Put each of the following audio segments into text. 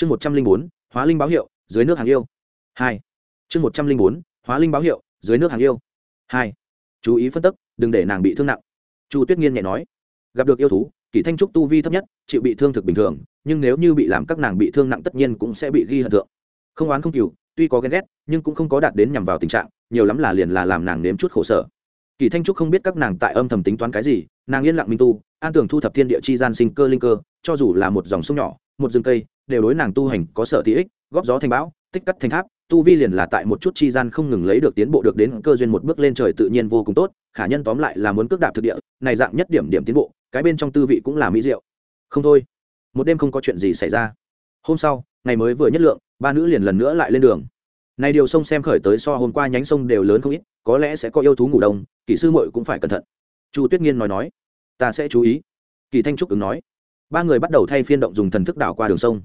chương một trăm linh bốn, hóa linh báo hiệu, dưới nước hàng yêu. Hai. Chương một trăm linh bốn, hóa linh báo hiệu, dưới nước hàng yêu. Hai. Chú ý phân tức, đừng để nàng bị thương nặng. Chu tuyết nghiên nhẹ nói. Gặp được yêu thú, kỷ thanh trúc tu vi thấp nhất, chịu bị thương thực bình thường, nhưng nếu như bị làm các nàng bị thương nặng tất nhiên cũng sẽ bị ghi hận thượng. Không oán không cừu, tuy có ghen ghét, nhưng cũng không có đạt đến nhằm vào tình trạng, nhiều lắm là liền là làm nàng nếm chút khổ sở. Kỳ thanh trúc không biết các nàng tại âm thầm tính toán cái gì, nàng yên lặng minh tu, an tưởng thu thập thiên địa chi gian sinh cơ linh cơ, cho dù là một dòng sông nhỏ, một rừng cây đều đối nàng tu hành có sở tí ích, góp gió thành bão, tích cắt thành tháp, tu vi liền là tại một chút chi gian không ngừng lấy được tiến bộ được đến cơ duyên một bước lên trời tự nhiên vô cùng tốt, khả nhân tóm lại là muốn cước đạp thực địa, này dạng nhất điểm điểm tiến bộ, cái bên trong tư vị cũng là mỹ diệu. Không thôi, một đêm không có chuyện gì xảy ra. Hôm sau, ngày mới vừa nhất lượng, ba nữ liền lần nữa lại lên đường. Này điều sông xem khởi tới so hôm qua nhánh sông đều lớn không ít, có lẽ sẽ có yêu thú ngủ đông kỹ sư muội cũng phải cẩn thận. Chu tuyết nghiên nói nói, ta sẽ chú ý. Kỳ thanh trúc ứng nói. Ba người bắt đầu thay phiên động dùng thần thức đảo qua đường sông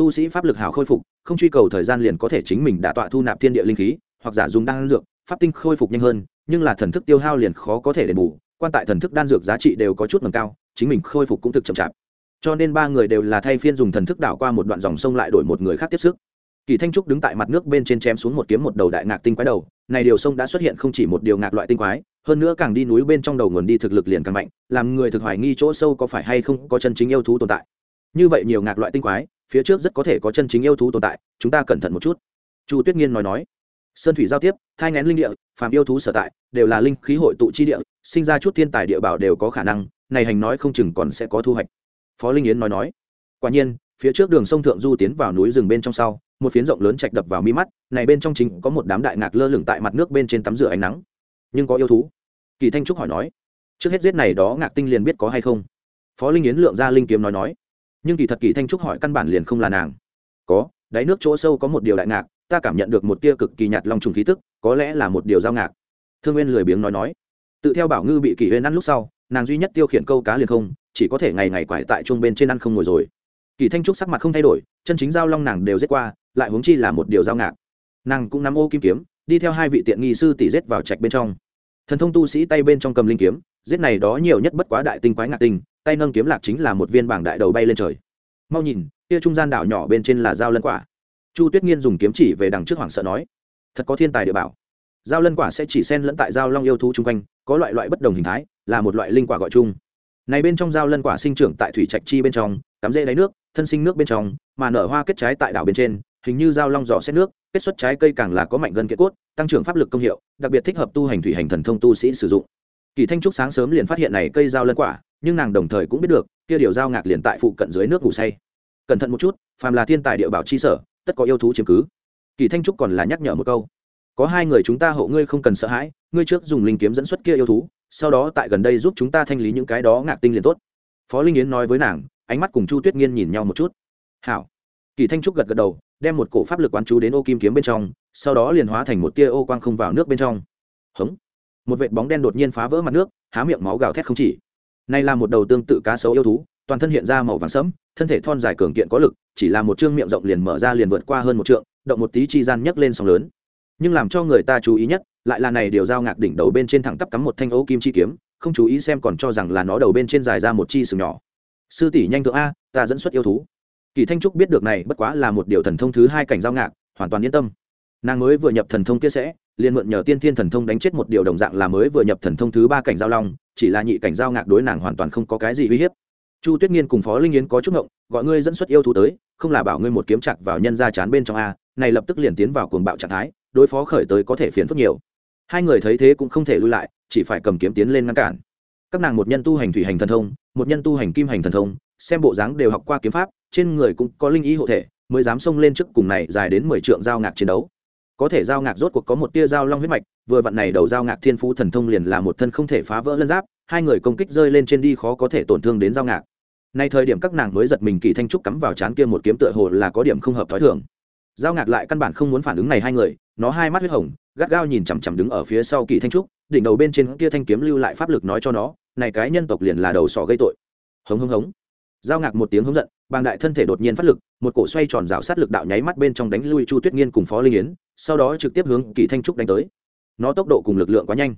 tu sĩ pháp lực hảo khôi phục, không truy cầu thời gian liền có thể chính mình đã tọa thu nạp thiên địa linh khí, hoặc giả dùng đan dược, pháp tinh khôi phục nhanh hơn, nhưng là thần thức tiêu hao liền khó có thể đền bù, quan tại thần thức đan dược giá trị đều có chút ngầm cao, chính mình khôi phục cũng thực chậm chạp. Cho nên ba người đều là thay phiên dùng thần thức đảo qua một đoạn dòng sông lại đổi một người khác tiếp sức. Kỳ thanh trúc đứng tại mặt nước bên trên chém xuống một kiếm một đầu đại ngạc tinh quái đầu, này điều sông đã xuất hiện không chỉ một điều ngạc loại tinh quái, hơn nữa càng đi núi bên trong đầu nguồn đi thực lực liền càng mạnh, làm người thực hoài nghi chỗ sâu có phải hay không có chân chính yêu thú tồn tại. Như vậy nhiều ngạc loại tinh quái phía trước rất có thể có chân chính yêu thú tồn tại, chúng ta cẩn thận một chút. Chu tuyết nghiên nói nói. Sơn thủy giao tiếp, thai ngén linh địa, phàm yêu thú sở tại, đều là linh khí hội tụ chi địa, sinh ra chút thiên tài địa bảo đều có khả năng, này hành nói không chừng còn sẽ có thu hoạch. Phó linh yến nói nói. Quả nhiên, phía trước đường sông thượng du tiến vào núi rừng bên trong sau, một phiến rộng lớn chạch đập vào mi mắt, này bên trong chính có một đám đại ngạc lơ lửng tại mặt nước bên trên tắm rửa ánh nắng. Nhưng có yêu thú? Kỳ thanh trúc hỏi nói. Trước hết giết này đó ngạc tinh liền biết có hay không. Phó linh yến lượng ra linh kiếm nói nói nhưng kỳ thật kỳ thanh trúc hỏi căn bản liền không là nàng. Có, đáy nước chỗ sâu có một điều đại ngạc, ta cảm nhận được một tia cực kỳ nhạt lòng trùng khí tức, có lẽ là một điều giao ngạc. Thương nguyên lười biếng nói nói. Tự theo bảo ngư bị kỳ huyên ăn lúc sau, nàng duy nhất tiêu khiển câu cá liền không, chỉ có thể ngày ngày quải tại chuông bên trên ăn không ngồi rồi. Kỳ thanh trúc sắc mặt không thay đổi, chân chính giao long nàng đều giết qua, lại huống chi là một điều giao ngạc. Nàng cũng nắm ô kim kiếm, đi theo hai vị tiện nghi sư tỷ giết vào trạch bên trong. Thần thông tu sĩ tay bên trong cầm linh kiếm, giết này đó nhiều nhất bất quá đại tinh quái ngạc tinh tay nâng kiếm lạc chính là một viên bảng đại đầu bay lên trời. Mau nhìn, kia trung gian đảo nhỏ bên trên là dao lân quả. Chu tuyết nghiên dùng kiếm chỉ về đằng trước hoảng sợ nói, thật có thiên tài địa bảo. Dao lân quả sẽ chỉ xen lẫn tại dao long yêu thú chung quanh, có loại loại bất đồng hình thái, là một loại linh quả gọi chung. Này bên trong dao lân quả sinh trưởng tại thủy trạch chi bên trong, cắm rễ đáy nước, thân sinh nước bên trong, mà nở hoa kết trái tại đảo bên trên, hình như dao long giỏ xét nước, kết xuất trái cây càng là có mạnh gân kết cốt, tăng trưởng pháp lực công hiệu, đặc biệt thích hợp tu hành thủy hành thần thông tu sĩ sử dụng. Kỳ thanh trúc sáng sớm liền phát hiện này cây dao lân quả nhưng nàng đồng thời cũng biết được, kia điều dao ngạc liền tại phụ cận dưới nước ngủ say. Cẩn thận một chút, phàm là thiên tài địa bảo chi sở, tất có yêu thú chiếm cứ. Kỳ thanh trúc còn là nhắc nhở một câu, có hai người chúng ta hộ ngươi không cần sợ hãi, ngươi trước dùng linh kiếm dẫn xuất kia yêu thú, sau đó tại gần đây giúp chúng ta thanh lý những cái đó ngạc tinh liền tốt. Phó linh yến nói với nàng, ánh mắt cùng chu tuyết nghiên nhìn nhau một chút. Hảo. Kỳ thanh trúc gật gật đầu, đem một cổ pháp lực quán chú đến ô kim kiếm bên trong, sau đó liền hóa thành một tia ô quang không vào nước bên trong. Hống. Một vệt bóng đen đột nhiên phá vỡ mặt nước, há miệng máu gào thét không chỉ này là một đầu tương tự cá sấu yêu thú, toàn thân hiện ra màu vàng sẫm, thân thể thon dài cường kiện có lực, chỉ là một trương miệng rộng liền mở ra liền vượt qua hơn một trượng, động một tí chi gian nhấc lên sóng lớn. Nhưng làm cho người ta chú ý nhất, lại là này điều dao ngạc đỉnh đầu bên trên thẳng tắp cắm một thanh ấu kim chi kiếm, không chú ý xem còn cho rằng là nó đầu bên trên dài ra một chi sừng nhỏ. Sư tỷ nhanh thượng a, ta dẫn xuất yêu thú. Kỳ thanh trúc biết được này bất quá là một điều thần thông thứ hai cảnh giao ngạc, hoàn toàn yên tâm nàng mới vừa nhập thần thông kia sẽ, liền mượn nhờ tiên thiên thần thông đánh chết một điều đồng dạng là mới vừa nhập thần thông thứ ba cảnh giao long, chỉ là nhị cảnh giao ngạc đối nàng hoàn toàn không có cái gì uy hiếp. Chu tuyết nghiên cùng phó linh yến có chút ngộng, gọi ngươi dẫn xuất yêu thú tới, không là bảo ngươi một kiếm chặt vào nhân ra chán bên trong a, này lập tức liền tiến vào cuồng bạo trạng thái, đối phó khởi tới có thể phiền phức nhiều. Hai người thấy thế cũng không thể lui lại, chỉ phải cầm kiếm tiến lên ngăn cản. Các nàng một nhân tu hành thủy hành thần thông, một nhân tu hành kim hành thần thông, xem bộ dáng đều học qua kiếm pháp, trên người cũng có linh ý hộ thể, mới dám xông lên trước cùng này dài đến mười trượng giao ngạc chiến đấu có thể giao ngạc rốt cuộc có một tia giao long huyết mạch, vừa vặn này đầu giao ngạc thiên phú thần thông liền là một thân không thể phá vỡ lân giáp, hai người công kích rơi lên trên đi khó có thể tổn thương đến giao ngạc. Nay thời điểm các nàng mới giật mình kỳ thanh trúc cắm vào chán kia một kiếm tựa hồ là có điểm không hợp thói thường. Giao ngạc lại căn bản không muốn phản ứng này hai người, nó hai mắt huyết hồng, gắt gao nhìn chằm chằm đứng ở phía sau kỳ thanh trúc, đỉnh đầu bên trên kia thanh kiếm lưu lại pháp lực nói cho nó, này cái nhân tộc liền là đầu sỏ gây tội. Hống hống hống. Giao ngạc một tiếng hống giận, bàng đại thân thể đột nhiên phát lực, một cổ xoay tròn rào sát lực đạo nháy mắt bên trong đánh lui chu tuyết nghiên cùng phó linh yến sau đó trực tiếp hướng kỳ thanh trúc đánh tới. Nó tốc độ cùng lực lượng quá nhanh.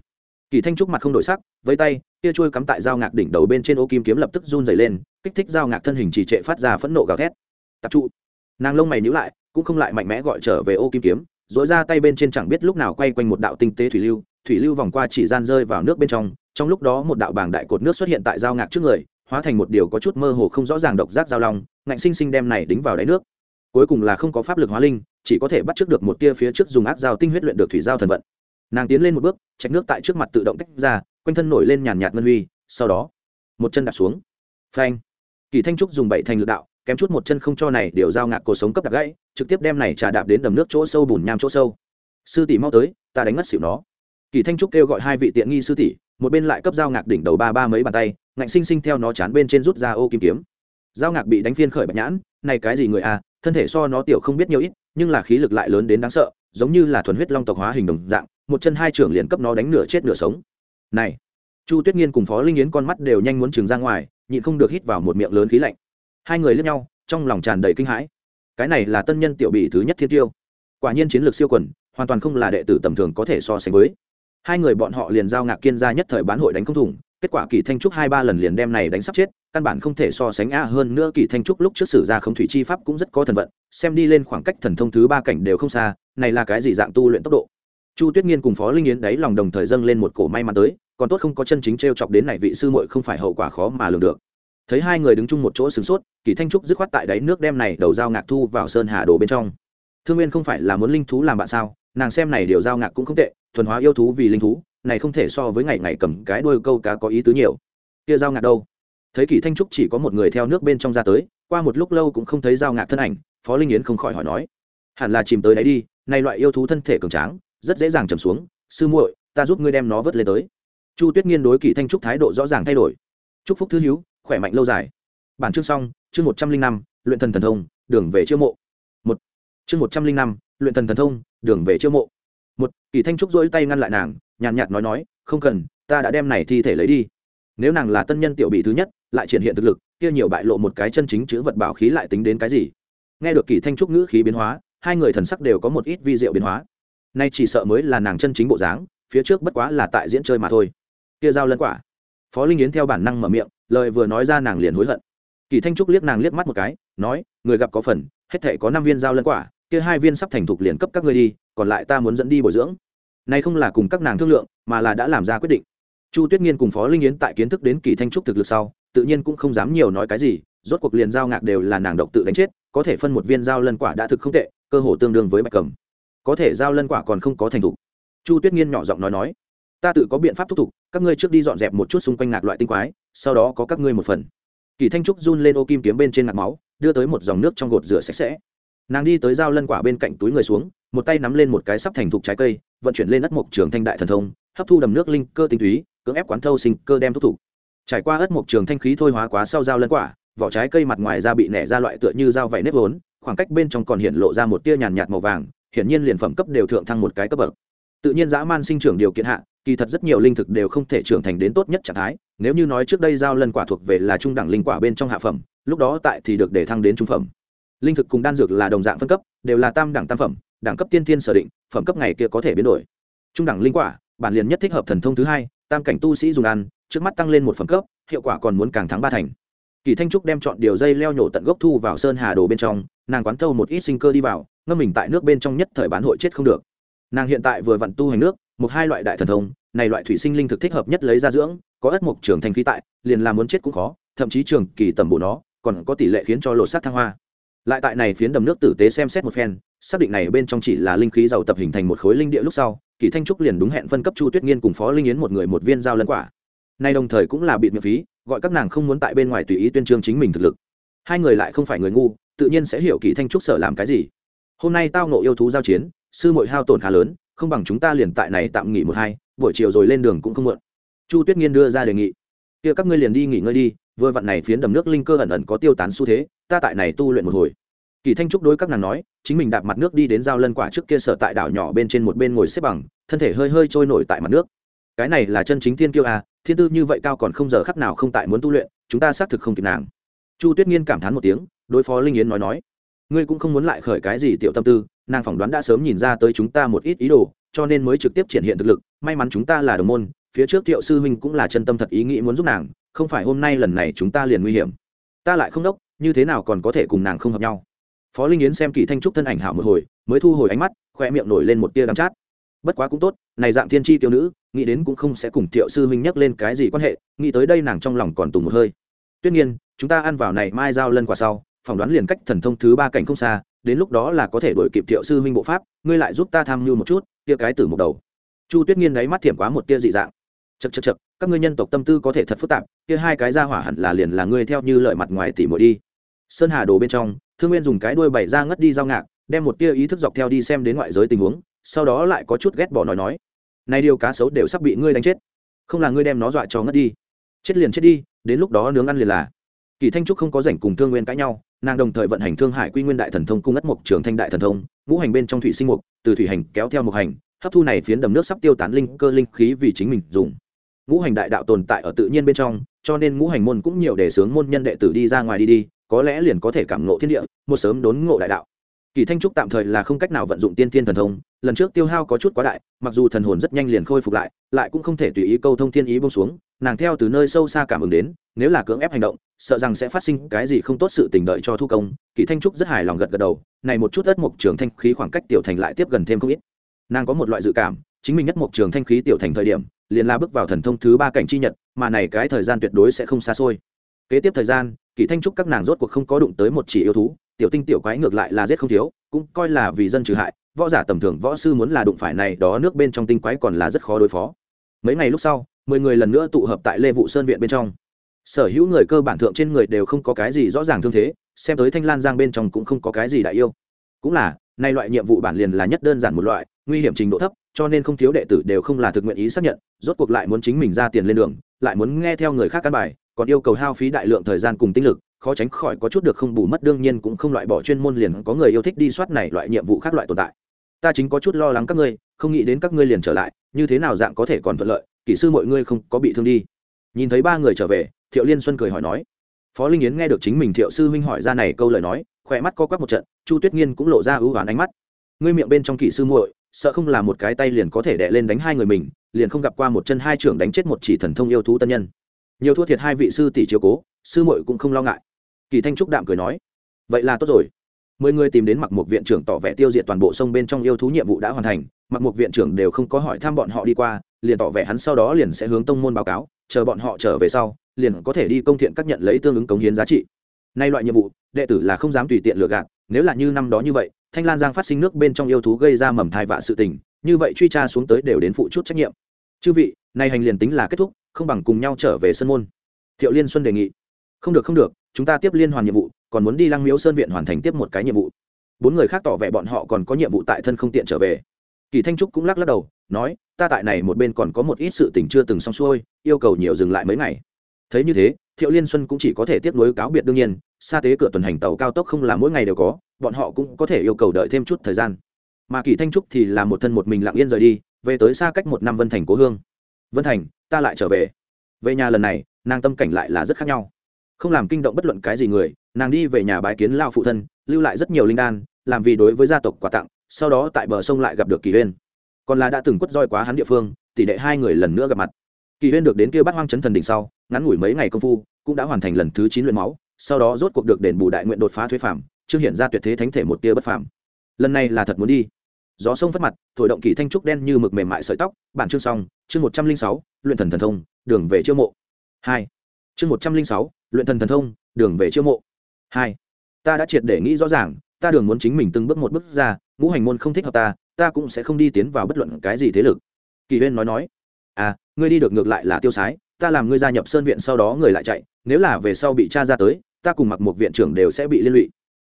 Kỳ thanh trúc mặt không đổi sắc với tay kia trôi cắm tại dao ngạc đỉnh đầu bên trên ô kim kiếm lập tức run dày lên, kích thích dao ngạc thân hình trì trệ phát ra phẫn nộ gào thét. Tập trụ. Nàng lông mày nhữ lại, cũng không lại mạnh mẽ gọi trở về ô kim kiếm dỗi ra tay bên trên chẳng biết lúc nào quay quanh một đạo tinh tế thủy lưu thủy lưu vòng qua chỉ gian rơi vào nước bên trong trong lúc đó một đạo bảng đại cột nước xuất hiện tại dao ngạc trước người, hóa thành một điều có chút mơ hồ không rõ ràng độc giác giao long, ngạnh sinh sinh đem này đính vào đáy nước. Cuối cùng là không có pháp lực hóa linh chỉ có thể bắt trước được một tia phía trước dùng ác dao tinh huyết luyện được thủy giao thần vận. Nàng tiến lên một bước, chạch nước tại trước mặt tự động tách ra, quanh thân nổi lên nhàn nhạt ngân huy, sau đó, một chân đạp xuống. Phanh! Kỳ thanh trúc dùng bảy thành lực đạo, kém chút một chân không cho này điều giao ngạc cổ sống cấp đặc gãy, trực tiếp đem này trà đạp đến đầm nước chỗ sâu bùn nham chỗ sâu. Sư tỷ mau tới, ta đánh ngất xỉu nó. Kỳ thanh trúc kêu gọi hai vị tiện nghi sư tỷ, một bên lại cấp giao ngạc đỉnh đầu ba ba mấy bàn tay, ngạnh sinh sinh theo nó chán bên trên rút ra ô kim kiếm. Giao ngạc bị đánh phiên khởi bạch nhãn, này cái gì người à thân thể so nó tiểu không biết nhiều ít nhưng là khí lực lại lớn đến đáng sợ, giống như là thuần huyết long tộc hóa hình đồng dạng, một chân hai trưởng liền cấp nó đánh nửa chết nửa sống. Này, chu tuyết nghiên cùng phó linh yến con mắt đều nhanh muốn trừng ra ngoài, nhịn không được hít vào một miệng lớn khí lạnh. Hai người lướt nhau, trong lòng tràn đầy kinh hãi. Cái này là tân nhân tiểu bị thứ nhất thiên tiêu. Quả nhiên chiến lược siêu quần, hoàn toàn không là đệ tử tầm thường có thể so sánh với. Hai người bọn họ liền giao ngạc kiên ra nhất thời bán hội đánh không thủng kết quả kỳ thanh trúc hai ba lần liền đem này đánh sắp chết, căn bản không thể so sánh a hơn nữa kỳ thanh trúc lúc trước sử ra không thủy chi pháp cũng rất có thần vận, xem đi lên khoảng cách thần thông thứ ba cảnh đều không xa, này là cái gì dạng tu luyện tốc độ? Chu tuyết nghiên cùng phó linh yến đấy lòng đồng thời dâng lên một cổ may mắn tới, còn tốt không có chân chính t r e o chọc đến này vị sư muội không phải hậu quả khó mà lường được. Thấy hai người đứng chung một chỗ sửng sốt, kỳ thanh trúc dứt khoát tại đáy nước đem này đầu dao ngạc thu vào sơn hà đồ bên trong. Thương nguyên không phải là muốn linh thú làm bạn sao? Nàng xem này điều dao ngạc cũng không tệ, thuần hóa yêu thú vì linh thú này không thể so với ngày ngày cầm cái đuôi câu cá có ý tứ nhiều. Kia dao ngạc đâu? Thấy kỳ thanh trúc chỉ có một người theo nước bên trong ra tới, qua một lúc lâu cũng không thấy dao ngạc thân ảnh, phó linh yến không khỏi hỏi nói, hẳn là chìm tới đấy đi, này loại yêu thú thân thể cường tráng, rất dễ dàng chầm xuống, sư muội, ta giúp ngươi đem nó vớt lên tới. Chu tuyết nghiên đối kỳ thanh trúc thái độ rõ ràng thay đổi. Chúc phúc thứ hiếu khỏe mạnh lâu dài. Bản chương xong, chương một trăm linh năm, luyện thần thần thông, đường về chiêu mộ. Một. Chương một trăm linh năm, luyện thần thần thông, đường về chiêu mộ. Một, kỳ thanh trúc dỗi tay ngăn lại nàng nhàn nhạt nói nói, không cần, ta đã đem này thi thể lấy đi. Nếu nàng là tân nhân tiểu bị thứ nhất, lại triển hiện thực lực, kia nhiều bại lộ một cái chân chính chữ vật bảo khí lại tính đến cái gì? Nghe được kỳ thanh trúc ngữ khí biến hóa, hai người thần sắc đều có một ít vi diệu biến hóa. Nay chỉ sợ mới là nàng chân chính bộ dáng, phía trước bất quá là tại diễn chơi mà thôi. Kia giao lân quả. Phó linh yến theo bản năng mở miệng, lời vừa nói ra nàng liền hối hận. Kỳ thanh trúc liếc nàng liếc mắt một cái, nói, người gặp có phần, hết thể có năm viên giao lân quả, kia hai viên sắp thành thục liền cấp các ngươi đi, còn lại ta muốn dẫn đi bồi dưỡng nay không là cùng các nàng thương lượng, mà là đã làm ra quyết định. Chu tuyết nghiên cùng phó linh yến tại kiến thức đến kỳ thanh trúc thực lực sau, tự nhiên cũng không dám nhiều nói cái gì, rốt cuộc liền giao ngạc đều là nàng độc tự đánh chết, có thể phân một viên giao lân quả đã thực không tệ, cơ hồ tương đương với bạch cầm. Có thể giao lân quả còn không có thành thục. Chu tuyết nghiên nhỏ giọng nói nói, ta tự có biện pháp thúc thục, các ngươi trước đi dọn dẹp một chút xung quanh ngạc loại tinh quái, sau đó có các ngươi một phần. Kỳ thanh trúc run lên ô kim kiếm bên trên ngạc máu, đưa tới một dòng nước trong gột rửa sạch sẽ. Nàng đi tới dao lân quả bên cạnh túi người xuống một tay nắm lên một cái sắp thành thục trái cây, vận chuyển lên ất mộc trường thanh đại thần thông, hấp thu đầm nước linh cơ tinh túy, cưỡng ép quán thâu sinh cơ đem thúc thủ. Trải qua ất mộc trường thanh khí thôi hóa quá sau dao lần quả, vỏ trái cây mặt ngoài da bị nẻ ra loại tựa như dao vảy nếp vốn, khoảng cách bên trong còn hiện lộ ra một tia nhàn nhạt màu vàng, hiển nhiên liền phẩm cấp đều thượng thăng một cái cấp bậc. Tự nhiên dã man sinh trưởng điều kiện hạ, kỳ thật rất nhiều linh thực đều không thể trưởng thành đến tốt nhất trạng thái, nếu như nói trước đây giao lân quả thuộc về là trung đẳng linh quả bên trong hạ phẩm, lúc đó tại thì được để thăng đến trung phẩm. Linh thực cùng đan dược là đồng dạng phân cấp, đều là tam đẳng tam phẩm đẳng cấp tiên tiên sở định, phẩm cấp ngày kia có thể biến đổi. Trung đẳng linh quả, bản liền nhất thích hợp thần thông thứ hai, tam cảnh tu sĩ dùng ăn, trước mắt tăng lên một phẩm cấp, hiệu quả còn muốn càng thắng ba thành. Kỳ thanh trúc đem chọn điều dây leo nhổ tận gốc thu vào sơn hà đồ bên trong, nàng quán thâu một ít sinh cơ đi vào, ngâm mình tại nước bên trong nhất thời bán hội chết không được. Nàng hiện tại vừa vặn tu hành nước, một hai loại đại thần thông, này loại thủy sinh linh thực thích hợp nhất lấy ra dưỡng, có ất mục trưởng thành khí tại, liền làm muốn chết cũng khó, thậm chí trường kỳ tầm bổ nó, còn có tỷ lệ khiến cho lột sát thăng hoa. Lại tại này phiến đầm nước tử tế xem xét một phen xác định này bên trong chỉ là linh khí giàu tập hình thành một khối linh địa lúc sau, kỳ thanh trúc liền đúng hẹn phân cấp chu tuyết nghiên cùng phó linh yến một người một viên giao lân quả. Nay đồng thời cũng là bị miễn phí, gọi các nàng không muốn tại bên ngoài tùy ý tuyên trương chính mình thực lực. Hai người lại không phải người ngu, tự nhiên sẽ hiểu kỳ thanh trúc sở làm cái gì. Hôm nay tao nộ yêu thú giao chiến, sư mội hao tổn khá lớn, không bằng chúng ta liền tại này tạm nghỉ một hai, buổi chiều rồi lên đường cũng không muộn. Chu tuyết nghiên đưa ra đề nghị. Kia các ngươi liền đi nghỉ ngơi đi, vừa vặn này phiến đầm nước linh cơ ẩn ẩn có tiêu tán xu thế, ta tại này tu luyện một hồi kỳ thanh trúc đối các nàng nói, chính mình đạp mặt nước đi đến giao lân quả trước kia sở tại đảo nhỏ bên trên một bên ngồi xếp bằng, thân thể hơi hơi trôi nổi tại mặt nước. Cái này là chân chính thiên kiêu à thiên tư như vậy cao còn không giờ khắc nào không tại muốn tu luyện, chúng ta xác thực không kịp nàng. Chu tuyết nghiên cảm thán một tiếng, đối phó linh yến nói nói, ngươi cũng không muốn lại khởi cái gì tiểu tâm tư, nàng phỏng đoán đã sớm nhìn ra tới chúng ta một ít ý đồ, cho nên mới trực tiếp triển hiện thực lực, may mắn chúng ta là đồng môn, phía trước thiệu sư huynh cũng là chân tâm thật ý nghĩ muốn giúp nàng, không phải hôm nay lần này chúng ta liền nguy hiểm. Ta lại không đốc, như thế nào còn có thể cùng nàng không hợp nhau? Phó linh yến xem kỳ thanh trúc thân ảnh hảo một hồi, mới thu hồi ánh mắt khoe miệng nổi lên một tia đắm chát. Bất quá cũng tốt, này dạng thiên tri tiêu nữ, nghĩ đến cũng không sẽ cùng thiệu sư huynh nhắc lên cái gì quan hệ, nghĩ tới đây nàng trong lòng còn tùng một hơi. Tuyết nhiên chúng ta ăn vào này mai giao lân quả sau, phỏng đoán liền cách thần thông thứ ba cảnh không xa, đến lúc đó là có thể đổi kịp thiệu sư huynh bộ pháp, ngươi lại giúp ta tham mưu một chút tia cái tử một đầu. Chu tuyết nhiên đáy mắt thiểm quá một tia dị dạng. Chật chật chật các ngươi nhân tộc tâm tư có thể thật phức tạp, kia hai cái ra hỏa hẳn là liền là ngươi theo như lợi mặt ngoài tỉ mỗi đi sơn hà đồ bên trong, thương nguyên dùng cái đuôi bày ra ngất đi giao ngạc, đem một tia ý thức dọc theo đi xem đến ngoại giới tình huống, sau đó lại có chút ghét bỏ nói nói, Này điều cá sấu đều sắp bị ngươi đánh chết, không là ngươi đem nó dọa cho ngất đi. Chết liền chết đi, đến lúc đó nướng ăn liền là. Kỳ thanh trúc không có rảnh cùng thương nguyên cãi nhau, nàng đồng thời vận hành thương hải quy nguyên đại thần thông cung ất mục trường thanh đại thần thông, ngũ hành bên trong thủy sinh mục, từ thủy hành kéo theo mục hành, hấp thu này phiến đầm nước sắp tiêu tán linh cơ linh khí vì chính mình dùng. Ngũ hành đại đạo tồn tại ở tự nhiên bên trong, cho nên ngũ hành môn cũng nhiều để sướng môn nhân đệ tử đi ra ngoài đi đi có lẽ liền có thể cảm ngộ thiên địa, một sớm đốn ngộ đại đạo. Kỳ thanh trúc tạm thời là không cách nào vận dụng tiên thiên thần thông, lần trước tiêu hao có chút quá đại, mặc dù thần hồn rất nhanh liền khôi phục lại lại cũng không thể tùy ý câu thông thiên ý bông xuống, nàng theo từ nơi sâu xa cảm ứng đến, nếu là cưỡng ép hành động, sợ rằng sẽ phát sinh cái gì không tốt sự tình đợi cho thu công, kỳ thanh trúc rất hài lòng gật gật đầu, này một chút đất mục trường thanh khí khoảng cách tiểu thành lại tiếp gần thêm không ít. Nàng có một loại dự cảm, chính mình nhất mục trường thanh khí tiểu thành thời điểm, liền la bước vào thần thông thứ ba cảnh chi nhật, mà này cái thời gian tuyệt đối sẽ không xa xôi kế tiếp thời gian, kỳ thanh trúc các nàng rốt cuộc không có đụng tới một chỉ yêu thú, tiểu tinh tiểu quái ngược lại là giết không thiếu, cũng coi là vì dân trừ hại, võ giả tầm thường võ sư muốn là đụng phải này đó nước bên trong tinh quái còn là rất khó đối phó. Mấy ngày lúc sau, mười người lần nữa tụ hợp tại lê vụ sơn viện bên trong. Sở hữu người cơ bản thượng trên người đều không có cái gì rõ ràng thương thế, xem tới thanh lan giang bên trong cũng không có cái gì đại yêu. Cũng là, nay loại nhiệm vụ bản liền là nhất đơn giản một loại, nguy hiểm trình độ thấp, cho nên không thiếu đệ tử đều không là thực nguyện ý xác nhận, rốt cuộc lại muốn chính mình ra tiền lên đường, lại muốn nghe theo người khác căn bài còn yêu cầu hao phí đại lượng thời gian cùng tinh lực, khó tránh khỏi có chút được không bù mất, đương nhiên cũng không loại bỏ chuyên môn liền có người yêu thích đi soát này loại nhiệm vụ khác loại tồn tại. Ta chính có chút lo lắng các ngươi, không nghĩ đến các ngươi liền trở lại, như thế nào dạng có thể còn thuận lợi kỹ sư mọi ngươi không có bị thương đi. Nhìn thấy ba người trở về, thiệu liên xuân cười hỏi nói. Phó linh yến nghe được chính mình thiệu sư huynh hỏi ra này câu lời nói, khỏe mắt co quắp một trận, chu tuyết nghiên cũng lộ ra ưu hoán ánh mắt. Ngươi miệng bên trong kỹ sư muội, sợ không là một cái tay liền có thể đè lên đánh hai người mình, liền không gặp qua một chân hai trưởng đánh chết một chỉ thần thông yêu thú tân nhân nhiều thua thiệt hai vị sư tỷ chiếu cố, sư muội cũng không lo ngại. Kỳ thanh trúc đạm cười nói, vậy là tốt rồi. Mười người tìm đến mặc một viện trưởng tỏ vẻ tiêu diệt toàn bộ sông bên trong yêu thú nhiệm vụ đã hoàn thành, mặc một viện trưởng đều không có hỏi thăm bọn họ đi qua, liền tỏ vẻ hắn sau đó liền sẽ hướng tông môn báo cáo, chờ bọn họ trở về sau, liền có thể đi công thiện các nhận lấy tương ứng cống hiến giá trị. Nay loại nhiệm vụ, đệ tử là không dám tùy tiện lừa gạt, nếu là như năm đó như vậy, thanh lan giang phát sinh nước bên trong yêu thú gây ra mầm thai vạ sự tình, như vậy truy tra xuống tới đều đến phụ chút trách nhiệm. Chư vị, nay hành liền tính là kết thúc không bằng cùng nhau trở về sân môn. Thiệu liên xuân đề nghị. Không được không được, chúng ta tiếp liên hoàn nhiệm vụ, còn muốn đi lăng miếu sơn viện hoàn thành tiếp một cái nhiệm vụ. Bốn người khác tỏ vẻ bọn họ còn có nhiệm vụ tại thân không tiện trở về. Kỳ thanh trúc cũng lắc lắc đầu, nói, ta tại này một bên còn có một ít sự tình chưa từng xong xuôi, yêu cầu nhiều dừng lại mấy ngày. Thấy như thế, thiệu liên xuân cũng chỉ có thể tiếp nối cáo biệt đương nhiên, xa tế cửa tuần hành tàu cao tốc không là mỗi ngày đều có, bọn họ cũng có thể yêu cầu đợi thêm chút thời gian. Mà kỳ thanh trúc thì là một thân một mình lặng yên rời đi, về tới xa cách một năm vân thành cố hương. Vân thành ta lại trở về. Về nhà lần này, nàng tâm cảnh lại là rất khác nhau. Không làm kinh động bất luận cái gì người, nàng đi về nhà bái kiến lao phụ thân, lưu lại rất nhiều linh đan, làm vì đối với gia tộc quà tặng, sau đó tại bờ sông lại gặp được kỳ huyên. Còn là đã từng quất roi quá hắn địa phương, tỷ đệ hai người lần nữa gặp mặt. Kỳ huyên được đến kia bắt hoang chấn thần đỉnh sau, ngắn ngủi mấy ngày công phu, cũng đã hoàn thành lần thứ chín luyện máu, sau đó rốt cuộc được đền bù đại nguyện đột phá thuế phạm chưa hiện ra tuyệt thế thánh thể một tia bất phàm. Lần này là thật muốn đi gió sông phất mặt, thổi động kỳ thanh trúc đen như mực mềm mại sợi tóc. Bản chương xong, chương một trăm linh sáu, luyện thần thần thông, đường về chiêu mộ. Hai. Chương một trăm linh sáu, luyện thần thần thông, đường về chiêu mộ. Hai. Ta đã triệt để nghĩ rõ ràng, ta đường muốn chính mình từng bước một bước ra, ngũ hành môn không thích hợp ta ta cũng sẽ không đi tiến vào bất luận cái gì thế lực. Kỳ huyên nói nói à ngươi đi được ngược lại là tiêu sái, ta làm ngươi gia nhập sơn viện sau đó người lại chạy, nếu là về sau bị cha ra tới, ta cùng mặc một viện trưởng đều sẽ bị liên lụy.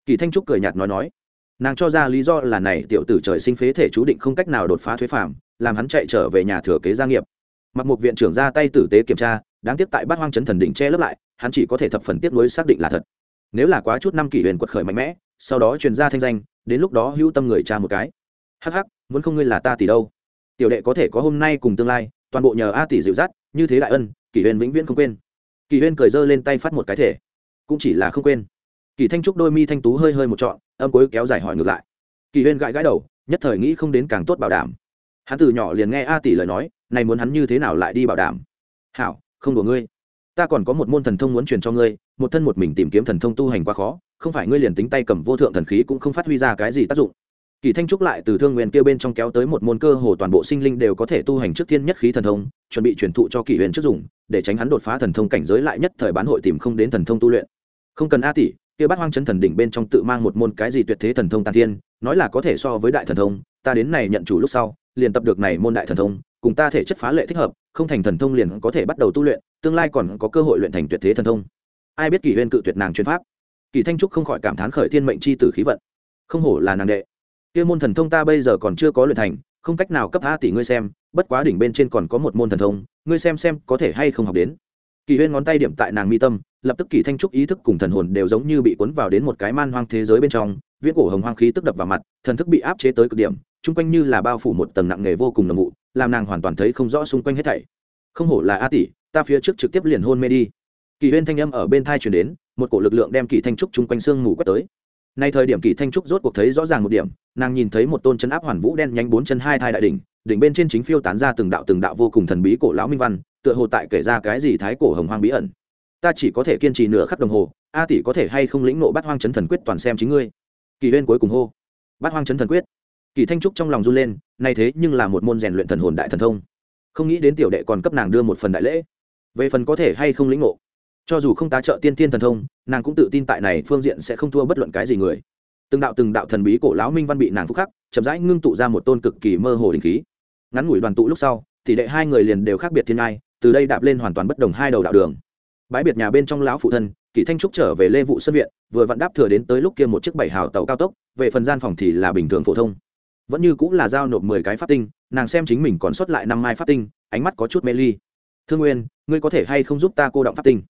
Kỳ thanh trúc cười nhạt nói nói nàng cho ra lý do là này tiểu tử trời sinh phế thể chú định không cách nào đột phá thuế phạm làm hắn chạy trở về nhà thừa kế gia nghiệp. Mặc một viện trưởng ra tay tử tế kiểm tra, đáng tiếc tại bát hoang chấn thần đỉnh che lấp lại, hắn chỉ có thể thập phần tiếp nối xác định là thật. Nếu là quá chút năm kỷ huyền quật khởi mạnh mẽ, sau đó truyền ra thanh danh, đến lúc đó hữu tâm người cha một cái. Hắc hắc, muốn không ngươi là ta tỷ đâu. Tiểu đệ có thể có hôm nay cùng tương lai, toàn bộ nhờ a tỷ dịu dắt, như thế đại ân, kỷ huyền vĩnh viễn không quên. Kỷ huyền cười giơ lên tay phát một cái thể. Cũng chỉ là không quên. Kỷ thanh trúc đôi mi thanh tú hơi hơi một trọn âm cuối kéo dài hỏi ngược lại. Kỳ huyên gãi gãi đầu, nhất thời nghĩ không đến càng tốt bảo đảm. Hắn từ nhỏ liền nghe a tỷ lời nói, này muốn hắn như thế nào lại đi bảo đảm? Hảo, không đùa ngươi. Ta còn có một môn thần thông muốn truyền cho ngươi, một thân một mình tìm kiếm thần thông tu hành quá khó, không phải ngươi liền tính tay cầm vô thượng thần khí cũng không phát huy ra cái gì tác dụng. Kỳ thanh trúc lại từ thương nguyên kia bên trong kéo tới một môn cơ hồ toàn bộ sinh linh đều có thể tu hành trước thiên nhất khí thần thông, chuẩn bị truyền thụ cho kỷ huyền trước dùng, để tránh hắn đột phá thần thông cảnh giới lại nhất thời bán hội tìm không đến thần thông tu luyện. Không cần a tỷ kia bát hoang chấn thần đỉnh bên trong tự mang một môn cái gì tuyệt thế thần thông tàn thiên, nói là có thể so với đại thần thông, ta đến này nhận chủ lúc sau, liền tập được này môn đại thần thông, cùng ta thể chất phá lệ thích hợp, không thành thần thông liền có thể bắt đầu tu luyện, tương lai còn có cơ hội luyện thành tuyệt thế thần thông. Ai biết kỷ huyên cự tuyệt nàng chuyên pháp? Kỳ thanh trúc không khỏi cảm thán khởi thiên mệnh c h i tử khí vận. Không hổ là nàng đệ. Kia môn thần thông ta bây giờ còn chưa có luyện thành, không cách nào cấp a tỷ ngươi xem, bất quá đỉnh bên trên còn có một môn thần thông, ngươi xem xem có thể hay không học đến. Kỳ huyên ngón tay điểm tại nàng mi tâm lập tức kỳ thanh trúc ý thức cùng thần hồn đều giống như bị cuốn vào đến một cái man hoang thế giới bên trong, viễn cổ hồng hoang khí tức đập vào mặt, thần thức bị áp chế tới cực điểm, chung quanh như là bao phủ một tầng nặng nề vô cùng nồng vụ, làm nàng hoàn toàn thấy không rõ xung quanh hết thảy. Không hổ là a tỷ, ta phía trước trực tiếp liền hôn mê đi. Kỳ huyên thanh âm ở bên thai chuyển đến, một cổ lực lượng đem kỳ thanh trúc chung quanh xương mù quét tới. Nay thời điểm kỳ thanh trúc rốt cuộc thấy rõ ràng một điểm, nàng nhìn thấy một tôn chân áp hoàn vũ đen nhánh bốn chân hai thai đại đỉnh đỉnh bên trên chính phiêu tán ra từng đạo từng đạo vô cùng thần bí cổ lão minh văn, tựa hồ tại kể ra cái gì thái cổ hồng hoang bí ẩn ta chỉ có thể kiên trì nửa khắc đồng hồ, a tỷ có thể hay không lĩnh nộ bắt hoang chấn thần quyết toàn xem chính ngươi. Kỳ huyên cuối cùng hô. Bắt hoang chấn thần quyết. Kỳ thanh trúc trong lòng run lên, nay thế nhưng là một môn rèn luyện thần hồn đại thần thông. Không nghĩ đến tiểu đệ còn cấp nàng đưa một phần đại lễ. Về phần có thể hay không lĩnh ngộ, cho dù không tá trợ tiên tiên thần thông, nàng cũng tự tin tại này phương diện sẽ không thua bất luận cái gì người. Từng đạo từng đạo thần bí cổ lão minh văn bị nàng phúc khắc, chậm rãi ngưng tụ ra một tôn cực kỳ mơ hồ đình khí. Ngắn ngủi đoàn tụ lúc sau, tỷ đệ hai người liền đều khác biệt thiên ai từ đây đạp lên hoàn toàn bất đồng hai đầu đạo đường bãi biệt nhà bên trong lão phụ thân kỷ thanh trúc trở về lê vụ sân viện, vừa vặn đáp thừa đến tới lúc kia một chiếc bảy hào tàu cao tốc, về phần gian phòng thì là bình thường phổ thông. Vẫn như cũng là giao nộp mười cái pháp tinh, nàng xem chính mình còn sót lại năm mai pháp tinh, ánh mắt có chút mê ly. Thương nguyên, ngươi có thể hay không giúp ta cô động pháp tinh?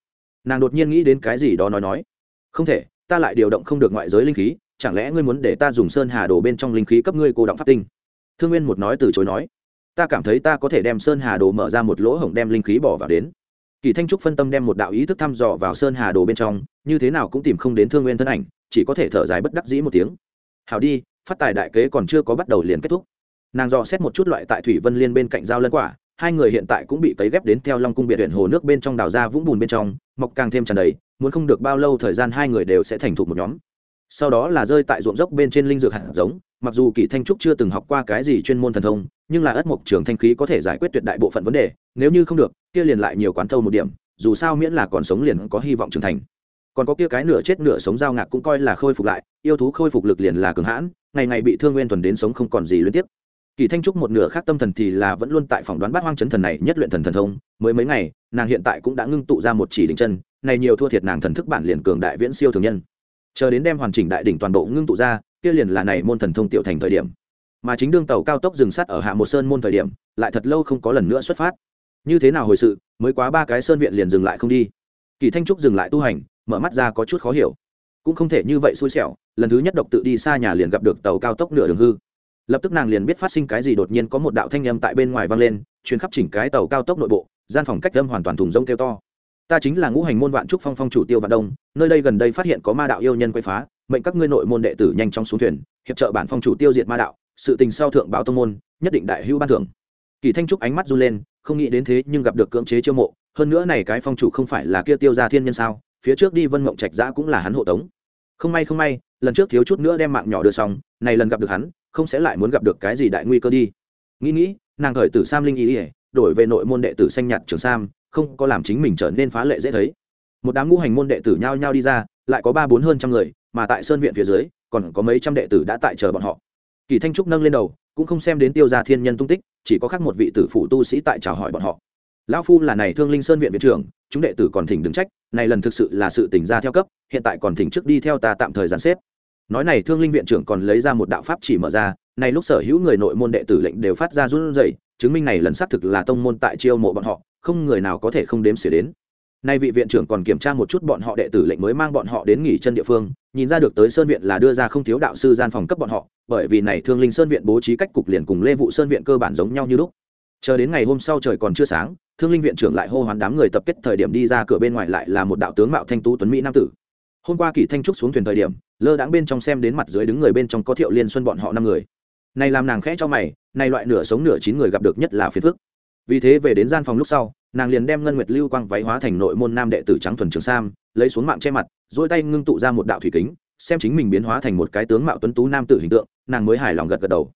Nàng đột nhiên nghĩ đến cái gì đó nói nói. Không thể, ta lại điều động không được ngoại giới linh khí, chẳng lẽ ngươi muốn để ta dùng sơn hà đồ bên trong linh khí cấp ngươi cô động pháp tinh? Thương nguyên một nói từ chối nói. Ta cảm thấy ta có thể đem sơn hà đồ mở ra một lỗ hổng đem linh khí bỏ vào đến kỳ thanh trúc phân tâm đem một đạo ý thức thăm dò vào sơn hà đồ bên trong, như thế nào cũng tìm không đến thương nguyên thân ảnh, chỉ có thể thở dài bất đắc dĩ một tiếng. Hào đi, phát tài đại kế còn chưa có bắt đầu liền kết thúc. Nàng dò xét một chút loại tại thủy vân liên bên cạnh giao lân quả, hai người hiện tại cũng bị cấy ghép đến theo long cung biệt huyện hồ nước bên trong đào ra vũng bùn bên trong, mọc càng thêm tràn đầy, muốn không được bao lâu thời gian hai người đều sẽ thành thục một nhóm. Sau đó là rơi tại ruộng dốc bên trên linh dược hạt giống, mặc dù kỳ thanh trúc chưa từng học qua cái gì chuyên môn thần thông, nhưng là ất mộc trường thanh khí có thể giải quyết tuyệt đại bộ phận vấn đề, nếu như không được kia liền lại nhiều quán thâu một điểm, dù sao miễn là còn sống liền có hy vọng trưởng thành. Còn có kia cái nửa chết nửa sống giao ngạc cũng coi là khôi phục lại, yêu thú khôi phục lực liền là cường hãn, ngày ngày bị thương nguyên thuần đến sống không còn gì liên tiếp. Kỳ thanh trúc một nửa khác tâm thần thì là vẫn luôn tại phỏng đoán bát hoang chấn thần này nhất luyện thần thần thông, mới mấy ngày, nàng hiện tại cũng đã ngưng tụ ra một chỉ đỉnh chân, này nhiều thua thiệt nàng thần thức bản liền cường đại viễn siêu thường nhân. Chờ đến đem hoàn chỉnh đại đỉnh toàn bộ ngưng tụ ra, kia liền là này môn thần thông tiểu thành thời điểm. Mà chính đương tàu cao tốc dừng sát ở hạ một sơn môn thời điểm, lại thật lâu không có lần nữa xuất phát như thế nào hồi sự, mới quá ba cái sơn viện liền dừng lại không đi. Kỳ thanh trúc dừng lại tu hành, mở mắt ra có chút khó hiểu. Cũng không thể như vậy xui xẻo, lần thứ nhất độc tự đi xa nhà liền gặp được tàu cao tốc nửa đường hư. Lập tức nàng liền biết phát sinh cái gì đột nhiên có một đạo thanh â m tại bên ngoài vang lên chuyến khắp chỉnh cái tàu cao tốc nội bộ, gian phòng cách âm hoàn toàn thùng rông kêu to. Ta chính là ngũ hành môn vạn trúc phong phong chủ tiêu vạn đông, nơi đây gần đây phát hiện có ma đạo yêu nhân quay phá, mệnh các ngươi nội môn đệ tử nhanh chóng xuống thuyền, hiệp trợ bản phong chủ tiêu diệt ma đạo, sự tình sau thượng báo tông môn, nhất định đại hữu ban thưởng. Kỳ thanh trúc ánh mắt run lên không nghĩ đến thế nhưng gặp được cưỡng chế chiêu mộ, hơn nữa này cái phong chủ không phải là kia tiêu gia thiên nhân sao, phía trước đi vân mộng trạch giã cũng là hắn hộ tống. Không may không may, lần trước thiếu chút nữa đem mạng nhỏ đưa xong, này lần gặp được hắn, không sẽ lại muốn gặp được cái gì đại nguy cơ đi. Nghĩ nghĩ, nàng khởi tử sam linh ý ỉa đổi về nội môn đệ tử xanh nhạt trường sam, không có làm chính mình trở nên phá lệ dễ thấy. Một đám ngũ hành môn đệ tử nhao nhao đi ra, lại có ba bốn hơn trăm người, mà tại sơn viện phía dưới, còn có mấy trăm đệ tử đã tại chờ bọn họ kỳ thanh trúc nâng lên đầu, cũng không xem đến tiêu gia thiên nhân tung tích, chỉ có khác một vị tử phụ tu sĩ tại chào hỏi bọn họ. Lão phu là này thương linh sơn viện viện trưởng, chúng đệ tử còn thỉnh đứng trách, này lần thực sự là sự tỉnh ra theo cấp, hiện tại còn thỉnh trước đi theo ta tạm thời giàn xếp. Nói này thương linh viện trưởng còn lấy ra một đạo pháp chỉ mở ra, này lúc sở hữu người nội môn đệ tử lệnh đều phát ra run rẩy, chứng minh này lần xác thực là tông môn tại chiêu mộ bọn họ, không người nào có thể không đếm xỉa đến nay vị viện trưởng còn kiểm tra một chút bọn họ đệ tử lệnh mới mang bọn họ đến nghỉ chân địa phương, nhìn ra được tới sơn viện là đưa ra không thiếu đạo sư gian phòng cấp bọn họ, bởi vì này thương linh sơn viện bố trí cách cục liền cùng lê vụ sơn viện cơ bản giống nhau như lúc. Chờ đến ngày hôm sau trời còn chưa sáng, thương linh viện trưởng lại hô hoán đám người tập kết thời điểm đi ra cửa bên ngoài lại là một đạo tướng mạo thanh tú tuấn mỹ nam tử. Hôm qua kỳ thanh trúc xuống thuyền thời điểm, lơ đãng bên trong xem đến mặt dưới đứng người bên trong có thiệu liên xuân bọn họ năm người. Này làm nàng khẽ cho mày, này loại nửa sống nửa chín người gặp được nhất là phiền phức vì thế về đến gian phòng lúc sau, nàng liền đem ngân nguyệt lưu quang váy hóa thành nội môn nam đệ tử trắng thuần trường sam, lấy xuống mạng che mặt dỗi tay ngưng tụ ra một đạo thủy kính, xem chính mình biến hóa thành một cái tướng mạo tuấn tú nam tử hình tượng, nàng mới hài lòng gật gật đầu.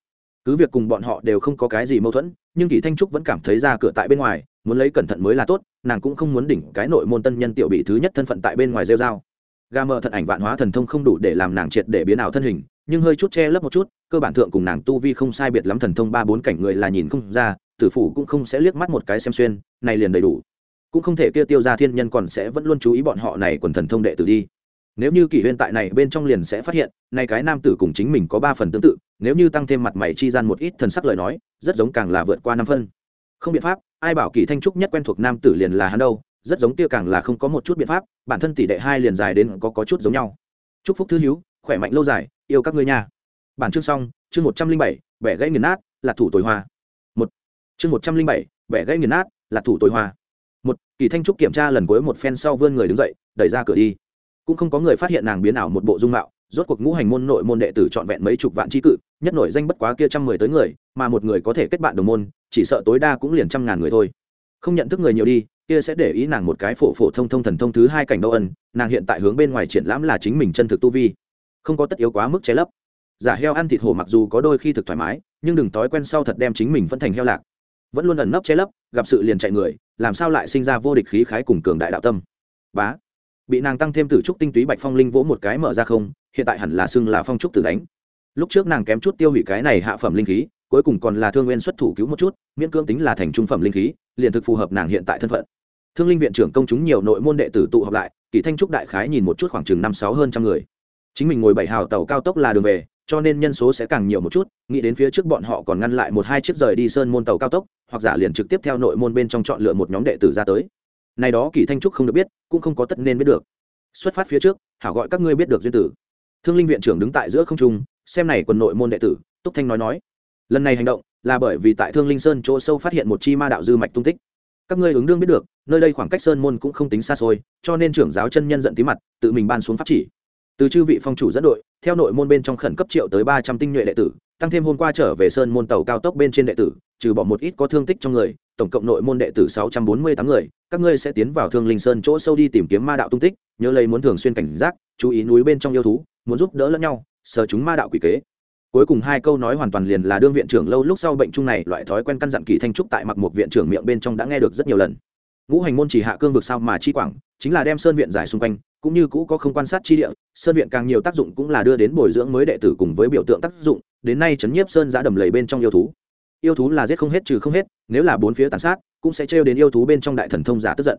Cứ việc cùng bọn họ đều không có cái gì mâu thuẫn, nhưng kỳ thanh trúc vẫn cảm thấy ra cửa tại bên ngoài, muốn lấy cẩn thận mới là tốt, nàng cũng không muốn đỉnh cái nội môn tân nhân tiểu bị thứ nhất thân phận tại bên ngoài rêu dao ga mờ thận ảnh vạn hóa thần thông không đủ để làm nàng triệt để biến ảo thân hình nhưng hơi chút che lấp một chút, cơ bản thượng cùng nàng tu vi không sai biệt lắm thần thông ba bốn cảnh người là nhìn không ra, tử phủ cũng không sẽ liếc mắt một cái xem xuyên, này liền đầy đủ. Cũng không thể kia tiêu ra thiên nhân còn sẽ vẫn luôn chú ý bọn họ này quần thần thông đệ tử đi. Nếu như kỷ huyên tại này bên trong liền sẽ phát hiện, này cái nam tử cùng chính mình có ba phần tương tự, nếu như tăng thêm mặt mày chi gian một ít thần sắc lời nói, rất giống càng là vượt qua năm phân. Không biện pháp, ai bảo kỷ thanh trúc nhất quen thuộc nam tử liền là hắn đâu, rất giống kia càng là không có một chút biện pháp, bản thân tỷ đệ hai liền dài đến có có chút giống nhau. Chúc phúc thư hiếu khỏe mạnh lâu dài, yêu các ngươi nha. Bản chương xong, chương một trăm linh bảy, bẻ gãy nghiền nát, là thủ tối hoa. Một. Chương một trăm linh bảy, bẻ gãy nghiền nát, là thủ tối hoa. Một, kỳ thanh trúc kiểm tra lần cuối một phen sau vươn người đứng dậy, đẩy ra cửa đi. Cũng không có người phát hiện nàng biến ảo một bộ dung mạo, rốt cuộc ngũ hành môn nội môn đệ tử trọn vẹn mấy chục vạn tri cự, nhất nổi danh bất quá kia trăm mười tới người, mà một người có thể kết bạn đồng môn, chỉ sợ tối đa cũng liền trăm ngàn người thôi. Không nhận thức người nhiều đi, kia sẽ để ý nàng một cái phổ phổ thông thông thần thông thứ hai cảnh đô ân, nàng hiện tại hướng bên ngoài triển lãm là chính mình chân thực tu vi không có tất yếu quá mức che lấp. Giả heo ăn thịt hổ mặc dù có đôi khi thực thoải mái, nhưng đừng thói quen sau thật đem chính mình phân thành heo lạc. Vẫn luôn ẩn nấp che lấp, gặp sự liền chạy người, làm sao lại sinh ra vô địch khí khái cùng cường đại đạo tâm. Bá. Bị nàng tăng thêm tử trúc tinh túy bạch phong linh vỗ một cái mở ra không, hiện tại hẳn là xưng là phong trúc tử đánh. Lúc trước nàng kém chút tiêu hủy cái này hạ phẩm linh khí, cuối cùng còn là thương nguyên xuất thủ cứu một chút, miễn cưỡng tính là thành trung phẩm linh khí, liền thực phù hợp nàng hiện tại thân phận. Thương linh viện trưởng công chúng nhiều nội môn đệ tử tụ họp lại, kỳ thanh trúc đại khái nhìn một chút khoảng chừng năm sáu hơn trăm người chính mình ngồi bảy hào tàu cao tốc là đường về, cho nên nhân số sẽ càng nhiều một chút, nghĩ đến phía trước bọn họ còn ngăn lại một hai chiếc rời đi sơn môn tàu cao tốc, hoặc giả liền trực tiếp theo nội môn bên trong chọn lựa một nhóm đệ tử ra tới. Này đó kỳ thanh trúc không được biết, cũng không có tất nên biết được. Xuất phát phía trước, hảo gọi các ngươi biết được duyên tử. Thương linh viện trưởng đứng tại giữa không trung, xem này quần nội môn đệ tử, túc thanh nói nói. Lần này hành động, là bởi vì tại thương linh sơn chỗ sâu phát hiện một chi ma đạo dư mạch tung tích. Các ngươi ứng đương biết được, nơi đây khoảng cách sơn môn cũng không tính xa xôi, cho nên trưởng giáo chân nhân giận tí mặt, tự mình ban xuống pháp chỉ từ chư vị phong chủ dẫn đội, theo nội môn bên trong khẩn cấp triệu tới ba trăm tinh nhuệ đệ tử, tăng thêm hôm qua trở về sơn môn tàu cao tốc bên trên đệ tử, trừ bỏ một ít có thương tích trong người, tổng cộng nội môn đệ tử sáu trăm bốn mươi tám người, các ngươi sẽ tiến vào thương linh sơn chỗ sâu đi tìm kiếm ma đạo tung tích, nhớ lấy muốn thường xuyên cảnh giác, chú ý núi bên trong yêu thú, muốn giúp đỡ lẫn nhau, sờ chúng ma đạo quỷ kế. Cuối cùng hai câu nói hoàn toàn liền là đương viện trưởng lâu lúc sau bệnh chung này, loại thói quen căn dặn kỳ thanh trúc tại mặc một viện trưởng miệng bên trong đã nghe được rất nhiều lần. Ngũ hành môn chỉ hạ cương vực sao mà chi quảng, chính là đem sơn viện giải xung quanh cũng như cũ có không quan sát chi địa, sơn viện càng nhiều tác dụng cũng là đưa đến bồi dưỡng mới đệ tử cùng với biểu tượng tác dụng, đến nay chấn nhiếp sơn giã đầm lầy bên trong yêu thú. Yêu thú là giết không hết trừ không hết, nếu là bốn phía tàn sát, cũng sẽ trêu đến yêu thú bên trong đại thần thông giả tức giận.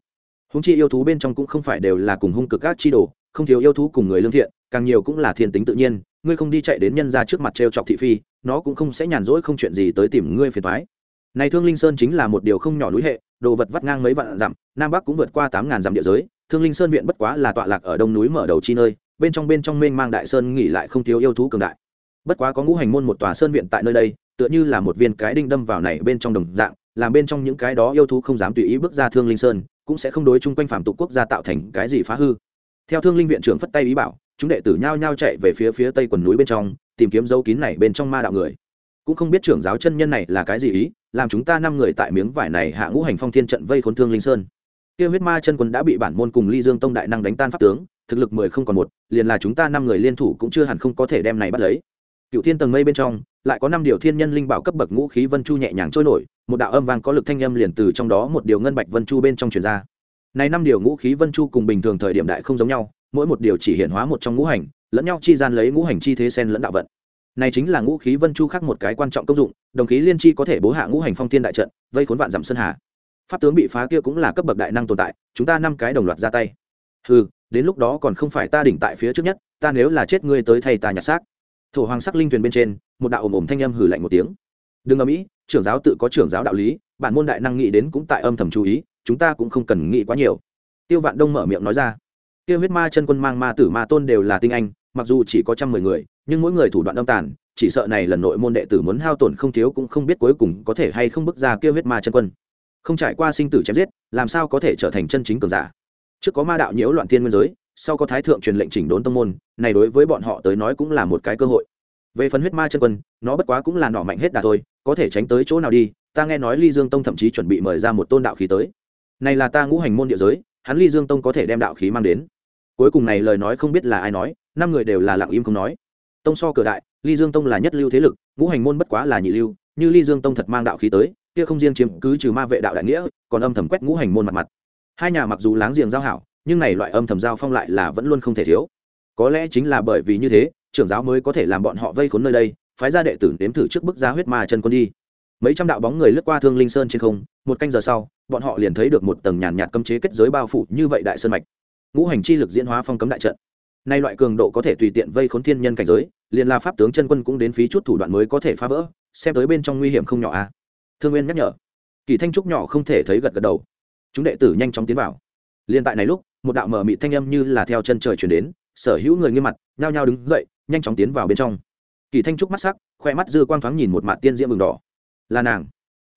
Húng chi yêu thú bên trong cũng không phải đều là cùng hung cực các chi đồ, không thiếu yêu thú cùng người lương thiện, càng nhiều cũng là thiên tính tự nhiên, ngươi không đi chạy đến nhân ra trước mặt trêu chọc thị phi, nó cũng không sẽ nhàn rỗi không chuyện gì tới tìm ngươi phiền thoái này thương linh sơn chính là một điều không nhỏ núi hệ, đồ vật vắt ngang mấy vạn dặm, nam bắc cũng vượt qua tám ngàn dặm địa giới thương linh sơn viện bất quá là tọa lạc ở đông núi mở đầu chi nơi, bên trong bên trong mênh mang đại sơn nghỉ lại không thiếu yêu thú cường đại. Bất quá có ngũ hành môn một tòa sơn viện tại nơi đây, tựa như là một viên cái đinh đâm vào này bên trong đồng dạng, làm bên trong những cái đó yêu thú không dám tùy ý bước ra thương linh sơn, cũng sẽ không đối chung quanh phạm tục quốc gia tạo thành cái gì phá hư. Theo thương linh viện trưởng phất tay ý bảo, chúng đệ tử nhao nhao chạy về phía phía tây quần núi bên trong, tìm kiếm dấu kín này bên trong ma đạo người. Cũng không biết trưởng giáo chân nhân này là cái gì ý, làm chúng ta năm người tại miếng vải này hạ ngũ hành phong thiên trận vây khốn thương linh sơn kia huyết ma chân quân đã bị bản môn cùng ly dương tông đại năng đánh tan pháp tướng, thực lực mười không còn một, liền là chúng ta năm người liên thủ cũng chưa hẳn không có thể đem này bắt lấy. Cựu thiên tầng mây bên trong, lại có năm điều thiên nhân linh bảo cấp bậc ngũ khí vân chu nhẹ nhàng trôi nổi, một đạo âm vang có lực thanh âm liền từ trong đó một điều ngân bạch vân chu bên trong truyền ra. Này năm điều ngũ khí vân chu cùng bình thường thời điểm đại không giống nhau, mỗi một điều chỉ hiện hóa một trong ngũ hành, lẫn nhau chi gian lấy ngũ hành chi thế sen lẫn đạo vận. Này chính là ngũ khí vân chu khác một cái quan trọng công dụng, đồng khí liên chi có thể bố hạ ngũ hành phong thiên đại trận, vây khốn vạn dặm sơn hà pháp tướng bị phá kia cũng là cấp bậc đại năng tồn tại, chúng ta năm cái đồng loạt ra tay. Ừ đến lúc đó còn không phải ta đỉnh tại phía trước nhất, ta nếu là chết ngươi tới thay ta nhặt xác. Thổ hoàng sắc linh thuyền bên trên, một đạo ồm ồm thanh âm hử lạnh một tiếng. Đừng ở mỹ trưởng giáo tự có trưởng giáo đạo lý, bản môn đại năng nghĩ đến cũng tại âm thầm chú ý, chúng ta cũng không cần nghĩ quá nhiều. Tiêu vạn đông mở miệng nói ra. Tiêu huyết ma chân quân mang ma tử ma tôn đều là tinh anh, mặc dù chỉ có trăm mười người, nhưng mỗi người thủ đoạn âm tàn, chỉ sợ này lần nội môn đệ tử muốn hao tổn không thiếu cũng không biết cuối cùng có thể hay không bước ra kêu huyết ma chân quân không trải qua sinh tử chém giết, làm sao có thể trở thành chân chính cường giả? Trước có ma đạo nhiễu loạn thiên nguyên giới, sau có thái thượng truyền lệnh chỉnh đốn tông môn, này đối với bọn họ tới nói cũng là một cái cơ hội. Về phần huyết ma chân quân, nó bất quá cũng là nỏ mạnh hết đà thôi, có thể tránh tới chỗ nào đi, ta nghe nói ly dương tông thậm chí chuẩn bị mời ra một tôn đạo khí tới. Này là ta ngũ hành môn địa giới, hắn ly dương tông có thể đem đạo khí mang đến. Cuối cùng này lời nói không biết là ai nói, năm người đều là lặng im không nói. Tông so cửa đại, ly dương tông là nhất lưu thế lực, ngũ hành môn bất quá là nhị lưu, như ly dương tông thật mang đạo khí tới kia không riêng chiếm cứ trừ ma vệ đạo đại nghĩa, còn âm thầm quét ngũ hành môn mặt mặt. Hai nhà mặc dù láng giềng giao hảo, nhưng này loại âm thầm giao phong lại là vẫn luôn không thể thiếu. Có lẽ chính là bởi vì như thế, trưởng giáo mới có thể làm bọn họ vây khốn nơi đây, phái ra đệ tử nếm thử trước bức giá huyết ma chân quân đi. Mấy trăm đạo bóng người lướt qua thương linh sơn trên không, một canh giờ sau, bọn họ liền thấy được một tầng nhàn nhạt cấm chế kết giới bao phủ như vậy đại sơn mạch. Ngũ hành chi lực diễn hóa phong cấm đại trận. Nay loại cường độ có thể tùy tiện vây khốn thiên nhân cảnh giới, liền là pháp tướng chân quân cũng đến phí chút thủ đoạn mới có thể phá vỡ, xem tới bên trong nguy hiểm không nhỏ a à thương nguyên nhắc nhở. Kỳ thanh trúc nhỏ không thể thấy gật gật đầu. Chúng đệ tử nhanh chóng tiến vào. Liên tại này lúc, một đạo mở mị thanh âm như là theo chân trời chuyển đến, sở hữu người nghiêm mặt, nhao nhao đứng dậy, nhanh chóng tiến vào bên trong. Kỳ thanh trúc mắt sắc, khoe mắt dư quang thoáng nhìn một mặt tiên diễm vừng đỏ. Là nàng.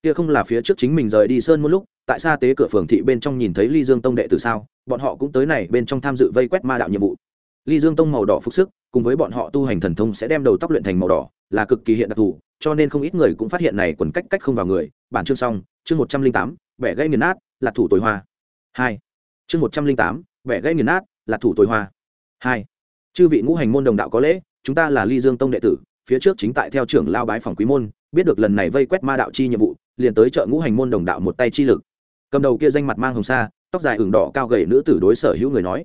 Kia không là phía trước chính mình rời đi sơn một lúc, tại sao tế cửa phường thị bên trong nhìn thấy ly dương tông đệ từ sao, bọn họ cũng tới này bên trong tham dự vây quét ma đạo nhiệm vụ ly dương tông màu đỏ phục sức, cùng với bọn họ tu hành thần thông sẽ đem đầu tóc luyện thành màu đỏ, là cực kỳ hiện đặc thù, cho nên không ít người cũng phát hiện này quần cách cách không vào người. Bản chương xong, chương một trăm linh tám vẻ gây nghiền nát, là thủ tối hoa. Hai. Chương một trăm linh tám vẻ gây nghiền nát, là thủ tối hoa. Hai. Chư vị ngũ hành môn đồng đạo có lễ, chúng ta là ly dương tông đệ tử, phía trước chính tại theo trưởng lao bái phòng quý môn, biết được lần này vây quét ma đạo chi nhiệm vụ, liền tới chợ ngũ hành môn đồng đạo một tay chi lực. Cầm đầu kia danh mặt mang hồng sa, tóc dài ửng đỏ cao gầy nữ tử đối sở hữu người nói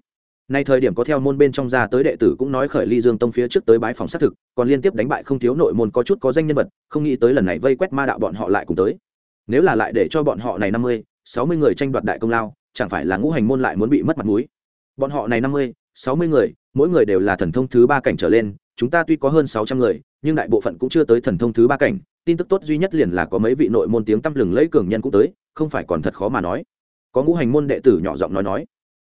nay thời điểm có theo môn bên trong ra tới đệ tử cũng nói khởi ly dương tông phía trước tới bái phòng xác thực, còn liên tiếp đánh bại không thiếu nội môn có chút có danh nhân vật, không nghĩ tới lần này vây quét ma đạo bọn họ lại cùng tới. Nếu là lại để cho bọn họ này năm mươi, sáu mươi người tranh đoạt đại công lao, chẳng phải là ngũ hành môn lại muốn bị mất mặt mũi? Bọn họ này năm mươi, sáu mươi người, mỗi người đều là thần thông thứ ba cảnh trở lên, chúng ta tuy có hơn sáu trăm người, nhưng đại bộ phận cũng chưa tới thần thông thứ ba cảnh, tin tức tốt duy nhất liền là có mấy vị nội môn tiếng tăm lừng lẫy cường nhân cũng tới, không phải còn thật khó mà nói. Có ngũ hành môn đệ tử nhỏ giọng nói nói.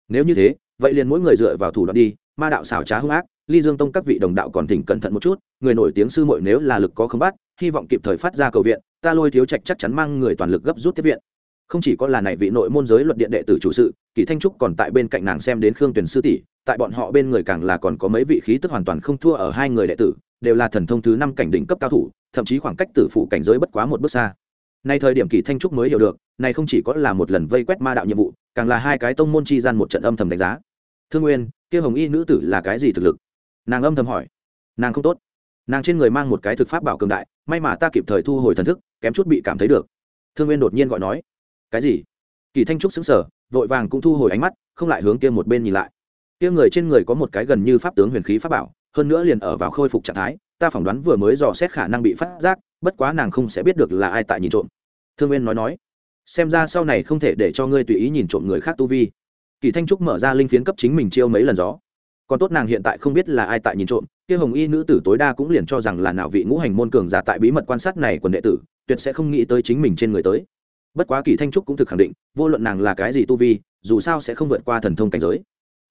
Nếu như thế vậy liền mỗi người dựa vào thủ đoạn đi, ma đạo xảo trá hung ác, ly dương tông các vị đồng đạo còn thỉnh cẩn thận một chút, người nổi tiếng sư muội nếu là lực có không bắt, hy vọng kịp thời phát ra cầu viện, ta lôi thiếu trạch chắc chắn mang người toàn lực gấp rút tiếp viện. Không chỉ có là này vị nội môn giới luật điện đệ tử chủ sự, kỳ thanh trúc còn tại bên cạnh nàng xem đến khương tuyển sư tỷ, tại bọn họ bên người càng là còn có mấy vị khí tức hoàn toàn không thua ở hai người đệ tử, đều là thần thông thứ năm cảnh đỉnh cấp cao thủ, thậm chí khoảng cách tử phụ cảnh giới bất quá một bước xa. Nay thời điểm kỳ thanh trúc mới hiểu được, này không chỉ có là một lần vây quét ma đạo nhiệm vụ càng là hai cái tông môn chi gian một trận âm thầm đánh giá. Thương nguyên, kia hồng y nữ tử là cái gì thực lực? Nàng âm thầm hỏi. Nàng không tốt. Nàng trên người mang một cái thực pháp bảo cường đại, may mà ta kịp thời thu hồi thần thức, kém chút bị cảm thấy được. Thương nguyên đột nhiên gọi nói. Cái gì? Kỳ thanh trúc xứng sở vội vàng cũng thu hồi ánh mắt, không lại hướng kia một bên nhìn lại. Kia người trên người có một cái gần như pháp tướng huyền khí pháp bảo, hơn nữa liền ở vào khôi phục trạng thái, ta phỏng đoán vừa mới dò xét khả năng bị phát giác, bất quá nàng không sẽ biết được là ai tại nhìn trộm. Thương nguyên nói nói xem ra sau này không thể để cho ngươi tùy ý nhìn trộm người khác tu vi. Kỳ thanh trúc mở ra linh phiến cấp chính mình chiêu mấy lần gió. Còn tốt nàng hiện tại không biết là ai tại nhìn trộm, kia hồng y nữ tử tối đa cũng liền cho rằng là nào vị ngũ hành môn cường giả tại bí mật quan sát này quần đệ tử, tuyệt sẽ không nghĩ tới chính mình trên người tới. Bất quá kỳ thanh trúc cũng thực khẳng định, vô luận nàng là cái gì tu vi, dù sao sẽ không vượt qua thần thông cảnh giới.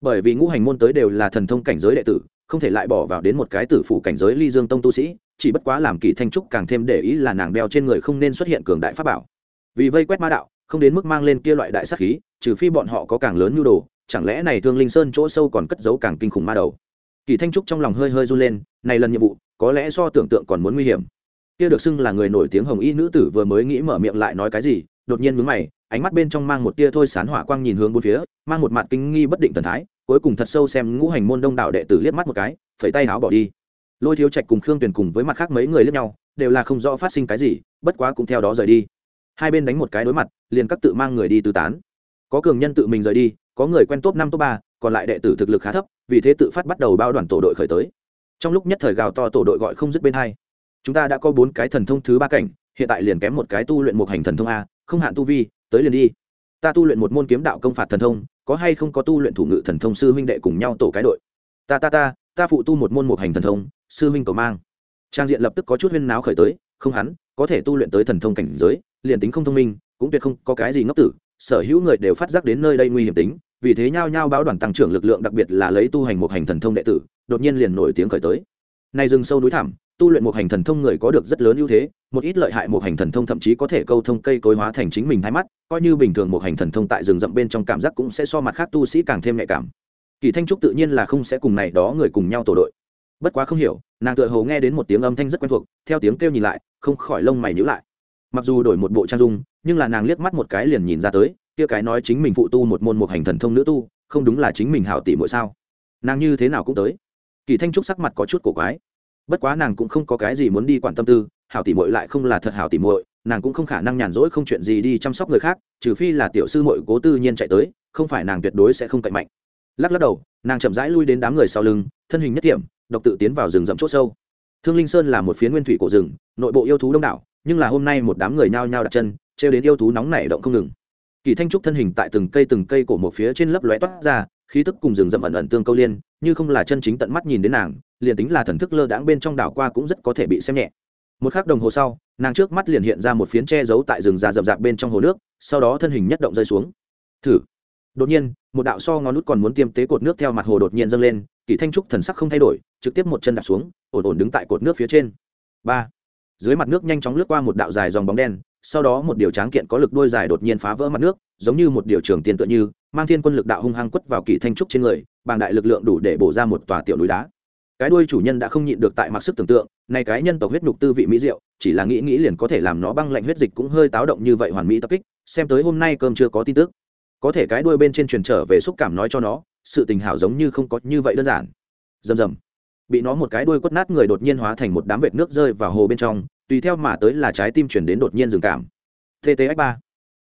Bởi vì ngũ hành môn tới đều là thần thông cảnh giới đệ tử, không thể lại bỏ vào đến một cái tử phủ cảnh giới ly dương tông tu sĩ, chỉ bất quá làm kỳ thanh trúc càng thêm để ý là nàng đeo trên người không nên xuất hiện cường đại pháp bảo vì vây quét ma đạo, không đến mức mang lên kia loại đại sắc khí, trừ phi bọn họ có càng lớn nhu đồ, chẳng lẽ này thương linh sơn chỗ sâu còn cất giấu càng kinh khủng ma đầu? Kỳ thanh trúc trong lòng hơi hơi run lên, này lần nhiệm vụ, có lẽ do tưởng tượng còn muốn nguy hiểm. Kia được xưng là người nổi tiếng hồng y nữ tử vừa mới nghĩ mở miệng lại nói cái gì, đột nhiên mướn mày, ánh mắt bên trong mang một tia thôi sán hỏa quang nhìn hướng bốn phía, mang một mặt kinh nghi bất định thần thái, cuối cùng thật sâu xem ngũ hành môn đông đảo đệ tử liếc mắt một cái, phẩy tay áo bỏ đi. Lôi thiếu trạch cùng khương tuyền cùng với mặt khác mấy người liếc nhau, đều là không rõ phát sinh cái gì, bất quá cũng theo đó rời đi hai bên đánh một cái đối mặt, liền các tự mang người đi tứ tán. Có cường nhân tự mình rời đi, có người quen top năm, top ba, còn lại đệ tử thực lực khá thấp, vì thế tự phát bắt đầu bao đoàn tổ đội khởi tới. Trong lúc nhất thời gào to, tổ đội gọi không dứt bên hai. Chúng ta đã có bốn cái thần thông thứ ba cảnh, hiện tại liền kém một cái tu luyện một hành thần thông a, không hạn tu vi, tới liền đi. Ta tu luyện một môn kiếm đạo công phạt thần thông, có hay không có tu luyện thủ ngự thần thông sư huynh đệ cùng nhau tổ cái đội? Ta ta ta ta phụ tu một môn một hành thần thông, sư huynh cầu mang. Trang diện lập tức có chút huyên náo khởi tới, không hắn, có thể tu luyện tới thần thông cảnh giới liền tính không thông minh, cũng tuyệt không có cái gì ngốc tử, sở hữu người đều phát giác đến nơi đây nguy hiểm tính, vì thế nhao nhao báo đoàn tăng trưởng lực lượng đặc biệt là lấy tu hành một hành thần thông đệ tử, đột nhiên liền nổi tiếng khởi tới. Nay rừng sâu núi thẳm, tu luyện một hành thần thông người có được rất lớn ưu thế, một ít lợi hại một hành thần thông thậm chí có thể câu thông cây cối hóa thành chính mình hai mắt, coi như bình thường một hành thần thông tại rừng rậm bên trong cảm giác cũng sẽ so mặt khác tu sĩ càng thêm nhạy cảm. Kỳ thanh trúc tự nhiên là không sẽ cùng này đó người cùng nhau tổ đội. Bất quá không hiểu, nàng tựa hồ nghe đến một tiếng âm thanh rất quen thuộc, theo tiếng kêu nhìn lại, không khỏi lông mày nhữ lại mặc dù đổi một bộ trang dung, nhưng là nàng liếc mắt một cái liền nhìn ra tới, kia cái nói chính mình phụ tu một môn một hành thần thông nữ tu, không đúng là chính mình hảo tỷ mỗi sao? Nàng như thế nào cũng tới. Kỳ thanh trúc sắc mặt có chút cổ quái. Bất quá nàng cũng không có cái gì muốn đi quản tâm tư, hảo tỷ mội lại không là thật hảo tỷ mội nàng cũng không khả năng nhàn rỗi không chuyện gì đi chăm sóc người khác, trừ phi là tiểu sư mội cố tư nhiên chạy tới, không phải nàng tuyệt đối sẽ không cậy mạnh. Lắc lắc đầu, nàng chậm rãi lui đến đám người sau lưng, thân hình nhất điểm độc tự tiến vào rừng rậm c h ỗ sâu. Thương linh sơn là một phiến nguyên thủy cổ rừng, nội bộ yêu thú đông đảo nhưng là hôm nay một đám người nhao nhao đặt chân, trêu đến yêu thú nóng nảy động không ngừng. Kỳ thanh trúc thân hình tại từng cây từng cây cổ một phía trên lớp lóe toát ra, khí tức cùng rừng rậm ẩn ẩn tương câu liên, như không là chân chính tận mắt nhìn đến nàng, liền tính là thần thức lơ đãng bên trong đảo qua cũng rất có thể bị xem nhẹ. Một khắc đồng hồ sau, nàng trước mắt liền hiện ra một phiến che giấu tại rừng già rậm rạp bên trong hồ nước, sau đó thân hình nhất động rơi xuống. Thử. Đột nhiên, một đạo so ngón nút còn muốn tiêm tế cột nước theo mặt hồ đột nhiên dâng lên, kỳ thanh trúc thần sắc không thay đổi, trực tiếp một chân đạp xuống, ổn ổn đứng tại cột nước phía trên. Ba dưới mặt nước nhanh chóng lướt qua một đạo dài dòng bóng đen, sau đó một điều tráng kiện có lực đôi dài đột nhiên phá vỡ mặt nước, giống như một điều trường tiền tựa như, mang thiên quân lực đạo hung hăng quất vào kỳ thanh trúc trên người bằng đại lực lượng đủ để bổ ra một tòa tiểu núi đá. Cái đuôi chủ nhân đã không nhịn được tại mặc sức tưởng tượng, này cái nhân tộc huyết nhục tư vị mỹ diệu, chỉ là nghĩ nghĩ liền có thể làm nó băng lạnh huyết dịch cũng hơi táo động như vậy hoàn mỹ tập kích, xem tới hôm nay cơm chưa có tin tức. Có thể cái đuôi bên trên truyền trở về xúc cảm nói cho nó, sự tình hảo giống như không có như vậy đơn giản. Rầm rầm bị nó một cái đuôi quất nát người đột nhiên hóa thành một đám vệt nước rơi vào hồ bên trong, tùy theo mà tới là trái tim chuyển đến đột nhiên dừng cảm. Ttx ba.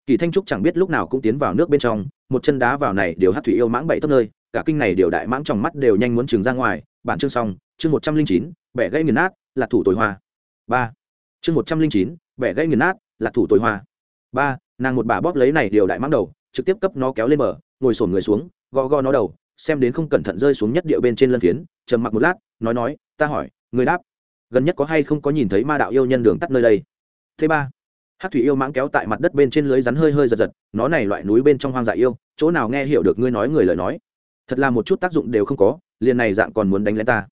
Kỳ thanh trúc chẳng biết lúc nào cũng tiến vào nước bên trong, một chân đá vào này điều hát thủy yêu mãng bảy tấp nơi, cả kinh này điều đại mãng trong mắt đều nhanh muốn trừng ra ngoài. Bản chương xong, chương một trăm linh chín, bẻ gây nghiền nát, là thủ tồi hoa. Ba. Chương một trăm linh chín, bẻ gây nghiền nát, là thủ tồi hoa. Ba, nàng một bà bóp lấy này điều đại mãng đầu, trực tiếp cấp nó kéo lên bờ, ngồi sổn người xuống gò gò nó đầu, xem đến không cẩn thận rơi xuống nhất địa bên trên lân phiến, trầm mặc một lát nói nói, ta hỏi, người đáp, gần nhất có hay không có nhìn thấy ma đạo yêu nhân đường tắt nơi đây? Thứ ba, hát thủy yêu mãng kéo tại mặt đất bên trên lưới rắn hơi hơi giật giật, nó này loại núi bên trong hoang dại yêu, chỗ nào nghe hiểu được ngươi nói người lời nói? Thật là một chút tác dụng đều không có, liền này dạng còn muốn đánh lên ta.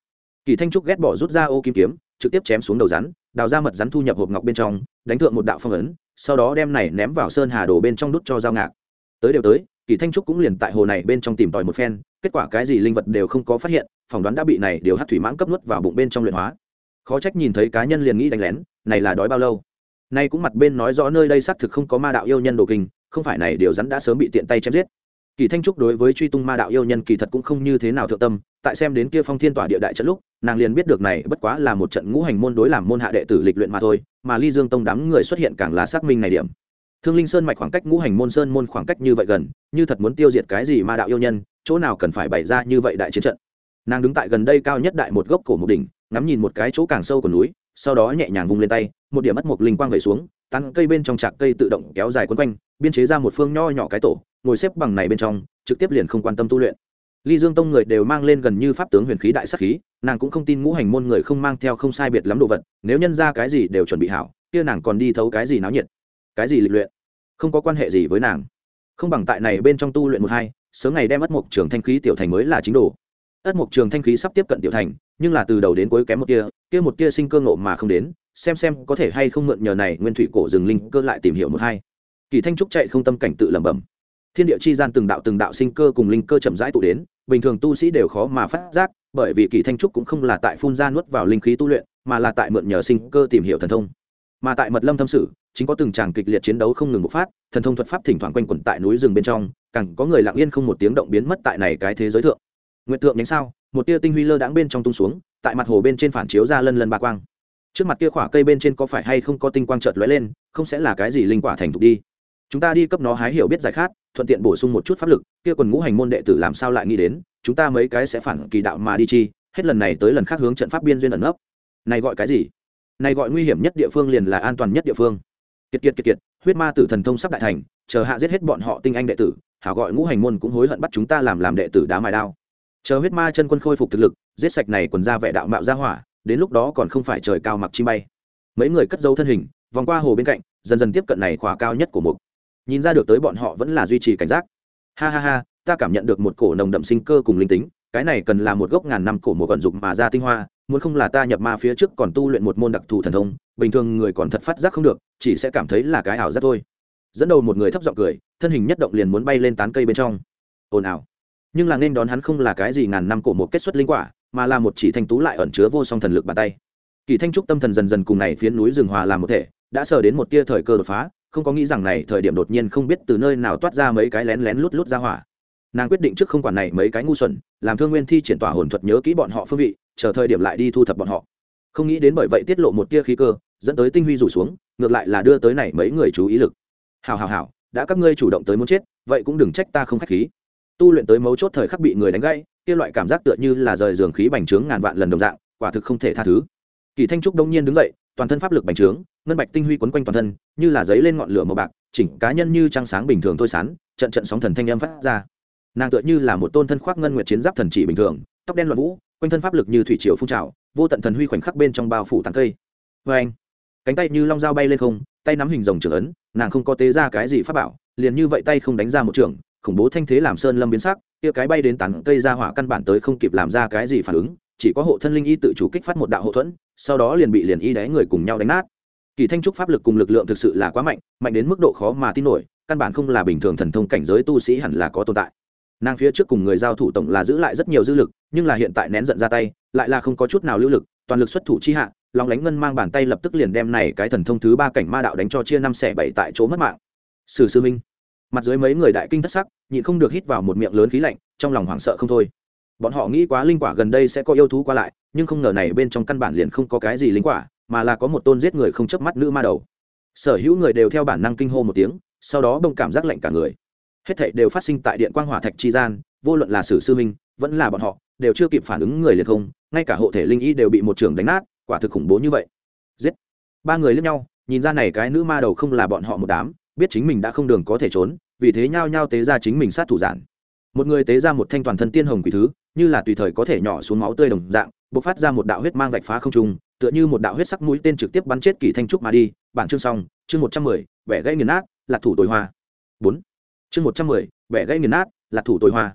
Kỳ thanh trúc ghét bỏ rút ra ô kim kiếm, trực tiếp chém xuống đầu rắn, đào ra mật rắn thu nhập hộp ngọc bên trong, đánh thượng một đạo phong ấn, sau đó đem này ném vào sơn hà đồ bên trong đút cho dao ngạc. Tới đều tới, kỳ thanh trúc cũng liền tại hồ này bên trong tìm tòi một phen kết quả cái gì linh vật đều không có phát hiện, phỏng đoán đã bị này điều hát thủy mãng cấp nuốt vào bụng bên trong luyện hóa. Khó trách nhìn thấy cá nhân liền nghĩ đánh lén, này là đói bao lâu. Nay cũng mặt bên nói rõ nơi đây xác thực không có ma đạo yêu nhân đồ kinh, không phải này điều rắn đã sớm bị tiện tay chém giết. Kỳ thanh trúc đối với truy tung ma đạo yêu nhân kỳ thật cũng không như thế nào thượng tâm, tại xem đến kia phong thiên tỏa địa đại trận lúc, nàng liền biết được này bất quá là một trận ngũ hành môn đối làm môn hạ đệ tử lịch luyện mà thôi, mà ly dương tông đám người xuất hiện càng là xác minh này điểm thương linh sơn mạch khoảng cách ngũ hành môn sơn môn khoảng cách như vậy gần, như thật muốn tiêu diệt cái gì ma đạo yêu nhân, chỗ nào cần phải bày ra như vậy đại chiến trận. Nàng đứng tại gần đây cao nhất đại một gốc cổ một đỉnh, ngắm nhìn một cái chỗ càng sâu của núi, sau đó nhẹ nhàng vung lên tay, một điểm mất một linh quang về xuống, tán cây bên trong trạc cây tự động kéo dài quấn quanh, biên chế ra một phương nho nhỏ cái tổ, ngồi xếp bằng này bên trong, trực tiếp liền không quan tâm tu luyện. Ly dương tông người đều mang lên gần như pháp tướng huyền khí đại sắc khí, nàng cũng không tin ngũ hành môn người không mang theo không sai biệt lắm đồ vật, nếu nhân ra cái gì đều chuẩn bị hảo, kia nàng còn đi thấu cái gì náo nhiệt cái gì lịch luyện? Không có quan hệ gì với nàng. Không bằng tại này bên trong tu luyện một hai, sớm ngày đem ất mộc trường thanh khí tiểu thành mới là chính đồ. Ất mộc trường thanh khí sắp tiếp cận tiểu thành, nhưng là từ đầu đến cuối kém một tia kia một tia sinh cơ ngộ mà không đến, xem xem có thể hay không mượn nhờ này nguyên thủy cổ rừng linh cơ lại tìm hiểu một hai. Kỳ thanh trúc chạy không tâm cảnh tự lẩm bẩm. Thiên địa chi gian từng đạo từng đạo sinh cơ cùng linh cơ chậm rãi tụ đến, bình thường tu sĩ đều khó mà phát giác, bởi vì kỳ thanh trúc cũng không là tại phun ra nuốt vào linh khí tu luyện, mà là tại mượn nhờ sinh cơ tìm hiểu thần thông mà tại mật lâm thâm sử, chính có từng tràng kịch liệt chiến đấu không ngừng bộc phát, thần thông thuật pháp thỉnh thoảng quanh quẩn tại núi rừng bên trong, càng có người lặng yên không một tiếng động biến mất tại này cái thế giới thượng. Nguyện thượng nhánh sao, một tia tinh huy lơ đãng bên trong tung xuống, tại mặt hồ bên trên phản chiếu ra lân lân ba quang. Trước mặt kia khỏa cây bên trên có phải hay không có tinh quang chợt lóe lên, không sẽ là cái gì linh quả thành thục đi. Chúng ta đi cấp nó hái hiểu biết giải khát, thuận tiện bổ sung một chút pháp lực, kia quần ngũ hành môn đệ tử làm sao lại nghĩ đến, chúng ta mấy cái sẽ phản kỳ đạo mà đi chi, hết lần này tới lần khác hướng trận pháp biên duyên ẩn nấp. Này gọi cái gì? Này gọi nguy hiểm nhất địa phương liền là an toàn nhất địa phương. Kiệt kiệt kiệt kiệt, huyết ma tử thần thông sắp đại thành, chờ hạ giết hết bọn họ tinh anh đệ tử, hảo gọi ngũ hành môn cũng hối hận bắt chúng ta làm làm đệ tử đá mài đao. Chờ huyết ma chân quân khôi phục thực lực, giết sạch này quần ra vẻ đạo mạo ra hỏa, đến lúc đó còn không phải trời cao mặc chi bay. Mấy người cất dấu thân hình, vòng qua hồ bên cạnh, dần dần tiếp cận này khóa cao nhất của mục. Nhìn ra được tới bọn họ vẫn là duy trì cảnh giác. Ha ha ha, ta cảm nhận được một cổ nồng đậm sinh cơ cùng linh tính cái này cần là một gốc ngàn năm cổ một vận dụng mà ra tinh hoa, muốn không là ta nhập ma phía trước còn tu luyện một môn đặc thù thần thông, bình thường người còn thật phát giác không được, chỉ sẽ cảm thấy là cái ảo giác thôi. Dẫn đầu một người thấp giọng cười, thân hình nhất động liền muốn bay lên tán cây bên trong. Ồn ào. Nhưng là nên đón hắn không là cái gì ngàn năm cổ một kết xuất linh quả, mà là một chỉ thanh tú lại ẩn chứa vô song thần lực bàn tay. Kỳ thanh trúc tâm thần dần dần cùng này phiến núi rừng hòa làm một thể, đã sờ đến một tia thời cơ đột phá, không có nghĩ rằng này thời điểm đột nhiên không biết từ nơi nào toát ra mấy cái lén lén lút lút ra hỏa nàng quyết định trước không quản này mấy cái ngu xuẩn, làm thương nguyên thi triển tỏa hồn thuật nhớ kỹ bọn họ phương vị, chờ thời điểm lại đi thu thập bọn họ. Không nghĩ đến bởi vậy tiết lộ một tia khí cơ, dẫn tới tinh huy rủ xuống, ngược lại là đưa tới này mấy người chú ý lực. Hào hào hào đã các ngươi chủ động tới muốn chết, vậy cũng đừng trách ta không k h á c h khí. Tu luyện tới mấu chốt thời khắc bị người đánh gãy, kia loại cảm giác tựa như là rời giường khí bành trướng ngàn vạn lần đồng dạng, quả thực không thể tha thứ. Kỳ thanh trúc đông nhiên đứng dậy, toàn thân pháp lực bành trướng, ngân bạch tinh huy quấn quanh toàn thân, như là giấy lên ngọn lửa màu bạc, chỉnh cá nhân như trăng sáng bình thường thôi sán, trận trận sóng thần thanh âm phát ra nàng tựa như là một tôn thân khoác ngân nguyệt chiến giáp thần chỉ bình thường, tóc đen loạn vũ, quanh thân pháp lực như thủy triều phun trào, vô tận thần huy khoảnh khắc bên trong bao phủ tàng cây. Vê anh, cánh tay như long dao bay lên không, tay nắm hình rồng trưởng ấn, nàng không có tế ra cái gì pháp bảo, liền như vậy tay không đánh ra một trường, khủng bố thanh thế làm sơn lâm biến sắc, kia cái bay đến tán cây ra hỏa căn bản tới không kịp làm ra cái gì phản ứng, chỉ có hộ thân linh y tự chủ kích phát một đạo hậu thuẫn, sau đó liền bị liền y đáy người cùng nhau đánh nát. Kỳ thanh trúc pháp lực cùng lực lượng thực sự là quá mạnh mạnh đến mức độ khó mà tin nổi, căn bản không là bình thường thần thông cảnh giới tu sĩ hẳn là có tồn tại nàng phía trước cùng người giao thủ tổng là giữ lại rất nhiều dư lực, nhưng là hiện tại nén giận ra tay, lại là không có chút nào lưu lực, toàn lực xuất thủ chi hạ lòng lánh ngân mang bàn tay lập tức liền đem này cái thần thông thứ ba cảnh ma đạo đánh cho chia năm xẻ bảy tại chỗ mất mạng. Sử sư minh, mặt dưới mấy người đại kinh thất sắc, nhịn không được hít vào một miệng lớn khí lạnh, trong lòng hoảng sợ không thôi. Bọn họ nghĩ quá linh quả gần đây sẽ có yêu thú qua lại, nhưng không ngờ này bên trong căn bản liền không có cái gì linh quả, mà là có một tôn giết người không chớp mắt nữ ma đầu. Sở hữu người đều theo bản năng kinh hô một tiếng, sau đó bông cảm giác lạnh cả người hết thảy đều phát sinh tại điện quang hỏa thạch chi gian, vô luận là sử sư minh, vẫn là bọn họ, đều chưa kịp phản ứng người liệt không, ngay cả hộ thể linh y đều bị một trưởng đánh nát, quả thực khủng bố như vậy. Giết. Ba người lướt nhau, nhìn ra này cái nữ ma đầu không là bọn họ một đám, biết chính mình đã không đường có thể trốn, vì thế nhao nhao tế ra chính mình sát thủ giản. Một người tế ra một thanh toàn thân tiên hồng quỷ thứ, như là tùy thời có thể nhỏ xuống máu tươi đồng dạng, bộc phát ra một đạo huyết mang vạch phá không trung, tựa như một đạo huyết sắc mũi tên trực tiếp bắn chết kỳ thanh trúc mà đi. Bản chương xong, chương một trăm mười, vẻ gây nghiền nát, lạc thủ tối hoa. Bốn chương một trăm mười vẻ gây nghiền nát, là thủ tối hoa.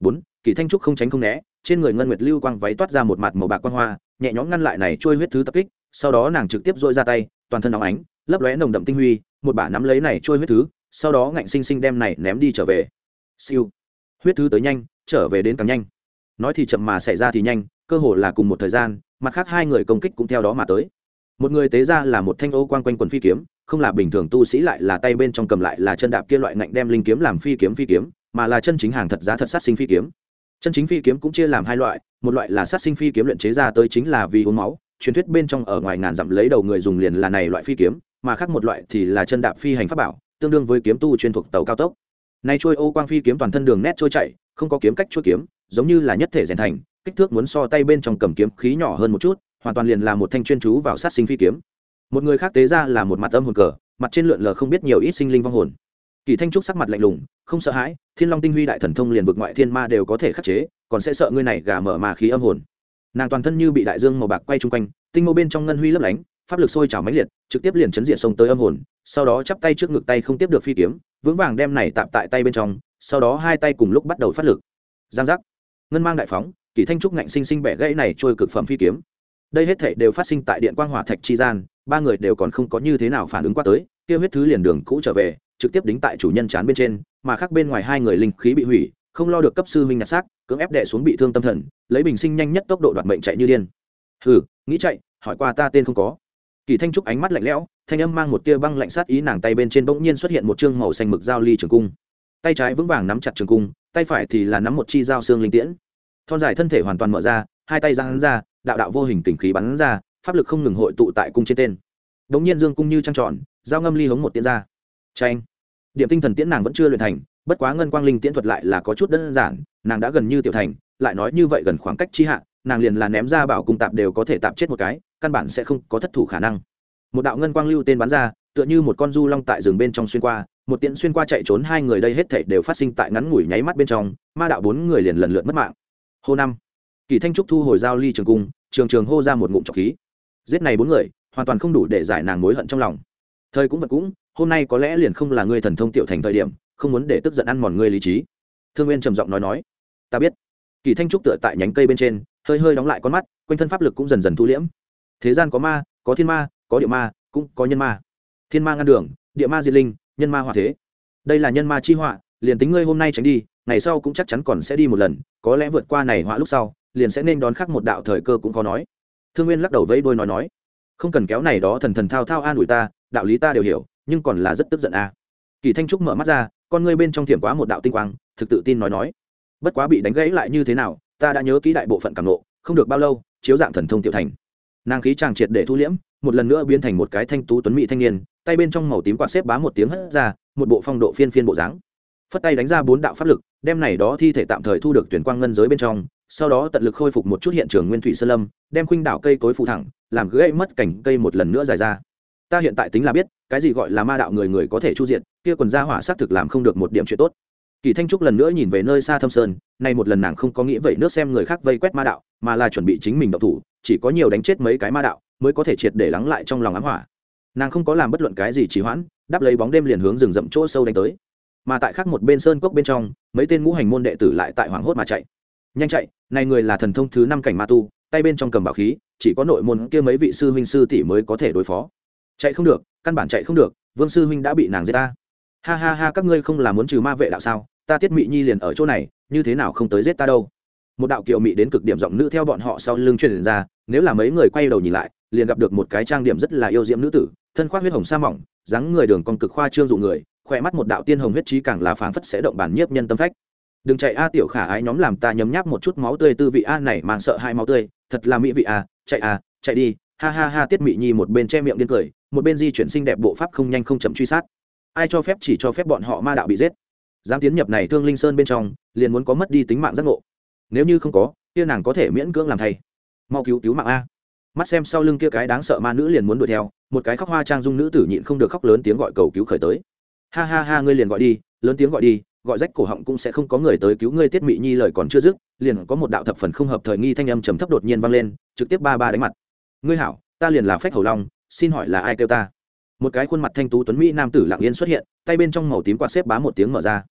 Bốn, kỳ thanh trúc không tránh không né, trên người ngân nguyệt lưu quang váy toát ra một mặt màu bạc quang hoa, nhẹ nhõm ngăn lại này trôi huyết thứ tập kích, sau đó nàng trực tiếp dội ra tay, toàn thân óng ánh, lấp lóe nồng đậm tinh huy, một bả nắm lấy này trôi huyết thứ, sau đó ngạnh sinh sinh đem này ném đi trở về. Siêu. Huyết thứ tới nhanh, trở về đến càng nhanh. Nói thì chậm mà xảy ra thì nhanh, cơ hồ là cùng một thời gian, mặt khác hai người công kích cũng theo đó mà tới một người tế ra là một thanh ô quang quanh quần phi kiếm, không là bình thường tu sĩ lại là tay bên trong cầm lại là chân đạp kia loại ngạnh đem linh kiếm làm phi kiếm phi kiếm, mà là chân chính hàng thật giá thật sát sinh phi kiếm. Chân chính phi kiếm cũng chia làm hai loại, một loại là sát sinh phi kiếm luyện chế ra tới chính là vì uống máu, truyền thuyết bên trong ở ngoài ngàn dặm lấy đầu người dùng liền là này loại phi kiếm, mà khác một loại thì là chân đạp phi hành pháp bảo, tương đương với kiếm tu chuyên thuộc tàu cao tốc. Nay trôi ô quang phi kiếm toàn thân đường nét trôi chạy không có kiếm cách trôi kiếm, giống như là nhất thể rèn thành, kích thước muốn so tay bên trong cầm kiếm khí nhỏ hơn một chút hoàn toàn liền là một thanh chuyên chú vào sát sinh phi kiếm. Một người khác tế ra là một mặt âm hồn cờ, mặt trên lượn lờ không biết nhiều ít sinh linh vong hồn. Kỳ thanh trúc sắc mặt lạnh lùng, không sợ hãi, thiên long tinh huy đại thần thông liền vực ngoại thiên ma đều có thể khắc chế, còn sẽ sợ ngươi này gà mở mà khí âm hồn. Nàng toàn thân như bị đại dương màu bạc quay chung quanh, tinh mô bên trong ngân huy lấp lánh, pháp lực sôi trào mãnh liệt, trực tiếp liền chấn diện sông tới âm hồn, sau đó chắp tay trước ngực tay không tiếp được phi kiếm, vững vàng đem này tạm tại tay bên trong, sau đó hai tay cùng lúc bắt đầu phát lực. Giang giác. Ngân mang đại phóng, kỳ thanh trúc ngạnh sinh sinh bẻ gãy này trôi cực phẩm phi kiếm đây hết thể đều phát sinh tại điện quang hỏa thạch chi gian, ba người đều còn không có như thế nào phản ứng qua tới, kia huyết thứ liền đường cũ trở về, trực tiếp đính tại chủ nhân chán bên trên, mà khác bên ngoài hai người linh khí bị hủy, không lo được cấp sư huynh nhặt xác, cưỡng ép đệ xuống bị thương tâm thần, lấy bình sinh nhanh nhất tốc độ đoạt mệnh chạy như điên. Hừ, nghĩ chạy, hỏi qua ta tên không có. Kỳ thanh trúc ánh mắt lạnh lẽo, thanh âm mang một tia băng lạnh sát ý nàng tay bên trên bỗng nhiên xuất hiện một chương màu xanh mực dao ly trường cung. Tay trái vững vàng nắm chặt trường cung, tay phải thì là nắm một chi dao xương linh tiễn. Thon dài thân thể hoàn toàn mở ra hai tay giang ra, đạo đạo vô hình kình khí bắn ra, pháp lực không ngừng hội tụ tại cung trên tên. Đống nhiên dương cung như trăng tròn dao ngâm ly hống một tiễn ra. Tranh điểm tinh thần tiễn nàng vẫn chưa luyện thành, bất quá ngân quang linh tiễn thuật lại là có chút đơn giản, nàng đã gần như tiểu thành, lại nói như vậy gần khoảng cách chi hạ, nàng liền là ném ra bảo cung tạp đều có thể tạp chết một cái, căn bản sẽ không có thất thủ khả năng. Một đạo ngân quang lưu tên bắn ra, tựa như một con du long tại rừng bên trong xuyên qua, một tiễn xuyên qua chạy trốn hai người đây hết thảy đều phát sinh tại ngắn ngủi nháy mắt bên trong, ma đạo bốn người liền lần lượt mất mạng. Hô năm kỳ thanh trúc thu hồi giao ly trường cung, trường trường hô ra một ngụm trọc khí. Giết này bốn người, hoàn toàn không đủ để giải nàng mối hận trong lòng. Thời cũng vật cũng, hôm nay có lẽ liền không là người thần thông tiểu thành thời điểm, không muốn để tức giận ăn mòn ngươi lý trí. Thương nguyên trầm giọng nói nói, ta biết. Kỳ thanh trúc tựa tại nhánh cây bên trên, hơi hơi đóng lại con mắt, quanh thân pháp lực cũng dần dần thu liễm. Thế gian có ma, có thiên ma, có địa ma, cũng có nhân ma. Thiên ma ngăn đường, địa ma diệt linh, nhân ma hỏa thế. Đây là nhân ma chi họa, liền tính ngươi hôm nay tránh đi, ngày sau cũng chắc chắn còn sẽ đi một lần, có lẽ vượt qua này họa lúc sau liền sẽ nên đón khắc một đạo thời cơ cũng có nói. Thương nguyên lắc đầu vẫy đôi nói nói, không cần kéo này đó thần thần thao thao an ủi ta, đạo lý ta đều hiểu, nhưng còn là rất tức giận a. À. kỳ thanh trúc mở mắt ra, con ngươi bên trong thiểm quá một đạo tinh quang, thực tự tin nói nói, bất quá bị đánh gãy lại như thế nào, ta đã nhớ kỹ đại bộ phận cảm nộ không được bao lâu, chiếu dạng thần thông tiểu thành. Nàng khí chàng triệt để thu liễm, một lần nữa biến thành một cái thanh tú tuấn mỹ thanh niên, tay bên trong màu tím quạt xếp bá một tiếng hất ra, một bộ phong độ phiên phiên bộ dáng. Phất tay đánh ra bốn đạo pháp lực, đem này đó thi thể tạm thời thu được tuyển quang ngân giới bên trong sau đó tận lực khôi phục một chút hiện trường nguyên thủy sơn lâm, đem khuynh đảo cây cối phụ thẳng, làm gãy mất cảnh cây một lần nữa dài ra. Ta hiện tại tính là biết, cái gì gọi là ma đạo người người có thể chu diện kia quần gia hỏa xác thực làm không được một điểm chuyện tốt. Kỳ thanh trúc lần nữa nhìn về nơi xa thâm sơn, nay một lần nàng không có nghĩ vậy nước xem người khác vây quét ma đạo, mà là chuẩn bị chính mình độc thủ, chỉ có nhiều đánh chết mấy cái ma đạo, mới có thể triệt để lắng lại trong lòng ám hỏa. Nàng không có làm bất luận cái gì trì hoãn, đáp lấy bóng đêm liền hướng rừng rậm chỗ sâu đánh tới. Mà tại khác một bên sơn cốc bên trong, mấy tên ngũ hành môn đệ tử lại tại hoảng hốt mà chạy nhanh chạy, này người là thần thông thứ năm cảnh ma tu, tay bên trong cầm bảo khí, chỉ có nội môn kia mấy vị sư huynh sư tỷ mới có thể đối phó. Chạy không được, căn bản chạy không được, vương sư huynh đã bị nàng giết ta. Ha ha ha, các ngươi không là muốn trừ ma vệ đạo sao? Ta tiết mị nhi liền ở chỗ này, như thế nào không tới giết ta đâu? Một đạo kiều mị đến cực điểm giọng nữ theo bọn họ sau lưng truyền ra, nếu là mấy người quay đầu nhìn lại, liền gặp được một cái trang điểm rất là yêu diễm nữ tử, thân khoác huyết hồng sa mỏng, dáng người đường con cực khoa trương dụ người, khỏe mắt một đạo tiên hồng huyết trí càng là phảng phất sẽ động bản nhiếp nhân tâm phách đừng chạy a tiểu khả ái nhóm làm ta nhấm nháp một chút máu tươi, tư vị a này mang sợ hai máu tươi, thật là mỹ vị a, chạy a, chạy đi, ha ha ha, tiết mị nhi một bên che miệng điên cười, một bên di chuyển xinh đẹp bộ pháp không nhanh không chậm truy sát. Ai cho phép chỉ cho phép bọn họ ma đạo bị giết. Dám tiến nhập này thương linh sơn bên trong, liền muốn có mất đi tính mạng giác ngộ. Nếu như không có, kia nàng có thể miễn cưỡng làm thay mau cứu cứu mạng a. Mắt xem sau lưng kia cái đáng sợ ma nữ liền muốn đuổi theo, một cái khóc hoa trang dung nữ tử nhịn không được khóc lớn tiếng gọi cầu cứu khởi tới. Ha ha ha, ngươi liền gọi đi, lớn tiếng gọi đi gọi rách cổ họng cũng sẽ không có người tới cứu ngươi, tiết mị nhi lời còn chưa dứt, liền có một đạo thập phần không hợp thời nghi thanh âm trầm thấp đột nhiên vang lên, trực tiếp ba ba đánh mặt. Ngươi hảo, ta liền là phách hầu long, xin hỏi là ai kêu ta? Một cái khuôn mặt thanh tú tuấn mỹ nam tử lặng yên xuất hiện, tay bên trong màu tím quạt xếp bá một tiếng mở ra.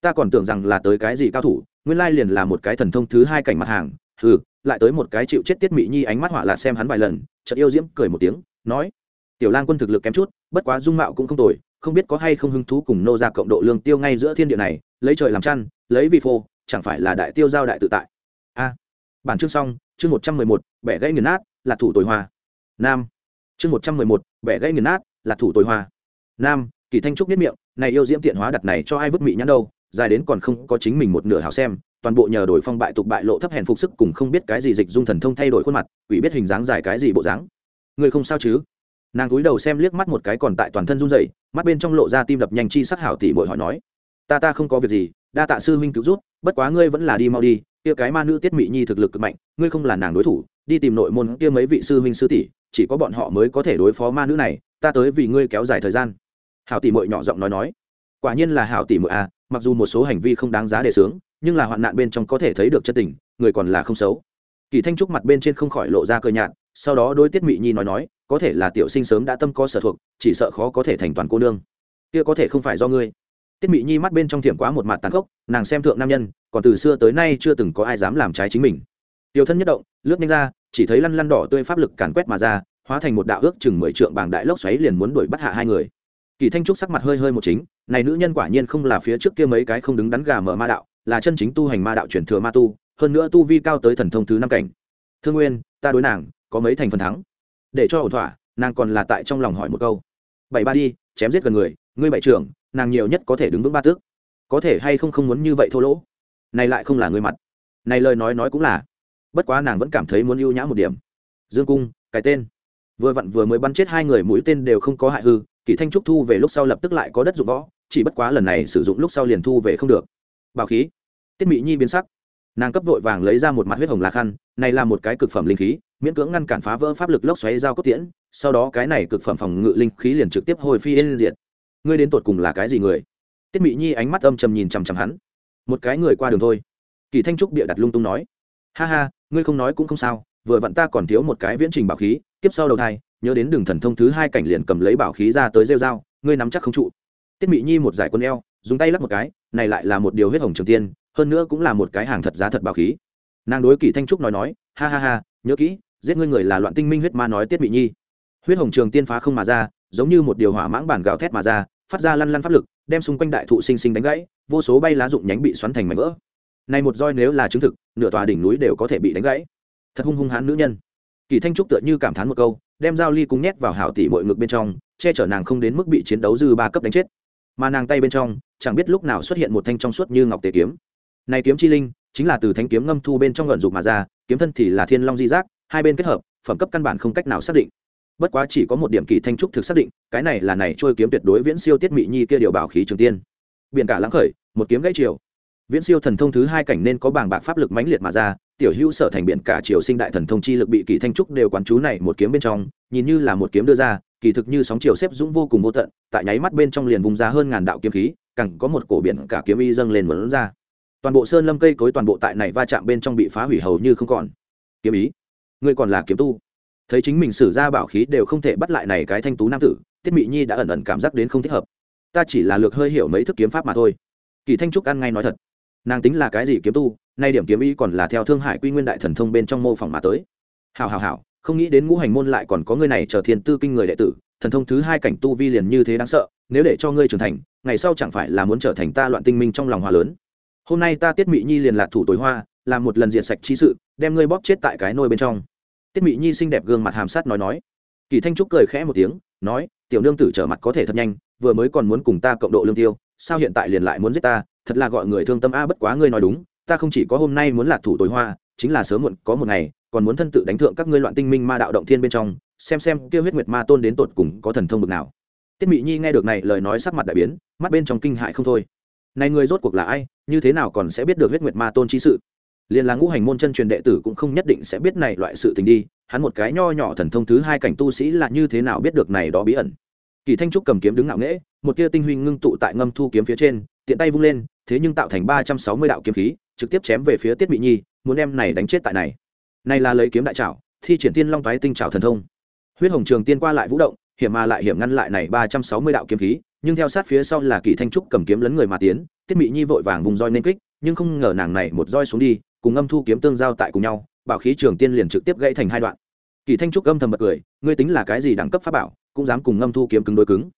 Ta còn tưởng rằng là tới cái gì cao thủ, nguyên lai liền là một cái thần thông thứ hai cảnh mặt hàng. Ừ lại tới một cái chịu chết tiết mị nhi ánh mắt họa lạ xem hắn vài lần, chợt yêu diễm cười một tiếng, nói, tiểu lang quân thực lực kém chút, bất quá dung mạo cũng không tồi không biết có hay không hứng thú cùng nô ra cộng độ lương tiêu ngay giữa thiên địa này, lấy trời làm chăn, lấy vi phô, chẳng phải là đại tiêu giao đại tự tại. A. Bản chương xong, chương một trăm mười một, bẻ gãy nghiền nát, là thủ tồi hoa nam. Chương một trăm mười một, bẻ gãy nghiền nát, là thủ tồi hoa nam, kỳ thanh trúc biết miệng, này yêu diễm tiện hóa đặt này cho ai vứt mị nhãn đâu, dài đến còn không có chính mình một nửa hảo xem, toàn bộ nhờ đổi phong bại tục bại lộ thấp hèn phục sức cùng không biết cái gì dịch dung thần thông thay đổi khuôn mặt, quỷ biết hình dáng dài cái gì bộ dáng. Người không sao chứ? Nàng cúi đầu xem liếc mắt một cái còn tại toàn thân run rẩy, mắt bên trong lộ ra tim đập nhanh chi sắc hảo tỉ bội hỏi nói, ta ta không có việc gì, đa tạ sư huynh cứu rút bất quá ngươi vẫn là đi mau đi, kia cái ma nữ tiết mị nhi thực lực cực mạnh, ngươi không là nàng đối thủ, đi tìm nội môn kia mấy vị sư huynh sư tỷ, chỉ có bọn họ mới có thể đối phó ma nữ này, ta tới vì ngươi kéo dài thời gian. Hảo tỷ mội nhỏ giọng nói nói, quả nhiên là hảo tỷ mội à mặc dù một số hành vi không đáng giá để sướng nhưng là hoạn nạn bên trong có thể thấy được chân tình, người còn là không xấu. Kỳ thanh trúc mặt bên trên không khỏi lộ ra cơ nhạt, sau đó đôi tiết mị nhi nói nói có thể là tiểu sinh sớm đã tâm có sở thuộc, chỉ sợ khó có thể thành toàn cô nương. Kia có thể không phải do ngươi. Tiết mị nhi mắt bên trong thiểm quá một mặt tàn khốc, nàng xem thượng nam nhân, còn từ xưa tới nay chưa từng có ai dám làm trái chính mình. Tiểu thân nhất động, lướt nhanh ra, chỉ thấy lăn lăn đỏ tươi pháp lực càn quét mà ra, hóa thành một đạo ước chừng mười trượng bảng đại lốc xoáy liền muốn đuổi bắt hạ hai người. Kỳ thanh trúc sắc mặt hơi hơi một chính, này nữ nhân quả nhiên không là phía trước kia mấy cái không đứng đắn gà mở ma đạo, là chân chính tu hành ma đạo chuyển thừa ma tu, hơn nữa tu vi cao tới thần thông thứ năm cảnh. Thương nguyên, ta đối nàng, có mấy thành phần thắng để cho ổn thỏa, nàng còn là tại trong lòng hỏi một câu. Bảy ba đi, chém giết gần người, ngươi bảy trưởng, nàng nhiều nhất có thể đứng vững ba tước. Có thể hay không không muốn như vậy thô lỗ? Này lại không là người mặt. Này lời nói nói cũng là. Bất quá nàng vẫn cảm thấy muốn ưu nhã một điểm. Dương cung, cái tên. Vừa vặn vừa mới bắn chết hai người mũi tên đều không có hại hư kỷ thanh trúc thu về lúc sau lập tức lại có đất dụng võ, chỉ bất quá lần này sử dụng lúc sau liền thu về không được. Bảo khí. Tiết mỹ nhi biến sắc. Nàng cấp vội vàng lấy ra một mặt huyết hồng lạc khăn, này là một cái cực phẩm linh khí miễn cưỡng ngăn cản phá vỡ pháp lực lốc xoáy dao cốt tiễn, sau đó cái này cực phẩm phòng ngự linh khí liền trực tiếp hồi phi yên diệt. Ngươi đến tột cùng là cái gì người? Tiết Mị nhi ánh mắt âm trầm nhìn chằm chằm hắn. Một cái người qua đường thôi. Kỳ thanh trúc bịa đặt lung tung nói. Ha ha, ngươi không nói cũng không sao, vừa vặn ta còn thiếu một cái viễn trình bảo khí, tiếp sau đầu thai, nhớ đến đường thần thông thứ hai cảnh liền cầm lấy bảo khí ra tới rêu dao ngươi nắm chắc không trụ. Tiết Mị nhi một giải quân eo, dùng tay lắc một cái, này lại là một điều huyết hồng trường tiên, hơn nữa cũng là một cái hàng thật giá thật bảo khí. Nàng đối kỳ thanh trúc nói nói, ha ha ha, nhớ kỹ giết ngươi người là loạn tinh minh huyết ma nói tiết bị nhi. Huyết hồng trường tiên phá không mà ra, giống như một điều hỏa mãng bản gào thét mà ra, phát ra lăn lăn pháp lực, đem xung quanh đại thụ sinh sinh đánh gãy, vô số bay lá rụng nhánh bị xoắn thành mảnh vỡ. Này một roi nếu là chứng thực, nửa tòa đỉnh núi đều có thể bị đánh gãy. Thật hung hung hãn nữ nhân. Kỳ thanh trúc tựa như cảm thán một câu, đem dao ly cung nhét vào hảo tỷ bội ngực bên trong, che chở nàng không đến mức bị chiến đấu dư ba cấp đánh chết. Mà nàng tay bên trong, chẳng biết lúc nào xuất hiện một thanh trong suốt như ngọc tề kiếm. Này kiếm chi linh, chính là từ thanh kiếm ngâm thu bên trong gần dục mà ra, kiếm thân thì là thiên long di giác hai bên kết hợp, phẩm cấp căn bản không cách nào xác định. Bất quá chỉ có một điểm kỳ thanh trúc thực xác định, cái này là này trôi kiếm tuyệt đối viễn siêu tiết mị nhi kia điều bảo khí trường tiên. Biển cả lãng khởi, một kiếm gãy chiều viễn siêu thần thông thứ hai cảnh nên có bảng bạc pháp lực mãnh liệt mà ra, tiểu hữu sở thành biển cả triều sinh đại thần thông chi lực bị kỳ thanh trúc đều quán chú này một kiếm bên trong, nhìn như là một kiếm đưa ra, kỳ thực như sóng chiều xếp dũng vô cùng vô tận, tại nháy mắt bên trong liền vùng ra hơn ngàn đạo kiếm khí, càng có một cổ biển cả kiếm y dâng lên mở ra. Toàn bộ sơn lâm cây cối toàn bộ tại này va chạm bên trong bị phá hủy hầu như không còn. Kiếm ý ngươi còn là kiếm tu. Thấy chính mình sử ra bảo khí đều không thể bắt lại này cái thanh tú nam tử, tiết mị nhi đã ẩn ẩn cảm giác đến không thích hợp. Ta chỉ là lược hơi hiểu mấy thức kiếm pháp mà thôi. Kỳ thanh trúc ăn ngay nói thật. Nàng tính là cái gì kiếm tu, nay điểm kiếm ý còn là theo thương hải quy nguyên đại thần thông bên trong mô phỏng mà tới. Hào hào hào không nghĩ đến ngũ hành môn lại còn có người này chờ thiên tư kinh người đệ tử, thần thông thứ hai cảnh tu vi liền như thế đáng sợ, nếu để cho ngươi trưởng thành, ngày sau chẳng phải là muốn trở thành ta loạn tinh minh trong lòng hòa lớn. Hôm nay ta tiết mị nhi liền lạc thủ tối hoa, làm một lần diện sạch chi sự, đem ngươi bóp chết tại cái nôi bên trong tiết mị nhi xinh đẹp gương mặt hàm sát nói nói. Kỳ thanh trúc cười khẽ một tiếng, nói, tiểu nương tử trở mặt có thể thật nhanh, vừa mới còn muốn cùng ta cộng độ lương tiêu, sao hiện tại liền lại muốn giết ta? Thật là gọi người thương tâm a, bất quá ngươi nói đúng, ta không chỉ có hôm nay muốn lạc thủ tối hoa, chính là sớm muộn có một ngày, còn muốn thân tự đánh thượng các ngươi loạn tinh minh ma đạo động thiên bên trong, xem xem kêu huyết nguyệt ma tôn đến tột cùng có thần thông bực nào. Tiết mị nhi nghe được này lời nói sắc mặt đại biến, mắt bên trong kinh hại không thôi. Này người rốt cuộc là ai? Như thế nào còn sẽ biết được huyết nguyệt ma tôn chi sự? Liền là ngũ hành môn chân truyền đệ tử cũng không nhất định sẽ biết này loại sự tình đi, hắn một cái nho nhỏ thần thông thứ hai cảnh tu sĩ là như thế nào biết được này đó bí ẩn. Kỳ thanh trúc cầm kiếm đứng ngạo nghễ, một tia tinh huy ngưng tụ tại ngâm thu kiếm phía trên, tiện tay vung lên, thế nhưng tạo thành ba trăm sáu mươi đạo kiếm khí, trực tiếp chém về phía tiết bị nhi, muốn em này đánh chết tại này. Này là lấy kiếm đại trảo, thi triển tiên long thái tinh trảo thần thông. Huyết hồng trường tiên qua lại vũ động, hiểm mà lại hiểm ngăn lại này ba trăm sáu mươi đạo kiếm khí, nhưng theo sát phía sau là kỳ thanh trúc cầm kiếm lấn người mà tiến, tiết bị nhi vội vàng vùng roi nên kích, nhưng không ngờ nàng này một roi xuống đi cùng âm thu kiếm tương giao tại cùng nhau, bảo khí trường tiên liền trực tiếp gãy thành hai đoạn. Kỳ thanh trúc âm thầm bật cười, ngươi tính là cái gì đẳng cấp pháp bảo, cũng dám cùng ngâm thu kiếm cứng đối cứng.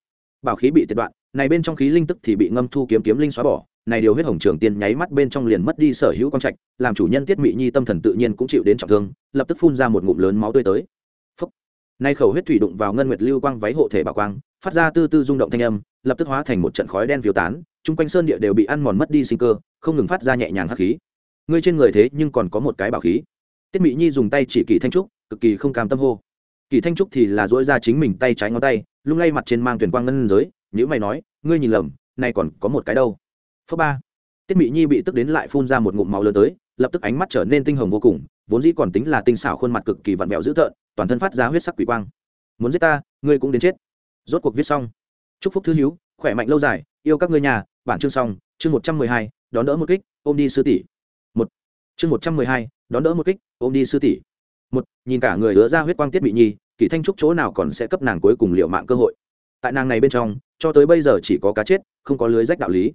Bảo khí bị tiệt đoạn, này bên trong khí linh tức thì bị ngâm thu kiếm kiếm linh xóa bỏ, này điều huyết hồng trường tiên nháy mắt bên trong liền mất đi sở hữu quang trạch, làm chủ nhân tiết mị nhi tâm thần tự nhiên cũng chịu đến trọng thương, lập tức phun ra một ngụm lớn máu tươi tới. Phúc. nay khẩu huyết thủy đụng vào ngân nguyệt lưu quang váy hộ thể bảo quang, phát ra tư tư rung động thanh âm, lập tức hóa thành một trận khói đen phiêu tán, chung quanh sơn địa đều bị ăn mòn mất đi sinh cơ, không ngừng phát ra nhẹ nhàng hắc khí ngươi trên người thế nhưng còn có một cái bảo khí. Tiết mị nhi dùng tay chỉ kỳ thanh trúc, cực kỳ không cam tâm hô. Kỳ thanh trúc thì là dỗi ra chính mình tay trái ngón tay, lung lay mặt trên mang tuyển quang ngân giới nhữ mày nói, ngươi nhìn lầm, nay còn có một cái đâu. Phớ ba. Tiết mị nhi bị tức đến lại phun ra một ngụm máu lớn tới, lập tức ánh mắt trở nên tinh hồng vô cùng, vốn dĩ còn tính là tinh xảo khuôn mặt cực kỳ vặn vẹo dữ tợn, toàn thân phát ra huyết sắc quỷ quang. Muốn giết ta, ngươi cũng đến chết. Rốt cuộc viết xong. Chúc phúc thư hiếu khỏe mạnh lâu dài, yêu các ngươi nhà, bản chương xong, chương một trăm mười hai, đón đỡ một kích, ôm đi sư tỷ chương một trăm mười hai, đón đỡ một kích, ôm đi sư tỷ. Một, nhìn cả người ứa ra huyết quang tiết bị nhi, kỳ thanh trúc chỗ nào còn sẽ cấp nàng cuối cùng liệu mạng cơ hội. Tại nàng này bên trong, cho tới bây giờ chỉ có cá chết, không có lưới rách đạo lý.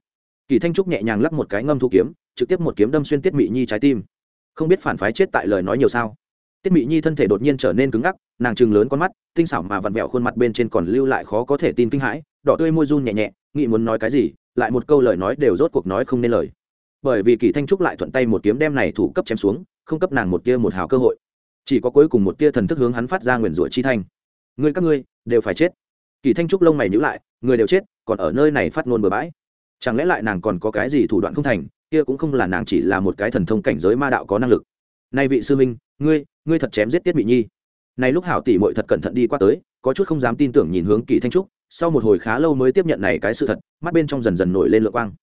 Kỳ thanh trúc nhẹ nhàng lắp một cái ngâm thu kiếm, trực tiếp một kiếm đâm xuyên tiết mị nhi trái tim. Không biết phản phái chết tại lời nói nhiều sao. Tiết mị nhi thân thể đột nhiên trở nên cứng ngắc, nàng chừng lớn con mắt, tinh xảo mà vặn vẹo khuôn mặt bên trên còn lưu lại khó có thể tin kinh hãi, đỏ tươi môi run nhẹ nhẹ, nghĩ muốn nói cái gì, lại một câu lời nói đều rốt cuộc nói không nên lời bởi vì kỳ thanh trúc lại thuận tay một kiếm đem này thủ cấp chém xuống, không cấp nàng một tia một hào cơ hội. Chỉ có cuối cùng một tia thần thức hướng hắn phát ra nguyền rủa chi thanh. Ngươi các ngươi, đều phải chết. Kỳ thanh trúc lông mày nhữ lại, người đều chết, còn ở nơi này phát ngôn bừa bãi. Chẳng lẽ lại nàng còn có cái gì thủ đoạn không thành, kia cũng không là nàng chỉ là một cái thần thông cảnh giới ma đạo có năng lực. Nay vị sư minh, ngươi ngươi thật chém giết tiết mỹ nhi. Này lúc hảo tỷ muội thật cẩn thận đi qua tới, có chút không dám tin tưởng nhìn hướng kỳ thanh trúc, sau một hồi khá lâu mới tiếp nhận này cái sự thật, mắt bên trong dần dần nổi lên lượng quang.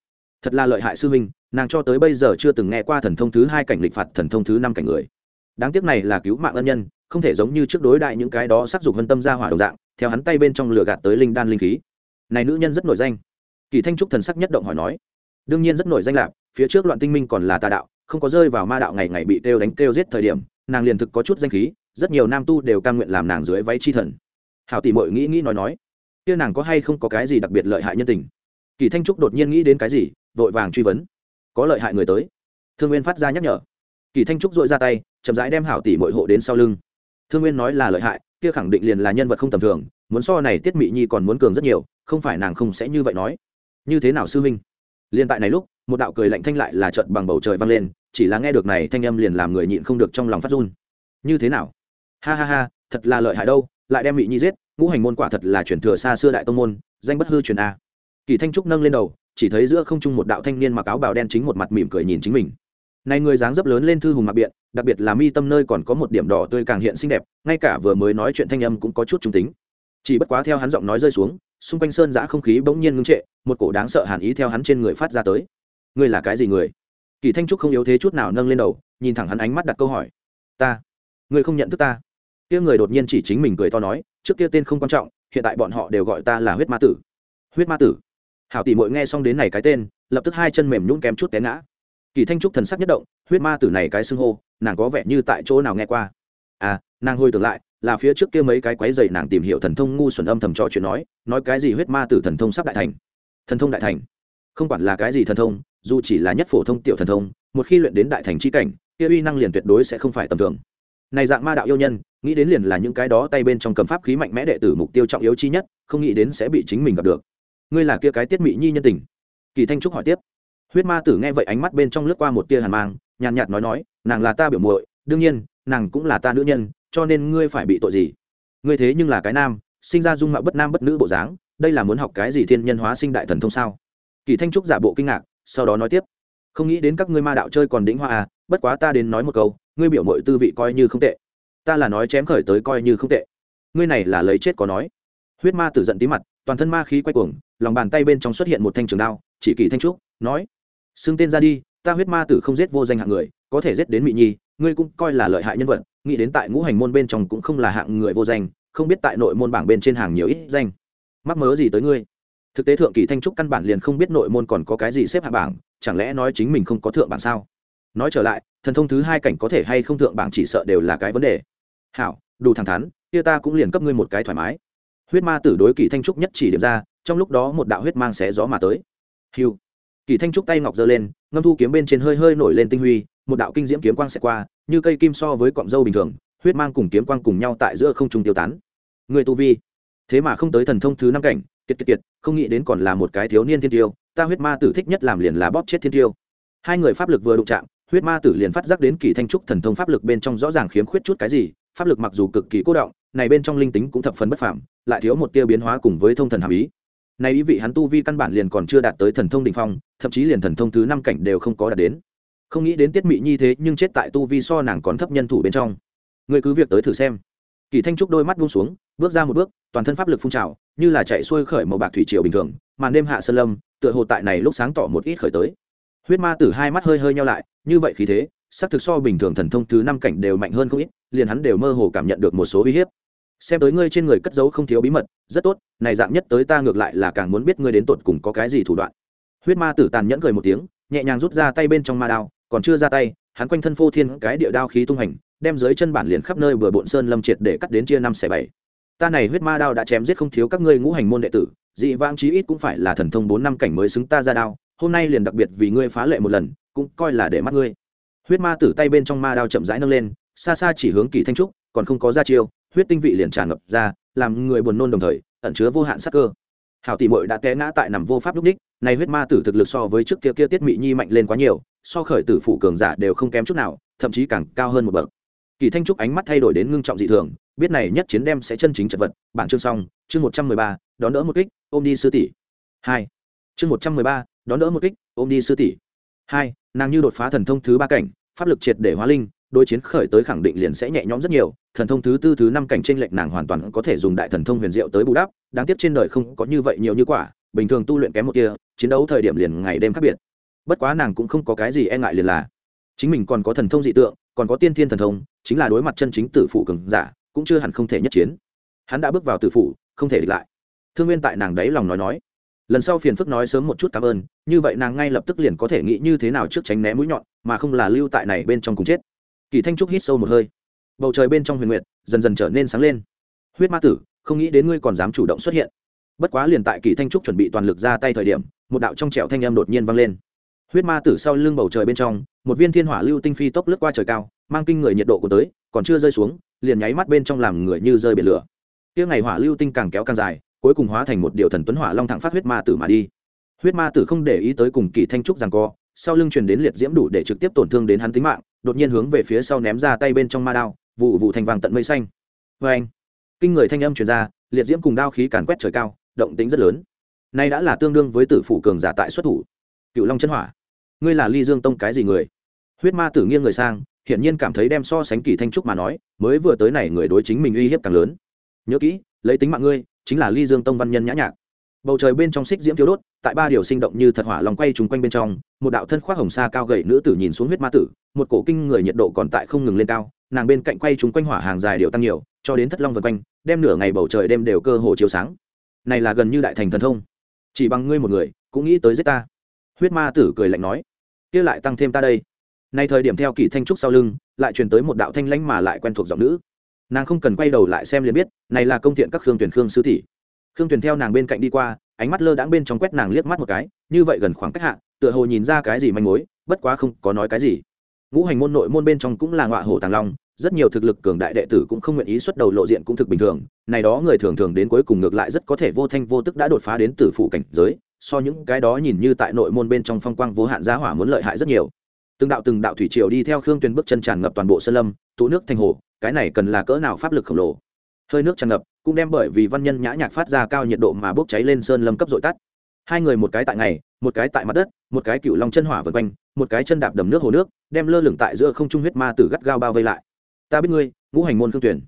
Thật là lợi hại sư minh nàng cho tới bây giờ chưa từng nghe qua thần thông thứ hai cảnh lịch phạt, thần thông thứ năm cảnh người. Đáng tiếc này là cứu mạng ân nhân, không thể giống như trước đối đại những cái đó sắc dục hân tâm ra hỏa đồng dạng, theo hắn tay bên trong lửa gạt tới linh đan linh khí. Này nữ nhân rất nổi danh. Kỳ thanh trúc thần sắc nhất động hỏi nói, đương nhiên rất nổi danh lạc phía trước loạn tinh minh còn là tà đạo, không có rơi vào ma đạo ngày ngày bị kêu đánh kêu giết thời điểm, nàng liền thực có chút danh khí, rất nhiều nam tu đều cam nguyện làm nàng dưới váy chi thần. Hảo tỷ mội nghĩ nghĩ nói nói, kia nàng có hay không có cái gì đặc biệt lợi hại nhân tình? Kỳ thanh trúc đột nhiên nghĩ đến cái gì, vội vàng truy vấn có lợi hại người tới. Thương nguyên phát ra nhắc nhở. Kỳ thanh trúc dội ra tay, chậm rãi đem hảo tỷ mội hộ đến sau lưng. Thương nguyên nói là lợi hại, kia khẳng định liền là nhân vật không tầm thường, muốn so này tiết mị nhi còn muốn cường rất nhiều, không phải nàng không sẽ như vậy nói. Như thế nào sư minh liên tại này lúc, một đạo cười lạnh thanh lại là trận bằng bầu trời vang lên, chỉ là nghe được này thanh âm liền làm người nhịn không được trong lòng phát run. Như thế nào? Ha ha ha, thật là lợi hại đâu, lại đem mị nhi giết, ngũ hành môn quả thật là chuyển thừa xa xưa đại tông môn, danh bất hư truyền a. Kỳ thanh trúc nâng lên đầu chỉ thấy giữa không trung một đạo thanh niên mặc áo bào đen chính một mặt mỉm cười nhìn chính mình. Này người dáng dấp lớn lên thư hùng mặc biện, đặc biệt là mi tâm nơi còn có một điểm đỏ tươi càng hiện xinh đẹp, ngay cả vừa mới nói chuyện thanh âm cũng có chút trung tính. Chỉ bất quá theo hắn giọng nói rơi xuống, xung quanh sơn giã không khí bỗng nhiên ngưng trệ, một cổ đáng sợ hàn ý theo hắn trên người phát ra tới. Ngươi là cái gì người? Kỳ thanh trúc không yếu thế chút nào nâng lên đầu, nhìn thẳng hắn ánh mắt đặt câu hỏi. Ta? Ngươi không nhận thức ta? Kia người đột nhiên chỉ chính mình cười to nói, trước kia tên không quan trọng, hiện tại bọn họ đều gọi ta là huyết ma tử. Huyết ma tử? Hảo tỷ mội nghe xong đến này cái tên, lập tức hai chân mềm nhún kém chút té ngã. Kỳ thanh trúc thần sắc nhất động, huyết ma tử này cái xưng hô, nàng có vẻ như tại chỗ nào nghe qua. À nàng hồi tưởng lại, là phía trước kia mấy cái quái dày nàng tìm hiểu thần thông ngu xuẩn âm thầm trò chuyện nói nói cái gì huyết ma tử thần thông sắp đại thành. Thần thông đại thành? Không quản là cái gì thần thông, dù chỉ là nhất phổ thông tiểu thần thông, một khi luyện đến đại thành c cảnh, kia uy năng liền tuyệt đối sẽ không phải tầm thường. Này dạng ma đạo yêu nhân, nghĩ đến liền là những cái đó tay bên trong cầm pháp khí mạnh mẽ đệ tử mục tiêu trọng yếu chi nhất, không nghĩ đến sẽ bị chính mình gặp được ngươi là kia cái tiết mị nhi nhân tình. Kỳ thanh trúc hỏi tiếp. Huyết ma tử nghe vậy ánh mắt bên trong lướt qua một tia hàn mang, nhàn nhạt nói nói, nàng là ta biểu muội, đương nhiên, nàng cũng là ta nữ nhân, cho nên ngươi phải bị tội gì? Ngươi thế nhưng là cái nam, sinh ra dung mạo bất nam bất nữ bộ dáng, đây là muốn học cái gì thiên nhân hóa sinh đại thần thông sao? Kỳ thanh trúc giả bộ kinh ngạc, sau đó nói tiếp. Không nghĩ đến các ngươi ma đạo chơi còn đĩnh hoa à bất quá ta đến nói một câu, ngươi biểu mội tư vị coi như không tệ. Ta là nói chém khởi tới coi như không tệ. Ngươi này là lấy chết có nói. Huyết ma tử giận tí mặt, toàn thân ma khí quay cuồng lòng bàn tay bên trong xuất hiện một thanh trường đao, chỉ kỳ thanh trúc, nói, xưng tên ra đi, ta huyết ma tử không giết vô danh hạng người, có thể giết đến mỹ nhi, ngươi cũng coi là lợi hại nhân vật, nghĩ đến tại ngũ hành môn bên trong cũng không là hạng người vô danh, không biết tại nội môn bảng bên trên hàng nhiều ít danh. Mắc mớ gì tới ngươi? Thực tế thượng kỳ thanh trúc căn bản liền không biết nội môn còn có cái gì xếp hạ bảng, chẳng lẽ nói chính mình không có thượng bảng sao? Nói trở lại, thần thông thứ hai cảnh có thể hay không thượng bảng chỉ sợ đều là cái vấn đề. Hảo, đủ thẳng thắn, kia ta cũng liền cấp ngươi một cái thoải mái. Huyết ma tử đối kỳ thanh trúc nhất chỉ điểm ra trong lúc đó một đạo huyết mang xé gió mà tới. Hiu. Kỳ thanh trúc tay ngọc giơ lên, ngâm thu kiếm bên trên hơi hơi nổi lên tinh huy, một đạo kinh diễm kiếm quang xẹt qua, như cây kim so với cọng dâu bình thường, huyết mang cùng kiếm quang cùng nhau tại giữa không trung tiêu tán. Người tu vi. Thế mà không tới thần thông thứ năm cảnh, kiệt kiệt kiệt, không nghĩ đến còn là một cái thiếu niên thiên tiêu, ta huyết ma tử thích nhất làm liền là bóp chết thiên tiêu. Hai người pháp lực vừa đụng chạm, huyết ma tử liền phát giác đến kỳ thanh trúc thần thông pháp lực bên trong rõ ràng khiếm khuyết chút cái gì, pháp lực mặc dù cực kỳ cố động, này bên trong linh tính cũng thập phần bất phàm, lại thiếu một tia biến hóa cùng với thông thần hàm ý nay ý vị hắn tu vi căn bản liền còn chưa đạt tới thần thông đỉnh phong, thậm chí liền thần thông thứ năm cảnh đều không có đạt đến. Không nghĩ đến tiết mị nhi thế nhưng chết tại tu vi so nàng còn thấp nhân thủ bên trong. Người cứ việc tới thử xem. Kỳ thanh trúc đôi mắt buông xuống, bước ra một bước, toàn thân pháp lực phun trào, như là chạy xuôi khởi màu bạc thủy triều bình thường, màn đêm hạ sơn lâm, tựa hồ tại này lúc sáng tỏ một ít khởi tới. Huyết ma tử hai mắt hơi hơi nhau lại, như vậy khí thế sắc thực so bình thường thần thông thứ năm cảnh đều mạnh hơn không ít, liền hắn đều mơ hồ cảm nhận được một số uy hiếp xem tới ngươi trên người cất giấu không thiếu bí mật, rất tốt, này dạng nhất tới ta ngược lại là càng muốn biết ngươi đến tột cùng có cái gì thủ đoạn. Huyết ma tử tàn nhẫn cười một tiếng, nhẹ nhàng rút ra tay bên trong ma đao, còn chưa ra tay, hắn quanh thân phô thiên cái địa đao khí tung hành, đem dưới chân bản liền khắp nơi vừa bộn sơn lâm triệt để cắt đến chia năm xẻ bảy. Ta này huyết ma đao đã chém giết không thiếu các ngươi ngũ hành môn đệ tử, dị vãng chí ít cũng phải là thần thông bốn năm cảnh mới xứng ta ra đao, hôm nay liền đặc biệt vì ngươi phá lệ một lần, cũng coi là để mắt ngươi. Huyết ma tử tay bên trong ma đao chậm rãi nâng lên, xa xa chỉ hướng kỳ thanh trúc, còn không có ra chiêu huyết tinh vị liền tràn ngập ra, làm người buồn nôn đồng thời, ẩn chứa vô hạn sắc cơ. Hảo tỷ mội đã té ngã tại nằm vô pháp lúc ních này huyết ma tử thực lực so với trước kia kia tiết mị nhi mạnh lên quá nhiều, so khởi tử phụ cường giả đều không kém chút nào, thậm chí càng cao hơn một bậc. Kỳ thanh trúc ánh mắt thay đổi đến ngưng trọng dị thường, biết này nhất chiến đem sẽ chân chính chật vật, bản chương xong, chương một trăm mười ba, đón đỡ một kích, ôm đi sư tỷ. Hai, chương một trăm mười ba, đón đỡ một kích, ôm đi sư tỷ. Hai, nàng như đột phá thần thông thứ ba cảnh, pháp lực triệt để hóa linh đối chiến khởi tới khẳng định liền sẽ nhẹ nhõm rất nhiều, thần thông thứ tư thứ năm cảnh trên lệnh nàng hoàn toàn có thể dùng đại thần thông huyền diệu tới bù đắp, đáng tiếc trên đời không có như vậy nhiều như quả, bình thường tu luyện kém một kia chiến đấu thời điểm liền ngày đêm khác biệt. Bất quá nàng cũng không có cái gì e ngại liền là, chính mình còn có thần thông dị tượng, còn có tiên thiên thần thông, chính là đối mặt chân chính tử phụ cường giả, cũng chưa hẳn không thể nhất chiến. Hắn đã bước vào tử phụ không thể địch lại. Thương nguyên tại nàng đấy lòng nói nói. Lần sau phiền phức nói sớm một chút cảm ơn, như vậy nàng ngay lập tức liền có thể nghĩ như thế nào trước tránh né mũi nhọn, mà không là lưu tại này bên trong cùng chết kỳ thanh trúc hít sâu một hơi. Bầu trời bên trong huyền nguyệt dần dần trở nên sáng lên. Huyết ma tử, không nghĩ đến ngươi còn dám chủ động xuất hiện. Bất quá liền tại kỳ thanh trúc chuẩn bị toàn lực ra tay thời điểm, một đạo trong trẹo thanh âm đột nhiên vang lên. Huyết ma tử sau lưng bầu trời bên trong, một viên thiên hỏa lưu tinh phi tốc lướt qua trời cao, mang kinh người nhiệt độ của tới, còn chưa rơi xuống, liền nháy mắt bên trong làm người như rơi biển lửa. Kia ngày hỏa lưu tinh càng kéo càng dài, cuối cùng hóa thành một điều thần tuấn hỏa long thẳng phát huyết ma tử mà đi. Huyết ma tử không để ý tới cùng kỳ thanh trúc rằng co, sau lưng truyền đến liệt diễm đủ để trực tiếp tổn thương đến hắn tính mạng đột nhiên hướng về phía sau ném ra tay bên trong ma đao, vụ vụ thành vàng tận mây xanh. Vê anh, kinh người thanh âm truyền ra, liệt diễm cùng đao khí càn quét trời cao, động tính rất lớn. Nay đã là tương đương với tử phủ cường giả tại xuất thủ. Cựu long chân hỏa, ngươi là ly dương tông cái gì người? Huyết ma tử nghiêng người sang, hiển nhiên cảm thấy đem so sánh kỳ thanh trúc mà nói, mới vừa tới này người đối chính mình uy hiếp càng lớn. Nhớ kỹ, lấy tính mạng ngươi, chính là ly dương tông văn nhân nhã nhạc bầu trời bên trong xích diễm thiếu đốt, tại ba điều sinh động như thật hỏa lòng quay trúng quanh bên trong, một đạo thân khoác hồng sa cao gậy nữ tử nhìn xuống huyết ma tử, một cổ kinh người nhiệt độ còn tại không ngừng lên cao, nàng bên cạnh quay trúng quanh hỏa hàng dài điều tăng nhiều, cho đến thất long vân quanh, đem nửa ngày bầu trời đêm đều cơ hồ chiếu sáng. Này là gần như đại thành thần thông. Chỉ bằng ngươi một người, cũng nghĩ tới giết ta. Huyết ma tử cười lạnh nói, kia lại tăng thêm ta đây. Nay thời điểm theo kỳ thanh trúc sau lưng, lại truyền tới một đạo thanh lãnh mà lại quen thuộc giọng nữ. Nàng không cần quay đầu lại xem liền biết, này là công thiện các khương tuyển khương sư tỷ khương Tuyền theo nàng bên cạnh đi qua, ánh mắt lơ đãng bên trong quét nàng liếc mắt một cái, như vậy gần khoảng cách hạ, tựa hồ nhìn ra cái gì manh mối, bất quá không có nói cái gì. Ngũ hành môn nội môn bên trong cũng là ngọa hổ tàng long, rất nhiều thực lực cường đại đệ tử cũng không nguyện ý xuất đầu lộ diện cũng thực bình thường, này đó người thường thường đến cuối cùng ngược lại rất có thể vô thanh vô tức đã đột phá đến tử phụ cảnh giới, so những cái đó nhìn như tại nội môn bên trong phong quang vô hạn giá hỏa muốn lợi hại rất nhiều. Từng đạo từng đạo thủy triều đi theo khương tuyền bước chân tràn ngập toàn bộ sơn lâm, tụ nước thành hồ, cái này cần là cỡ nào pháp lực khổng lồ? Hơi nước tràn ngập, cũng đem bởi vì văn nhân nhã nhạc phát ra cao nhiệt độ mà bốc cháy lên sơn lâm cấp dội tắt. Hai người một cái tại ngày, một cái tại mặt đất, một cái cựu long chân hỏa vượt quanh, một cái chân đạp đầm nước hồ nước, đem lơ lửng tại giữa không trung huyết ma tử gắt gao bao vây lại. Ta biết ngươi, ngũ hành môn khương tuyển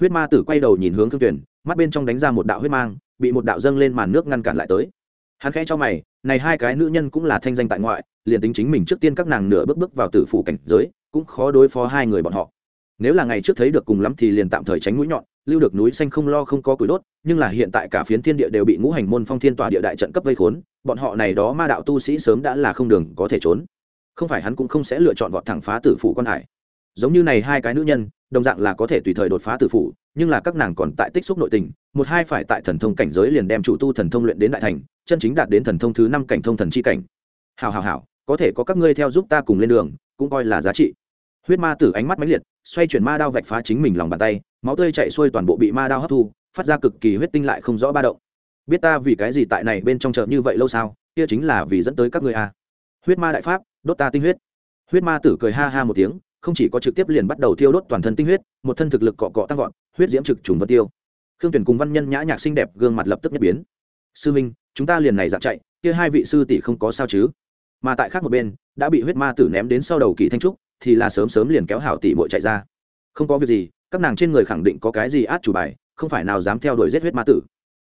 huyết ma tử quay đầu nhìn hướng khương tuyển mắt bên trong đánh ra một đạo huyết mang, bị một đạo dâng lên màn nước ngăn cản lại tới. Hắn khẽ cho mày, này hai cái nữ nhân cũng là thanh danh tại ngoại, liền tính chính mình trước tiên các nàng nửa bước bước vào tử phủ cảnh giới, cũng khó đối phó hai người bọn họ. Nếu là ngày trước thấy được cùng lắm thì liền tạm thời tránh mũi nhọn lưu được núi xanh không lo không có củi đốt, nhưng là hiện tại cả phiến thiên địa đều bị ngũ hành môn phong thiên tòa địa đại trận cấp vây khốn, bọn họ này đó ma đạo tu sĩ sớm đã là không đường có thể trốn. Không phải hắn cũng không sẽ lựa chọn vọt thẳng phá tử phủ quan hải. Giống như này hai cái nữ nhân, đồng dạng là có thể tùy thời đột phá tử phủ, nhưng là các nàng còn tại tích xúc nội tình, một hai phải tại thần thông cảnh giới liền đem chủ tu thần thông luyện đến đại thành, chân chính đạt đến thần thông thứ năm cảnh thông thần chi cảnh. Hào hào hào có thể có các ngươi theo giúp ta cùng lên đường, cũng coi là giá trị. Huyết ma tử ánh mắt mãnh liệt, xoay chuyển ma đao vạch phá chính mình lòng bàn tay máu tươi chạy xuôi toàn bộ bị ma đao hấp thu, phát ra cực kỳ huyết tinh lại không rõ ba động. Biết ta vì cái gì tại này bên trong chợ như vậy lâu sao? Kia chính là vì dẫn tới các ngươi a huyết ma đại pháp, đốt ta tinh huyết. Huyết ma tử cười ha ha một tiếng, không chỉ có trực tiếp liền bắt đầu thiêu đốt toàn thân tinh huyết, một thân thực lực cọ cọ tăng vọt, huyết diễm trực trùng vật tiêu. Khương tuyển cùng văn nhân nhã nhạc xinh đẹp gương mặt lập tức nhất biến. Sư minh, chúng ta liền này dặn chạy, kia hai vị sư tỷ không có sao chứ? Mà tại khác một bên, đã bị huyết ma tử ném đến sau đầu kỳ thanh trúc, thì là sớm sớm liền kéo hảo tỷ muội chạy ra. Không có việc gì các nàng trên người khẳng định có cái gì át chủ bài, không phải nào dám theo đuổi giết huyết ma tử.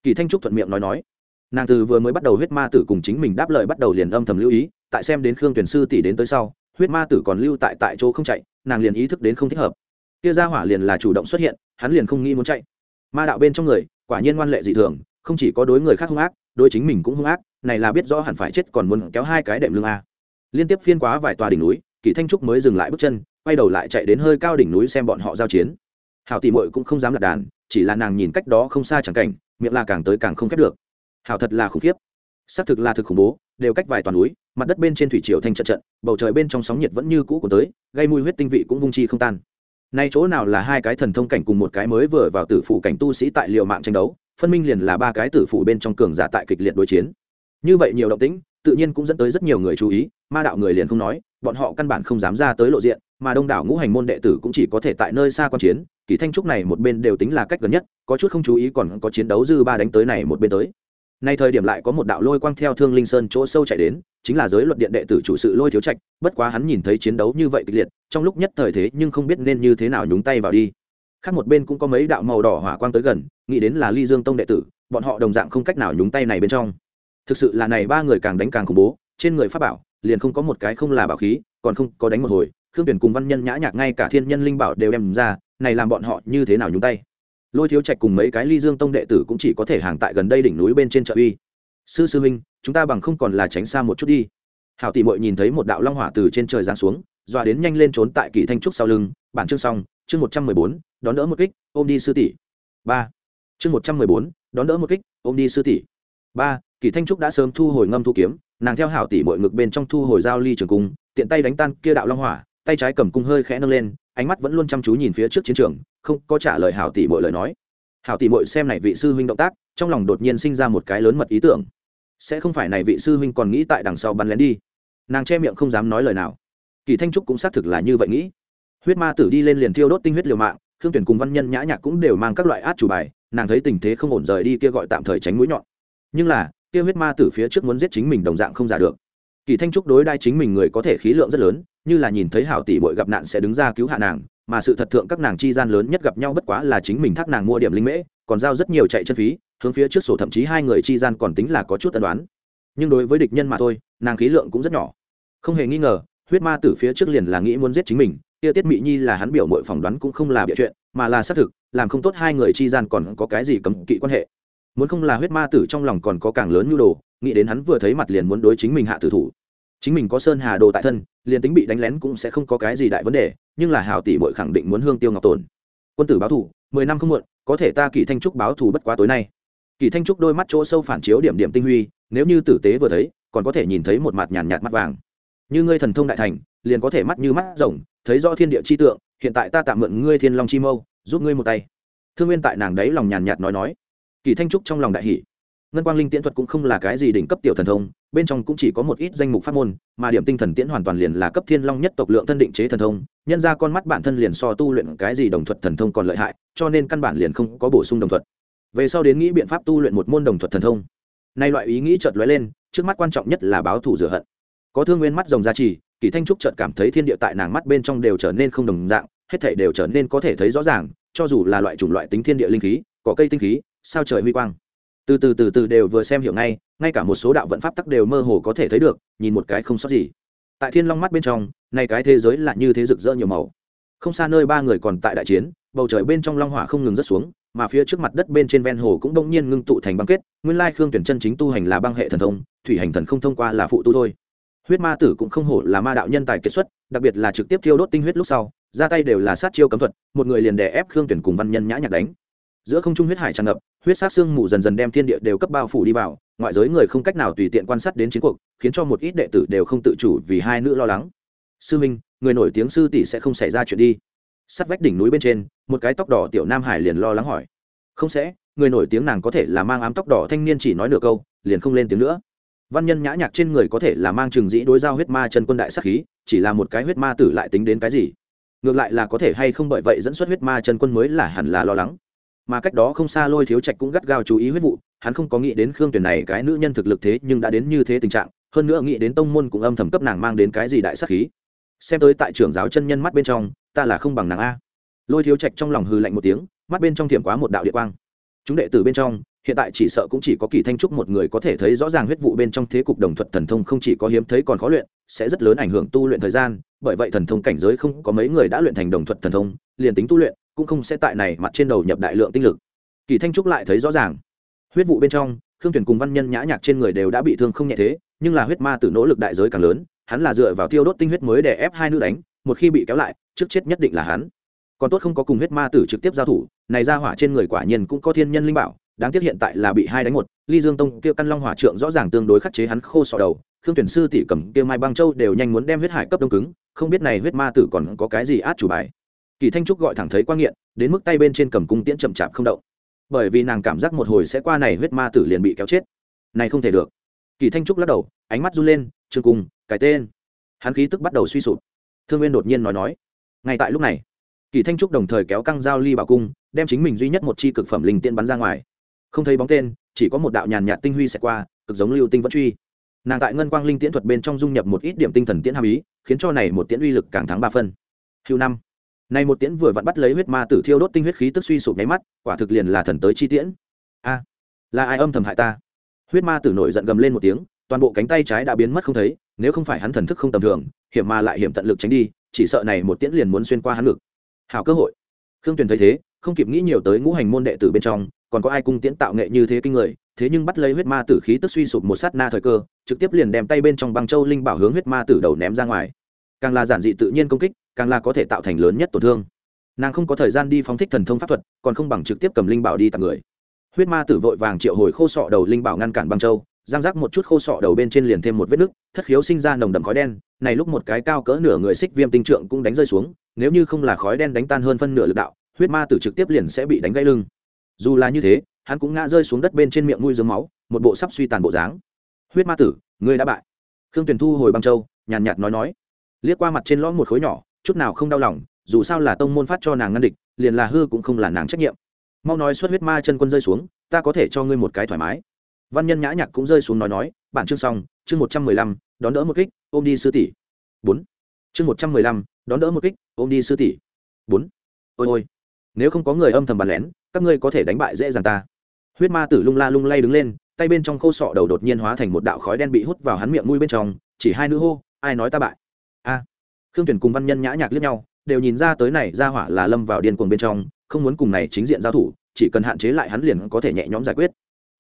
Kỳ thanh trúc thuận miệng nói nói. Nàng từ vừa mới bắt đầu huyết ma tử cùng chính mình đáp lời bắt đầu liền âm thầm lưu ý, tại xem đến khương tuyển sư tỷ đến tới sau, huyết ma tử còn lưu tại tại chỗ không chạy, nàng liền ý thức đến không thích hợp. Kia ra hỏa liền là chủ động xuất hiện, hắn liền không nghĩ muốn chạy. Ma đạo bên trong người, quả nhiên ngoan lệ dị thường, không chỉ có đối người khác hung ác, đối chính mình cũng hung ác, này là biết rõ hẳn phải chết còn muốn kéo hai cái đệm lưng a. Liên tiếp phiên quá vài tòa đỉnh núi, kỳ thanh trúc mới dừng lại bước chân, quay đầu lại chạy đến hơi cao đỉnh núi xem bọn họ giao chiến hảo tỷ muội cũng không dám lật đàn, chỉ là nàng nhìn cách đó không xa chẳng cảnh, miệng là càng tới càng không khép được. Hảo thật là khủng khiếp. Xác thực là thực khủng bố, đều cách vài toàn núi, mặt đất bên trên thủy triều thanh trận trận, bầu trời bên trong sóng nhiệt vẫn như cũ của tới, gây mùi huyết tinh vị cũng vung chi không tan. Nay chỗ nào là hai cái thần thông cảnh cùng một cái mới vừa vào tử phủ cảnh tu sĩ tại liều mạng tranh đấu, phân minh liền là ba cái tử phủ bên trong cường giả tại kịch liệt đối chiến. Như vậy nhiều động tĩnh, tự nhiên cũng dẫn tới rất nhiều người chú ý, ma đạo người liền không nói, bọn họ căn bản không dám ra tới lộ diện, mà đông đảo ngũ hành môn đệ tử cũng chỉ có thể tại nơi xa quan chiến kỳ thanh trúc này một bên đều tính là cách gần nhất, có chút không chú ý còn có chiến đấu dư ba đánh tới này một bên tới. Nay thời điểm lại có một đạo lôi quang theo thương linh sơn chỗ sâu chạy đến, chính là giới luật điện đệ tử chủ sự lôi thiếu trạch, bất quá hắn nhìn thấy chiến đấu như vậy kịch liệt, trong lúc nhất thời thế nhưng không biết nên như thế nào nhúng tay vào đi. Khác một bên cũng có mấy đạo màu đỏ hỏa quang tới gần, nghĩ đến là ly dương tông đệ tử, bọn họ đồng dạng không cách nào nhúng tay này bên trong. Thực sự là này ba người càng đánh càng khủng bố, trên người pháp bảo, liền không có một cái không là bảo khí, còn không có đánh một hồi khương tuyển cùng văn nhân nhã nhạc ngay cả thiên nhân linh bảo đều đem ra, này làm bọn họ như thế nào nhúng tay? Lôi thiếu trạch cùng mấy cái ly dương tông đệ tử cũng chỉ có thể hàng tại gần đây đỉnh núi bên trên chợ uy. Sư sư huynh, chúng ta bằng không còn là tránh xa một chút đi. Hảo tỷ mội nhìn thấy một đạo long hỏa từ trên trời giáng xuống, dọa đến nhanh lên trốn tại kỳ thanh trúc sau lưng. Bản chương xong, chương một trăm mười bốn, đón đỡ một kích, ôm đi sư tỷ. Ba. Chương một trăm mười bốn, đón đỡ một kích, ôm đi sư tỷ. Ba. Kỳ thanh trúc đã sớm thu hồi ngâm thu kiếm, nàng theo hảo tỷ mội ngực bên trong thu hồi dao ly trường cung, tiện tay đánh tan kia đạo long hỏa tay trái cầm cung hơi khẽ nâng lên, ánh mắt vẫn luôn chăm chú nhìn phía trước chiến trường, không có trả lời hảo tỷ mội lời nói. Hảo tỷ mội xem này vị sư huynh động tác, trong lòng đột nhiên sinh ra một cái lớn mật ý tưởng. Sẽ không phải này vị sư huynh còn nghĩ tại đằng sau bắn lén đi. Nàng che miệng không dám nói lời nào. Kỳ thanh trúc cũng xác thực là như vậy nghĩ. Huyết ma tử đi lên liền thiêu đốt tinh huyết liều mạng, khương tuyển cùng văn nhân nhã nhạc cũng đều mang các loại át chủ bài, nàng thấy tình thế không ổn rời đi kia gọi tạm thời tránh mũi nhọn. Nhưng là, kia huyết ma tử phía trước muốn giết chính mình đồng dạng không giả được kỳ thanh trúc đối đai chính mình người có thể khí lượng rất lớn, như là nhìn thấy hảo tỷ bội gặp nạn sẽ đứng ra cứu hạ nàng, mà sự thật thượng các nàng chi gian lớn nhất gặp nhau bất quá là chính mình thác nàng mua điểm linh mễ, còn giao rất nhiều chạy chân phí, hướng phía trước sổ thậm chí hai người chi gian còn tính là có chút tân đoán. Nhưng đối với địch nhân mà thôi, nàng khí lượng cũng rất nhỏ. Không hề nghi ngờ, huyết ma tử phía trước liền là nghĩ muốn giết chính mình, kia tiết mỹ nhi là hắn biểu mội phỏng đoán cũng không là bịa chuyện, mà là xác thực, làm không tốt hai người chi gian còn có cái gì cấm kỵ quan hệ. Muốn không là huyết ma tử trong lòng còn có càng lớn nhu đồ nghĩ đến hắn vừa thấy mặt liền muốn đối chính mình hạ tử thủ. Chính mình có sơn hà đồ tại thân, liền tính bị đánh lén cũng sẽ không có cái gì đại vấn đề, nhưng là hào tỷ bội khẳng định muốn hương tiêu ngọc tồn. Quân tử báo thủ mười năm không muộn, có thể ta kỳ thanh trúc báo thù bất quá tối nay. Kỳ thanh trúc đôi mắt chỗ sâu phản chiếu điểm điểm tinh huy, nếu như tử tế vừa thấy, còn có thể nhìn thấy một mặt nhàn nhạt mắt vàng. Như ngươi thần thông đại thành, liền có thể mắt như mắt rồng, thấy rõ thiên địa chi tượng, hiện tại ta tạm mượn ngươi thiên long chi mâu, giúp ngươi một tay. Thương nguyên tại nàng đấy lòng nhàn nhạt nói nói. Kỳ thanh trúc trong lòng đại hỷ ngân quang linh tiễn thuật cũng không là cái gì đỉnh cấp tiểu thần thông, bên trong cũng chỉ có một ít danh mục pháp môn, mà điểm tinh thần tiễn hoàn toàn liền là cấp thiên long nhất tộc lượng thân định chế thần thông, nhân ra con mắt bản thân liền so tu luyện cái gì đồng thuật thần thông còn lợi hại, cho nên căn bản liền không có bổ sung đồng thuật. Về sau đến nghĩ biện pháp tu luyện một môn đồng thuật thần thông. Nay loại ý nghĩ chợt lóe lên, trước mắt quan trọng nhất là báo thù rửa hận. Có thương nguyên mắt rồng ra chỉ, kỳ thanh trúc chợt cảm thấy thiên địa tại nàng mắt bên trong đều trở nên không đồng dạng, hết thảy đều trở nên có thể thấy rõ ràng, cho dù là loại chủng loại tính thiên địa linh khí, có cây tinh khí, sao trời huy quang từ từ từ từ đều vừa xem hiểu ngay ngay cả một số đạo vận pháp tắc đều mơ hồ có thể thấy được, nhìn một cái không sót gì. Tại thiên long mắt bên trong nay cái thế giới là như thế rực rỡ nhiều màu. Không xa nơi ba người còn tại đại chiến, bầu trời bên trong long hỏa không ngừng rớt xuống, mà phía trước mặt đất bên trên ven hồ cũng đông nhiên ngưng tụ thành băng kết, nguyên lai khương tuyển chân chính tu hành là băng hệ thần thông, thủy hành thần không thông qua là phụ tu thôi. Huyết ma tử cũng không hổ là ma đạo nhân tài kết xuất, đặc biệt là trực tiếp thiêu đốt tinh huyết lúc sau, ra tay đều là sát chiêu cấm thuật, một người liền đè ép khương tuyển cùng văn nhân nhã nhạc đánh. Giữa không trung huyết hải tràn ngập huyết sát xương mù dần dần đem thiên địa đều cấp bao phủ đi vào, ngoại giới người không cách nào tùy tiện quan sát đến chiến cuộc, khiến cho một ít đệ tử đều không tự chủ vì hai nữ lo lắng. Sư minh, người nổi tiếng sư tỷ sẽ không xảy ra chuyện đi. Sắt vách đỉnh núi bên trên, một cái tóc đỏ tiểu nam hải liền lo lắng hỏi. Không sẽ, người nổi tiếng nàng có thể là mang ám tóc đỏ thanh niên chỉ nói nửa câu, liền không lên tiếng nữa. Văn nhân nhã nhạc trên người có thể là mang trường dĩ đối giao huyết ma chân quân đại sắc khí, chỉ là một cái huyết ma tử lại tính đến cái gì? Ngược lại là có thể hay không bởi vậy dẫn xuất huyết ma chân quân mới là hẳn là lo lắng mà cách đó không xa lôi thiếu trạch cũng gắt gao chú ý huyết vụ, hắn không có nghĩ đến khương tuyển này cái nữ nhân thực lực thế nhưng đã đến như thế tình trạng, hơn nữa nghĩ đến tông môn cũng âm thầm cấp nàng mang đến cái gì đại sắc khí. Xem tới tại trưởng giáo chân nhân mắt bên trong, ta là không bằng nàng a. Lôi thiếu trạch trong lòng hư lạnh một tiếng, mắt bên trong thiểm quá một đạo địa quang. Chúng đệ tử bên trong, hiện tại chỉ sợ cũng chỉ có kỳ thanh trúc một người có thể thấy rõ ràng huyết vụ bên trong thế cục đồng thuật thần thông không chỉ có hiếm thấy còn khó luyện, sẽ rất lớn ảnh hưởng tu luyện thời gian, bởi vậy thần thông cảnh giới không có mấy người đã luyện thành đồng thuật thần thông, liền tính tu luyện cũng không sẽ tại này mặt trên đầu nhập đại lượng tinh lực. Kỳ thanh trúc lại thấy rõ ràng. Huyết vụ bên trong, khương tuyển cùng văn nhân nhã nhạc trên người đều đã bị thương không nhẹ thế, nhưng là huyết ma tử nỗ lực đại giới càng lớn, hắn là dựa vào tiêu đốt tinh huyết mới để ép hai nữ đánh, một khi bị kéo lại, trước chết nhất định là hắn. Còn tốt không có cùng huyết ma tử trực tiếp giao thủ, này ra hỏa trên người quả nhiên cũng có thiên nhân linh bảo, đáng tiếc hiện tại là bị hai đánh một. Ly dương tông kia căn long hỏa trượng rõ ràng tương đối khắc chế hắn khô sọ đầu, khương tuyển sư tỷ cầm kia mai băng châu đều nhanh muốn đem huyết hải cấp đông cứng, không biết này huyết ma tử còn có cái gì át chủ bài kỳ thanh trúc gọi thẳng thấy quan nghiện, đến mức tay bên trên cầm cung tiễn chậm chạp không động. Bởi vì nàng cảm giác một hồi sẽ qua này huyết ma tử liền bị kéo chết. Này không thể được. Kỳ thanh trúc lắc đầu, ánh mắt run lên, trương cung, cái tên. Hắn khí tức bắt đầu suy sụp. Thương nguyên đột nhiên nói nói, ngay tại lúc này, kỳ thanh trúc đồng thời kéo căng dao ly bảo cung, đem chính mình duy nhất một chi cực phẩm linh tiên bắn ra ngoài. Không thấy bóng tên, chỉ có một đạo nhàn nhạt tinh huy sẽ qua, cực giống lưu tinh vẫn truy. Nàng tại ngân quang linh tiễn thuật bên trong dung nhập một ít điểm tinh thần tiễn hàm ý, khiến cho này một tiễn uy lực càng thắng ba phân. Hưu năm này một tiễn vừa vặn bắt lấy huyết ma tử thiêu đốt tinh huyết khí tức suy sụp nháy mắt, quả thực liền là thần tới chi tiễn. A, là ai âm thầm hại ta? Huyết ma tử nổi giận gầm lên một tiếng, toàn bộ cánh tay trái đã biến mất không thấy, nếu không phải hắn thần thức không tầm thường, hiểm mà lại hiểm tận lực tránh đi, chỉ sợ này một tiễn liền muốn xuyên qua hắn ngực. Hảo cơ hội. Khương tuyền thấy thế, không kịp nghĩ nhiều tới ngũ hành môn đệ tử bên trong, còn có ai cung tiễn tạo nghệ như thế kinh người, thế nhưng bắt lấy huyết ma tử khí tức suy sụp một sát na thời cơ, trực tiếp liền đem tay bên trong băng châu linh bảo hướng huyết ma tử đầu ném ra ngoài càng là giản dị tự nhiên công kích, càng là có thể tạo thành lớn nhất tổn thương. Nàng không có thời gian đi phóng thích thần thông pháp thuật, còn không bằng trực tiếp cầm linh bảo đi tặng người. Huyết ma tử vội vàng triệu hồi khô sọ đầu linh bảo ngăn cản băng châu, giang rác một chút khô sọ đầu bên trên liền thêm một vết nứt, thất khiếu sinh ra nồng đậm khói đen, này lúc một cái cao cỡ nửa người xích viêm tinh trượng cũng đánh rơi xuống, nếu như không là khói đen đánh tan hơn phân nửa lực đạo, huyết ma tử trực tiếp liền sẽ bị đánh gãy lưng. Dù là như thế, hắn cũng ngã rơi xuống đất bên trên miệng mũi dướng máu, một bộ sắp suy tàn bộ dáng. Huyết ma tử, ngươi đã bại. Khương tuyền thu hồi băng châu, nhàn nhạt nói nói liếc qua mặt trên lõm một khối nhỏ, chút nào không đau lòng, dù sao là tông môn phát cho nàng ngăn địch, liền là hư cũng không là nàng trách nhiệm. Mau nói xuất huyết ma chân quân rơi xuống, ta có thể cho ngươi một cái thoải mái. Văn nhân nhã nhạc cũng rơi xuống nói nói, bản chương xong, chương một trăm mười lăm, đón đỡ một kích, ôm đi sư tỷ. Bốn. Chương một trăm mười lăm, đón đỡ một kích, ôm đi sư tỷ. Bốn. Ôi ôi, nếu không có người âm thầm bàn lén, các ngươi có thể đánh bại dễ dàng ta. Huyết ma tử lung la lung lay đứng lên, tay bên trong khô sọ đầu đột nhiên hóa thành một đạo khói đen bị hút vào hắn miệng mũi bên trong, chỉ hai nữ hô, ai nói ta bại? A khương tuyển cùng văn nhân nhã nhạc liếc nhau, đều nhìn ra tới này ra hỏa là lâm vào điên cuồng bên trong, không muốn cùng này chính diện giao thủ, chỉ cần hạn chế lại hắn liền có thể nhẹ nhõm giải quyết.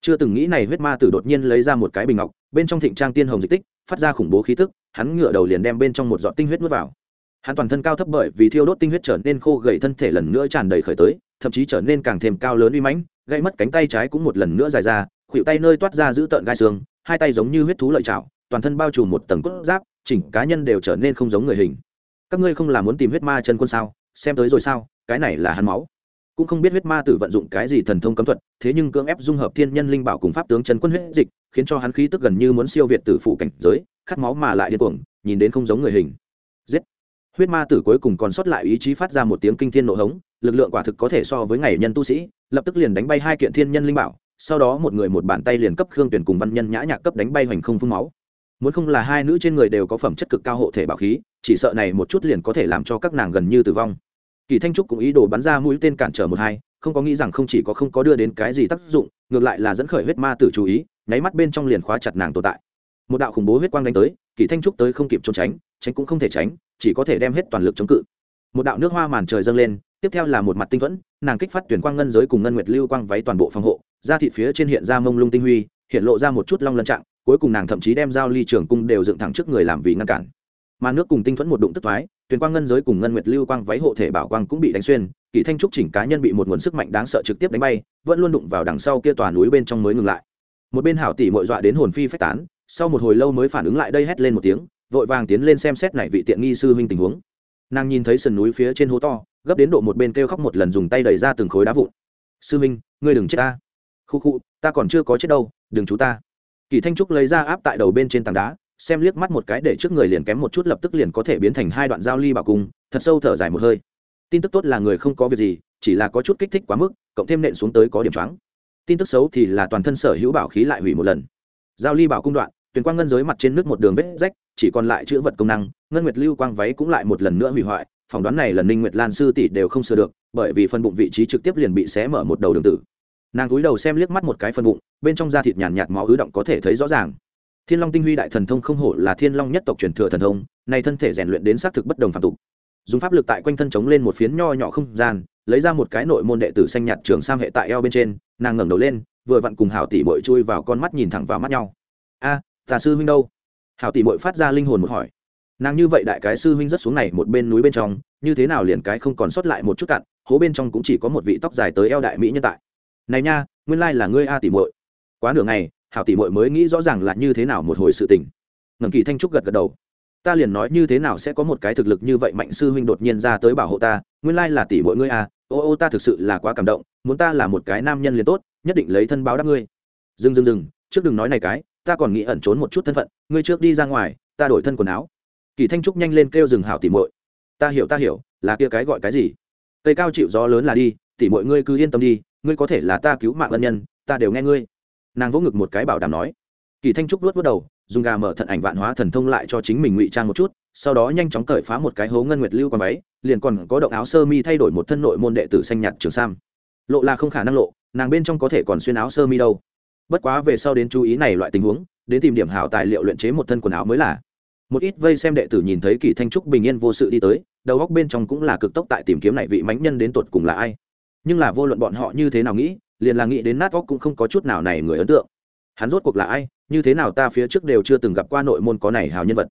Chưa từng nghĩ này huyết ma tử đột nhiên lấy ra một cái bình ngọc, bên trong thịnh trang tiên hồng dịch tích, phát ra khủng bố khí tức, hắn ngửa đầu liền đem bên trong một giọt tinh huyết nuốt vào. Hắn toàn thân cao thấp bởi vì thiêu đốt tinh huyết trở nên khô gầy thân thể lần nữa tràn đầy khởi tới, thậm chí trở nên càng thêm cao lớn uy mãnh gây mất cánh tay trái cũng một lần nữa dài ra khuỵu tay nơi toát ra giữ tợn gai xương, hai tay giống như huyết thú lợi chảo, toàn thân bao trùm một tầng cốt giáp chỉnh cá nhân đều trở nên không giống người hình. Các ngươi không là muốn tìm huyết ma chân quân sao? Xem tới rồi sao? Cái này là hắn máu. Cũng không biết huyết ma tử vận dụng cái gì thần thông cấm thuật, thế nhưng cưỡng ép dung hợp thiên nhân linh bảo cùng pháp tướng chân quân huyết dịch, khiến cho hắn khí tức gần như muốn siêu việt tử phụ cảnh giới, khát máu mà lại điên cuồng, nhìn đến không giống người hình. Giết! Huyết ma tử cuối cùng còn sót lại ý chí phát ra một tiếng kinh thiên nộ hống, lực lượng quả thực có thể so với ngày nhân tu sĩ, lập tức liền đánh bay hai kiện thiên nhân linh bảo, sau đó một người một bàn tay liền cấp khương tuyển cùng văn nhân nhã nhạc cấp đánh bay hoành không phun máu muốn không là hai nữ trên người đều có phẩm chất cực cao hộ thể bảo khí, chỉ sợ này một chút liền có thể làm cho các nàng gần như tử vong. Kỳ thanh trúc cũng ý đồ bắn ra mũi tên cản trở một hai, không có nghĩ rằng không chỉ có không có đưa đến cái gì tác dụng, ngược lại là dẫn khởi huyết ma tử chú ý, nháy mắt bên trong liền khóa chặt nàng tồn tại. Một đạo khủng bố huyết quang đánh tới, kỳ thanh trúc tới không kịp trốn tránh tránh cũng không thể tránh, chỉ có thể đem hết toàn lực chống cự. Một đạo nước hoa màn trời dâng lên, tiếp theo là một mặt tinh thuẫn, nàng kích phát tuyển quang ngân giới cùng ngân nguyệt lưu quang váy toàn bộ phòng hộ ra thị phía trên hiện ra mông lung tinh huy, hiện lộ ra một chút long lân trạng cuối cùng nàng thậm chí đem giao ly trường cung đều dựng thẳng trước người làm vì ngăn cản. Mà nước cùng tinh thuẫn một đụng tức thoái, tuyền quang ngân giới cùng ngân nguyệt lưu quang váy hộ thể bảo quang cũng bị đánh xuyên, kỳ thanh trúc chỉnh cá nhân bị một nguồn sức mạnh đáng sợ trực tiếp đánh bay, vẫn luôn đụng vào đằng sau kia tòa núi bên trong mới ngừng lại. Một bên hảo tỷ mội dọa đến hồn phi phách tán, sau một hồi lâu mới phản ứng lại đây hét lên một tiếng, vội vàng tiến lên xem xét này vị tiện nghi sư huynh tình huống. Nàng nhìn thấy sườn núi phía trên hố to, gấp đến độ một bên kêu khóc một lần dùng tay đẩy ra từng khối đá vụn. Sư huynh, ngươi đừng chết ta. Khu khu, ta còn chưa có chết đâu, đừng chú ta kỳ thanh trúc lấy ra áp tại đầu bên trên tảng đá, xem liếc mắt một cái để trước người liền kém một chút lập tức liền có thể biến thành hai đoạn giao ly bảo cung, thật sâu thở dài một hơi. Tin tức tốt là người không có việc gì, chỉ là có chút kích thích quá mức, cộng thêm nện xuống tới có điểm choáng. Tin tức xấu thì là toàn thân sở hữu bảo khí lại hủy một lần. Giao ly bảo cung đoạn tuyển quang ngân giới mặt trên nước một đường vết rách, chỉ còn lại chữ vật công năng, ngân nguyệt lưu quang váy cũng lại một lần nữa hủy hoại, phỏng đoán này lần ninh nguyệt lan sư tỷ đều không sửa được, bởi vì phần bụng vị trí trực tiếp liền bị xé mở một đầu đường tử nàng cúi đầu xem liếc mắt một cái phần bụng, bên trong da thịt nhàn nhạt máu ứ động có thể thấy rõ ràng. Thiên long tinh huy đại thần thông không hổ là thiên long nhất tộc truyền thừa thần thông, này thân thể rèn luyện đến xác thực bất đồng phạm tục. Dùng pháp lực tại quanh thân chống lên một phiến nho nhỏ không gian, lấy ra một cái nội môn đệ tử xanh nhạt trường sam hệ tại eo bên trên, nàng ngẩng đầu lên, vừa vặn cùng hảo tỷ bội chui vào con mắt nhìn thẳng vào mắt nhau. A, tà sư huynh đâu? Hảo tỷ bội phát ra linh hồn một hỏi. Nàng như vậy đại cái sư huynh rất xuống này một bên núi bên trong, như thế nào liền cái không còn sót lại một chút cặn, hố bên trong cũng chỉ có một vị tóc dài tới eo đại mỹ nhân tại này nha, nguyên lai là ngươi a tỷ mội quá nửa ngày, hảo tỷ mội mới nghĩ rõ ràng là như thế nào một hồi sự tình. Ngầm kỳ thanh trúc gật gật đầu. Ta liền nói như thế nào sẽ có một cái thực lực như vậy mạnh sư huynh đột nhiên ra tới bảo hộ ta, nguyên lai là tỷ mội ngươi a, ô ô ta thực sự là quá cảm động, muốn ta là một cái nam nhân liền tốt, nhất định lấy thân báo đáp ngươi. Dừng dừng dừng, trước đừng nói này cái, ta còn nghĩ ẩn trốn một chút thân phận, ngươi trước đi ra ngoài, ta đổi thân quần áo. Kỳ thanh trúc nhanh lên kêu rừng hảo tỉ mội ta hiểu ta hiểu, là kia cái gọi cái gì? Cây cao chịu gió lớn là đi tỉ mọi ngươi cứ yên tâm đi ngươi có thể là ta cứu mạng ân nhân, ta đều nghe ngươi. Nàng vỗ ngực một cái bảo đảm nói. Kỳ thanh trúc luốt vớt đầu, dùng gà mở thận ảnh vạn hóa thần thông lại cho chính mình ngụy trang một chút, sau đó nhanh chóng cởi phá một cái hố ngân nguyệt lưu qua váy, liền còn có động áo sơ mi thay đổi một thân nội môn đệ tử xanh nhạt trường sam. Lộ là không khả năng lộ, nàng bên trong có thể còn xuyên áo sơ mi đâu. Bất quá về sau đến chú ý này loại tình huống, đến tìm điểm hảo tài liệu luyện chế một thân quần áo mới là. Một ít vây xem đệ tử nhìn thấy kỳ thanh trúc bình yên vô sự đi tới, đầu góc bên trong cũng là cực tốc tại tìm kiếm này vị mánh nhân đến tột cùng là ai nhưng là vô luận bọn họ như thế nào nghĩ, liền là nghĩ đến nát óc cũng không có chút nào này người ấn tượng. Hắn rốt cuộc là ai, như thế nào ta phía trước đều chưa từng gặp qua nội môn có này hào nhân vật.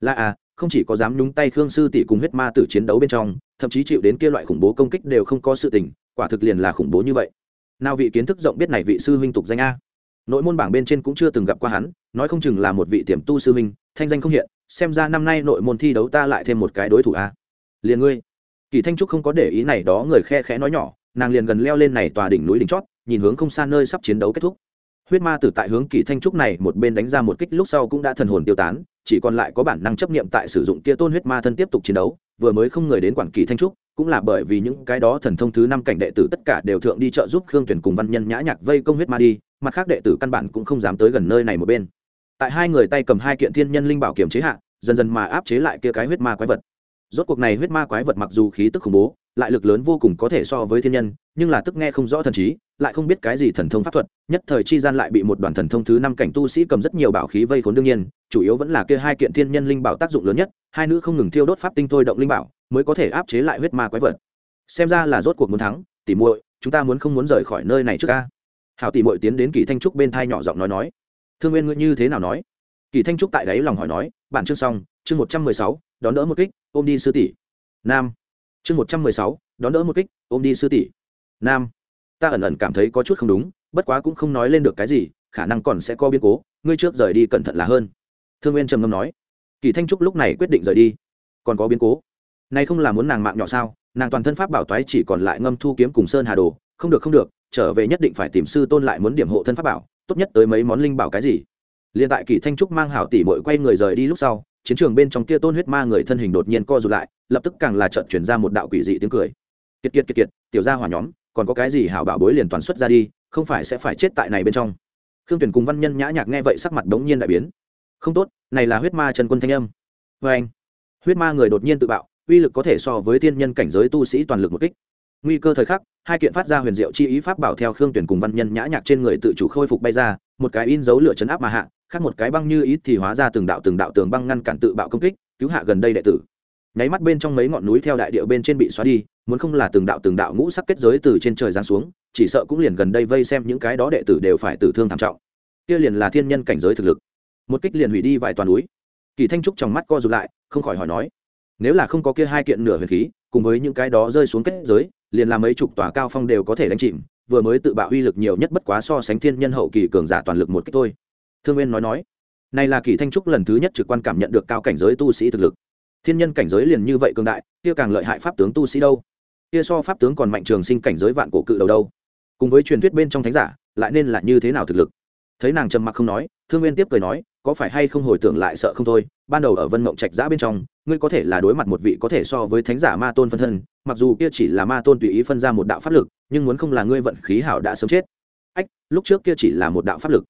Là à không chỉ có dám nhúng tay khương sư tỷ cùng huyết ma tử chiến đấu bên trong, thậm chí chịu đến kia loại khủng bố công kích đều không có sự tình, quả thực liền là khủng bố như vậy. Nào vị kiến thức rộng biết này vị sư huynh tục danh a. Nội môn bảng bên trên cũng chưa từng gặp qua hắn, nói không chừng là một vị tiềm tu sư huynh, thanh danh không hiện, xem ra năm nay nội môn thi đấu ta lại thêm một cái đối thủ a. Liền ngươi. Kỳ thanh trúc không có để ý này đó, người khe khẽ nói nhỏ nàng liền gần leo lên này tòa đỉnh núi đỉnh chót, nhìn hướng không xa nơi sắp chiến đấu kết thúc. Huyết ma tử tại hướng kỳ thanh trúc này một bên đánh ra một kích lúc sau cũng đã thần hồn tiêu tán, chỉ còn lại có bản năng chấp niệm tại sử dụng kia tôn huyết ma thân tiếp tục chiến đấu, vừa mới không người đến quản kỳ thanh trúc, cũng là bởi vì những cái đó thần thông thứ năm cảnh đệ tử tất cả đều thượng đi trợ giúp khương tuyển cùng văn nhân nhã nhạc vây công huyết ma đi, mặt khác đệ tử căn bản cũng không dám tới gần nơi này một bên. Tại hai người tay cầm hai kiện thiên nhân linh bảo kiểm chế hạ, dần dần mà áp chế lại kia cái huyết ma quái vật rốt cuộc này huyết ma quái vật mặc dù khí tức khủng bố, lại lực lớn vô cùng có thể so với thiên nhân, nhưng là tức nghe không rõ thần trí, lại không biết cái gì thần thông pháp thuật, nhất thời chi gian lại bị một đoàn thần thông thứ năm cảnh tu sĩ cầm rất nhiều bảo khí vây khốn đương nhiên, chủ yếu vẫn là kia hai kiện thiên nhân linh bảo tác dụng lớn nhất, hai nữ không ngừng thiêu đốt pháp tinh thôi động linh bảo, mới có thể áp chế lại huyết ma quái vật. Xem ra là rốt cuộc muốn thắng, tỉ muội, chúng ta muốn không muốn rời khỏi nơi này trước ca? Hảo tỉ muội tiến đến kỳ thanh trúc bên thai nhỏ giọng nói nói. Thương nguyên ngươi như thế nào nói? Kỳ thanh trúc tại đấy lòng hỏi nói bản chương xong chương một trăm mười sáu, đón đỡ một kích, ôm đi sư tỷ. Nam. Chương một trăm mười sáu, đón đỡ một kích, ôm đi sư tỷ. Nam. Ta ẩn ẩn cảm thấy có chút không đúng, bất quá cũng không nói lên được cái gì, khả năng còn sẽ có biến cố, ngươi trước rời đi cẩn thận là hơn. Thương nguyên trầm ngâm nói. Kỳ thanh trúc lúc này quyết định rời đi. Còn có biến cố? Này không là muốn nàng mạng nhỏ sao? Nàng toàn thân pháp bảo toái chỉ còn lại ngâm thu kiếm cùng sơn hà đồ. Không được không được, trở về nhất định phải tìm sư tôn lại muốn điểm hộ thân pháp bảo, tốt nhất tới mấy món linh bảo cái gì? Liền tại kỳ thanh trúc mang hảo tỷ mội quay người rời đi lúc sau chiến trường bên trong kia tôn huyết ma người thân hình đột nhiên co rụt lại, lập tức càng là trận chuyển ra một đạo quỷ dị tiếng cười. Kiệt kiệt kiệt kiệt, tiểu gia hỏa nhóm, còn có cái gì hảo bảo bối liền toàn xuất ra đi, không phải sẽ phải chết tại này bên trong. Khương tuyển cùng văn nhân nhã nhạc nghe vậy sắc mặt bỗng nhiên đại biến. Không tốt, này là huyết ma trần quân thanh âm. Vê anh, huyết ma người đột nhiên tự bạo, uy lực có thể so với thiên nhân cảnh giới tu sĩ toàn lực một kích. Nguy cơ thời khắc, hai kiện phát ra huyền diệu chi ý pháp bảo theo khương tuyển cùng văn nhân nhã nhạc trên người tự chủ khôi phục bay ra, một cái in dấu lửa chấn áp mà hạ khác một cái băng như ít thì hóa ra từng đạo từng đạo tường băng ngăn cản tự bạo công kích, cứu hạ gần đây đệ tử. Nháy mắt bên trong mấy ngọn núi theo đại điệu bên trên bị xóa đi, muốn không là từng đạo từng đạo ngũ sắc kết giới từ trên trời giáng xuống, chỉ sợ cũng liền gần đây vây xem những cái đó đệ tử đều phải tử thương thảm trọng. Kia liền là thiên nhân cảnh giới thực lực. Một kích liền hủy đi vài toàn núi. Kỳ thanh trúc trong mắt co rụt lại, không khỏi hỏi nói, nếu là không có kia hai kiện nửa huyền khí, cùng với những cái đó rơi xuống kết giới, liền là mấy chục tòa cao phong đều có thể đánh chìm, vừa mới tự bạo uy lực nhiều nhất bất quá so sánh thiên nhân hậu kỳ cường giả toàn lực một kích thôi thương nguyên nói nói, này là kỳ thanh trúc lần thứ nhất trực quan cảm nhận được cao cảnh giới tu sĩ thực lực. Thiên nhân cảnh giới liền như vậy cường đại, kia càng lợi hại pháp tướng tu sĩ đâu? Kia so pháp tướng còn mạnh trường sinh cảnh giới vạn cổ cự đầu đâu? Cùng với truyền thuyết bên trong thánh giả, lại nên là như thế nào thực lực? Thấy nàng trầm mặc không nói, thương nguyên tiếp cười nói, có phải hay không hồi tưởng lại sợ không thôi, ban đầu ở vân mộng trạch giã bên trong, ngươi có thể là đối mặt một vị có thể so với thánh giả ma tôn phân thân, mặc dù kia chỉ là ma tôn tùy ý phân ra một đạo pháp lực, nhưng muốn không là ngươi vận khí hảo đã sớm chết. Ách, lúc trước kia chỉ là một đạo pháp lực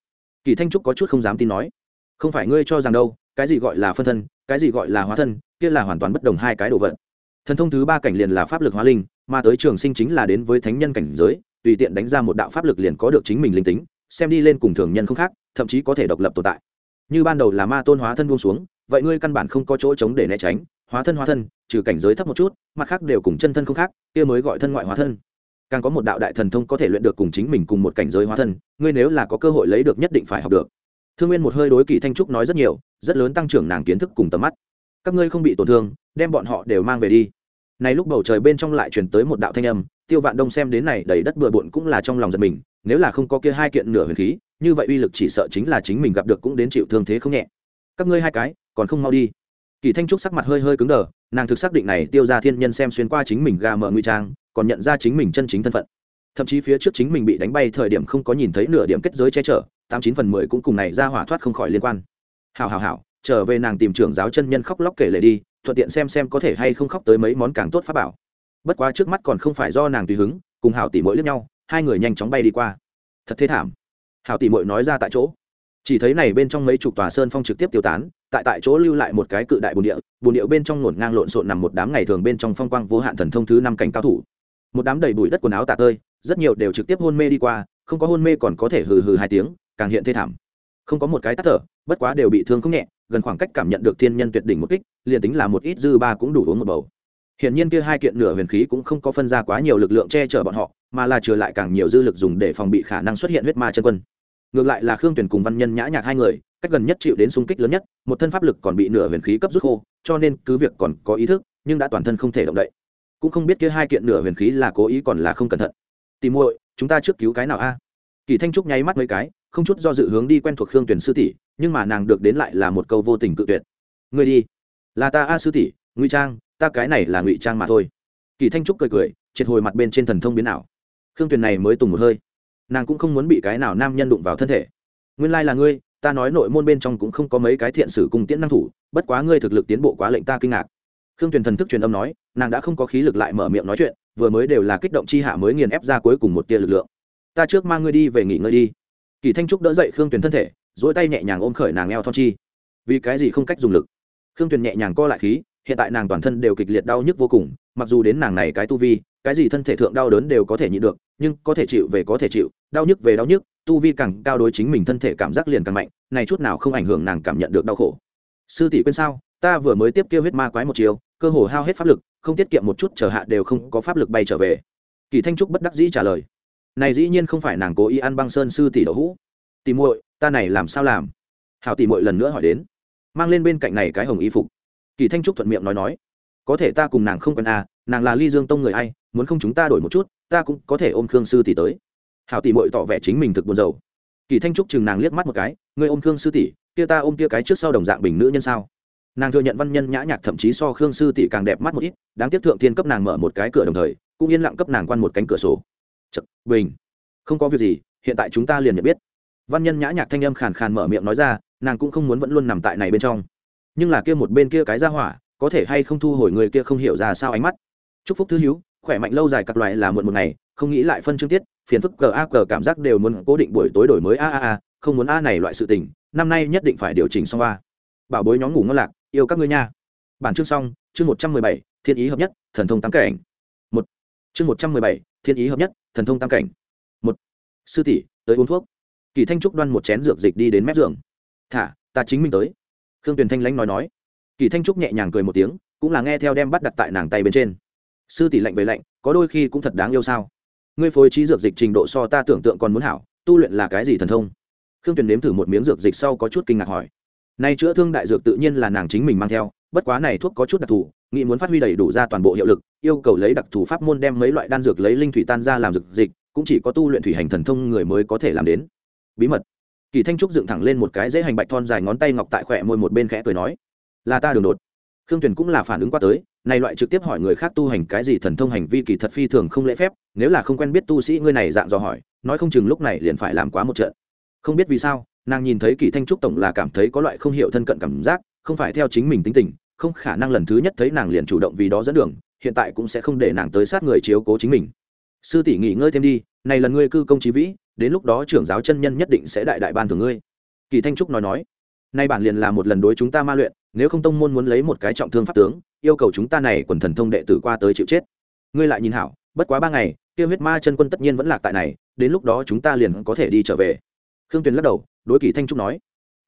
kỳ thanh trúc có chút không dám tin nói. Không phải ngươi cho rằng đâu, cái gì gọi là phân thân, cái gì gọi là hóa thân, kia là hoàn toàn bất đồng hai cái đồ vật. Thần thông thứ ba cảnh liền là pháp lực hóa linh, mà tới trường sinh chính là đến với thánh nhân cảnh giới, tùy tiện đánh ra một đạo pháp lực liền có được chính mình linh tính, xem đi lên cùng thường nhân không khác, thậm chí có thể độc lập tồn tại. Như ban đầu là ma tôn hóa thân buông xuống, vậy ngươi căn bản không có chỗ trống để né tránh, hóa thân hóa thân, trừ cảnh giới thấp một chút, mặt khác đều cùng chân thân không khác, kia mới gọi thân ngoại hóa thân càng có một đạo đại thần thông có thể luyện được cùng chính mình cùng một cảnh giới hóa thân, ngươi nếu là có cơ hội lấy được nhất định phải học được. Thương nguyên một hơi đối kỳ thanh trúc nói rất nhiều, rất lớn tăng trưởng nàng kiến thức cùng tầm mắt. Các ngươi không bị tổn thương, đem bọn họ đều mang về đi. Này lúc bầu trời bên trong lại truyền tới một đạo thanh âm, tiêu vạn đông xem đến này đầy đất bừa bộn cũng là trong lòng giật mình, nếu là không có kia hai kiện nửa huyền khí, như vậy uy lực chỉ sợ chính là chính mình gặp được cũng đến chịu thương thế không nhẹ. Các ngươi hai cái, còn không mau đi. Kỳ thanh trúc sắc mặt hơi hơi cứng đờ, nàng thực xác định này tiêu ra thiên nhân xem xuyên qua chính mình ga mở nguy trang còn nhận ra chính mình chân chính thân phận. Thậm chí phía trước chính mình bị đánh bay thời điểm không có nhìn thấy nửa điểm kết giới che chở, tám chín phần mười cũng cùng này ra hỏa thoát không khỏi liên quan. Hào hào hào trở về nàng tìm trưởng giáo chân nhân khóc lóc kể lệ đi, thuận tiện xem xem có thể hay không khóc tới mấy món càng tốt pháp bảo. Bất quá trước mắt còn không phải do nàng tùy hứng, cùng hảo tỷ mỗi lướt nhau, hai người nhanh chóng bay đi qua. Thật thế thảm. Hảo tỷ mỗi nói ra tại chỗ. Chỉ thấy này bên trong mấy chục tòa sơn phong trực tiếp tiêu tán, tại tại chỗ lưu lại một cái cự đại bồn địa bồn địa bên trong ngổn ngang lộn xộn nằm một đám ngày thường bên trong phong quang vô hạn thần thông thứ năm cảnh cao thủ một đám đầy bụi đất quần áo tạ tơi rất nhiều đều trực tiếp hôn mê đi qua không có hôn mê còn có thể hừ hừ hai tiếng càng hiện thê thảm không có một cái tắt thở bất quá đều bị thương không nhẹ gần khoảng cách cảm nhận được thiên nhân tuyệt đỉnh một kích liền tính là một ít dư ba cũng đủ uống một bầu Hiển nhiên kia hai kiện nửa huyền khí cũng không có phân ra quá nhiều lực lượng che chở bọn họ, mà là trừ lại càng nhiều dư lực dùng để phòng bị khả năng xuất hiện huyết ma chân quân. Ngược lại là Khương Tuyển cùng Văn Nhân nhã nhạc hai người, cách gần nhất chịu đến xung kích lớn nhất, một thân pháp lực còn bị nửa huyền khí cấp rút khô, cho nên cứ việc còn có ý thức, nhưng đã toàn thân không thể động đậy. Cũng không biết kia hai kiện nửa huyền khí là cố ý còn là không cẩn thận. Tìm muội, chúng ta trước cứu cái nào a? Kỳ Thanh Trúc nháy mắt mấy cái, không chút do dự hướng đi quen thuộc Khương Tuyển sư tỷ, nhưng mà nàng được đến lại là một câu vô tình cự tuyệt. người đi. Là ta a sư tỷ, Ngụy Trang, ta cái này là ngụy trang mà thôi kỳ thanh trúc cười cười triệt hồi mặt bên trên thần thông biến ảo khương tuyền này mới tùng một hơi nàng cũng không muốn bị cái nào nam nhân đụng vào thân thể nguyên lai là ngươi ta nói nội môn bên trong cũng không có mấy cái thiện sử cung tiễn năng thủ bất quá ngươi thực lực tiến bộ quá lệnh ta kinh ngạc khương tuyền thần thức truyền âm nói, nàng đã không có khí lực lại mở miệng nói chuyện, vừa mới đều là kích động chi hạ mới nghiền ép ra cuối cùng một tia lực lượng. Ta trước mang ngươi đi về nghỉ ngơi đi. Kỳ thanh trúc đỡ dậy khương tuyền thân thể dỗi tay nhẹ nhàng ôm khởi nàng eo thon chi. Vì cái gì không cách dùng lực? Khương tuyền nhẹ nhàng co lại khí, hiện tại nàng toàn thân đều kịch liệt đau nhức vô cùng, mặc dù đến nàng này cái tu vi, cái gì thân thể thượng đau đớn đều có thể nhịn được, nhưng có thể chịu về có thể chịu, đau nhức về đau nhức, tu vi càng cao đối chính mình thân thể cảm giác liền càng mạnh, này chút nào không ảnh hưởng nàng cảm nhận được đau khổ. Sư tỷ quên sao, ta vừa mới tiếp kêu huyết ma quái một chiều cơ hồ hao hết pháp lực, không tiết kiệm một chút chờ hạ đều không có pháp lực bay trở về. Kỳ thanh trúc bất đắc dĩ trả lời. Này dĩ nhiên không phải nàng cố ý ăn băng sơn sư tỷ đậu hũ. Tìm muội, ta này làm sao làm? Hảo tỷ muội lần nữa hỏi đến. Mang lên bên cạnh này cái hồng y phục. Kỳ thanh trúc thuận miệng nói nói. Có thể ta cùng nàng không quen à nàng là ly dương tông người ai, muốn không chúng ta đổi một chút, ta cũng có thể ôm khương sư tỷ tới. Hảo tỷ muội tỏ vẻ chính mình thực buồn rầu. Kỳ thanh trúc chừng nàng liếc mắt một cái, ngươi ôm khương sư tỷ, kia ta ôm kia cái trước sau đồng dạng bình nữ nhân sao? Nàng thừa nhận văn nhân nhã nhạc thậm chí so khương sư tỷ càng đẹp mắt một ít đáng tiếc thượng thiên cấp nàng mở một cái cửa đồng thời cũng yên lặng cấp nàng quan một cánh cửa sổ Chật, bình không có việc gì hiện tại chúng ta liền nhận biết văn nhân nhã nhạc thanh âm khàn khàn mở miệng nói ra nàng cũng không muốn vẫn luôn nằm tại này bên trong nhưng là kia một bên kia cái ra hỏa có thể hay không thu hồi người kia không hiểu ra sao ánh mắt chúc phúc thư hiếu khỏe mạnh lâu dài các loại là muộn một ngày không nghĩ lại phân chương tiết phiền phức cờ a cờ cảm giác đều muốn cố định buổi tối đổi mới a a a không muốn a này loại sự tình năm nay nhất định phải điều chỉnh xong a bảo bối nhóm ngủ ngon lạc yêu các ngươi nha. Bản chương xong, chương một trăm mười bảy, thiên ý hợp nhất, thần thông tám cảnh. Một. Chương một trăm mười bảy, thiên ý hợp nhất, thần thông tam cảnh. Một. Sư tỷ, tới uống thuốc. Kỳ thanh trúc đoan một chén dược dịch đi đến mép giường. Thả, ta chính mình tới. Khương tuyền thanh lãnh nói nói. Kỳ thanh trúc nhẹ nhàng cười một tiếng, cũng là nghe theo đem bắt đặt tại nàng tay bên trên. Sư tỷ lạnh về lạnh, có đôi khi cũng thật đáng yêu sao? Ngươi phối trí dược dịch trình độ so ta tưởng tượng còn muốn hảo, tu luyện là cái gì thần thông? Khương tuyền nếm thử một miếng dược dịch sau có chút kinh ngạc hỏi nay chữa thương đại dược tự nhiên là nàng chính mình mang theo, bất quá này thuốc có chút đặc thù, nghĩ muốn phát huy đầy đủ ra toàn bộ hiệu lực, yêu cầu lấy đặc thù pháp môn đem mấy loại đan dược lấy linh thủy tan ra làm dược dịch, cũng chỉ có tu luyện thủy hành thần thông người mới có thể làm đến. Bí mật. Kỳ thanh trúc dựng thẳng lên một cái dễ hành bạch thon dài ngón tay ngọc tại khỏe môi một bên khẽ cười nói, là ta đường đột. Khương tuyền cũng là phản ứng qua tới, này loại trực tiếp hỏi người khác tu hành cái gì thần thông hành vi kỳ thật phi thường không lễ phép, nếu là không quen biết tu sĩ ngươi này dạng dò hỏi, nói không chừng lúc này liền phải làm quá một trận. Không biết vì sao nàng nhìn thấy kỳ thanh trúc tổng là cảm thấy có loại không hiểu thân cận cảm giác, không phải theo chính mình tính tình, không khả năng lần thứ nhất thấy nàng liền chủ động vì đó dẫn đường, hiện tại cũng sẽ không để nàng tới sát người chiếu cố chính mình. Sư tỷ nghỉ ngơi thêm đi, này lần ngươi cư công trí vĩ, đến lúc đó trưởng giáo chân nhân nhất định sẽ đại đại ban thường ngươi. Kỳ thanh trúc nói nói. Nay bản liền là một lần đối chúng ta ma luyện, nếu không tông môn muốn lấy một cái trọng thương pháp tướng, yêu cầu chúng ta này quần thần thông đệ tử qua tới chịu chết. Ngươi lại nhìn hảo, bất quá ba ngày, kia huyết ma chân quân tất nhiên vẫn lạc tại này, đến lúc đó chúng ta liền có thể đi trở về khương tuyền lắc đầu, đối kỳ thanh trúc nói,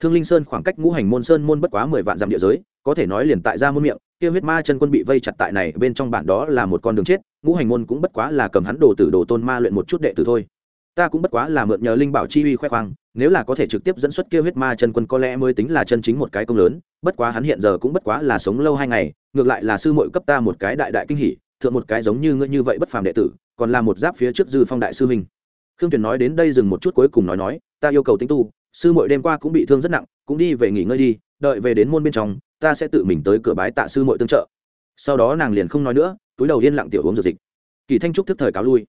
thương linh sơn khoảng cách ngũ hành môn sơn môn bất quá mười vạn dặm địa giới, có thể nói liền tại ra môn miệng, kia huyết ma chân quân bị vây chặt tại này, bên trong bản đó là một con đường chết, ngũ hành môn cũng bất quá là cầm hắn đồ tử đồ tôn ma luyện một chút đệ tử thôi. Ta cũng bất quá là mượn nhờ linh bảo chi uy khoe khoang, nếu là có thể trực tiếp dẫn xuất kia huyết ma chân quân có lẽ mới tính là chân chính một cái công lớn, bất quá hắn hiện giờ cũng bất quá là sống lâu hai ngày, ngược lại là sư muội cấp ta một cái đại đại kinh hỉ, thượng một cái giống như ngươi như vậy bất phàm đệ tử, còn là một giáp phía trước dư phong đại sư huynh. Khương tuyền nói đến đây dừng một chút cuối cùng nói nói ta yêu cầu tính tu, sư muội đêm qua cũng bị thương rất nặng, cũng đi về nghỉ ngơi đi, đợi về đến môn bên trong, ta sẽ tự mình tới cửa bái tạ sư muội tương trợ. Sau đó nàng liền không nói nữa, túi đầu yên lặng tiểu uống dược dịch. Kỳ thanh trúc thức thời cáo lui.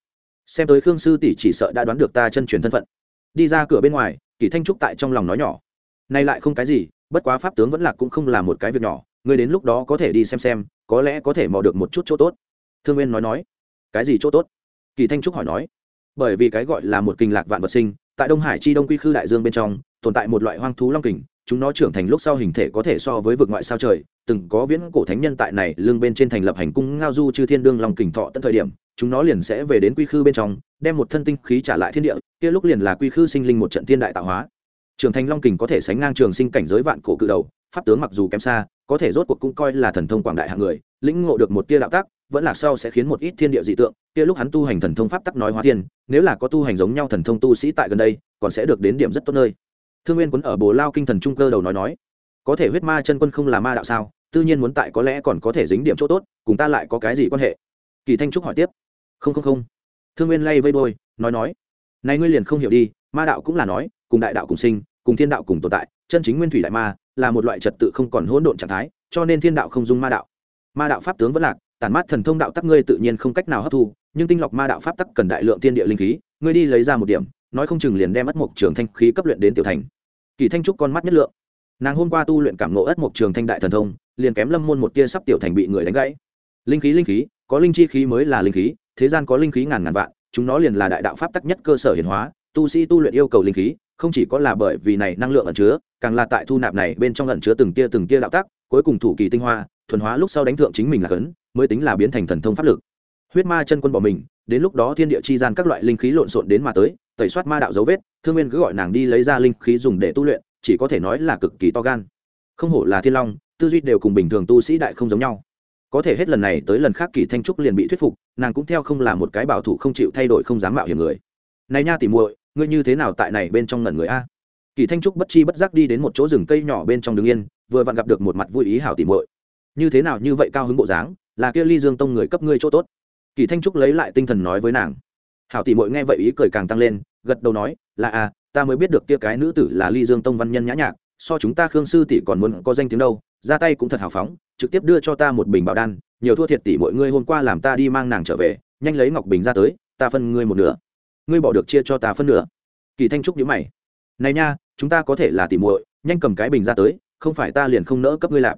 Xem tới khương sư tỷ chỉ sợ đã đoán được ta chân truyền thân phận. Đi ra cửa bên ngoài, kỳ thanh trúc tại trong lòng nói nhỏ. Nay lại không cái gì, bất quá pháp tướng vẫn là cũng không là một cái việc nhỏ người đến lúc đó có thể đi xem xem, có lẽ có thể mò được một chút chỗ tốt. Thương nguyên nói nói. Cái gì chỗ tốt? Kỳ thanh trúc hỏi nói. Bởi vì cái gọi là một kinh lạc vạn vật sinh tại đông hải chi đông quy khư đại dương bên trong, tồn tại một loại hoang thú long kình, chúng nó trưởng thành lúc sau hình thể có thể so với vực ngoại sao trời, từng có viễn cổ thánh nhân tại này lương bên trên thành lập hành cung ngao du chư thiên đương long kình thọ tận thời điểm, chúng nó liền sẽ về đến quy khư bên trong, đem một thân tinh khí trả lại thiên địa, kia lúc liền là quy khư sinh linh một trận thiên đại tạo hóa. Trưởng thành long kình có thể sánh ngang trường sinh cảnh giới vạn cổ cự đầu, pháp tướng mặc dù kém xa, có thể rốt cuộc cũng coi là thần thông quảng đại hạng người, lĩnh ngộ được một tia đạo tác vẫn là sau sẽ khiến một ít thiên địa dị tượng, kia lúc hắn tu hành thần thông pháp tắc nói hóa thiên, nếu là có tu hành giống nhau thần thông tu sĩ tại gần đây, còn sẽ được đến điểm rất tốt nơi. Thương nguyên quấn ở bồ lao kinh thần trung cơ đầu nói nói, có thể huyết ma chân quân không là ma đạo sao? Tự nhiên muốn tại có lẽ còn có thể dính điểm chỗ tốt, cùng ta lại có cái gì quan hệ? Kỳ thanh trúc hỏi tiếp, không không không. Thương nguyên lay vây đôi nói nói, này ngươi liền không hiểu đi, ma đạo cũng là nói, cùng đại đạo cùng sinh, cùng thiên đạo cùng tồn tại, chân chính nguyên thủy đại ma, là một loại trật tự không còn hỗn độn trạng thái, cho nên thiên đạo không dung ma đạo. Ma đạo pháp tướng vẫn lạc tản mát thần thông đạo tắc ngươi tự nhiên không cách nào hấp thu, nhưng tinh lọc ma đạo pháp tắc cần đại lượng tiên địa linh khí, ngươi đi lấy ra một điểm, nói không chừng liền đem ất mộc trường thanh khí cấp luyện đến tiểu thành. Kỳ thanh trúc con mắt nhất lượng. Nàng hôm qua tu luyện cảm ngộ ất mộc trường thanh đại thần thông, liền kém lâm môn một tia sắp tiểu thành bị người đánh gãy. Linh khí linh khí, có linh chi khí mới là linh khí, thế gian có linh khí ngàn ngàn vạn, chúng nó liền là đại đạo pháp tắc nhất cơ sở hiển hóa, tu sĩ tu luyện yêu cầu linh khí không chỉ có là bởi vì này năng lượng ẩn chứa, càng là tại thu nạp này bên trong ẩn chứa từng tia từng tia đạo tác, cuối cùng thủ kỳ tinh hoa, thuần hóa lúc sau đánh thượng chính mình là cấn mới tính là biến thành thần thông pháp lực. Huyết ma chân quân bỏ mình, đến lúc đó thiên địa chi gian các loại linh khí lộn xộn đến mà tới, tẩy soát ma đạo dấu vết, thương nguyên cứ gọi nàng đi lấy ra linh khí dùng để tu luyện, chỉ có thể nói là cực kỳ to gan. Không hổ là thiên long, tư duy đều cùng bình thường tu sĩ đại không giống nhau. Có thể hết lần này tới lần khác kỳ thanh trúc liền bị thuyết phục, nàng cũng theo không là một cái bảo thủ không chịu thay đổi không dám mạo hiểm người. Này nha tỉ muội ngươi như thế nào tại này bên trong ngẩn người a? Kỳ thanh trúc bất chi bất giác đi đến một chỗ rừng cây nhỏ bên trong đứng yên, vừa vặn gặp được một mặt vui ý hảo tìm muội. Như thế nào như vậy cao hứng bộ dáng, là kia ly dương tông người cấp ngươi chỗ tốt. Kỳ thanh trúc lấy lại tinh thần nói với nàng. Hảo tỉ muội nghe vậy ý cười càng tăng lên, gật đầu nói, là a ta mới biết được kia cái nữ tử là ly dương tông văn nhân nhã nhạc, so chúng ta khương sư tỷ còn muốn có danh tiếng đâu, ra tay cũng thật hào phóng, trực tiếp đưa cho ta một bình bảo đan, nhiều thua thiệt tỷ mọi ngươi hôm qua làm ta đi mang nàng trở về, nhanh lấy ngọc bình ra tới, ta phân ngươi một nửa ngươi bỏ được chia cho ta phân nửa. Kỳ thanh trúc nhớ mày. Này nha, chúng ta có thể là tỷ muội, nhanh cầm cái bình ra tới, không phải ta liền không nỡ cấp ngươi lạp.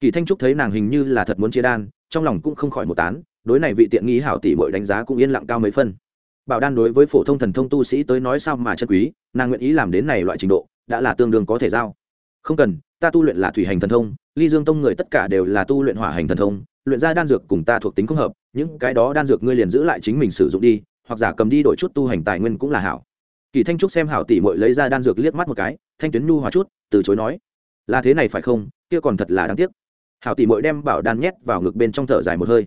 Kỳ thanh trúc thấy nàng hình như là thật muốn chia đan, trong lòng cũng không khỏi một tán, đối này vị tiện nghi hảo tỷ muội đánh giá cũng yên lặng cao mấy phân. Bảo đan đối với phổ thông thần thông tu sĩ tới nói sao mà chân quý, nàng nguyện ý làm đến này loại trình độ, đã là tương đương có thể giao. Không cần, ta tu luyện là thủy hành thần thông, ly dương tông người tất cả đều là tu luyện hỏa hành thần thông, luyện ra đan dược cùng ta thuộc tính không hợp, những cái đó đan dược ngươi liền giữ lại chính mình sử dụng đi hoặc giả cầm đi đổi chút tu hành tài nguyên cũng là hảo. Kỳ thanh trúc xem hảo tỷ mội lấy ra đan dược liếc mắt một cái, thanh tuyến nhu hòa chút, từ chối nói, là thế này phải không? Kia còn thật là đáng tiếc. Hảo tỷ mội đem bảo đan nhét vào ngực bên trong thở dài một hơi.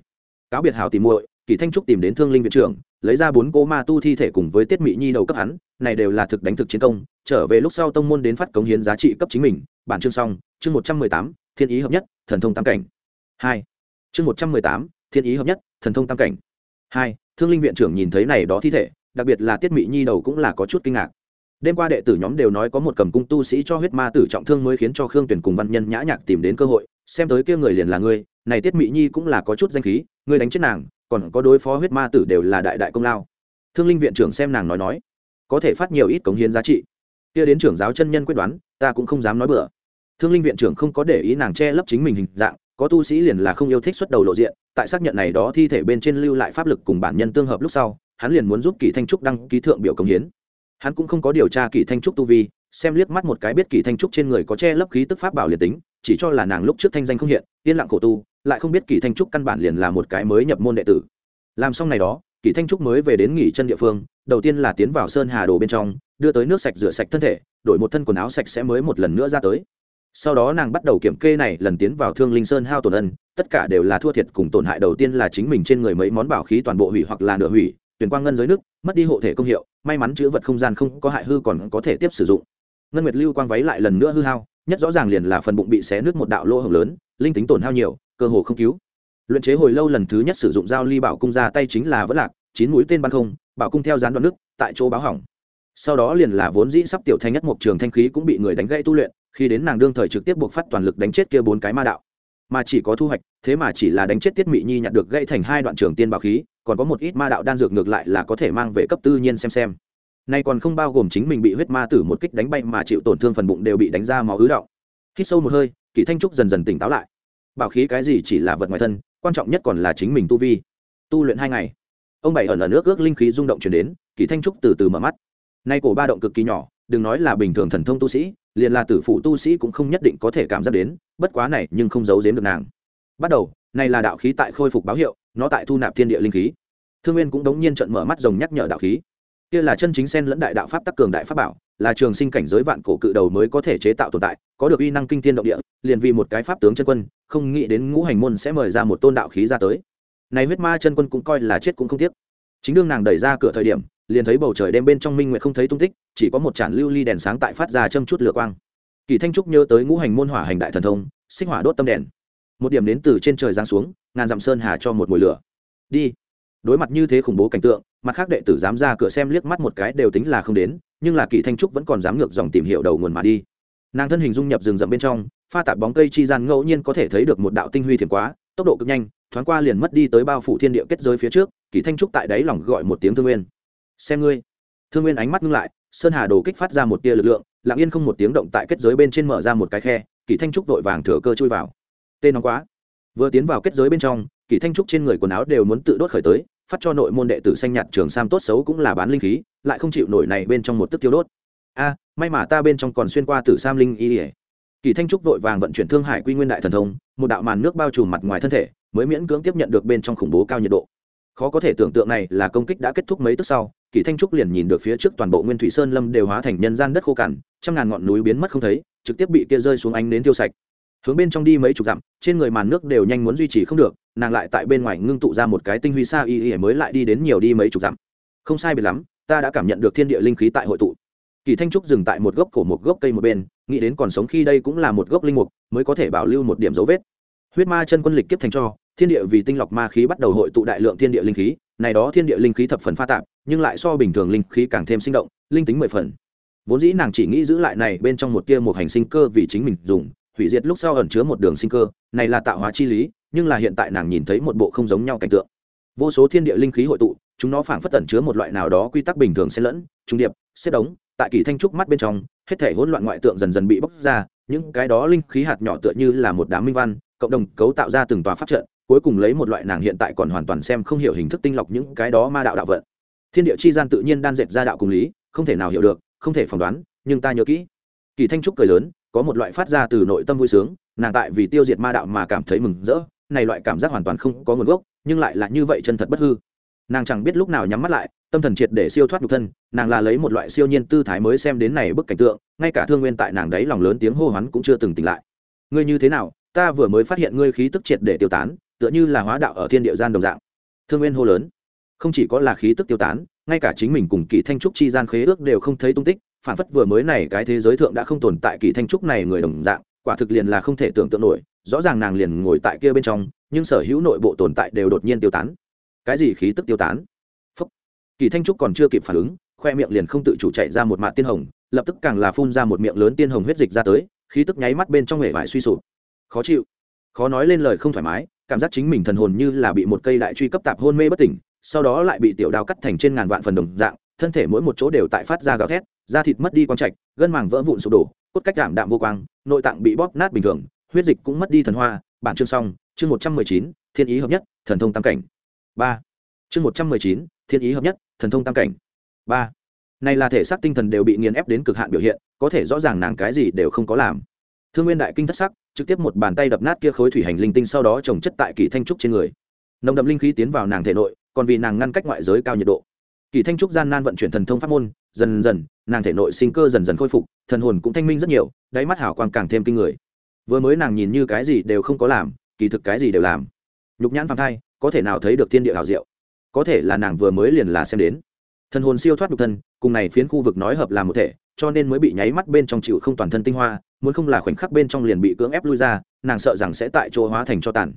Cáo biệt hảo tỷ muội, kỳ thanh trúc tìm đến thương linh viện trưởng, lấy ra bốn cố ma tu thi thể cùng với tiết Mị nhi đầu cấp hắn, này đều là thực đánh thực chiến công, trở về lúc sau tông môn đến phát cống hiến giá trị cấp chính mình. Bản chương xong, chương một trăm mười tám, thiên ý hợp nhất, thần thông tam cảnh. Hai, chương một trăm mười tám, thiên ý hợp nhất, thần thông tam cảnh. Hai thương linh viện trưởng nhìn thấy này đó thi thể, đặc biệt là tiết mỹ nhi đầu cũng là có chút kinh ngạc. Đêm qua đệ tử nhóm đều nói có một cầm cung tu sĩ cho huyết ma tử trọng thương mới khiến cho khương tuyển cùng văn nhân nhã nhạc tìm đến cơ hội, xem tới kia người liền là ngươi, này tiết mỹ nhi cũng là có chút danh khí, ngươi đánh chết nàng, còn có đối phó huyết ma tử đều là đại đại công lao. Thương linh viện trưởng xem nàng nói nói, có thể phát nhiều ít cống hiến giá trị. Kia đến trưởng giáo chân nhân quyết đoán, ta cũng không dám nói bừa. Thương linh viện trưởng không có để ý nàng che lấp chính mình hình dạng có tu sĩ liền là không yêu thích xuất đầu lộ diện, tại xác nhận này đó thi thể bên trên lưu lại pháp lực cùng bản nhân tương hợp lúc sau, hắn liền muốn giúp kỳ thanh trúc đăng ký thượng biểu công hiến. Hắn cũng không có điều tra kỳ thanh trúc tu vi, xem liếc mắt một cái biết kỳ thanh trúc trên người có che lấp khí tức pháp bảo liền tính, chỉ cho là nàng lúc trước thanh danh không hiện, yên lặng khổ tu, lại không biết kỳ thanh trúc căn bản liền là một cái mới nhập môn đệ tử. Làm xong này đó, kỳ thanh trúc mới về đến nghỉ chân địa phương, đầu tiên là tiến vào sơn hà đồ bên trong, đưa tới nước sạch rửa sạch thân thể, đổi một thân quần áo sạch sẽ mới một lần nữa ra tới sau đó nàng bắt đầu kiểm kê này, lần tiến vào thương linh sơn hao tổn ân, tất cả đều là thua thiệt cùng tổn hại đầu tiên là chính mình trên người mấy món bảo khí toàn bộ hủy hoặc là nửa hủy, tuyển quang ngân giới nước, mất đi hộ thể công hiệu, may mắn chữ vật không gian không có hại hư còn có thể tiếp sử dụng. Ngân nguyệt lưu quang váy lại lần nữa hư hao, nhất rõ ràng liền là phần bụng bị xé nước một đạo lỗ hồng lớn, linh tính tổn hao nhiều, cơ hồ không cứu. Luyện chế hồi lâu lần thứ nhất sử dụng dao ly bảo cung ra tay chính là vẫn lạc, chín mũi tên bắn không, bảo cung theo gián đoạn nước, tại chỗ báo hỏng sau đó liền là vốn dĩ sắp tiểu thanh nhất một trường thanh khí cũng bị người đánh gãy tu luyện, khi đến nàng đương thời trực tiếp buộc phát toàn lực đánh chết kia bốn cái ma đạo. Mà chỉ có thu hoạch, thế mà chỉ là đánh chết tiết mị nhi nhặt được gãy thành hai đoạn trường tiên bảo khí, còn có một ít ma đạo đan dược ngược lại là có thể mang về cấp tư nhiên xem xem. Nay còn không bao gồm chính mình bị huyết ma tử một kích đánh bay mà chịu tổn thương phần bụng đều bị đánh ra máu ứ động. Hít sâu một hơi, kỳ thanh trúc dần dần tỉnh táo lại. Bảo khí cái gì chỉ là vật ngoài thân, quan trọng nhất còn là chính mình tu vi. Tu luyện hai ngày. Ông bảy ẩn ở nước ước linh khí rung động chuyển đến, kỳ thanh trúc từ từ mở mắt nay cổ ba động cực kỳ nhỏ, đừng nói là bình thường thần thông tu sĩ, liền là tử phụ tu sĩ cũng không nhất định có thể cảm giác đến, bất quá này nhưng không giấu giếm được nàng. Bắt đầu, này là đạo khí tại khôi phục báo hiệu, nó tại thu nạp thiên địa linh khí. Thương nguyên cũng đống nhiên trận mở mắt rồng nhắc nhở đạo khí. Kia là chân chính sen lẫn đại đạo pháp tắc cường đại pháp bảo, là trường sinh cảnh giới vạn cổ cự đầu mới có thể chế tạo tồn tại, có được uy năng kinh thiên động địa, liền vì một cái pháp tướng chân quân, không nghĩ đến ngũ hành môn sẽ mời ra một tôn đạo khí ra tới. Này huyết ma chân quân cũng coi là chết cũng không tiếc. Chính đương nàng đẩy ra cửa thời điểm liền thấy bầu trời đêm bên trong minh nguyệt không thấy tung tích, chỉ có một tràn lưu ly đèn sáng tại phát ra châm chút lửa quang. Kỳ thanh trúc nhớ tới ngũ hành môn hỏa hành đại thần thông, sinh hỏa đốt tâm đèn. Một điểm đến từ trên trời giáng xuống, ngàn dặm sơn hà cho một mùi lửa. Đi. Đối mặt như thế khủng bố cảnh tượng, mặt khác đệ tử dám ra cửa xem liếc mắt một cái đều tính là không đến, nhưng là kỳ thanh trúc vẫn còn dám ngược dòng tìm hiểu đầu nguồn mà đi. Nàng thân hình dung nhập rừng rậm bên trong, pha tạp bóng cây chi gian ngẫu nhiên có thể thấy được một đạo tinh huy thiền quá, tốc độ cực nhanh, thoáng qua liền mất đi tới bao phủ thiên địa kết giới phía trước, kỳ thanh trúc tại đáy lòng gọi một tiếng thương nguyên xem ngươi. Thương nguyên ánh mắt ngưng lại, sơn hà đồ kích phát ra một tia lực lượng, lặng yên không một tiếng động tại kết giới bên trên mở ra một cái khe kỳ thanh trúc vội vàng thừa cơ chui vào. Tên nóng quá. Vừa tiến vào kết giới bên trong kỳ thanh trúc trên người quần áo đều muốn tự đốt khởi tới, phát cho nội môn đệ tử xanh nhạt trường sam tốt xấu cũng là bán linh khí, lại không chịu nổi này bên trong một tức tiêu đốt. A, may mà ta bên trong còn xuyên qua tử sam linh y. Ỉa kỳ thanh trúc vội vàng vận chuyển thương hải quy nguyên đại thần thông, một đạo màn nước bao trùm mặt ngoài thân thể, mới miễn cưỡng tiếp nhận được bên trong khủng bố cao nhiệt độ. Khó có thể tưởng tượng này là công kích đã kết thúc mấy tức sau kỳ thanh trúc liền nhìn được phía trước toàn bộ nguyên thủy sơn lâm đều hóa thành nhân gian đất khô cằn, trăm ngàn ngọn núi biến mất không thấy, trực tiếp bị kia rơi xuống ánh đến tiêu sạch. Hướng bên trong đi mấy chục dặm, trên người màn nước đều nhanh muốn duy trì không được, nàng lại tại bên ngoài ngưng tụ ra một cái tinh huy xa y y mới lại đi đến nhiều đi mấy chục dặm. Không sai biệt lắm, ta đã cảm nhận được thiên địa linh khí tại hội tụ. Kỳ thanh trúc dừng tại một gốc cổ một gốc cây một bên, nghĩ đến còn sống khi đây cũng là một gốc linh mục, mới có thể bảo lưu một điểm dấu vết. Huyết ma chân quân lịch kiếp thành cho, thiên địa vì tinh lọc ma khí bắt đầu hội tụ đại lượng thiên địa linh khí, này đó thiên địa linh khí thập phần pha tạp nhưng lại so bình thường linh khí càng thêm sinh động, linh tính mười phần. Vốn dĩ nàng chỉ nghĩ giữ lại này bên trong một tia một hành sinh cơ vì chính mình dùng, hủy diệt lúc sau ẩn chứa một đường sinh cơ, này là tạo hóa chi lý, nhưng là hiện tại nàng nhìn thấy một bộ không giống nhau cảnh tượng. Vô số thiên địa linh khí hội tụ, chúng nó phảng phất tẩn chứa một loại nào đó quy tắc bình thường xen lẫn, trung điệp, xếp đống, tại kỳ thanh trúc mắt bên trong, hết thể hỗn loạn ngoại tượng dần dần bị bóc ra, những cái đó linh khí hạt nhỏ tựa như là một đám minh văn, cộng đồng cấu tạo ra từng tòa pháp trận, cuối cùng lấy một loại nàng hiện tại còn hoàn toàn xem không hiểu hình thức tinh lọc những cái đó ma đạo đạo vận thiên địa chi gian tự nhiên đan dệt ra đạo cùng lý, không thể nào hiểu được, không thể phỏng đoán, nhưng ta nhớ kỹ. Kỳ thanh trúc cười lớn, có một loại phát ra từ nội tâm vui sướng, nàng tại vì tiêu diệt ma đạo mà cảm thấy mừng rỡ, này loại cảm giác hoàn toàn không có nguồn gốc, nhưng lại là như vậy chân thật bất hư. Nàng chẳng biết lúc nào nhắm mắt lại, tâm thần triệt để siêu thoát nhục thân, nàng là lấy một loại siêu nhiên tư thái mới xem đến này bức cảnh tượng, ngay cả thương nguyên tại nàng đấy lòng lớn tiếng hô hoán cũng chưa từng tỉnh lại. Ngươi như thế nào? Ta vừa mới phát hiện ngươi khí tức triệt để tiêu tán, tựa như là hóa đạo ở thiên địa gian đồng dạng. Thương nguyên hô lớn không chỉ có là khí tức tiêu tán, ngay cả chính mình cùng kỳ thanh trúc chi gian khế ước đều không thấy tung tích, phản phất vừa mới này cái thế giới thượng đã không tồn tại kỳ thanh trúc này người đồng dạng, quả thực liền là không thể tưởng tượng nổi, rõ ràng nàng liền ngồi tại kia bên trong, nhưng sở hữu nội bộ tồn tại đều đột nhiên tiêu tán. Cái gì khí tức tiêu tán? Phúc. kỳ thanh trúc còn chưa kịp phản ứng, khoe miệng liền không tự chủ chạy ra một mạng tiên hồng, lập tức càng là phun ra một miệng lớn tiên hồng huyết dịch ra tới, khí tức nháy mắt bên trong hệ vải suy sụp. Khó chịu. Khó nói lên lời không thoải mái, cảm giác chính mình thần hồn như là bị một cây đại truy cấp tạp hôn mê bất tỉnh sau đó lại bị tiểu đao cắt thành trên ngàn vạn phần đồng dạng, thân thể mỗi một chỗ đều tại phát ra gào thét, da thịt mất đi quang trạch, gân màng vỡ vụn sụp đổ, cốt cách đảm đạm vô quang, nội tạng bị bóp nát bình thường, huyết dịch cũng mất đi thần hoa. Bản chương xong, chương một trăm mười chín, thiên ý hợp nhất, thần thông tam cảnh. Ba. Chương một trăm mười chín, thiên ý hợp nhất, thần thông tam cảnh. Ba. Này là thể xác tinh thần đều bị nghiền ép đến cực hạn biểu hiện, có thể rõ ràng nàng cái gì đều không có làm. Thương nguyên đại kinh thất sắc, trực tiếp một bàn tay đập nát kia khối thủy hành linh tinh sau đó trồng chất tại kỳ thanh trúc trên người. Nồng đậm linh khí tiến vào nàng thể nội còn vì nàng ngăn cách ngoại giới cao nhiệt độ. Kỳ thanh trúc gian nan vận chuyển thần thông pháp môn, dần dần, nàng thể nội sinh cơ dần dần khôi phục, thần hồn cũng thanh minh rất nhiều, đáy mắt hảo quang càng thêm kinh người. Vừa mới nàng nhìn như cái gì đều không có làm, kỳ thực cái gì đều làm. Nhục nhãn phàm thai, có thể nào thấy được thiên địa hảo diệu? Có thể là nàng vừa mới liền là xem đến. Thần hồn siêu thoát nhục thân, cùng này phiến khu vực nói hợp làm một thể, cho nên mới bị nháy mắt bên trong chịu không toàn thân tinh hoa, muốn không là khoảnh khắc bên trong liền bị cưỡng ép lui ra, nàng sợ rằng sẽ tại chỗ hóa thành cho tàn.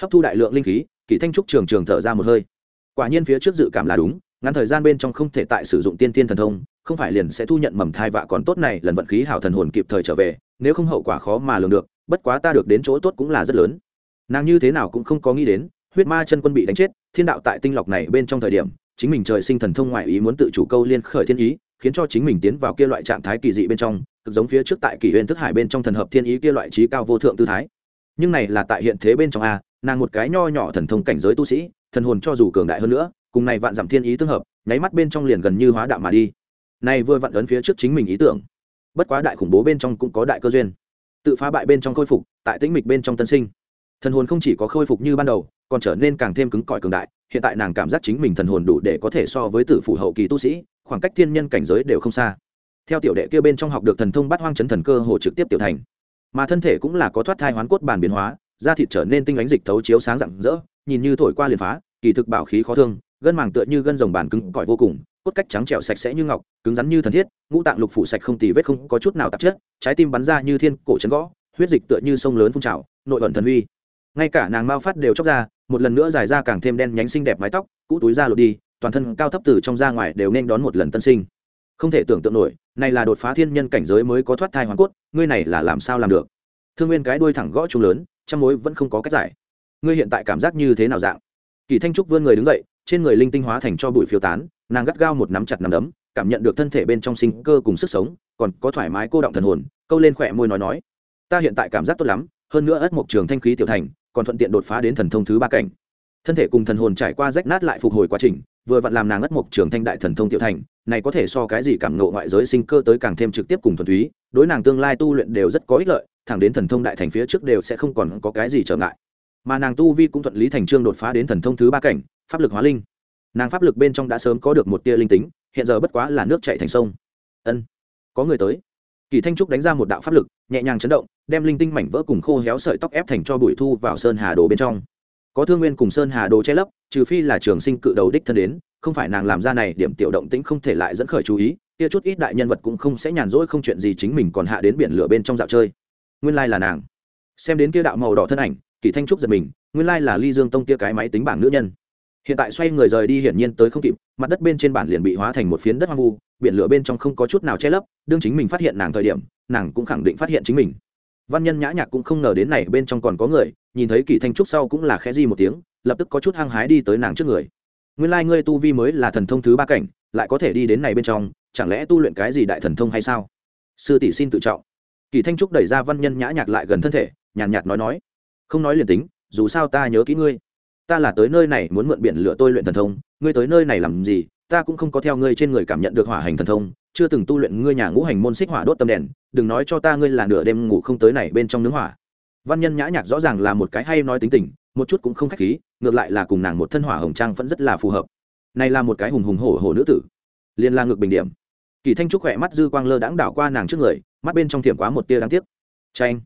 Hấp thu đại lượng linh khí, kỳ thanh trúc trường trường thở ra một hơi quả nhiên phía trước dự cảm là đúng, ngắn thời gian bên trong không thể tại sử dụng tiên tiên thần thông, không phải liền sẽ thu nhận mầm thai vạ còn tốt này, lần vận khí hảo thần hồn kịp thời trở về, nếu không hậu quả khó mà lường được, bất quá ta được đến chỗ tốt cũng là rất lớn. Nàng như thế nào cũng không có nghĩ đến, huyết ma chân quân bị đánh chết, thiên đạo tại tinh lọc này bên trong thời điểm, chính mình trời sinh thần thông ngoại ý muốn tự chủ câu liên khởi thiên ý, khiến cho chính mình tiến vào kia loại trạng thái kỳ dị bên trong, cực giống phía trước tại kỷ huyền thức hải bên trong thần hợp thiên ý kia loại trí cao vô thượng tư thái. Nhưng này là tại hiện thế bên trong a, nàng một cái nho nhỏ thần thông cảnh giới tu sĩ thần hồn cho dù cường đại hơn nữa, cùng này vạn giảm thiên ý tương hợp, nháy mắt bên trong liền gần như hóa đạo mà đi. Này vừa vặn ấn phía trước chính mình ý tưởng. Bất quá đại khủng bố bên trong cũng có đại cơ duyên. Tự phá bại bên trong khôi phục, tại tĩnh mịch bên trong tân sinh. Thần hồn không chỉ có khôi phục như ban đầu, còn trở nên càng thêm cứng cỏi cường đại, hiện tại nàng cảm giác chính mình thần hồn đủ để có thể so với tử phủ hậu kỳ tu sĩ, khoảng cách thiên nhân cảnh giới đều không xa. Theo tiểu đệ kia bên trong học được thần thông bắt hoang chấn thần cơ hồ trực tiếp tiểu thành. Mà thân thể cũng là có thoát thai hoán cốt bản biến hóa, da thịt trở nên tinh ánh dịch thấu chiếu sáng rạng rỡ nhìn như thổi qua liền phá, kỳ thực bảo khí khó thương, gân màng tựa như gân rồng bản cứng cỏi vô cùng, cốt cách trắng trẻo sạch sẽ như ngọc, cứng rắn như thần thiết, ngũ tạng lục phủ sạch không tì vết không có chút nào tạp chất, trái tim bắn ra như thiên cổ chấn gõ, huyết dịch tựa như sông lớn phun trào, nội ẩn thần uy ngay cả nàng mao phát đều chóc ra, một lần nữa dài ra càng thêm đen nhánh xinh đẹp mái tóc, cũ túi ra lột đi, toàn thân cao thấp từ trong ra ngoài đều nên đón một lần tân sinh. Không thể tưởng tượng nổi, này là đột phá thiên nhân cảnh giới mới có thoát thai hoàn cốt, ngươi này là làm sao làm được? Thương nguyên cái đuôi thẳng gõ chung lớn trong mối vẫn không có cách giải ngươi hiện tại cảm giác như thế nào dạng? Kỳ thanh trúc vươn người đứng dậy, trên người linh tinh hóa thành cho bụi phiêu tán, nàng gắt gao một nắm chặt nắm đấm, cảm nhận được thân thể bên trong sinh cơ cùng sức sống, còn có thoải mái cô động thần hồn, câu lên khỏe môi nói nói. Ta hiện tại cảm giác tốt lắm, hơn nữa ất mộc trường thanh khí tiểu thành, còn thuận tiện đột phá đến thần thông thứ ba cảnh. Thân thể cùng thần hồn trải qua rách nát lại phục hồi quá trình, vừa vặn làm nàng ất mộc trường thanh đại thần thông tiểu thành, này có thể so cái gì cảm ngộ ngoại giới sinh cơ tới càng thêm trực tiếp cùng thuần túy, đối nàng tương lai tu luyện đều rất có ích lợi, thẳng đến thần thông đại thành phía trước đều sẽ không còn có cái gì trở ngại mà nàng tu vi cũng thuận lý thành trương đột phá đến thần thông thứ ba cảnh, pháp lực hóa linh. Nàng pháp lực bên trong đã sớm có được một tia linh tính, hiện giờ bất quá là nước chạy thành sông. Ân, có người tới. Kỳ thanh trúc đánh ra một đạo pháp lực, nhẹ nhàng chấn động, đem linh tinh mảnh vỡ cùng khô héo sợi tóc ép thành cho bụi thu vào sơn hà đồ bên trong. Có thương nguyên cùng sơn hà đồ che lấp, trừ phi là trường sinh cự đầu đích thân đến, không phải nàng làm ra này, điểm tiểu động tĩnh không thể lại dẫn khởi chú ý, kia chút ít đại nhân vật cũng không sẽ nhàn rỗi không chuyện gì chính mình còn hạ đến biển lửa bên trong dạo chơi. Nguyên lai là nàng. Xem đến kia đạo màu đỏ thân ảnh kỳ thanh trúc giật mình, nguyên lai là ly dương tông kia cái máy tính bảng nữ nhân. Hiện tại xoay người rời đi hiển nhiên tới không kịp, mặt đất bên trên bản liền bị hóa thành một phiến đất hoang vu, biển lửa bên trong không có chút nào che lấp, đương chính mình phát hiện nàng thời điểm, nàng cũng khẳng định phát hiện chính mình. Văn nhân nhã nhạc cũng không ngờ đến này bên trong còn có người, nhìn thấy kỳ thanh trúc sau cũng là khẽ di một tiếng, lập tức có chút hăng hái đi tới nàng trước người. Nguyên lai ngươi tu vi mới là thần thông thứ ba cảnh, lại có thể đi đến này bên trong, chẳng lẽ tu luyện cái gì đại thần thông hay sao? Sư tỷ xin tự trọng. Kỳ thanh trúc đẩy ra văn nhân nhã nhạc lại gần thân thể, nhàn nhạt nói nói không nói liền tính, dù sao ta nhớ kỹ ngươi. Ta là tới nơi này muốn mượn biển lửa tôi luyện thần thông, ngươi tới nơi này làm gì, ta cũng không có theo ngươi trên người cảm nhận được hỏa hành thần thông, chưa từng tu luyện ngươi nhà ngũ hành môn xích hỏa đốt tâm đèn, đừng nói cho ta ngươi là nửa đêm ngủ không tới này bên trong nướng hỏa. Văn nhân nhã nhạc rõ ràng là một cái hay nói tính tình, một chút cũng không khách khí, ngược lại là cùng nàng một thân hỏa hồng trang vẫn rất là phù hợp. Này là một cái hùng hùng hổ hổ nữ tử. Liên la ngược bình điểm. Kỳ thanh trúc khỏe mắt dư quang lơ đãng đảo qua nàng trước người, mắt bên trong thiểm quá một tia đáng tiếc. Tranh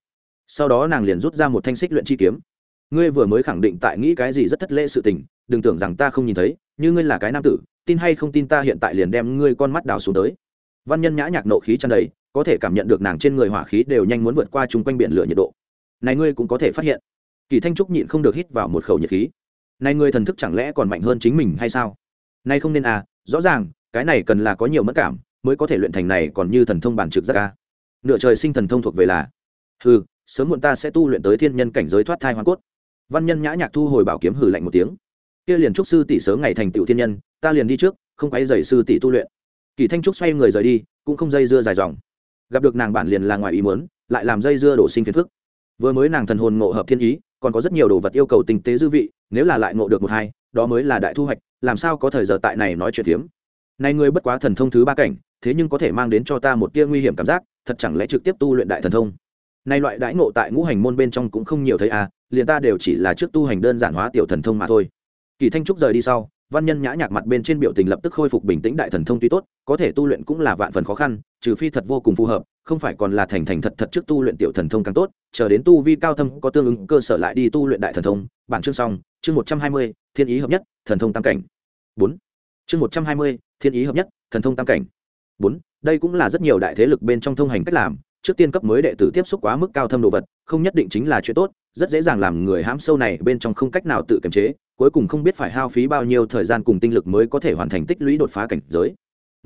sau đó nàng liền rút ra một thanh xích luyện chi kiếm. Ngươi vừa mới khẳng định tại nghĩ cái gì rất thất lễ sự tình, đừng tưởng rằng ta không nhìn thấy, như ngươi là cái nam tử, tin hay không tin ta hiện tại liền đem ngươi con mắt đào xuống tới. Văn nhân nhã nhạc nộ khí chăn đầy, có thể cảm nhận được nàng trên người hỏa khí đều nhanh muốn vượt qua chung quanh biển lửa nhiệt độ. Này ngươi cũng có thể phát hiện. Kỳ thanh trúc nhịn không được hít vào một khẩu nhiệt khí. Này ngươi thần thức chẳng lẽ còn mạnh hơn chính mình hay sao? Nay không nên à rõ ràng, cái này cần là có nhiều mất cảm, mới có thể luyện thành này còn như thần thông bản trực giác ca nửa trời sinh thần thông thuộc về là ừ sớm muộn ta sẽ tu luyện tới thiên nhân cảnh giới thoát thai hoàn cốt. Văn nhân nhã nhạc thu hồi bảo kiếm hử lạnh một tiếng. Kia liền trúc sư tỷ sớm ngày thành tựu thiên nhân, ta liền đi trước, không quay dày sư tỷ tu luyện. Kỳ thanh trúc xoay người rời đi, cũng không dây dưa dài dòng. Gặp được nàng bản liền là ngoài ý muốn, lại làm dây dưa đổ sinh phiền phức. Vừa mới nàng thần hồn ngộ hợp thiên ý, còn có rất nhiều đồ vật yêu cầu tinh tế dư vị, nếu là lại ngộ được một hai, đó mới là đại thu hoạch, làm sao có thời giờ tại này nói chuyện phiếm. Này ngươi bất quá thần thông thứ ba cảnh, thế nhưng có thể mang đến cho ta một tia nguy hiểm cảm giác, thật chẳng lẽ trực tiếp tu luyện đại thần thông? Nay loại đãi ngộ tại ngũ hành môn bên trong cũng không nhiều thấy à liền ta đều chỉ là trước tu hành đơn giản hóa tiểu thần thông mà thôi. Kỳ thanh trúc rời đi sau, văn nhân nhã nhạc mặt bên trên biểu tình lập tức khôi phục bình tĩnh đại thần thông tuy tốt, có thể tu luyện cũng là vạn phần khó khăn, trừ phi thật vô cùng phù hợp, không phải còn là thành thành thật thật trước tu luyện tiểu thần thông càng tốt, chờ đến tu vi cao thâm có tương ứng cơ sở lại đi tu luyện đại thần thông. Bản chương xong, chương một trăm hai mươi, thiên ý hợp nhất, thần thông tam cảnh. Bốn. Chương một trăm hai mươi, thiên ý hợp nhất, thần thông tam cảnh. Bốn, đây cũng là rất nhiều đại thế lực bên trong thông hành cách làm trước tiên cấp mới đệ tử tiếp xúc quá mức cao thâm đồ vật, không nhất định chính là chuyện tốt, rất dễ dàng làm người hãm sâu này bên trong không cách nào tự kiềm chế, cuối cùng không biết phải hao phí bao nhiêu thời gian cùng tinh lực mới có thể hoàn thành tích lũy đột phá cảnh giới.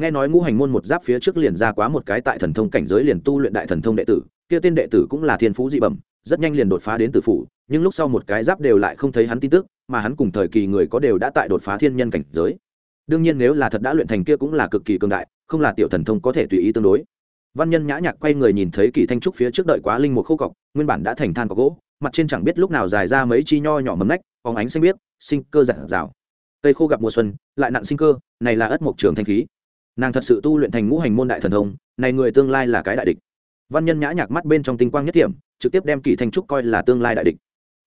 Nghe nói ngũ hành môn một giáp phía trước liền ra quá một cái tại thần thông cảnh giới liền tu luyện đại thần thông đệ tử, kia tên đệ tử cũng là thiên phú dị bẩm, rất nhanh liền đột phá đến tử phủ, nhưng lúc sau một cái giáp đều lại không thấy hắn tin tức, mà hắn cùng thời kỳ người có đều đã tại đột phá thiên nhân cảnh giới. Đương nhiên nếu là thật đã luyện thành kia cũng là cực kỳ cường đại, không là tiểu thần thông có thể tùy ý tương đối văn nhân nhã nhạc quay người nhìn thấy kỳ thanh trúc phía trước đợi quá linh một khô cọc, nguyên bản đã thành than có gỗ, mặt trên chẳng biết lúc nào dài ra mấy chi nho nhỏ mấm nách, phóng ánh xanh biếc, sinh cơ giản rào cây khô gặp mùa xuân, lại nặng sinh cơ, này là ất mộc trường thanh khí. Nàng thật sự tu luyện thành ngũ hành môn đại thần thông, này người tương lai là cái đại địch. Văn nhân nhã nhạc mắt bên trong tinh quang nhất điểm trực tiếp đem kỳ thanh trúc coi là tương lai đại địch.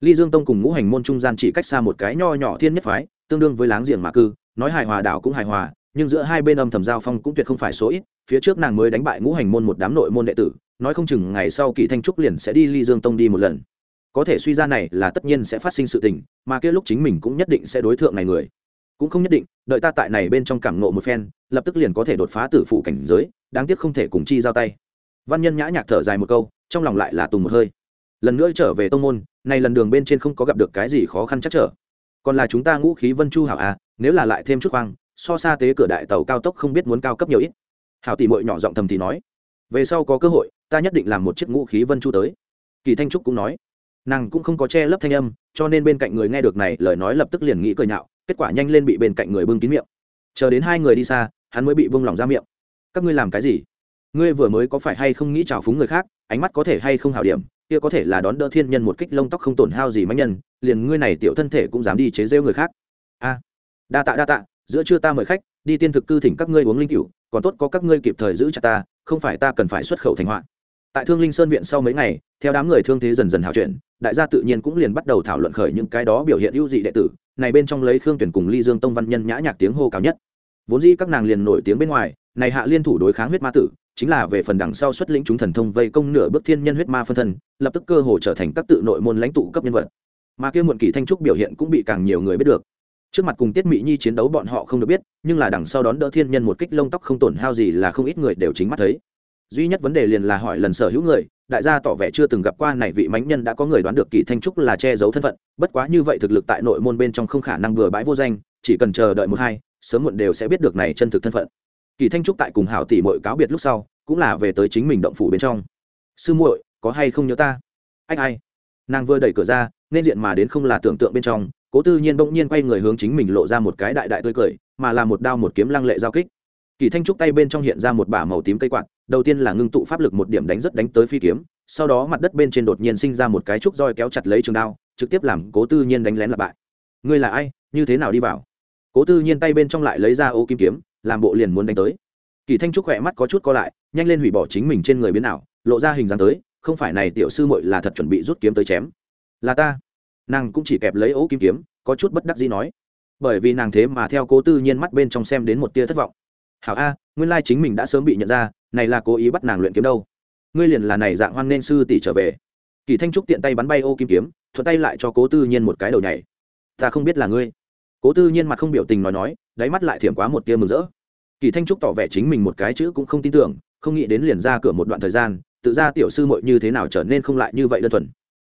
Ly dương tông cùng ngũ hành môn trung gian chỉ cách xa một cái nho nhỏ thiên nhất phái, tương đương với láng giềng mà cư, nói hài hòa đảo cũng hài hòa, nhưng giữa hai bên âm thầm giao phong cũng tuyệt không phải số ít phía trước nàng mới đánh bại ngũ hành môn một đám nội môn đệ tử, nói không chừng ngày sau kỳ thanh trúc liền sẽ đi ly dương tông đi một lần. Có thể suy ra này là tất nhiên sẽ phát sinh sự tình, mà kia lúc chính mình cũng nhất định sẽ đối tượng này người. Cũng không nhất định, đợi ta tại này bên trong cảm nộ một phen, lập tức liền có thể đột phá tử phụ cảnh giới, đáng tiếc không thể cùng chi giao tay. Văn nhân nhã nhạc thở dài một câu, trong lòng lại là tùng một hơi. Lần nữa trở về tông môn, này lần đường bên trên không có gặp được cái gì khó khăn chắc trở. Còn là chúng ta ngũ khí vân chu hảo à nếu là lại thêm chút khoang so xa tế cửa đại tàu cao tốc không biết muốn cao cấp nhiều ít hảo tỷ mội nhỏ giọng thầm thì nói, về sau có cơ hội, ta nhất định làm một chiếc ngũ khí vân chu tới. Kỳ thanh trúc cũng nói, nàng cũng không có che lấp thanh âm, cho nên bên cạnh người nghe được này lời nói lập tức liền nghĩ cười nhạo, kết quả nhanh lên bị bên cạnh người bưng kín miệng. Chờ đến hai người đi xa, hắn mới bị vung lòng ra miệng. Các ngươi làm cái gì? Ngươi vừa mới có phải hay không nghĩ trào phúng người khác, ánh mắt có thể hay không hảo điểm, kia có thể là đón đỡ thiên nhân một kích lông tóc không tổn hao gì mãnh nhân, liền ngươi này tiểu thân thể cũng dám đi chế rêu người khác. A, đa tạ đa tạ, giữa trưa ta mời khách, đi tiên thực cư thỉnh các ngươi uống linh cửu còn tốt có các ngươi kịp thời giữ chặt ta, không phải ta cần phải xuất khẩu thành họa. Tại thương linh sơn viện sau mấy ngày, theo đám người thương thế dần dần hào chuyện đại gia tự nhiên cũng liền bắt đầu thảo luận khởi những cái đó biểu hiện ưu dị đệ tử, này bên trong lấy khương tuyển cùng ly dương tông văn nhân nhã nhạc tiếng hô cao nhất. Vốn dĩ các nàng liền nổi tiếng bên ngoài, này hạ liên thủ đối kháng huyết ma tử, chính là về phần đằng sau xuất lĩnh chúng thần thông vây công nửa bước thiên nhân huyết ma phân thân, lập tức cơ hồ trở thành các tự nội môn lãnh tụ cấp nhân vật. Mà kia muộn kỳ thanh trúc biểu hiện cũng bị càng nhiều người biết được trước mặt cùng tiết mỹ nhi chiến đấu bọn họ không được biết, nhưng là đằng sau đón đỡ thiên nhân một kích lông tóc không tổn hao gì là không ít người đều chính mắt thấy. Duy nhất vấn đề liền là hỏi lần sở hữu người, đại gia tỏ vẻ chưa từng gặp qua này vị mãnh nhân đã có người đoán được kỳ thanh trúc là che giấu thân phận, bất quá như vậy thực lực tại nội môn bên trong không khả năng bừa bãi vô danh, chỉ cần chờ đợi một hai, sớm muộn đều sẽ biết được này chân thực thân phận. Kỳ thanh trúc tại cùng hảo tỷ mội cáo biệt lúc sau, cũng là về tới chính mình động phủ bên trong. Sư muội, có hay không nhớ ta? Anh ai. Nàng vừa đẩy cửa ra, nên diện mà đến không là tưởng tượng bên trong cố tư nhiên bỗng nhiên quay người hướng chính mình lộ ra một cái đại đại tươi cười, mà là một đao một kiếm lăng lệ giao kích. Kỳ thanh trúc tay bên trong hiện ra một bả màu tím cây quạt, đầu tiên là ngưng tụ pháp lực một điểm đánh rất đánh tới phi kiếm, sau đó mặt đất bên trên đột nhiên sinh ra một cái trúc roi kéo chặt lấy trường đao, trực tiếp làm cố tư nhiên đánh lén lặp bại. Ngươi là ai? Như thế nào đi vào? Cố tư nhiên tay bên trong lại lấy ra ô kim kiếm, làm bộ liền muốn đánh tới. Kỳ thanh trúc khỏe mắt có chút co lại, nhanh lên hủy bỏ chính mình trên người biến ảo, lộ ra hình dáng tới, không phải này tiểu sư muội là thật chuẩn bị rút kiếm tới chém. Là ta nàng cũng chỉ kẹp lấy ố kim kiếm, có chút bất đắc dĩ nói. Bởi vì nàng thế mà theo cố tư nhiên mắt bên trong xem đến một tia thất vọng. Hảo a, nguyên lai chính mình đã sớm bị nhận ra, này là cố ý bắt nàng luyện kiếm đâu. Ngươi liền là này dạng hoan nên sư tỷ trở về. Kỳ thanh trúc tiện tay bắn bay ô kim kiếm, thuận tay lại cho cố tư nhiên một cái đầu nhảy. Ta không biết là ngươi. Cố tư nhiên mặt không biểu tình nói nói, đáy mắt lại thiểm quá một tia mừng rỡ. Kỳ thanh trúc tỏ vẻ chính mình một cái chữ cũng không tin tưởng, không nghĩ đến liền ra cửa một đoạn thời gian, tự ra tiểu sư muội như thế nào trở nên không lại như vậy đơn thuần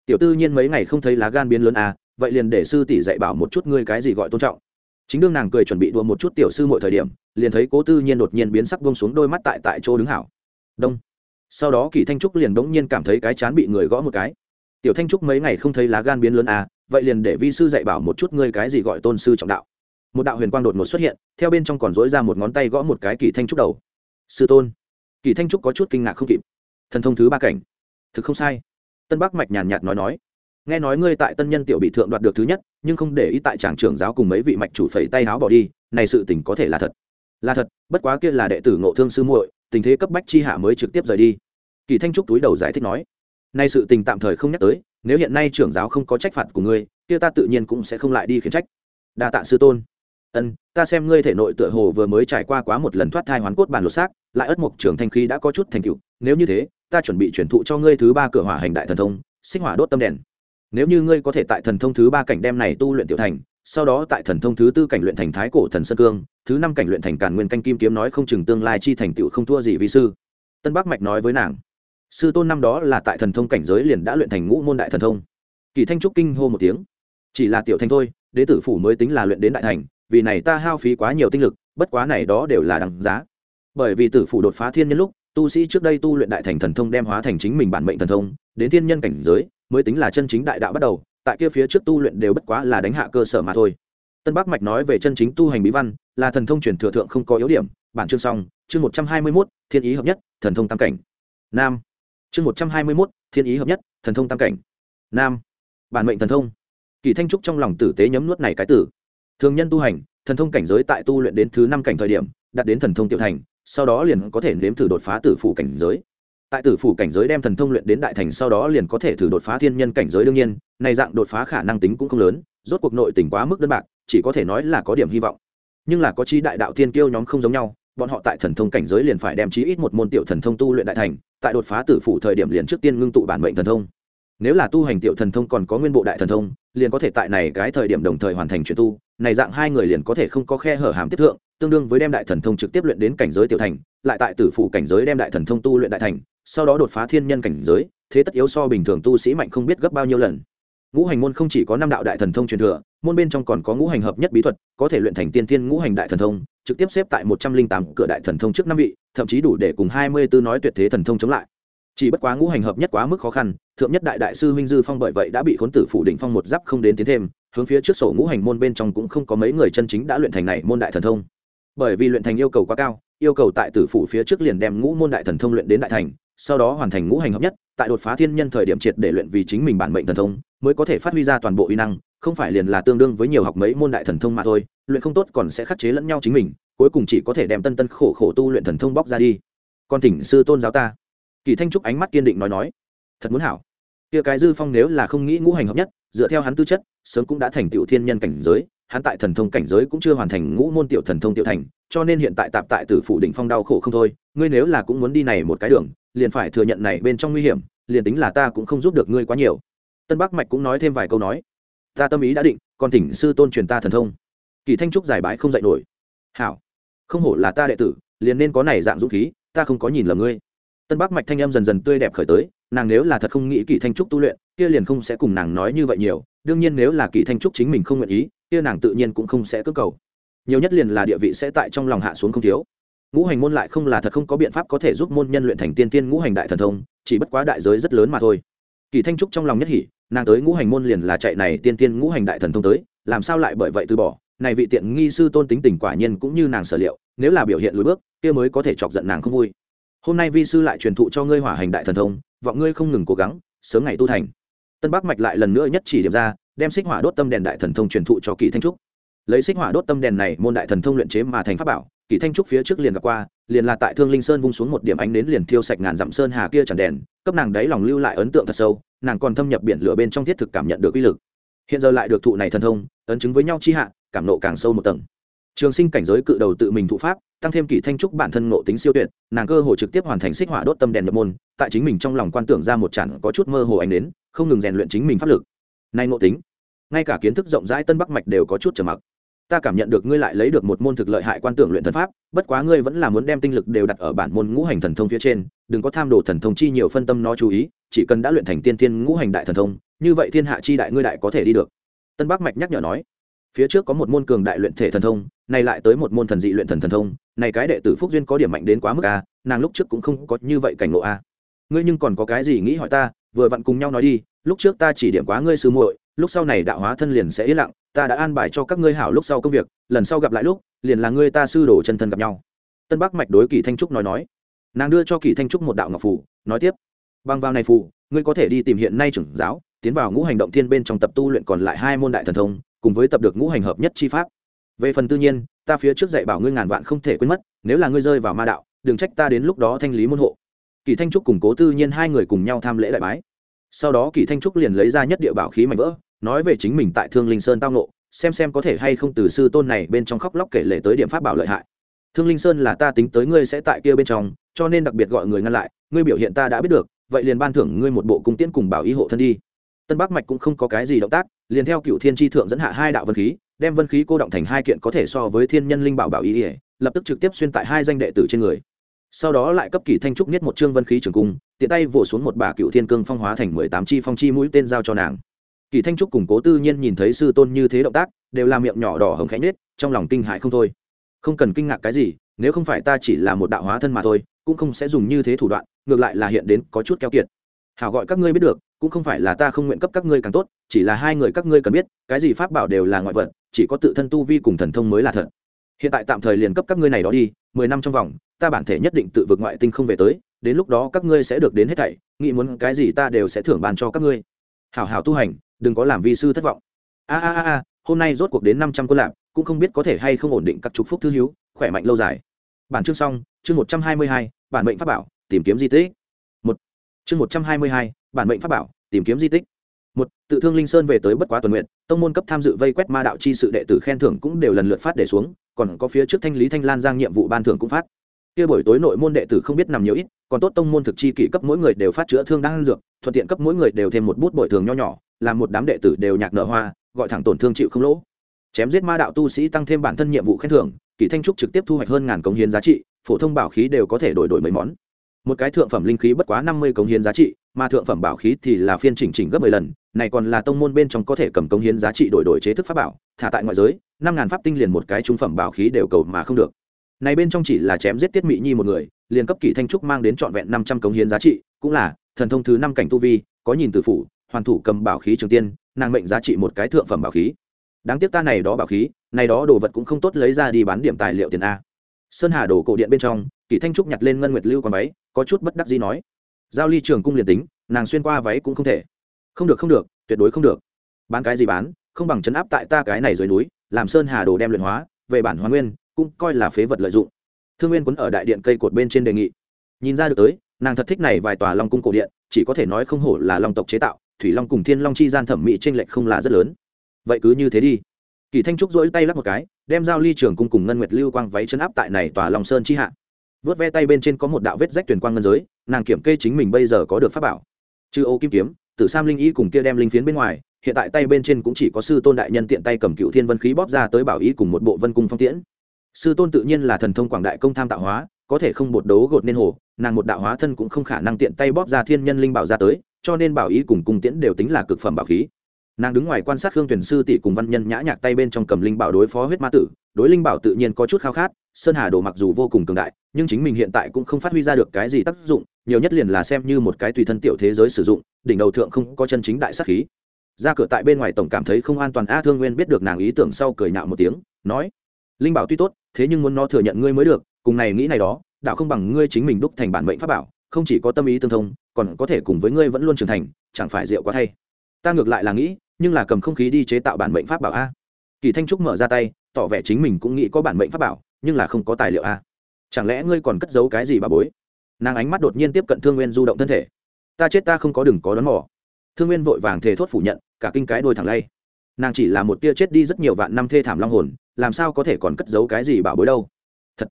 tiểu tư nhiên mấy ngày không thấy lá gan biến lớn à vậy liền để sư tỷ dạy bảo một chút ngươi cái gì gọi tôn trọng. Chính đương nàng cười chuẩn bị đùa một chút tiểu sư mọi thời điểm, liền thấy cố tư nhiên đột nhiên biến sắc bông xuống đôi mắt tại tại chỗ đứng hảo. Đông. Sau đó kỳ thanh trúc liền bỗng nhiên cảm thấy cái chán bị người gõ một cái. Tiểu thanh trúc mấy ngày không thấy lá gan biến lớn à vậy liền để vi sư dạy bảo một chút ngươi cái gì gọi tôn sư trọng đạo. Một đạo huyền quang đột ngột xuất hiện, theo bên trong còn dối ra một ngón tay gõ một cái kỳ thanh trúc đầu. Sư tôn. Kỳ thanh trúc có chút kinh ngạc không kịp. Thần thông thứ ba cảnh. Thực không sai tân bắc mạch nhàn nhạt nói nói, nghe nói ngươi tại tân nhân tiểu bị thượng đoạt được thứ nhất, nhưng không để ý tại tràng trưởng giáo cùng mấy vị mạch chủ phẩy tay háo bỏ đi, này sự tình có thể là thật. Là thật, bất quá kia là đệ tử ngộ thương sư muội, tình thế cấp bách chi hạ mới trực tiếp rời đi. Kỳ thanh trúc túi đầu giải thích nói, nay sự tình tạm thời không nhắc tới, nếu hiện nay trưởng giáo không có trách phạt của ngươi, kia ta tự nhiên cũng sẽ không lại đi khiển trách. Đa tạ sư tôn. Ân, ta xem ngươi thể nội tựa hồ vừa mới trải qua quá một lần thoát thai hoán cốt bàn lột xác, lại ất mộc trưởng thanh khí đã có chút thành tựu, nếu như thế ta chuẩn bị chuyển thụ cho ngươi thứ ba cửa hỏa hành đại thần thông sinh hỏa đốt tâm đèn. Nếu như ngươi có thể tại thần thông thứ ba cảnh đem này tu luyện tiểu thành, sau đó tại thần thông thứ tư cảnh luyện thành thái cổ thần sơn cương, thứ năm cảnh luyện thành càn nguyên canh kim kiếm nói không chừng tương lai chi thành tựu không thua gì vi sư. Tân bắc mạch nói với nàng. Sư tôn năm đó là tại thần thông cảnh giới liền đã luyện thành ngũ môn đại thần thông. Kỳ thanh trúc kinh hô một tiếng. Chỉ là tiểu thanh thôi, đế tử phủ mới tính là luyện đến đại thành, vì này ta hao phí quá nhiều tinh lực, bất quá này đó đều là đằng giá. Bởi vì tử phủ đột phá thiên nhân lúc tu sĩ trước đây tu luyện đại thành thần thông đem hóa thành chính mình bản mệnh thần thông, đến thiên nhân cảnh giới, mới tính là chân chính đại đạo bắt đầu, tại kia phía trước tu luyện đều bất quá là đánh hạ cơ sở mà thôi. Tân bắc mạch nói về chân chính tu hành bí văn, là thần thông truyền thừa thượng không có yếu điểm, bản chương xong, chương một trăm hai mươi mốt, thiên ý hợp nhất, thần thông tam cảnh. Nam. Chương một trăm hai mươi mốt, thiên ý hợp nhất, thần thông tam cảnh. Nam. Bản mệnh thần thông. Kỳ thanh trúc trong lòng tử tế nhấm nuốt này cái tử. Thường nhân tu hành, thần thông cảnh giới tại tu luyện đến thứ năm cảnh thời điểm, đạt đến thần thông tiểu thành sau đó liền có thể nếm thử đột phá tử phủ cảnh giới. Tại tử phủ cảnh giới đem thần thông luyện đến đại thành sau đó liền có thể thử đột phá thiên nhân cảnh giới đương nhiên, này dạng đột phá khả năng tính cũng không lớn, rốt cuộc nội tình quá mức đơn bạc, chỉ có thể nói là có điểm hy vọng. Nhưng là có chi đại đạo tiên kiêu nhóm không giống nhau, bọn họ tại thần thông cảnh giới liền phải đem chí ít một môn tiểu thần thông tu luyện đại thành, tại đột phá tử phủ thời điểm liền trước tiên ngưng tụ bản mệnh thần thông. Nếu là tu hành tiểu thần thông còn có nguyên bộ đại thần thông, liền có thể tại này cái thời điểm đồng thời hoàn thành chuyển tu, này dạng hai người liền có thể không có khe hở hàm tiếp thượng tương đương với đem đại thần thông trực tiếp luyện đến cảnh giới tiểu thành, lại tại tử phủ cảnh giới đem đại thần thông tu luyện đại thành, sau đó đột phá thiên nhân cảnh giới, thế tất yếu so bình thường tu sĩ mạnh không biết gấp bao nhiêu lần. Ngũ hành môn không chỉ có năm đạo đại thần thông truyền thừa, môn bên trong còn có ngũ hành hợp nhất bí thuật, có thể luyện thành tiên tiên ngũ hành đại thần thông, trực tiếp xếp tại một trăm linh tám cửa đại thần thông trước năm vị, thậm chí đủ để cùng hai mươi tư nói tuyệt thế thần thông chống lại. Chỉ bất quá ngũ hành hợp nhất quá mức khó khăn, thượng nhất đại đại sư huynh dư phong bởi vậy đã bị khốn tử phủ định phong một giáp không đến tiến thêm, hướng phía trước sổ ngũ hành môn bên trong cũng không có mấy người chân chính đã luyện thành này môn đại thần thông bởi vì luyện thành yêu cầu quá cao, yêu cầu tại tử phủ phía trước liền đem ngũ môn đại thần thông luyện đến đại thành, sau đó hoàn thành ngũ hành hợp nhất, tại đột phá thiên nhân thời điểm triệt để luyện vì chính mình bản mệnh thần thông, mới có thể phát huy ra toàn bộ uy năng, không phải liền là tương đương với nhiều học mấy môn đại thần thông mà thôi, luyện không tốt còn sẽ khắc chế lẫn nhau chính mình, cuối cùng chỉ có thể đem tân tân khổ khổ tu luyện thần thông bóc ra đi. Còn thỉnh sư tôn giáo ta. Kỳ thanh trúc ánh mắt kiên định nói nói. Thật muốn hảo. Kia cái dư phong nếu là không nghĩ ngũ hành hợp nhất, dựa theo hắn tư chất, sớm cũng đã thành tiểu thiên nhân cảnh giới hắn tại thần thông cảnh giới cũng chưa hoàn thành ngũ môn tiểu thần thông tiểu thành, cho nên hiện tại tạp tại tử phủ đỉnh phong đau khổ không thôi, ngươi nếu là cũng muốn đi này một cái đường, liền phải thừa nhận này bên trong nguy hiểm, liền tính là ta cũng không giúp được ngươi quá nhiều. Tân bắc mạch cũng nói thêm vài câu nói, ta tâm ý đã định, còn thỉnh sư tôn truyền ta thần thông. Kỳ thanh trúc giải bái không dạy nổi. Hảo, không hổ là ta đệ tử, liền nên có này dạng dũng khí, ta không có nhìn lầm ngươi. Tân bắc mạch thanh âm dần dần tươi đẹp khởi tới, nàng nếu là thật không nghĩ kỳ thanh trúc tu luyện kia liền không sẽ cùng nàng nói như vậy nhiều, đương nhiên nếu là kỳ thanh trúc chính mình không nguyện ý, kia nàng tự nhiên cũng không sẽ cơ cầu. Nhiều nhất liền là địa vị sẽ tại trong lòng hạ xuống không thiếu. Ngũ hành môn lại không là thật không có biện pháp có thể giúp môn nhân luyện thành tiên tiên ngũ hành đại thần thông, chỉ bất quá đại giới rất lớn mà thôi. Kỳ thanh trúc trong lòng nhất hỉ, nàng tới ngũ hành môn liền là chạy này tiên tiên ngũ hành đại thần thông tới, làm sao lại bởi vậy từ bỏ? Này vị tiện nghi sư tôn tính tình quả nhiên cũng như nàng sở liệu, nếu là biểu hiện lùi bước, kia mới có thể chọc giận nàng không vui. Hôm nay vi sư lại truyền thụ cho ngươi hỏa hành đại thần thông, vọng ngươi không ngừng cố gắng, sớm ngày tu thành tân bắc mạch lại lần nữa nhất chỉ điểm ra, đem xích hỏa đốt tâm đèn đại thần thông truyền thụ cho kỳ thanh trúc. Lấy xích hỏa đốt tâm đèn này môn đại thần thông luyện chế mà thành pháp bảo, kỳ thanh trúc phía trước liền gặp qua, liền là tại thương linh sơn vung xuống một điểm ánh đến liền thiêu sạch ngàn dặm sơn hà kia chẳng đèn, cấp nàng đấy lòng lưu lại ấn tượng thật sâu, nàng còn thâm nhập biển lửa bên trong thiết thực cảm nhận được uy lực. Hiện giờ lại được thụ này thần thông, ấn chứng với nhau chi hạ, cảm nộ càng sâu một tầng trường sinh cảnh giới cự đầu tự mình thụ pháp, tăng thêm kỳ thanh trúc bản thân ngộ tính siêu tuyệt, nàng cơ hồ trực tiếp hoàn thành xích hỏa đốt tâm đèn nhập môn, tại chính mình trong lòng quan tưởng ra một chẳng có chút mơ hồ ánh đến không ngừng rèn luyện chính mình pháp lực. Nay ngộ tính, ngay cả kiến thức rộng rãi tân bắc mạch đều có chút trầm mặc. Ta cảm nhận được ngươi lại lấy được một môn thực lợi hại quan tưởng luyện thần pháp, bất quá ngươi vẫn là muốn đem tinh lực đều đặt ở bản môn ngũ hành thần thông phía trên, đừng có tham đồ thần thông chi nhiều phân tâm nó chú ý, chỉ cần đã luyện thành tiên tiên ngũ hành đại thần thông, như vậy thiên hạ chi đại ngươi đại có thể đi được. Tân bắc mạch nhắc nhở nói. Phía trước có một môn cường đại luyện thể thần thông này lại tới một môn thần dị luyện thần thần thông, này cái đệ tử phúc duyên có điểm mạnh đến quá mức a, nàng lúc trước cũng không có như vậy cảnh ngộ a. Ngươi nhưng còn có cái gì nghĩ hỏi ta, vừa vặn cùng nhau nói đi, lúc trước ta chỉ điểm quá ngươi sư muội, lúc sau này đạo hóa thân liền sẽ yên lặng, ta đã an bài cho các ngươi hảo lúc sau công việc, lần sau gặp lại lúc, liền là ngươi ta sư đồ chân thân gặp nhau. Tân bắc mạch đối kỳ thanh trúc nói nói. Nàng đưa cho kỳ thanh trúc một đạo ngọc phủ nói tiếp. Bằng vào này phủ ngươi có thể đi tìm hiện nay trưởng giáo, tiến vào ngũ hành động thiên bên trong tập tu luyện còn lại hai môn đại thần thông, cùng với tập được ngũ hành hợp nhất chi pháp về phần tự nhiên, ta phía trước dạy bảo ngươi ngàn vạn không thể quên mất, nếu là ngươi rơi vào ma đạo, đừng trách ta đến lúc đó thanh lý môn hộ. Kỳ thanh trúc cùng cố tư nhiên hai người cùng nhau tham lễ đại bái. Sau đó kỳ thanh trúc liền lấy ra nhất địa bảo khí mạnh vỡ, nói về chính mình tại thương linh sơn tao nộ xem xem có thể hay không từ sư tôn này bên trong khóc lóc kể lể tới điểm pháp bảo lợi hại. Thương linh sơn là ta tính tới ngươi sẽ tại kia bên trong, cho nên đặc biệt gọi người ngăn lại, ngươi biểu hiện ta đã biết được, vậy liền ban thưởng ngươi một bộ cung tiễn cùng bảo ý hộ thân đi. Tân bắc mạch cũng không có cái gì động tác, liền theo cựu thiên tri thượng dẫn hạ hai đạo vân khí đem vân khí cô động thành hai kiện có thể so với thiên nhân linh bảo bảo ý, ỉa lập tức trực tiếp xuyên tại hai danh đệ tử trên người. Sau đó lại cấp kỳ thanh trúc nhất một chương vân khí trường cung tiện tay vỗ xuống một bà cựu thiên cương phong hóa thành mười tám chi phong chi mũi tên giao cho nàng. Kỳ thanh trúc cùng cố tư nhiên nhìn thấy sư tôn như thế động tác đều làm miệng nhỏ đỏ hồng khẽ nết trong lòng kinh hại không thôi. Không cần kinh ngạc cái gì nếu không phải ta chỉ là một đạo hóa thân mà thôi cũng không sẽ dùng như thế thủ đoạn ngược lại là hiện đến có chút keo kiệt. Hảo gọi các ngươi biết được cũng không phải là ta không nguyện cấp các ngươi càng tốt, chỉ là hai người các ngươi cần biết, cái gì pháp bảo đều là ngoại vật, chỉ có tự thân tu vi cùng thần thông mới là thật. Hiện tại tạm thời liền cấp các ngươi này đó đi, mười năm trong vòng, ta bản thể nhất định tự vượt ngoại tinh không về tới, đến lúc đó các ngươi sẽ được đến hết thảy, nghĩ muốn cái gì ta đều sẽ thưởng bàn cho các ngươi. Hảo hảo tu hành, đừng có làm vi sư thất vọng. A a a hôm nay rốt cuộc đến năm trăm quân lạc, cũng không biết có thể hay không ổn định các trục phúc thư hiếu khỏe mạnh lâu dài. Bản chương xong, chương một trăm hai mươi hai, bản mệnh pháp bảo, tìm kiếm di tích chương một trăm hai mươi hai, bản mệnh pháp bảo, tìm kiếm di tích. Một, tự thương linh sơn về tới bất quá tuần nguyện, tông môn cấp tham dự vây quét ma đạo chi sự đệ tử khen thưởng cũng đều lần lượt phát để xuống, còn có phía trước thanh lý thanh lan giang nhiệm vụ ban thưởng cũng phát. Kia buổi tối nội môn đệ tử không biết nằm nhiều ít, còn tốt tông môn thực chi kỷ cấp mỗi người đều phát chữa thương đang dược, thuận tiện cấp mỗi người đều thêm một bút bồi thường nho nhỏ, làm một đám đệ tử đều nhạc nở hoa, gọi thẳng tổn thương chịu không lỗ. Chém giết ma đạo tu sĩ tăng thêm bản thân nhiệm vụ khen thưởng, kỳ thanh trúc trực tiếp thu hoạch hơn ngàn cống hiến giá trị, phổ thông bảo khí đều có thể đổi đổi mấy món một cái thượng phẩm linh khí bất quá năm mươi cống hiến giá trị, mà thượng phẩm bảo khí thì là phiên chỉnh chỉnh gấp mười lần, này còn là tông môn bên trong có thể cầm cống hiến giá trị đổi đổi chế thức pháp bảo, thả tại ngoại giới, năm ngàn pháp tinh liền một cái trung phẩm bảo khí đều cầu mà không được. Này bên trong chỉ là chém giết tiết mỹ nhi một người, liền cấp kỷ thanh trúc mang đến trọn vẹn năm trăm cống hiến giá trị, cũng là thần thông thứ năm cảnh tu vi, có nhìn từ phủ, hoàn thủ cầm bảo khí trường tiên, nàng mệnh giá trị một cái thượng phẩm bảo khí. Đáng tiếc ta này đó bảo khí, này đó đồ vật cũng không tốt lấy ra đi bán điểm tài liệu tiền a. Sơn hà đổ cổ điện bên trong, kỷ thanh trúc nhặt lên ngân nguyệt lưu quan váy có chút bất đắc gì nói. Giao ly trường cung liền tính, nàng xuyên qua váy cũng không thể. Không được không được, tuyệt đối không được. Bán cái gì bán, không bằng chấn áp tại ta cái này dưới núi, làm sơn hà đồ đem luyện hóa, về bản hoa nguyên, cũng coi là phế vật lợi dụng. Thương nguyên quấn ở đại điện cây cột bên trên đề nghị. Nhìn ra được tới, nàng thật thích này vài tòa long cung cổ điện, chỉ có thể nói không hổ là long tộc chế tạo, thủy long cùng thiên long chi gian thẩm mỹ tranh lệch không là rất lớn. Vậy cứ như thế đi. Kỳ thanh trúc dỗi tay lắp một cái, đem giao ly trường cung cùng ngân nguyệt lưu quang váy chấn áp tại này tòa long sơn chi hạ vớt ve tay bên trên có một đạo vết rách tuyển quang ngân giới, nàng kiểm kê chính mình bây giờ có được pháp bảo. Chư ô kim kiếm, tử sam linh y cùng kia đem linh phiến bên ngoài, hiện tại tay bên trên cũng chỉ có sư tôn đại nhân tiện tay cầm cựu thiên vân khí bóp ra tới bảo ý cùng một bộ vân cung phong tiễn. Sư tôn tự nhiên là thần thông quảng đại công tham tạo hóa, có thể không bột đấu gột nên hồ, nàng một đạo hóa thân cũng không khả năng tiện tay bóp ra thiên nhân linh bảo ra tới, cho nên bảo ý cùng cung tiễn đều tính là cực phẩm bảo khí. Nàng đứng ngoài quan sát hương tuyển sư tỷ cùng văn nhân nhã nhạc tay bên trong cầm linh bảo đối phó huyết ma tử, đối linh bảo tự nhiên có chút khao khát sơn hà đồ mặc dù vô cùng cường đại, nhưng chính mình hiện tại cũng không phát huy ra được cái gì tác dụng, nhiều nhất liền là xem như một cái tùy thân tiểu thế giới sử dụng, đỉnh đầu thượng không có chân chính đại sắc khí. Ra cửa tại bên ngoài tổng cảm thấy không an toàn, a thương nguyên biết được nàng ý tưởng sau cười nhạo một tiếng, nói, linh bảo tuy tốt, thế nhưng muốn nó thừa nhận ngươi mới được, cùng này nghĩ này đó, đạo không bằng ngươi chính mình đúc thành bản mệnh pháp bảo, không chỉ có tâm ý tương thông, còn có thể cùng với ngươi vẫn luôn trưởng thành, chẳng phải rượu quá thay. Ta ngược lại là nghĩ, nhưng là cầm không khí đi chế tạo bản mệnh pháp bảo a. Kỳ thanh trúc mở ra tay, tỏ vẻ chính mình cũng nghĩ có bản mệnh pháp bảo nhưng là không có tài liệu a chẳng lẽ ngươi còn cất giấu cái gì bà bối? Nàng ánh mắt đột nhiên tiếp cận thương nguyên du động thân thể. Ta chết ta không có đừng có đón mỏ thương nguyên vội vàng thề thốt phủ nhận, cả kinh cái đôi thẳng lay. Nàng chỉ là một tia chết đi rất nhiều vạn năm thê thảm long hồn, làm sao có thể còn cất giấu cái gì bảo bối đâu? Thật.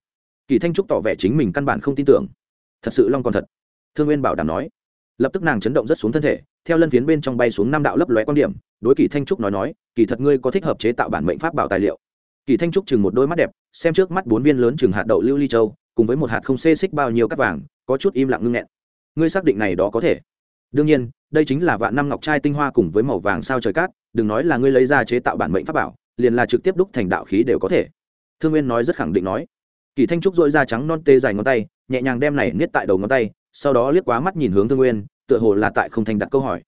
Kỳ thanh trúc tỏ vẻ chính mình căn bản không tin tưởng. Thật sự long còn thật. Thương nguyên bảo đảm nói. Lập tức nàng chấn động rất xuống thân thể, theo lân phiến bên trong bay xuống năm đạo lấp lóe quan điểm, đối kỳ thanh trúc nói nói, kỳ thật ngươi có thích hợp chế tạo bản mệnh pháp bảo tài liệu kỳ thanh trúc chừng một đôi mắt đẹp, xem trước mắt bốn viên lớn chừng hạt đậu lưu ly châu, cùng với một hạt không xê xích bao nhiêu cắt vàng, có chút im lặng ngưng nghẹn. Ngươi xác định này đó có thể? Đương nhiên, đây chính là vạn năm ngọc trai tinh hoa cùng với màu vàng sao trời cát, đừng nói là ngươi lấy ra chế tạo bản mệnh pháp bảo, liền là trực tiếp đúc thành đạo khí đều có thể. Thương nguyên nói rất khẳng định nói. Kỳ thanh trúc dội da trắng non tê dài ngón tay, nhẹ nhàng đem này niết tại đầu ngón tay, sau đó liếc quá mắt nhìn hướng thương nguyên, tựa hồ là tại không thành đặt câu hỏi.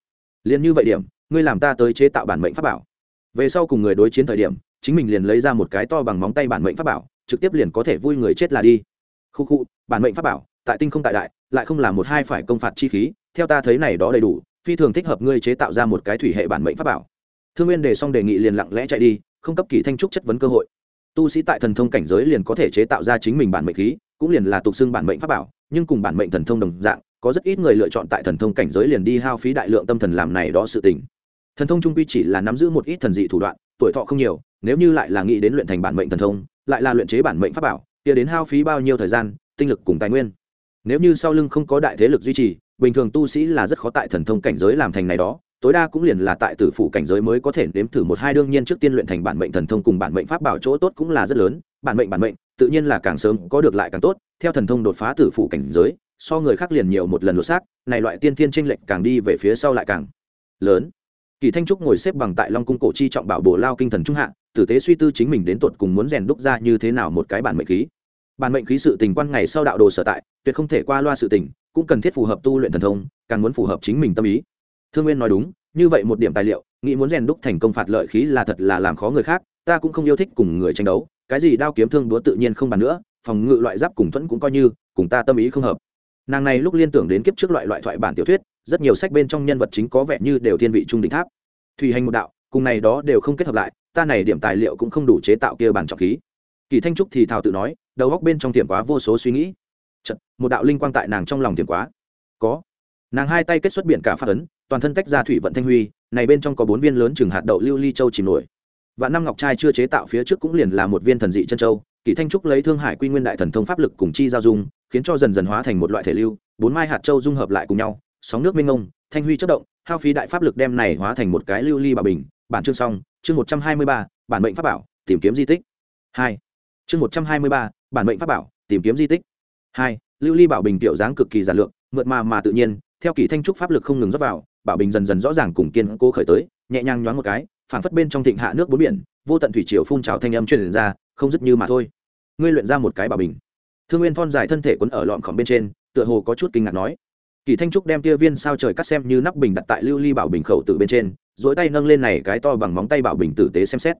Liền như vậy điểm, ngươi làm ta tới chế tạo bản mệnh pháp bảo. Về sau cùng người đối chiến thời điểm chính mình liền lấy ra một cái to bằng móng tay bản mệnh pháp bảo, trực tiếp liền có thể vui người chết là đi. Khu khu, bản mệnh pháp bảo, tại tinh không tại đại, lại không là một hai phải công phạt chi khí, theo ta thấy này đó đầy đủ, phi thường thích hợp ngươi chế tạo ra một cái thủy hệ bản mệnh pháp bảo. Thương nguyên đề xong đề nghị liền lặng lẽ chạy đi, không cấp kỳ thanh trúc chất vấn cơ hội. Tu sĩ tại thần thông cảnh giới liền có thể chế tạo ra chính mình bản mệnh khí, cũng liền là tục xưng bản mệnh pháp bảo, nhưng cùng bản mệnh thần thông đồng dạng, có rất ít người lựa chọn tại thần thông cảnh giới liền đi hao phí đại lượng tâm thần làm này đó sự tình. Thần thông trung quy chỉ là nắm giữ một ít thần dị thủ đoạn, tuổi thọ không nhiều nếu như lại là nghĩ đến luyện thành bản mệnh thần thông, lại là luyện chế bản mệnh pháp bảo, kia đến hao phí bao nhiêu thời gian, tinh lực cùng tài nguyên. Nếu như sau lưng không có đại thế lực duy trì, bình thường tu sĩ là rất khó tại thần thông cảnh giới làm thành này đó, tối đa cũng liền là tại tử phụ cảnh giới mới có thể nếm thử một hai đương nhiên trước tiên luyện thành bản mệnh thần thông cùng bản mệnh pháp bảo chỗ tốt cũng là rất lớn, bản mệnh bản mệnh, tự nhiên là càng sớm có được lại càng tốt, theo thần thông đột phá tử phụ cảnh giới, so người khác liền nhiều một lần lột xác, này loại tiên thiên tranh lệch càng đi về phía sau lại càng lớn. Kỳ thanh trúc ngồi xếp bằng tại long cung cổ chi trọng bảo bồ lao kinh thần trung hạ tử tế suy tư chính mình đến tột cùng muốn rèn đúc ra như thế nào một cái bản mệnh khí. Bản mệnh khí sự tình quan ngày sau đạo đồ sở tại, tuyệt không thể qua loa sự tình, cũng cần thiết phù hợp tu luyện thần thông, càng muốn phù hợp chính mình tâm ý. Thương nguyên nói đúng, như vậy một điểm tài liệu, nghĩ muốn rèn đúc thành công phạt lợi khí là thật là làm khó người khác, ta cũng không yêu thích cùng người tranh đấu, cái gì đao kiếm thương đúa tự nhiên không bàn nữa, phòng ngự loại giáp cùng thuẫn cũng coi như, cùng ta tâm ý không hợp. Nàng này lúc liên tưởng đến kiếp trước loại loại thoại bản tiểu thuyết, rất nhiều sách bên trong nhân vật chính có vẻ như đều thiên vị trung đỉnh tháp. Thủy hành một đạo, cùng này đó đều không kết hợp lại ta này điểm tài liệu cũng không đủ chế tạo kia bản trọng khí. Kỳ thanh trúc thì thào tự nói đầu góc bên trong tiềm quá vô số suy nghĩ. Chật, một đạo linh quang tại nàng trong lòng tiềm quá. Có. Nàng hai tay kết xuất biển cả phát ấn toàn thân tách ra thủy vận thanh huy này bên trong có bốn viên lớn chừng hạt đậu lưu ly châu chìm nổi. Và năm ngọc trai chưa chế tạo phía trước cũng liền là một viên thần dị chân châu kỳ thanh trúc lấy thương hải quy nguyên đại thần thông pháp lực cùng chi giao dung khiến cho dần dần hóa thành một loại thể lưu bốn mai hạt châu dung hợp lại cùng nhau sóng nước minh ngông thanh huy chất động hao phí đại pháp lực đem này hóa thành một cái lưu ly bảo bình bản chương xong chương một trăm hai mươi ba, bản mệnh pháp bảo, tìm kiếm di tích. Hai. Chương một trăm hai mươi ba, bản mệnh pháp bảo, tìm kiếm di tích. Hai. Lưu ly bảo bình tiểu dáng cực kỳ giản lược, mượt mà mà tự nhiên, theo kỳ thanh trúc pháp lực không ngừng rót vào, bảo bình dần dần rõ ràng cùng kiên cố khởi tới, nhẹ nhàng nhoáng một cái, phảng phất bên trong thịnh hạ nước bốn biển, vô tận thủy triều phun trào thanh âm truyền ra, không dứt như mà thôi. Ngươi luyện ra một cái bảo bình. Thương nguyên thon dài thân thể quấn ở lọn khỏm bên trên, tựa hồ có chút kinh ngạc nói kỳ thanh trúc đem tia viên sao trời cắt xem như nắp bình đặt tại lưu ly bảo bình khẩu tự bên trên dỗi tay nâng lên này cái to bằng móng tay bảo bình tử tế xem xét.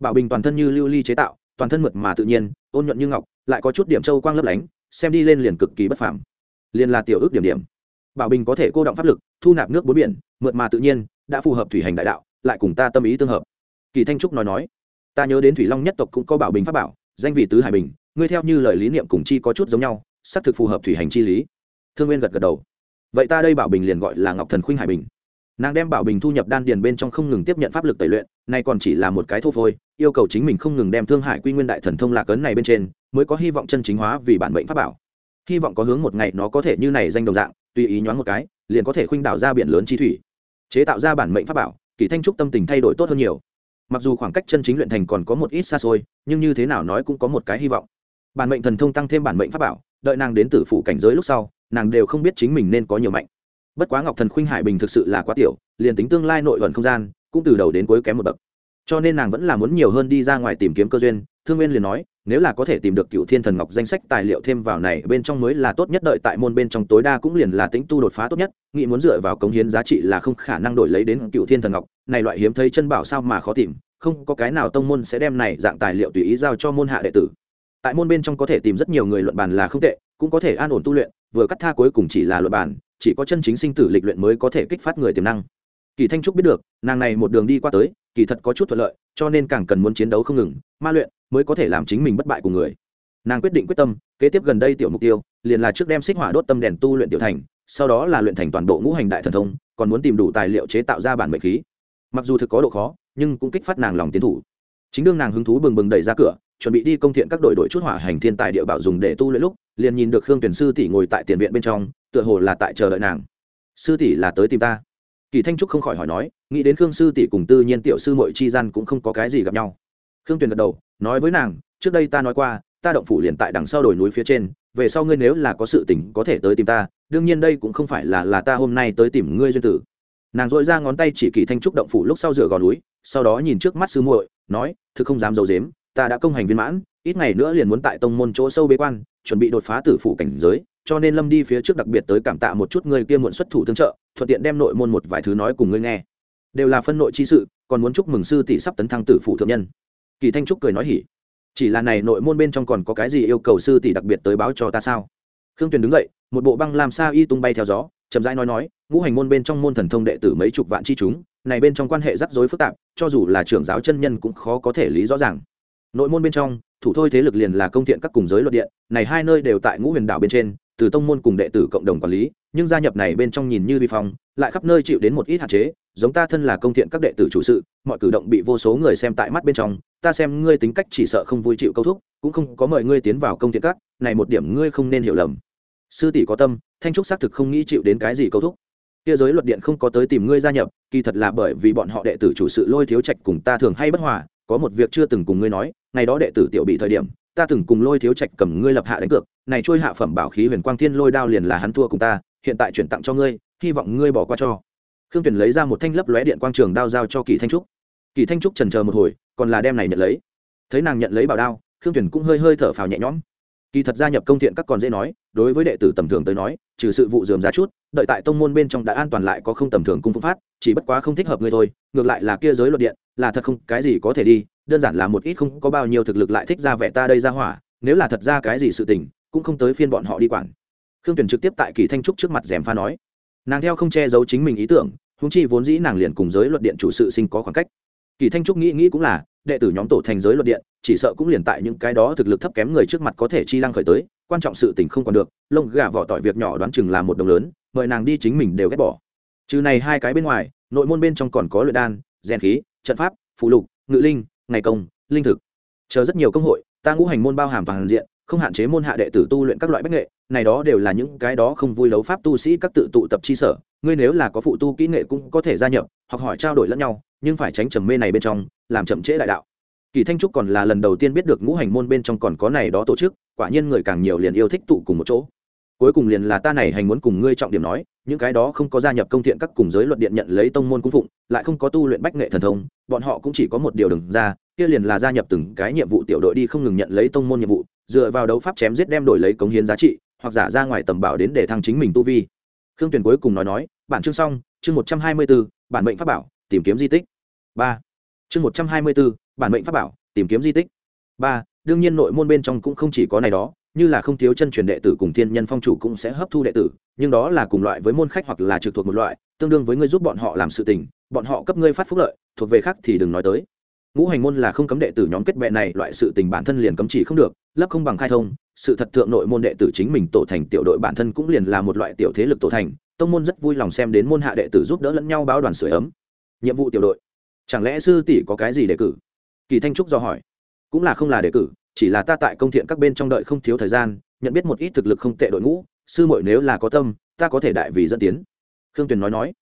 Bảo bình toàn thân như lưu ly chế tạo, toàn thân mượt mà tự nhiên, ôn nhuận như ngọc, lại có chút điểm châu quang lấp lánh, xem đi lên liền cực kỳ bất phàm. Liền là tiểu ước điểm điểm. Bảo bình có thể cô động pháp lực, thu nạp nước bốn biển, mượt mà tự nhiên, đã phù hợp thủy hành đại đạo, lại cùng ta tâm ý tương hợp. Kỳ thanh trúc nói nói, ta nhớ đến thủy long nhất tộc cũng có bảo bình pháp bảo, danh vị tứ hải bình, ngươi theo như lời lý niệm cùng chi có chút giống nhau, xác thực phù hợp thủy hành chi lý. Thương nguyên gật gật đầu vậy ta đây bảo bình liền gọi là ngọc thần khuynh hải bình. Nàng đem bảo bình thu nhập đan điền bên trong không ngừng tiếp nhận pháp lực tẩy luyện, nay còn chỉ là một cái thô phôi, yêu cầu chính mình không ngừng đem thương hải quy nguyên đại thần thông lạc ấn này bên trên, mới có hy vọng chân chính hóa vì bản mệnh pháp bảo. Hy vọng có hướng một ngày nó có thể như này danh đồng dạng, tùy ý nhoáng một cái, liền có thể khuynh đảo ra biển lớn chi thủy. Chế tạo ra bản mệnh pháp bảo, kỳ thanh trúc tâm tình thay đổi tốt hơn nhiều. Mặc dù khoảng cách chân chính luyện thành còn có một ít xa xôi, nhưng như thế nào nói cũng có một cái hy vọng. Bản mệnh thần thông tăng thêm bản mệnh pháp bảo, đợi nàng đến tử phủ cảnh giới lúc sau nàng đều không biết chính mình nên có nhiều mạnh. Bất quá ngọc thần khuynh hải bình thực sự là quá tiểu, liền tính tương lai nội luận không gian, cũng từ đầu đến cuối kém một bậc. Cho nên nàng vẫn là muốn nhiều hơn đi ra ngoài tìm kiếm cơ duyên. Thương nguyên liền nói, nếu là có thể tìm được cựu thiên thần ngọc danh sách tài liệu thêm vào này, bên trong mới là tốt nhất, đợi tại môn bên trong tối đa cũng liền là tính tu đột phá tốt nhất, nghĩ muốn dựa vào cống hiến giá trị là không khả năng đổi lấy đến cựu thiên thần ngọc, này loại hiếm thấy chân bảo sao mà khó tìm, không có cái nào tông môn sẽ đem này dạng tài liệu tùy ý giao cho môn hạ đệ tử. Tại môn bên trong có thể tìm rất nhiều người luận bàn là không tệ, cũng có thể an ổn tu luyện vừa cắt tha cuối cùng chỉ là luận bản, chỉ có chân chính sinh tử lịch luyện mới có thể kích phát người tiềm năng. Kỳ thanh trúc biết được nàng này một đường đi qua tới kỳ thật có chút thuận lợi cho nên càng cần muốn chiến đấu không ngừng ma luyện mới có thể làm chính mình bất bại của người. Nàng quyết định quyết tâm kế tiếp gần đây tiểu mục tiêu liền là trước đem xích hỏa đốt tâm đèn tu luyện tiểu thành sau đó là luyện thành toàn bộ ngũ hành đại thần thông còn muốn tìm đủ tài liệu chế tạo ra bản mệnh khí. Mặc dù thực có độ khó nhưng cũng kích phát nàng lòng tiến thủ. Chính đương nàng hứng thú bừng bừng đẩy ra cửa chuẩn bị đi công thiện các đội đội chút hỏa hành thiên tài địa bảo dùng để tu luyện lúc, liền nhìn được khương tuyển sư tỷ ngồi tại tiền viện bên trong, tựa hồ là tại chờ đợi nàng. Sư tỷ là tới tìm ta. Kỳ thanh trúc không khỏi hỏi nói, nghĩ đến khương sư tỷ cùng tư nhiên tiểu sư mội chi gian cũng không có cái gì gặp nhau. Khương tuyền gật đầu, nói với nàng, trước đây ta nói qua, ta động phủ liền tại đằng sau đồi núi phía trên, về sau ngươi nếu là có sự tình có thể tới tìm ta, đương nhiên đây cũng không phải là là ta hôm nay tới tìm ngươi duyên tử. Nàng dội ra ngón tay chỉ kỳ thanh trúc động phủ lúc sau rửa gò núi, sau đó nhìn trước mắt sư muội, nói thứ không dám d i ấ u dếm ta đã công hành viên mãn, ít ngày nữa liền muốn tại tông môn chỗ sâu bế quan, chuẩn bị đột phá tử phủ cảnh giới, cho nên lâm đi phía trước đặc biệt tới cảm tạ một chút người kia muộn xuất thủ tương trợ, thuận tiện đem nội môn một vài thứ nói cùng ngươi nghe. Đều là phân nội chi sự, còn muốn chúc mừng sư tỷ sắp tấn thăng tử phủ thượng nhân. Kỳ thanh trúc cười nói hỉ. Chỉ là này nội môn bên trong còn có cái gì yêu cầu sư tỷ đặc biệt tới báo cho ta sao? Khương tuyền đứng dậy, một bộ băng làm sao y tung bay theo gió, chậm rãi nói nói, ngũ hành môn bên trong môn thần thông đệ tử mấy chục vạn chi chúng, này bên trong quan hệ rắc rối phức tạp, cho dù là trưởng giáo chân nhân cũng khó có thể lý rõ ràng nội môn bên trong, thủ thôi thế lực liền là công thiện các cùng giới luật điện, này hai nơi đều tại ngũ huyền đảo bên trên, từ tông môn cùng đệ tử cộng đồng quản lý, nhưng gia nhập này bên trong nhìn như vi phong, lại khắp nơi chịu đến một ít hạn chế, giống ta thân là công thiện các đệ tử chủ sự, mọi cử động bị vô số người xem tại mắt bên trong, ta xem ngươi tính cách chỉ sợ không vui chịu câu thúc, cũng không có mời ngươi tiến vào công thiện các, này một điểm ngươi không nên hiểu lầm. Sư tỷ có tâm, thanh trúc xác thực không nghĩ chịu đến cái gì câu thúc. Kia giới luật điện không có tới tìm ngươi gia nhập, kỳ thật là bởi vì bọn họ đệ tử chủ sự lôi thiếu trạch cùng ta thường hay bất hòa có một việc chưa từng cùng ngươi nói, ngày đó đệ tử tiểu bị thời điểm, ta từng cùng lôi thiếu trạch cầm ngươi lập hạ đánh cược, này trôi hạ phẩm bảo khí huyền quang thiên lôi đao liền là hắn thua cùng ta, hiện tại chuyển tặng cho ngươi, hy vọng ngươi bỏ qua cho. Khương tuyển lấy ra một thanh lấp lóe điện quang trường đao giao cho kỳ thanh trúc. Kỳ thanh trúc trần chờ một hồi, còn là đem này nhận lấy. Thấy nàng nhận lấy bảo đao, khương tuyển cũng hơi hơi thở phào nhẹ nhõm kỳ thật gia nhập công thiện các còn dễ nói, đối với đệ tử tầm thường tới nói, trừ sự vụ dườm giá chút, đợi tại tông môn bên trong đã an toàn lại có không tầm thường cung phương phát, chỉ bất quá không thích hợp ngươi thôi, ngược lại là kia giới luật điện, là thật không, cái gì có thể đi, đơn giản là một ít không có bao nhiêu thực lực lại thích ra vẻ ta đây ra hỏa, nếu là thật ra cái gì sự tình, cũng không tới phiên bọn họ đi quản. Khương tuyển trực tiếp tại kỳ thanh trúc trước mặt dèm pha nói. Nàng theo không che giấu chính mình ý tưởng húng chi vốn dĩ nàng liền cùng giới luật điện chủ sự sinh có khoảng cách. Kỳ thanh trúc nghĩ nghĩ cũng là đệ tử nhóm tổ thành giới luật điện, chỉ sợ cũng liền tại những cái đó thực lực thấp kém người trước mặt có thể chi lăng khởi tới, quan trọng sự tình không còn được, lông gà vỏ tỏi việc nhỏ đoán chừng là một đồng lớn, mời nàng đi chính mình đều ghét bỏ. Trừ này hai cái bên ngoài, nội môn bên trong còn có luyện đan, rèn khí, trận pháp phụ lục, ngự linh, ngày công, linh thực. Chờ rất nhiều công hội, ta ngũ hành môn bao hàm toàn diện, không hạn chế môn hạ đệ tử tu luyện các loại bách nghệ, này đó đều là những cái đó không vui đấu pháp tu sĩ các tự tụ tập chi sở, ngươi nếu là có phụ tu kỹ nghệ cũng có thể gia nhập, học hỏi trao đổi lẫn nhau nhưng phải tránh trầm mê này bên trong, làm chậm trễ đại đạo. Kỳ thanh trúc còn là lần đầu tiên biết được ngũ hành môn bên trong còn có này đó tổ chức, quả nhiên người càng nhiều liền yêu thích tụ cùng một chỗ. Cuối cùng liền là ta này hành muốn cùng ngươi trọng điểm nói, những cái đó không có gia nhập công thiện các cùng giới luật điện nhận lấy tông môn cung phụng, lại không có tu luyện bách nghệ thần thông, bọn họ cũng chỉ có một điều đừng ra, kia liền là gia nhập từng cái nhiệm vụ tiểu đội đi không ngừng nhận lấy tông môn nhiệm vụ, dựa vào đấu pháp chém giết đem đổi lấy cống hiến giá trị, hoặc giả ra ngoài tầm bảo đến để thăng chính mình tu vi. Khương tuyền cuối cùng nói nói, bản chương xong, chương một trăm hai mươi b bản mệnh pháp bảo tìm kiếm di tích. Ba. Chương một trăm hai mươi b bản mệnh pháp bảo, tìm kiếm di tích. Ba, đương nhiên nội môn bên trong cũng không chỉ có này đó, như là không thiếu chân truyền đệ tử cùng thiên nhân phong chủ cũng sẽ hấp thu đệ tử, nhưng đó là cùng loại với môn khách hoặc là trực thuộc một loại, tương đương với ngươi giúp bọn họ làm sự tình, bọn họ cấp ngươi phát phúc lợi, thuộc về khác thì đừng nói tới. Ngũ hành môn là không cấm đệ tử nhóm kết bệ này, loại sự tình bản thân liền cấm chỉ không được lấp không bằng khai thông, sự thật thượng nội môn đệ tử chính mình tổ thành tiểu đội bản thân cũng liền là một loại tiểu thế lực tổ thành, tông môn rất vui lòng xem đến môn hạ đệ tử giúp đỡ lẫn nhau báo đoàn sửa ấm nhiệm vụ tiểu đội. Chẳng lẽ sư tỷ có cái gì đề cử? Kỳ thanh trúc do hỏi. Cũng là không là đề cử, chỉ là ta tại công thiện các bên trong đợi không thiếu thời gian, nhận biết một ít thực lực không tệ đội ngũ, sư muội nếu là có tâm, ta có thể đại vì dẫn tiến. Khương tuyền nói nói.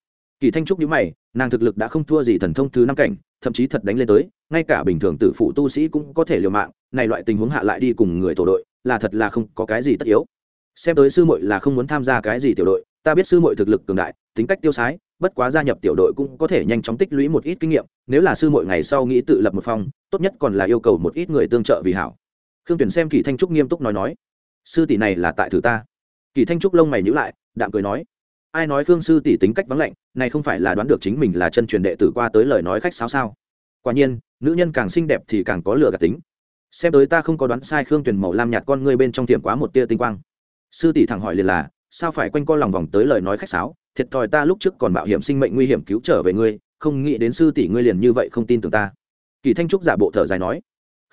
Kỳ thanh trúc nhíu mày, nàng thực lực đã không thua gì thần thông thứ năm cảnh, thậm chí thật đánh lên tới, ngay cả bình thường tử phụ tu sĩ cũng có thể liều mạng, này loại tình huống hạ lại đi cùng người tổ đội, là thật là không có cái gì tất yếu. Xem tới sư muội là không muốn tham gia cái gì tiểu đội, ta biết sư muội thực lực cường đại, tính cách tiêu sái bất quá gia nhập tiểu đội cũng có thể nhanh chóng tích lũy một ít kinh nghiệm, nếu là sư mỗi ngày sau nghĩ tự lập một phong tốt nhất còn là yêu cầu một ít người tương trợ vì hảo. Khương tuyển xem kỳ thanh trúc nghiêm túc nói nói. Sư tỷ này là tại thử ta. Kỳ thanh trúc lông mày nhữ lại, đạm cười nói. Ai nói khương sư tỷ tính cách vắng lạnh, này không phải là đoán được chính mình là chân truyền đệ tử qua tới lời nói khách sáo sao? Quả nhiên, nữ nhân càng xinh đẹp thì càng có lửa gạt tính. Xem tới ta không có đoán sai khương tuyển màu lam nhạt con ngươi bên trong tiệm quá một tia tinh quang. Sư tỷ thẳng hỏi liền là, sao phải quanh co lòng vòng tới lời nói khách sáo? Thiệt thòi ta lúc trước còn mạo hiểm sinh mệnh nguy hiểm cứu trở về ngươi, không nghĩ đến sư tỷ ngươi liền như vậy không tin tưởng ta. Kỳ thanh trúc giả bộ thở dài nói.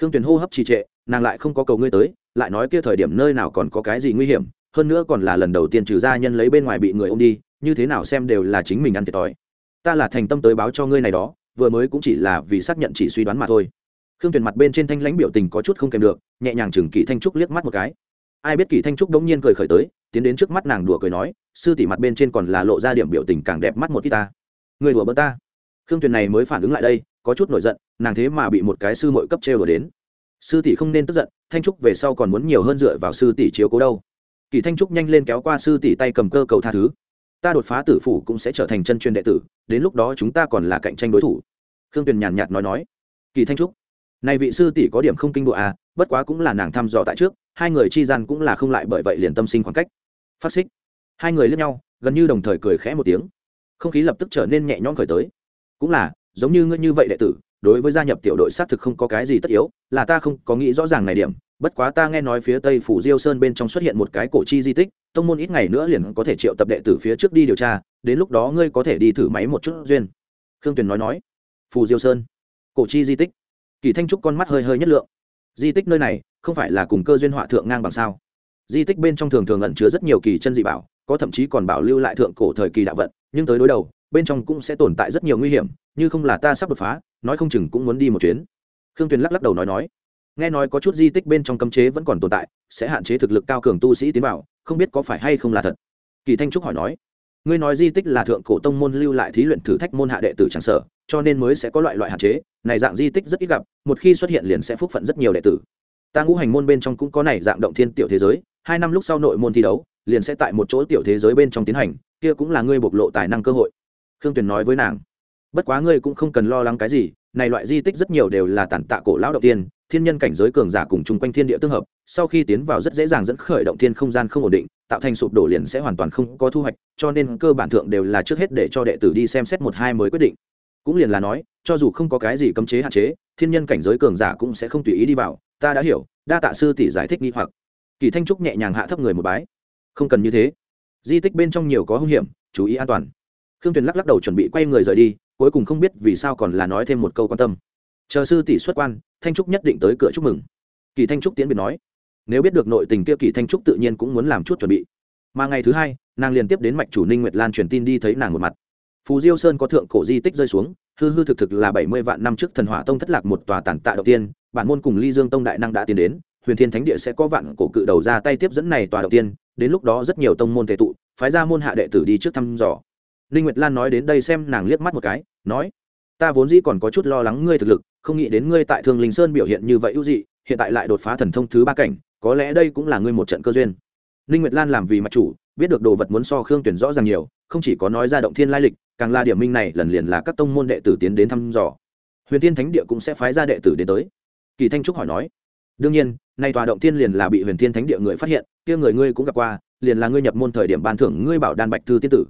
Khương tuyền hô hấp trì trệ, nàng lại không có cầu ngươi tới, lại nói kia thời điểm nơi nào còn có cái gì nguy hiểm, hơn nữa còn là lần đầu tiên trừ gia nhân lấy bên ngoài bị người ôm đi, như thế nào xem đều là chính mình ăn thiệt thòi. Ta là thành tâm tới báo cho ngươi này đó, vừa mới cũng chỉ là vì xác nhận chỉ suy đoán mà thôi. Khương tuyền mặt bên trên thanh lãnh biểu tình có chút không kèm được, nhẹ nhàng chừng kỳ thanh trúc liếc mắt một cái. Ai biết kỳ thanh trúc đống nhiên cười khởi tới tiến đến trước mắt nàng đùa cười nói, sư tỷ mặt bên trên còn là lộ ra điểm biểu tình càng đẹp mắt một ít ta. Người đùa bỡ ta. Khương tuyền này mới phản ứng lại đây, có chút nổi giận, nàng thế mà bị một cái sư mội cấp trêu đùa đến. Sư tỷ không nên tức giận, thanh trúc về sau còn muốn nhiều hơn dựa vào sư tỷ chiếu cố đâu. Kỳ thanh trúc nhanh lên kéo qua sư tỷ tay cầm cơ cầu tha thứ. Ta đột phá tử phủ cũng sẽ trở thành chân truyền đệ tử, đến lúc đó chúng ta còn là cạnh tranh đối thủ. Khương tuyền nhàn nhạt nói nói. Kỳ thanh trúc, này vị sư tỷ có điểm không kinh đụa à bất quá cũng là nàng thăm dò tại trước, hai người chi gian cũng là không lại bởi vậy liền tâm sinh khoảng cách phát xích. Hai người lướt nhau, gần như đồng thời cười khẽ một tiếng. Không khí lập tức trở nên nhẹ nhõm khởi tới. Cũng là, giống như ngươi như vậy đệ tử, đối với gia nhập tiểu đội xác thực không có cái gì tất yếu, là ta không có nghĩ rõ ràng này điểm. Bất quá ta nghe nói phía tây phủ diêu sơn bên trong xuất hiện một cái cổ chi di tích, tông môn ít ngày nữa liền có thể triệu tập đệ tử phía trước đi điều tra, đến lúc đó ngươi có thể đi thử máy một chút duyên. Khương tuyền nói nói. Phù diêu sơn? Cổ chi di tích? Kỳ thanh trúc con mắt hơi hơi nhất lượng. Di tích nơi này không phải là cùng cơ duyên họa thượng ngang bằng sao? Di tích bên trong thường thường ẩn chứa rất nhiều kỳ chân dị bảo, có thậm chí còn bảo lưu lại thượng cổ thời kỳ đạo vận, nhưng tới đối đầu, bên trong cũng sẽ tồn tại rất nhiều nguy hiểm, như không là ta sắp đột phá, nói không chừng cũng muốn đi một chuyến. Khương tuyền lắc lắc đầu nói nói. Nghe nói có chút di tích bên trong cấm chế vẫn còn tồn tại, sẽ hạn chế thực lực cao cường tu sĩ tiến vào, không biết có phải hay không là thật. Kỳ thanh trúc hỏi nói, ngươi nói di tích là thượng cổ tông môn lưu lại thí luyện thử thách môn hạ đệ tử tràng sở cho nên mới sẽ có loại loại hạn chế, này dạng di tích rất ít gặp, một khi xuất hiện liền sẽ phúc phận rất nhiều đệ tử ta ngũ hành môn bên trong cũng có này dạng động thiên tiểu thế giới, hai năm lúc sau nội môn thi đấu, liền sẽ tại một chỗ tiểu thế giới bên trong tiến hành, kia cũng là ngươi bộc lộ tài năng cơ hội. Khương tuyền nói với nàng. Bất quá ngươi cũng không cần lo lắng cái gì, này loại di tích rất nhiều đều là tàn tạ cổ lão đầu tiên thiên nhân cảnh giới cường giả cùng chung quanh thiên địa tương hợp, sau khi tiến vào rất dễ dàng dẫn khởi động thiên không gian không ổn định, tạo thành sụp đổ liền sẽ hoàn toàn không có thu hoạch, cho nên cơ bản thượng đều là trước hết để cho đệ tử đi xem xét một hai mới quyết định. Cũng liền là nói, cho dù không có cái gì cấm chế hạn chế, thiên nhân cảnh giới cường giả cũng sẽ không tùy ý đi vào ta đã hiểu, đa tạ sư tỷ giải thích nghi hoặc. Kỳ thanh trúc nhẹ nhàng hạ thấp người một bái. Không cần như thế. Di tích bên trong nhiều có hung hiểm, chú ý an toàn. Khương tuyền lắc lắc đầu chuẩn bị quay người rời đi, cuối cùng không biết vì sao còn là nói thêm một câu quan tâm. Chờ sư tỷ xuất quan, thanh trúc nhất định tới cửa chúc mừng. Kỳ thanh trúc tiến biệt nói. Nếu biết được nội tình kia kỳ thanh trúc tự nhiên cũng muốn làm chút chuẩn bị. Mà ngày thứ hai, nàng liền tiếp đến mạch chủ ninh nguyệt lan truyền tin đi thấy nàng một mặt. Phù diêu sơn có thượng cổ di tích rơi xuống, hư hư thực thực là bảy mươi vạn năm trước thần hỏa tông thất lạc một tòa tản tạ đầu tiên bản môn cùng ly dương tông đại năng đã tiến đến, huyền thiên thánh địa sẽ có vạn cổ cự đầu ra tay tiếp dẫn này tòa đầu tiên, đến lúc đó rất nhiều tông môn thể tụ, phái ra môn hạ đệ tử đi trước thăm dò. Ninh nguyệt lan nói đến đây xem nàng liếc mắt một cái, nói, ta vốn dĩ còn có chút lo lắng ngươi thực lực, không nghĩ đến ngươi tại thương linh sơn biểu hiện như vậy ưu dị, hiện tại lại đột phá thần thông thứ ba cảnh, có lẽ đây cũng là ngươi một trận cơ duyên. Ninh nguyệt lan làm vì mặt chủ, biết được đồ vật muốn so khương tuyển rõ ràng nhiều, không chỉ có nói ra động thiên lai lịch, càng là điểm minh này lần liền là các tông môn đệ tử tiến đến thăm dò. Huyền thiên thánh địa cũng sẽ phái ra đệ tử đến tới kỳ thanh trúc hỏi nói, đương nhiên, nay tòa động thiên liền là bị huyền thiên thánh địa người phát hiện, kia người ngươi cũng gặp qua, liền là ngươi nhập môn thời điểm ban thưởng ngươi bảo đan bạch thư tiên tử.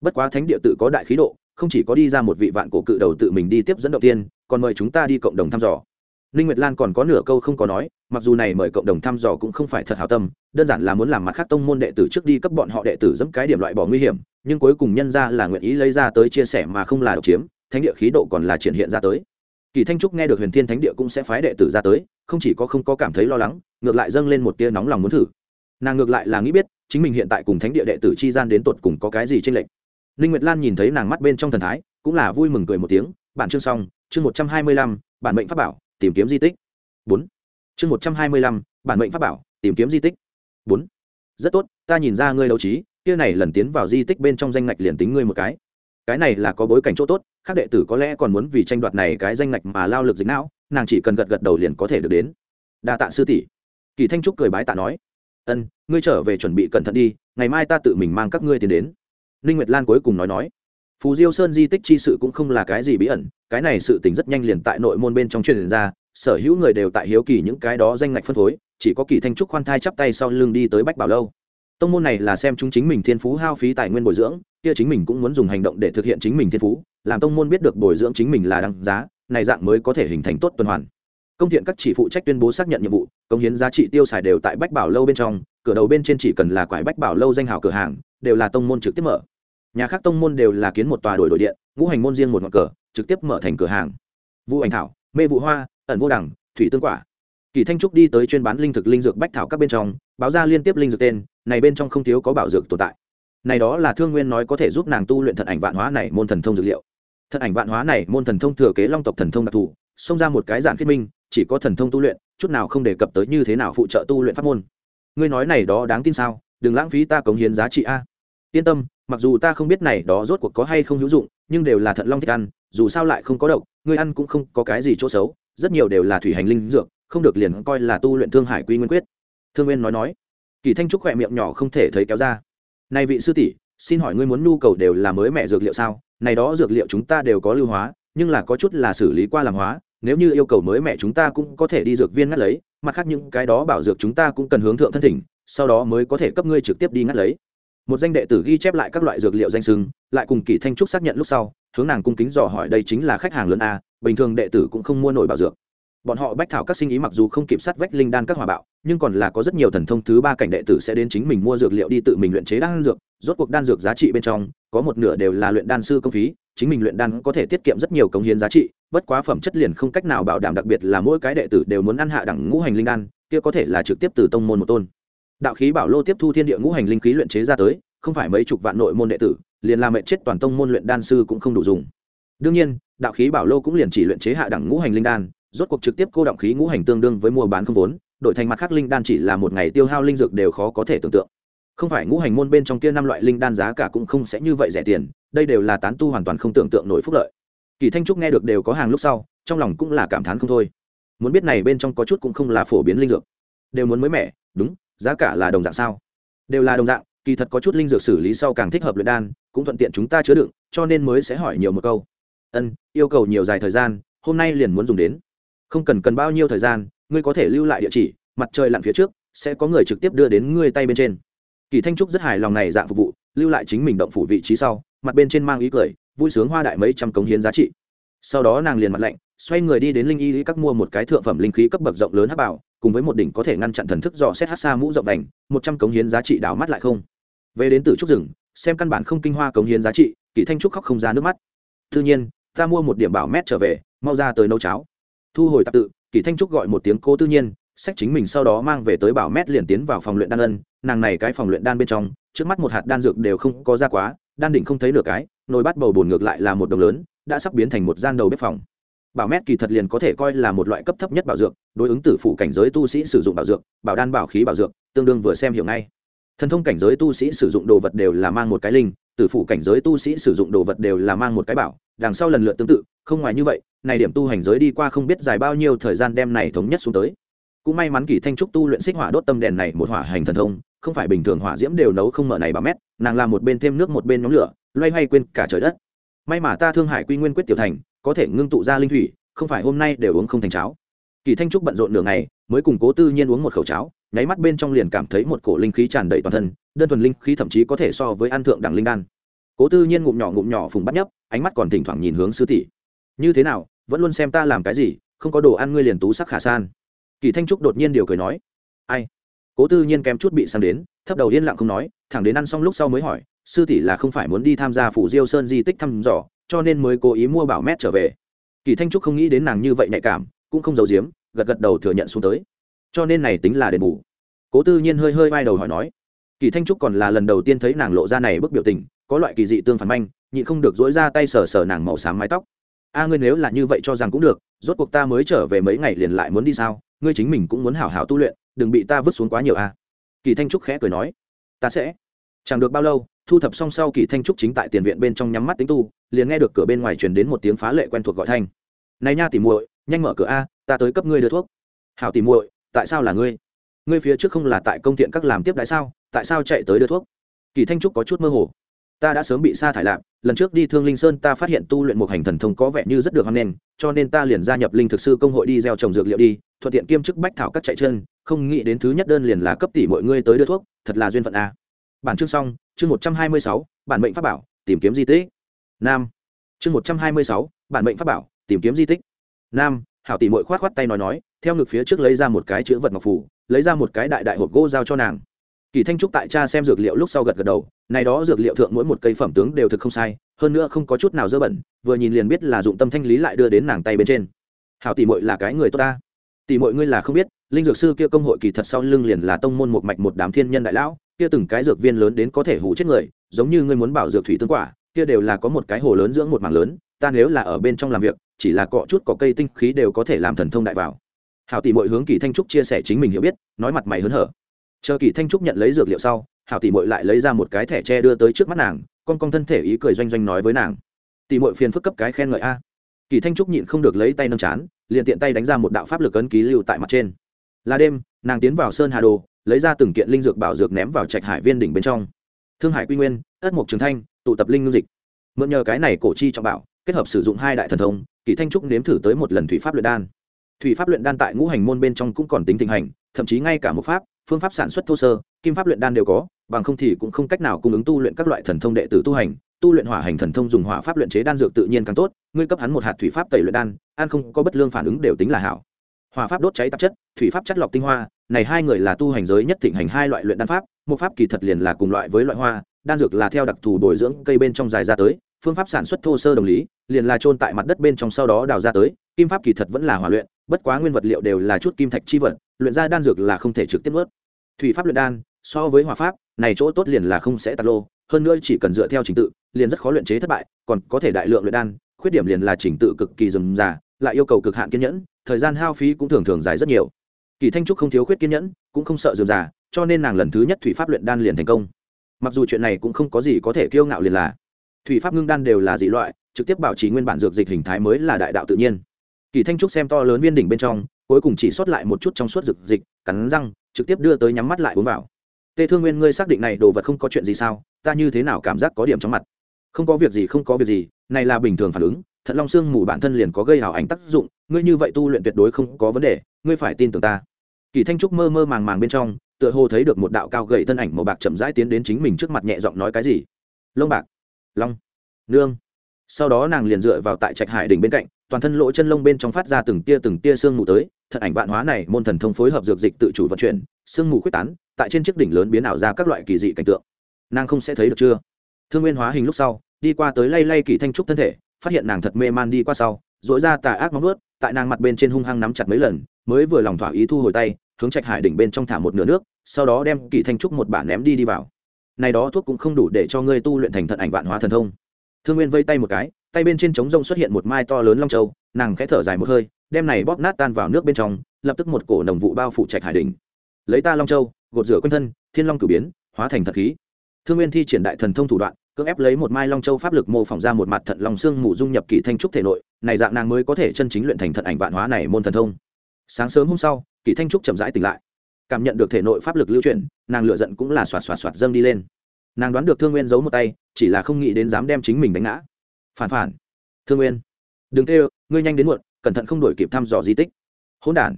Bất quá thánh địa tự có đại khí độ, không chỉ có đi ra một vị vạn cổ cự đầu tự mình đi tiếp dẫn động tiên còn mời chúng ta đi cộng đồng thăm dò. Ninh nguyệt lan còn có nửa câu không có nói, mặc dù này mời cộng đồng thăm dò cũng không phải thật hảo tâm, đơn giản là muốn làm mặt khác tông môn đệ tử trước đi cấp bọn họ đệ tử dẫm cái điểm loại bỏ nguy hiểm, nhưng cuối cùng nhân ra là nguyện ý lấy ra tới chia sẻ mà không là độc chiếm, thánh địa khí độ còn là triển hiện ra tới kỳ thanh trúc nghe được huyền thiên thánh địa cũng sẽ phái đệ tử ra tới, không chỉ có không có cảm thấy lo lắng, ngược lại dâng lên một tia nóng lòng muốn thử. Nàng ngược lại là nghĩ biết, chính mình hiện tại cùng thánh địa đệ tử chi gian đến tột cùng có cái gì trên lệch. Ninh nguyệt lan nhìn thấy nàng mắt bên trong thần thái, cũng là vui mừng cười một tiếng, bản chương xong, chương một trăm hai mươi lăm, bản mệnh pháp bảo, tìm kiếm di tích. Bốn. Chương một trăm hai mươi lăm, bản mệnh pháp bảo, tìm kiếm di tích. Bốn. Rất tốt, ta nhìn ra ngươi đấu trí, kia này lần tiến vào di tích bên trong danh ngạch liền tính ngươi một cái cái này là có bối cảnh chỗ tốt, các đệ tử có lẽ còn muốn vì tranh đoạt này cái danh ngạch mà lao lực dính não, nàng chỉ cần gật gật đầu liền có thể được đến. Đa tạ sư tỷ. Kỳ thanh trúc cười bái tạ nói, ân, ngươi trở về chuẩn bị cẩn thận đi, ngày mai ta tự mình mang các ngươi tiến đến. Ninh nguyệt lan cuối cùng nói nói, phù diêu sơn di tích chi sự cũng không là cái gì bí ẩn, cái này sự tình rất nhanh liền tại nội môn bên trong truyền ra, sở hữu người đều tại hiếu kỳ những cái đó danh ngạch phân phối, chỉ có kỳ thanh trúc khoan thai chắp tay sau lưng đi tới bách bảo lâu tông môn này là xem chúng chính mình thiên phú hao phí tài nguyên bồi dưỡng, kia chính mình cũng muốn dùng hành động để thực hiện chính mình thiên phú, làm tông môn biết được bồi dưỡng chính mình là đăng giá, này dạng mới có thể hình thành tốt tuần hoàn. Công thiện các chỉ phụ trách tuyên bố xác nhận nhiệm vụ công hiến giá trị tiêu xài đều tại bách bảo lâu bên trong, cửa đầu bên trên chỉ cần là quải bách bảo lâu danh hào cửa hàng, đều là tông môn trực tiếp mở. Nhà khác tông môn đều là kiến một tòa đổi đổi điện, ngũ hành môn riêng một ngọn cờ, trực tiếp mở thành cửa hàng. Vu ảnh thảo, mê vụ hoa, ẩn vô đẳng, thủy tương quả. Kỳ thanh trúc đi tới chuyên bán linh thực linh dược bách thảo các bên trong, báo ra liên tiếp linh dược tên này bên trong không thiếu có bảo dược tồn tại. Này đó là thương nguyên nói có thể giúp nàng tu luyện thận ảnh vạn hóa này môn thần thông dược liệu. Thận ảnh vạn hóa này môn thần thông thừa kế long tộc thần thông đặc thù, xông ra một cái giản kết minh, chỉ có thần thông tu luyện, chút nào không đề cập tới như thế nào phụ trợ tu luyện pháp môn. Ngươi nói này đó đáng tin sao? Đừng lãng phí ta cống hiến giá trị a. Yên tâm, mặc dù ta không biết này đó rốt cuộc có hay không hữu dụng, nhưng đều là thận long thích ăn, dù sao lại không có độc, ngươi ăn cũng không có cái gì chỗ xấu, rất nhiều đều là thủy hành linh dược, không được liền coi là tu luyện thương hải quy nguyên quyết. Thương nguyên nói nói kỳ thanh trúc khỏe miệng nhỏ không thể thấy kéo ra. Này vị sư tỷ, xin hỏi ngươi muốn nhu cầu đều là mới mẹ dược liệu sao? Này đó dược liệu chúng ta đều có lưu hóa, nhưng là có chút là xử lý qua làm hóa, nếu như yêu cầu mới mẹ chúng ta cũng có thể đi dược viên ngắt lấy, mặt khác những cái đó bảo dược chúng ta cũng cần hướng thượng thân thỉnh, sau đó mới có thể cấp ngươi trực tiếp đi ngắt lấy. Một danh đệ tử ghi chép lại các loại dược liệu danh sưng lại cùng kỳ thanh trúc xác nhận lúc sau, hướng nàng cung kính dò hỏi đây chính là khách hàng lớn a, bình thường đệ tử cũng không mua nổi bảo dược. Bọn họ bách thảo các sinh ý mặc dù không kịp sát vách linh đan các hòa bạo nhưng còn là có rất nhiều thần thông thứ ba cảnh đệ tử sẽ đến chính mình mua dược liệu đi tự mình luyện chế đan dược, rốt cuộc đan dược giá trị bên trong, có một nửa đều là luyện đan sư công phí, chính mình luyện đan có thể tiết kiệm rất nhiều công hiến giá trị, bất quá phẩm chất liền không cách nào bảo đảm đặc biệt là mỗi cái đệ tử đều muốn ăn hạ đẳng ngũ hành linh đan, kia có thể là trực tiếp từ tông môn một tôn. Đạo khí bảo lô tiếp thu thiên địa ngũ hành linh khí luyện chế ra tới, không phải mấy chục vạn nội môn đệ tử, liền làm mệnh chết toàn tông môn luyện đan sư cũng không đủ dùng. Đương nhiên, đạo khí bảo lô cũng liền chỉ luyện chế hạ đẳng ngũ hành linh đan, rốt cuộc trực tiếp cô động khí ngũ hành tương đương với mua bán không vốn đổi thành mặt khác linh đan chỉ là một ngày tiêu hao linh dược đều khó có thể tưởng tượng. Không phải ngũ hành môn bên trong kia năm loại linh đan giá cả cũng không sẽ như vậy rẻ tiền, đây đều là tán tu hoàn toàn không tưởng tượng nổi phúc lợi. Kỳ thanh trúc nghe được đều có hàng lúc sau, trong lòng cũng là cảm thán không thôi. Muốn biết này bên trong có chút cũng không là phổ biến linh dược. Đều muốn mới mẻ, đúng, giá cả là đồng dạng sao? Đều là đồng dạng, kỳ thật có chút linh dược xử lý sau càng thích hợp luyện đan, cũng thuận tiện chúng ta chứa đựng, cho nên mới sẽ hỏi nhiều một câu. Ân, yêu cầu nhiều dài thời gian, hôm nay liền muốn dùng đến. Không cần cần bao nhiêu thời gian ngươi có thể lưu lại địa chỉ, mặt trời lặn phía trước, sẽ có người trực tiếp đưa đến ngươi tay bên trên. Kỳ thanh trúc rất hài lòng này dạng phục vụ, lưu lại chính mình động phủ vị trí sau, mặt bên trên mang ý cười, vui sướng hoa đại mấy trăm cống hiến giá trị. Sau đó nàng liền mặt lạnh, xoay người đi đến linh y các mua một cái thượng phẩm linh khí cấp bậc rộng lớn hắc bảo, cùng với một đỉnh có thể ngăn chặn thần thức dò xét hát xa mũ rộng đành một trăm cống hiến giá trị đảo mắt lại không. Về đến từ trúc rừng, xem căn bản không kinh hoa cống hiến giá trị kỷ thanh trúc khóc không ra nước mắt. Tự nhiên, ta mua một điểm bảo mét trở về, mau ra tới nấu cháo. Thu hồi tạp tự kỷ thanh trúc gọi một tiếng cố tự nhiên sách chính mình sau đó mang về tới bảo mét liền tiến vào phòng luyện đan ân. Nàng này cái phòng luyện đan bên trong, trước mắt một hạt đan dược đều không có ra quá, đan định không thấy nửa cái, nồi bắt bầu bồn ngược lại là một đồng lớn, đã sắp biến thành một gian đầu bếp phòng. Bảo mét kỳ thật liền có thể coi là một loại cấp thấp nhất bảo dược, đối ứng tử phụ cảnh giới tu sĩ sử dụng bảo dược, bảo đan bảo khí bảo dược, tương đương vừa xem hiểu ngay. Thần thông cảnh giới tu sĩ sử dụng đồ vật đều là mang một cái linh, tử phụ cảnh giới tu sĩ sử dụng đồ vật đều là mang một cái bảo đằng sau lần lượt tương tự, không ngoài như vậy, này điểm tu hành giới đi qua không biết dài bao nhiêu thời gian đem này thống nhất xuống tới. Cũng may mắn kỳ thanh trúc tu luyện xích hỏa đốt tâm đèn này một hỏa hành thần thông, không phải bình thường hỏa diễm đều nấu không mở này ba mét, nàng làm một bên thêm nước một bên nhóm lửa, loay hoay quên cả trời đất. May mà ta thương hải quy nguyên quyết tiểu thành, có thể ngưng tụ ra linh thủy, không phải hôm nay đều uống không thành cháo. Kỳ thanh trúc bận rộn nửa ngày, mới cùng cố tư nhiên uống một khẩu cháo, nháy mắt bên trong liền cảm thấy một cổ linh khí tràn đầy toàn thân, đơn thuần linh khí thậm chí có thể so với ăn thượng đẳng linh đan cố tư nhiên ngụm nhỏ ngụm nhỏ phùng bắt nhấp, ánh mắt còn thỉnh thoảng nhìn hướng sư tỷ. Như thế nào, vẫn luôn xem ta làm cái gì, không có đồ ăn ngươi liền tú sắc khả san. Kỳ thanh trúc đột nhiên điều cười nói. Ai? Cố tư nhiên kém chút bị sang đến, thấp đầu yên lặng không nói, thẳng đến ăn xong lúc sau mới hỏi, sư tỷ là không phải muốn đi tham gia phủ diêu sơn di tích thăm dò, cho nên mới cố ý mua bảo mét trở về. Kỳ thanh trúc không nghĩ đến nàng như vậy nhạy cảm, cũng không giấu giếm, gật gật đầu thừa nhận xuống tới. Cho nên này tính là đền bù. Cố tư nhiên hơi hơi vai đầu hỏi nói. Kỳ thanh trúc còn là lần đầu tiên thấy nàng lộ ra này bức biểu tình có loại kỳ dị tương phản manh, nhịn không được dỗi ra tay sờ sờ nàng màu xám mái tóc. A ngươi nếu là như vậy cho rằng cũng được, rốt cuộc ta mới trở về mấy ngày liền lại muốn đi sao? Ngươi chính mình cũng muốn hảo hảo tu luyện, đừng bị ta vứt xuống quá nhiều a. Kỳ thanh trúc khẽ cười nói. Ta sẽ. Chẳng được bao lâu, thu thập xong sau kỳ thanh trúc chính tại tiền viện bên trong nhắm mắt tính tu, liền nghe được cửa bên ngoài truyền đến một tiếng phá lệ quen thuộc gọi thanh. Này nha tỉ muội, nhanh mở cửa a, ta tới cấp ngươi đưa thuốc. Hảo tỉ muội, tại sao là ngươi? Ngươi phía trước không là tại công tiện các làm tiếp đại sao, tại sao chạy tới đưa thuốc? Kỳ thanh trúc có chút mơ hồ ta đã sớm bị sa thải lạc, lần trước đi thương linh sơn ta phát hiện tu luyện một hành thần thông có vẻ như rất được hoan nghênh, cho nên ta liền gia nhập linh thực sư công hội đi gieo trồng dược liệu đi, thuận tiện kiêm chức bách thảo các chạy chân, không nghĩ đến thứ nhất đơn liền là cấp tỷ mọi ngươi tới đưa thuốc, thật là duyên phận a. Bản chương xong, chương một trăm hai mươi sáu, bản mệnh pháp bảo, tìm kiếm di tích. Nam. Chương một trăm hai mươi sáu, bản mệnh pháp bảo, tìm kiếm di tích. Nam, hảo tỷ mội khoát khoát tay nói nói, theo ngực phía trước lấy ra một cái chữ vật ngọc phủ, lấy ra một cái đại đại hộp gỗ giao cho nàng kỳ thanh trúc tại cha xem dược liệu lúc sau gật gật đầu, này đó dược liệu thượng mỗi một cây phẩm tướng đều thực không sai, hơn nữa không có chút nào dơ bẩn, vừa nhìn liền biết là dụng tâm thanh lý lại đưa đến nàng tay bên trên. Hảo tỷ mội là cái người tốt ta. Tỷ mội ngươi là không biết, linh dược sư kia công hội kỳ thật sau lưng liền là tông môn một mạch một đám thiên nhân đại lão, kia từng cái dược viên lớn đến có thể hủ chết người, giống như ngươi muốn bảo dược thủy tương quả, kia đều là có một cái hồ lớn dưỡng một mảng lớn, ta nếu là ở bên trong làm việc, chỉ là cọ chút có cây tinh khí đều có thể làm thần thông đại vào. Hảo tỷ mội hướng kỳ thanh trúc chia sẻ chính mình hiểu biết, nói mặt mày hớn hở chờ kỳ thanh trúc nhận lấy dược liệu sau, hảo tỷ mội lại lấy ra một cái thẻ tre đưa tới trước mắt nàng, con con thân thể ý cười doanh doanh nói với nàng. Tỷ mội phiền phức cấp cái khen ngợi a. Kỳ thanh trúc nhịn không được lấy tay nâng chán, liền tiện tay đánh ra một đạo pháp lực ấn ký lưu tại mặt trên. Là đêm, nàng tiến vào sơn hà đồ, lấy ra từng kiện linh dược bảo dược ném vào trạch hải viên đỉnh bên trong. Thương hải quy nguyên, ất mục trường thanh, tụ tập linh ngư dịch. Mượn nhờ cái này cổ chi trọng bảo, kết hợp sử dụng hai đại thần thông, kỳ thanh trúc nếm thử tới một lần thủy pháp luyện đan. Thủy pháp luyện đan tại ngũ hành môn bên trong cũng còn tính tình hành, thậm chí ngay cả một pháp phương pháp sản xuất thô sơ, kim pháp luyện đan đều có, bằng không thì cũng không cách nào cung ứng tu luyện các loại thần thông đệ tử tu hành. Tu luyện hỏa hành thần thông dùng hỏa pháp luyện chế đan dược tự nhiên càng tốt, ngươi cấp hắn một hạt thủy pháp tẩy luyện đan an không có bất lương phản ứng đều tính là hảo. Hỏa pháp đốt cháy tạp chất, thủy pháp chất lọc tinh hoa, này hai người là tu hành giới nhất thịnh hành hai loại luyện đan pháp, một pháp kỳ thật liền là cùng loại với loại hoa, đan dược là theo đặc thù bồi dưỡng cây bên trong dài ra tới, phương pháp sản xuất thô sơ đồng lý, liền là trôn tại mặt đất bên trong sau đó đào ra tới, kim pháp kỳ thật vẫn là hỏa luyện bất quá nguyên vật liệu đều là chút kim thạch chi vật, luyện ra đan dược là không thể trực tiếp ướt thủy pháp luyện đan, so với hỏa pháp, này chỗ tốt liền là không sẽ tạt lô, hơn nữa chỉ cần dựa theo trình tự, liền rất khó luyện chế thất bại, còn có thể đại lượng luyện đan, khuyết điểm liền là trình tự cực kỳ rườm rà, lại yêu cầu cực hạn kiên nhẫn, thời gian hao phí cũng thường thường dài rất nhiều. Kỳ thanh trúc không thiếu khuyết kiên nhẫn, cũng không sợ rườm rà, cho nên nàng lần thứ nhất thủy pháp luyện đan liền thành công. Mặc dù chuyện này cũng không có gì có thể kiêu ngạo liền là. Thủy pháp ngưng đan đều là dị loại, trực tiếp bảo trì nguyên bản dược dịch hình thái mới là đại đạo tự nhiên kỳ thanh trúc xem to lớn viên đỉnh bên trong, cuối cùng chỉ sót lại một chút trong suốt dược dịch cắn răng, trực tiếp đưa tới nhắm mắt lại uống vào. Tê thương nguyên, ngươi xác định này đồ vật không có chuyện gì sao? Ta như thế nào cảm giác có điểm trong mặt? Không có việc gì, không có việc gì, này là bình thường phản ứng, thận long xương mù bản thân liền có gây hào ảnh tác dụng, ngươi như vậy tu luyện tuyệt đối không có vấn đề, ngươi phải tin tưởng ta. Kỳ thanh trúc mơ mơ màng màng bên trong, tựa hồ thấy được một đạo cao gậy thân ảnh màu bạc chậm rãi tiến đến chính mình trước mặt nhẹ giọng nói cái gì. Lông bạc. Long nương sau đó nàng liền dựa vào tại trạch hải đỉnh bên cạnh, toàn thân lỗ chân lông bên trong phát ra từng tia từng tia sương mù tới, thật ảnh vạn hóa này, môn thần thông phối hợp dược dịch tự chủ vận chuyển, sương mù quyết tán, tại trên chiếc đỉnh lớn biến ảo ra các loại kỳ dị cảnh tượng. Nàng không sẽ thấy được chưa? Thương nguyên hóa hình lúc sau, đi qua tới lay lay kỳ thanh trúc thân thể, phát hiện nàng thật mê man đi qua sau dội ra tà ác móng vớt tại nàng mặt bên trên hung hăng nắm chặt mấy lần, mới vừa lòng thỏa ý thu hồi tay, hướng trạch hải đỉnh bên trong thả một nửa nước, sau đó đem kỳ thanh trúc một bản ném đi đi vào. Này đó thuốc cũng không đủ để cho ngươi tu luyện thành thận ảnh vạn hóa thần thông thương nguyên vây tay một cái, tay bên trên trống rông xuất hiện một mai to lớn long châu, nàng khẽ thở dài một hơi, đem này bóp nát tan vào nước bên trong, lập tức một cổ nồng vụ bao phủ trạch hải đỉnh. Lấy ta long châu, gột rửa quanh thân, thiên long cử biến, hóa thành thật khí. Thương nguyên thi triển đại thần thông thủ đoạn, cưỡng ép lấy một mai long châu pháp lực mô phỏng ra một mặt thận lòng xương mù dung nhập kỳ thanh trúc thể nội, này dạng nàng mới có thể chân chính luyện thành thận ảnh vạn hóa này môn thần thông. Sáng sớm hôm sau, kỳ thanh trúc chậm rãi tỉnh lại. Cảm nhận được thể nội pháp lực lưu chuyển, nàng lựa giận cũng là xoạt xoạt xoạt dâng đi lên nàng đoán được thương nguyên giấu một tay, chỉ là không nghĩ đến dám đem chính mình đánh ngã. Phản phản. Thương nguyên. Đừng kêu, ngươi nhanh đến muộn, cẩn thận không đổi kịp thăm dò di tích. Hỗn đản.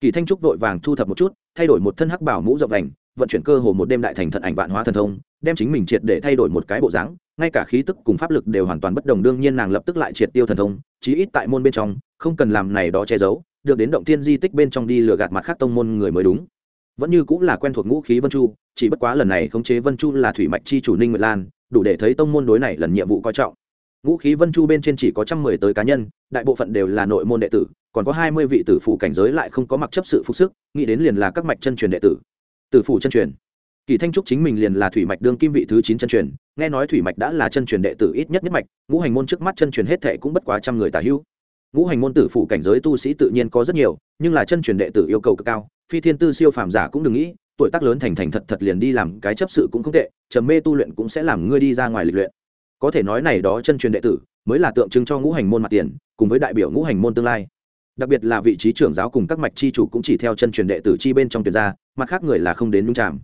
Kỳ thanh trúc vội vàng thu thập một chút, thay đổi một thân hắc bảo mũ rộng đành vận chuyển cơ hồ một đêm đại thành thận ảnh vạn hóa thần thông, đem chính mình triệt để thay đổi một cái bộ dáng, ngay cả khí tức cùng pháp lực đều hoàn toàn bất đồng, đương nhiên nàng lập tức lại triệt tiêu thần thông, chí ít tại môn bên trong, không cần làm này đó che giấu, được đến động thiên di tích bên trong đi lừa gạt mặt khác tông môn người mới đúng vẫn như cũng là quen thuộc ngũ khí vân chu, chỉ bất quá lần này khống chế vân chu là thủy mạch chi chủ ninh nguyệt lan, đủ để thấy tông môn đối này lần nhiệm vụ coi trọng. Ngũ khí vân chu bên trên chỉ có trăm mười tới cá nhân, đại bộ phận đều là nội môn đệ tử, còn có hai mươi vị tử phủ cảnh giới lại không có mặc chấp sự phục sức, nghĩ đến liền là các mạch chân truyền đệ tử. Tử phủ chân truyền. Kỳ thanh trúc chính mình liền là thủy mạch đương kim vị thứ chín chân truyền, nghe nói thủy mạch đã là chân truyền đệ tử ít nhất nhất mạch, ngũ hành môn trước mắt chân truyền hết thệ cũng bất quá trăm người tả hữu. Ngũ hành môn tử phủ cảnh giới tu sĩ tự nhiên có rất nhiều, nhưng là chân truyền đệ tử yêu cầu cực cao phi thiên tư siêu phàm giả cũng đừng nghĩ, tuổi tác lớn thành thành thật thật liền đi làm cái chấp sự cũng không tệ, trầm mê tu luyện cũng sẽ làm ngươi đi ra ngoài lịch luyện. Có thể nói này đó chân truyền đệ tử, mới là tượng trưng cho ngũ hành môn mặt tiền, cùng với đại biểu ngũ hành môn tương lai. Đặc biệt là vị trí trưởng giáo cùng các mạch chi chủ cũng chỉ theo chân truyền đệ tử chi bên trong tuyệt gia mặt khác người là không đến nhung tràm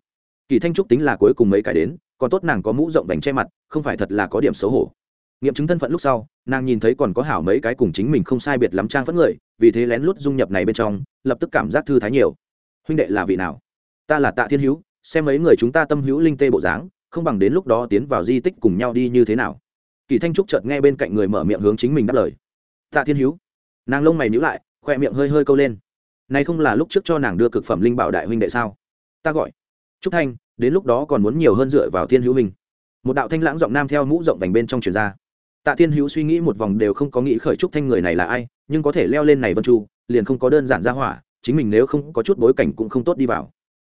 kỳ thanh trúc tính là cuối cùng mấy cái đến, còn tốt nàng có mũ rộng vành che mặt, không phải thật là có điểm xấu hổ. Nghiệm chứng thân phận lúc sau, nàng nhìn thấy còn có hảo mấy cái cùng chính mình không sai biệt lắm trang phẫn người, vì thế lén lút dung nhập này bên trong, lập tức cảm giác thư thái nhiều huynh đệ là vị nào? Ta là tạ thiên hữu, xem mấy người chúng ta tâm hữu linh tê bộ dáng, không bằng đến lúc đó tiến vào di tích cùng nhau đi như thế nào? Kỳ thanh trúc chợt nghe bên cạnh người mở miệng hướng chính mình đáp lời. Tạ thiên hữu. Nàng lông mày nhíu lại, khoe miệng hơi hơi câu lên. Này không là lúc trước cho nàng đưa cực phẩm linh bảo đại huynh đệ sao? Ta gọi. Trúc thanh, đến lúc đó còn muốn nhiều hơn dựa vào thiên hữu mình một đạo thanh lãng giọng nam theo mũ rộng vành bên trong truyền ra. Tạ thiên hữu suy nghĩ một vòng đều không có nghĩ khởi trúc thanh người này là ai, nhưng có thể leo lên này vân chu, liền không có đơn giản ra hỏa chính mình nếu không có chút bối cảnh cũng không tốt đi vào.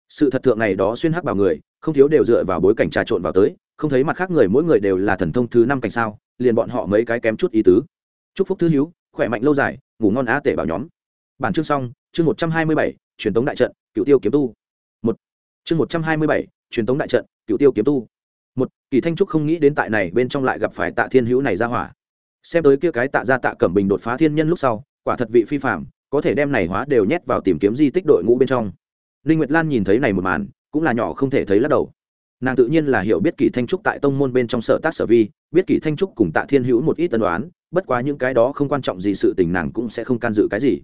Sự thật thượng này đó xuyên hắc bảo người, không thiếu đều dựa vào bối cảnh trà trộn vào tới, không thấy mặt khác người, mỗi người đều là thần thông thứ năm cảnh sao, liền bọn họ mấy cái kém chút ý tứ. Chúc phúc thứ hiếu khỏe mạnh lâu dài, ngủ ngon á tể bảo nhóm. Bản chương xong, chương một trăm hai mươi bảy, truyền tống đại trận, cựu tiêu kiếm tu. Một. Chương một trăm hai mươi bảy, truyền tống đại trận, cựu tiêu kiếm tu. Một, kỳ thanh trúc không nghĩ đến tại này bên trong lại gặp phải tạ thiên hữu này ra hỏa. Xem tới kia cái tạ ra tạ cẩm bình đột phá thiên nhân lúc sau, quả thật vị phi phạm có thể đem này hóa đều nhét vào tìm kiếm di tích đội ngũ bên trong. Ninh nguyệt lan nhìn thấy này một màn, cũng là nhỏ không thể thấy lắc đầu. Nàng tự nhiên là hiểu biết kỷ thanh trúc tại tông môn bên trong sở tác sở vi, biết kỷ thanh trúc cùng tạ thiên hữu một ít tân đoán, bất quá những cái đó không quan trọng gì sự tình nàng cũng sẽ không can dự cái gì.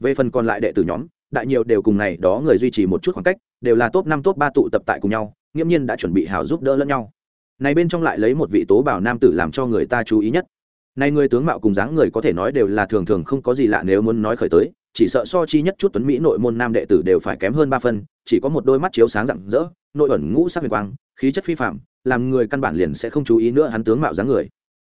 Về phần còn lại đệ tử nhóm, đại nhiều đều cùng này đó người duy trì một chút khoảng cách, đều là top năm, top ba tụ tập tại cùng nhau, nghiễm nhiên đã chuẩn bị hào giúp đỡ lẫn nhau. Này bên trong lại lấy một vị tố bảo nam tử làm cho người ta chú ý nhất nay người tướng mạo cùng dáng người có thể nói đều là thường thường không có gì lạ nếu muốn nói khởi tới, chỉ sợ so chi nhất chút tuấn mỹ nội môn nam đệ tử đều phải kém hơn ba phân chỉ có một đôi mắt chiếu sáng rạng rỡ, nội ẩn ngũ sắc huyền quang, khí chất phi phạm làm người căn bản liền sẽ không chú ý nữa hắn tướng mạo dáng người.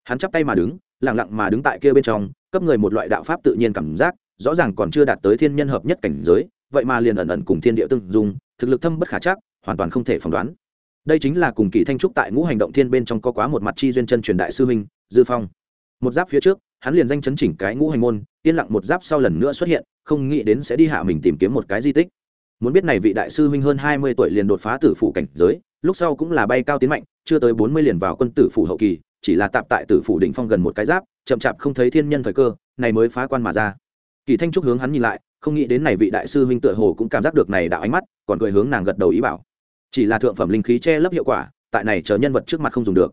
Hắn chắp tay mà đứng, lặng lặng mà đứng tại kia bên trong, cấp người một loại đạo pháp tự nhiên cảm giác, rõ ràng còn chưa đạt tới thiên nhân hợp nhất cảnh giới, vậy mà liền ẩn ẩn cùng thiên địa tương dung, thực lực thâm bất khả chắc, hoàn toàn không thể phỏng đoán. Đây chính là cùng kỳ thanh trúc tại ngũ hành động thiên bên trong có quá một mặt chi duyên chân truyền đại sư huynh, dư phong một giáp phía trước hắn liền danh chấn chỉnh cái ngũ hành môn yên lặng một giáp sau lần nữa xuất hiện không nghĩ đến sẽ đi hạ mình tìm kiếm một cái di tích. Muốn biết này vị đại sư huynh hơn hai mươi tuổi liền đột phá tử phủ cảnh giới lúc sau cũng là bay cao tiến mạnh chưa tới bốn mươi liền vào quân tử phủ hậu kỳ chỉ là tạm tại tử phủ đỉnh phong gần một cái giáp chậm chạp không thấy thiên nhân thời cơ này mới phá quan mà ra. Kỳ thanh trúc hướng hắn nhìn lại không nghĩ đến này vị đại sư huynh tựa hồ cũng cảm giác được này đạo ánh mắt còn cười hướng nàng gật đầu ý bảo. Chỉ là thượng phẩm linh khí che lấp hiệu quả tại này chờ nhân vật trước mặt không dùng được.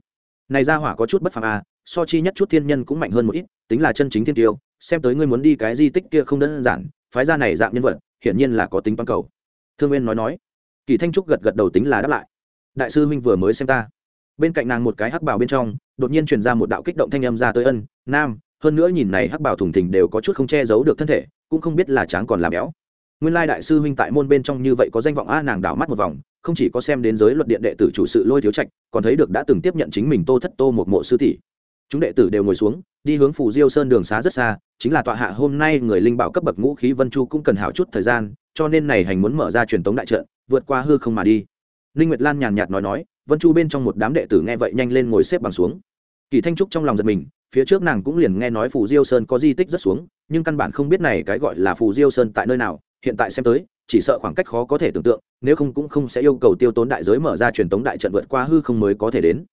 Này ra hỏa có chút bất phàm a à, so chi nhất chút thiên nhân cũng mạnh hơn một ít, tính là chân chính thiên tiêu, xem tới ngươi muốn đi cái di tích kia không đơn giản, phái ra này dạng nhân vật, hiển nhiên là có tính băng cầu. Thương nguyên nói nói. Kỳ thanh trúc gật gật đầu tính là đáp lại. Đại sư huynh vừa mới xem ta. Bên cạnh nàng một cái hắc bào bên trong, đột nhiên truyền ra một đạo kích động thanh âm ra tới ân, nam, hơn nữa nhìn này hắc bào thủng thình đều có chút không che giấu được thân thể, cũng không biết là tráng còn là béo. Nguyên lai đại sư huynh tại môn bên trong như vậy có danh vọng a nàng đảo mắt một vòng, không chỉ có xem đến giới luật điện đệ tử chủ sự lôi thiếu trạch, còn thấy được đã từng tiếp nhận chính mình tô thất tô một mộ sư tỷ chúng đệ tử đều ngồi xuống, đi hướng phủ diêu sơn đường xá rất xa, chính là tọa hạ hôm nay người linh bảo cấp bậc ngũ khí vân chu cũng cần hảo chút thời gian, cho nên này hành muốn mở ra truyền tống đại trận, vượt qua hư không mà đi. Linh nguyệt lan nhàn nhạt nói nói, vân chu bên trong một đám đệ tử nghe vậy nhanh lên ngồi xếp bằng xuống. Kỳ thanh trúc trong lòng giật mình, phía trước nàng cũng liền nghe nói phủ diêu sơn có di tích rất xuống, nhưng căn bản không biết này cái gọi là phủ diêu sơn tại nơi nào, hiện tại xem tới, chỉ sợ khoảng cách khó có thể tưởng tượng, nếu không cũng không sẽ yêu cầu tiêu tốn đại giới mở ra truyền tống đại trận vượt qua hư không mới có thể đến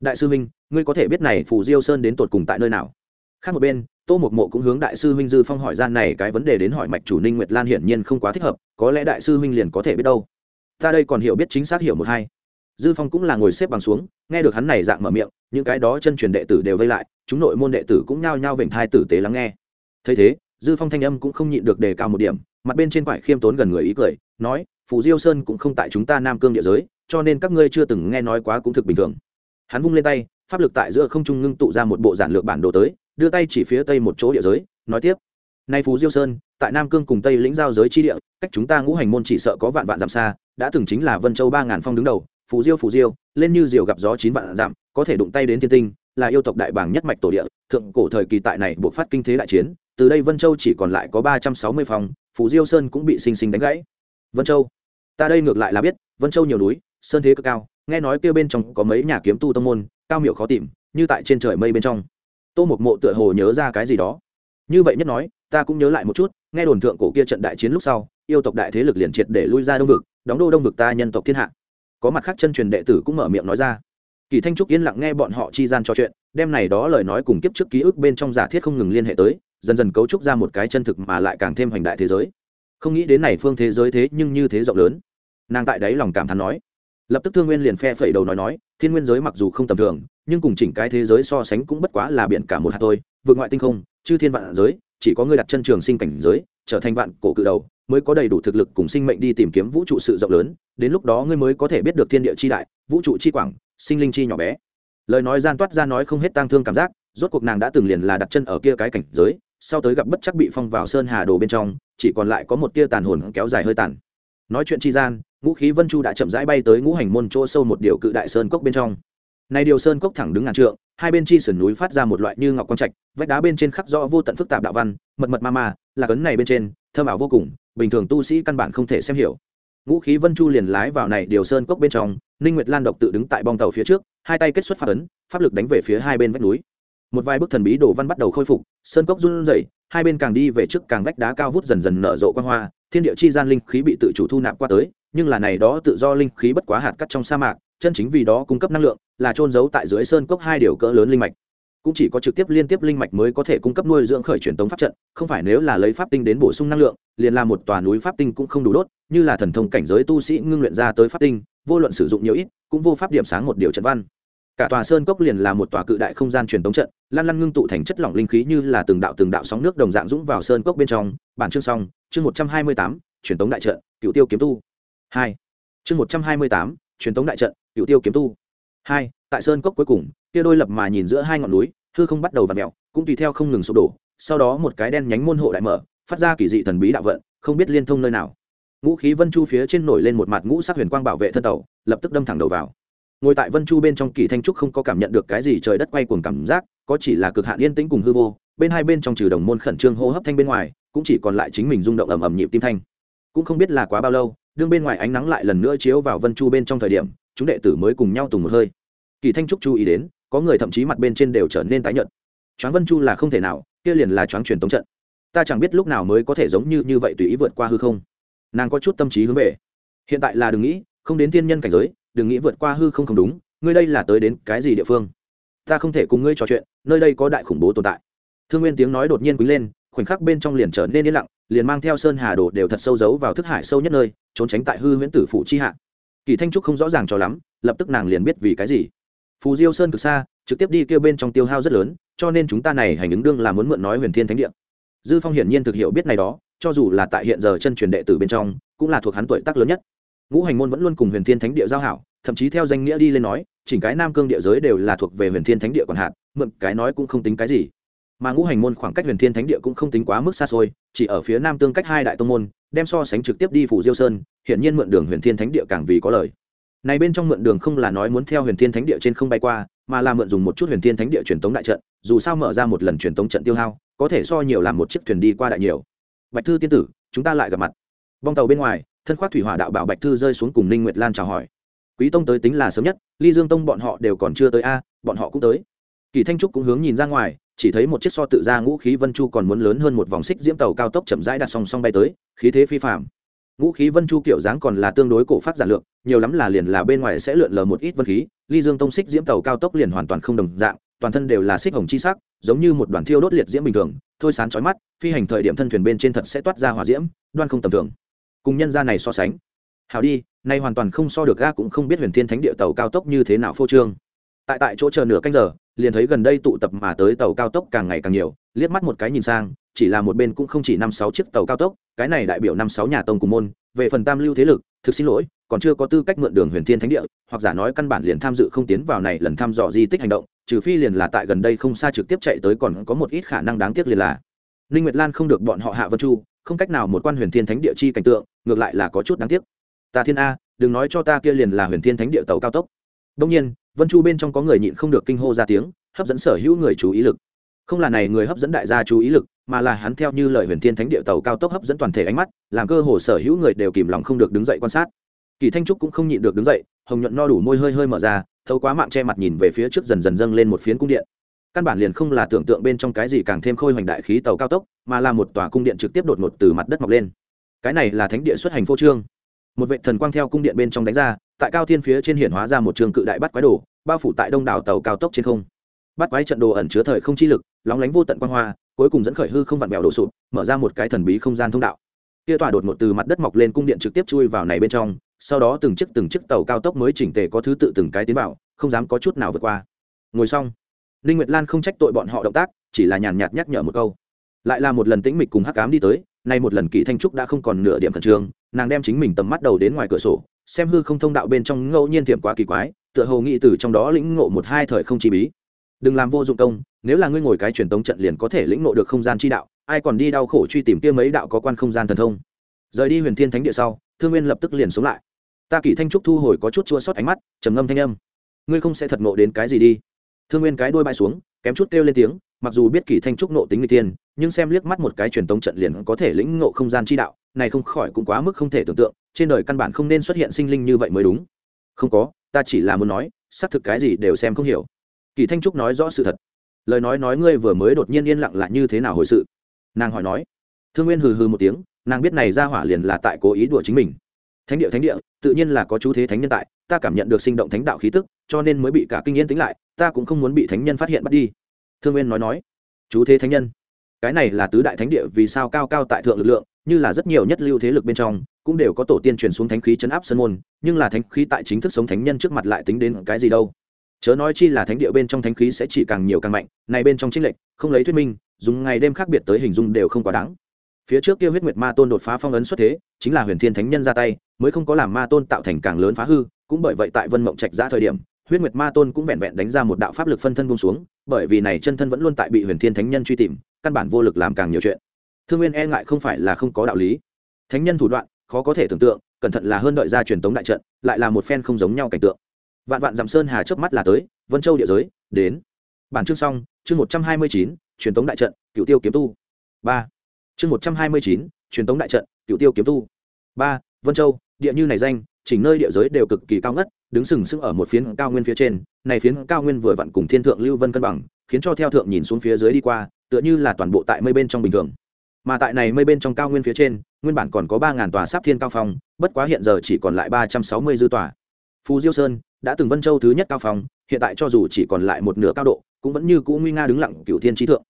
đại sư huynh, ngươi có thể biết này phù diêu sơn đến tột cùng tại nơi nào? Khác một bên, tô một mộ cũng hướng đại sư huynh dư phong hỏi gian này cái vấn đề đến hỏi mạch chủ ninh nguyệt lan hiển nhiên không quá thích hợp, có lẽ đại sư huynh liền có thể biết đâu. Ta đây còn hiểu biết chính xác hiểu một hai. Dư phong cũng là ngồi xếp bằng xuống, nghe được hắn này dạng mở miệng, những cái đó chân truyền đệ tử đều vây lại, chúng nội môn đệ tử cũng nhao nhao vểnh thai tử tế lắng nghe. Thấy thế, dư phong thanh âm cũng không nhịn được đề cao một điểm, mặt bên trên quải khiêm tốn gần người ý cười, nói, phù diêu sơn cũng không tại chúng ta nam cương địa giới, cho nên các ngươi chưa từng nghe nói quá cũng thực bình thường hắn vung lên tay, pháp lực tại giữa không trung ngưng tụ ra một bộ giản lược bản đồ tới, đưa tay chỉ phía tây một chỗ địa giới, nói tiếp. Nay phú diêu sơn, tại nam cương cùng tây lĩnh giao giới chi địa, cách chúng ta ngũ hành môn chỉ sợ có vạn vạn dặm xa, đã từng chính là vân châu ba ngàn phong đứng đầu, phú diêu phú diêu, lên như diều gặp gió chín vạn dặm, có thể đụng tay đến thiên tinh, là yêu tộc đại bảng nhất mạch tổ địa, thượng cổ thời kỳ tại này buộc phát kinh thế đại chiến, từ đây vân châu chỉ còn lại có ba trăm sáu mươi phòng phú diêu sơn cũng bị sinh sinh đánh gãy. Vân châu, ta đây ngược lại là biết, vân châu nhiều núi, sơn thế cực cao nghe nói kêu bên trong có mấy nhà kiếm tu tông môn, cao miệu khó tìm, như tại trên trời mây bên trong. Tô Mộc mộ tựa hồ nhớ ra cái gì đó. Như vậy nhất nói, ta cũng nhớ lại một chút, nghe đồn thượng cổ kia trận đại chiến lúc sau, yêu tộc đại thế lực liền triệt để lui ra đông vực, đóng đô đông vực ta nhân tộc thiên hạ. Có mặt khác chân truyền đệ tử cũng mở miệng nói ra. Kỳ thanh trúc yên lặng nghe bọn họ chi gian trò chuyện, đem này đó lời nói cùng kiếp trước ký ức bên trong giả thiết không ngừng liên hệ tới, dần dần cấu trúc ra một cái chân thực mà lại càng thêm hoành đại thế giới. Không nghĩ đến này phương thế giới thế nhưng như thế rộng lớn. Nàng tại đấy lòng cảm thán nói lập tức thương nguyên liền phe phẩy đầu nói nói, thiên nguyên giới mặc dù không tầm thường, nhưng cùng chỉnh cái thế giới so sánh cũng bất quá là biển cả một hạt thôi, vượt ngoại tinh không, chư thiên vạn giới, chỉ có người đặt chân trường sinh cảnh giới, trở thành vạn cổ cự đầu, mới có đầy đủ thực lực cùng sinh mệnh đi tìm kiếm vũ trụ sự rộng lớn, đến lúc đó ngươi mới có thể biết được thiên địa chi đại, vũ trụ chi quảng, sinh linh chi nhỏ bé. Lời nói gian toát ra nói không hết tang thương cảm giác, rốt cuộc nàng đã từng liền là đặt chân ở kia cái cảnh giới, sau tới gặp bất chắc bị phong vào sơn hà đồ bên trong, chỉ còn lại có một tia tàn hồn kéo dài hơi tàn nói chuyện chi gian, ngũ khí vân chu đã chậm rãi bay tới ngũ hành môn chỗ sâu một điều cự đại sơn cốc bên trong. Này điều sơn cốc thẳng đứng ngàn trượng, hai bên chi sườn núi phát ra một loại như ngọc quang trạch, vách đá bên trên khắc rõ vô tận phức tạp đạo văn, mật mật ma ma là cấn này bên trên thơm ảo vô cùng, bình thường tu sĩ căn bản không thể xem hiểu. Ngũ khí vân chu liền lái vào này điều sơn cốc bên trong, ninh nguyệt lan độc tự đứng tại bong tàu phía trước, hai tay kết xuất pháp ấn, pháp lực đánh về phía hai bên vách núi. Một vài bức thần bí đồ văn bắt đầu khôi phục, sơn cốc run rẩy hai bên càng đi về trước càng vách đá cao vút dần dần nở rộ quang hoa, thiên địa chi gian linh khí bị tự chủ thu nạp qua tới, nhưng là này đó tự do linh khí bất quá hạt cắt trong sa mạc, chân chính vì đó cung cấp năng lượng, là trôn giấu tại dưới sơn cốc hai điều cỡ lớn linh mạch. Cũng chỉ có trực tiếp liên tiếp linh mạch mới có thể cung cấp nuôi dưỡng khởi truyền tống pháp trận, không phải nếu là lấy pháp tinh đến bổ sung năng lượng, liền là một tòa núi pháp tinh cũng không đủ đốt, như là thần thông cảnh giới tu sĩ ngưng luyện ra tới pháp tinh, vô luận sử dụng nhiều ít, cũng vô pháp điểm sáng một điều trận văn cả tòa sơn cốc liền là một tòa cự đại không gian truyền tống trận lan lăn ngưng tụ thành chất lỏng linh khí như là từng đạo từng đạo sóng nước đồng dạng dũng vào sơn cốc bên trong. Bản chương xong, chương một trăm hai mươi tám, truyền tống đại trận, cựu tiêu kiếm tu. Hai, chương một trăm hai mươi tám, truyền tống đại trận, cựu tiêu kiếm tu. Hai, tại sơn cốc cuối cùng, kia đôi lập mà nhìn giữa hai ngọn núi, hư không bắt đầu v ặ mẹo cũng tùy theo không ngừng sụp đổ. Sau đó một cái đen nhánh môn hộ đại mở, phát ra kỳ dị thần bí đạo vận, không biết liên thông nơi nào. Ngũ khí vân chu phía trên nổi lên một mặt ngũ sắc huyền quang bảo vệ thân tàu, lập tức đâm thẳng đầu vào ngồi tại vân chu bên trong kỳ thanh trúc không có cảm nhận được cái gì trời đất quay cuồng cảm giác, có chỉ là cực hạn yên tĩnh cùng hư vô, bên hai bên trong trừ đồng môn khẩn trương hô hấp thanh bên ngoài, cũng chỉ còn lại chính mình rung động ầm ầm nhịp tim thanh. Cũng không biết là quá bao lâu, đương bên ngoài ánh nắng lại lần nữa chiếu vào vân chu bên trong thời điểm, chúng đệ tử mới cùng nhau tùng một hơi. Kỳ thanh trúc chú ý đến, có người thậm chí mặt bên trên đều trở nên tái nhợt. Choáng vân chu là không thể nào, kia liền là choáng truyền tống trận. Ta chẳng biết lúc nào mới có thể giống như như vậy tùy ý vượt qua hư không. Nàng có chút tâm trí hướng về. Hiện tại là đừng nghĩ không đến thiên nhân cảnh giới, đừng nghĩ vượt qua hư không không đúng, ngươi đây là tới đến cái gì địa phương? Ta không thể cùng ngươi trò chuyện, nơi đây có đại khủng bố tồn tại. Thương nguyên tiếng nói đột nhiên quý lên, khoảnh khắc bên trong liền trở nên yên lặng, liền mang theo sơn hà đồ đều thật sâu giấu vào thức hải sâu nhất nơi, trốn tránh tại hư huyễn tử phụ chi hạ. Kỳ thanh trúc không rõ ràng cho lắm, lập tức nàng liền biết vì cái gì. Phù diêu sơn cực xa, trực tiếp đi kêu bên trong tiêu hao rất lớn, cho nên chúng ta này hành ứng đương là muốn mượn nói huyền thiên thánh địa. Dư phong hiển nhiên thực hiểu biết này đó, cho dù là tại hiện giờ chân truyền đệ tử bên trong, cũng là thuộc hắn tuổi tác lớn nhất ngũ hành môn vẫn luôn cùng huyền thiên thánh địa giao hảo, thậm chí theo danh nghĩa đi lên nói, chỉnh cái nam cương địa giới đều là thuộc về huyền thiên thánh địa còn hạt mượn cái nói cũng không tính cái gì. Mà ngũ hành môn khoảng cách huyền thiên thánh địa cũng không tính quá mức xa xôi, chỉ ở phía nam tương cách hai đại tông môn, đem so sánh trực tiếp đi phủ diêu sơn hiện nhiên mượn đường huyền thiên thánh địa càng vì có lời. Này bên trong mượn đường không là nói muốn theo huyền thiên thánh địa trên không bay qua, mà là mượn dùng một chút huyền thiên thánh địa truyền tống đại trận, dù sao mở ra một lần truyền tống trận tiêu hao, có thể so nhiều làm một chiếc thuyền đi qua đại nhiều. Bạch thư tiên tử, chúng ta lại gặp mặt. Bong tàu bên ngoài thân khoác thủy hỏa đạo bảo bạch thư rơi xuống cùng ninh nguyệt lan chào hỏi quý tông tới tính là sớm nhất ly dương tông bọn họ đều còn chưa tới a bọn họ cũng tới kỳ thanh trúc cũng hướng nhìn ra ngoài chỉ thấy một chiếc so tự ra ngũ khí vân chu còn muốn lớn hơn một vòng xích diễm tàu cao tốc chậm rãi đặt song song bay tới khí thế phi phạm ngũ khí vân chu kiểu dáng còn là tương đối cổ phát giản lược nhiều lắm là liền là bên ngoài sẽ lượn lờ một ít vân khí ly dương tông xích diễm tàu cao tốc liền hoàn toàn không đồng dạng toàn thân đều là xích hồng chi sắc giống như một đoàn thiêu đốt liệt diễm bình thường thôi sán chói mắt phi hành thời điểm thân thuyền bên trên thật sẽ toát ra hỏa diễm đoan không tầm thường cùng nhân gia này so sánh. Hào đi, nay hoàn toàn không so được ga cũng không biết huyền thiên thánh địa tàu cao tốc như thế nào phô trương. Tại tại chỗ chờ nửa canh giờ, liền thấy gần đây tụ tập mà tới tàu cao tốc càng ngày càng nhiều, liếc mắt một cái nhìn sang, chỉ là một bên cũng không chỉ năm sáu chiếc tàu cao tốc, cái này đại biểu năm sáu nhà tông cùng môn, về phần tam lưu thế lực, thực xin lỗi, còn chưa có tư cách mượn đường huyền thiên thánh địa, hoặc giả nói căn bản liền tham dự không tiến vào này lần thăm dò di tích hành động, trừ phi liền là tại gần đây không xa trực tiếp chạy tới còn có một ít khả năng đáng tiếc liền là. Ninh nguyệt lan không được bọn họ hạ vân chu không cách nào một quan huyền thiên thánh địa chi cảnh tượng, ngược lại là có chút đáng tiếc. Ta thiên a, đừng nói cho ta kia liền là huyền thiên thánh địa tàu cao tốc. Đông nhiên, vân chu bên trong có người nhịn không được kinh hô ra tiếng, hấp dẫn sở hữu người chú ý lực. Không là này người hấp dẫn đại gia chú ý lực, mà là hắn theo như lời huyền thiên thánh địa tàu cao tốc hấp dẫn toàn thể ánh mắt, làm cơ hồ sở hữu người đều kìm lòng không được đứng dậy quan sát. Kỳ thanh trúc cũng không nhịn được đứng dậy, hồng nhuận no đủ môi hơi hơi mở ra, thấu quá mạng che mặt nhìn về phía trước dần dần dâng lên một phiến cung điện căn bản liền không là tưởng tượng bên trong cái gì càng thêm khôi hoành đại khí tàu cao tốc, mà là một tòa cung điện trực tiếp đột ngột từ mặt đất mọc lên. Cái này là thánh địa xuất hành phô trương. Một vệ thần quang theo cung điện bên trong đánh ra, tại cao thiên phía trên hiển hóa ra một trường cự đại bắt quái đồ, bao phủ tại đông đảo tàu cao tốc trên không. Bắt quái trận đồ ẩn chứa thời không chi lực, lóng lánh vô tận quang hoa, cuối cùng dẫn khởi hư không vặn vẹo đổ sụp, mở ra một cái thần bí không gian thông đạo. Kia tòa đột ngột từ mặt đất mọc lên cung điện trực tiếp chui vào này bên trong, sau đó từng chiếc từng chiếc tàu cao tốc mới chỉnh tề có thứ tự từng cái tiến vào, không dám có chút nào vượt qua. Ngồi xong ninh nguyệt lan không trách tội bọn họ động tác, chỉ là nhàn nhạt nhắc nhở một câu. Lại là một lần tĩnh mịch cùng hắc ám đi tới, nay một lần kỳ thanh trúc đã không còn nửa điểm khẩn trương, nàng đem chính mình tầm mắt đầu đến ngoài cửa sổ, xem hư không thông đạo bên trong ngẫu nhiên thiểm quá kỳ quái, tựa hồ nghĩ từ trong đó lĩnh ngộ một hai thời không chi bí. Đừng làm vô dụng công, nếu là ngươi ngồi cái truyền tống trận liền có thể lĩnh ngộ được không gian chi đạo, ai còn đi đau khổ truy tìm kia mấy đạo có quan không gian thần thông. Rời đi huyền thiên thánh địa sau, thương nguyên lập tức liền sống lại. Ta kỳ thanh trúc thu hồi có chút chua sót ánh mắt, trầm ngâm thanh âm. Ngươi không sẽ thật ngộ đến cái gì đi thương nguyên cái đôi bay xuống, kém chút kêu lên tiếng, mặc dù biết kỳ thanh trúc nộ tính người tiên, nhưng xem liếc mắt một cái truyền tống trận liền có thể lĩnh ngộ không gian chi đạo, này không khỏi cũng quá mức không thể tưởng tượng, trên đời căn bản không nên xuất hiện sinh linh như vậy mới đúng. Không có, ta chỉ là muốn nói, xác thực cái gì đều xem không hiểu. Kỳ thanh trúc nói rõ sự thật. Lời nói nói ngươi vừa mới đột nhiên yên lặng lại như thế nào hồi sự? Nàng hỏi nói. Thương nguyên hừ hừ một tiếng, nàng biết này ra hỏa liền là tại cố ý đùa chính mình. Thánh địa thánh địa, tự nhiên là có chú thế thánh nhân tại, ta cảm nhận được sinh động thánh đạo khí tức cho nên mới bị cả kinh yên tính lại, ta cũng không muốn bị thánh nhân phát hiện bắt đi. Thương nguyên nói nói. Chú thế thánh nhân, cái này là tứ đại thánh địa vì sao cao cao tại thượng lực lượng, như là rất nhiều nhất lưu thế lực bên trong, cũng đều có tổ tiên truyền xuống thánh khí chấn áp sân môn, nhưng là thánh khí tại chính thức sống thánh nhân trước mặt lại tính đến cái gì đâu. Chớ nói chi là thánh địa bên trong thánh khí sẽ chỉ càng nhiều càng mạnh, này bên trong chính lệnh không lấy thuyết minh, dùng ngày đêm khác biệt tới hình dung đều không quá đáng. Phía trước kia huyết nguyệt ma tôn đột phá phong ấn xuất thế, chính là huyền thiên thánh nhân ra tay, mới không có làm ma tôn tạo thành càng lớn phá hư, cũng bởi vậy tại vân mộng trạch ra thời điểm huyết nguyệt ma tôn cũng vẹn vẹn đánh ra một đạo pháp lực phân thân buông xuống, bởi vì này chân thân vẫn luôn tại bị huyền thiên thánh nhân truy tìm, căn bản vô lực làm càng nhiều chuyện. Thương nguyên e ngại không phải là không có đạo lý. Thánh nhân thủ đoạn, khó có thể tưởng tượng, cẩn thận là hơn đợi ra truyền tống đại trận, lại là một phen không giống nhau cảnh tượng. Vạn vạn dặm sơn hà chớp mắt là tới, vân châu địa giới, đến. Bản chương xong, chương một trăm hai mươi chín, truyền tống đại trận cựu tiêu kiếm tu. Ba. Chương một trăm hai mươi chín, truyền tống đại trận cựu tiêu kiếm tu. Ba, vân châu, địa như này danh chỉnh nơi địa giới đều cực kỳ cao ngất, đứng sừng sững ở một phiến cao nguyên phía trên. Này phiến cao nguyên vừa vặn cùng thiên thượng lưu vân cân bằng, khiến cho theo thượng nhìn xuống phía dưới đi qua, tựa như là toàn bộ tại mây bên trong bình thường. Mà tại này mây bên trong cao nguyên phía trên, nguyên bản còn có ba ngàn tòa sắp thiên cao phong, bất quá hiện giờ chỉ còn lại ba trăm sáu mươi dư tòa. Phú diêu sơn đã từng vân châu thứ nhất cao phong, hiện tại cho dù chỉ còn lại một nửa cao độ, cũng vẫn như cũ nguy nga đứng lặng cửu thiên trí thượng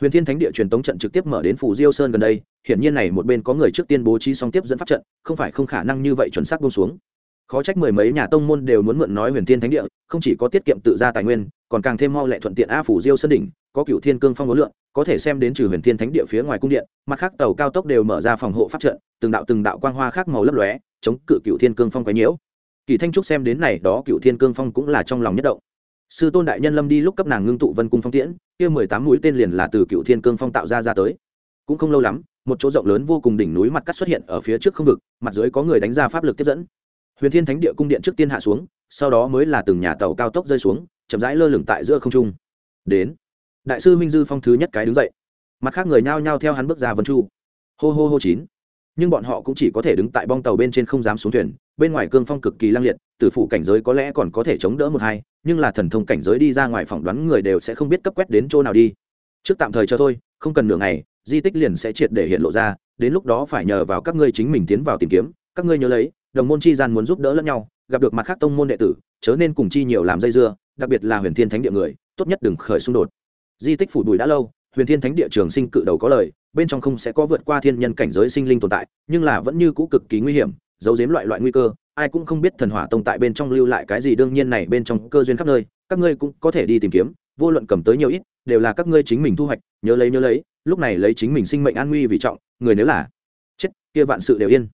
huyền thiên thánh địa truyền tống trận trực tiếp mở đến phủ diêu sơn gần đây, hiển nhiên này một bên có người trước tiên bố trí song tiếp dẫn pháp trận, không phải không khả năng như vậy chuẩn xác buông xuống. Khó trách mười mấy nhà tông môn đều muốn mượn nói huyền thiên thánh địa, không chỉ có tiết kiệm tự ra tài nguyên, còn càng thêm mau lệ thuận tiện a phủ diêu sơn đỉnh, có cựu thiên cương phong ngũ lượng, có thể xem đến trừ huyền thiên thánh địa phía ngoài cung điện, mặt khác tàu cao tốc đều mở ra phòng hộ pháp trận, từng đạo từng đạo quang hoa khác màu lấp lóe, chống cự cựu thiên cương phong quấy nhiễu. Kỳ thanh trúc xem đến này đó cựu thiên cương phong cũng là trong lòng nhất động. Sư tôn đại nhân lâm đi lúc cấp nàng ngưng tụ vân cung phong tiễn kia mười tám mũi tên liền là từ cựu thiên cương phong tạo ra ra tới. Cũng không lâu lắm, một chỗ rộng lớn vô cùng đỉnh núi mặt cắt xuất hiện ở phía trước không vực, mặt dưới có người đánh ra pháp lực tiếp dẫn. Huyền thiên thánh địa cung điện trước tiên hạ xuống, sau đó mới là từng nhà tàu cao tốc rơi xuống, chậm rãi lơ lửng tại giữa không trung. Đến, đại sư minh dư phong thứ nhất cái đứng dậy. Mặt khác người nhao nhao theo hắn bước ra vân chu. Hô hô hô chín. Nhưng bọn họ cũng chỉ có thể đứng tại bong tàu bên trên không dám xuống thuyền, bên ngoài cương phong cực kỳ lang liệt tử phụ cảnh giới có lẽ còn có thể chống đỡ một hai, nhưng là thần thông cảnh giới đi ra ngoài phỏng đoán người đều sẽ không biết cấp quét đến chỗ nào đi. Trước tạm thời cho thôi, không cần nửa ngày, di tích liền sẽ triệt để hiện lộ ra, đến lúc đó phải nhờ vào các ngươi chính mình tiến vào tìm kiếm, các ngươi nhớ lấy, đồng môn chi gian muốn giúp đỡ lẫn nhau, gặp được mặt khác tông môn đệ tử, chớ nên cùng chi nhiều làm dây dưa, đặc biệt là huyền thiên thánh địa người, tốt nhất đừng khởi xung đột. Di tích phủ bùi đã lâu, huyền thiên thánh địa trường sinh cự đầu có lời, bên trong không sẽ có vượt qua thiên nhân cảnh giới sinh linh tồn tại, nhưng là vẫn như cũ cực kỳ nguy hiểm, giấu giếm loại loại nguy cơ ai cũng không biết thần hỏa tông tại bên trong lưu lại cái gì, đương nhiên này bên trong cơ duyên khắp nơi, các ngươi cũng có thể đi tìm kiếm, vô luận cầm tới nhiều ít, đều là các ngươi chính mình thu hoạch, nhớ lấy nhớ lấy, lúc này lấy chính mình sinh mệnh an nguy vì trọng, người nếu là chết, kia vạn sự đều yên.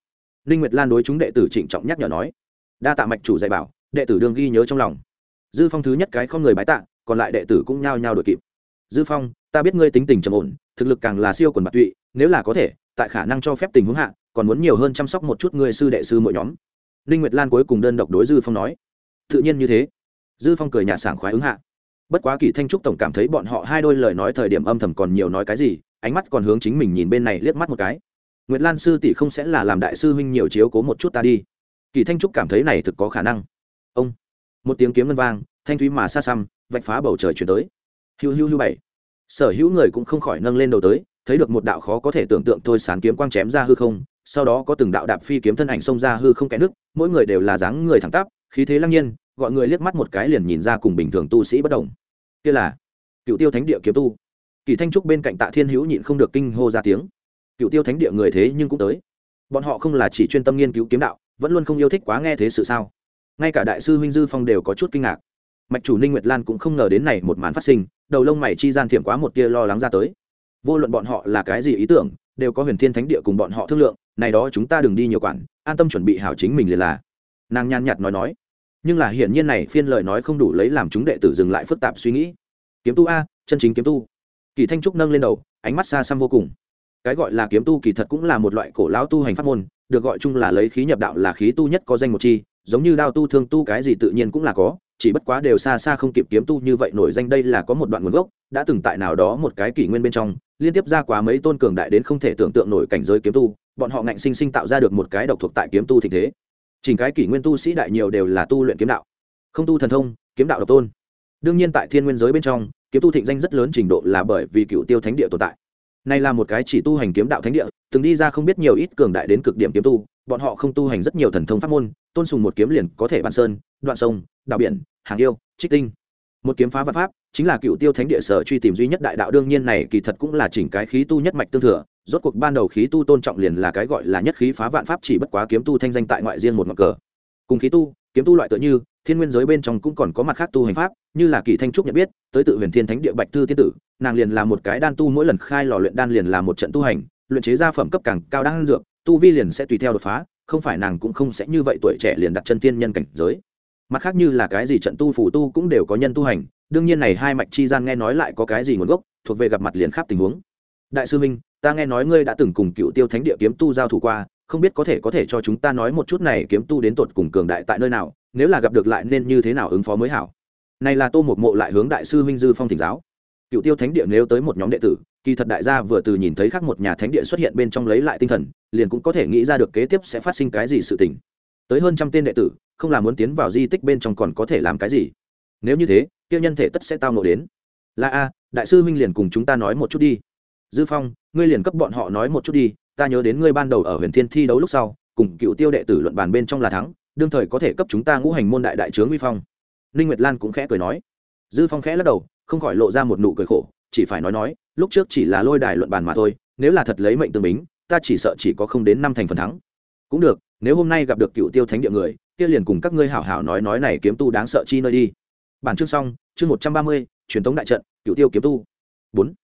Ninh nguyệt lan đối chúng đệ tử trịnh trọng nhắc nhở nói, đa tạ mạch chủ dạy bảo, đệ tử đương ghi nhớ trong lòng. Dư phong thứ nhất cái không người bái tạ, còn lại đệ tử cũng nhao nhao đội kịp. Dư phong, ta biết ngươi tính tình trầm ổn, thực lực càng là siêu quần bạc tụy, nếu là có thể, tại khả năng cho phép tình huống hạ, còn muốn nhiều hơn chăm sóc một chút ngươi sư đệ sư mỗi nhóm ninh nguyệt lan cuối cùng đơn độc đối dư phong nói, tự nhiên như thế. Dư phong cười nhạt sảng khoái ứng hạ. Bất quá kỳ thanh trúc tổng cảm thấy bọn họ hai đôi lời nói thời điểm âm thầm còn nhiều nói cái gì, ánh mắt còn hướng chính mình nhìn bên này liếc mắt một cái. Nguyệt lan sư tỷ không sẽ là làm đại sư huynh nhiều chiếu cố một chút ta đi. Kỳ thanh trúc cảm thấy này thực có khả năng. Ông, một tiếng kiếm ngân vang, thanh thúy mà xa xăm, vạch phá bầu trời chuyển tới. Hiu hiu hiu bảy. Sở hữu người cũng không khỏi nâng lên đầu tới, thấy được một đạo khó có thể tưởng tượng thôi sán kiếm quang chém ra hư không sau đó có từng đạo đạp phi kiếm thân ảnh xông ra hư không kẽ nước, mỗi người đều là dáng người thẳng tắp, khí thế lăng nhiên, gọi người liếc mắt một cái liền nhìn ra cùng bình thường tu sĩ bất đồng. Kia là cựu tiêu thánh địa kiếm tu. Kỳ thanh trúc bên cạnh tạ thiên hữu nhịn không được kinh hô ra tiếng. Cựu tiêu thánh địa người thế nhưng cũng tới. Bọn họ không là chỉ chuyên tâm nghiên cứu kiếm đạo, vẫn luôn không yêu thích quá nghe thế sự sao? Ngay cả đại sư huynh dư phong đều có chút kinh ngạc. Mạch chủ ninh nguyệt lan cũng không ngờ đến này một màn phát sinh, đầu lông mày chi gian thiểm quá một tia lo lắng ra tới. Vô luận bọn họ là cái gì ý tưởng, đều có huyền thiên thánh địa cùng bọn họ thương lượng này đó chúng ta đừng đi nhiều quản, an tâm chuẩn bị hảo chính mình liền là. Nàng nhàn nhạt nói nói. Nhưng là hiển nhiên này phiên lời nói không đủ lấy làm chúng đệ tử dừng lại phức tạp suy nghĩ. Kiếm tu a, chân chính kiếm tu. Kỳ thanh trúc nâng lên đầu, ánh mắt xa xăm vô cùng. Cái gọi là kiếm tu kỳ thật cũng là một loại cổ lão tu hành pháp môn, được gọi chung là lấy khí nhập đạo là khí tu nhất có danh một chi, giống như đao tu, thương tu cái gì tự nhiên cũng là có, chỉ bất quá đều xa xa không kịp kiếm tu như vậy nổi danh đây là có một đoạn nguồn gốc, đã từng tại nào đó một cái kỷ nguyên bên trong, liên tiếp ra quá mấy tôn cường đại đến không thể tưởng tượng nổi cảnh giới kiếm tu bọn họ ngạnh sinh sinh tạo ra được một cái độc thuộc tại kiếm tu thịnh thế. Chỉnh cái kỷ nguyên tu sĩ đại nhiều đều là tu luyện kiếm đạo. Không tu thần thông, kiếm đạo độc tôn. Đương nhiên tại thiên nguyên giới bên trong, kiếm tu thịnh danh rất lớn trình độ là bởi vì cựu tiêu thánh địa tồn tại. Này là một cái chỉ tu hành kiếm đạo thánh địa, từng đi ra không biết nhiều ít cường đại đến cực điểm kiếm tu, bọn họ không tu hành rất nhiều thần thông pháp môn, tôn sùng một kiếm liền có thể bàn sơn, đoạn sông đạo biển, hàng yêu, trích tinh. Một kiếm phá văn pháp, chính là cựu tiêu thánh địa sở truy tìm duy nhất đại đạo, đương nhiên này kỳ thật cũng là chỉnh cái khí tu nhất mạch tương thừa rốt cuộc ban đầu khí tu tôn trọng liền là cái gọi là nhất khí phá vạn pháp chỉ bất quá kiếm tu thanh danh tại ngoại riêng một ngọn cờ. Cùng khí tu, kiếm tu loại tựa như, thiên nguyên giới bên trong cũng còn có mặt khác tu hành pháp, như là kỳ thanh trúc nhận biết, tới tự huyền thiên thánh địa bạch thư tiên tử, nàng liền là một cái đan tu mỗi lần khai lò luyện đan liền là một trận tu hành, luyện chế gia phẩm cấp càng cao đan dược, tu vi liền sẽ tùy theo đột phá, không phải nàng cũng không sẽ như vậy tuổi trẻ liền đặt chân tiên nhân cảnh giới. Mặt khác như là cái gì trận tu phủ tu cũng đều có nhân tu hành, đương nhiên này hai mạch chi gian nghe nói lại có cái gì nguồn gốc, thuộc về gặp mặt liền khác tình huống. Đại sư minh ta nghe nói ngươi đã từng cùng cựu tiêu thánh địa kiếm tu giao thủ qua, không biết có thể có thể cho chúng ta nói một chút này kiếm tu đến tột cùng cường đại tại nơi nào, nếu là gặp được lại nên như thế nào ứng phó mới hảo. Này là tô một mộ lại hướng đại sư minh dư phong thỉnh giáo. Cựu tiêu thánh địa nếu tới một nhóm đệ tử, kỳ thật đại gia vừa từ nhìn thấy khác một nhà thánh địa xuất hiện bên trong lấy lại tinh thần, liền cũng có thể nghĩ ra được kế tiếp sẽ phát sinh cái gì sự tình. Tới hơn trăm tên đệ tử, không là muốn tiến vào di tích bên trong còn có thể làm cái gì. Nếu như thế tiêu nhân thể tất sẽ tao nộ đến. Là a, đại sư huynh liền cùng chúng ta nói một chút đi dư phong, ngươi liền cấp bọn họ nói một chút đi, ta nhớ đến ngươi ban đầu ở huyền thiên thi đấu lúc sau, cùng cựu tiêu đệ tử luận bàn bên trong là thắng, đương thời có thể cấp chúng ta ngũ hành môn đại đại trướng uy phong. Ninh nguyệt lan cũng khẽ cười nói. Dư phong khẽ lắc đầu, không khỏi lộ ra một nụ cười khổ, chỉ phải nói nói, lúc trước chỉ là lôi đài luận bàn mà thôi, nếu là thật lấy mệnh tương bính, ta chỉ sợ chỉ có không đến năm thành phần thắng. Cũng được, nếu hôm nay gặp được cựu tiêu thánh địa người, kia liền cùng các ngươi hảo hảo nói nói này kiếm tu đáng sợ chi nơi đi. Bản chương xong, chương một trăm ba mươi, truyền thống đại trận, cựu tiêu kiếm tu. Bốn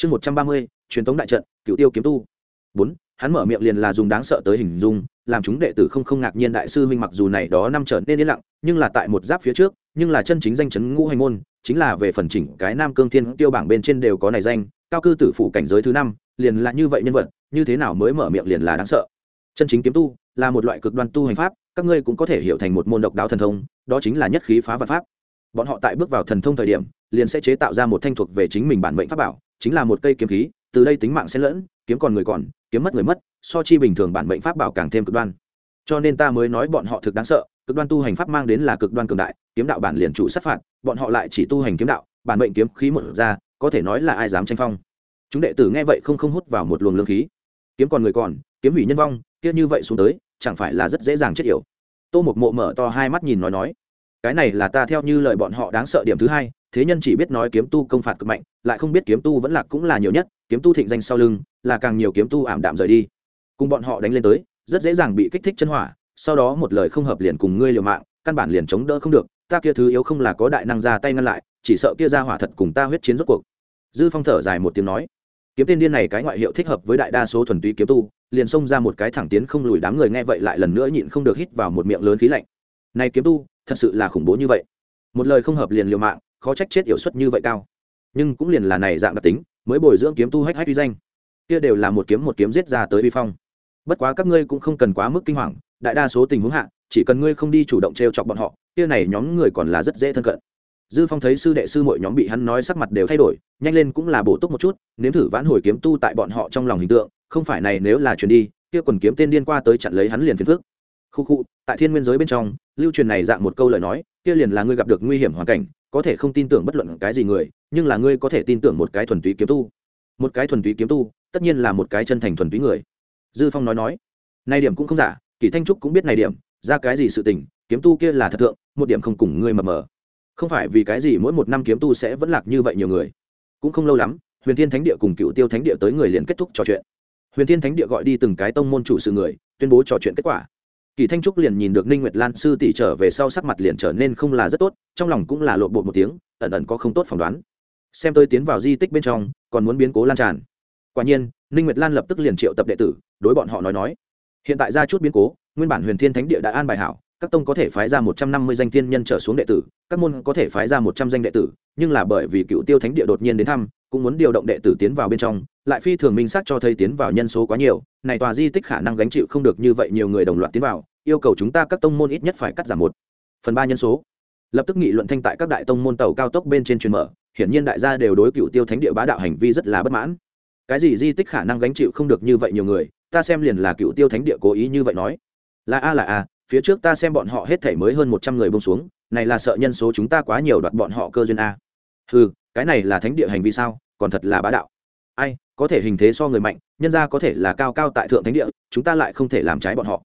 chương một trăm ba mươi, truyền thống đại trận cựu tiêu kiếm tu. Bốn, hắn mở miệng liền là dùng đáng sợ tới hình dung, làm chúng đệ tử không không ngạc nhiên đại sư huynh mặc dù này đó năm trở nên yên lặng, nhưng là tại một giáp phía trước, nhưng là chân chính danh chấn ngũ hành môn, chính là về phần chỉnh cái nam cương thiên tiêu bảng bên trên đều có này danh, cao cư tử phủ cảnh giới thứ năm, liền là như vậy nhân vật, như thế nào mới mở miệng liền là đáng sợ. Chân chính kiếm tu, là một loại cực đoan tu hành pháp, các ngươi cũng có thể hiểu thành một môn độc đáo thần thông, đó chính là nhất khí phá vật pháp. Bọn họ tại bước vào thần thông thời điểm, liền sẽ chế tạo ra một thanh thuộc về chính mình bản mệnh pháp bảo chính là một cây kiếm khí, từ đây tính mạng sẽ lẫn, kiếm còn người còn, kiếm mất người mất, so chi bình thường bản mệnh pháp bảo càng thêm cực đoan. Cho nên ta mới nói bọn họ thực đáng sợ, cực đoan tu hành pháp mang đến là cực đoan cường đại, kiếm đạo bản liền chủ sát phạt, bọn họ lại chỉ tu hành kiếm đạo, bản mệnh kiếm khí một ra, có thể nói là ai dám tranh phong. Chúng đệ tử nghe vậy không không hút vào một luồng lương khí. Kiếm còn người còn, kiếm hủy nhân vong, kia như vậy xuống tới, chẳng phải là rất dễ dàng chết yểu. Tô một mộ mở to hai mắt nhìn nói nói cái này là ta theo như lời bọn họ đáng sợ điểm thứ hai, thế nhân chỉ biết nói kiếm tu công phạt cực mạnh, lại không biết kiếm tu vẫn lạc cũng là nhiều nhất, kiếm tu thịnh danh sau lưng, là càng nhiều kiếm tu ảm đạm rời đi. Cùng bọn họ đánh lên tới, rất dễ dàng bị kích thích chân hỏa, sau đó một lời không hợp liền cùng ngươi liều mạng, căn bản liền chống đỡ không được, ta kia thứ yếu không là có đại năng ra tay ngăn lại, chỉ sợ kia ra hỏa thật cùng ta huyết chiến rốt cuộc. Dư phong thở dài một tiếng nói, kiếm tên điên này cái ngoại hiệu thích hợp với đại đa số thuần túy kiếm tu, liền xông ra một cái thẳng tiến không lùi đám người nghe vậy lại lần nữa nhịn không được hít vào một miệng lớn khí lạnh. Này kiếm tu thật sự là khủng bố như vậy. Một lời không hợp liền liều mạng, khó trách chết hiệu suất như vậy cao. Nhưng cũng liền là này dạng đặc tính, mới bồi dưỡng kiếm tu hách hách uy danh. Kia đều là một kiếm một kiếm giết ra tới vi phong. Bất quá các ngươi cũng không cần quá mức kinh hoàng, đại đa số tình huống hạ, chỉ cần ngươi không đi chủ động t chọc bọn họ, kia này nhóm người còn là rất dễ thân cận. Dư phong thấy sư đệ sư mọi nhóm bị hắn nói sắc mặt đều thay đổi, nhanh lên cũng là bổ túc một chút, nếm thử vãn hồi kiếm tu tại bọn họ trong lòng hình tượng, không phải này nếu là chuyển đi, kia quần kiếm tên điên qua tới chặn lấy hắn liền phiền phước khu khu, tại thiên nguyên giới bên trong lưu truyền này dạng một câu lời nói, kia liền là ngươi gặp được nguy hiểm hoàn cảnh, có thể không tin tưởng bất luận cái gì người, nhưng là ngươi có thể tin tưởng một cái thuần túy kiếm tu. Một cái thuần túy kiếm tu, tất nhiên là một cái chân thành thuần túy người. Dư phong nói nói, nay điểm cũng không giả, kỳ thanh trúc cũng biết này điểm, ra cái gì sự tình, kiếm tu kia là thật thượng, một điểm không cùng ngươi mập mờ. Không phải vì cái gì mỗi một năm kiếm tu sẽ vẫn lạc như vậy nhiều người. Cũng không lâu lắm, huyền thiên thánh địa cùng cựu tiêu thánh địa tới người liền kết thúc trò chuyện. Huyền thiên thánh địa gọi đi từng cái tông môn chủ sự người, tuyên bố trò chuyện kết quả kỳ thanh trúc liền nhìn được ninh nguyệt lan sư tỷ trở về sau sắc mặt liền trở nên không là rất tốt, trong lòng cũng là lộn bột một tiếng, ẩn ẩn có không tốt phỏng đoán. Xem tôi tiến vào di tích bên trong, còn muốn biến cố lan tràn. Quả nhiên, ninh nguyệt lan lập tức liền triệu tập đệ tử, đối bọn họ nói nói. Hiện tại ra chút biến cố, nguyên bản huyền thiên thánh địa đã an bài hảo, các tông có thể phái ra một trăm năm mươi danh thiên nhân trở xuống đệ tử, các môn có thể phái ra một trăm danh đệ tử, nhưng là bởi vì cựu tiêu thánh địa đột nhiên đến thăm, cũng muốn điều động đệ tử tiến vào bên trong, lại phi thường minh xác cho thấy tiến vào nhân số quá nhiều, này tòa di tích khả năng gánh chịu không được như vậy nhiều người đồng loạt tiến vào yêu cầu chúng ta các tông môn ít nhất phải cắt giảm một, phần ba nhân số. Lập tức nghị luận thanh tại các đại tông môn tàu cao tốc bên trên truyền mở, hiển nhiên đại gia đều đối cựu tiêu thánh địa bá đạo hành vi rất là bất mãn. Cái gì di tích khả năng gánh chịu không được như vậy nhiều người, ta xem liền là cựu tiêu thánh địa cố ý như vậy nói. Là a là a, phía trước ta xem bọn họ hết thể mới hơn một trăm người bông xuống, này là sợ nhân số chúng ta quá nhiều đoạt bọn họ cơ duyên a. Ừ cái này là thánh địa hành vi sao, còn thật là bá đạo. Ai, có thể hình thế so người mạnh, nhân ra có thể là cao cao tại thượng thánh địa, chúng ta lại không thể làm trái bọn họ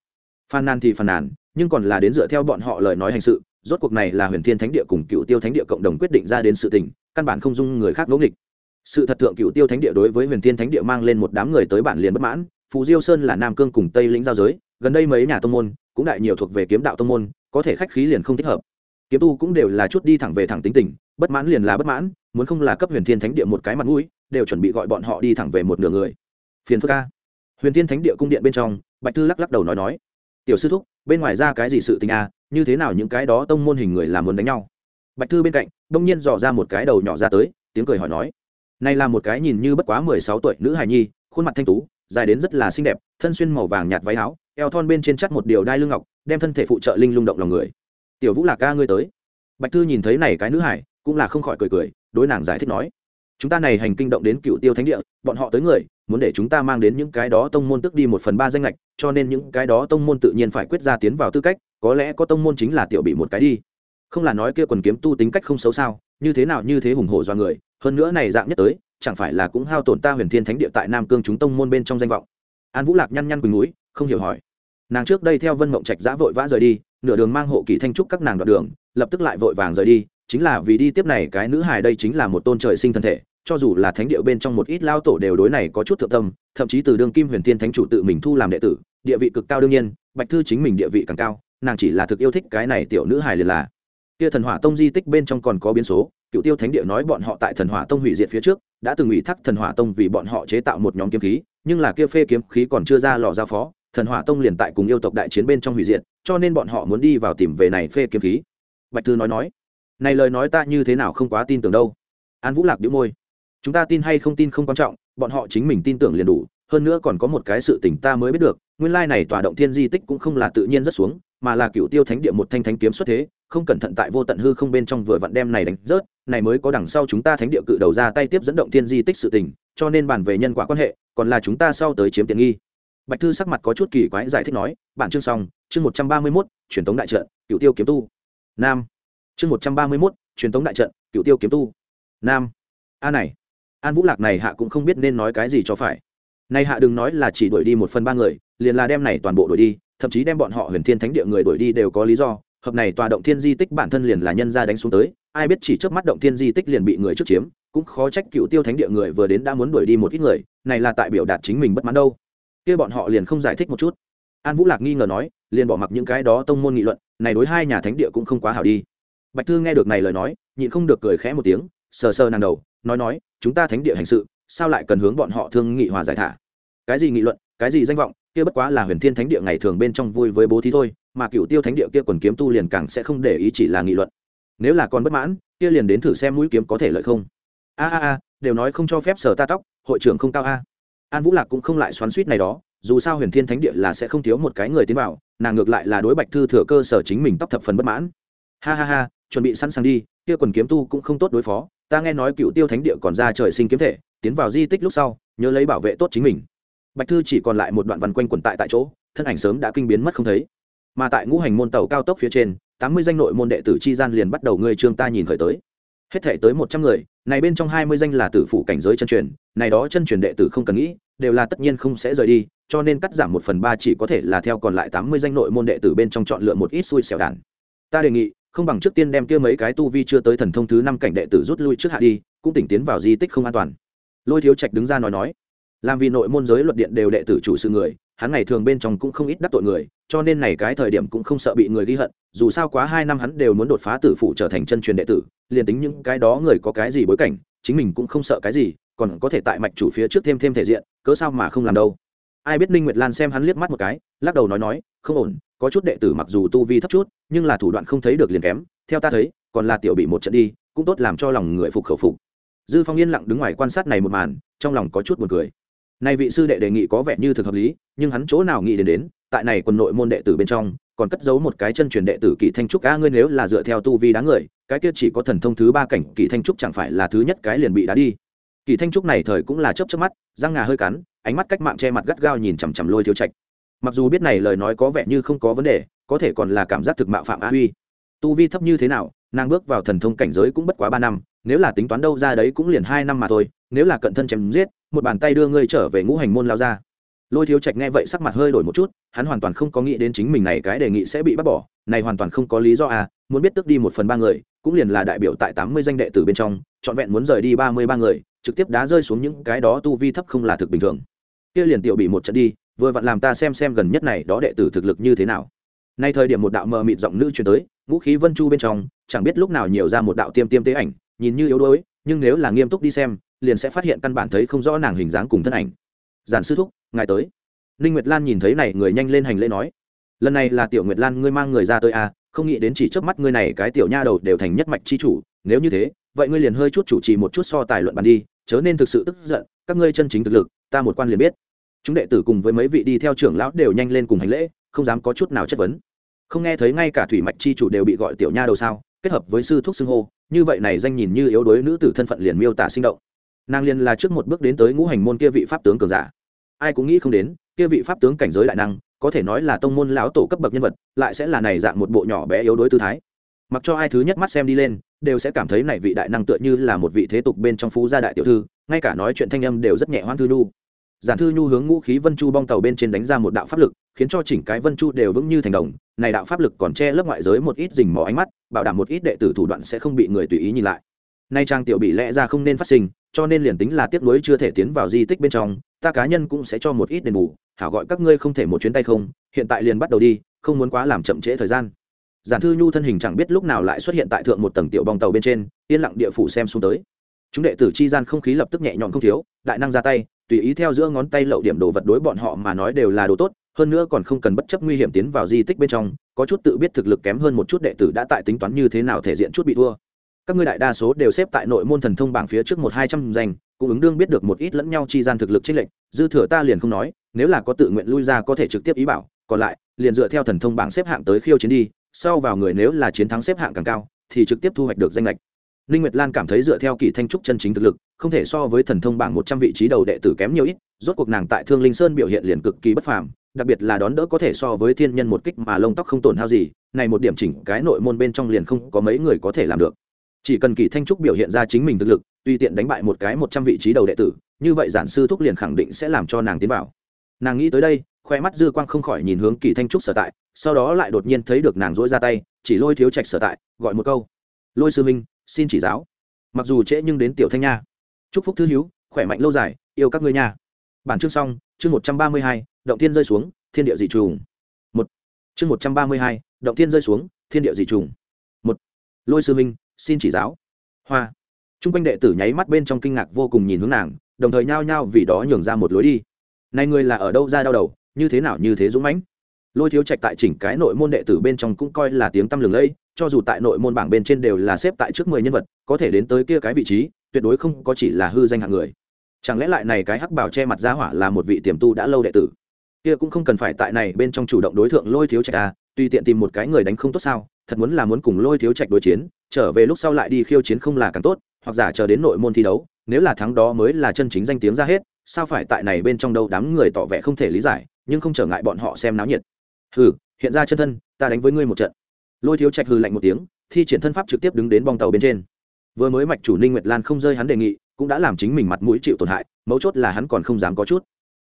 phàn nàn thì phàn nàn, nhưng còn là đến dựa theo bọn họ lời nói hành sự, rốt cuộc này là huyền thiên thánh địa cùng cựu tiêu thánh địa cộng đồng quyết định ra đến sự tình, căn bản không dung người khác ngẫu nghịch. Sự thật thượng cựu tiêu thánh địa đối với huyền thiên thánh địa mang lên một đám người tới bản liền bất mãn, phù diêu sơn là nam cương cùng tây lĩnh giao giới, gần đây mấy nhà tông môn, cũng đại nhiều thuộc về kiếm đạo tông môn, có thể khách khí liền không thích hợp. Kiếm tu cũng đều là chút đi thẳng về thẳng tính tình, bất mãn liền là bất mãn, muốn không là cấp huyền thiên thánh địa một cái mặt mũi, đều chuẩn bị gọi bọn họ đi thẳng về một nửa người. Phiền phức ca huyền thiên thánh địa cung điện bên trong, bạch thư lắc lắc đầu nói nói tiểu sư thúc, bên ngoài ra cái gì sự tình à? như thế nào những cái đó tông môn hình người làm muốn đánh nhau bạch thư bên cạnh, đông nhiên dò ra một cái đầu nhỏ ra tới, tiếng cười hỏi nói, này là một cái nhìn như bất quá mười sáu tuổi nữ hài nhi, khuôn mặt thanh tú, dài đến rất là xinh đẹp, thân xuyên màu vàng nhạt váy áo, eo thon bên trên chắt một điều đai lưng ngọc, đem thân thể phụ trợ linh lung động lòng người tiểu vũ lạc ca ngươi tới bạch thư nhìn thấy này cái nữ hải cũng là không khỏi cười cười, đối nàng giải thích nói chúng ta này hành kinh động đến cựu tiêu thánh địa, bọn họ tới người, muốn để chúng ta mang đến những cái đó tông môn tức đi một phần ba danh lệch cho nên những cái đó tông môn tự nhiên phải quyết ra tiến vào tư cách, có lẽ có tông môn chính là tiểu bị một cái đi. Không là nói kia quần kiếm tu tính cách không xấu sao, như thế nào như thế hùng hổ do người, hơn nữa này dạng nhất tới, chẳng phải là cũng hao tổn ta huyền thiên thánh địa tại nam cương chúng tông môn bên trong danh vọng. An vũ lạc nhăn nhăn quỳnh núi không hiểu hỏi. Nàng trước đây theo vân mộng trạch giã vội vã rời đi, nửa đường mang hộ kỳ thanh trúc các nàng đoạn đường, lập tức lại vội vàng rời đi chính là vì đi tiếp này, cái nữ hài đây chính là một tôn trời sinh thân thể, cho dù là thánh địa bên trong một ít lao tổ đều đối này có chút thượng tâm, thậm chí từ đương kim huyền thiên thánh chủ tự mình thu làm đệ tử, địa vị cực cao đương nhiên, bạch thư chính mình địa vị càng cao, nàng chỉ là thực yêu thích cái này tiểu nữ hài liền là. Kia thần hỏa tông di tích bên trong còn có biến số, cựu tiêu thánh địa nói bọn họ tại thần hỏa tông hủy diệt phía trước, đã từng ủy thác thần hỏa tông vì bọn họ chế tạo một nhóm kiếm khí, nhưng là kia phê kiếm khí còn chưa ra lò giao phó, thần hỏa tông liền tại cùng yêu tộc đại chiến bên trong hủy diệt, cho nên bọn họ muốn đi vào tìm về này phê kiếm khí. Bạch thư nói nói này lời nói ta như thế nào không quá tin tưởng đâu. An vũ lạc đĩu môi. Chúng ta tin hay không tin không quan trọng, bọn họ chính mình tin tưởng liền đủ, hơn nữa còn có một cái sự tình ta mới biết được, nguyên lai này tòa động thiên di tích cũng không là tự nhiên rất xuống, mà là cựu tiêu thánh địa một thanh thánh kiếm xuất thế, không cẩn thận tại vô tận hư không bên trong vừa vặn đem này đánh rớt, này mới có đằng sau chúng ta thánh địa cự đầu ra tay tiếp dẫn động thiên di tích sự tình, cho nên bàn về nhân quả quan hệ, còn là chúng ta sau tới chiếm tiện nghi. Bạch thư sắc mặt có chút kỳ quái giải thích nói, bản chương xong, chương một trăm ba mươi mốt, truyền thống đại trận, cựu tiêu kiếm tu. Nam chương một trăm ba mươi mốt, truyền thống đại trận cựu tiêu kiếm tu. Nam. A này. An vũ lạc này hạ cũng không biết nên nói cái gì cho phải. Này hạ đừng nói là chỉ đuổi đi một phần ba người, liền là đem này toàn bộ đuổi đi, thậm chí đem bọn họ huyền thiên thánh địa người đuổi đi đều có lý do. Hợp này tòa động thiên di tích bản thân liền là nhân ra đánh xuống tới, ai biết chỉ trước mắt động thiên di tích liền bị người trước chiếm, cũng khó trách cựu tiêu thánh địa người vừa đến đã muốn đuổi đi một ít người, này là tại biểu đạt chính mình bất mãn đâu. Kia bọn họ liền không giải thích một chút. An vũ lạc nghi ngờ nói, liền bỏ mặc những cái đó tông môn nghị luận, này đối hai nhà thánh địa cũng không quá hảo đi bạch thư nghe được này lời nói, nhịn không được cười khẽ một tiếng, sờ sờ nàng đầu, nói nói, chúng ta thánh địa hành sự, sao lại cần hướng bọn họ thương nghị hòa giải thả? Cái gì nghị luận, cái gì danh vọng, kia bất quá là huyền thiên thánh địa ngày thường bên trong vui với bố thí thôi, mà cựu tiêu thánh địa kia quần kiếm tu liền càng sẽ không để ý chỉ là nghị luận. Nếu là còn bất mãn, kia liền đến thử xem mũi kiếm có thể lợi không. A a a, đều nói không cho phép sở ta tóc, hội trưởng không cao a. An vũ lạc cũng không lại xoắn suýt này đó, dù sao huyền thiên thánh địa là sẽ không thiếu một cái người tiến vào, nàng ngược lại là đối bạch thư thừa cơ sở chính mình tóc thập phần bất mãn. Ha ha ha chuẩn bị sẵn sàng đi, kia quần kiếm tu cũng không tốt đối phó. Ta nghe nói cựu tiêu thánh địa còn ra trời sinh kiếm thể, tiến vào di tích lúc sau, nhớ lấy bảo vệ tốt chính mình. Bạch thư chỉ còn lại một đoạn văn quanh quần tại tại chỗ, thân ảnh sớm đã kinh biến mất không thấy. Mà tại ngũ hành môn tàu cao tốc phía trên, tám mươi danh nội môn đệ tử chi gian liền bắt đầu ngươi trương ta nhìn khởi tới. Hết thể tới một trăm người, này bên trong hai mươi danh là tử phụ cảnh giới chân truyền, này đó chân truyền đệ tử không cần nghĩ, đều là tất nhiên không sẽ rời đi, cho nên cắt giảm một phần ba chỉ có thể là theo còn lại tám mươi danh nội môn đệ tử bên trong chọn lựa một ít xui xẻo đản ta đề nghị không bằng trước tiên đem kia mấy cái tu vi chưa tới thần thông thứ năm cảnh đệ tử rút lui trước hạ đi, cũng tỉnh tiến vào di tích không an toàn. Lôi thiếu trạch đứng ra nói nói, làm vì nội môn giới luật điện đều đệ tử chủ sự người, hắn ngày thường bên trong cũng không ít đắc tội người, cho nên này cái thời điểm cũng không sợ bị người ghi hận, dù sao quá hai năm hắn đều muốn đột phá tử phụ trở thành chân truyền đệ tử, liền tính những cái đó người có cái gì bối cảnh, chính mình cũng không sợ cái gì, còn có thể tại mạch chủ phía trước thêm thêm thể diện, cớ sao mà không làm đâu? Ai biết ninh nguyệt lan xem hắn liếc mắt một cái, lắc đầu nói nói, không ổn, có chút đệ tử mặc dù tu vi thấp chút, nhưng là thủ đoạn không thấy được liền kém. Theo ta thấy, còn là tiểu bị một trận đi, cũng tốt làm cho lòng người phục khẩu phục. Dư phong yên lặng đứng ngoài quan sát này một màn, trong lòng có chút buồn cười. Này vị sư đệ đề nghị có vẻ như thực hợp lý, nhưng hắn chỗ nào nghĩ đến đến, tại này quân nội môn đệ tử bên trong, còn cất giấu một cái chân truyền đệ tử kỳ thanh trúc a, ngươi nếu là dựa theo tu vi đáng người, cái kia chỉ có thần thông thứ ba cảnh kỳ thanh trúc chẳng phải là thứ nhất cái liền bị đá đi. Kỳ thanh trúc này thời cũng là chớp chớp mắt, răng ngà hơi cắn ánh mắt cách mạng che mặt gắt gao nhìn chằm chằm lôi thiếu trạch. Mặc dù biết này lời nói có vẻ như không có vấn đề, có thể còn là cảm giác thực mạo phạm a huy. Tu vi thấp như thế nào, nàng bước vào thần thông cảnh giới cũng bất quá ba năm, nếu là tính toán đâu ra đấy cũng liền hai năm mà thôi, nếu là cận thân chém giết, một bàn tay đưa ngươi trở về ngũ hành môn lao ra. Lôi thiếu trạch nghe vậy sắc mặt hơi đổi một chút, hắn hoàn toàn không có nghĩ đến chính mình này cái đề nghị sẽ bị bắt bỏ, này hoàn toàn không có lý do à muốn biết tức đi một phần ba người, cũng liền là đại biểu tại tám mươi danh đệ tử bên trong, trọn vẹn muốn rời đi ba mươi ba người, trực tiếp đá rơi xuống những cái đó tu vi thấp không là thực bình thường kia liền tiểu bị một trận đi, vừa vặn làm ta xem xem gần nhất này đó đệ tử thực lực như thế nào. Nay thời điểm một đạo mờ mịt giọng nữ truyền tới, ngũ khí vân chu bên trong, chẳng biết lúc nào nhiều ra một đạo tiêm tiêm tế ảnh, nhìn như yếu đuối, nhưng nếu là nghiêm túc đi xem, liền sẽ phát hiện căn bản thấy không rõ nàng hình dáng cùng thân ảnh. Giản sư thúc, ngài tới. Ninh nguyệt lan nhìn thấy này, người nhanh lên hành lễ nói. Lần này là tiểu nguyệt lan, ngươi mang người ra tới à không nghĩ đến chỉ trước mắt ngươi này cái tiểu nha đầu đều thành nhất mạch chi chủ, nếu như thế, vậy ngươi liền hơi chút chủ trì một chút so tài luận bàn đi, chớ nên thực sự tức giận, các ngươi chân chính thực lực, ta một quan liền biết chúng đệ tử cùng với mấy vị đi theo trưởng lão đều nhanh lên cùng hành lễ, không dám có chút nào chất vấn. Không nghe thấy ngay cả thủy mạch chi chủ đều bị gọi tiểu nha đầu sao, kết hợp với sư thuốc xưng hô, như vậy này danh nhìn như yếu đuối nữ tử thân phận liền miêu tả sinh động. Nàng liền là trước một bước đến tới ngũ hành môn kia vị pháp tướng cường giả. Ai cũng nghĩ không đến, kia vị pháp tướng cảnh giới đại năng, có thể nói là tông môn lão tổ cấp bậc nhân vật, lại sẽ là này dạng một bộ nhỏ bé yếu đuối tư thái. Mặc cho ai thứ nhất mắt xem đi lên, đều sẽ cảm thấy này vị đại năng tựa như là một vị thế tục bên trong phú gia đại tiểu thư, ngay cả nói chuyện thanh âm đều rất nhẹ hoan thư nu giản thư nhu hướng ngũ khí vân chu bong tàu bên trên đánh ra một đạo pháp lực, khiến cho chỉnh cái vân chu đều vững như thành đồng. Này đạo pháp lực còn che lớp ngoại giới một ít rình mò ánh mắt, bảo đảm một ít đệ tử thủ đoạn sẽ không bị người tùy ý nhìn lại. Nay trang tiểu bị lẽ ra không nên phát sinh, cho nên liền tính là tiếp nối chưa thể tiến vào di tích bên trong, ta cá nhân cũng sẽ cho một ít đền bù, hảo gọi các ngươi không thể một chuyến tay không, hiện tại liền bắt đầu đi, không muốn quá làm chậm trễ thời gian. Giản thư nhu thân hình chẳng biết lúc nào lại xuất hiện tại thượng một tầng tiểu bong tàu bên trên, yên lặng địa phủ xem xuống tới. Chúng đệ tử chi gian không khí lập tức nhẹ nhõm không thiếu, đại năng ra tay tùy ý theo giữa ngón tay lậu điểm đồ vật đối bọn họ mà nói đều là đồ tốt hơn nữa còn không cần bất chấp nguy hiểm tiến vào di tích bên trong có chút tự biết thực lực kém hơn một chút đệ tử đã tại tính toán như thế nào thể diện chút bị thua. Các ngươi đại đa số đều xếp tại nội môn thần thông bảng phía trước một hai trăm danh cũng ứng đương biết được một ít lẫn nhau chi gian thực lực chênh lệch dư thừa ta liền không nói nếu là có tự nguyện lui ra có thể trực tiếp ý bảo còn lại liền dựa theo thần thông bảng xếp hạng tới khiêu chiến đi sau vào người nếu là chiến thắng xếp hạng càng cao thì trực tiếp thu hoạch được danh lệch. Linh Nguyệt Lan cảm thấy dựa theo kỳ thanh trúc chân chính thực lực, không thể so với thần thông bảng 100 vị trí đầu đệ tử kém nhiều ít, rốt cuộc nàng tại Thương Linh Sơn biểu hiện liền cực kỳ bất phàm, đặc biệt là đón đỡ có thể so với thiên nhân một kích mà lông tóc không tổn hao gì, này một điểm chỉnh cái nội môn bên trong liền không có mấy người có thể làm được. Chỉ cần kỳ thanh trúc biểu hiện ra chính mình thực lực, tùy tiện đánh bại một cái 100 vị trí đầu đệ tử, như vậy giản sư thúc liền khẳng định sẽ làm cho nàng tiến vào. Nàng nghĩ tới đây, khoe mắt dư quang không khỏi nhìn hướng kỳ thanh trúc sở tại, sau đó lại đột nhiên thấy được nàng duỗi ra tay, chỉ lôi thiếu trạch sở tại, gọi một câu: "Lôi sư minh, xin chỉ giáo." mặc dù trễ nhưng đến tiểu thanh nha chúc phúc thư hiếu khỏe mạnh lâu dài, yêu các ngươi nha. Bản chương xong, chương một trăm ba mươi hai, động thiên rơi xuống, thiên địa dị trùng. Một. Chương một trăm ba mươi hai, động thiên rơi xuống, thiên địa dị trùng. Một. Lôi sư minh xin chỉ giáo. Hoa. T r u n g quanh đệ tử nháy mắt bên trong kinh ngạc vô cùng nhìn hướng nàng, đồng thời nhao nhao vì đó nhường ra một lối đi. Này người là ở đâu ra đau đầu, như thế nào như thế dũng mãnh? Lôi thiếu trạch tại chỉnh cái nội môn đệ tử bên trong cũng coi là tiếng tăm lừng lẫy, cho dù tại nội môn bảng bên trên đều là xếp tại trước mười nhân vật, có thể đến tới kia cái vị trí tuyệt đối không có chỉ là hư danh hạng người. Chẳng lẽ lại này cái hắc bảo che mặt giá hỏa là một vị tiềm tu đã lâu đệ tử? Kia cũng không cần phải tại này bên trong chủ động đối tượng lôi thiếu trạch à tùy tiện tìm một cái người đánh không tốt sao, thật muốn là muốn cùng lôi thiếu trạch đối chiến, trở về lúc sau lại đi khiêu chiến không là càng tốt, hoặc giả chờ đến nội môn thi đấu, nếu là thắng đó mới là chân chính danh tiếng ra hết, sao phải tại này bên trong đâu đám người tỏ vẻ không thể lý giải, nhưng không trở ngại bọn họ xem náo nhiệt. Hừ, hiện ra chân thân, ta đánh với ngươi một trận. Lôi thiếu trạch hừ lạnh một tiếng, thi triển thân pháp trực tiếp đứng đến bong tàu bên trên vừa mới mạch chủ ninh nguyệt lan không rơi hắn đề nghị, cũng đã làm chính mình mặt mũi chịu tổn hại, mấu chốt là hắn còn không dám có chút.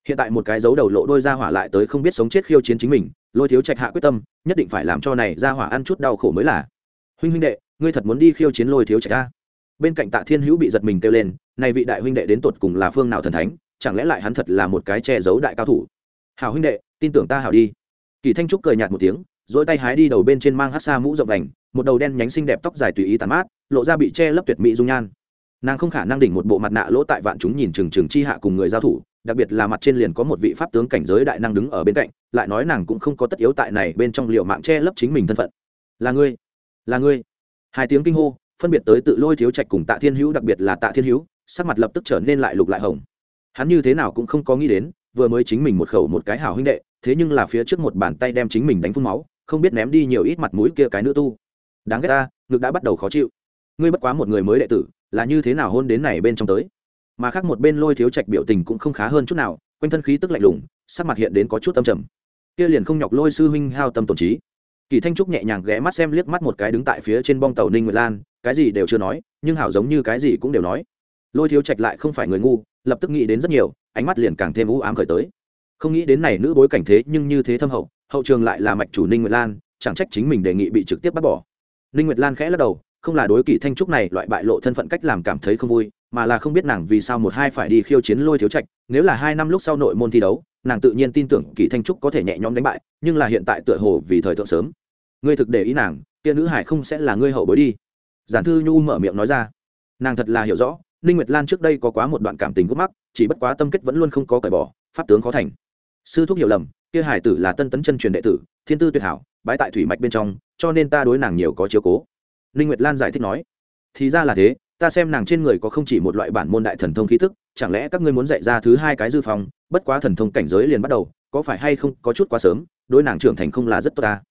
Hiện tại một cái dấu đầu lộ đôi ra hỏa lại tới không biết sống chết khiêu chiến chính mình, lôi thiếu trạch hạ quyết tâm, nhất định phải làm cho này ra hỏa ăn chút đau khổ mới là. Huynh huynh đệ, ngươi thật muốn đi khiêu chiến lôi thiếu trạch a? Bên cạnh tạ thiên hữu bị giật mình kêu lên, này vị đại huynh đệ đến tột cùng là phương nào thần thánh, chẳng lẽ lại hắn thật là một cái che giấu đại cao thủ? Hảo huynh đệ, tin tưởng ta hảo đi. Kỳ thanh trúc cười nhạt một tiếng dỗi tay hái đi đầu bên trên mang hát xa mũ rộng vành, một đầu đen nhánh xinh đẹp tóc dài tùy ý tàn mát lộ ra bị che lấp tuyệt mỹ dung nhan. Nàng không khả năng đỉnh một bộ mặt nạ lỗ tại vạn chúng nhìn trừng trừng chi hạ cùng người giao thủ, đặc biệt là mặt trên liền có một vị pháp tướng cảnh giới đại năng đứng ở bên cạnh, lại nói nàng cũng không có tất yếu tại này bên trong liệu mạng che lấp chính mình thân phận. Là ngươi là ngươi. Hai tiếng kinh hô, phân biệt tới tự lôi thiếu trạch cùng tạ thiên hữu, đặc biệt là tạ thiên hữu, sắc mặt lập tức trở nên lại lục lại hồng. Hắn như thế nào cũng không có nghĩ đến, vừa mới chính mình một khẩu một cái hảo huynh đệ, thế nhưng là phía trước một bàn tay đem chính mình đánh phun máu, không biết ném đi nhiều ít mặt mũi kia cái nữ tu. Đáng ghét ta, ngực đã bắt đầu khó chịu ngươi bất quá một người mới đệ tử, là như thế nào hôn đến này bên trong tới? Mà khác một bên lôi thiếu trạch biểu tình cũng không khá hơn chút nào, quanh thân khí tức lạnh lùng, sắc mặt hiện đến có chút tâm trầm. Kia liền không nhọc lôi sư huynh hao tâm tổn trí. Kỳ thanh trúc nhẹ nhàng ghé mắt xem liếc mắt một cái đứng tại phía trên bong tàu ninh nguyệt lan, cái gì đều chưa nói, nhưng hảo giống như cái gì cũng đều nói. Lôi thiếu trạch lại không phải người ngu, lập tức nghĩ đến rất nhiều, ánh mắt liền càng thêm u ám khởi tới. Không nghĩ đến này nữ bối cảnh thế nhưng như thế thâm hậu hậu trường lại là mạch chủ ninh nguyệt lan, chẳng trách chính mình đề nghị bị trực tiếp bắt bỏ. Ninh nguyệt lan khẽ lắc đầu không là đối kỳ thanh trúc này loại bại lộ thân phận cách làm cảm thấy không vui, mà là không biết nàng vì sao một hai phải đi khiêu chiến lôi thiếu trạch, nếu là hai năm lúc sau nội môn thi đấu, nàng tự nhiên tin tưởng kỳ thanh trúc có thể nhẹ nhõm đánh bại, nhưng là hiện tại tựa hồ vì thời thượng sớm. Ngươi thực để ý nàng, kia nữ hải không sẽ là ngươi hậu bối đi. Giản thư nhu mở miệng nói ra. Nàng thật là hiểu rõ, ninh nguyệt lan trước đây có quá một đoạn cảm tình gốc mắc, chỉ bất quá tâm kết vẫn luôn không có cởi bỏ, pháp tướng khó thành. Sư thúc hiểu lầm, kia hải tử là tân tấn chân truyền đệ tử, thiên tư tuyệt hảo, bái tại thủy mạch bên trong, cho nên ta đối nàng nhiều có chiếu cố ninh nguyệt lan giải thích nói, thì ra là thế, ta xem nàng trên người có không chỉ một loại bản môn đại thần thông khí thức, chẳng lẽ các ngươi muốn dạy ra thứ hai cái dư phòng bất quá thần thông cảnh giới liền bắt đầu, có phải hay không có chút quá sớm, đối nàng trưởng thành không là rất tốt ta?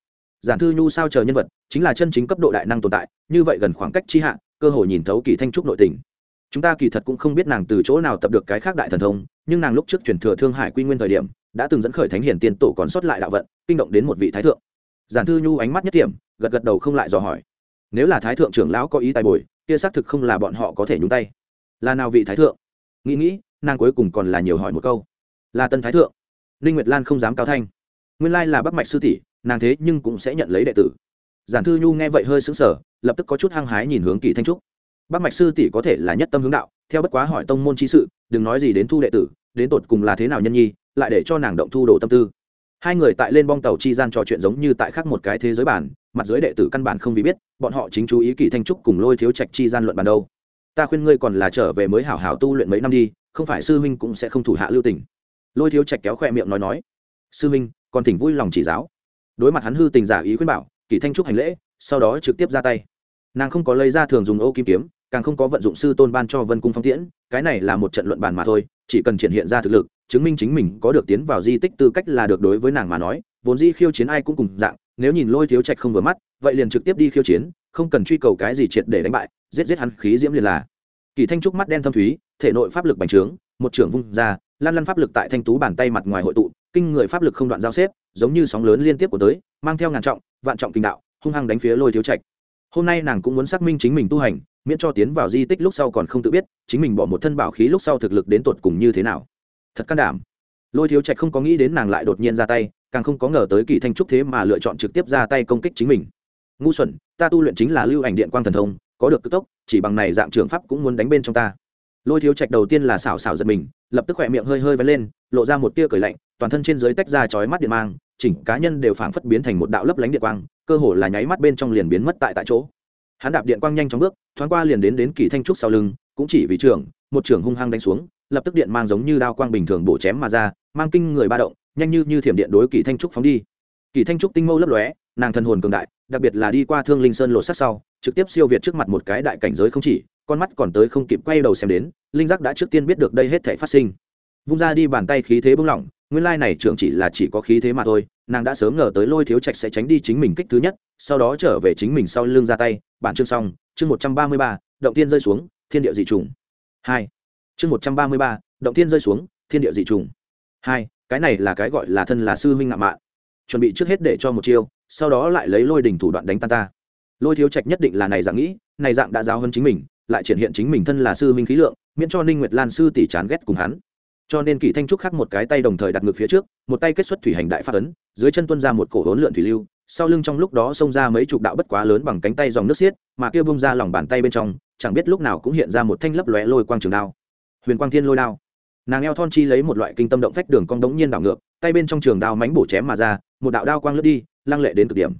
Giản thư nhu sao chờ nhân vật, chính là chân chính cấp độ đại năng tồn tại, như vậy gần khoảng cách chi hạ, cơ hội nhìn thấu kỳ thanh trúc nội tình. Chúng ta kỳ thật cũng không biết nàng từ chỗ nào tập được cái khác đại thần thông, nhưng nàng lúc trước truyền thừa thương hải quy nguyên thời điểm, đã từng dẫn khởi thánh hiển tiên tổ còn sót lại đạo vận, kinh động đến một vị thái thượng. Giản thư nhu ánh mắt nhất điểm gật gật đầu không lại dò hỏi nếu là thái thượng trưởng lão có ý tài bồi, kia xác thực không là bọn họ có thể nhúng tay. Là nào vị thái thượng? Nghĩ nghĩ, nàng cuối cùng còn là nhiều hỏi một câu. Là tân thái thượng. Ninh nguyệt lan không dám cao thanh. Nguyên lai là bắc mạch sư tỷ, nàng thế nhưng cũng sẽ nhận lấy đệ tử. Giản thư nhu nghe vậy hơi sững sờ, lập tức có chút hăng hái nhìn hướng kỳ thanh trúc. Bắc mạch sư tỷ có thể là nhất tâm hướng đạo, theo bất quá hỏi tông môn chi sự, đừng nói gì đến thu đệ tử, đến tột cùng là thế nào nhân nhi, lại để cho nàng động thu đồ tâm tư. Hai người tại lên bong tàu chi gian trò chuyện giống như tại khác một cái thế giới bản mặt dưới đệ tử căn bản không vì biết, bọn họ chính chú ý kỳ thanh trúc cùng lôi thiếu trạch chi gian luận bàn đâu. Ta khuyên ngươi còn là trở về mới hảo hảo tu luyện mấy năm đi, không phải sư huynh cũng sẽ không thủ hạ lưu tình. Lôi thiếu trạch kéo khoe miệng nói nói. Sư huynh, còn thỉnh vui lòng chỉ giáo. Đối mặt hắn hư tình giả ý khuyên bảo, kỳ thanh trúc hành lễ, sau đó trực tiếp ra tay. Nàng không có lấy ra thường dùng ô kim kiếm, càng không có vận dụng sư tôn ban cho vân cung phong tiễn, cái này là một trận luận bàn mà thôi, chỉ cần triển hiện ra thực lực, chứng minh chính mình có được tiến vào di tích tư cách là được đối với nàng mà nói, vốn di khiêu chiến ai cũng cùng dạng nếu nhìn lôi thiếu trạch không vừa mắt, vậy liền trực tiếp đi khiêu chiến, không cần truy cầu cái gì triệt để đánh bại, giết giết hắn khí diễm liền là. Kỳ thanh trúc mắt đen thâm thúy, thể nội pháp lực bành trướng, một trưởng vung ra lan lăn pháp lực tại thanh tú bàn tay mặt ngoài hội tụ, kinh người pháp lực không đoạn giao xếp, giống như sóng lớn liên tiếp của tới, mang theo ngàn trọng, vạn trọng kinh đạo, hung hăng đánh phía lôi thiếu trạch. Hôm nay nàng cũng muốn xác minh chính mình tu hành, miễn cho tiến vào di tích lúc sau còn không tự biết, chính mình bỏ một thân bảo khí lúc sau thực lực đến tột cùng như thế nào. Thật can đảm. Lôi thiếu trạch không có nghĩ đến nàng lại đột nhiên ra tay càng không có ngờ tới kỳ thanh trúc thế mà lựa chọn trực tiếp ra tay công kích chính mình. Ngu xuẩn, ta tu luyện chính là lưu ảnh điện quang thần thông, có được cực tốc, chỉ bằng này dạng trường pháp cũng muốn đánh bên trong ta. Lôi thiếu trạch đầu tiên là xảo xảo giật mình, lập tức khỏe miệng hơi hơi vén lên, lộ ra một tia cười lạnh, toàn thân trên dưới tách ra chói mắt điện mang, chỉnh cá nhân đều phảng phất biến thành một đạo lấp lánh điện quang, cơ hồ là nháy mắt bên trong liền biến mất tại tại chỗ. Hắn đạp điện quang nhanh chóng bước, thoáng qua liền đến đến kỳ thanh trúc sau lưng, cũng chỉ vì trưởng, một trưởng hung hăng đánh xuống, lập tức điện mang giống như đao quang bình thường bổ chém mà ra, mang kinh người ba động nhanh như như thiểm điện đối kỳ thanh trúc phóng đi. Kỳ thanh trúc tinh mâu lấp lóe, nàng thần hồn cường đại, đặc biệt là đi qua thương linh sơn lộ sát sau, trực tiếp siêu việt trước mặt một cái đại cảnh giới không chỉ, con mắt còn tới không kịp quay đầu xem đến, linh giác đã trước tiên biết được đây hết thể phát sinh. Vung ra đi bàn tay khí thế bung lỏng, nguyên lai này trưởng chỉ là chỉ có khí thế mà thôi, nàng đã sớm ngờ tới lôi thiếu trạch sẽ tránh đi chính mình kích thứ nhất, sau đó trở về chính mình sau lưng ra tay. Bản chương xong, chương một trăm ba mươi ba, động tiên rơi xuống, thiên địa dị trùng. Hai, chương một trăm ba mươi ba, động tiên rơi xuống, thiên địa dị trùng. Hai cái này là cái gọi là thân là sư huynh ngạo mạn. Chuẩn bị trước hết để cho một chiêu, sau đó lại lấy lôi đỉnh thủ đoạn đánh tan ta. Lôi thiếu trạch nhất định là này dạng nghĩ, này dạng đã giáo hơn chính mình, lại triển hiện chính mình thân là sư huynh khí lượng, miễn cho ninh nguyệt lan sư tỷ chán ghét cùng hắn. Cho nên kỳ thanh trúc khắc một cái tay đồng thời đặt ngược phía trước, một tay kết xuất thủy hành đại phát ấn, dưới chân tuân ra một cổ hỗn lượn thủy lưu, sau lưng trong lúc đó xông ra mấy chục đạo bất quá lớn bằng cánh tay dòng nước xiết, mà kia bung ra lòng bàn tay bên trong, chẳng biết lúc nào cũng hiện ra một thanh lấp lóe lôi quang trường đao. Huyền quang thiên lôi đao nàng eo thon chi lấy một loại kinh tâm động phách đường cong đống nhiên đảo ngược tay bên trong trường đao mánh bổ chém mà ra một đạo đao quang lướt đi lăng lệ đến cực điểm.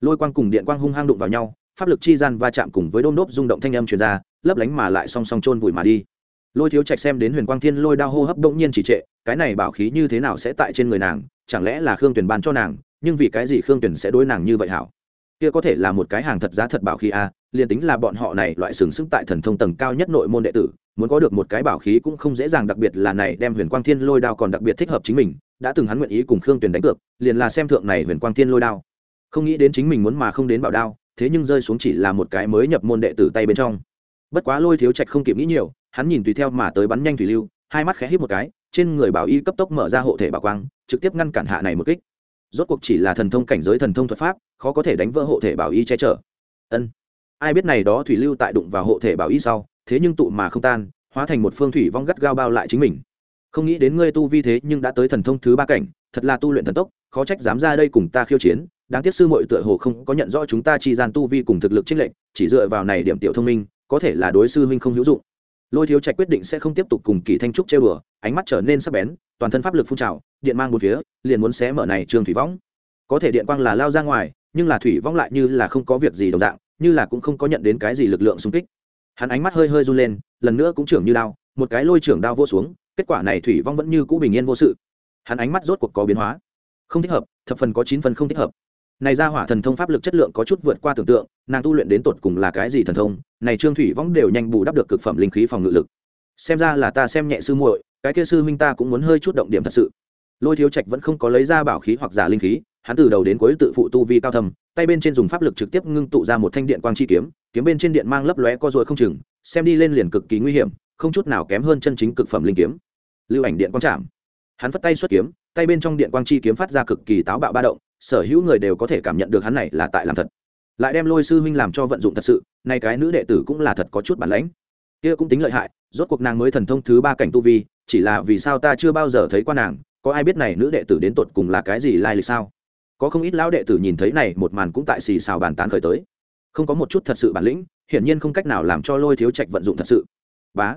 Lôi quang cùng điện quang hung hăng đụng vào nhau pháp lực chi gian va chạm cùng với đôm đốp rung động thanh âm truyền ra lấp lánh mà lại song song chôn vùi mà đi. Lôi thiếu trạch xem đến huyền quang thiên lôi đao hô hấp đống nhiên chỉ trệ cái này bảo khí như thế nào sẽ tại trên người nàng chẳng lẽ là khương tuyển ban cho nàng nhưng vì cái gì khương tuyển sẽ đối nàng như vậy hảo? Kia có thể là một cái hàng thật giá thật bảo khí a à, liền tính là bọn họ này loại sừng sững tại thần thông tầng cao nhất nội môn đệ tử muốn có được một cái bảo khí cũng không dễ dàng, đặc biệt là này đem huyền quang thiên lôi đao còn đặc biệt thích hợp chính mình, đã từng hắn nguyện ý cùng khương Tuyền đánh cược, liền là xem thượng này huyền quang thiên lôi đao. Không nghĩ đến chính mình muốn mà không đến bảo đao, thế nhưng rơi xuống chỉ là một cái mới nhập môn đệ tử tay bên trong. Bất quá lôi thiếu trạch không kịp nghĩ nhiều, hắn nhìn tùy theo mà tới bắn nhanh thủy lưu, hai mắt khẽ hít một cái, trên người bảo y cấp tốc mở ra hộ thể bảo quang, trực tiếp ngăn cản hạ này một kích. Rốt cuộc chỉ là thần thông cảnh giới thần thông thuật pháp, khó có thể đánh vỡ hộ thể bảo y che chở. Ân. Ai biết này đó thủy lưu tại đụng vào hộ thể bảo y sau thế nhưng tụ mà không tan, hóa thành một phương thủy vong gắt gao bao lại chính mình. Không nghĩ đến ngươi tu vi thế nhưng đã tới thần thông thứ ba cảnh, thật là tu luyện thần tốc, khó trách dám ra đây cùng ta khiêu chiến. Đáng tiếc sư mội tựa hồ không có nhận rõ chúng ta chi gian tu vi cùng thực lực trích lệnh chỉ dựa vào này điểm tiểu thông minh, có thể là đối sư huynh không hữu dụng. Lôi thiếu trạch quyết định sẽ không tiếp tục cùng kỳ thanh trúc chơi bừa, ánh mắt trở nên sắc bén, toàn thân pháp lực phun trào, điện mang một phía, liền muốn xé mở này trường thủy võng có thể điện quang là lao ra ngoài, nhưng là thủy vong lại như là không có việc gì đồng dạng, như là cũng không có nhận đến cái gì lực lượng xung kích hắn ánh mắt hơi hơi run lên, lần nữa cũng trưởng như đao, một cái lôi trưởng đao vô xuống, kết quả này thủy vong vẫn như cũ bình yên vô sự. Hắn ánh mắt rốt cuộc có biến hóa. Không thích hợp, thập phần có chín phần không thích hợp. Này ra hỏa thần thông pháp lực chất lượng có chút vượt qua tưởng tượng, nàng tu luyện đến tột cùng là cái gì thần thông, này trương thủy vong đều nhanh bù đắp được cực phẩm linh khí phòng ngự lực. Xem ra là ta xem nhẹ sư muội, cái kia sư huynh ta cũng muốn hơi chút động điểm thật sự. Lôi thiếu trạch vẫn không có lấy ra bảo khí hoặc giả linh khí hắn từ đầu đến cuối tự phụ tu vi cao thầm tay bên trên dùng pháp lực trực tiếp ngưng tụ ra một thanh điện quang chi kiếm kiếm bên trên điện mang lấp lóe co rồi không chừng, xem đi lên liền cực kỳ nguy hiểm, không chút nào kém hơn chân chính cực phẩm linh kiếm. Lưu ảnh điện quang chạm. Hắn phất tay xuất kiếm, tay bên trong điện quang chi kiếm phát ra cực kỳ táo bạo ba động, sở hữu người đều có thể cảm nhận được hắn này là tại làm thật. Lại đem lôi sư huynh làm cho vận dụng thật sự, nay cái nữ đệ tử cũng là thật có chút bản lãnh. Kia cũng tính lợi hại, rốt cuộc nàng mới thần thông thứ ba cảnh tu vi, chỉ là vì sao ta chưa bao giờ thấy qua nàng, có ai biết này nữ đệ tử đến tột cùng là cái gì lai lịch sao? Có không ít lão đệ tử nhìn thấy này, một màn cũng tại xì xào bàn tán khởi tới. Không có một chút thật sự bản lĩnh, hiển nhiên không cách nào làm cho lôi thiếu trạch vận dụng thật sự. Bá,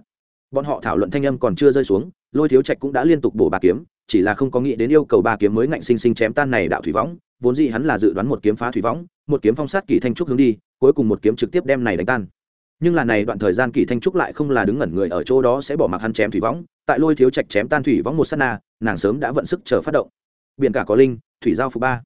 bọn họ thảo luận thanh âm còn chưa rơi xuống, lôi thiếu trạch cũng đã liên tục bổ ba kiếm, chỉ là không có nghĩ đến yêu cầu ba kiếm mới ngạnh sinh sinh chém tan này đạo thủy võng, vốn dĩ hắn là dự đoán một kiếm phá thủy võng, một kiếm phong sát kỳ thanh trúc hướng đi, cuối cùng một kiếm trực tiếp đem này đánh tan. Nhưng là này đoạn thời gian kỳ thanh trúc lại không là đứng ngẩn người ở chỗ đó sẽ bỏ mặc hắn chém thủy võng, tại lôi thiếu trạch chém tan thủy võng một sát na, nàng sớm đã vận sức chờ phát động. Biển cả có linh, thủy giao phục ba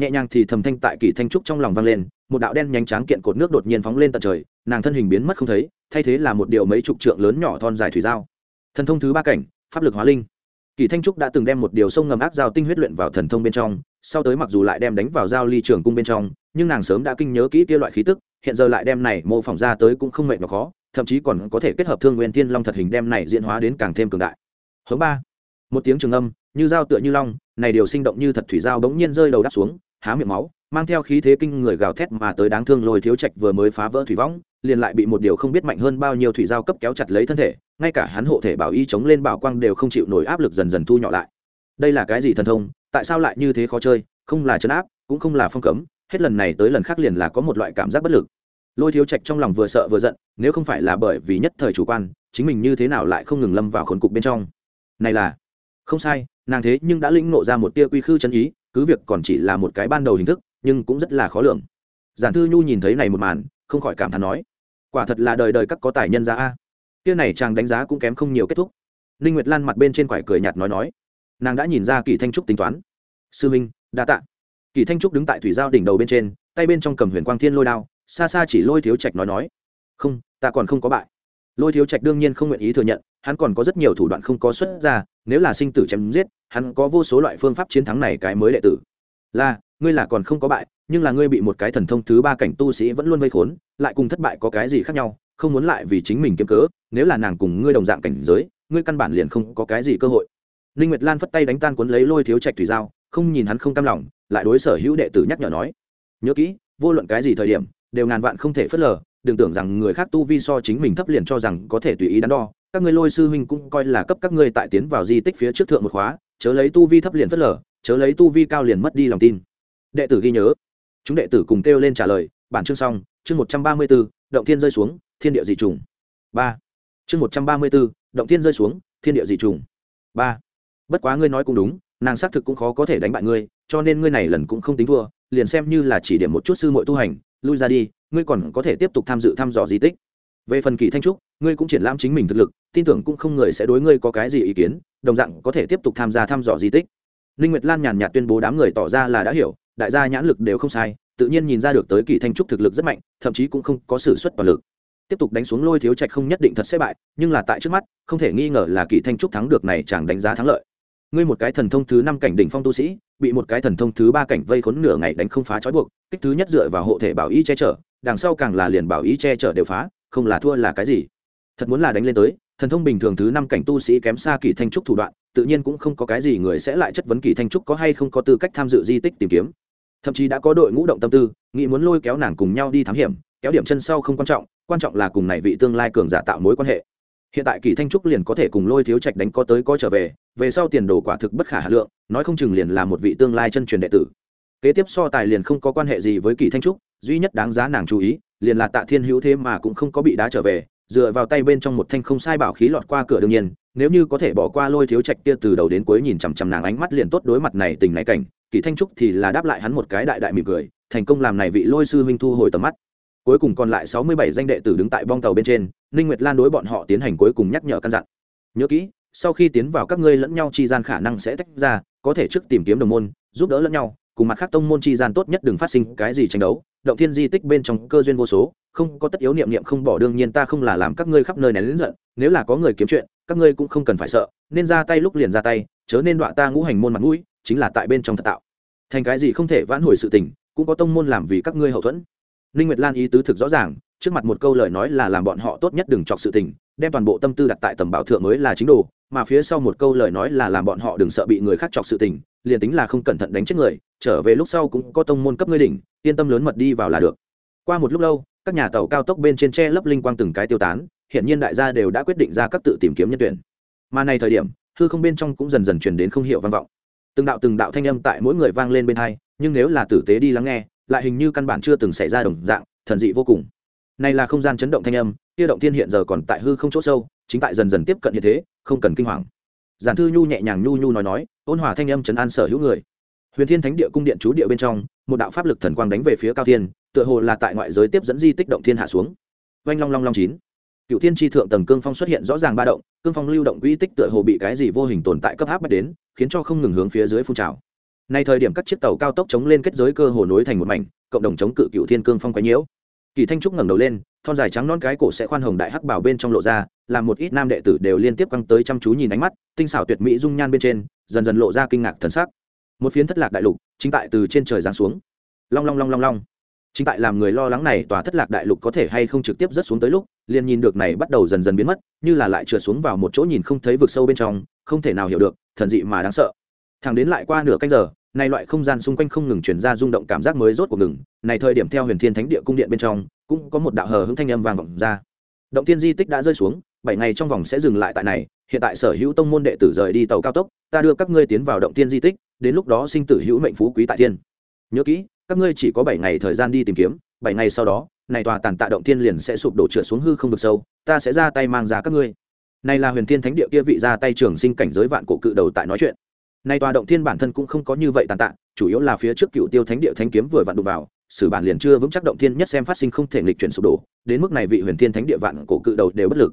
nhẹ nhàng thì thầm thanh tại kỳ thanh trúc trong lòng vang lên, một đạo đen nhánh tráng kiện cột nước đột nhiên phóng lên tận trời, nàng thân hình biến mất không thấy, thay thế là một điều mấy chục trượng lớn nhỏ thon dài thủy dao. thần thông thứ ba cảnh, pháp lực hóa linh. Kỳ thanh trúc đã từng đem một điều sông ngầm ác giao tinh huyết luyện vào thần thông bên trong, sau tới mặc dù lại đem đánh vào giao ly trường cung bên trong, nhưng nàng sớm đã kinh nhớ kỹ kia loại khí tức, hiện giờ lại đem này mô phỏng ra tới cũng không mệt mà khó, thậm chí còn có thể kết hợp thương nguyên thiên long thật hình đem này diễn hóa đến càng thêm cường đại. Hướng ba. Một tiếng trường âm, như dao tựa như long, này điều sinh động như thật thủy dao bỗng nhiên rơi đầu đáp xuống há miệng máu, mang theo khí thế kinh người gào thét mà tới đáng thương lôi thiếu trạch vừa mới phá vỡ thủy võng, liền lại bị một điều không biết mạnh hơn bao nhiêu thủy dao cấp kéo chặt lấy thân thể, ngay cả hắn hộ thể bảo y chống lên bảo quang đều không chịu nổi áp lực dần dần thu nhỏ lại. Đây là cái gì thần thông, tại sao lại như thế khó chơi, không là chấn áp, cũng không là phong cấm, hết lần này tới lần khác liền là có một loại cảm giác bất lực. Lôi thiếu trạch trong lòng vừa sợ vừa giận, nếu không phải là bởi vì nhất thời chủ quan, chính mình như thế nào lại không ngừng lâm vào khốn cục bên trong. Này là, không sai, nàng thế nhưng đã lĩnh nộ ra một tia quy khư chân ý cứ việc còn chỉ là một cái ban đầu hình thức, nhưng cũng rất là khó lường. Giản thư nhu nhìn thấy này một màn, không khỏi cảm thán nói, quả thật là đời đời các có tài nhân ra a. Kia này chàng đánh giá cũng kém không nhiều kết thúc. Ninh nguyệt lan mặt bên trên quải cười nhạt nói nói, nàng đã nhìn ra kỳ thanh trúc tính toán. Sư minh, đa tạ. Kỳ thanh trúc đứng tại thủy giao đỉnh đầu bên trên, tay bên trong cầm huyền quang thiên lôi đao, xa xa chỉ lôi thiếu trạch nói nói, không, ta còn không có bại. Lôi thiếu trạch đương nhiên không nguyện ý thừa nhận, hắn còn có rất nhiều thủ đoạn không có xuất ra nếu là sinh tử chém giết, hắn có vô số loại phương pháp chiến thắng này cái mới đệ tử. Là, ngươi là còn không có bại, nhưng là ngươi bị một cái thần thông thứ ba cảnh tu sĩ vẫn luôn vây khốn, lại cùng thất bại có cái gì khác nhau, không muốn lại vì chính mình kiếm cớ, nếu là nàng cùng ngươi đồng dạng cảnh giới, ngươi căn bản liền không có cái gì cơ hội. Ninh nguyệt lan phất tay đánh tan cuốn lấy lôi thiếu trạch thủy dao, không nhìn hắn không cam lòng, lại đối sở hữu đệ tử nhắc nhở nói, nhớ kỹ, vô luận cái gì thời điểm, đều ngàn vạn không thể phớt lờ, đừng tưởng rằng người khác tu vi so chính mình thấp liền cho rằng có thể tùy ý đắn đo các ngươi lôi sư huynh cũng coi là cấp các ngươi tại tiến vào di tích phía trước thượng một khóa, chớ lấy tu vi thấp liền phất lờ, chớ lấy tu vi cao liền mất đi lòng tin. Đệ tử ghi nhớ. Chúng đệ tử cùng kêu lên trả lời, bản chương xong, chương một trăm ba mươi b ố động thiên rơi xuống, thiên địa dị trùng. Ba. Chương một trăm ba mươi b ố động thiên rơi xuống, thiên địa dị trùng. Ba. Bất quá ngươi nói cũng đúng, nàng xác thực cũng khó có thể đánh bại ngươi, cho nên ngươi này lần cũng không tính thua, liền xem như là chỉ điểm một chút sư mội tu hành, lui ra đi, ngươi còn có thể tiếp tục tham dự thăm dò di tích về phần kỳ thanh trúc, ngươi cũng triển lãm chính mình thực lực, tin tưởng cũng không người sẽ đối ngươi có cái gì ý kiến, đồng dạng có thể tiếp tục tham gia thăm dò di tích. Ninh nguyệt lan nhàn nhạt tuyên bố đám người tỏ ra là đã hiểu, đại gia nhãn lực đều không sai, tự nhiên nhìn ra được tới kỳ thanh trúc thực lực rất mạnh, thậm chí cũng không có sự xuất toàn lực. Tiếp tục đánh xuống lôi thiếu trạch không nhất định thật sẽ bại, nhưng là tại trước mắt, không thể nghi ngờ là kỳ thanh trúc thắng được này chẳng đánh giá thắng lợi. Ngươi một cái thần thông thứ năm cảnh đỉnh phong tu sĩ, bị một cái thần thông thứ ba cảnh vây khốn nửa ngày đánh không phá trói buộc, kích thứ nhất dựa vào hộ thể bảo y che chở, đằng sau càng là liền bảo y che chở đều phá không là thua là cái gì. Thật muốn là đánh lên tới, thần thông bình thường thứ năm cảnh tu sĩ kém xa kỳ thanh trúc thủ đoạn, tự nhiên cũng không có cái gì người sẽ lại chất vấn kỳ thanh trúc có hay không có tư cách tham dự di tích tìm kiếm. Thậm chí đã có đội ngũ động tâm tư, nghĩ muốn lôi kéo nàng cùng nhau đi thám hiểm, kéo điểm chân sau không quan trọng quan trọng là cùng này vị tương lai cường giả tạo mối quan hệ. Hiện tại kỳ thanh trúc liền có thể cùng lôi thiếu trạch đánh có tới có trở về về sau tiền đồ quả thực bất khả hà lượng, nói không chừng liền là một vị tương lai chân truyền đệ tử. Kế tiếp so tài liền không có quan hệ gì với kỳ thanh trúc, duy nhất đáng giá nàng chú ý liền là tạ thiên hữu thế mà cũng không có bị đá trở về, dựa vào tay bên trong một thanh không sai bảo khí lọt qua cửa đương nhiên, nếu như có thể bỏ qua lôi thiếu trạch kia từ đầu đến cuối nhìn chằm chằm nàng ánh mắt liền tốt đối mặt này tình này cảnh, kỳ thanh trúc thì là đáp lại hắn một cái đại đại mỉm cười, thành công làm này vị lôi sư huynh thu hồi tầm mắt. Cuối cùng còn lại sáu mươi bảy danh đệ tử đứng tại bong tàu bên trên, ninh nguyệt lan đối bọn họ tiến hành cuối cùng nhắc nhở căn dặn. Nhớ kỹ, sau khi tiến vào các ngươi lẫn nhau chi gian khả năng sẽ tách ra, có thể trước tìm kiếm đồng môn, giúp đỡ lẫn nhau, cùng mặt khác tông môn chi gian tốt nhất đừng phát sinh cái gì tranh đấu động thiên di tích bên trong cơ duyên vô số, không có tất yếu niệm niệm không bỏ, đương nhiên ta không là làm các ngươi khắp nơi này đến giận, nếu là có người kiếm chuyện, các ngươi cũng không cần phải sợ, nên ra tay lúc liền ra tay, chớ nên đọa ta ngũ hành môn mặt mũi, chính là tại bên trong thật tạo. Thành cái gì không thể vãn hồi sự tình, cũng có tông môn làm vì các ngươi hậu thuẫn. Ninh nguyệt lan ý tứ thực rõ ràng, trước mặt một câu lời nói là làm bọn họ tốt nhất đừng chọc sự tình, đem toàn bộ tâm tư đặt tại tầm bảo thượng mới là chính đồ mà phía sau một câu lời nói là làm bọn họ đừng sợ bị người khác chọc sự tình, liền tính là không cẩn thận đánh chết người, trở về lúc sau cũng có tông môn cấp ngươi đỉnh, yên tâm lớn mật đi vào là được. Qua một lúc lâu, các nhà tàu cao tốc bên trên tre lấp linh quang từng cái tiêu tán hiện nhiên đại gia đều đã quyết định ra các tự tìm kiếm nhân tuyển. Mà này thời điểm, hư không bên trong cũng dần dần truyền đến không hiểu vang vọng. Từng đạo từng đạo thanh âm tại mỗi người vang lên bên hai, nhưng nếu là tử tế đi lắng nghe, lại hình như căn bản chưa từng xảy ra đồng dạng, thần dị vô cùng. Này là không gian chấn động thanh âm, kia động thiên hiện giờ còn tại hư không chỗ sâu chính tại dần dần tiếp cận hiện thế, không cần kinh hoàng. Giản thư nhu nhẹ nhàng nhu nhu nói nói, ôn hòa thanh âm trấn an sở hữu người. Huyền thiên thánh địa cung điện chú địa bên trong, một đạo pháp lực thần quang đánh về phía cao thiên, tựa hồ là tại ngoại giới tiếp dẫn di tích động thiên hạ xuống. Oanh long long long chín. Cựu thiên tri thượng tầng cương phong xuất hiện rõ ràng ba động, cương phong lưu động quỹ tích tựa hồ bị cái gì vô hình tồn tại cấp áp bắt đến, khiến cho không ngừng hướng phía dưới phun trào. Nay thời điểm các chiếc tàu cao tốc chống lên kết giới cơ hồ nối thành một mảnh, cộng đồng chống cự cựu thiên cương phong quấy nhiễu. Kỳ thanh trúc ngẩng đầu lên, thon dài trắng non cái cổ sẽ khoan hồng đại hắc bảo bên trong lộ ra làm một ít nam đệ tử đều liên tiếp căng tới chăm chú nhìn ánh mắt, tinh xảo tuyệt mỹ dung nhan bên trên, dần dần lộ ra kinh ngạc thần sắc. Một phiến thất lạc đại lục, chính tại từ trên trời giáng xuống. Long long long long long. Chính tại làm người lo lắng này, tòa thất lạc đại lục có thể hay không trực tiếp rớt xuống tới lúc, liền nhìn được này bắt đầu dần dần biến mất, như là lại trượt xuống vào một chỗ nhìn không thấy vực sâu bên trong, không thể nào hiểu được, thần dị mà đáng sợ. Thằng đến lại qua nửa canh giờ, này loại không gian xung quanh không ngừng chuyển ra rung động cảm giác mới rốt cuộc ngừng, này thời điểm theo huyền thiên thánh địa cung điện bên trong, cũng có một đạo hờ hững thanh âm vang vọng ra. Động thiên di tích đã rơi xuống bảy ngày trong vòng sẽ dừng lại tại này, hiện tại sở hữu tông môn đệ tử rời đi tàu cao tốc, ta đưa các ngươi tiến vào động thiên di tích, đến lúc đó sinh tử hữu mệnh phú quý tại thiên. Nhớ kỹ, các ngươi chỉ có bảy ngày thời gian đi tìm kiếm, bảy ngày sau đó, này tòa tàn tạ động thiên liền sẽ sụp đổ trượt xuống hư không vực sâu, ta sẽ ra tay mang ra các ngươi. Này là huyền thiên thánh địa kia vị ra tay trường sinh cảnh giới vạn cổ cự đầu tại nói chuyện. Nay tòa động thiên bản thân cũng không có như vậy tàn tạ, chủ yếu là phía trước cựu tiêu thánh địa thánh kiếm vừa vặn đụng vào, sử bản liền chưa vững chắc động thiên nhất xem phát sinh không thể nghịch chuyển sụp đổ, đến mức này vị huyền thiên thánh địa vạn cổ cự đầu đều bất lực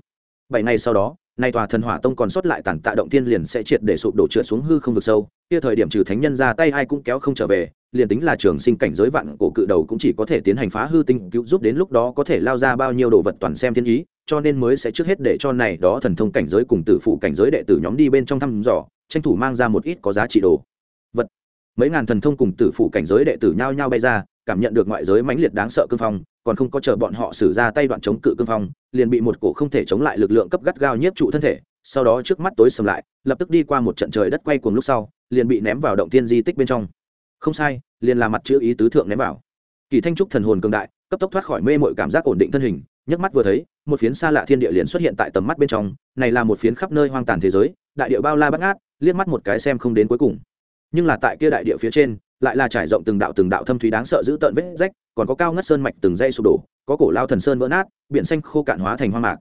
bảy ngày sau đó, nay tòa thần hỏa tông còn sót lại tàn tạ động thiên liền sẽ triệt để sụp đổ trượt xuống hư không vực sâu. Kia thời điểm trừ thánh nhân ra, tay ai cũng kéo không trở về, liền tính là trường sinh cảnh giới vạn cổ cự đầu cũng chỉ có thể tiến hành phá hư tinh cứu giúp đến lúc đó có thể lao ra bao nhiêu đồ vật toàn xem thiên ý, cho nên mới sẽ trước hết để cho này đó thần thông cảnh giới cùng tử phụ cảnh giới đệ tử nhóm đi bên trong thăm dò, tranh thủ mang ra một ít có giá trị đồ. Vật. Mấy ngàn thần thông cùng tử phụ cảnh giới đệ tử nhao nhao bay ra, cảm nhận được ngoại giới mãnh liệt đáng sợ cương phong còn không có chờ bọn họ xử ra tay đoạn chống cự cương phong, liền bị một cổ không thể chống lại lực lượng cấp gắt gao nhiếp trụ thân thể, sau đó trước mắt tối sầm lại, lập tức đi qua một trận trời đất quay cuồng lúc sau, liền bị ném vào động tiên di tích bên trong. Không sai, liền là mặt chữ ý tứ thượng ném vào. Kỳ thanh trúc thần hồn cường đại, cấp tốc thoát khỏi mê mội cảm giác ổn định thân hình, nhấc mắt vừa thấy, một phiến xa lạ thiên địa liền xuất hiện tại tầm mắt bên trong, này là một phiến khắp nơi hoang tàn thế giới, đại địa bao la bắt ngát, liếc mắt một cái xem không đến cuối cùng. Nhưng là tại kia đại địa phía trên lại là trải rộng từng đạo từng đạo thâm thúy đáng sợ giữ tợn vết rách, còn có cao ngất sơn mạch từng dây sụp đổ, có cổ lao thần sơn vỡ nát, biển xanh khô cạn hóa thành hoang mạc.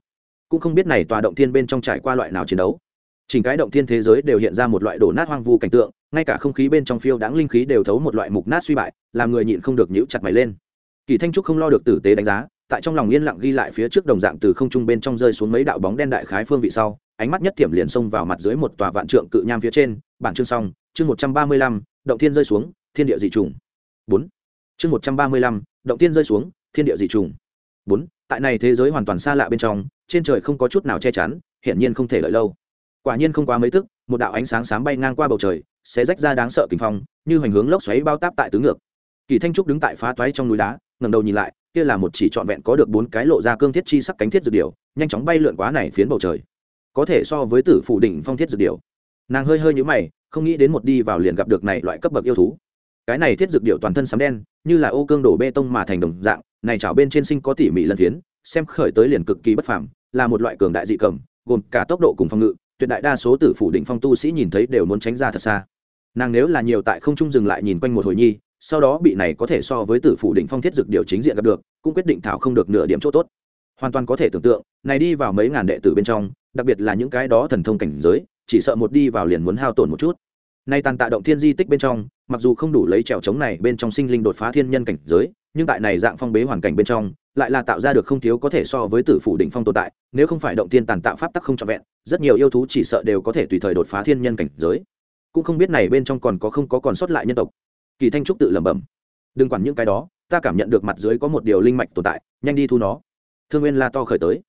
Cũng không biết này tòa động thiên bên trong trải qua loại nào chiến đấu. Chỉnh cái động thiên thế giới đều hiện ra một loại đổ nát hoang vu cảnh tượng, ngay cả không khí bên trong phiêu đáng linh khí đều thấu một loại mục nát suy bại, làm người nhịn không được nhíu chặt mày lên. Kỳ thanh trúc không lo được tử tế đánh giá, tại trong lòng yên lặng ghi lại phía trước đồng dạng từ không trung bên trong rơi xuống mấy đạo bóng đen đại khái phương vị sau, ánh mắt nhất thiểm liền xông vào mặt dưới một tòa vạn trượng cự nham phía trên. Bản chương xong, chương một trăm ba mươi lăm, động thiên rơi xuống thiên địa dị trùng. Bốn. Chương một trăm ba mươi lăm, động tiên rơi xuống, thiên địa dị trùng. Bốn. Tại này thế giới hoàn toàn xa lạ bên trong, trên trời không có chút nào che chắn, hiển nhiên không thể lợi lâu. Quả nhiên không quá mấy tức, một đạo ánh sáng sáng bay ngang qua bầu trời sẽ rách ra đáng sợ kinh phong, như hoành hướng lốc xoáy bao táp tại tứ ngược. Kỳ thanh trúc đứng tại phá toái trong núi đá, ngẩng đầu nhìn lại, kia là một chỉ trọn vẹn có được bốn cái lộ ra cương thiết chi sắc cánh thiết dược điểu nhanh chóng bay lượn quá này phiến bầu trời. Có thể so với tử phủ đỉnh phong thiết dược điểu nàng hơi hơi nhũ mày, không nghĩ đến một đi vào liền gặp được này loại cấp bậc yêu thú cái này thiết dược điệu toàn thân sấm đen, như là ô cương đổ bê tông mà thành đồng dạng, này chảo bên trên sinh có tỉ mỉ lần phiến, xem khởi tới liền cực kỳ bất phàm, là một loại cường đại dị cầm, gồm cả tốc độ cùng phòng ngự, tuyệt đại đa số tử phủ đỉnh phong tu sĩ nhìn thấy đều muốn tránh ra thật xa. Nàng nếu là nhiều tại không trung dừng lại nhìn quanh một hồi nhi, sau đó bị này có thể so với tử phủ đỉnh phong thiết dược điều chính diện gặp được, cũng quyết định thảo không được nửa điểm chỗ tốt. Hoàn toàn có thể tưởng tượng, này đi vào mấy ngàn đệ tử bên trong, đặc biệt là những cái đó thần thông cảnh giới, chỉ sợ một đi vào liền muốn hao tổn một chút nay tàn tạ động thiên di tích bên trong, mặc dù không đủ lấy trèo trống này bên trong sinh linh đột phá thiên nhân cảnh giới, nhưng tại này dạng phong bế hoàn cảnh bên trong, lại là tạo ra được không thiếu có thể so với tử phủ đỉnh phong tồn tại, nếu không phải động thiên tàn tạo pháp tắc không trọn vẹn, rất nhiều yêu thú chỉ sợ đều có thể tùy thời đột phá thiên nhân cảnh giới. Cũng không biết này bên trong còn có không có còn sót lại nhân tộc. Kỳ thanh trúc tự lẩm bẩm. Đừng quản những cái đó, ta cảm nhận được mặt dưới có một điều linh mạch tồn tại, nhanh đi thu nó. Thương nguyên la to khởi tới.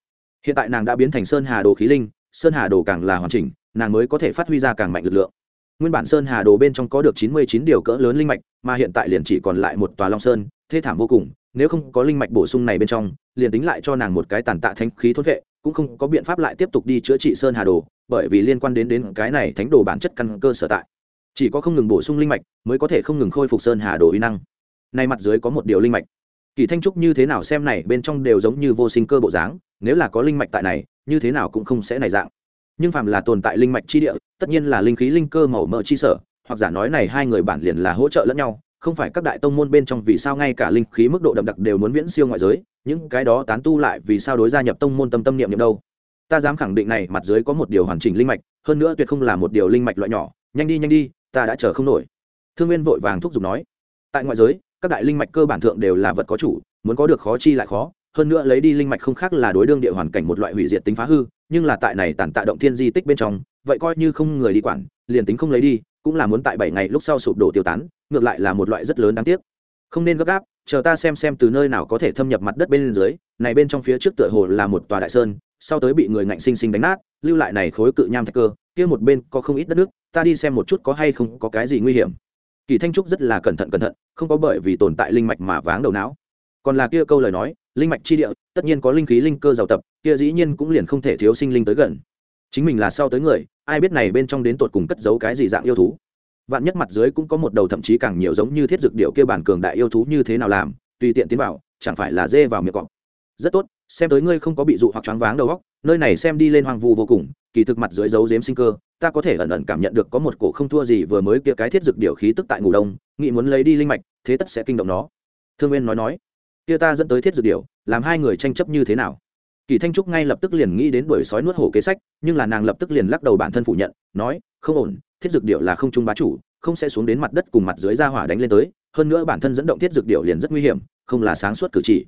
Hiện tại nàng đã biến thành sơn hà đồ khí linh, sơn hà đồ càng là hoàn chỉnh, nàng mới có thể phát huy ra càng mạnh lực lượng nguyên bản sơn hà đồ bên trong có được chín mươi chín điều cỡ lớn linh mạch, mà hiện tại liền chỉ còn lại một tòa long sơn, thê thảm vô cùng, nếu không có linh mạch bổ sung này bên trong, liền tính lại cho nàng một cái tàn tạ thánh khí thốt vệ, cũng không có biện pháp lại tiếp tục đi chữa trị sơn hà đồ, bởi vì liên quan đến đến cái này thánh đồ bản chất căn cơ sở tại. Chỉ có không ngừng bổ sung linh mạch, mới có thể không ngừng khôi phục sơn hà đồ uy năng. Nay mặt dưới có một điều linh mạch. Kỳ thanh trúc như thế nào xem này bên trong đều giống như vô sinh cơ bộ dáng, nếu là có linh mạch tại này, như thế nào cũng không sẽ này dạng nhưng phàm là tồn tại linh mạch chi địa, tất nhiên là linh khí linh cơ màu mỡ chi sở, hoặc giả nói này hai người bản liền là hỗ trợ lẫn nhau, không phải các đại tông môn bên trong vì sao ngay cả linh khí mức độ đậm đặc đều muốn viễn siêu ngoại giới, những cái đó tán tu lại vì sao đối gia nhập tông môn tâm tâm niệm niệm đâu. Ta dám khẳng định này, mặt dưới có một điều hoàn chỉnh linh mạch, hơn nữa tuyệt không là một điều linh mạch loại nhỏ, nhanh đi nhanh đi, ta đã chờ không nổi. Thương nguyên vội vàng thúc giục nói, tại ngoại giới, các đại linh mạch cơ bản thượng đều là vật có chủ, muốn có được khó chi lại khó, hơn nữa lấy đi linh mạch không khác là đối đương địa hoàn cảnh một loại hủy diệt tính phá hư nhưng là tại này tản tạ động thiên di tích bên trong, vậy coi như không người đi quản, liền tính không lấy đi, cũng là muốn tại bảy ngày lúc sau sụp đổ tiêu tán, ngược lại là một loại rất lớn đáng tiếc. Không nên gấp gáp, chờ ta xem xem từ nơi nào có thể thâm nhập mặt đất bên dưới, này bên trong phía trước tựa hồ là một tòa đại sơn, sau tới bị người ngạnh sinh sinh đánh nát, lưu lại này khối cự nham thạch cơ, kia một bên có không ít đất nước, ta đi xem một chút có hay không có cái gì nguy hiểm. Kỳ thanh trúc rất là cẩn thận cẩn thận, không có bởi vì tồn tại linh mạch mà váng đầu não. Còn là kia câu lời nói, linh mạch chi địa, tất nhiên có linh khí linh cơ giàu tập kia dĩ nhiên cũng liền không thể thiếu sinh linh tới gần. Chính mình là sau tới người, ai biết này bên trong đến tột cùng cất giấu cái gì dạng yêu thú. Vạn nhất mặt dưới cũng có một đầu thậm chí càng nhiều giống như thiết dược điệu kia bản cường đại yêu thú như thế nào làm, tùy tiện tiến vào, chẳng phải là dê vào miệng cọp. Rất tốt, xem tới ngươi không có bị dụ hoặc choáng váng đầu óc, nơi này xem đi lên hoang vu vô cùng, kỳ thực mặt dưới dấu dếm sinh cơ, ta có thể ẩn ẩn cảm nhận được có một cổ không thua gì vừa mới kia cái thiết dược điều khí tức tại ngủ đông nghị muốn lấy đi linh mạch, thế tất sẽ kinh động nó. Thương nguyên nói nói, kia ta dẫn tới thiết dược điều làm hai người tranh chấp như thế nào? Kỳ thanh trúc ngay lập tức liền nghĩ đến đuổi sói nuốt hổ kế sách, nhưng là nàng lập tức liền lắc đầu bản thân phủ nhận, nói, không ổn, thiết dược điệu là không trung bá chủ, không sẽ xuống đến mặt đất cùng mặt dưới ra hỏa đánh lên tới, hơn nữa bản thân dẫn động thiết dược điệu liền rất nguy hiểm, không là sáng suốt cử chỉ.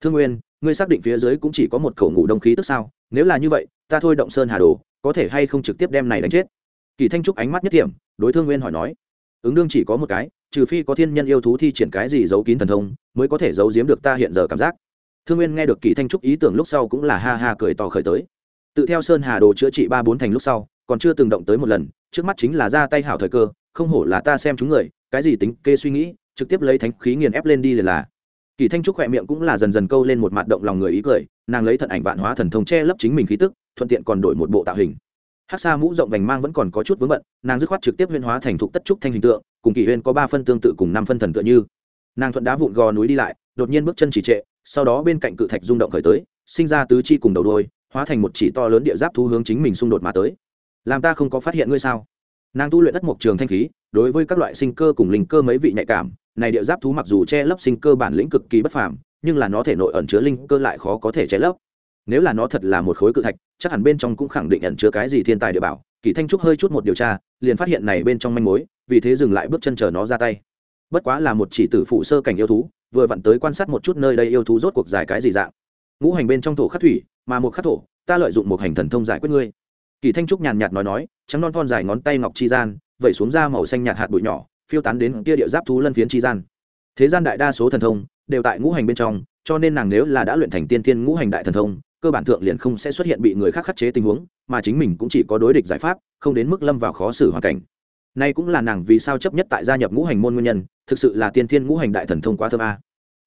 Thương nguyên, ngươi xác định phía dưới cũng chỉ có một khẩu ngủ đông khí tức sao? Nếu là như vậy, ta thôi động sơn hà đồ, có thể hay không trực tiếp đem này đánh chết? Kỳ thanh trúc ánh mắt nhất thiểm đối thương nguyên hỏi nói, ứng đương chỉ có một cái, trừ phi có thiên nhân yêu thú thi triển cái gì giấu kín thần thông, mới có thể giấu giếm được ta hiện giờ cảm giác thương nguyên nghe được kỳ thanh trúc ý tưởng lúc sau cũng là ha ha cười to khởi tới. Tự theo sơn hà đồ chữa trị ba bốn thành lúc sau, còn chưa từng động tới một lần, trước mắt chính là ra tay hảo thời cơ, không hổ là ta xem chúng người, cái gì tính, kê suy nghĩ, trực tiếp lấy thánh khí nghiền ép lên đi liền là. Kỳ thanh trúc khỏe miệng cũng là dần dần câu lên một mặt động lòng người ý cười, nàng lấy thận ảnh vạn hóa thần thông che lấp chính mình khí tức, thuận tiện còn đổi một bộ tạo hình. Hát xa mũ rộng vành mang vẫn còn có chút vướng bận, nàng dứt khoát trực tiếp huyên hóa thành thục tất trúc thanh hình tượng, cùng kỳ huyên có ba phân tương tự cùng năm phân thần tựa như. Nàng thuận đá vụn gò núi đi lại, đột nhiên bước chân chỉ trệ sau đó bên cạnh cự thạch rung động khởi tới, sinh ra tứ chi cùng đầu đôi hóa thành một chỉ to lớn địa giáp thu hướng chính mình xung đột mà tới. Làm ta không có phát hiện ngươi sao? Nàng tu luyện đất mộc trường thanh khí, đối với các loại sinh cơ cùng linh cơ mấy vị nhạy cảm, này địa giáp thú mặc dù che lấp sinh cơ bản lĩnh cực kỳ bất phàm, nhưng là nó thể nội ẩn chứa linh cơ lại khó có thể che lấp. Nếu là nó thật là một khối cự thạch, chắc hẳn bên trong cũng khẳng định ẩn chứa cái gì thiên tài địa bảo. Kỳ thanh trúc hơi chút một điều tra, liền phát hiện này bên trong manh mối, vì thế dừng lại bước chân chờ nó ra tay. Bất quá là một chỉ tử phụ sơ cảnh yêu thú vừa vặn tới quan sát một chút nơi đây yêu thú rốt cuộc giải cái gì dạng. Ngũ hành bên trong thổ khắc thủy, mà một khắc thổ, ta lợi dụng một hành thần thông giải quyết ngươi. Kỳ thanh trúc nhàn nhạt nói nói, trắng non thon dài ngón tay ngọc chi gian, vẩy xuống ra màu xanh nhạt hạt bụi nhỏ, phiêu tán đến kia địa giáp thú lân phiến chi gian. Thế gian đại đa số thần thông, đều tại ngũ hành bên trong, cho nên nàng nếu là đã luyện thành tiên thiên ngũ hành đại thần thông, cơ bản thượng liền không sẽ xuất hiện bị người khác khắc chế tình huống, mà chính mình cũng chỉ có đối địch giải pháp, không đến mức lâm vào khó xử hoàn cảnh nay cũng là nàng vì sao chấp nhất tại gia nhập ngũ hành môn nguyên nhân, thực sự là tiên thiên ngũ hành đại thần thông quá thơm a.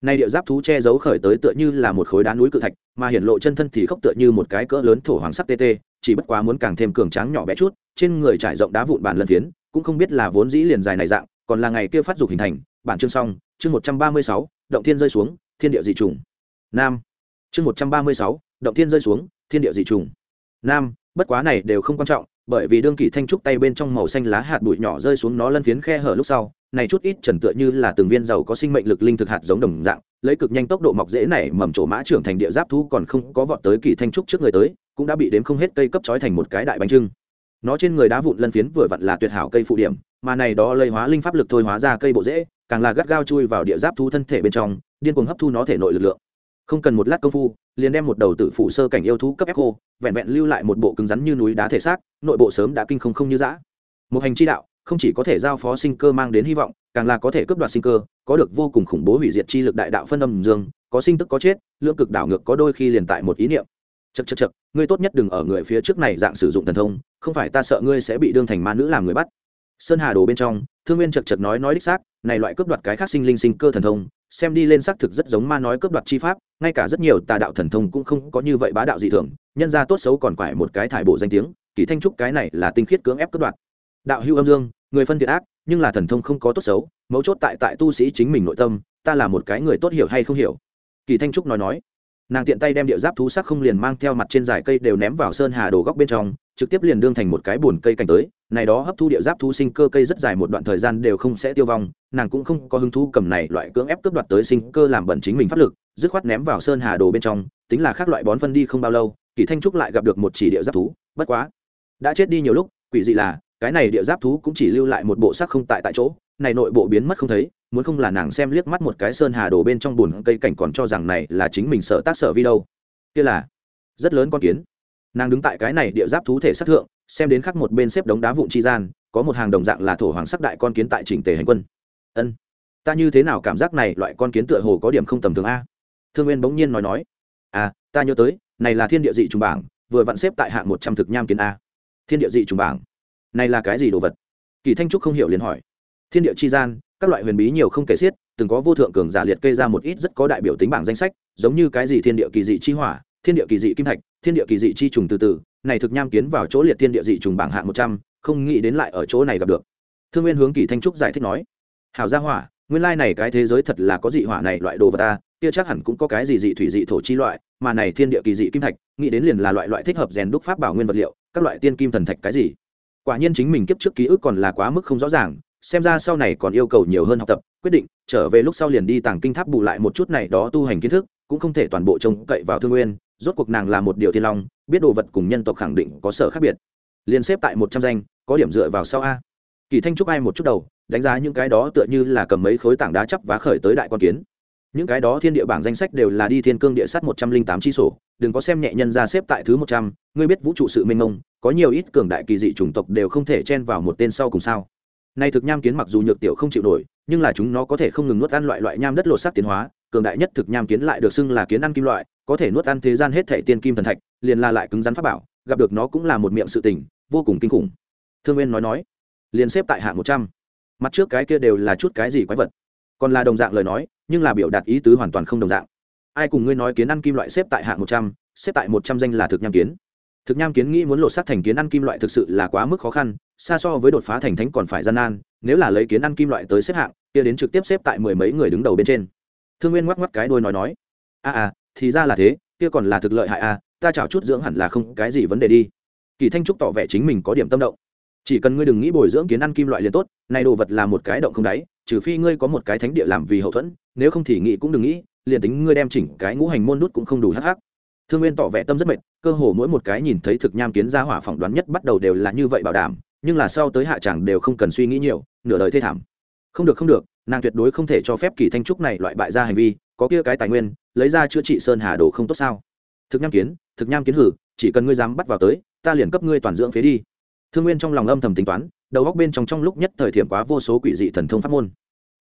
Nay địa giáp thú che giấu khởi tới tựa như là một khối đá núi cự thạch, mà hiển lộ chân thân thì khốc tựa như một cái cỡ lớn thổ hoàng sắc tê tê, chỉ bất quá muốn càng thêm cường tráng nhỏ bé chút, trên người trải rộng đá vụn bàn lân phiến, cũng không biết là vốn dĩ liền dài này dạng, còn là ngày kia phát dục hình thành, bản chương xong, chương một trăm ba mươi sáu, động thiên rơi xuống, thiên địa dị trùng. Nam. Chương một trăm ba mươi sáu, động thiên rơi xuống, thiên địa dị trùng. Nam, bất quá này đều không quan trọng bởi vì đương kỳ thanh trúc tay bên trong màu xanh lá hạt bụi nhỏ rơi xuống nó lân phiến khe hở lúc sau, này chút ít trần tựa như là từng viên dầu có sinh mệnh lực linh thực hạt giống đồng dạng, lấy cực nhanh tốc độ mọc dễ này mầm trổ mã trưởng thành địa giáp thu còn không có vọt tới kỳ thanh trúc trước người tới, cũng đã bị đếm không hết cây cấp trói thành một cái đại bánh trưng. Nó trên người đá vụn lân phiến vừa vặn là tuyệt hảo cây phụ điểm, mà này đó lây hóa linh pháp lực thôi hóa ra cây bộ dễ, càng là gắt gao chui vào địa giáp thu thân thể bên trong, điên cuồng hấp thu nó thể nội lực lượng. Không cần một lát công phu liền đem một đầu tự phụ sơ cảnh yêu thú cấp ép khô vẹn vẹn lưu lại một bộ cứng rắn như núi đá thể xác, nội bộ sớm đã kinh không không như dã. Một hành chi đạo, không chỉ có thể giao phó sinh cơ mang đến hy vọng, càng là có thể cướp đoạt sinh cơ, có được vô cùng khủng bố hủy diệt chi lực đại đạo phân âm dương, có sinh tức có chết, lượng cực đảo ngược có đôi khi liền tại một ý niệm. Chật chật chật ngươi tốt nhất đừng ở người phía trước này dạng sử dụng thần thông, không phải ta sợ ngươi sẽ bị đương thành ma nữ làm người bắt. Sơn hà đồ bên trong, thương nguyên chật chật nói nói đích xác, này loại cướp đoạt cái khác sinh linh sinh cơ thần thông xem đi lên xác thực rất giống ma nói cướp đoạt chi pháp, ngay cả rất nhiều tà đạo thần thông cũng không có như vậy bá đạo dị thường, nhân ra tốt xấu còn quải một cái thải bộ danh tiếng, kỳ thanh trúc cái này là tinh khiết cưỡng ép cướp đoạt. Đạo hưu âm dương, người phân thiện ác, nhưng là thần thông không có tốt xấu, mấu chốt tại tại tu sĩ chính mình nội tâm, ta là một cái người tốt hiểu hay không hiểu? Kỳ thanh trúc nói nói. Nàng tiện tay đem địa giáp thú sắc không liền mang theo mặt trên dài cây đều ném vào sơn hà đồ góc bên trong trực tiếp liền đương thành một cái buồn cây cảnh tới, này đó hấp thu địa giáp thú sinh cơ cây rất dài một đoạn thời gian đều không sẽ tiêu vong, nàng cũng không có hứng thú cầm này loại cưỡng ép cướp đoạt tới sinh cơ làm bẩn chính mình pháp lực, dứt khoát ném vào sơn hà đồ bên trong, tính là khác loại bón phân đi không bao lâu, kỳ thanh trúc lại gặp được một chỉ địa giáp thú, bất quá, đã chết đi nhiều lúc, quỷ dị là, cái này địa giáp thú cũng chỉ lưu lại một bộ xác không tại tại chỗ, này nội bộ biến mất không thấy, muốn không là nàng xem liếc mắt một cái sơn hà đồ bên trong bùn cây cảnh còn cho rằng này là chính mình sợ tác sở vi đâu. Kia là rất lớn con kiến nàng đứng tại cái này địa giáp thú thể sát thượng, xem đến khắc một bên xếp đống đá vụn chi gian, có một hàng đồng dạng là thổ hoàng sắc đại con kiến tại chỉnh tề hành quân. Ân, ta như thế nào cảm giác này loại con kiến tựa hồ có điểm không tầm thường a? Thương nguyên bỗng nhiên nói nói. À ta nhớ tới, này là thiên địa dị trùng bảng, vừa vặn xếp tại hạng một trăm thực nham kiến a. Thiên địa dị trùng bảng? Này là cái gì đồ vật? Kỳ thanh trúc không hiểu liền hỏi. Thiên địa chi gian, các loại huyền bí nhiều không kể xiết, từng có vô thượng cường giả liệt kê ra một ít rất có đại biểu tính bảng danh sách, giống như cái gì thiên địa kỳ dị chi hỏa thiên địa kỳ dị kim thạch, thiên địa kỳ dị chi trùng từ từ, này thực nham kiến vào chỗ liệt thiên địa dị trùng bảng hạng một trăm, không nghĩ đến lại ở chỗ này gặp được. Thương nguyên hướng kỳ thanh trúc giải thích nói, hảo gia hỏa, nguyên lai này cái thế giới thật là có dị hỏa này loại đồ vật ta, kia chắc hẳn cũng có cái gì dị thủy dị thổ chi loại, mà này thiên địa kỳ dị kim thạch, nghĩ đến liền là loại loại thích hợp rèn đúc pháp bảo nguyên vật liệu, các loại tiên kim thần thạch cái gì. Quả nhiên chính mình kiếp trước ký ức còn là quá mức không rõ ràng, xem ra sau này còn yêu cầu nhiều hơn học tập, quyết định, trở về lúc sau liền đi tàng kinh tháp bù lại một chút này đó tu hành kiến thức, cũng không thể toàn bộ trông cậy vào thương nguyên rốt cuộc nàng là một điều thiên long, biết đồ vật cùng nhân tộc khẳng định có sở khác biệt. Liền xếp tại một trăm danh, có điểm dựa vào sau a. Kỳ thanh trúc ai một chút đầu, đánh giá những cái đó tựa như là cầm mấy khối tảng đá chắp và khởi tới đại con kiến. Những cái đó thiên địa bảng danh sách đều là đi thiên cương địa sắt một trăm linh tám chi sổ, đừng có xem nhẹ nhân ra xếp tại thứ một trăm, ngươi biết vũ trụ sự mênh mông, có nhiều ít cường đại kỳ dị chủng tộc đều không thể chen vào một tên sau cùng sao. Nay thực nham kiến mặc dù nhược tiểu không chịu nổi, nhưng là chúng nó có thể không ngừng nuốt ăn loại loại nham đất lột sắc tiến hóa cường đại nhất thực nham kiến lại được xưng là kiến ăn kim loại, có thể nuốt ăn thế gian hết thể tiên kim thần thạch, liền là lại cứng rắn pháp bảo, gặp được nó cũng là một miệng sự tình, vô cùng kinh khủng. Thương nguyên nói nói, liền xếp tại hạng một trăm. Mặt trước cái kia đều là chút cái gì quái vật? Còn là đồng dạng lời nói, nhưng là biểu đạt ý tứ hoàn toàn không đồng dạng. Ai cùng ngươi nói kiến ăn kim loại xếp tại hạng một trăm, xếp tại một trăm danh là thực nham kiến. Thực nham kiến nghĩ muốn lột xác thành kiến ăn kim loại thực sự là quá mức khó khăn, xa so với đột phá thành thánh còn phải gian nan, nếu là lấy kiến ăn kim loại tới xếp hạng, kia đến trực tiếp xếp tại mười mấy người đứng đầu bên trên thương nguyên ngoắc ngoắc cái đôi nói nói. A à, à thì ra là thế kia còn là thực lợi hại a à, ta chảo chút dưỡng hẳn là không cái gì vấn đề đi. Kỳ thanh trúc tỏ vẻ chính mình có điểm tâm động. Chỉ cần ngươi đừng nghĩ bồi dưỡng kiến ăn kim loại liền tốt này đồ vật là một cái động không đáy trừ phi ngươi có một cái thánh địa làm vì hậu thuẫn nếu không thì nghĩ cũng đừng nghĩ liền tính ngươi đem chỉnh cái ngũ hành môn nút cũng không đủ hắc hắc. Thương nguyên tỏ vẻ tâm rất mệt cơ hồ mỗi một cái nhìn thấy thực nham kiến ra hỏa phỏng đoán nhất bắt đầu đều là như vậy bảo đảm nhưng là sau tới hạ chẳng đều không cần suy nghĩ nhiều nửa đời thê thảm. Không được không được nàng tuyệt đối không thể cho phép kỳ thanh trúc này loại bại ra hành vi, có kia cái tài nguyên, lấy ra chữa trị sơn hà đồ không tốt sao? Thực nham kiến, thực nham kiến hử, chỉ cần ngươi dám bắt vào tới, ta liền cấp ngươi toàn dưỡng phế đi. Thương nguyên trong lòng âm thầm tính toán, đầu góc bên trong trong lúc nhất thời thiểm quá vô số quỷ dị thần thông pháp môn.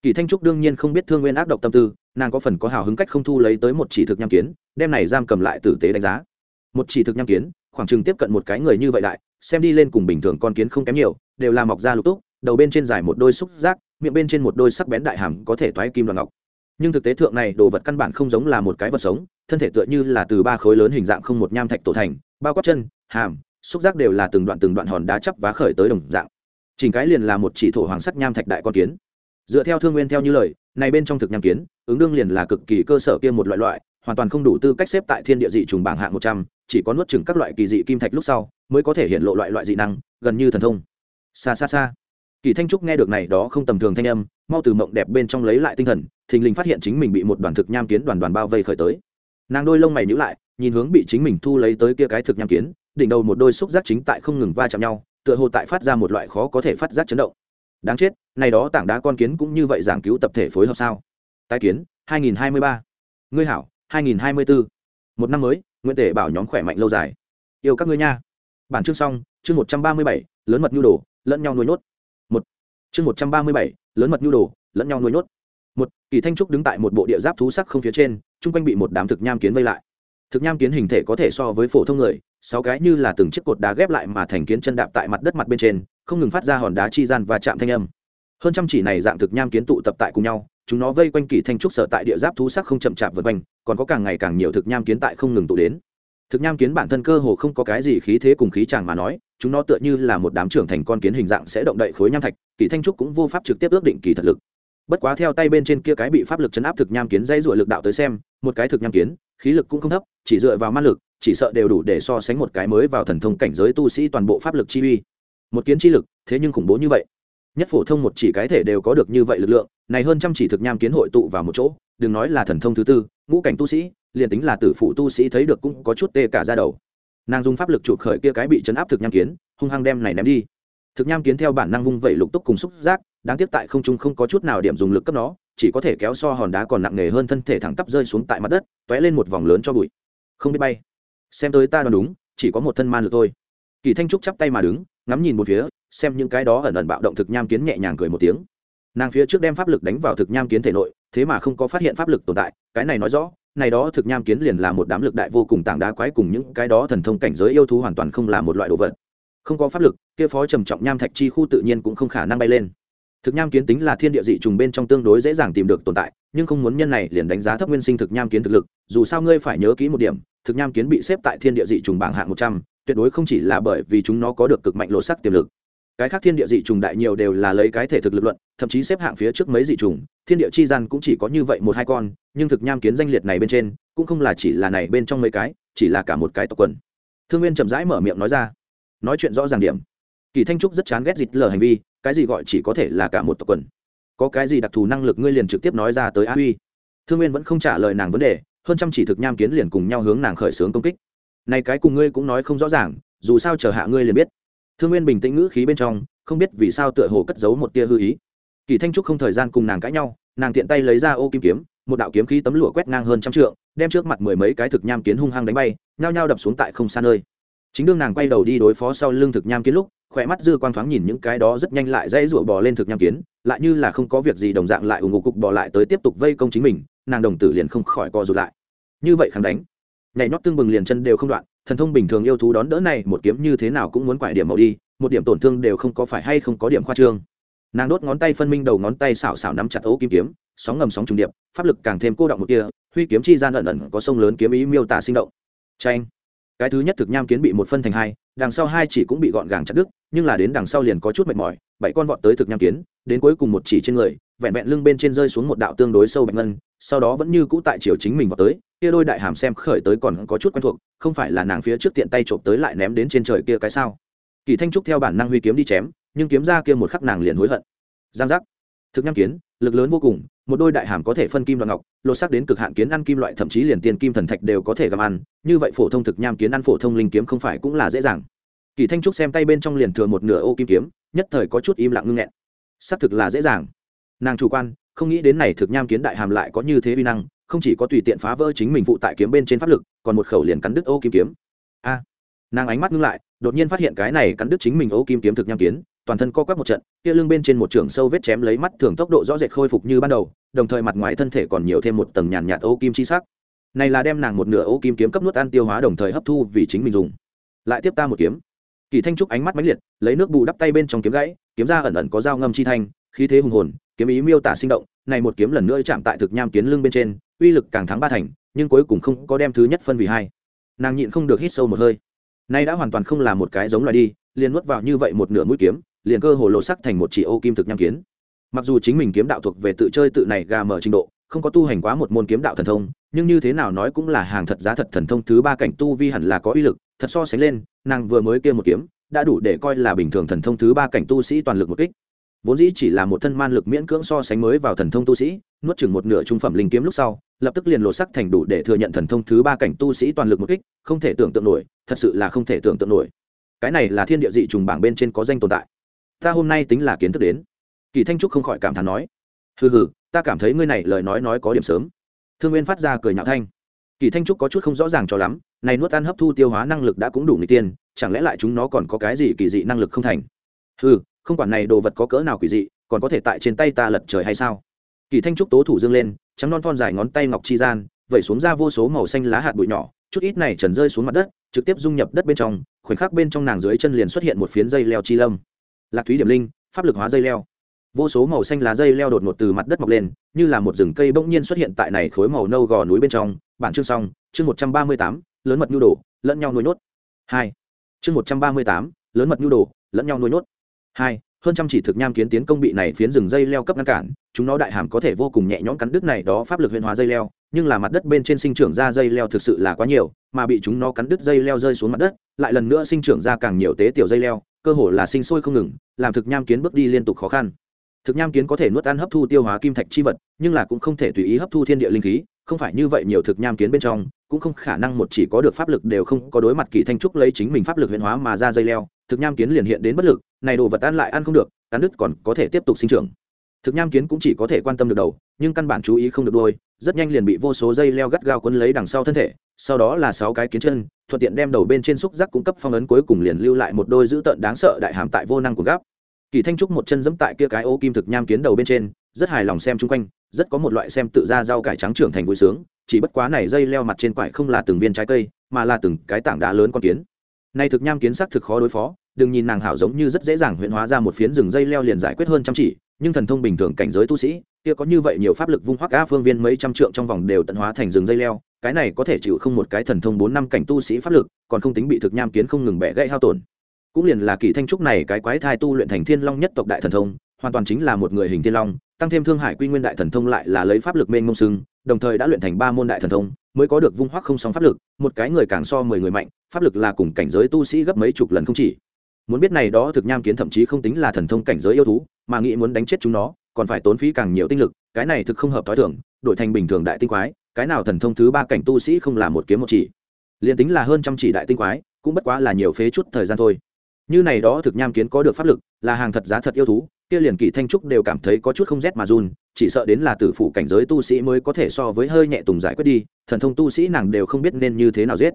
Kỳ thanh trúc đương nhiên không biết thương nguyên ác độc tâm tư, nàng có phần có hào hứng cách không thu lấy tới một chỉ thực nham kiến, đem này giam cầm lại tử tế đánh giá. Một chỉ thực nham kiến, khoảng chừng tiếp cận một cái người như vậy đại, xem đi lên cùng bình thường con kiến không kém nhiều, đều là mọc ra lục túc đầu bên trên dài một đôi xúc giác, miệng bên trên một đôi sắc bén đại hàm có thể toái kim đoàn ngọc. Nhưng thực tế thượng này đồ vật căn bản không giống là một cái vật sống, thân thể tựa như là từ ba khối lớn hình dạng không một nham thạch tổ thành, bao quát chân, hàm, xúc giác đều là từng đoạn từng đoạn hòn đá chắp vá khởi tới đồng dạng. Chỉnh cái liền là một chỉ thổ hoàng sắc nham thạch đại con kiến. Dựa theo thương nguyên theo như lời, này bên trong thực nham kiến, ứng đương liền là cực kỳ cơ sở kia một loại loại, hoàn toàn không đủ tư cách xếp tại thiên địa dị trùng bảng hạng một trăm, chỉ có nuốt chừng các loại kỳ dị kim thạch lúc sau, mới có thể hiện lộ loại loại dị năng, gần như thần thông. Xa xa xa kỳ thanh trúc nghe được này đó không tầm thường thanh âm mau từ mộng đẹp bên trong lấy lại tinh thần thình lình phát hiện chính mình bị một đoàn thực nham kiến đoàn đoàn bao vây khởi tới. Nàng đôi lông mày nhíu lại nhìn hướng bị chính mình thu lấy tới kia cái thực nham kiến đỉnh đầu một đôi xúc giác chính tại không ngừng va chạm nhau tựa hồ tại phát ra một loại khó có thể phát giác chấn động. Đáng chết này đó tảng đá con kiến cũng như vậy giảng cứu tập thể phối hợp sao? Tái kiến 2023. ngươi hảo 2024. một năm mới nguyện tể bảo nhóm khỏe mạnh lâu dài. Yêu các ngươi nha. Bản chương xong chương 137, lớn mật nhu đồ lẫn nhau nuôi chương một chương 137, lớn mật nhu đồ lẫn nhau nuôi nhốt. Một kỳ thanh trúc đứng tại một bộ địa giáp thú sắc không phía trên chung quanh bị một đám thực nham kiến vây lại. Thực nham kiến hình thể có thể so với phổ thông người sáu cái như là từng chiếc cột đá ghép lại mà thành kiến chân đạp tại mặt đất mặt bên trên không ngừng phát ra hòn đá chi gian và chạm thanh âm. Hơn trăm chỉ này dạng thực nham kiến tụ tập tại cùng nhau chúng nó vây quanh kỳ thanh trúc sở tại địa giáp thú sắc không chậm chạp vượt quanh còn có càng ngày càng nhiều thực nham kiến tại không ngừng tụ đến. Thực nham kiến bản thân cơ hồ không có cái gì khí thế cùng khí chàng mà nói chúng nó tựa như là một đám trưởng thành con kiến hình dạng sẽ động đậy khối nham thạch, kỳ thanh trúc cũng vô pháp trực tiếp ước định kỳ thật lực. Bất quá theo tay bên trên kia cái bị pháp lực chấn áp thực nham kiến dây ruổi lực đạo tới xem, một cái thực nham kiến, khí lực cũng không thấp, chỉ dựa vào man lực, chỉ sợ đều đủ để so sánh một cái mới vào thần thông cảnh giới tu sĩ toàn bộ pháp lực chi uy. Một kiến chi lực, thế nhưng khủng bố như vậy. Nhất phổ thông một chỉ cái thể đều có được như vậy lực lượng, này hơn trăm chỉ thực nham kiến hội tụ vào một chỗ, đừng nói là thần thông thứ tư, ngũ cảnh tu sĩ, liền tính là tử phụ tu sĩ thấy được cũng có chút tê cả ra đầu nàng dùng pháp lực chụp khởi kia cái bị chấn áp thực nham kiến, hung hăng đem này ném đi. Thực nham kiến theo bản năng vung vẩy lục túc cùng xúc giác, đáng tiếc tại không trung không có chút nào điểm dùng lực cấp nó, chỉ có thể kéo so hòn đá còn nặng nề hơn thân thể thẳng tắp rơi xuống tại mặt đất t lên một vòng lớn cho bụi. Không biết bay. Xem tới ta đoán đúng, chỉ có một thân man lực thôi. Kỳ thanh trúc chắp tay mà đứng, ngắm nhìn một phía, xem những cái đó ẩn ẩn bạo động thực nham kiến nhẹ nhàng cười một tiếng. Nàng phía trước đem pháp lực đánh vào thực nham kiến thể nội, thế mà không có phát hiện pháp lực tồn tại, cái này nói rõ này đó thực nham kiến liền là một đám lực đại vô cùng tảng đá quái cùng những cái đó thần thông cảnh giới yêu thú hoàn toàn không là một loại đồ vật. Không có pháp lực, kia phó trầm trọng nham thạch chi khu tự nhiên cũng không khả năng bay lên. Thực nham kiến tính là thiên địa dị trùng bên trong tương đối dễ dàng tìm được tồn tại, nhưng không muốn nhân này liền đánh giá thấp nguyên sinh thực nham kiến thực lực, dù sao ngươi phải nhớ kỹ một điểm, thực nham kiến bị xếp tại thiên địa dị trùng bảng hạng một trăm, tuyệt đối không chỉ là bởi vì chúng nó có được cực mạnh lộ sắc tiềm lực cái khác thiên địa dị trùng đại nhiều đều là lấy cái thể thực lực luận, thậm chí xếp hạng phía trước mấy dị trùng. Thiên địa chi gian cũng chỉ có như vậy một hai con, nhưng thực nham kiến danh liệt này bên trên, cũng không là chỉ là này bên trong mấy cái, chỉ là cả một cái tộc quần. Thương nguyên chậm rãi mở miệng nói ra. Nói chuyện rõ ràng điểm. Kỳ thanh trúc rất chán ghét dịt lờ hành vi, cái gì gọi chỉ có thể là cả một tộc quần. Có cái gì đặc thù năng lực ngươi liền trực tiếp nói ra tới á uy thương nguyên vẫn không trả lời nàng vấn đề, hơn trăm chỉ thực nham kiến liền cùng nhau hướng nàng khởi xướng công kích. Này cái cùng ngươi cũng nói không rõ ràng, dù sao chờ hạ ngươi liền biết thương nguyên bình tĩnh ngữ khí bên trong, không biết vì sao tựa hồ cất giấu một tia hư ý. Kỳ thanh trúc không thời gian cùng nàng cãi nhau, nàng tiện tay lấy ra ô kim kiếm, một đạo kiếm khí tấm lụa quét ngang hơn trăm trượng, đem trước mặt mười mấy cái thực nham kiến hung hăng đánh bay, nhao nhao đập xuống tại không xa nơi. Chính đương nàng quay đầu đi đối phó sau lưng thực nham kiến lúc, khỏe mắt dư quang thoáng nhìn những cái đó rất nhanh lại dây rụa bò lên thực nham kiến, lại như là không có việc gì đồng dạng lại ủng ngục cục bò lại tới tiếp tục vây công chính mình, nàng đồng tử liền không khỏi co rụt lại. Như vậy kháng đánh. Nhảy nhót tương bừng liền chân đều không đoạn thần thông bình thường yêu thú đón đỡ này, một kiếm như thế nào cũng muốn quải điểm màu đi, một điểm tổn thương đều không có phải hay không có điểm khoa trương. Nàng đốt ngón tay phân minh đầu ngón tay xảo xảo nắm chặt ấu kim kiếm, sóng ngầm sóng trùng điệp, pháp lực càng thêm cô động một kia, huy kiếm chi gian ẩn ẩn có sông lớn kiếm ý miêu tả sinh động. Tranh cái thứ nhất thực nham kiến bị một phân thành hai, đằng sau hai chỉ cũng bị gọn gàng chặt đứt, nhưng là đến đằng sau liền có chút mệt mỏi, bảy con vọt tới thực nham kiến đến cuối cùng một chỉ trên người, vẹn vẹn lưng bên trên rơi xuống một đạo tương đối sâu bạch ngân sau đó vẫn như cũ tại chiều chính mình vào tới, kia đôi đại hàm xem khởi tới còn có chút quen thuộc, không phải là nàng phía trước tiện tay trộm tới lại ném đến trên trời kia cái sao. Kỳ thanh trúc theo bản năng huy kiếm đi chém, nhưng kiếm ra kia một khắc nàng liền hối hận. Giang giác. Thực nham kiến, lực lớn vô cùng, một đôi đại hàm có thể phân kim đoạn ngọc, lột xác đến cực hạn kiến ăn kim loại, thậm chí liền tiền kim thần thạch đều có thể gặm ăn, như vậy phổ thông thực nham kiến ăn phổ thông linh kiếm không phải cũng là dễ dàng. Kỳ thanh trúc xem tay bên trong liền thừa một nửa ô kim kiếm, nhất thời có chút im lặng ngưng nghẹn. Xác thực là dễ dàng. Nàng chủ quan không nghĩ đến này thực nham kiến đại hàm lại có như thế uy năng, không chỉ có tùy tiện phá vỡ chính mình phụ tại kiếm bên trên pháp lực, còn một khẩu liền cắn đứt ô kim kiếm. A! Nàng ánh mắt ngưng lại, đột nhiên phát hiện cái này cắn đứt chính mình ô kim kiếm thực nham kiến, toàn thân co quắp một trận, kia lưng bên trên một trường sâu vết chém lấy mắt thường tốc độ rõ rệt khôi phục như ban đầu, đồng thời mặt ngoài thân thể còn nhiều thêm một tầng nhàn nhạt ô kim chi sắc. Này là đem nàng một nửa ô kim kiếm cấp nuốt ăn tiêu hóa đồng thời hấp thu vì chính mình dùng. Lại tiếp ta một kiếm. Kỳ thanh trúc ánh mắt mãnh liệt, lấy nước bù đắp tay bên trong kiếm gãy, kiếm ra ẩn ẩn có dao ngâm chi thanh, khí thế hùng hồn kiếm ý miêu tả sinh động, này một kiếm lần nữa chạm tại thực nham kiến lưng bên trên, uy lực càng thắng ba thành, nhưng cuối cùng không có đem thứ nhất phân vì hai. Nàng nhịn không được hít sâu một hơi. Nay đã hoàn toàn không là một cái giống loài đi, liền nuốt vào như vậy một nửa mũi kiếm, liền cơ hồ lộ sắc thành một chỉ ô kim thực nham kiến. Mặc dù chính mình kiếm đạo thuộc về tự chơi tự này gà mở trình độ, không có tu hành quá một môn kiếm đạo thần thông, nhưng như thế nào nói cũng là hàng thật giá thật thần thông thứ ba cảnh tu vi hẳn là có uy lực, thật so sánh lên, nàng vừa mới kia một kiếm, đã đủ để coi là bình thường thần thông thứ ba cảnh tu sĩ toàn lực một kích vốn dĩ chỉ là một thân man lực miễn cưỡng so sánh mới vào thần thông tu sĩ, nuốt chừng một nửa trung phẩm linh kiếm lúc sau, lập tức liền lộ sắc thành đủ để thừa nhận thần thông thứ ba cảnh tu sĩ toàn lực một kích, không thể tưởng tượng nổi, thật sự là không thể tưởng tượng nổi. Cái này là thiên địa dị trùng bảng bên trên có danh tồn tại. Ta hôm nay tính là kiến thức đến. Kỳ thanh trúc không khỏi cảm thán nói. Hừ hừ, ta cảm thấy ngươi này lời nói nói có điểm sớm. Thương nguyên phát ra cười nhạo thanh. Kỳ thanh trúc có chút không rõ ràng cho lắm, này nuốt ăn hấp thu tiêu hóa năng lực đã cũng đủ người tiên, chẳng lẽ lại chúng nó còn có cái gì kỳ dị năng lực không thành? Hừ không quản này đồ vật có cỡ nào quỷ dị, còn có thể tại trên tay ta lật trời hay sao? Kỳ thanh trúc tố thủ dương lên, trắng non thon dài ngón tay ngọc chi gian, vẩy xuống ra vô số màu xanh lá hạt bụi nhỏ, chút ít này trần rơi xuống mặt đất, trực tiếp dung nhập đất bên trong, khoảnh khắc bên trong nàng dưới chân liền xuất hiện một phiến dây leo chi lâm. Lạc thúy điểm linh, pháp lực hóa dây leo. Vô số màu xanh lá dây leo đột ngột từ mặt đất mọc lên, như là một rừng cây bỗng nhiên xuất hiện tại này khối màu nâu gò núi bên trong. Bản chương xong, chương một trăm ba mươi tám, lớn mật nhu đồ, lẫn nhau nuôi nhốt. Hai, chương một trăm ba mươi tám, lớn mật nhu đồ, lẫn nhau nuôi nhốt hai, hơn trăm chỉ thực nham kiến tiến công bị này phiến rừng dây leo cấp ngăn cản, chúng nó đại hàm có thể vô cùng nhẹ nhõm cắn đứt này đó pháp lực huyền hóa dây leo, nhưng là mặt đất bên trên sinh trưởng ra dây leo thực sự là quá nhiều, mà bị chúng nó cắn đứt dây leo rơi xuống mặt đất, lại lần nữa sinh trưởng ra càng nhiều tế tiểu dây leo, cơ hồ là sinh sôi không ngừng, làm thực nham kiến bước đi liên tục khó khăn. Thực nham kiến có thể nuốt ăn hấp thu tiêu hóa kim thạch chi vật, nhưng là cũng không thể tùy ý hấp thu thiên địa linh khí, không phải như vậy nhiều thực nham kiến bên trong, cũng không khả năng một chỉ có được pháp lực đều không có đối mặt kỳ thanh trúc lấy chính mình pháp lực huyền hóa mà ra dây leo thực nham kiến liền hiện đến bất lực, này đồ vật ăn lại ăn không được, cắn đứt còn có thể tiếp tục sinh trưởng. Thực nham kiến cũng chỉ có thể quan tâm được đầu, nhưng căn bản chú ý không được đôi rất nhanh liền bị vô số dây leo gắt gao quấn lấy đằng sau thân thể, sau đó là sáu cái kiến chân, thuận tiện đem đầu bên trên xúc giác cung cấp phong ấn cuối cùng liền lưu lại một đôi dữ tợn đáng sợ đại hàm tại vô năng của gáp. Kỳ thanh trúc một chân dẫm tại kia cái ô kim thực nham kiến đầu bên trên, rất hài lòng xem chung quanh, rất có một loại xem tự ra rau cải trắng trưởng thành vui sướng, chỉ bất quá này dây leo mặt trên quải không là từng viên trái cây, mà là từng cái tảng đá lớn con kiến nay thực nham kiến sắc thực khó đối phó, đừng nhìn nàng hảo giống như rất dễ dàng huyện hóa ra một phiến rừng dây leo liền giải quyết hơn trăm chỉ, nhưng thần thông bình thường cảnh giới tu sĩ, kia có như vậy nhiều pháp lực vung hoắc a phương viên mấy trăm trượng trong vòng đều tận hóa thành rừng dây leo, cái này có thể chịu không một cái thần thông bốn năm cảnh tu sĩ pháp lực, còn không tính bị thực nham kiến không ngừng bẻ gãy hao tổn. Cũng liền là kỳ thanh trúc này cái quái thai tu luyện thành thiên long nhất tộc đại thần thông, hoàn toàn chính là một người hình thiên long, tăng thêm thương hải quy nguyên đại thần thông lại là lấy pháp lực mênh mông sưng đồng thời đã luyện thành ba môn đại thần thông mới có được vung hoắc không sóng pháp lực, một cái người càng so mười người mạnh, pháp lực là cùng cảnh giới tu sĩ gấp mấy chục lần không chỉ. Muốn biết này đó thực nham kiến thậm chí không tính là thần thông cảnh giới yêu thú, mà nghĩ muốn đánh chết chúng nó, còn phải tốn phí càng nhiều tinh lực, cái này thực không hợp thói thường, đổi thành bình thường đại tinh quái, cái nào thần thông thứ ba cảnh tu sĩ không là một kiếm một chỉ. Liền tính là hơn trăm chỉ đại tinh quái, cũng bất quá là nhiều phế chút thời gian thôi. Như này đó thực nham kiến có được pháp lực, là hàng thật giá thật yêu thú kia liền kỳ thanh trúc đều cảm thấy có chút không rét mà run, chỉ sợ đến là tử phụ cảnh giới tu sĩ mới có thể so với hơi nhẹ tùng giải quyết đi, thần thông tu sĩ nàng đều không biết nên như thế nào giết.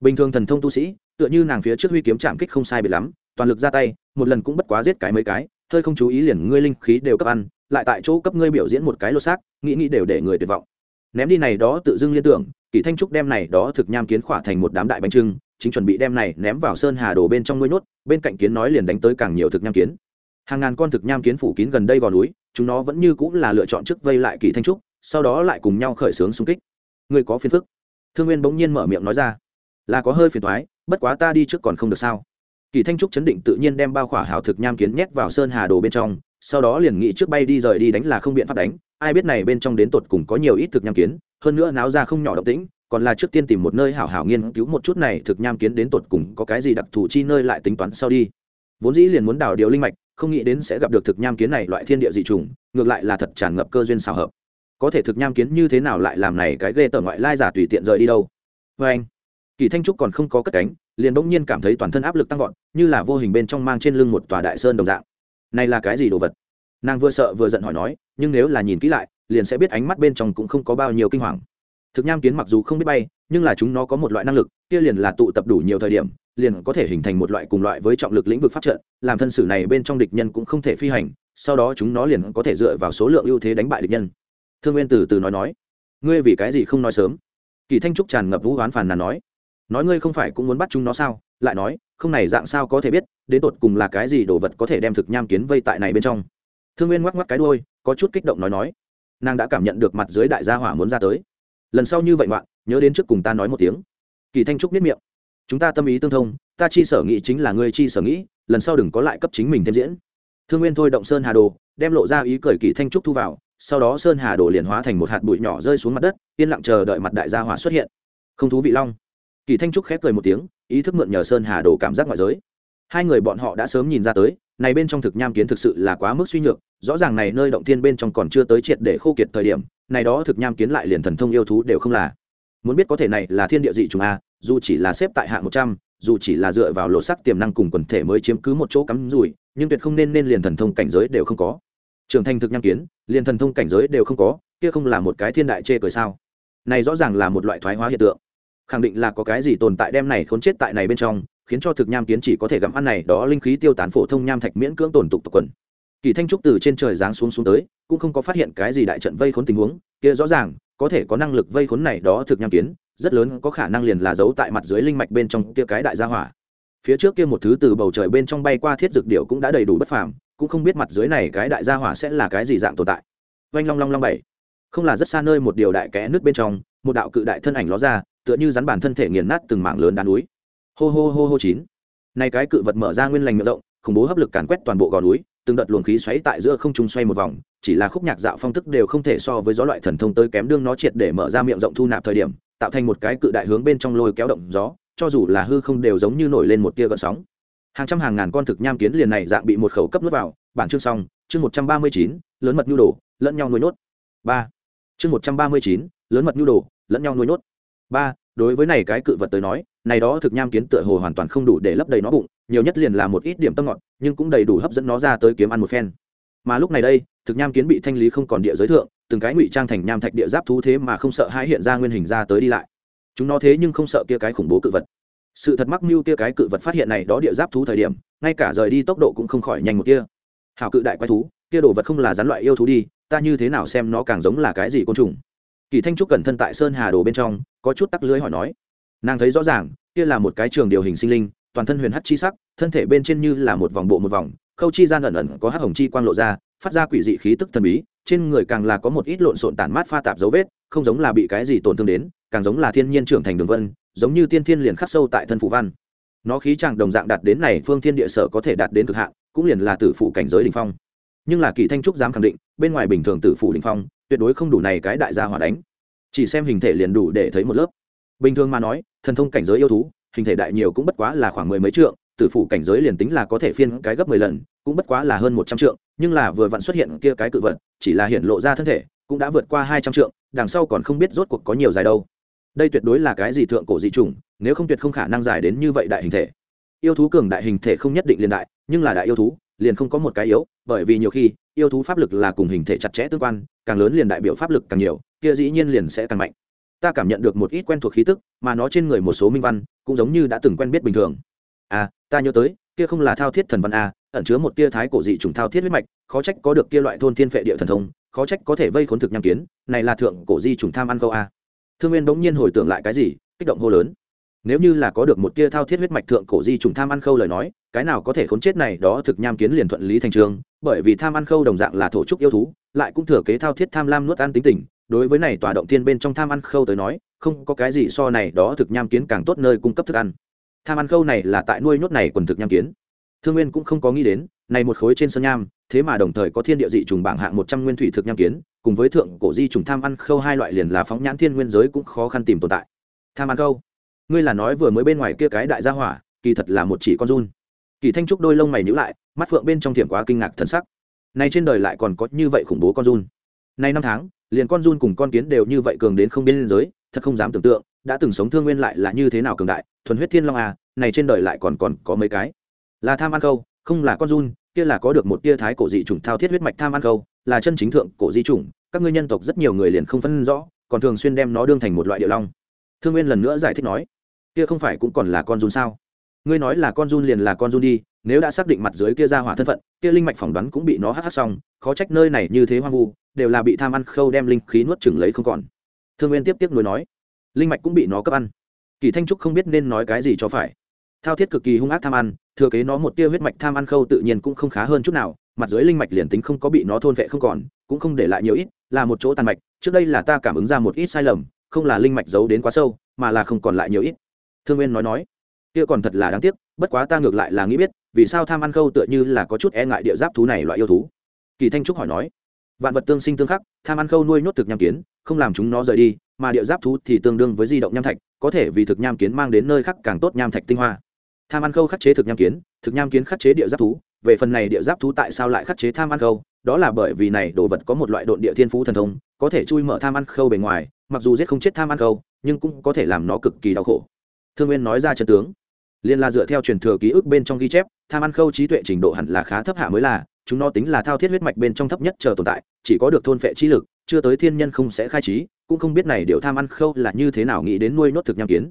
Bình thường thần thông tu sĩ, tựa như nàng phía trước huy kiếm chạm kích không sai biệt lắm, toàn lực ra tay, một lần cũng bất quá giết cái mấy cái, hơi không chú ý liền ngươi linh khí đều cấp ăn, lại tại chỗ cấp ngươi biểu diễn một cái lô xác, nghĩ nghĩ đều để người tuyệt vọng. Ném đi này đó tự dưng liên tưởng kỳ thanh trúc đem này đó thực nham kiến khỏa thành một đám đại bánh trưng, chính chuẩn bị đem này ném vào sơn hà đồ bên trong nuôi nhốt, bên cạnh kiến nói liền đánh tới càng nhiều thực nham kiến hàng ngàn con thực nham kiến phủ kín gần đây gò núi, chúng nó vẫn như cũng là lựa chọn trước vây lại kỷ thanh trúc, sau đó lại cùng nhau khởi xướng xung kích. Người có phiền phức? Thương nguyên bỗng nhiên mở miệng nói ra. Là có hơi phiền thoái bất quá ta đi trước còn không được sao? Kỳ thanh trúc chấn định tự nhiên đem bao khỏa hảo thực nham kiến nhét vào sơn hà đồ bên trong, sau đó liền nghĩ trước bay đi rời đi đánh là không biện pháp đánh, ai biết này bên trong đến tột cùng có nhiều ít thực nham kiến, hơn nữa náo ra không nhỏ động tĩnh, còn là trước tiên tìm một nơi hảo hảo nghiên cứu một chút này thực nham kiến đến tột cùng có cái gì đặc thù chi nơi lại tính toán sau đi. Vốn dĩ liền muốn đào điều linh mạch không nghĩ đến sẽ gặp được thực nham kiến này loại thiên địa dị trùng, ngược lại là thật tràn ngập cơ duyên xào hợp. Có thể thực nham kiến như thế nào lại làm này cái ghê tởm ngoại lai giả tùy tiện rời đi đâu? Vê anh, kỳ thanh trúc còn không có cất cánh, liền bỗng nhiên cảm thấy toàn thân áp lực tăng vọt, như là vô hình bên trong mang trên lưng một tòa đại sơn đồng dạng. Này là cái gì đồ vật? Nàng vừa sợ vừa giận hỏi nói, nhưng nếu là nhìn kỹ lại, liền sẽ biết ánh mắt bên trong cũng không có bao nhiêu kinh hoàng. Thực nham kiến mặc dù không biết bay, nhưng là chúng nó có một loại năng lực, kia liền là tụ tập đủ nhiều thời điểm liền có thể hình thành một loại cùng loại với trọng lực lĩnh vực pháp trận, làm thân sử này bên trong địch nhân cũng không thể phi hành, sau đó chúng nó liền có thể dựa vào số lượng ưu thế đánh bại địch nhân. Thương nguyên từ từ nói nói, ngươi vì cái gì không nói sớm? Kỳ thanh trúc tràn ngập vũ oán phàn nàn nói nói ngươi không phải cũng muốn bắt chúng nó sao? Lại nói, không này dạng sao có thể biết, đến tột cùng là cái gì đồ vật có thể đem thực nham kiến vây tại này bên trong? Thương nguyên ngoắc ngoắc cái đôi có chút kích động nói nói, nàng đã cảm nhận được mặt dưới đại gia hỏa muốn ra tới. Lần sau như vậy bạn nhớ đến trước cùng ta nói một tiếng. Kỳ thanh trúc biết miệng chúng ta tâm ý tương thông, ta chi sở nghĩ chính là ngươi chi sở nghĩ, lần sau đừng có lại cấp chính mình thêm diễn. Thương nguyên thôi động sơn hà đồ, đem lộ ra ý cởi kỳ thanh trúc thu vào, sau đó sơn hà đồ liền hóa thành một hạt bụi nhỏ rơi xuống mặt đất, yên lặng chờ đợi mặt đại gia hỏa xuất hiện. Không thú vị long. Kỳ thanh trúc khép cười một tiếng, ý thức mượn nhờ sơn hà đồ cảm giác ngoại giới. Hai người bọn họ đã sớm nhìn ra tới, này bên trong thực nham kiến thực sự là quá mức suy nhược, rõ ràng này nơi động thiên bên trong còn chưa tới triệt để khô kiệt thời điểm, này đó thực nham kiến lại liền thần thông yêu thú đều không là. Muốn biết có thể này là thiên địa dị trùng a dù chỉ là xếp tại hạng một trăm, dù chỉ là dựa vào lộ sắc tiềm năng cùng quần thể mới chiếm cứ một chỗ cắm rủi, nhưng tuyệt không nên nên liền thần thông cảnh giới đều không có. Trưởng thành thực nham kiến, liền thần thông cảnh giới đều không có, kia không là một cái thiên đại chê cười sao? Này rõ ràng là một loại thoái hóa hiện tượng. Khẳng định là có cái gì tồn tại đem này khốn chết tại này bên trong, khiến cho thực nham kiến chỉ có thể gặm ăn này đó linh khí tiêu tán phổ thông nham thạch miễn cưỡng tồn tục tục quần. Kỳ thanh trúc từ trên trời giáng xuống xuống tới, cũng không có phát hiện cái gì đại trận vây khốn tình huống, kia rõ ràng, có thể có năng lực vây khốn này đó thực nham kiến rất lớn có khả năng liền là giấu tại mặt dưới linh mạch bên trong kia cái đại gia hỏa. Phía trước kia một thứ từ bầu trời bên trong bay qua thiết dược điệu cũng đã đầy đủ bất phàm, cũng không biết mặt dưới này cái đại gia hỏa sẽ là cái gì dạng tồn tại. Oanh long long long bảy. Không là rất xa nơi một điều đại kẽ nước bên trong, một đạo cự đại thân ảnh ló ra, tựa như rắn bản thân thể nghiền nát từng mảng lớn đá núi. Hô hô hô hô chín. Này cái cự vật mở ra nguyên lành miệng rộng, khủng bố hấp lực càn quét toàn bộ gò núi, từng đợt luồng khí xoáy tại giữa không trung xoay một vòng, chỉ là khúc nhạc dạo phong tức đều không thể so với gió loại thần thông tới kém đương nó triệt để mở ra miệng rộng thu nạp thời điểm tạo thành một cái cự đại hướng bên trong lôi kéo động gió, cho dù là hư không đều giống như nổi lên một tia gợn sóng. Hàng trăm hàng ngàn con thực nham kiến liền này dạng bị một khẩu cấp nuốt vào. Bản chương xong, chương một trăm ba mươi chín, lớn mật nhu đồ, lẫn nhau nuôi nhốt. Ba, chương một trăm ba mươi chín, lớn mật nhu đồ, lẫn nhau nuôi nhốt. Ba, đối với này cái cự vật tới nói, này đó thực nham kiến tựa hồ hoàn toàn không đủ để lấp đầy nó bụng, nhiều nhất liền là một ít điểm tâm ngọt, nhưng cũng đầy đủ hấp dẫn nó ra tới kiếm ăn một phen. Mà lúc này đây thực nham kiến bị thanh lý không còn địa giới thượng, từng cái ngụy trang thành nham thạch địa giáp thú thế mà không sợ hãi hiện ra nguyên hình ra tới đi lại. Chúng nó thế nhưng không sợ kia cái khủng bố cự vật. Sự thật mắc mưu kia cái cự vật phát hiện này đó địa giáp thú thời điểm, ngay cả rời đi tốc độ cũng không khỏi nhanh một kia. Hào cự đại quái thú, kia đồ vật không là rắn loại yêu thú đi, ta như thế nào xem nó càng giống là cái gì côn trùng. Kỳ thanh trúc cẩn thân tại sơn hà đồ bên trong, có chút tắc lưới hỏi nói. Nàng thấy rõ ràng, kia là một cái trường điều hình sinh linh, toàn thân huyền hắt chi sắc, thân thể bên trên như là một vòng bộ một vòng, khâu chi gian ẩn ẩn có hắc hồng chi quang lộ ra phát ra quỷ dị khí tức thần bí, trên người càng là có một ít lộn xộn tản mát pha tạp dấu vết, không giống là bị cái gì tổn thương đến, càng giống là thiên nhiên trưởng thành đường vân, giống như tiên thiên liền khắc sâu tại thân phủ văn. Nó khí chàng đồng dạng đạt đến này phương thiên địa sở có thể đạt đến cực hạn, cũng liền là tử phụ cảnh giới đỉnh phong. Nhưng là kỳ thanh trúc dám khẳng định, bên ngoài bình thường tử phụ đỉnh phong, tuyệt đối không đủ này cái đại gia hỏa đánh. Chỉ xem hình thể liền đủ để thấy một lớp. Bình thường mà nói, thần thông cảnh giới yêu thú, hình thể đại nhiều cũng bất quá là khoảng mười mấy trượng, tử phụ cảnh giới liền tính là có thể phiên cái gấp mười lần, cũng bất quá là hơn một trăm trượng nhưng là vừa vặn xuất hiện kia cái cự vật, chỉ là hiện lộ ra thân thể, cũng đã vượt qua hai trăm trượng, đằng sau còn không biết rốt cuộc có nhiều dài đâu. Đây tuyệt đối là cái gì thượng cổ dị chủng, nếu không tuyệt không khả năng dài đến như vậy đại hình thể. Yêu thú cường đại hình thể không nhất định liền đại, nhưng là đại yêu thú, liền không có một cái yếu, bởi vì nhiều khi, yêu thú pháp lực là cùng hình thể chặt chẽ tương quan, càng lớn liền đại biểu pháp lực càng nhiều, kia dĩ nhiên liền sẽ càng mạnh. Ta cảm nhận được một ít quen thuộc khí tức, mà nó trên người một số minh văn, cũng giống như đã từng quen biết bình thường. À ta nhớ tới, kia không là thao thiết thần văn a ẩn chứa một tia thái cổ dị trùng thao thiết huyết mạch, khó trách có được kia loại thôn thiên phệ địa thần thông, khó trách có thể vây khốn thực nham kiến, này là thượng cổ di trùng tham ăn câu a. Thương nguyên bỗng nhiên hồi tưởng lại cái gì, kích động hô lớn. Nếu như là có được một tia thao thiết huyết mạch thượng cổ di trùng tham ăn khâu lời nói, cái nào có thể khốn chết này đó thực nham kiến liền thuận lý thành trường, bởi vì tham ăn khâu đồng dạng là thổ trúc yêu thú, lại cũng thừa kế thao thiết tham lam nuốt ăn tính tình, đối với này tòa động tiên bên trong tham ăn khâu tới nói, không có cái gì so này đó thực nham kiến càng tốt nơi cung cấp thức ăn. Tham ăn khâu này là tại nuôi nhốt này quần thực nham kiến thương nguyên cũng không có nghĩ đến, này một khối trên sơn nham, thế mà đồng thời có thiên địa dị trùng bảng hạng một trăm nguyên thủy thực nham kiến, cùng với thượng cổ di trùng tham ăn khâu hai loại liền là phóng nhãn thiên nguyên giới cũng khó khăn tìm tồn tại. Tham ăn khâu? Ngươi là nói vừa mới bên ngoài kia cái đại gia hỏa, kỳ thật là một chỉ con run. Kỳ thanh trúc đôi lông mày nhữ lại, mắt phượng bên trong thiểm quá kinh ngạc thần sắc. Nay trên đời lại còn có như vậy khủng bố con run. Nay năm tháng, liền con run cùng con kiến đều như vậy cường đến không biên giới, thật không dám tưởng tượng, đã từng sống thương nguyên lại là như thế nào cường đại, thuần huyết thiên long à này trên đời lại còn còn có mấy cái là tham ăn câu, không là con run, kia là có được một tia thái cổ dị chủng thao thiết huyết mạch tham ăn câu, là chân chính thượng cổ di chủng, các ngươi nhân tộc rất nhiều người liền không phân rõ, còn thường xuyên đem nó đương thành một loại địa long. Thương nguyên lần nữa giải thích nói, kia không phải cũng còn là con run sao? Ngươi nói là con run liền là con run đi, nếu đã xác định mặt dưới kia ra hỏa thân phận, kia linh mạch phỏng đoán cũng bị nó hắc hắc xong, khó trách nơi này như thế hoang vu, đều là bị tham ăn khâu đem linh khí nuốt chừng lấy không còn. Thương nguyên tiếp tiếp nối nói, linh mạch cũng bị nó cấp ăn. Kỳ thanh trúc không biết nên nói cái gì cho phải thao thiết cực kỳ hung ác tham ăn, thừa kế nó một tia huyết mạch tham ăn khâu tự nhiên cũng không khá hơn chút nào, mặt dưới linh mạch liền tính không có bị nó thôn vệ không còn, cũng không để lại nhiều ít, là một chỗ tàn mạch, trước đây là ta cảm ứng ra một ít sai lầm, không là linh mạch giấu đến quá sâu, mà là không còn lại nhiều ít. Thương nguyên nói nói, kia còn thật là đáng tiếc, bất quá ta ngược lại là nghĩ biết, vì sao tham ăn khâu tựa như là có chút e ngại địa giáp thú này loại yêu thú. Kỳ thanh trúc hỏi nói, vạn vật tương sinh tương khắc, tham ăn khâu nuôi nhốt thực nham kiến, không làm chúng nó rời đi, mà địa giáp thú thì tương đương với di động nham thạch, có thể vì thực nham kiến mang đến nơi khác càng tốt nham thạch tinh hoa tham ăn khâu khắc chế thực nham kiến, thực nham kiến khắc chế địa giáp thú. Về phần này địa giáp thú tại sao lại khắc chế tham ăn khâu? Đó là bởi vì này đồ vật có một loại độn địa thiên phú thần thông, có thể chui mở tham ăn khâu bề ngoài, mặc dù giết không chết tham ăn khâu, nhưng cũng có thể làm nó cực kỳ đau khổ. Thương nguyên nói ra chân tướng. Liên là dựa theo truyền thừa ký ức bên trong ghi chép, tham ăn khâu trí tuệ trình độ hẳn là khá thấp hạ mới là, chúng nó tính là thao thiết huyết mạch bên trong thấp nhất chờ tồn tại, chỉ có được thôn phệ trí lực, chưa tới thiên nhân không sẽ khai trí, cũng không biết này điều tham ăn khâu là như thế nào nghĩ đến nuôi nốt thực nham kiến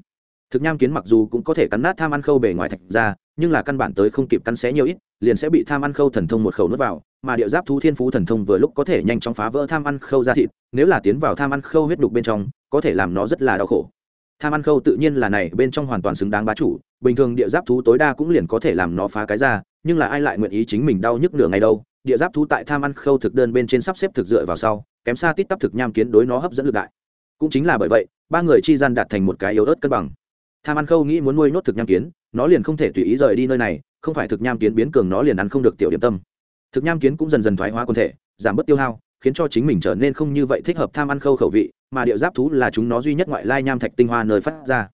thực nham kiến mặc dù cũng có thể cắn nát tham ăn khâu bề ngoài thạch ra, nhưng là căn bản tới không kịp cắn xé nhiều ít, liền sẽ bị tham ăn khâu thần thông một khẩu nuốt vào, mà điệu giáp thú thiên phú thần thông vừa lúc có thể nhanh chóng phá vỡ tham ăn khâu ra thịt, nếu là tiến vào tham ăn khâu huyết đục bên trong, có thể làm nó rất là đau khổ. Tham ăn khâu tự nhiên là này, bên trong hoàn toàn xứng đáng bá chủ, bình thường địa giáp thú tối đa cũng liền có thể làm nó phá cái ra, nhưng là ai lại nguyện ý chính mình đau nhức nửa ngày đâu? Địa giáp thú tại tham ăn khâu thực đơn bên trên sắp xếp thực dựa vào sau, kém xa tít tắp thực nham kiến đối nó hấp dẫn lực đại. Cũng chính là bởi vậy, ba người chi gian đạt thành một cái yếu ớt cân bằng tham ăn khâu nghĩ muốn nuôi nốt thực nham kiến, nó liền không thể tùy ý rời đi nơi này, không phải thực nham kiến biến cường nó liền ăn không được tiểu điểm tâm. Thực nham kiến cũng dần dần thoái hóa quân thể, giảm bớt tiêu hao, khiến cho chính mình trở nên không như vậy thích hợp tham ăn khâu khẩu vị, mà địa giáp thú là chúng nó duy nhất ngoại lai nham thạch tinh hoa nơi phát ra.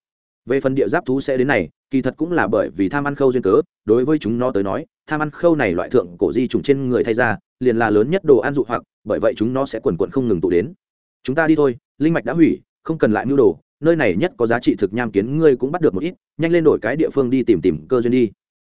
Về phần địa giáp thú sẽ đến này, kỳ thật cũng là bởi vì tham ăn khâu duyên cớ, đối với chúng nó tới nói, tham ăn khâu này loại thượng cổ di trùng trên người thay ra, liền là lớn nhất đồ ăn dụ hoặc, bởi vậy chúng nó sẽ quần quận không ngừng tụ đến. Chúng ta đi thôi, linh mạch đã hủy, không cần lại mưu đồ nơi này nhất có giá trị thực nham kiến, ngươi cũng bắt được một ít, nhanh lên đổi cái địa phương đi tìm tìm cơ duyên đi.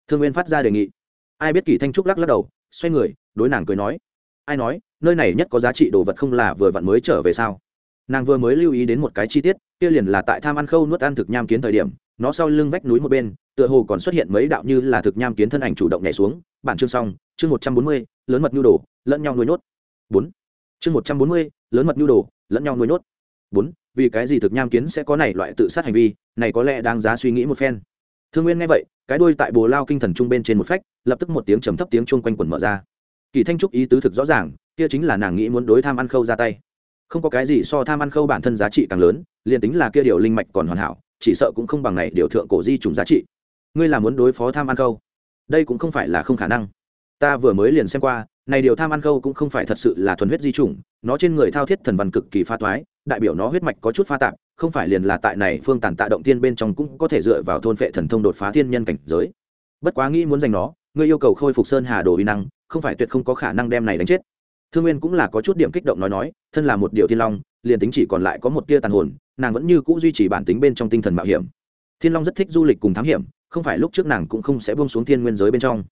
Thương nguyên phát ra đề nghị. Ai biết kỳ thanh trúc lắc lắc đầu, xoay người, đối nàng cười nói. Ai nói, nơi này nhất có giá trị đồ vật không là vừa vặn mới trở về sao? Nàng vừa mới lưu ý đến một cái chi tiết, kia liền là tại tham ăn khâu nuốt ăn thực nham kiến thời điểm, nó sau lưng vách núi một bên, tựa hồ còn xuất hiện mấy đạo như là thực nham kiến thân ảnh chủ động nhảy xuống. Bản chương xong, chương một trăm bốn mươi, lớn mật nhu đồ, lẫn nhau nuôi nhốt. Bốn, chương một trăm bốn mươi, lớn mật nhu đồ, lẫn nhau nuôi nhốt bốn, vì cái gì thực nham kiến sẽ có này loại tự sát hành vi, này có lẽ đáng giá suy nghĩ một phen. Thương nguyên nghe vậy, cái đuôi tại bồ lao kinh thần trung bên trên một phách, lập tức một tiếng trầm thấp tiếng chuông quanh quần mở ra. Kỳ thanh trúc ý tứ thực rõ ràng, kia chính là nàng nghĩ muốn đối tham ăn khâu ra tay. Không có cái gì so tham ăn khâu bản thân giá trị càng lớn, liền tính là kia điều linh mạch còn hoàn hảo, chỉ sợ cũng không bằng này điều thượng cổ di trùng giá trị. Ngươi là muốn đối phó tham ăn khâu? Đây cũng không phải là không khả năng. Ta vừa mới liền xem qua, này điều tham ăn khâu cũng không phải thật sự là thuần huyết di chủng, nó trên người thao thiết thần văn cực kỳ pha toái đại biểu nó huyết mạch có chút pha tạp, không phải liền là tại này phương tàn tạ động tiên bên trong cũng có thể dựa vào thôn phệ thần thông đột phá thiên nhân cảnh giới. Bất quá nghĩ muốn giành nó, ngươi yêu cầu khôi phục sơn hà đồ uy năng, không phải tuyệt không có khả năng đem này đánh chết. Thương nguyên cũng là có chút điểm kích động nói nói, thân là một điều thiên long, liền tính chỉ còn lại có một tia tàn hồn, nàng vẫn như cũ duy trì bản tính bên trong tinh thần mạo hiểm. Thiên long rất thích du lịch cùng thám hiểm, không phải lúc trước nàng cũng không sẽ buông xuống thiên nguyên giới bên trong.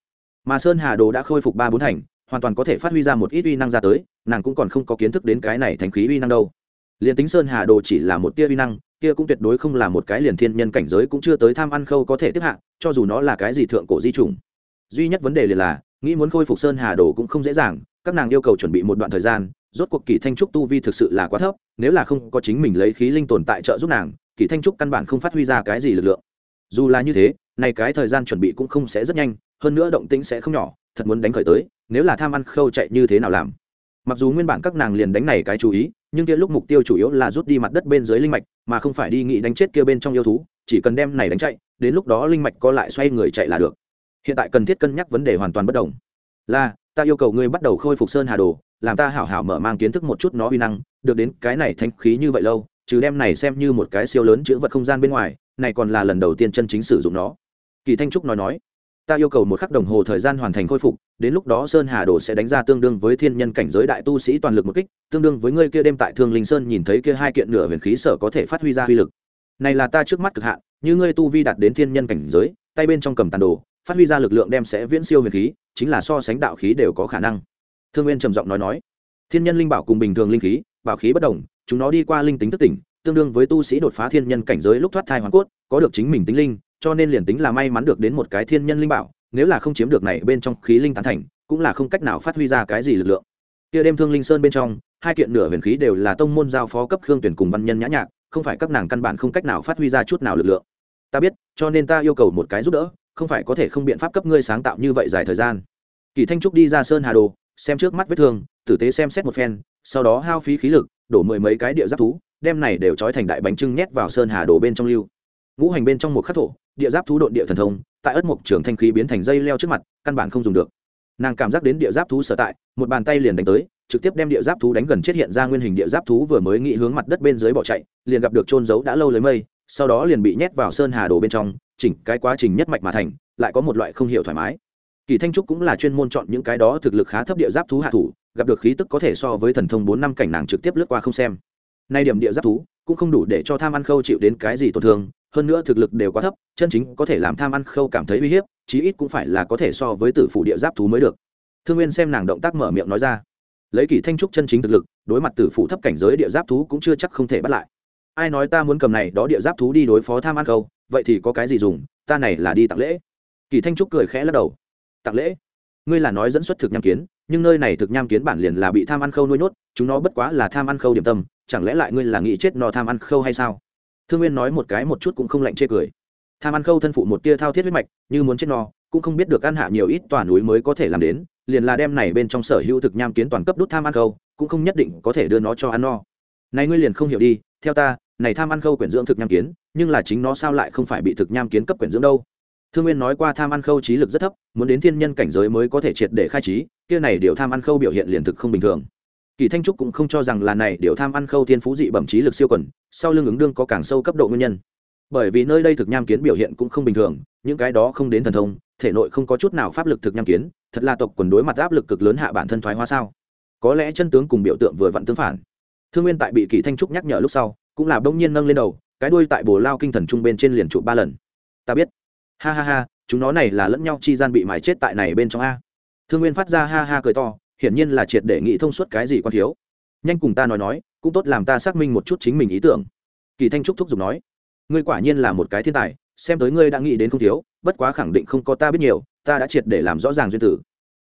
Mà sơn hà đồ đã khôi phục ba bốn thành, hoàn toàn có thể phát huy ra một ít uy năng ra tới, nàng cũng còn không có kiến thức đến cái này thành khí uy năng đâu liền tính sơn hà đồ chỉ là một tia uy năng, kia cũng tuyệt đối không là một cái liền thiên nhân cảnh giới cũng chưa tới tham ăn khâu có thể tiếp hạ, cho dù nó là cái gì thượng cổ di trùng duy nhất vấn đề liền là, nghĩ muốn khôi phục sơn hà đồ cũng không dễ dàng, các nàng yêu cầu chuẩn bị một đoạn thời gian, rốt cuộc kỳ thanh trúc tu vi thực sự là quá thấp, nếu là không có chính mình lấy khí linh tồn tại trợ giúp nàng, kỳ thanh trúc căn bản không phát huy ra cái gì lực lượng. Dù là như thế, này cái thời gian chuẩn bị cũng không sẽ rất nhanh, hơn nữa động tĩnh sẽ không nhỏ, thật muốn đánh khởi tới, nếu là tham ăn khâu chạy như thế nào làm? Mặc dù nguyên bản các nàng liền đánh này cái chú ý, nhưng kia lúc mục tiêu chủ yếu là rút đi mặt đất bên dưới linh mạch, mà không phải đi nghĩ đánh chết kia bên trong yêu thú, chỉ cần đem này đánh chạy, đến lúc đó linh mạch có lại xoay người chạy là được. Hiện tại cần thiết cân nhắc vấn đề hoàn toàn bất đồng. Là, ta yêu cầu ngươi bắt đầu khôi phục sơn hà đồ, làm ta hảo hảo mở mang kiến thức một chút nó uy năng, được đến cái này thanh khí như vậy lâu, trừ đem này xem như một cái siêu lớn chữ vật không gian bên ngoài, này còn là lần đầu tiên chân chính sử dụng nó. Kỳ thanh trúc nói nói ta yêu cầu một khắc đồng hồ thời gian hoàn thành khôi phục, đến lúc đó sơn hà đồ sẽ đánh ra tương đương với thiên nhân cảnh giới đại tu sĩ toàn lực một kích, tương đương với ngươi kia đêm tại thương linh sơn nhìn thấy kia hai kiện nửa huyền khí sở có thể phát huy ra uy lực. Này là ta trước mắt cực hạn, như ngươi tu vi đạt đến thiên nhân cảnh giới, tay bên trong cầm tàn đồ, phát huy ra lực lượng đem sẽ viễn siêu huyền khí, chính là so sánh đạo khí đều có khả năng. Thương nguyên trầm giọng nói nói, thiên nhân linh bảo cùng bình thường linh khí, bảo khí bất đồng, chúng nó đi qua linh tính thức tỉnh, tương đương với tu sĩ đột phá thiên nhân cảnh giới lúc thoát thai hoàn cốt, có được chính mình tính linh cho nên liền tính là may mắn được đến một cái thiên nhân linh bảo, nếu là không chiếm được này bên trong khí linh tán thành, cũng là không cách nào phát huy ra cái gì lực lượng. Kia đêm thương linh sơn bên trong, hai kiện nửa huyền khí đều là tông môn giao phó cấp khương tuyển cùng văn nhân nhã nhạc, không phải các nàng căn bản không cách nào phát huy ra chút nào lực lượng. Ta biết, cho nên ta yêu cầu một cái giúp đỡ, không phải có thể không biện pháp cấp ngươi sáng tạo như vậy dài thời gian. Kỳ thanh trúc đi ra sơn hà đồ, xem trước mắt vết thương, tử tế xem xét một phen, sau đó hao phí khí lực, đổ mười mấy cái địa giáp thú, đem này đều trói thành đại bánh trưng nhét vào sơn hà đồ bên trong lưu. Ngũ hành bên trong một khắc thổ địa giáp thú độn địa thần thông, tại ất mục trường thanh khí biến thành dây leo trước mặt, căn bản không dùng được. Nàng cảm giác đến địa giáp thú sở tại, một bàn tay liền đánh tới, trực tiếp đem địa giáp thú đánh gần chết hiện ra nguyên hình địa giáp thú vừa mới nghĩ hướng mặt đất bên dưới bỏ chạy, liền gặp được trôn giấu đã lâu lấy mây, sau đó liền bị nhét vào sơn hà đồ bên trong, chỉnh cái quá trình nhất mạch mà thành, lại có một loại không hiểu thoải mái. Kỳ thanh trúc cũng là chuyên môn chọn những cái đó thực lực khá thấp địa giáp thú hạ thủ, gặp được khí tức có thể so với thần thông bốn năm cảnh nàng trực tiếp lướt qua không xem. Nay điểm địa giáp thú cũng không đủ để cho tham ăn khâu chịu đến cái gì tổn thương hơn nữa thực lực đều quá thấp, chân chính có thể làm tham ăn khâu cảm thấy uy hiếp, chí ít cũng phải là có thể so với tử phủ địa giáp thú mới được. Thương nguyên xem nàng động tác mở miệng nói ra. Lấy kỳ thanh trúc chân chính thực lực, đối mặt tử phủ thấp cảnh giới địa giáp thú cũng chưa chắc không thể bắt lại. Ai nói ta muốn cầm này đó địa giáp thú đi đối phó tham ăn khâu, vậy thì có cái gì dùng, ta này là đi tặng lễ. Kỳ thanh trúc cười khẽ lắc đầu. Tặng lễ? Ngươi là nói dẫn xuất thực nham kiến, nhưng nơi này thực nham kiến bản liền là bị tham ăn khâu nuôi nhốt, chúng nó bất quá là tham ăn khâu điểm tâm, chẳng lẽ lại ngươi là nghĩ chết no tham ăn khâu hay sao? Thương nguyên nói một cái một chút cũng không lạnh chê cười. Tham ăn khâu thân phụ một tia thao thiết huyết mạch, như muốn chết no, cũng không biết được ăn hạ nhiều ít tòa núi mới có thể làm đến, liền là đem này bên trong sở hữu thực nham kiến toàn cấp đút tham ăn khâu, cũng không nhất định có thể đưa nó cho ăn no. Này ngươi liền không hiểu đi, theo ta, này tham ăn khâu quyển dưỡng thực nham kiến, nhưng là chính nó sao lại không phải bị thực nham kiến cấp quyển dưỡng đâu? Thương nguyên nói qua tham ăn khâu trí lực rất thấp, muốn đến thiên nhân cảnh giới mới có thể triệt để khai trí, kia này điều tham ăn khâu biểu hiện liền thực không bình thường. Kỳ thanh trúc cũng không cho rằng là này điều tham ăn khâu thiên phú dị bẩm trí lực siêu quần sau lưng ứng đương có càng sâu cấp độ nguyên nhân. Bởi vì nơi đây thực nham kiến biểu hiện cũng không bình thường, những cái đó không đến thần thông, thể nội không có chút nào pháp lực thực nham kiến, thật là tộc quần đối mặt áp lực cực lớn hạ bản thân thoái hóa sao? Có lẽ chân tướng cùng biểu tượng vừa vặn tương phản. Thương nguyên tại bị kỳ thanh trúc nhắc nhở lúc sau, cũng là bỗng nhiên nâng lên đầu, cái đuôi tại bồ lao kinh thần trung bên trên liền trụ ba lần. Ta biết. Ha ha ha, chúng nó này là lẫn nhau chi gian bị mài chết tại này bên trong a. Thương nguyên phát ra ha ha cười to, hiển nhiên là triệt để nghĩ thông suốt cái gì quan thiếu. Nhanh cùng ta nói nói cũng tốt làm ta xác minh một chút chính mình ý tưởng. Kỳ thanh trúc thúc giục nói, ngươi quả nhiên là một cái thiên tài, xem tới ngươi đã nghĩ đến không thiếu, bất quá khẳng định không có ta biết nhiều, ta đã triệt để làm rõ ràng duyên tử.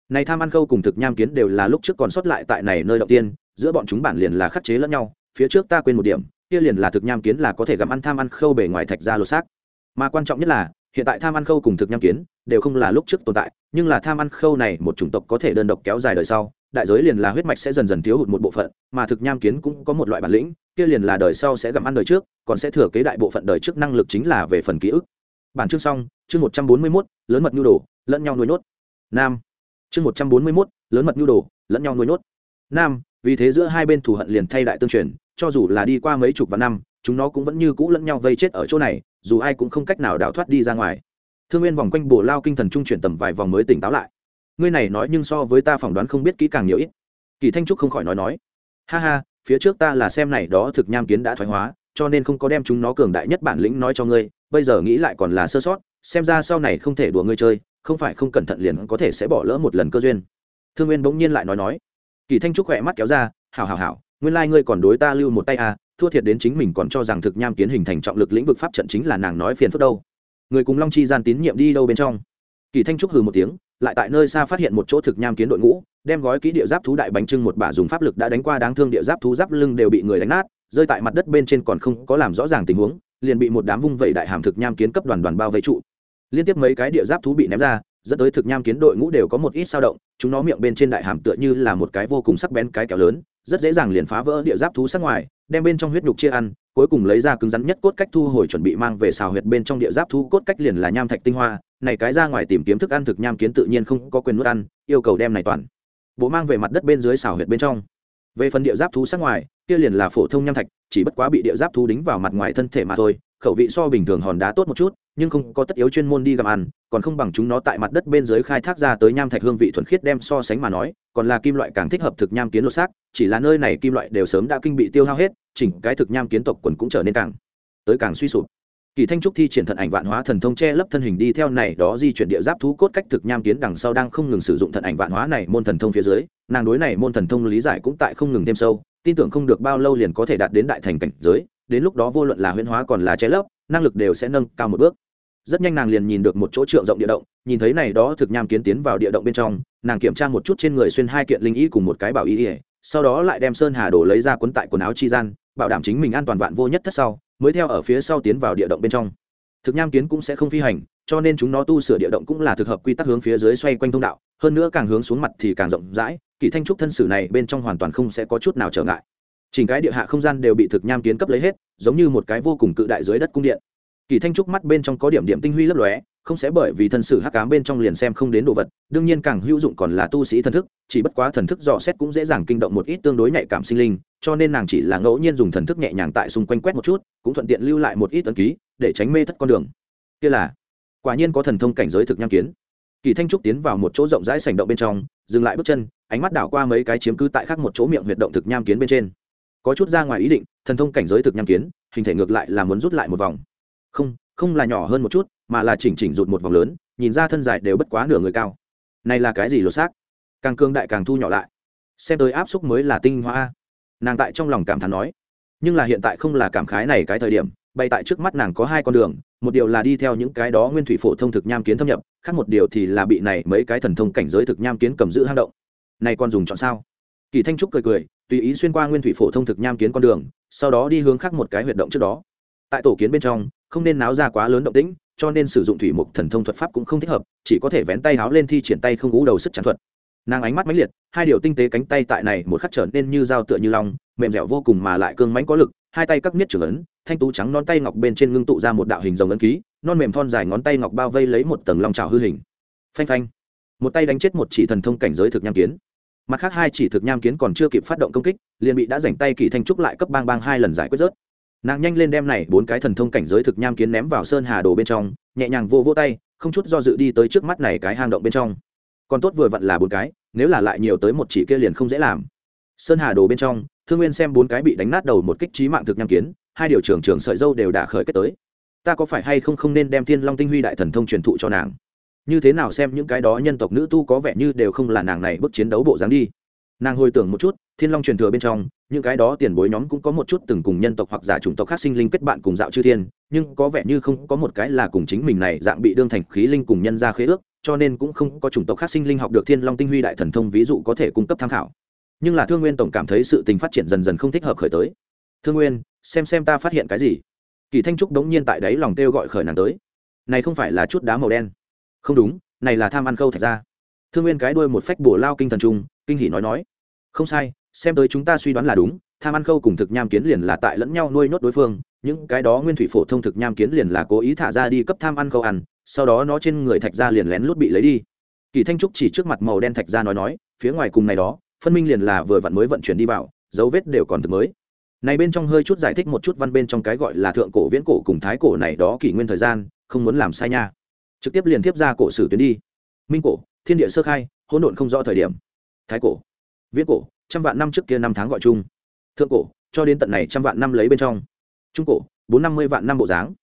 Này tham ăn khâu cùng thực nham kiến đều là lúc trước còn sót lại tại này nơi đầu tiên, giữa bọn chúng bản liền là khắc chế lẫn nhau, phía trước ta quên một điểm, kia liền là thực nham kiến là có thể gặm ăn tham ăn khâu bề ngoài thạch ra lột xác. Mà quan trọng nhất là, hiện tại tham ăn khâu cùng thực nham kiến đều không là lúc trước tồn tại, nhưng là tham ăn khâu này một chủng tộc có thể đơn độc kéo dài đời sau đại giới liền là huyết mạch sẽ dần dần thiếu hụt một bộ phận, mà thực nham kiến cũng có một loại bản lĩnh, kia liền là đời sau sẽ gặm ăn đời trước, còn sẽ thừa kế đại bộ phận đời trước năng lực chính là về phần ký ức. Bản chương xong, chương một trăm bốn mươi mốt, lớn mật nhu đồ, lẫn nhau nuôi nhốt nam. Chương một trăm bốn mươi mốt, lớn mật nhu đồ, lẫn nhau nuôi nhốt nam, vì thế giữa hai bên thù hận liền thay đại tương truyền, cho dù là đi qua mấy chục vạn năm, chúng nó cũng vẫn như cũ lẫn nhau vây chết ở chỗ này, dù ai cũng không cách nào đào thoát đi ra ngoài. Thương nguyên vòng quanh bồ lao kinh thần trung chuyển tầm vài vòng mới tỉnh táo lại ngươi này nói nhưng so với ta phỏng đoán không biết kỹ càng nhiều ít. Kỳ thanh trúc không khỏi nói nói, ha ha, phía trước ta là xem này đó thực nham kiến đã thoái hóa, cho nên không có đem chúng nó cường đại nhất bản lĩnh nói cho ngươi, bây giờ nghĩ lại còn là sơ sót, xem ra sau này không thể đùa ngươi chơi, không phải không cẩn thận liền có thể sẽ bỏ lỡ một lần cơ duyên. Thương nguyên bỗng nhiên lại nói nói, kỳ thanh trúc khỏe mắt kéo ra, hảo hảo hảo, nguyên lai、like、ngươi còn đối ta lưu một tay à thua thiệt đến chính mình còn cho rằng thực nham kiến hình thành trọng lực lĩnh vực pháp trận chính là nàng nói phiền phức đâu. Người cùng long chi gian tín nhiệm đi đâu bên trong? Kỳ thanh trúc hừ một tiếng lại tại nơi xa phát hiện một chỗ thực nham kiến đội ngũ, đem gói kỹ địa giáp thú đại bánh trưng một bả dùng pháp lực đã đánh qua đáng thương địa giáp thú giáp lưng đều bị người đánh nát, rơi tại mặt đất bên trên còn không có làm rõ ràng tình huống, liền bị một đám vung vẩy đại hàm thực nham kiến cấp đoàn đoàn bao vây trụ. Liên tiếp mấy cái địa giáp thú bị ném ra, dẫn tới thực nham kiến đội ngũ đều có một ít sao động, chúng nó miệng bên trên đại hàm tựa như là một cái vô cùng sắc bén cái kéo lớn, rất dễ dàng liền phá vỡ địa giáp thú sắc ngoài, đem bên trong huyết nhục chia ăn cuối cùng lấy ra cứng rắn nhất cốt cách thu hồi chuẩn bị mang về xào huyệt bên trong địa giáp thu, cốt cách liền là nham thạch tinh hoa, này cái ra ngoài tìm kiếm thức ăn thực nham kiến tự nhiên không có quyền nuốt ăn, yêu cầu đem này toàn bộ mang về mặt đất bên dưới xào huyệt bên trong. Về phần địa giáp thú sắc ngoài, kia liền là phổ thông nham thạch, chỉ bất quá bị địa giáp thú đính vào mặt ngoài thân thể mà thôi, khẩu vị so bình thường hòn đá tốt một chút, nhưng không có tất yếu chuyên môn đi gặm ăn, còn không bằng chúng nó tại mặt đất bên dưới khai thác ra tới nham thạch hương vị thuần khiết đem so sánh mà nói, còn là kim loại càng thích hợp thực nham kiến lột xác, chỉ là nơi này kim loại đều sớm đã kinh bị tiêu hao hết chỉnh cái thực nham kiến tộc quần cũng trở nên càng, tới càng suy sụp. Kỳ thanh trúc thi triển thận ảnh vạn hóa thần thông che lấp thân hình đi theo này đó di chuyển địa giáp thú cốt cách thực nham kiến đằng sau đang không ngừng sử dụng thận ảnh vạn hóa này môn thần thông phía dưới, nàng đối này môn thần thông lý giải cũng tại không ngừng thêm sâu, tin tưởng không được bao lâu liền có thể đạt đến đại thành cảnh giới, đến lúc đó vô luận là huyễn hóa còn là che lấp, năng lực đều sẽ nâng cao một bước. Rất nhanh nàng liền nhìn được một chỗ trượng rộng địa động, nhìn thấy này đó thực nham kiến tiến vào địa động bên trong, nàng kiểm tra một chút trên người xuyên hai kiện linh y cùng một cái bảo y ỉa sau đó lại đem sơn hà đồ lấy ra cuốn tại quần áo chi gian bảo đảm chính mình an toàn vạn vô nhất thất sau, mới theo ở phía sau tiến vào địa động bên trong. Thực nham kiến cũng sẽ không phi hành, cho nên chúng nó tu sửa địa động cũng là thực hợp quy tắc hướng phía dưới xoay quanh thông đạo, hơn nữa càng hướng xuống mặt thì càng rộng rãi, kỳ thanh trúc thân sử này bên trong hoàn toàn không sẽ có chút nào trở ngại. Chỉnh cái địa hạ không gian đều bị thực nham kiến cấp lấy hết, giống như một cái vô cùng cự đại dưới đất cung điện kỳ thanh trúc mắt bên trong có điểm điểm tinh huy lấp lóe, không sẽ bởi vì thân sử hắc cám bên trong liền xem không đến đồ vật, đương nhiên càng hữu dụng còn là tu sĩ thần thức, chỉ bất quá thần thức dò xét cũng dễ dàng kinh động một ít tương đối nhạy cảm sinh linh, cho nên nàng chỉ là ngẫu nhiên dùng thần thức nhẹ nhàng tại xung quanh quét một chút, cũng thuận tiện lưu lại một ít ấn ký, để tránh mê thất con đường. Kia là, quả nhiên có thần thông cảnh giới thực nham kiến. Kỳ thanh trúc tiến vào một chỗ rộng rãi sảnh động bên trong, dừng lại bước chân, ánh mắt đảo qua mấy cái chiếm cứ tại khác một chỗ miệng huyệt động thực nham kiến bên trên. Có chút ra ngoài ý định, thần thông cảnh giới thực nham kiến, hình thể ngược lại là muốn rút lại một vòng không không là nhỏ hơn một chút, mà là chỉnh chỉnh rụt một vòng lớn, nhìn ra thân dài đều bất quá nửa người cao. Này là cái gì lột xác? Càng cương đại càng thu nhỏ lại. Xem tới áp xúc mới là tinh hoa. Nàng tại trong lòng cảm thán nói, nhưng là hiện tại không là cảm khái này cái thời điểm bay tại trước mắt nàng có hai con đường, một điều là đi theo những cái đó nguyên thủy phổ thông thực nham kiến thâm nhập, khác một điều thì là bị này mấy cái thần thông cảnh giới thực nham kiến cầm giữ hang động. Này còn dùng chọn sao? Kỳ thanh trúc cười cười, tùy ý xuyên qua nguyên thủy phổ thông thực nham kiến con đường, sau đó đi hướng khác một cái huyệt động trước đó. Tại tổ kiến bên trong không nên náo ra quá lớn động tĩnh, cho nên sử dụng thủy mục thần thông thuật pháp cũng không thích hợp, chỉ có thể vén tay háo lên thi triển tay không gú đầu sức chắn thuật. Nàng ánh mắt mãnh liệt, hai điều tinh tế cánh tay tại này một khắc trở nên như dao tựa như long, mềm dẻo vô cùng mà lại cương mãnh có lực, hai tay các miết trưởng ấn, thanh tú trắng non tay ngọc bên trên ngưng tụ ra một đạo hình rồng ấn ký, non mềm thon dài ngón tay ngọc bao vây lấy một tầng long trào hư hình. Phanh phanh. Một tay đánh chết một chỉ thần thông cảnh giới thực nham kiến. Mặt khác hai chỉ thực nham kiến còn chưa kịp phát động công kích, liền bị đã rảnh tay kỳ thanh trúc lại cấp bang bang hai lần giải quyết rớt nàng nhanh lên đem này bốn cái thần thông cảnh giới thực nham kiến ném vào sơn hà đồ bên trong, nhẹ nhàng vô vô tay, không chút do dự đi tới trước mắt này cái hang động bên trong. Còn tốt vừa vặn là bốn cái, nếu là lại nhiều tới một chỉ kia liền không dễ làm. Sơn hà đồ bên trong, thương nguyên xem bốn cái bị đánh nát đầu một kích trí mạng thực nham kiến, hai điều trưởng trưởng sợi dâu đều đã khởi kết tới. Ta có phải hay không không nên đem thiên long tinh huy đại thần thông truyền thụ cho nàng? Như thế nào xem những cái đó nhân tộc nữ tu có vẻ như đều không là nàng này bước chiến đấu bộ dáng đi nàng hồi tưởng một chút, thiên long truyền thừa bên trong, những cái đó tiền bối nhóm cũng có một chút từng cùng nhân tộc hoặc giả chủng tộc khác sinh linh kết bạn cùng dạo chư thiên, nhưng có vẻ như không có một cái là cùng chính mình này dạng bị đương thành khí linh cùng nhân ra khế ước, cho nên cũng không có chủng tộc khác sinh linh học được thiên long tinh huy đại thần thông ví dụ có thể cung cấp tham khảo. Nhưng là thương nguyên tổng cảm thấy sự tình phát triển dần dần không thích hợp khởi tới. Thương nguyên, xem xem ta phát hiện cái gì? Kỳ thanh trúc đống nhiên tại đấy lòng kêu gọi khởi nàng tới. Này không phải là chút đá màu đen. Không đúng, này là tham ăn câu thạch ra thương nguyên cái đuôi một phách bổ lao kinh thần trung, kinh hỉ nói nói không sai, xem tới chúng ta suy đoán là đúng, tham ăn khâu cùng thực nham kiến liền là tại lẫn nhau nuôi nhốt đối phương, những cái đó nguyên thủy phổ thông thực nham kiến liền là cố ý thả ra đi cấp tham ăn khâu ăn, sau đó nó trên người thạch ra liền lén lút bị lấy đi. Kỳ thanh trúc chỉ trước mặt màu đen thạch ra nói nói, phía ngoài cùng này đó, phân minh liền là vừa vặn mới vận chuyển đi vào, dấu vết đều còn thực mới. Này bên trong hơi chút giải thích một chút văn bên trong cái gọi là thượng cổ viễn cổ cùng thái cổ này đó kỷ nguyên thời gian, không muốn làm sai nha. Trực tiếp liền tiếp ra cổ sử tuyến đi. Minh cổ, thiên địa sơ khai, hỗn độn không rõ thời điểm. Thái cổ viễn cổ, trăm vạn năm trước kia năm tháng gọi chung. Thượng cổ, cho đến tận này trăm vạn năm lấy bên trong. Trung cổ, bốn năm mươi vạn năm bộ dáng.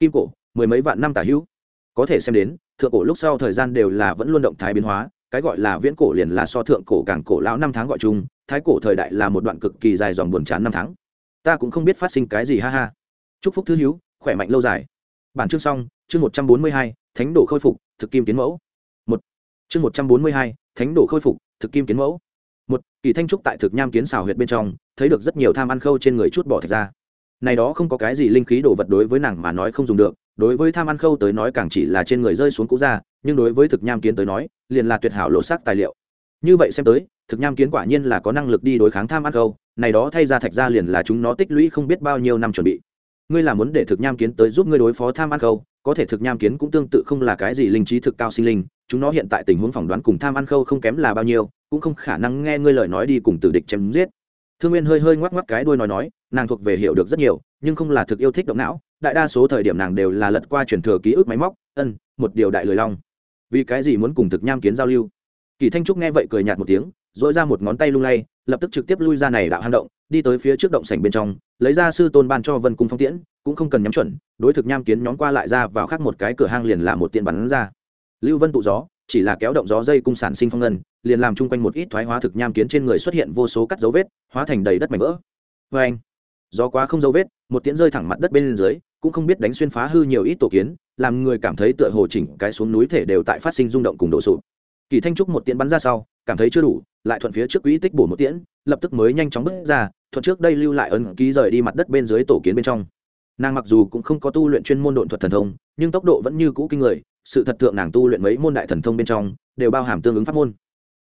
Kim cổ, mười mấy vạn năm tả hữu. Có thể xem đến, thượng cổ lúc sau thời gian đều là vẫn luôn động thái biến hóa, cái gọi là viễn cổ liền là so thượng cổ càng cổ lão năm tháng gọi chung, thái cổ thời đại là một đoạn cực kỳ dài dòng buồn chán năm tháng. Ta cũng không biết phát sinh cái gì, ha ha. Chúc phúc thứ hữu, khỏe mạnh lâu dài. Bản chương xong, chương một trăm bốn mươi hai, thánh đồ khôi phục, thực kim kiến mẫu. Một. Chương một trăm bốn mươi hai, thánh đồ khôi phục, thực kim kiến mẫu kỳ thanh trúc tại thực nham kiến xào huyệt bên trong, thấy được rất nhiều tham ăn khâu trên người chút bỏ thạch ra. Này đó không có cái gì linh khí đồ vật đối với nàng mà nói không dùng được, đối với tham ăn khâu tới nói càng chỉ là trên người rơi xuống cũ ra, nhưng đối với thực nham kiến tới nói, liền là tuyệt hảo lộ sắc tài liệu. Như vậy xem tới, thực nham kiến quả nhiên là có năng lực đi đối kháng tham ăn khâu, này đó thay ra thạch ra liền là chúng nó tích lũy không biết bao nhiêu năm chuẩn bị. Ngươi là muốn để thực nham kiến tới giúp ngươi đối phó tham ăn khâu, có thể thực nham kiến cũng tương tự không là cái gì linh trí thực cao sinh linh, chúng nó hiện tại tình huống phỏng đoán cùng tham ăn khâu không kém là bao nhiêu cũng không khả năng nghe ngươi lời nói đi cùng tử địch chém giết. Thương nguyên hơi hơi ngoắc ngoắc cái đuôi nói nói, nàng thuộc về hiểu được rất nhiều, nhưng không là thực yêu thích động não. Đại đa số thời điểm nàng đều là lật qua truyền thừa ký ức máy móc, ân, một điều đại lười long vì cái gì muốn cùng thực nham kiến giao lưu? Kỳ thanh trúc nghe vậy cười nhạt một tiếng dội ra một ngón tay lung lay, lập tức trực tiếp lui ra này đạo hang động, đi tới phía trước động sảnh bên trong, lấy ra sư tôn ban cho vân cung phong tiễn, cũng không cần nhắm chuẩn, đối thực nham kiến nhóm qua lại ra vào khác một cái cửa hang liền là một tiện bắn ra. Lưu vân tụ gió chỉ là kéo động gió dây cung sản sinh phong ngân, liền làm chung quanh một ít thoái hóa thực nham kiến trên người xuất hiện vô số cắt dấu vết, hóa thành đầy đất mảnh vỡ. Vê anh, gió quá không dấu vết, một tiễn rơi thẳng mặt đất bên dưới, cũng không biết đánh xuyên phá hư nhiều ít tổ kiến, làm người cảm thấy tựa hồ chỉnh cái xuống núi thể đều tại phát sinh rung động cùng đổ sụp. Kỳ thanh trúc một tiễn bắn ra sau, cảm thấy chưa đủ, lại thuận phía trước quỹ tích bổ một tiễn, lập tức mới nhanh chóng bước ra, thuận trước đây lưu lại ấn ký rời đi mặt đất bên dưới tổ kiến bên trong nàng mặc dù cũng không có tu luyện chuyên môn độn thuật thần thông, nhưng tốc độ vẫn như cũ kinh người, sự thật thượng nàng tu luyện mấy môn đại thần thông bên trong, đều bao hàm tương ứng pháp môn.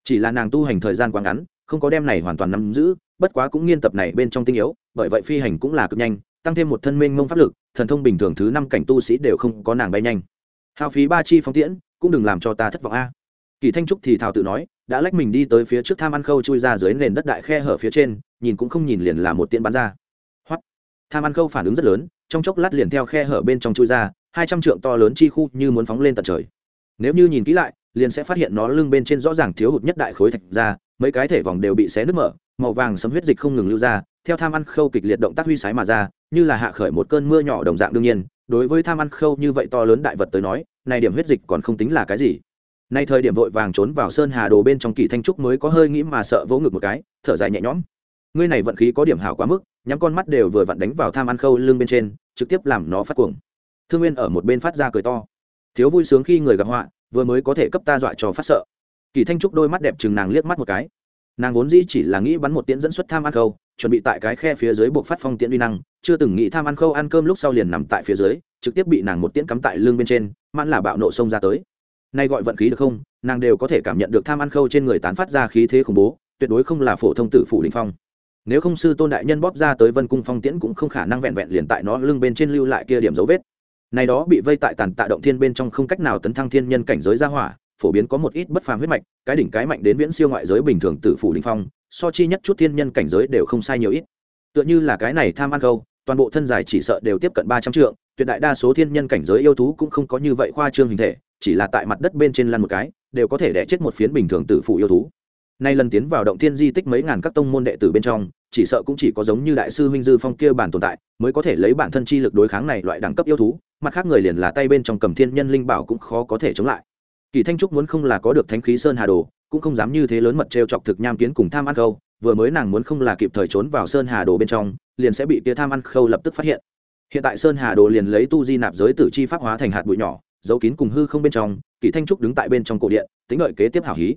Chỉ là nàng tu hành thời gian quá ngắn, không có đem này hoàn toàn nắm giữ, bất quá cũng nghiên tập này bên trong tinh yếu, bởi vậy phi hành cũng là cực nhanh, tăng thêm một thân minh mông pháp lực, thần thông bình thường thứ năm cảnh tu sĩ đều không có nàng bay nhanh. Hao phí ba chi phóng tiễn, cũng đừng làm cho ta thất vọng a. Kỳ thanh trúc thì thào tự nói, đã lách mình đi tới phía trước tham ăn khâu chui ra dưới nền đất đại khe hở phía trên, nhìn cũng không nhìn liền là một tiễn bắn ra. Hoắt tham ăn khâu phản ứng rất lớn trong chốc lát liền theo khe hở bên trong chui ra, hai trăm trượng to lớn chi khu như muốn phóng lên tận trời. Nếu như nhìn kỹ lại, liền sẽ phát hiện nó lưng bên trên rõ ràng thiếu hụt nhất đại khối thạch ra, mấy cái thể vòng đều bị xé nứt mở, màu vàng sấm huyết dịch không ngừng lưu ra, theo tham ăn khâu kịch liệt động tác huy sái mà ra, như là hạ khởi một cơn mưa nhỏ đồng dạng đương nhiên. Đối với tham ăn khâu như vậy to lớn đại vật tới nói, này điểm huyết dịch còn không tính là cái gì. Nay thời điểm vội vàng trốn vào sơn hà đồ bên trong kỳ thanh trúc mới có hơi nghĩ mà sợ vỗ ngực một cái, thở dài nhẹ nhõm. Ngươi này vận khí có điểm hảo quá mức nhắm con mắt đều vừa vặn đánh vào tham ăn khâu lưng bên trên, trực tiếp làm nó phát cuồng. Thương nguyên ở một bên phát ra cười to. Thiếu vui sướng khi người gặp họa, vừa mới có thể cấp ta dọa cho phát sợ. Kỳ thanh trúc đôi mắt đẹp chừng nàng liếc mắt một cái. Nàng vốn dĩ chỉ là nghĩ bắn một tiễn dẫn xuất tham ăn khâu, chuẩn bị tại cái khe phía dưới buộc phát phong tiễn uy năng, chưa từng nghĩ tham ăn khâu ăn cơm lúc sau liền nằm tại phía dưới, trực tiếp bị nàng một tiễn cắm tại lưng bên trên, mãn là bạo nộ xông ra tới. Nay gọi vận khí được không, nàng đều có thể cảm nhận được tham ăn khâu trên người tán phát ra khí thế khủng bố, tuyệt đối không là phổ thông tử phủ đình phong nếu không sư tôn đại nhân bóp ra tới vân cung phong tiễn cũng không khả năng vẹn vẹn liền tại nó lưng bên trên lưu lại kia điểm dấu vết. Này đó bị vây tại tàn tạ động thiên bên trong không cách nào tấn thăng thiên nhân cảnh giới ra hỏa, phổ biến có một ít bất phàm huyết mạch, cái đỉnh cái mạnh đến viễn siêu ngoại giới bình thường tử phủ đình phong, so chi nhất chút thiên nhân cảnh giới đều không sai nhiều ít. Tựa như là cái này tham ăn câu, toàn bộ thân dài chỉ sợ đều tiếp cận ba trăm trượng, tuyệt đại đa số thiên nhân cảnh giới yêu thú cũng không có như vậy khoa trương hình thể, chỉ là tại mặt đất bên trên lăn một cái, đều có thể đẻ chết một phiến bình thường tử phụ yêu thú nay lần tiến vào động thiên di tích mấy ngàn các tông môn đệ tử bên trong, chỉ sợ cũng chỉ có giống như đại sư huynh dư phong kia bản tồn tại, mới có thể lấy bản thân chi lực đối kháng này loại đẳng cấp yêu thú, mặt khác người liền là tay bên trong cầm thiên nhân linh bảo cũng khó có thể chống lại. Kỳ thanh trúc muốn không là có được thánh khí sơn hà đồ, cũng không dám như thế lớn mật t chọc thực nham kiến cùng tham ăn khâu, vừa mới nàng muốn không là kịp thời trốn vào sơn hà đồ bên trong, liền sẽ bị kia tham ăn khâu lập tức phát hiện. Hiện tại sơn hà đồ liền lấy tu di nạp giới tử chi pháp hóa thành hạt bụi nhỏ, giấu kín cùng hư không bên trong, kỳ thanh trúc đứng tại bên trong cổ điện, tính đợi kế tiếp hảo hí.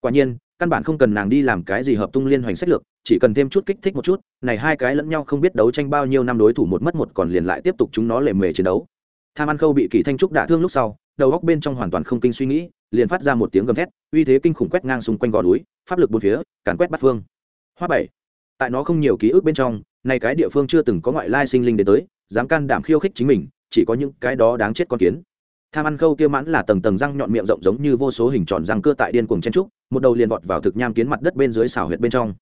Quả nhiên căn bản không cần nàng đi làm cái gì hợp tung liên hoành sách lược, chỉ cần thêm chút kích thích một chút, này hai cái lẫn nhau không biết đấu tranh bao nhiêu năm đối thủ một mất một còn liền lại tiếp tục chúng nó lề mề chiến đấu. Tham ăn khâu bị kỳ thanh trúc đả thương lúc sau, đầu góc bên trong hoàn toàn không kinh suy nghĩ, liền phát ra một tiếng gầm thét, uy thế kinh khủng quét ngang xung quanh gò núi, pháp lực bốn phía, càn quét bắt phương. Hoa bảy. Tại nó không nhiều ký ức bên trong, này cái địa phương chưa từng có ngoại lai sinh linh đến tới, dám can đảm khiêu khích chính mình, chỉ có những cái đó đáng chết con kiến tham ăn khâu kia mãn là tầng tầng răng nhọn miệng rộng giống như vô số hình tròn răng cưa tại điên cuồng chen trúc, một đầu liền vọt vào thực nham kiến mặt đất bên dưới xào huyệt bên trong.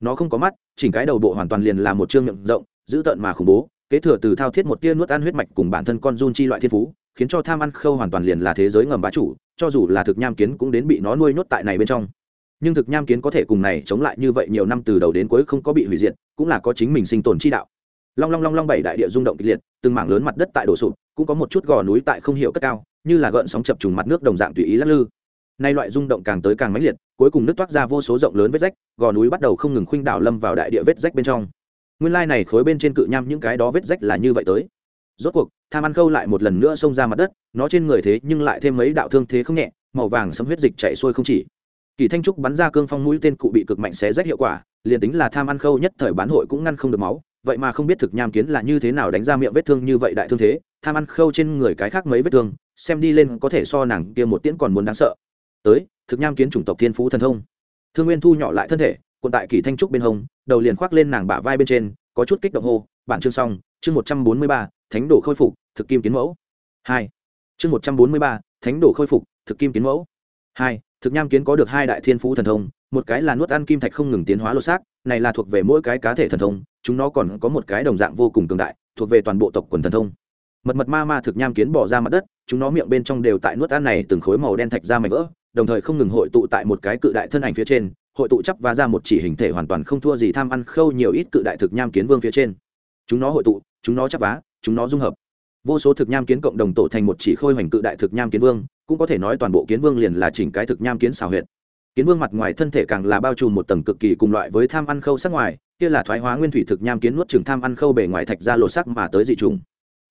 Nó không có mắt, chỉnh cái đầu bộ hoàn toàn liền là một chương miệng rộng, dữ tợn mà khủng bố, kế thừa từ thao thiết một tia nuốt ăn huyết mạch cùng bản thân con run chi loại thiên phú, khiến cho tham ăn khâu hoàn toàn liền là thế giới ngầm bá chủ, cho dù là thực nham kiến cũng đến bị nó nuôi nhốt tại này bên trong. Nhưng thực nham kiến có thể cùng này chống lại như vậy nhiều năm từ đầu đến cuối không có bị hủy diệt, cũng là có chính mình sinh tồn chi đạo. Long long long long bảy đại địa rung động kịch liệt, từng mảng lớn mặt đất tại đổ sụp cũng có một chút gò núi tại không hiểu cất cao, như là gợn sóng chập trùng mặt nước đồng dạng tùy ý lắc lư. Nay loại rung động càng tới càng mãnh liệt, cuối cùng nước toát ra vô số rộng lớn vết rách, gò núi bắt đầu không ngừng khuynh đảo lâm vào đại địa vết rách bên trong. Nguyên lai này khối bên trên cự nham những cái đó vết rách là như vậy tới. Rốt cuộc, tham ăn khâu lại một lần nữa xông ra mặt đất, nó trên người thế nhưng lại thêm mấy đạo thương thế không nhẹ, màu vàng sấm huyết dịch chạy xuôi không chỉ. Kỳ thanh trúc bắn ra cương phong mũi tên cụ bị cực mạnh xé rách hiệu quả, liền tính là tham ăn khâu nhất thời bán hội cũng ngăn không được máu, vậy mà không biết thực nham kiến là như thế nào đánh ra miệng vết thương như vậy đại thương thế tham ăn khâu trên người cái khác mấy vết thương, xem đi lên có thể so nàng kia một tiễn còn muốn đáng sợ. Tới, thực nham kiến chủng tộc thiên phú thần thông. Thương nguyên thu nhỏ lại thân thể, cuộn tại kỳ thanh trúc bên hông, đầu liền khoác lên nàng bả vai bên trên, có chút kích động hô bản chương xong, chương một trăm bốn mươi ba, thánh đồ khôi phục, thực kim kiến mẫu. Hai. Chương một trăm bốn mươi ba, thánh đồ khôi phục, thực kim kiến mẫu. Hai, thực nham kiến có được hai đại thiên phú thần thông, một cái là nuốt ăn kim thạch không ngừng tiến hóa lô xác, này là thuộc về mỗi cái cá thể thần thông, chúng nó còn có một cái đồng dạng vô cùng cường đại, thuộc về toàn bộ tộc quần thần thông mật mật ma ma thực nham kiến bỏ ra mặt đất, chúng nó miệng bên trong đều tại nuốt ăn này từng khối màu đen thạch ra mảnh vỡ, đồng thời không ngừng hội tụ tại một cái cự đại thân ảnh phía trên, hội tụ chấp và ra một chỉ hình thể hoàn toàn không thua gì tham ăn khâu nhiều ít cự đại thực nham kiến vương phía trên. Chúng nó hội tụ, chúng nó chấp vá, chúng nó dung hợp. Vô số thực nham kiến cộng đồng tổ thành một chỉ khôi hoành cự đại thực nham kiến vương, cũng có thể nói toàn bộ kiến vương liền là chỉnh cái thực nham kiến xào huyệt. Kiến vương mặt ngoài thân thể càng là bao trùm một tầng cực kỳ cùng loại với tham ăn khâu sắc ngoài, kia là thoái hóa nguyên thủy thực nham kiến nuốt trường tham ăn khâu bề ngoài thạch ra lột sắc mà tới dị trùng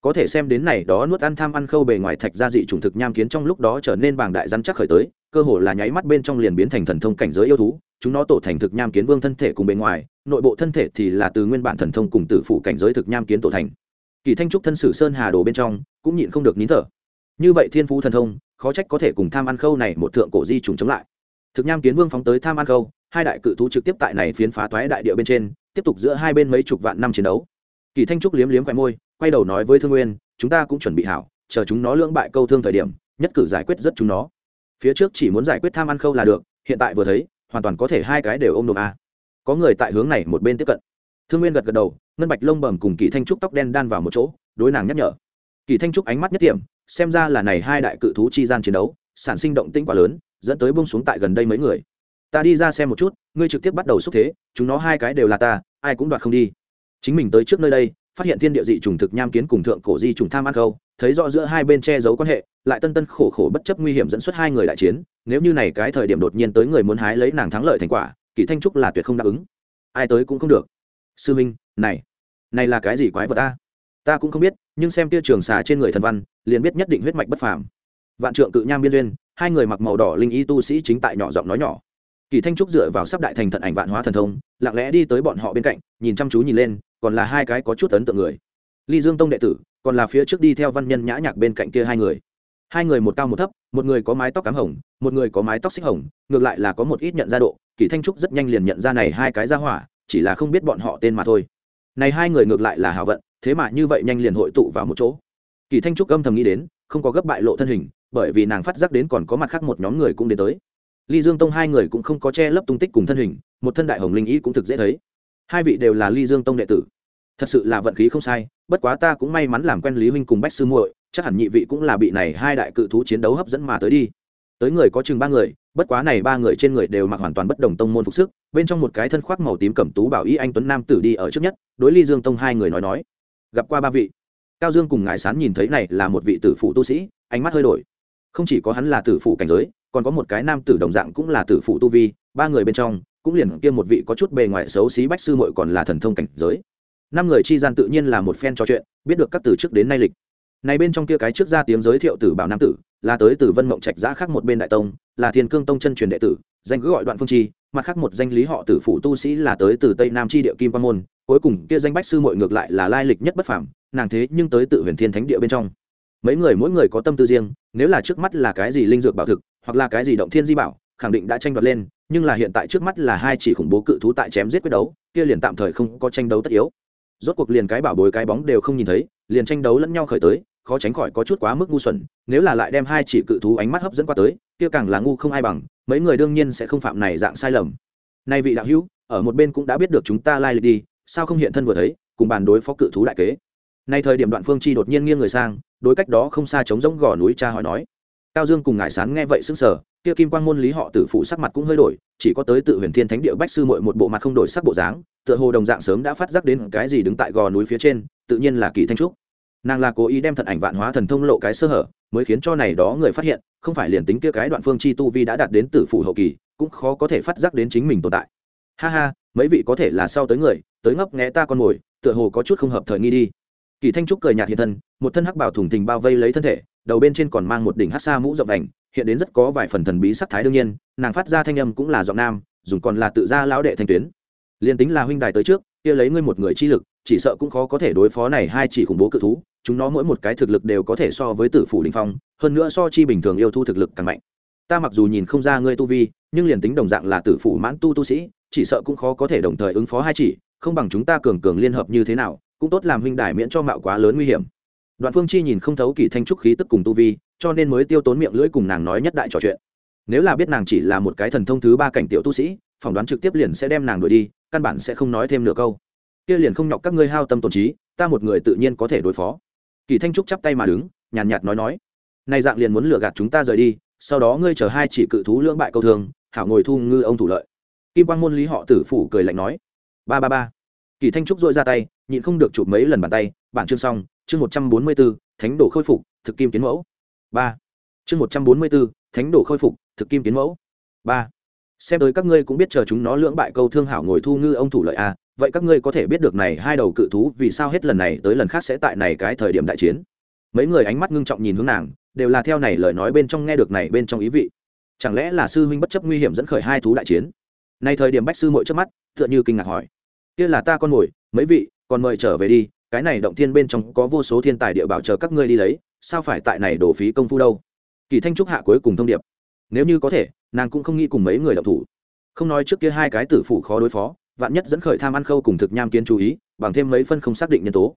có thể xem đến này đó nuốt ăn tham ăn khâu bề ngoài thạch ra dị trùng thực nham kiến trong lúc đó trở nên bảng đại rắn chắc khởi tới, cơ hồ là nháy mắt bên trong liền biến thành thần thông cảnh giới yêu thú, chúng nó tổ thành thực nham kiến vương thân thể cùng bề ngoài, nội bộ thân thể thì là từ nguyên bản thần thông cùng tử phụ cảnh giới thực nham kiến tổ thành. Kỳ thanh trúc thân sử sơn hà đồ bên trong, cũng nhịn không được nín thở. Như vậy thiên phú thần thông, khó trách có thể cùng tham ăn khâu này một thượng cổ di trùng chống lại. Thực nham kiến vương phóng tới tham ăn khâu, hai đại cự thú trực tiếp tại này phiến phá toái đại địa bên trên, tiếp tục giữa hai bên mấy chục vạn năm chiến đấu. Kỳ thanh trúc liếm liếm khoe môi quay đầu nói với thương nguyên, chúng ta cũng chuẩn bị hảo, chờ chúng nó lưỡng bại câu thương thời điểm, nhất cử giải quyết rất chúng nó. Phía trước chỉ muốn giải quyết tham ăn khâu là được, hiện tại vừa thấy, hoàn toàn có thể hai cái đều ôm đồm a. Có người tại hướng này một bên tiếp cận. Thương nguyên gật gật đầu, ngân bạch lông bầm cùng kỳ thanh trúc tóc đen đan vào một chỗ, đối nàng nhắc nhở. Kỳ thanh trúc ánh mắt nhất điểm xem ra là này hai đại cự thú chi gian chiến đấu, sản sinh động tĩnh quá lớn, dẫn tới bông xuống tại gần đây mấy người. Ta đi ra xem một chút, ngươi trực tiếp bắt đầu xúc thế, chúng nó hai cái đều là ta, ai cũng đoạt không đi. Chính mình tới trước nơi đây phát hiện thiên địa dị trùng thực nham kiến cùng thượng cổ di trùng tham ăn khâu, thấy rõ giữa hai bên che giấu quan hệ, lại tân tân khổ khổ bất chấp nguy hiểm dẫn xuất hai người đại chiến, nếu như này cái thời điểm đột nhiên tới người muốn hái lấy nàng thắng lợi thành quả, kỳ thanh trúc là tuyệt không đáp ứng. Ai tới cũng không được. Sư minh, này này là cái gì quái vật ta? Ta cũng không biết, nhưng xem tia trường xà trên người thần văn, liền biết nhất định huyết mạch bất phàm. Vạn trượng cự nham biên duyên, hai người mặc màu đỏ linh y tu sĩ chính tại nhỏ giọng nói nhỏ. Kỳ thanh trúc dựa vào sắp đại thành thận ảnh vạn hóa thần thông, lặng lẽ đi tới bọn họ bên cạnh, nhìn chăm chú nhìn lên còn là hai cái có chút ấn tượng người. Ly dương tông đệ tử, còn là phía trước đi theo văn nhân nhã nhạc bên cạnh kia hai người. Hai người một cao một thấp, một người có mái tóc cám hồng, một người có mái tóc xích hồng, ngược lại là có một ít nhận ra độ, kỳ thanh trúc rất nhanh liền nhận ra này hai cái ra hỏa, chỉ là không biết bọn họ tên mà thôi. Này hai người ngược lại là hào vận, thế mà như vậy nhanh liền hội tụ vào một chỗ. Kỳ thanh trúc âm thầm nghĩ đến, không có gấp bại lộ thân hình, bởi vì nàng phát giác đến còn có mặt khác một nhóm người cũng đến tới. Ly dương tông hai người cũng không có che lấp tung tích cùng thân hình, một thân đại hồng linh ý cũng thực dễ thấy. Hai vị đều là ly dương tông đệ tử thật sự là vận khí không sai, bất quá ta cũng may mắn làm quen lý huynh cùng bách sư muội, chắc hẳn nhị vị cũng là bị này hai đại cự thú chiến đấu hấp dẫn mà tới đi. Tới người có chừng ba người, bất quá này ba người trên người đều mặc hoàn toàn bất đồng tông môn phục sức, bên trong một cái thân khoác màu tím cẩm tú bảo y anh tuấn nam tử đi ở trước nhất, đối ly dương tông hai người nói nói. Gặp qua ba vị. Cao dương cùng ngài sán nhìn thấy này là một vị tử phụ tu sĩ, ánh mắt hơi đổi. Không chỉ có hắn là tử phụ cảnh giới, còn có một cái nam tử đồng dạng cũng là tử phụ tu vi, ba người bên trong, cũng liền kia một vị có chút bề ngoài xấu xí bách sư muội còn là thần thông cảnh giới năm người chi gian tự nhiên là một phen trò chuyện, biết được các từ trước đến nay lịch. Này bên trong kia cái trước ra tiếng giới thiệu tử bảo nam tử, là tới từ vân mộng trạch giã khác một bên đại tông, là thiên cương tông chân truyền đệ tử, danh cứ gọi đoạn phương chi, mặt khác một danh lý họ tử phụ tu sĩ là tới từ tây nam chi địa kim quan môn, cuối cùng kia danh bách sư mội ngược lại là lai lịch nhất bất phảm nàng thế nhưng tới tự huyền thiên thánh địa bên trong. Mấy người mỗi người có tâm tư riêng, nếu là trước mắt là cái gì linh dược bảo thực, hoặc là cái gì động thiên di bảo, khẳng định đã tranh đoạt lên, nhưng là hiện tại trước mắt là hai chỉ khủng bố cự thú tại chém giết quyết đấu, kia liền tạm thời không có tranh đấu tất yếu rốt cuộc liền cái bảo bối cái bóng đều không nhìn thấy, liền tranh đấu lẫn nhau khởi tới, khó tránh khỏi có chút quá mức ngu xuẩn, nếu là lại đem hai chỉ cự thú ánh mắt hấp dẫn qua tới, kia càng là ngu không ai bằng, mấy người đương nhiên sẽ không phạm này dạng sai lầm. Nay vị đạo hữu, ở một bên cũng đã biết được chúng ta lai lịch đi, sao không hiện thân vừa thấy, cùng bàn đối phó cự thú đại kế. Nay thời điểm đoạn phương chi đột nhiên nghiêng người sang, đối cách đó không xa chống rỗng gò núi cha hỏi nói. Cao dương cùng ngải sán nghe vậy sững sờ, kia kim quang môn lý họ tử phụ sắc mặt cũng hơi đổi, chỉ có tới tự huyền thiên thánh địa bách sư muội một bộ mặt không đổi sắc bộ dáng tựa hồ đồng dạng sớm đã phát giác đến cái gì đứng tại gò núi phía trên, tự nhiên là kỳ thanh trúc. Nàng là cố ý đem thận ảnh vạn hóa thần thông lộ cái sơ hở, mới khiến cho này đó người phát hiện, không phải liền tính kia cái đoạn phương chi tu vi đã đạt đến tử phủ hậu kỳ, cũng khó có thể phát giác đến chính mình tồn tại. Ha ha, mấy vị có thể là sau tới người, tới ngấp nghé ta con mồi, tựa hồ có chút không hợp thời nghi đi. Kỳ thanh trúc cười nhạt hiện thân, một thân hắc bảo thủng tình bao vây lấy thân thể, đầu bên trên còn mang một đỉnh hát xa mũ rộng vành, hiện đến rất có vài phần thần bí sắc thái đương nhiên, nàng phát ra thanh âm cũng là giọng nam, dùng còn là tự ra lão đệ thanh tuyến liền tính là huynh đài tới trước, kia lấy ngươi một người chi lực, chỉ sợ cũng khó có thể đối phó này hai chỉ khủng bố cự thú, chúng nó mỗi một cái thực lực đều có thể so với tử phủ đình phong, hơn nữa so chi bình thường yêu thu thực lực càng mạnh. Ta mặc dù nhìn không ra ngươi tu vi, nhưng liền tính đồng dạng là tử phủ mãn tu tu sĩ, chỉ sợ cũng khó có thể đồng thời ứng phó hai chỉ, không bằng chúng ta cường cường liên hợp như thế nào, cũng tốt làm huynh đài miễn cho mạo quá lớn nguy hiểm. Đoạn phương chi nhìn không thấu kỳ thanh trúc khí tức cùng tu vi, cho nên mới tiêu tốn miệng lưỡi cùng nàng nói nhất đại trò chuyện. Nếu là biết nàng chỉ là một cái thần thông thứ ba cảnh tiểu tu sĩ, phỏng đoán trực tiếp liền sẽ đem nàng đuổi đi căn bản sẽ không nói thêm nửa câu. Kia liền không nhọc các ngươi hao tâm tổn trí ta một người tự nhiên có thể đối phó. Kỳ thanh trúc chắp tay mà đứng nhàn nhạt nói nói. Nay dạng liền muốn lừa gạt chúng ta rời đi sau đó ngươi chờ hai chỉ cự thú lưỡng bại câu thường, hảo ngồi thu ngư ông thủ lợi. Kim quang môn lý họ tử phủ cười lạnh nói. Ba ba ba. Kỳ thanh trúc dội ra tay nhịn không được chụp mấy lần bàn tay. Bản chương xong chương một trăm bốn mươi b ố thánh đổ khôi phục thực kim kiến mẫu. Ba. Chương một trăm bốn mươi b ố thánh đổ khôi phục thực kim kiến mẫu. Ba xem tới các ngươi cũng biết chờ chúng nó lưỡng bại câu thương hảo ngồi thu ngư ông thủ lợi a à, vậy các ngươi có thể biết được này hai đầu cự thú vì sao hết lần này tới lần khác sẽ tại này cái thời điểm đại chiến. Mấy người ánh mắt ngưng trọng nhìn hướng nàng đều là theo này lời nói bên trong nghe được này bên trong ý vị. Chẳng lẽ là sư huynh bất chấp nguy hiểm dẫn khởi hai thú đại chiến? Nay thời điểm bách sư mội trước mắt tựa như kinh ngạc hỏi. Kia là ta con mồi mấy vị còn mời trở về đi cái này động thiên bên trong có vô số thiên tài địa bảo chờ các ngươi đi lấy sao phải tại này đổ phí công phu đâu? Kỳ thanh trúc hạ cuối cùng thông điệp. Nếu như có thể nàng cũng không nghĩ cùng mấy người động thủ. Không nói trước kia hai cái tử phủ khó đối phó, vạn nhất dẫn khởi tham ăn khâu cùng thực nham kiến chú ý, bằng thêm mấy phân không xác định nhân tố.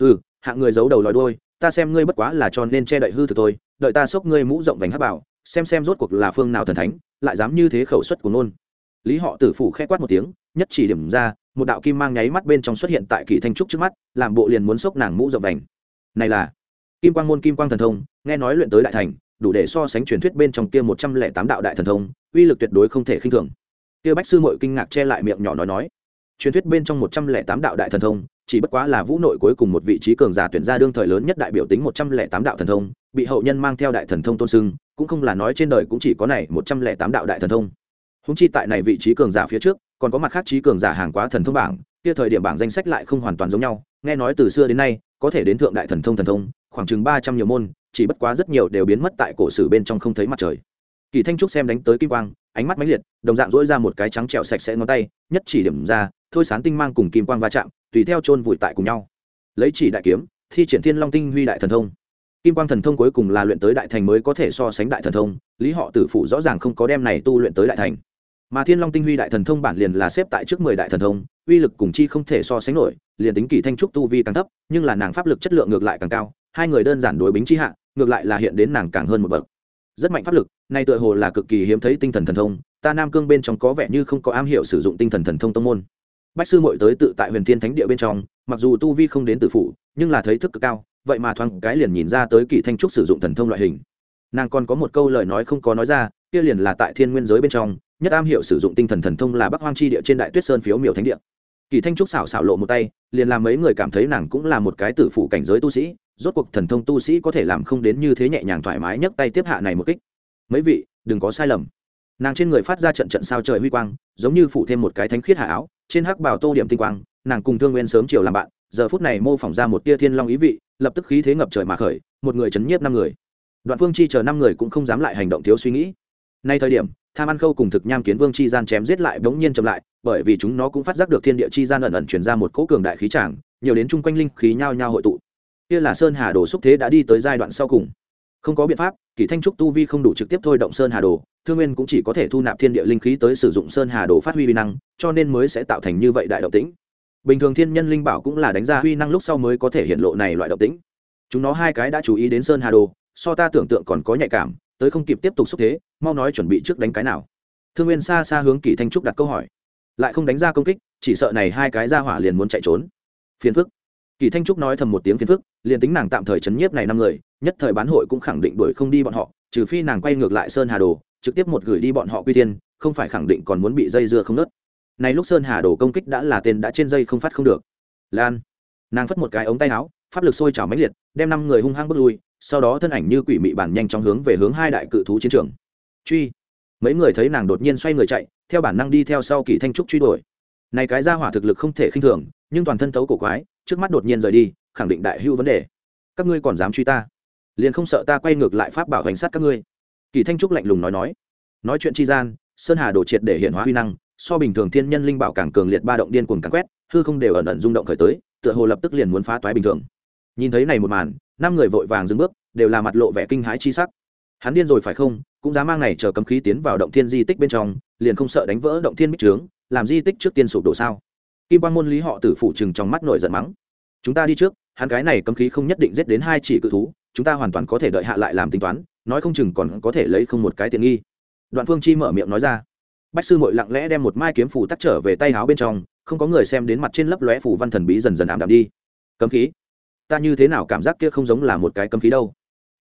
Ừ hạng người giấu đầu lòi đôi ta xem ngươi bất quá là cho nên che đậy hư thực thôi đợi ta xốc ngươi mũ rộng vành hắc bảo, xem xem rốt cuộc là phương nào thần thánh, lại dám như thế khẩu suất của nôn lý họ tử phủ khẽ quát một tiếng, nhất chỉ điểm ra, một đạo kim mang nháy mắt bên trong xuất hiện tại kỳ thanh trúc trước mắt, làm bộ liền muốn xốc nàng mũ rộng vành. Này là, kim quang môn kim quang thần thông, nghe nói luyện tới đại thành đủ để so sánh truyền thuyết bên trong kia một trăm lẻ tám đạo đại thần thông, uy lực tuyệt đối không thể khinh thường. Kia bách sư mội kinh ngạc che lại miệng nhỏ nói nói, truyền thuyết bên trong một trăm lẻ tám đạo đại thần thông, chỉ bất quá là vũ nội cuối cùng một vị trí cường giả tuyển ra đương thời lớn nhất đại biểu tính một trăm lẻ tám đạo thần thông, bị hậu nhân mang theo đại thần thông tôn sưng, cũng không là nói trên đời cũng chỉ có này một trăm lẻ tám đạo đại thần thông. Húng chi tại này vị trí cường giả phía trước, còn có mặt khác trí cường giả hàng quá thần thông bảng, kia thời điểm bảng danh sách lại không hoàn toàn giống nhau, nghe nói từ xưa đến nay, có thể đến thượng đại thần thông thần thông, khoảng chừng ba trăm nhiều môn chỉ bất quá rất nhiều đều biến mất tại cổ sử bên trong không thấy mặt trời. Kỳ thanh trúc xem đánh tới kim quang, ánh mắt mãnh liệt, đồng dạng dỗi ra một cái trắng trẹo sạch sẽ ngón tay, nhất chỉ điểm ra, thôi sán tinh mang cùng kim quang va chạm, tùy theo chôn vùi tại cùng nhau. Lấy chỉ đại kiếm, thi triển thiên long tinh huy đại thần thông. Kim quang thần thông cuối cùng là luyện tới đại thành mới có thể so sánh đại thần thông, lý họ tử phụ rõ ràng không có đem này tu luyện tới đại thành. Mà thiên long tinh huy đại thần thông bản liền là xếp tại trước mười đại thần thông, uy lực cùng chi không thể so sánh nổi, liền tính kỳ thanh trúc tu vi càng thấp, nhưng là nàng pháp lực chất lượng ngược lại càng cao, hai người đơn giản đối bính chi hạ ngược lại là hiện đến nàng càng hơn một bậc. Rất mạnh pháp lực, nay tựa hồ là cực kỳ hiếm thấy tinh thần thần thông, ta nam cương bên trong có vẻ như không có am hiểu sử dụng tinh thần thần thông tông môn. Bách sư mội tới tự tại huyền thiên thánh địa bên trong, mặc dù tu vi không đến từ phụ nhưng là thấy thức cực cao, vậy mà thoáng cái liền nhìn ra tới kỳ thanh trúc sử dụng thần thông loại hình. Nàng còn có một câu lời nói không có nói ra, kia liền là tại thiên nguyên giới bên trong, nhất am hiểu sử dụng tinh thần thần thông là bắc hoang chi địa trên đại tuyết sơn phiếu miểu thánh địa. Kỳ thanh trúc xảo xảo lộ một tay, liền làm mấy người cảm thấy nàng cũng là một cái tử phụ cảnh giới tu sĩ rốt cuộc thần thông tu sĩ có thể làm không đến như thế nhẹ nhàng thoải mái nhấc tay tiếp hạ này một kích. Mấy vị, đừng có sai lầm. Nàng trên người phát ra trận trận sao trời huy quang, giống như phủ thêm một cái thánh khiết hạ áo, trên hắc bào tô điểm tinh quang, nàng cùng thương nguyên sớm chiều làm bạn, giờ phút này mô phỏng ra một tia thiên long ý vị, lập tức khí thế ngập trời mà khởi, một người chấn nhiếp năm người. Đoạn phương chi chờ năm người cũng không dám lại hành động thiếu suy nghĩ. Nay thời điểm, tham ăn khâu cùng thực nham kiến vương chi gian chém giết lại bỗng nhiên chậm lại, bởi vì chúng nó cũng phát giác được thiên địa chi gian ẩn ẩn chuyển ra một cỗ cường đại khí tràng, nhiều đến chung quanh linh khí nhao nhao hội tụ kia là sơn hà đồ xúc thế đã đi tới giai đoạn sau cùng. Không có biện pháp, kỳ thanh trúc tu vi không đủ trực tiếp thôi động sơn hà đồ, thương nguyên cũng chỉ có thể thu nạp thiên địa linh khí tới sử dụng sơn hà đồ phát huy vi năng, cho nên mới sẽ tạo thành như vậy đại động tĩnh. Bình thường thiên nhân linh bảo cũng là đánh ra huy năng lúc sau mới có thể hiện lộ này loại động tĩnh. Chúng nó hai cái đã chú ý đến sơn hà đồ, so ta tưởng tượng còn có nhạy cảm, tới không kịp tiếp tục xúc thế, mau nói chuẩn bị trước đánh cái nào. Thương nguyên xa xa hướng kỳ thanh trúc đặt câu hỏi. Lại không đánh ra công kích, chỉ sợ này hai cái ra hỏa liền muốn chạy trốn. Phiền phức. Kỳ thanh trúc nói thầm một tiếng phiền phức liền tính nàng tạm thời chấn nhiếp này năm người, nhất thời bán hội cũng khẳng định đuổi không đi bọn họ, trừ phi nàng quay ngược lại sơn hà đồ, trực tiếp một gửi đi bọn họ quy tiên, không phải khẳng định còn muốn bị dây dưa không nớt. Này lúc sơn hà đồ công kích đã là tên đã trên dây không phát không được. Lan, nàng phất một cái ống tay áo, pháp lực sôi trào mãnh liệt, đem năm người hung hăng bước lui, sau đó thân ảnh như quỷ mị bản nhanh chóng hướng về hướng hai đại cự thú chiến trường. Truy. Mấy người thấy nàng đột nhiên xoay người chạy, theo bản năng đi theo sau kỳ thanh trúc truy đuổi. Này cái ra hỏa thực lực không thể khinh thường, nhưng toàn thân thấu cổ quái, trước mắt đột nhiên rời đi khẳng định đại hưu vấn đề. Các ngươi còn dám truy ta? Liền không sợ ta quay ngược lại pháp bảo hành sát các ngươi? Kỳ thanh trúc lạnh lùng nói nói. Nói chuyện chi gian, sơn hà đổ triệt để hiện hóa huy năng, so bình thường thiên nhân linh bảo càng cường liệt ba động điên cuồng càng quét, hư không đều ẩn ẩn rung động khởi tới, tựa hồ lập tức liền muốn phá toái bình thường. Nhìn thấy này một màn, năm người vội vàng dừng bước, đều là mặt lộ vẻ kinh hãi chi sắc. Hắn điên rồi phải không? Cũng dám mang này chờ cấm khí tiến vào động thiên di tích bên trong, liền không sợ đánh vỡ động thiên bích trướng, làm di tích trước tiên sụp đổ sao? Kim quan môn lý họ tử phụ chừng trong mắt nổi giận mắng. Chúng ta đi trước hắn cái này cấm khí không nhất định giết đến hai chỉ cự thú, chúng ta hoàn toàn có thể đợi hạ lại làm tính toán, nói không chừng còn có thể lấy không một cái tiện nghi. Đoạn phương chi mở miệng nói ra. Bách sư mội lặng lẽ đem một mai kiếm phủ tắt trở về tay áo bên trong, không có người xem đến mặt trên lấp lóe phủ văn thần bí dần dần ảm đạm đi. Cấm khí? Ta như thế nào cảm giác kia không giống là một cái cấm khí đâu?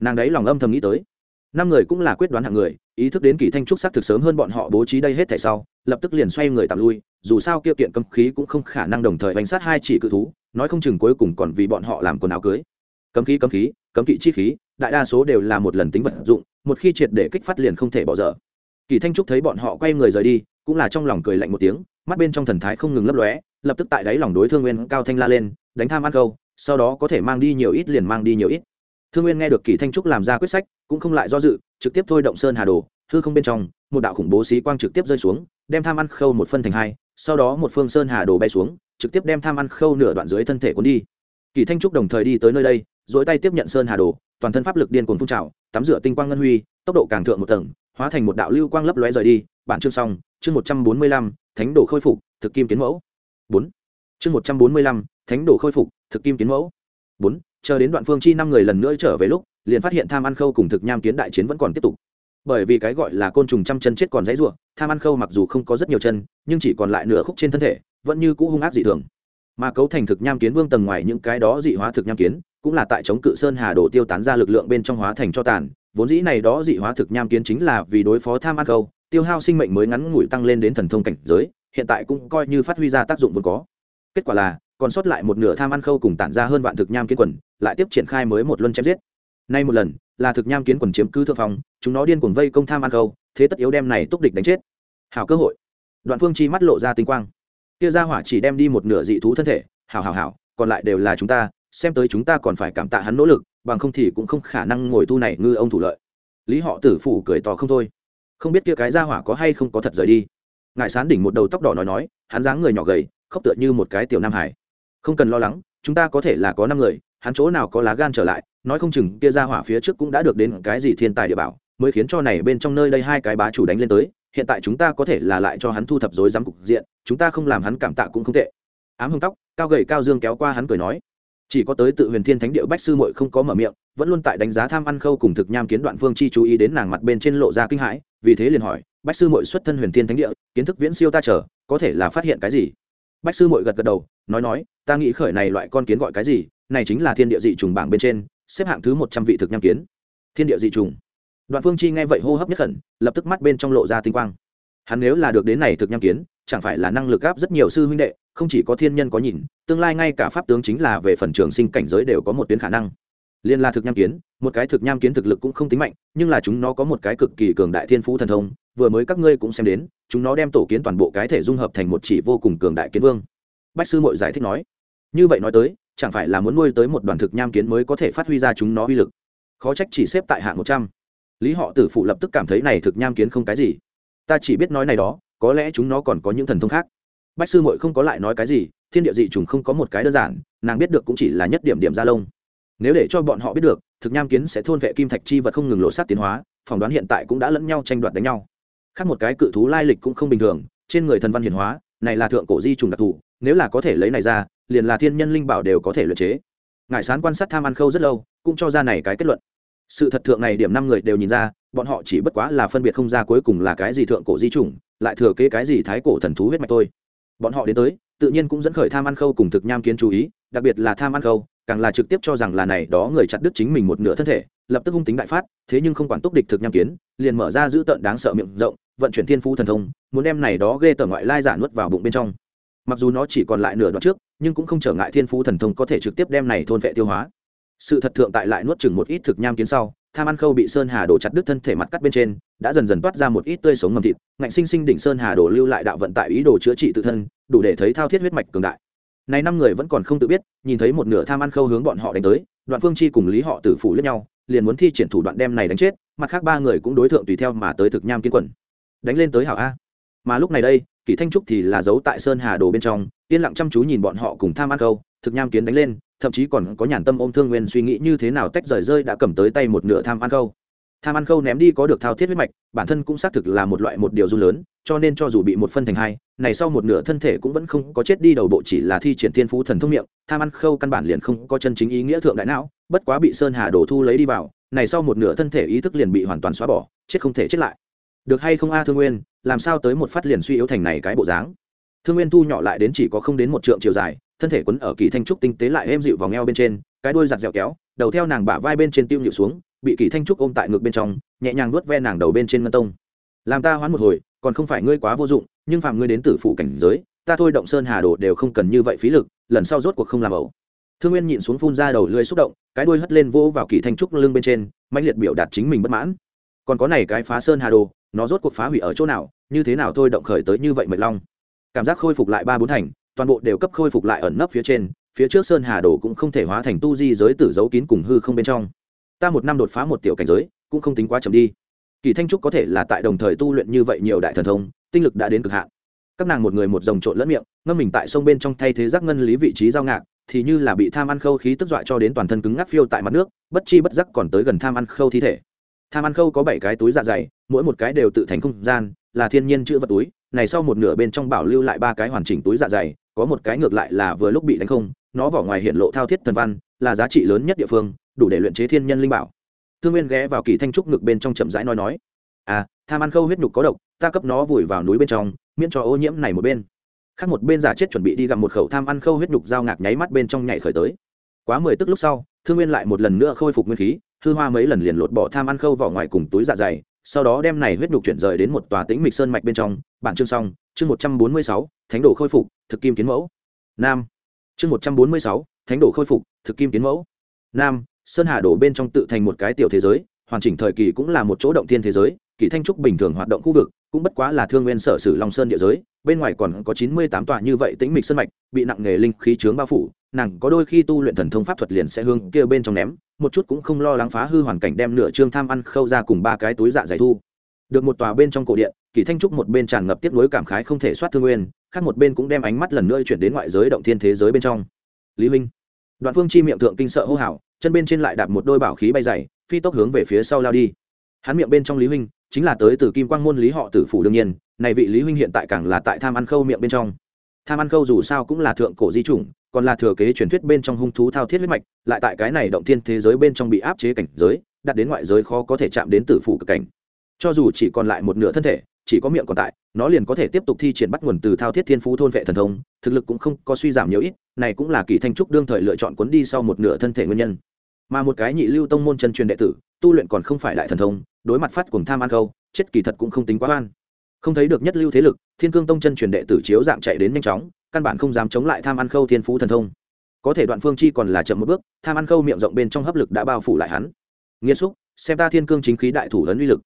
Nàng đấy lòng âm thầm nghĩ tới. Năm người cũng là quyết đoán hạng người, ý thức đến kỳ thanh trúc sắc thực sớm hơn bọn họ bố trí đây hết thảy sau, lập tức liền xoay người tạm lui, dù sao kia kiện cấm khí cũng không khả năng đồng thời bánh sát hai chỉ cự thú nói không chừng cuối cùng còn vì bọn họ làm quần áo cưới. Cấm khí cấm khí, cấm kỵ chi khí, đại đa số đều là một lần tính vật dụng, một khi triệt để kích phát liền không thể bỏ dở. Kỳ thanh trúc thấy bọn họ quay người rời đi, cũng là trong lòng cười lạnh một tiếng, mắt bên trong thần thái không ngừng lấp lóe, lập tức tại đáy lòng đối thương nguyên cao thanh la lên, đánh tham ăn câu sau đó có thể mang đi nhiều ít liền mang đi nhiều ít. Thương nguyên nghe được kỳ thanh trúc làm ra quyết sách, cũng không lại do dự, trực tiếp thôi động sơn hà đồ, hư không bên trong, một đạo khủng bố xí quang trực tiếp rơi xuống, đem tham ăn khâu một phân thành hai, sau đó một phương sơn hà đồ bay xuống trực tiếp đem tham ăn khâu nửa đoạn dưới thân thể cuốn đi. Kỳ thanh trúc đồng thời đi tới nơi đây dỗi tay tiếp nhận sơn hà đồ, toàn thân pháp lực điên cuồng phun trào, tắm rửa tinh quang ngân huy, tốc độ càng thượng một tầng, hóa thành một đạo lưu quang lấp lóe rời đi. Bản chương xong, chương một trăm bốn mươi lăm, thánh đồ khôi phục, thực kim kiến mẫu. Bốn. Chương một trăm bốn mươi lăm, thánh đồ khôi phục, thực kim kiến mẫu. Bốn. Chờ đến đoạn phương chi năm người lần nữa trở về lúc, liền phát hiện tham ăn khâu cùng thực nham kiến đại chiến vẫn còn tiếp tục. Bởi vì cái gọi là côn trùng trăm chân chết còn dãy ruộng tham ăn khâu mặc dù không có rất nhiều chân, nhưng chỉ còn lại nửa khúc trên thân thể vẫn như cũ hung ác dị thường. Mà cấu thành thực nham kiến vương tầng ngoài những cái đó dị hóa thực nham kiến, cũng là tại chống cự sơn hà đồ tiêu tán ra lực lượng bên trong hóa thành cho tàn. Vốn dĩ này đó dị hóa thực nham kiến chính là vì đối phó tham ăn câu, tiêu hao sinh mệnh mới ngắn ngủi tăng lên đến thần thông cảnh giới, hiện tại cũng coi như phát huy ra tác dụng vốn có. Kết quả là, còn sót lại một nửa tham ăn khâu cùng tản ra hơn vạn thực nham kiến quần, lại tiếp triển khai mới một luân chém giết. Nay một lần, là thực nham kiến quần chiếm cứ thượng phong, chúng nó điên cuồng vây công tham ăn khâu, thế tất yếu đem này túc địch đánh chết. Hảo cơ hội. Đoạn phương chi mắt lộ ra tinh quang kia ra hỏa chỉ đem đi một nửa dị thú thân thể, hảo hảo hảo, còn lại đều là chúng ta, xem tới chúng ta còn phải cảm tạ hắn nỗ lực, bằng không thì cũng không khả năng ngồi tu này ngư ông thủ lợi. Lý họ tử phủ cười to không thôi. Không biết kia cái ra hỏa có hay không có thật rời đi. Ngài sán đỉnh một đầu tóc đỏ nói nói, hắn dáng người nhỏ gầy, khóc tựa như một cái tiểu nam hải. Không cần lo lắng, chúng ta có thể là có năm người, hắn chỗ nào có lá gan trở lại, nói không chừng kia ra hỏa phía trước cũng đã được đến cái gì thiên tài địa bảo, mới khiến cho này bên trong nơi đây hai cái bá chủ đánh lên tới hiện tại chúng ta có thể là lại cho hắn thu thập rối rắm cục diện, chúng ta không làm hắn cảm tạ cũng không tệ. Ám hồng tóc, cao gầy cao dương kéo qua hắn cười nói, chỉ có tới tự huyền thiên thánh địa bách sư muội không có mở miệng, vẫn luôn tại đánh giá tham ăn khâu cùng thực nham kiến đoạn phương chi chú ý đến nàng mặt bên trên lộ ra kinh hãi, vì thế liền hỏi, bách sư muội xuất thân huyền thiên thánh địa, kiến thức viễn siêu ta chờ, có thể là phát hiện cái gì? Bách sư muội gật gật đầu, nói nói, ta nghĩ khởi này loại con kiến gọi cái gì, này chính là thiên địa dị trùng bảng bên trên, xếp hạng thứ một trăm vị thực nham kiến. Thiên địa dị trùng đoạn phương chi nghe vậy hô hấp nhất khẩn, lập tức mắt bên trong lộ ra tinh quang. Hắn nếu là được đến này thực nham kiến, chẳng phải là năng lực gáp rất nhiều sư huynh đệ, không chỉ có thiên nhân có nhìn, tương lai ngay cả pháp tướng chính là về phần trường sinh cảnh giới đều có một tuyến khả năng. Liên là thực nham kiến, một cái thực nham kiến thực lực cũng không tính mạnh, nhưng là chúng nó có một cái cực kỳ cường đại thiên phú thần thông, vừa mới các ngươi cũng xem đến, chúng nó đem tổ kiến toàn bộ cái thể dung hợp thành một chỉ vô cùng cường đại kiến vương. Bách sư mội giải thích nói. Như vậy nói tới, chẳng phải là muốn nuôi tới một đoàn thực nham kiến mới có thể phát huy ra chúng nó uy lực. Khó trách chỉ xếp tại hạng một trăm lý họ tử phụ lập tức cảm thấy này thực nham kiến không cái gì. Ta chỉ biết nói này đó, có lẽ chúng nó còn có những thần thông khác. Bách sư mội không có lại nói cái gì, thiên địa dị trùng không có một cái đơn giản, nàng biết được cũng chỉ là nhất điểm điểm gia lông. Nếu để cho bọn họ biết được, thực nham kiến sẽ thôn vệ kim thạch chi vật không ngừng lộ sát tiến hóa, phỏng đoán hiện tại cũng đã lẫn nhau tranh đoạt đánh nhau. Khác một cái cự thú lai lịch cũng không bình thường, trên người thần văn hiển hóa, này là thượng cổ di trùng đặc thù, nếu là có thể lấy này ra, liền là thiên nhân linh bảo đều có thể luyện chế. Ngài sán quan sát tham ăn khâu rất lâu, cũng cho ra này cái kết luận sự thật thượng này điểm năm người đều nhìn ra, bọn họ chỉ bất quá là phân biệt không ra cuối cùng là cái gì thượng cổ di chủng, lại thừa kế cái gì thái cổ thần thú huyết mạch thôi. Bọn họ đến tới, tự nhiên cũng dẫn khởi tham ăn khâu cùng thực nham kiến chú ý, đặc biệt là tham ăn khâu, càng là trực tiếp cho rằng là này đó người chặt đứt chính mình một nửa thân thể, lập tức hung tính đại phát, thế nhưng không quản túc địch thực nham kiến, liền mở ra giữ tận đáng sợ miệng rộng, vận chuyển thiên phú thần thông, muốn đem này đó ghê tởm ngoại lai giả nuốt vào bụng bên trong. Mặc dù nó chỉ còn lại nửa đoạn trước, nhưng cũng không trở ngại thiên phú thần thông có thể trực tiếp đem này thôn vệ tiêu hóa sự thật thượng tại lại nuốt chừng một ít thực nham kiến sau, tham ăn khâu bị sơn hà đổ chặt đứt thân thể mặt cắt bên trên, đã dần dần toát ra một ít tươi sống mầm thịt. Ngạnh sinh sinh đỉnh sơn hà đổ lưu lại đạo vận tại ý đồ chữa trị tự thân, đủ để thấy thao thiết huyết mạch cường đại. Này năm người vẫn còn không tự biết, nhìn thấy một nửa tham ăn khâu hướng bọn họ đánh tới, đoạn phương chi cùng lý họ tử phủ lẫn nhau, liền muốn thi triển thủ đoạn đem này đánh chết, mặt khác ba người cũng đối tượng tùy theo mà tới thực nham kiến quần. Đánh lên tới hảo a. Mà lúc này đây kỷ thanh trúc thì là giấu tại sơn hà đồ bên trong, yên lặng chăm chú nhìn bọn họ cùng tham ăn khâu thực nham kiến đánh lên thậm chí còn có nhàn tâm ôm thương nguyên suy nghĩ như thế nào tách rời rơi đã cầm tới tay một nửa tham ăn khâu, tham ăn khâu ném đi có được thao thiết huyết mạch bản thân cũng xác thực là một loại một điều du lớn cho nên cho dù bị một phân thành hai này sau một nửa thân thể cũng vẫn không có chết đi đầu bộ chỉ là thi triển thiên phú thần thông miệng tham ăn khâu căn bản liền không có chân chính ý nghĩa thượng đại não bất quá bị sơn hà đổ thu lấy đi vào này sau một nửa thân thể ý thức liền bị hoàn toàn xóa bỏ chết không thể chết lại. Được hay không a thương nguyên làm sao tới một phát liền suy yếu thành này cái bộ dáng? Thương nguyên thu nhỏ lại đến chỉ có không đến một trượng chiều dài thân thể quấn ở kỳ thanh trúc tinh tế lại êm dịu vào ngheo bên trên, cái đuôi giặt dẻo kéo, đầu theo nàng bả vai bên trên tiêu nhịu xuống, bị kỳ thanh trúc ôm tại ngực bên trong, nhẹ nhàng nuốt ve nàng đầu bên trên ngân tông. Làm ta hoán một hồi, còn không phải ngươi quá vô dụng, nhưng phạm ngươi đến tử phụ cảnh giới, ta thôi động sơn hà đồ đều không cần như vậy phí lực, lần sau rốt cuộc không làm ẩu. Thương nguyên nhịn xuống phun ra đầu lưỡi xúc động, cái đuôi hất lên vỗ vào kỳ thanh trúc lưng bên trên mạnh liệt biểu đạt chính mình bất mãn. Còn có này cái phá sơn hà đồ, nó rốt cuộc phá hủy ở chỗ nào, như thế nào thôi động khởi tới như vậy mệt long. Cảm giác khôi phục lại ba bốn thành toàn bộ đều cấp khôi phục lại ẩn nấp phía trên, phía trước sơn hà đồ cũng không thể hóa thành tu di giới tử dấu kín cùng hư không bên trong. Ta một năm đột phá một tiểu cảnh giới, cũng không tính quá chậm đi. Kỳ thanh trúc có thể là tại đồng thời tu luyện như vậy nhiều đại thần thông, tinh lực đã đến cực hạn. Các nàng một người một dòng trộn lẫn miệng, ngâm mình tại sông bên trong thay thế giác ngân lý vị trí giao ngạc, thì như là bị tham ăn khâu khí tức dọa cho đến toàn thân cứng ngắc phiêu tại mặt nước, bất chi bất giác còn tới gần tham ăn khâu thi thể. Tham ăn khâu có bảy cái túi dạ dày, mỗi một cái đều tự thành không gian, là thiên nhiên chữ vật túi, này sau một nửa bên trong bảo lưu lại ba cái hoàn chỉnh túi dạ dày có một cái ngược lại là vừa lúc bị đánh không, nó vỏ ngoài hiện lộ thao thiết thần văn, là giá trị lớn nhất địa phương, đủ để luyện chế thiên nhân linh bảo. Thương nguyên ghé vào kỳ thanh trúc ngực bên trong chậm rãi nói nói à tham ăn khâu huyết nhục có độc, ta cấp nó vùi vào núi bên trong, miễn cho ô nhiễm này một bên. Khác một bên giả chết chuẩn bị đi gặp một khẩu tham ăn khâu huyết nhục dao ngạc nháy mắt bên trong nhảy khởi tới. Quá mười tức lúc sau, thương nguyên lại một lần nữa khôi phục nguyên khí, hư hoa mấy lần liền lột bỏ tham ăn khâu vỏ ngoài cùng túi dạ dày, sau đó đem này huyết nhục chuyển rời đến một tòa tĩnh mịch sơn mạch bên trong. Bản chương xong, chương một trăm bốn mươi sáu thánh đồ khôi phục, thực kim kiến mẫu. Nam. Chương một trăm bốn mươi sáu, thánh đồ khôi phục, thực kim kiến mẫu. Nam, sơn hà đổ bên trong tự thành một cái tiểu thế giới, hoàn chỉnh thời kỳ cũng là một chỗ động thiên thế giới, kỳ thanh trúc bình thường hoạt động khu vực, cũng bất quá là thương nguyên sở sử long sơn địa giới, bên ngoài còn có chín mươi tám tòa như vậy tĩnh mịch sơn mạch, bị nặng nghề linh khí chướng bao phủ, nàng có đôi khi tu luyện thần thông pháp thuật liền sẽ hương kia bên trong ném, một chút cũng không lo lắng phá hư hoàn cảnh đem nửa trương tham ăn khâu ra cùng ba cái túi dạ dày thu được một tòa bên trong cổ điện, kỳ thanh trúc một bên tràn ngập tiếp nối cảm khái không thể soát thương nguyên, khác một bên cũng đem ánh mắt lần nữa chuyển đến ngoại giới động thiên thế giới bên trong. Lý huynh. Đoạn phương chi miệng thượng kinh sợ hô hào, chân bên trên lại đạp một đôi bảo khí bay dày, phi tốc hướng về phía sau lao đi. Hắn miệng bên trong lý huynh, chính là tới từ kim quang môn lý họ tử phủ đương nhiên, này vị lý huynh hiện tại càng là tại tham ăn khâu miệng bên trong. Tham ăn khâu dù sao cũng là thượng cổ di chủng, còn là thừa kế truyền thuyết bên trong hung thú thao thiết huyết mạch, lại tại cái này động thiên thế giới bên trong bị áp chế cảnh giới đặt đến ngoại giới khó có thể chạm đến tử phủ cực cảnh cho dù chỉ còn lại một nửa thân thể, chỉ có miệng còn tại, nó liền có thể tiếp tục thi triển bắt nguồn từ thao thiết thiên phú thôn vệ thần thông, thực lực cũng không có suy giảm nhiều ít, này cũng là kỳ thanh trúc đương thời lựa chọn cuốn đi sau một nửa thân thể nguyên nhân. Mà một cái nhị lưu tông môn chân truyền đệ tử, tu luyện còn không phải đại thần thông, đối mặt phát cùng tham ăn câu, chết kỳ thật cũng không tính quá oan. Không thấy được nhất lưu thế lực, thiên cương tông chân truyền đệ tử chiếu dạng chạy đến nhanh chóng, căn bản không dám chống lại tham ăn khâu thiên phú thần thông. Có thể đoạn phương chi còn là chậm một bước, tham ăn khâu miệng rộng bên trong hấp lực đã bao phủ lại hắn. Nghiêm xúc xem ta thiên cương chính khí đại thủ lớn uy lực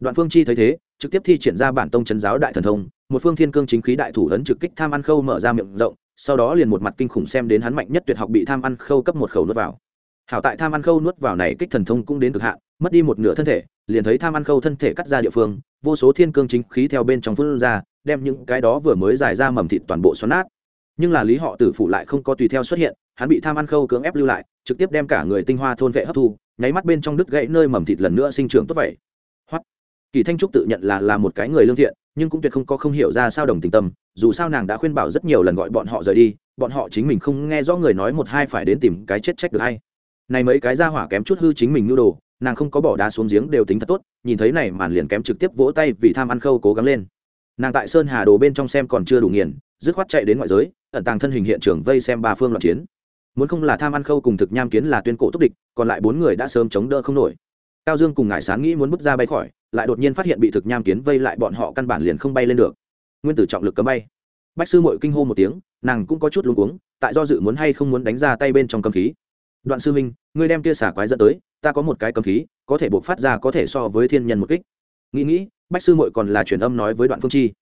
đoạn phương chi thấy thế, trực tiếp thi triển ra bản tông chân giáo đại thần thông, một phương thiên cương chính khí đại thủ ấn trực kích tham ăn khâu mở ra miệng rộng, sau đó liền một mặt kinh khủng xem đến hắn mạnh nhất tuyệt học bị tham ăn khâu cấp một khẩu nuốt vào. Hảo tại tham ăn khâu nuốt vào này kích thần thông cũng đến cực hạn, mất đi một nửa thân thể, liền thấy tham ăn khâu thân thể cắt ra địa phương, vô số thiên cương chính khí theo bên trong phương ra, đem những cái đó vừa mới giải ra mầm thịt toàn bộ xoắn nát. Nhưng là lý họ tử phụ lại không có tùy theo xuất hiện, hắn bị tham ăn khâu cưỡng ép lưu lại, trực tiếp đem cả người tinh hoa thôn vệ hấp thu, nháy mắt bên trong đứt gãy nơi mầm thịt lần nữa sinh trưởng tốt vậy kỳ thanh trúc tự nhận là là một cái người lương thiện, nhưng cũng tuyệt không có không hiểu ra sao đồng tình tâm, dù sao nàng đã khuyên bảo rất nhiều lần gọi bọn họ rời đi, bọn họ chính mình không nghe rõ người nói một hai phải đến tìm cái chết trách được hay. Này mấy cái ra hỏa kém chút hư chính mình nhu đồ, nàng không có bỏ đá xuống giếng đều tính thật tốt, nhìn thấy này màn liền kém trực tiếp vỗ tay vì tham ăn khâu cố gắng lên. Nàng tại sơn hà đồ bên trong xem còn chưa đủ nghiền, dứt khoát chạy đến ngoại giới, ẩn tàng thân hình hiện trường vây xem ba phương loạn chiến. Muốn không là tham ăn khâu cùng thực nham kiến là tuyên cổ túc địch, còn lại bốn người đã sớm chống đỡ không nổi. Cao dương cùng ngải sáng nghĩ muốn bước ra bay khỏi lại đột nhiên phát hiện bị thực nham kiến vây lại bọn họ căn bản liền không bay lên được. Nguyên tử trọng lực cấm bay. Bách sư mội kinh hô một tiếng, nàng cũng có chút luống cuống, tại do dự muốn hay không muốn đánh ra tay bên trong cầm khí. Đoạn sư minh ngươi đem kia xả quái dẫn tới, ta có một cái cầm khí, có thể buộc phát ra có thể so với thiên nhân một kích. Nghĩ nghĩ, bách sư mội còn là truyền âm nói với đoạn phương chi.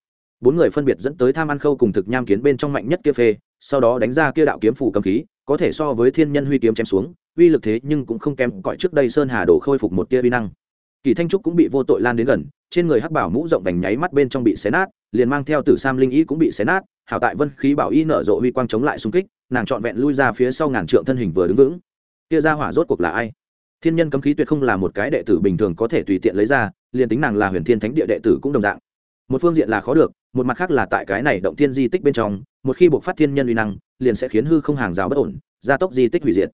Bốn người phân biệt dẫn tới tham ăn khâu cùng thực nham kiến bên trong mạnh nhất kia phê, sau đó đánh ra kia đạo kiếm phủ cầm khí, có thể so với thiên nhân huy kiếm chém xuống, uy lực thế nhưng cũng không kém, cõi trước đây sơn hà đổ khôi phục một tia uy năng kỳ thanh trúc cũng bị vô tội lan đến gần, trên người hắc bảo mũ rộng vành nháy mắt bên trong bị xé nát, liền mang theo tử sam linh y cũng bị xé nát, hảo tại vân khí bảo y nở rộ huy quang chống lại xung kích, nàng trọn vẹn lui ra phía sau ngàn trượng thân hình vừa đứng vững. Kia ra hỏa rốt cuộc là ai? Thiên nhân cấm khí tuyệt không là một cái đệ tử bình thường có thể tùy tiện lấy ra, liền tính nàng là huyền thiên thánh địa đệ tử cũng đồng dạng. Một phương diện là khó được, một mặt khác là tại cái này động thiên di tích bên trong, một khi buộc phát thiên nhân uy năng, liền sẽ khiến hư không hàng rào bất ổn, gia tốc di tích hủy diệt.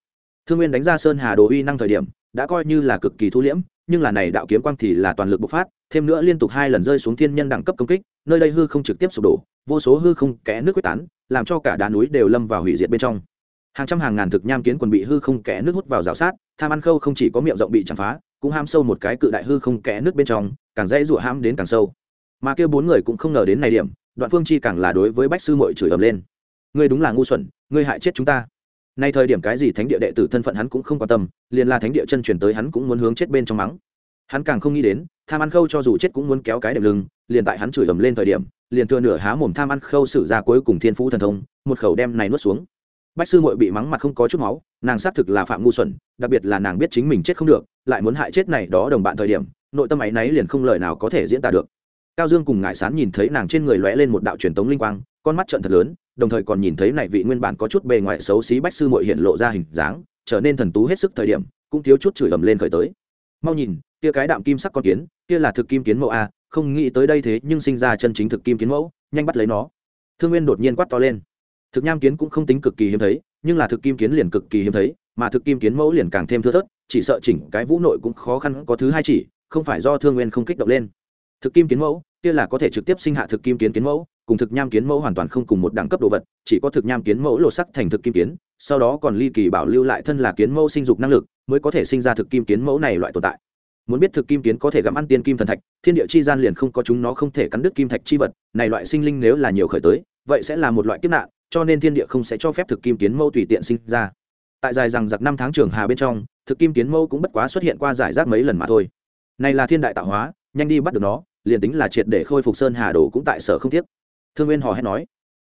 Thương nguyên đánh ra sơn hà đồ uy năng thời điểm, đã coi như là cực kỳ thu liễm nhưng là này đạo kiếm quang thì là toàn lực bộc phát, thêm nữa liên tục hai lần rơi xuống thiên nhân đẳng cấp công kích, nơi đây hư không trực tiếp sụp đổ, vô số hư không kẽ nước quyết tán, làm cho cả đá núi đều lâm vào hủy diệt bên trong. Hàng trăm hàng ngàn thực nham kiến quần bị hư không kẽ nước hút vào rào sát, tham ăn khâu không chỉ có miệng rộng bị chạm phá, cũng ham sâu một cái cự đại hư không kẽ nước bên trong, càng dễ rủa ham đến càng sâu. Mà kia bốn người cũng không ngờ đến này điểm, đoạn phương chi càng là đối với bách sư muội chửi ầm lên. Ngươi đúng là ngu xuẩn, ngươi hại chết chúng ta nay thời điểm cái gì thánh địa đệ tử thân phận hắn cũng không quan tâm, liền là thánh địa chân chuyển tới hắn cũng muốn hướng chết bên trong mắng. Hắn càng không nghĩ đến, tham ăn khâu cho dù chết cũng muốn kéo cái đệm lưng, liền tại hắn chửi ầm lên thời điểm, liền thừa nửa há mồm tham ăn khâu xử ra cuối cùng thiên phú thần thông, một khẩu đem này nuốt xuống. Bách sư mội bị mắng mặt không có chút máu, nàng xác thực là phạm ngu xuẩn, đặc biệt là nàng biết chính mình chết không được, lại muốn hại chết này đó đồng bạn thời điểm, nội tâm ấy náy liền không lời nào có thể diễn tả được. Cao dương cùng ngải sán nhìn thấy nàng trên người lóe lên một đạo truyền tống linh quang, con mắt trận thật lớn đồng thời còn nhìn thấy này vị nguyên bản có chút bề ngoài xấu xí bách sư muội hiện lộ ra hình dáng, trở nên thần tú hết sức thời điểm, cũng thiếu chút chửi ầm lên khởi tới. Mau nhìn, kia cái đạm kim sắc con kiến, kia là thực kim kiến mẫu a, không nghĩ tới đây thế nhưng sinh ra chân chính thực kim kiến mẫu, nhanh bắt lấy nó. Thương nguyên đột nhiên quát to lên. Thực nham kiến cũng không tính cực kỳ hiếm thấy, nhưng là thực kim kiến liền cực kỳ hiếm thấy, mà thực kim kiến mẫu liền càng thêm thưa thớt, chỉ sợ chỉnh cái vũ nội cũng khó khăn có thứ hai chỉ, không phải do thương nguyên không kích động lên. Thực kim kiến mẫu, kia là có thể trực tiếp sinh hạ thực kim kiến kiến mẫu cùng thực nham kiến mẫu hoàn toàn không cùng một đẳng cấp đồ vật, chỉ có thực nham kiến mẫu lột sắc thành thực kim kiến, sau đó còn ly kỳ bảo lưu lại thân là kiến mẫu sinh dục năng lực, mới có thể sinh ra thực kim kiến mẫu này loại tồn tại. Muốn biết thực kim kiến có thể gặm ăn tiên kim thần thạch, thiên địa chi gian liền không có chúng nó không thể cắn đứt kim thạch chi vật, này loại sinh linh nếu là nhiều khởi tới, vậy sẽ là một loại kiếp nạn, cho nên thiên địa không sẽ cho phép thực kim kiến mẫu tùy tiện sinh ra. Tại dài rằng giặc năm tháng trường hà bên trong, thực kim kiến mẫu cũng bất quá xuất hiện qua giải rác mấy lần mà thôi. Này là thiên đại tạo hóa, nhanh đi bắt được nó, liền tính là triệt để khôi phục sơn hà đồ cũng tại sở không tiếc thương nguyên hò hét nói.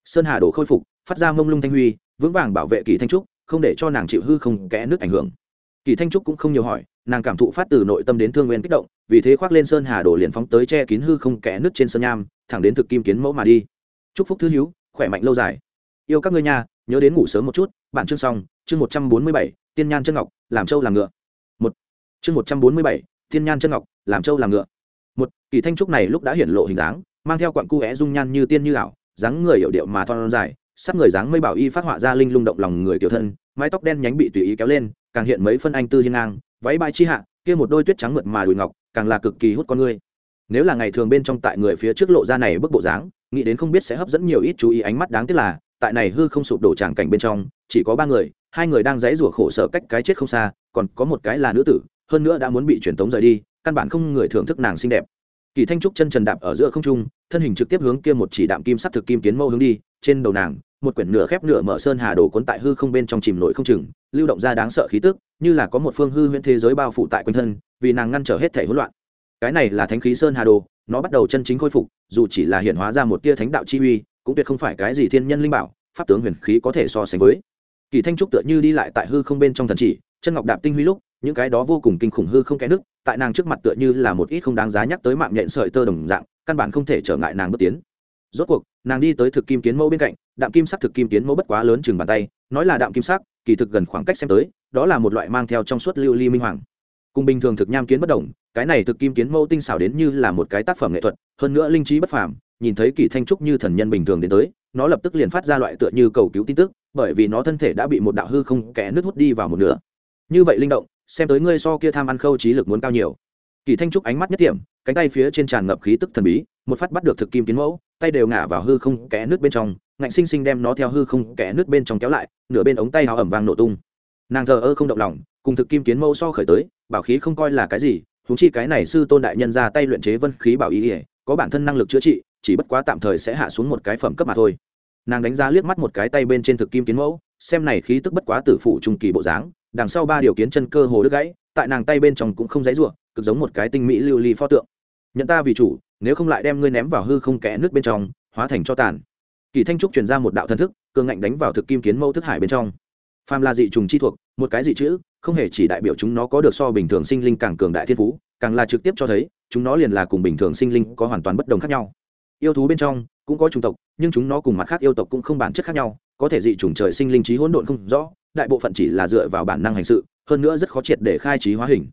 Sơn hà đồ khôi phục, phát ra mông lung thanh huy, vững vàng bảo vệ kỳ thanh trúc, không để cho nàng chịu hư không kẽ nước ảnh hưởng. Kỳ thanh trúc cũng không nhiều hỏi, nàng cảm thụ phát từ nội tâm đến thương nguyên kích động, vì thế khoác lên sơn hà đồ liền phóng tới che kín hư không kẽ nước trên sơn nham, thẳng đến thực kim kiến mẫu mà đi. Chúc phúc thứ hữu, khỏe mạnh lâu dài. Yêu các ngươi nhà nhớ đến ngủ sớm một chút bản chương xong, chương một trăm bốn mươi bảy, tiên nhan chân ngọc, làm trâu làm ngựa. Một, chương một trăm bốn mươi bảy, tiên nhan chân ngọc, làm trâu làm ngựa. Một, kỳ thanh trúc này lúc đã hiển lộ hình dáng mang theo quặng cu é dung nhan như tiên như ảo, dáng người hiệu điệu mà thon dài, sắc người dáng mây bảo y phát họa ra linh lung động lòng người tiểu thân, mái tóc đen nhánh bị tùy ý kéo lên, càng hiện mấy phân anh tư hiên ngang, váy bãi chi hạ, kia một đôi tuyết trắng mượt mà đùi ngọc, càng là cực kỳ hút con người. Nếu là ngày thường bên trong tại người phía trước lộ ra này bức bộ dáng, nghĩ đến không biết sẽ hấp dẫn nhiều ít chú ý ánh mắt đáng tiếc là, tại này hư không sụp đổ tràng cảnh bên trong, chỉ có ba người, hai người đang dãy rủa khổ sở cách cái chết không xa, còn có một cái là nữ tử, hơn nữa đã muốn bị truyền tống rời đi, căn bản không người thưởng thức nàng xinh đẹp. Kỳ thanh trúc chân trần đạp ở giữa không trung thân hình trực tiếp hướng kia một chỉ đạm kim sắc thực kim kiến mâu hướng đi, trên đầu nàng, một quyển nửa khép nửa mở sơn hà đồ cuốn tại hư không bên trong chìm nổi không chừng, lưu động ra đáng sợ khí tức, như là có một phương hư huyễn thế giới bao phủ tại quanh thân, vì nàng ngăn trở hết thể hỗn loạn. Cái này là thánh khí sơn hà đồ, nó bắt đầu chân chính khôi phục, dù chỉ là hiện hóa ra một tia thánh đạo chi uy, cũng tuyệt không phải cái gì thiên nhân linh bảo, pháp tướng huyền khí có thể so sánh với. Kỳ thanh trúc tựa như đi lại tại hư không bên trong thần chỉ, chân ngọc đạp tinh huy lúc những cái đó vô cùng kinh khủng hư không kẽ nước tại nàng trước mặt tựa như là một ít không đáng giá nhắc tới mạng nhện sợi tơ đồng dạng, căn bản không thể trở ngại nàng bước tiến. Rốt cuộc, nàng đi tới thực kim kiến mẫu bên cạnh, đạm kim sắc thực kim kiến mẫu bất quá lớn chừng bàn tay, nói là đạm kim sắc, kỳ thực gần khoảng cách xem tới, đó là một loại mang theo trong suốt lưu ly minh hoàng. Cùng bình thường thực nham kiến bất đồng, cái này thực kim kiến mẫu tinh xảo đến như là một cái tác phẩm nghệ thuật, hơn nữa linh trí bất phàm, nhìn thấy kỳ thanh trúc như thần nhân bình thường đến tới, nó lập tức liền phát ra loại tựa như cầu cứu tin tức, bởi vì nó thân thể đã bị một đạo hư không kẽ nước hút đi vào một nửa. Như vậy linh động xem tới ngươi so kia tham ăn khâu trí lực muốn cao nhiều. Kỳ thanh trúc ánh mắt nhất điểm cánh tay phía trên tràn ngập khí tức thần bí, một phát bắt được thực kim kiến mẫu, tay đều ngả vào hư không kẽ nước bên trong, ngạnh sinh sinh đem nó theo hư không kẽ nước bên trong kéo lại, nửa bên ống tay hào ẩm vàng nổ tung. Nàng thờ ơ không động lòng, cùng thực kim kiến mẫu so khởi tới, bảo khí không coi là cái gì húng chi cái này sư tôn đại nhân ra tay luyện chế vân khí bảo ý ỉa có bản thân năng lực chữa trị, chỉ bất quá tạm thời sẽ hạ xuống một cái phẩm cấp mà thôi. Nàng đánh giá liếc mắt một cái tay bên trên thực kim kiến mẫu, xem này khí tức bất quá tử phụ trung kỳ bộ dáng đằng sau ba điều kiến chân cơ hồ đứt gãy, tại nàng tay bên trong cũng không dãy rủa, cực giống một cái tinh mỹ lưu ly pho tượng. Nhận ta vì chủ, nếu không lại đem ngươi ném vào hư không kẽ nước bên trong, hóa thành cho tàn. Kỳ thanh trúc truyền ra một đạo thân thức, cường ngạnh đánh vào thực kim kiến mẫu thức hải bên trong. Phàm là dị trùng chi thuộc, một cái dị chữ, không hề chỉ đại biểu chúng nó có được so bình thường sinh linh càng cường đại thiên phú, càng là trực tiếp cho thấy, chúng nó liền là cùng bình thường sinh linh có hoàn toàn bất đồng khác nhau. Yêu thú bên trong, cũng có chủng tộc, nhưng chúng nó cùng mặt khác yêu tộc cũng không bản chất khác nhau, có thể dị chủng trời sinh linh trí hỗn độn không rõ đại bộ phận chỉ là dựa vào bản năng hành sự, hơn nữa rất khó triệt để khai trí hóa hình.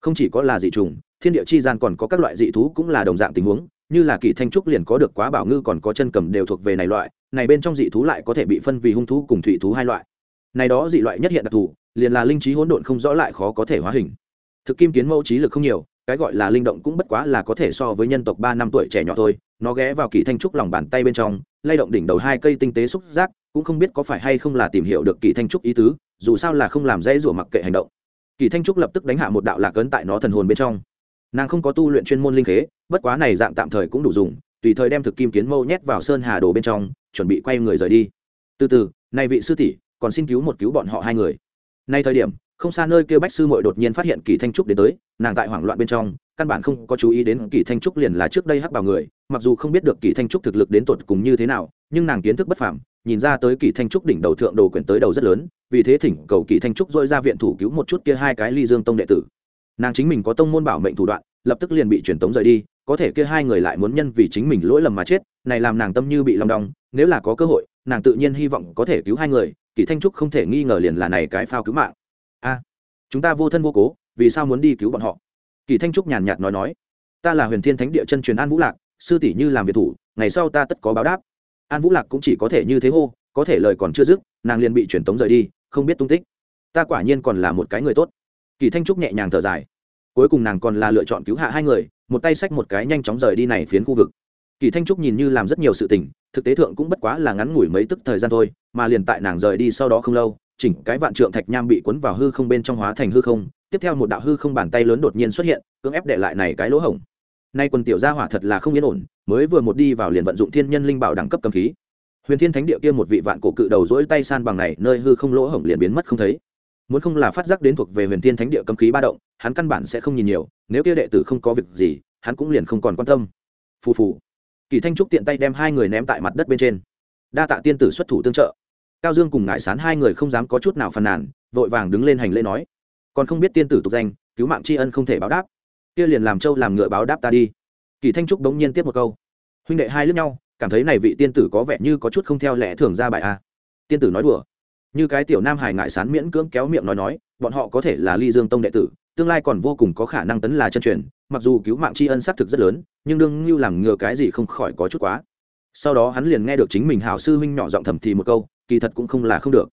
Không chỉ có là dị trùng, thiên địa chi gian còn có các loại dị thú cũng là đồng dạng tình huống, như là kỳ thanh trúc liền có được quá bảo ngư còn có chân cầm đều thuộc về này loại, này bên trong dị thú lại có thể bị phân vì hung thú cùng thủy thú hai loại. Này đó dị loại nhất hiện đặc thù, liền là linh trí hỗn độn không rõ lại khó có thể hóa hình. Thực kim kiến mẫu trí lực không nhiều, cái gọi là linh động cũng bất quá là có thể so với nhân tộc ba năm tuổi trẻ nhỏ thôi, nó ghé vào kỳ thanh trúc lòng bàn tay bên trong, lay động đỉnh đầu hai cây tinh tế xúc giác cũng không biết có phải hay không là tìm hiểu được kỳ thanh trúc ý tứ, dù sao là không làm dây rủa mặc kệ hành động. Kỳ thanh trúc lập tức đánh hạ một đạo lạc ấn tại nó thần hồn bên trong. Nàng không có tu luyện chuyên môn linh khế, bất quá này dạng tạm thời cũng đủ dùng, tùy thời đem thực kim kiến mâu nhét vào sơn hà đồ bên trong, chuẩn bị quay người rời đi. Từ từ, này vị sư tỷ, còn xin cứu một cứu bọn họ hai người. Nay thời điểm, không xa nơi kêu bách sư mội đột nhiên phát hiện kỳ thanh trúc đến tới, nàng tại hoảng loạn bên trong, căn bản không có chú ý đến kỳ thanh trúc liền là trước đây hắc bảo người, mặc dù không biết được kỳ thanh trúc thực lực đến tột cùng như thế nào, nhưng nàng kiến thức bất phàm nhìn ra tới kỳ thanh trúc đỉnh đầu thượng đồ quyển tới đầu rất lớn, vì thế thỉnh cầu kỳ thanh trúc dội ra viện thủ cứu một chút kia hai cái ly dương tông đệ tử. Nàng chính mình có tông môn bảo mệnh thủ đoạn, lập tức liền bị truyền tống rời đi, có thể kia hai người lại muốn nhân vì chính mình lỗi lầm mà chết, này làm nàng tâm như bị lòng đong, nếu là có cơ hội, nàng tự nhiên hy vọng có thể cứu hai người, kỳ thanh trúc không thể nghi ngờ liền là này cái phao cứu mạng. A, chúng ta vô thân vô cố, vì sao muốn đi cứu bọn họ? Kỳ thanh trúc nhàn nhạt nói nói, ta là huyền thiên thánh địa chân truyền an vũ lạc, sư tỷ như làm việc thủ, ngày sau ta tất có báo đáp an vũ lạc cũng chỉ có thể như thế hô, có thể lời còn chưa dứt, nàng liền bị truyền tống rời đi, không biết tung tích. Ta quả nhiên còn là một cái người tốt. Kỳ thanh trúc nhẹ nhàng thở dài. Cuối cùng nàng còn là lựa chọn cứu hạ hai người, một tay xách một cái nhanh chóng rời đi này phiến khu vực. Kỳ thanh trúc nhìn như làm rất nhiều sự tình, thực tế thượng cũng bất quá là ngắn ngủi mấy tức thời gian thôi, mà liền tại nàng rời đi sau đó không lâu, chỉnh cái vạn trượng thạch nham bị cuốn vào hư không bên trong hóa thành hư không, tiếp theo một đạo hư không bàn tay lớn đột nhiên xuất hiện, cưỡng ép để lại này cái lỗ hổng. Nay quần tiểu gia hỏa thật là không yên ổn mới vừa một đi vào liền vận dụng thiên nhân linh bảo đẳng cấp cầm khí. Huyền thiên thánh địa kia một vị vạn cổ cự đầu dỗi tay san bằng này, nơi hư không lỗ hổng liền biến mất không thấy. Muốn không là phát giác đến thuộc về huyền thiên thánh địa cầm khí ba động, hắn căn bản sẽ không nhìn nhiều, nếu kia đệ tử không có việc gì, hắn cũng liền không còn quan tâm. Phù phù. Kỳ thanh trúc tiện tay đem hai người ném tại mặt đất bên trên. Đa tạ tiên tử xuất thủ tương trợ. Cao dương cùng ngại sán hai người không dám có chút nào phàn nàn, vội vàng đứng lên hành lễ nói. Còn không biết tiên tử tục danh, cứu mạng tri ân không thể báo đáp. Kia liền làm châu làm ngựa báo đáp ta đi kỳ thanh trúc bỗng nhiên tiếp một câu. Huynh đệ hai lướt nhau, cảm thấy này vị tiên tử có vẻ như có chút không theo lẽ thường ra bài a. Tiên tử nói đùa. Như cái tiểu nam hải ngại sán miễn cưỡng kéo miệng nói nói, bọn họ có thể là ly dương tông đệ tử, tương lai còn vô cùng có khả năng tấn là chân truyền, mặc dù cứu mạng tri ân xác thực rất lớn, nhưng đương như làm ngừa cái gì không khỏi có chút quá. Sau đó hắn liền nghe được chính mình hảo sư huynh nhỏ giọng thầm thì một câu, kỳ thật cũng không là không được.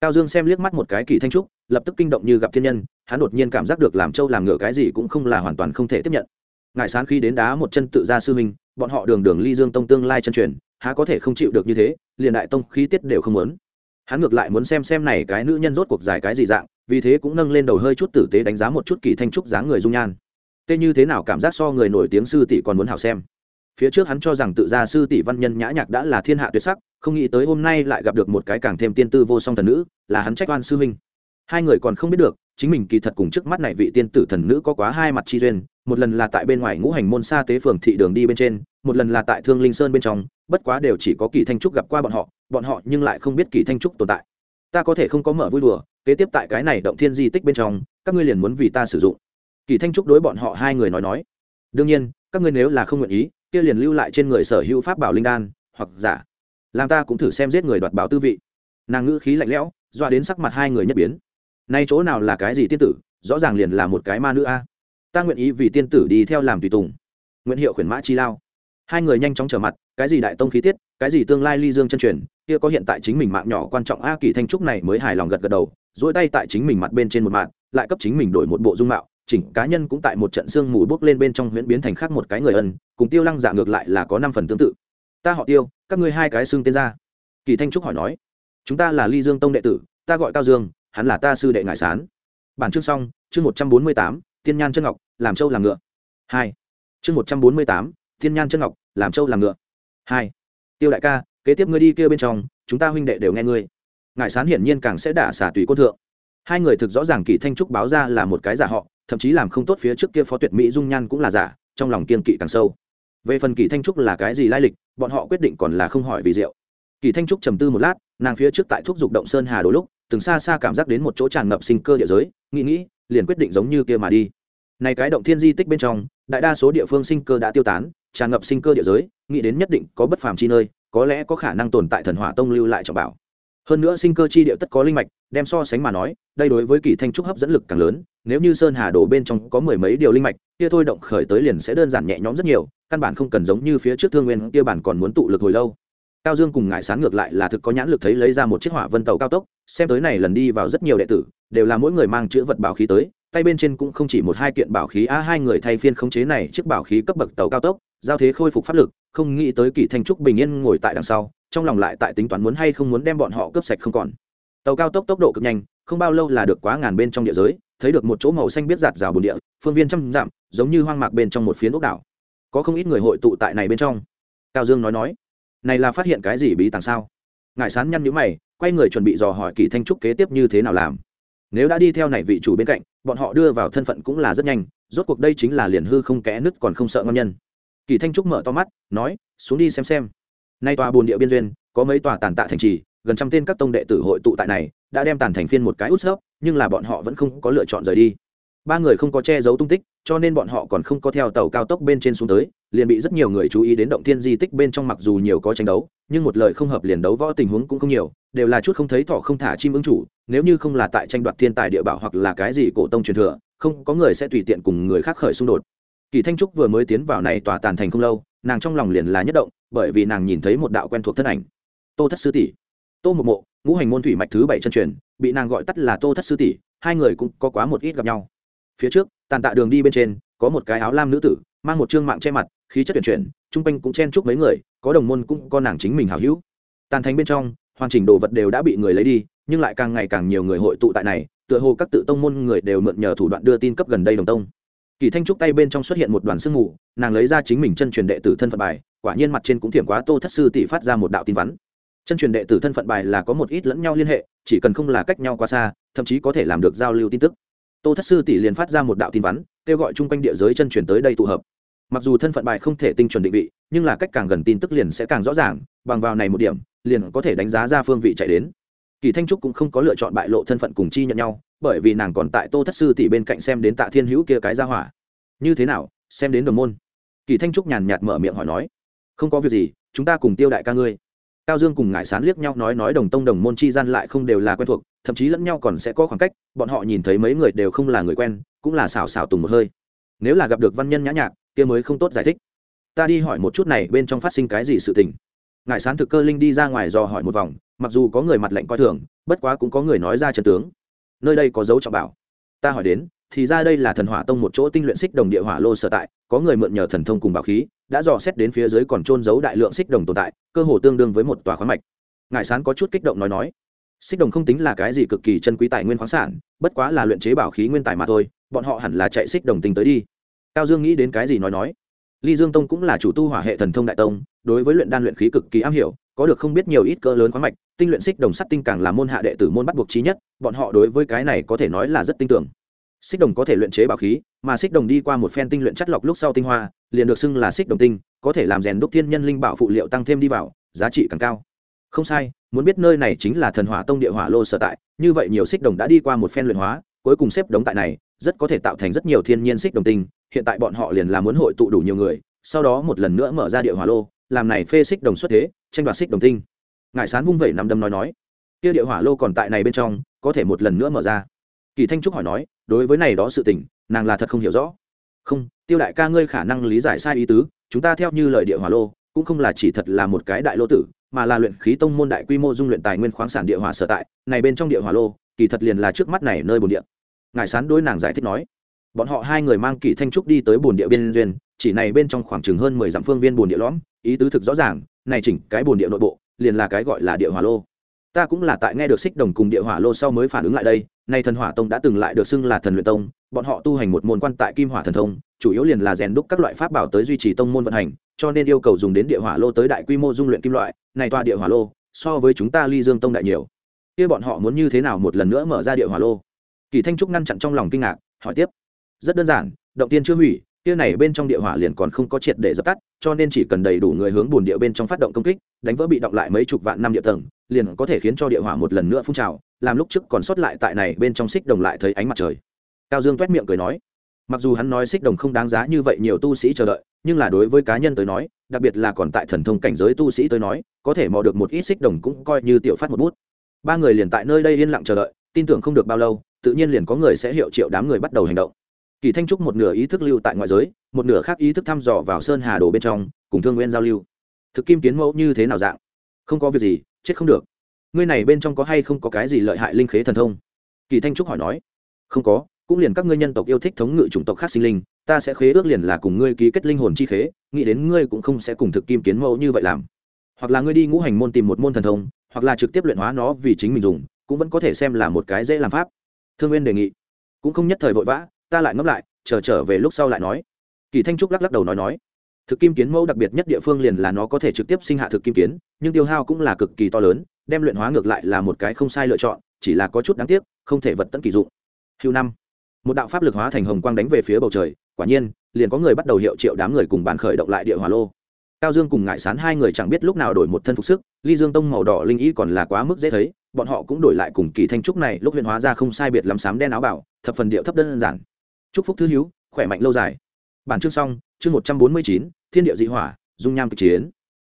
Cao dương xem liếc mắt một cái kỳ thanh trúc, lập tức kinh động như gặp thiên nhân, hắn đột nhiên cảm giác được làm châu làm ngựa cái gì cũng không là hoàn toàn không thể tiếp nhận ngại sán khi đến đá một chân tự ra sư minh bọn họ đường đường ly dương tông tương lai chân truyền, há có thể không chịu được như thế, liền đại tông khí tiết đều không muốn. Hắn ngược lại muốn xem xem này cái nữ nhân rốt cuộc giải cái gì dạng, vì thế cũng nâng lên đầu hơi chút tử tế đánh giá một chút kỳ thanh trúc dáng người dung nhan. Tê như thế nào cảm giác so người nổi tiếng sư tỷ còn muốn hảo xem. Phía trước hắn cho rằng tự gia sư tỷ văn nhân nhã nhạc đã là thiên hạ tuyệt sắc, không nghĩ tới hôm nay lại gặp được một cái càng thêm tiên tư vô song thần nữ, là hắn trách oan sư huynh. Hai người còn không biết được chính mình kỳ thật cùng trước mắt này vị tiên tử thần nữ có quá hai mặt chi duyên, một lần là tại bên ngoài ngũ hành môn xa tế phường thị đường đi bên trên, một lần là tại thương linh sơn bên trong, bất quá đều chỉ có kỳ thanh trúc gặp qua bọn họ bọn họ nhưng lại không biết kỳ thanh trúc tồn tại. Ta có thể không có mở vui đùa, kế tiếp tại cái này động thiên di tích bên trong, các ngươi liền muốn vì ta sử dụng. Kỳ thanh trúc đối bọn họ hai người nói nói. Đương nhiên, các ngươi nếu là không nguyện ý, kia liền lưu lại trên người sở hữu pháp bảo linh đan, hoặc giả. Làm ta cũng thử xem giết người đoạt báo tư vị. Nàng ngữ khí lạnh lẽo dọa đến sắc mặt hai người nhất biến nay chỗ nào là cái gì tiên tử, rõ ràng liền là một cái ma nữ a. Ta nguyện ý vì tiên tử đi theo làm tùy tùng. Nguyện hiệu khuyển mã chi lao. Hai người nhanh chóng trở mặt, cái gì đại tông khí tiết, cái gì tương lai ly dương chân truyền, kia có hiện tại chính mình mạng nhỏ quan trọng a kỳ thanh trúc này mới hài lòng gật gật đầu dỗi tay tại chính mình mặt bên trên một mạng, lại cấp chính mình đổi một bộ dung mạo, chỉnh cá nhân cũng tại một trận xương mù bốc lên bên trong huyễn biến thành khác một cái người ân, cùng tiêu lăng giả ngược lại là có năm phần tương tự. Ta họ tiêu, các ngươi hai cái xương tên ra. Kỳ thanh trúc hỏi nói, chúng ta là ly dương tông đệ tử, ta gọi cao dương hắn là ta sư đệ ngải sán. Bản chương xong, chương một trăm bốn mươi tám, tiên nhan chân ngọc, làm châu làm ngựa. Hai. Chương một trăm bốn mươi tám, tiên nhan chân ngọc, làm châu làm ngựa. Hai. Tiêu đại ca, kế tiếp ngươi đi kia bên trong, chúng ta huynh đệ đều nghe ngươi. Ngải sán hiển nhiên càng sẽ đả xả tùy côn thượng. Hai người thực rõ ràng kỳ thanh trúc báo ra là một cái giả họ, thậm chí làm không tốt phía trước kia phó tuyệt mỹ dung nhan cũng là giả, trong lòng kiên kỵ càng sâu. Về phần kỳ thanh trúc là cái gì lai lịch, bọn họ quyết định còn là không hỏi vì rượu. Kỳ thanh trúc trầm tư một lát, nàng phía trước tại thuốc dục động sơn hà đôi lúc từng xa xa cảm giác đến một chỗ tràn ngập sinh cơ địa giới, nghĩ nghĩ, liền quyết định giống như kia mà đi. Này cái động thiên di tích bên trong, đại đa số địa phương sinh cơ đã tiêu tán, tràn ngập sinh cơ địa giới, nghĩ đến nhất định có bất phàm chi nơi, có lẽ có khả năng tồn tại thần hỏa tông lưu lại trọng bảo. Hơn nữa sinh cơ chi địa tất có linh mạch, đem so sánh mà nói, đây đối với kỳ thanh trúc hấp dẫn lực càng lớn, nếu như sơn hà đổ bên trong có mười mấy điều linh mạch, kia thôi động khởi tới liền sẽ đơn giản nhẹ nhõm rất nhiều, căn bản không cần giống như phía trước thương nguyên, kia bản còn muốn tụ lực hồi lâu cao dương cùng ngải sán ngược lại là thực có nhãn lực thấy lấy ra một chiếc hỏa vân tàu cao tốc, xem tới này lần đi vào rất nhiều đệ tử, đều là mỗi người mang chữ vật bảo khí tới, tay bên trên cũng không chỉ một hai kiện bảo khí, a, hai người thay phiên khống chế này chiếc bảo khí cấp bậc tàu cao tốc, giao thế khôi phục pháp lực, không nghĩ tới kỳ thanh trúc bình yên ngồi tại đằng sau, trong lòng lại tại tính toán muốn hay không muốn đem bọn họ cướp sạch không còn. Tàu cao tốc tốc độ cực nhanh, không bao lâu là được quá ngàn bên trong địa giới, thấy được một chỗ màu xanh biết giạt rào bồn địa, phương viên trăm dặm, giống như hoang mạc bên trong một phiến ốc đảo. Có không ít người hội tụ tại này bên trong. Cao dương nói nói này là phát hiện cái gì bí tàng sao? Ngại sán nhăn nhữ mày, quay người chuẩn bị dò hỏi kỳ thanh trúc kế tiếp như thế nào làm. Nếu đã đi theo này vị chủ bên cạnh, bọn họ đưa vào thân phận cũng là rất nhanh, rốt cuộc đây chính là liền hư không kẽ nứt còn không sợ ngon nhân. Kỳ thanh trúc mở to mắt, nói, xuống đi xem xem. Nay tòa bồn địa biên duyên, có mấy tòa tàn tạ thành trì, gần trăm tên các tông đệ tử hội tụ tại này, đã đem tàn thành phiên một cái út sấp nhưng là bọn họ vẫn không có lựa chọn rời đi. Ba người không có che giấu tung tích, cho nên bọn họ còn không có theo tàu cao tốc bên trên xuống tới liền bị rất nhiều người chú ý đến động thiên di tích bên trong mặc dù nhiều có tranh đấu, nhưng một lời không hợp liền đấu võ tình huống cũng không nhiều, đều là chút không thấy thọ không thả chim ứng chủ, nếu như không là tại tranh đoạt thiên tài địa bảo hoặc là cái gì cổ tông truyền thừa, không có người sẽ tùy tiện cùng người khác khởi xung đột. Kỳ thanh trúc vừa mới tiến vào này tòa tàn thành không lâu, nàng trong lòng liền là nhất động, bởi vì nàng nhìn thấy một đạo quen thuộc thân ảnh. Tô thất sư tỷ. Tô một mộ, ngũ hành môn thủy mạch thứ bảy chân truyền, bị nàng gọi tắt là tô thất sư tỷ, hai người cũng có quá một ít gặp nhau. Phía trước, tàn tạ đường đi bên trên, có một cái áo lam nữ tử, mang một trương mạng che mặt khí chất tuyển chuyển, chung quanh cũng chen chúc mấy người, có đồng môn cũng có nàng chính mình hảo hữu. Tàn thành bên trong, hoàn chỉnh đồ vật đều đã bị người lấy đi, nhưng lại càng ngày càng nhiều người hội tụ tại này, tựa hồ các tự tông môn người đều mượn nhờ thủ đoạn đưa tin cấp gần đây đồng tông. Kỳ thanh trúc tay bên trong xuất hiện một đoàn sương mù, nàng lấy ra chính mình chân truyền đệ tử thân phận bài, quả nhiên mặt trên cũng thiểm quá tô thất sư tỷ phát ra một đạo tin vắn. Chân truyền đệ tử thân phận bài là có một ít lẫn nhau liên hệ, chỉ cần không là cách nhau quá xa, thậm chí có thể làm được giao lưu tin tức. Tô thất sư tỷ liền phát ra một đạo tin vắn, kêu gọi chung quanh địa giới chân truyền tới đây tụ hợp mặc dù thân phận bài không thể tinh chuẩn định vị, nhưng là cách càng gần tin tức liền sẽ càng rõ ràng, bằng vào này một điểm, liền có thể đánh giá ra phương vị chạy đến. Kỳ thanh trúc cũng không có lựa chọn bại lộ thân phận cùng chi nhận nhau, bởi vì nàng còn tại tô thất sư tỷ bên cạnh xem đến tạ thiên hữu kia cái ra hỏa. Như thế nào, xem đến đồng môn? Kỳ thanh trúc nhàn nhạt mở miệng hỏi nói. Không có việc gì, chúng ta cùng tiêu đại ca ngươi. Cao dương cùng ngải sán liếc nhau nói nói đồng tông đồng môn chi gian lại không đều là quen thuộc, thậm chí lẫn nhau còn sẽ có khoảng cách, bọn họ nhìn thấy mấy người đều không là người quen, cũng là xảo xảo tùng một hơi. Nếu là gặp được văn nhân nhã nhạc kia mới không tốt giải thích. Ta đi hỏi một chút này bên trong phát sinh cái gì sự tình. Ngải sán thực cơ linh đi ra ngoài dò hỏi một vòng, mặc dù có người mặt lạnh coi thường, bất quá cũng có người nói ra chân tướng. Nơi đây có dấu trọng bảo. Ta hỏi đến, thì ra đây là thần hỏa tông một chỗ tinh luyện xích đồng địa hỏa lô sở tại, có người mượn nhờ thần thông cùng bảo khí, đã dò xét đến phía dưới còn trôn giấu đại lượng xích đồng tồn tại, cơ hồ tương đương với một tòa khoáng mạch. Ngài sán có chút kích động nói nói, xích đồng không tính là cái gì cực kỳ chân quý tài nguyên khoáng sản, bất quá là luyện chế bảo khí nguyên tài mà thôi, bọn họ hẳn là chạy xích đồng tinh tới đi cao dương nghĩ đến cái gì nói nói. Ly dương tông cũng là chủ tu hỏa hệ thần thông đại tông, đối với luyện đan luyện khí cực kỳ am hiểu, có được không biết nhiều ít cỡ lớn khoáng mạch, tinh luyện xích đồng sắt tinh càng là môn hạ đệ tử môn bắt buộc trí nhất, bọn họ đối với cái này có thể nói là rất tin tưởng. Xích đồng có thể luyện chế bảo khí, mà xích đồng đi qua một phen tinh luyện chất lọc lúc sau tinh hoa, liền được xưng là xích đồng tinh, có thể làm rèn đúc thiên nhân linh bảo phụ liệu tăng thêm đi vào, giá trị càng cao. Không sai, muốn biết nơi này chính là thần hỏa tông địa hỏa lô sở tại, như vậy nhiều xích đồng đã đi qua một phen luyện hóa, cuối cùng xếp đống tại này rất có thể tạo thành rất nhiều thiên nhiên xích đồng tinh, hiện tại bọn họ liền là muốn hội tụ đủ nhiều người, sau đó một lần nữa mở ra địa hỏa lô, làm này phê xích đồng xuất thế, tranh đoạt xích đồng tinh. Ngài sán vung vẩy nằm đâm nói nói, kia địa hỏa lô còn tại này bên trong, có thể một lần nữa mở ra. Kỳ thanh trúc hỏi nói, đối với này đó sự tình, nàng là thật không hiểu rõ. Không, tiêu đại ca ngươi khả năng lý giải sai ý tứ, chúng ta theo như lời địa hỏa lô, cũng không là chỉ thật là một cái đại lô tử, mà là luyện khí tông môn đại quy mô dung luyện tài nguyên khoáng sản địa hỏa sở tại, này bên trong địa hỏa lô, kỳ thật liền là trước mắt này nơi bồn địa ngài sán đối nàng giải thích nói, bọn họ hai người mang kỳ thanh trúc đi tới bồn địa biên duyên, chỉ này bên trong khoảng chừng hơn mười dặm phương viên bồn địa lõm, ý tứ thực rõ ràng, này chỉnh cái bồn địa nội bộ, liền là cái gọi là địa hỏa lô. Ta cũng là tại nghe được xích đồng cùng địa hỏa lô sau mới phản ứng lại đây, nay thần hỏa tông đã từng lại được xưng là thần luyện tông, bọn họ tu hành một môn quan tại kim hỏa thần thông, chủ yếu liền là rèn đúc các loại pháp bảo tới duy trì tông môn vận hành, cho nên yêu cầu dùng đến địa hỏa lô tới đại quy mô dung luyện kim loại, này tòa địa hỏa lô, so với chúng ta ly dương tông đại nhiều. Kia bọn họ muốn như thế nào một lần nữa mở ra địa hỏa lô? Kỳ thanh trúc ngăn chặn trong lòng kinh ngạc, hỏi tiếp. Rất đơn giản, động tiên chưa hủy, kia này bên trong địa hỏa liền còn không có triệt để dập tắt, cho nên chỉ cần đầy đủ người hướng bùn địa bên trong phát động công kích, đánh vỡ bị động lại mấy chục vạn năm địa tầng, liền có thể khiến cho địa hỏa một lần nữa phun trào, làm lúc trước còn sót lại tại này bên trong xích đồng lại thấy ánh mặt trời. Cao dương toét miệng cười nói, mặc dù hắn nói xích đồng không đáng giá như vậy nhiều tu sĩ chờ đợi, nhưng là đối với cá nhân tới nói, đặc biệt là còn tại thần thông cảnh giới tu sĩ tới nói, có thể mò được một ít xích đồng cũng coi như tiểu phát một bút. Ba người liền tại nơi đây yên lặng chờ đợi tin tưởng không được bao lâu, tự nhiên liền có người sẽ hiệu triệu đám người bắt đầu hành động. Kỳ thanh trúc một nửa ý thức lưu tại ngoại giới, một nửa khác ý thức thăm dò vào sơn hà đồ bên trong, cùng thương nguyên giao lưu. Thực kim kiến mẫu như thế nào dạng? Không có việc gì, chết không được. Ngươi này bên trong có hay không có cái gì lợi hại linh khế thần thông? Kỳ thanh trúc hỏi nói. Không có, cũng liền các ngươi nhân tộc yêu thích thống ngự chủng tộc khác sinh linh, ta sẽ khế ước liền là cùng ngươi ký kết linh hồn chi khế, nghĩ đến ngươi cũng không sẽ cùng thực kim kiến mẫu như vậy làm. Hoặc là ngươi đi ngũ hành môn tìm một môn thần thông, hoặc là trực tiếp luyện hóa nó vì chính mình dùng cũng vẫn có thể xem là một cái dễ làm pháp. Thương nguyên đề nghị. Cũng không nhất thời vội vã, ta lại ngấp lại, chờ trở về lúc sau lại nói. Kỳ thanh trúc lắc lắc đầu nói nói. Thực kim kiến mẫu đặc biệt nhất địa phương liền là nó có thể trực tiếp sinh hạ thực kim kiến, nhưng tiêu hao cũng là cực kỳ to lớn, đem luyện hóa ngược lại là một cái không sai lựa chọn, chỉ là có chút đáng tiếc, không thể vật tận kỳ dụng. Hưu năm. Một đạo pháp lực hóa thành hồng quang đánh về phía bầu trời, quả nhiên, liền có người bắt đầu hiệu triệu đám người cùng bàn khởi động lại địa hỏa lô. Cao dương cùng ngại sán hai người chẳng biết lúc nào đổi một thân phục sức, ly dương tông màu đỏ linh ý còn là quá mức dễ thấy bọn họ cũng đổi lại cùng kỳ thanh trúc này lúc huyện hóa ra không sai biệt lắm sám đen áo bảo, thập phần điệu thấp đơn giản. Chúc phúc thứ hiếu khỏe mạnh lâu dài. Bản chương xong, chương một trăm bốn mươi chín, thiên địa dị hỏa, dung nham kịch chiến.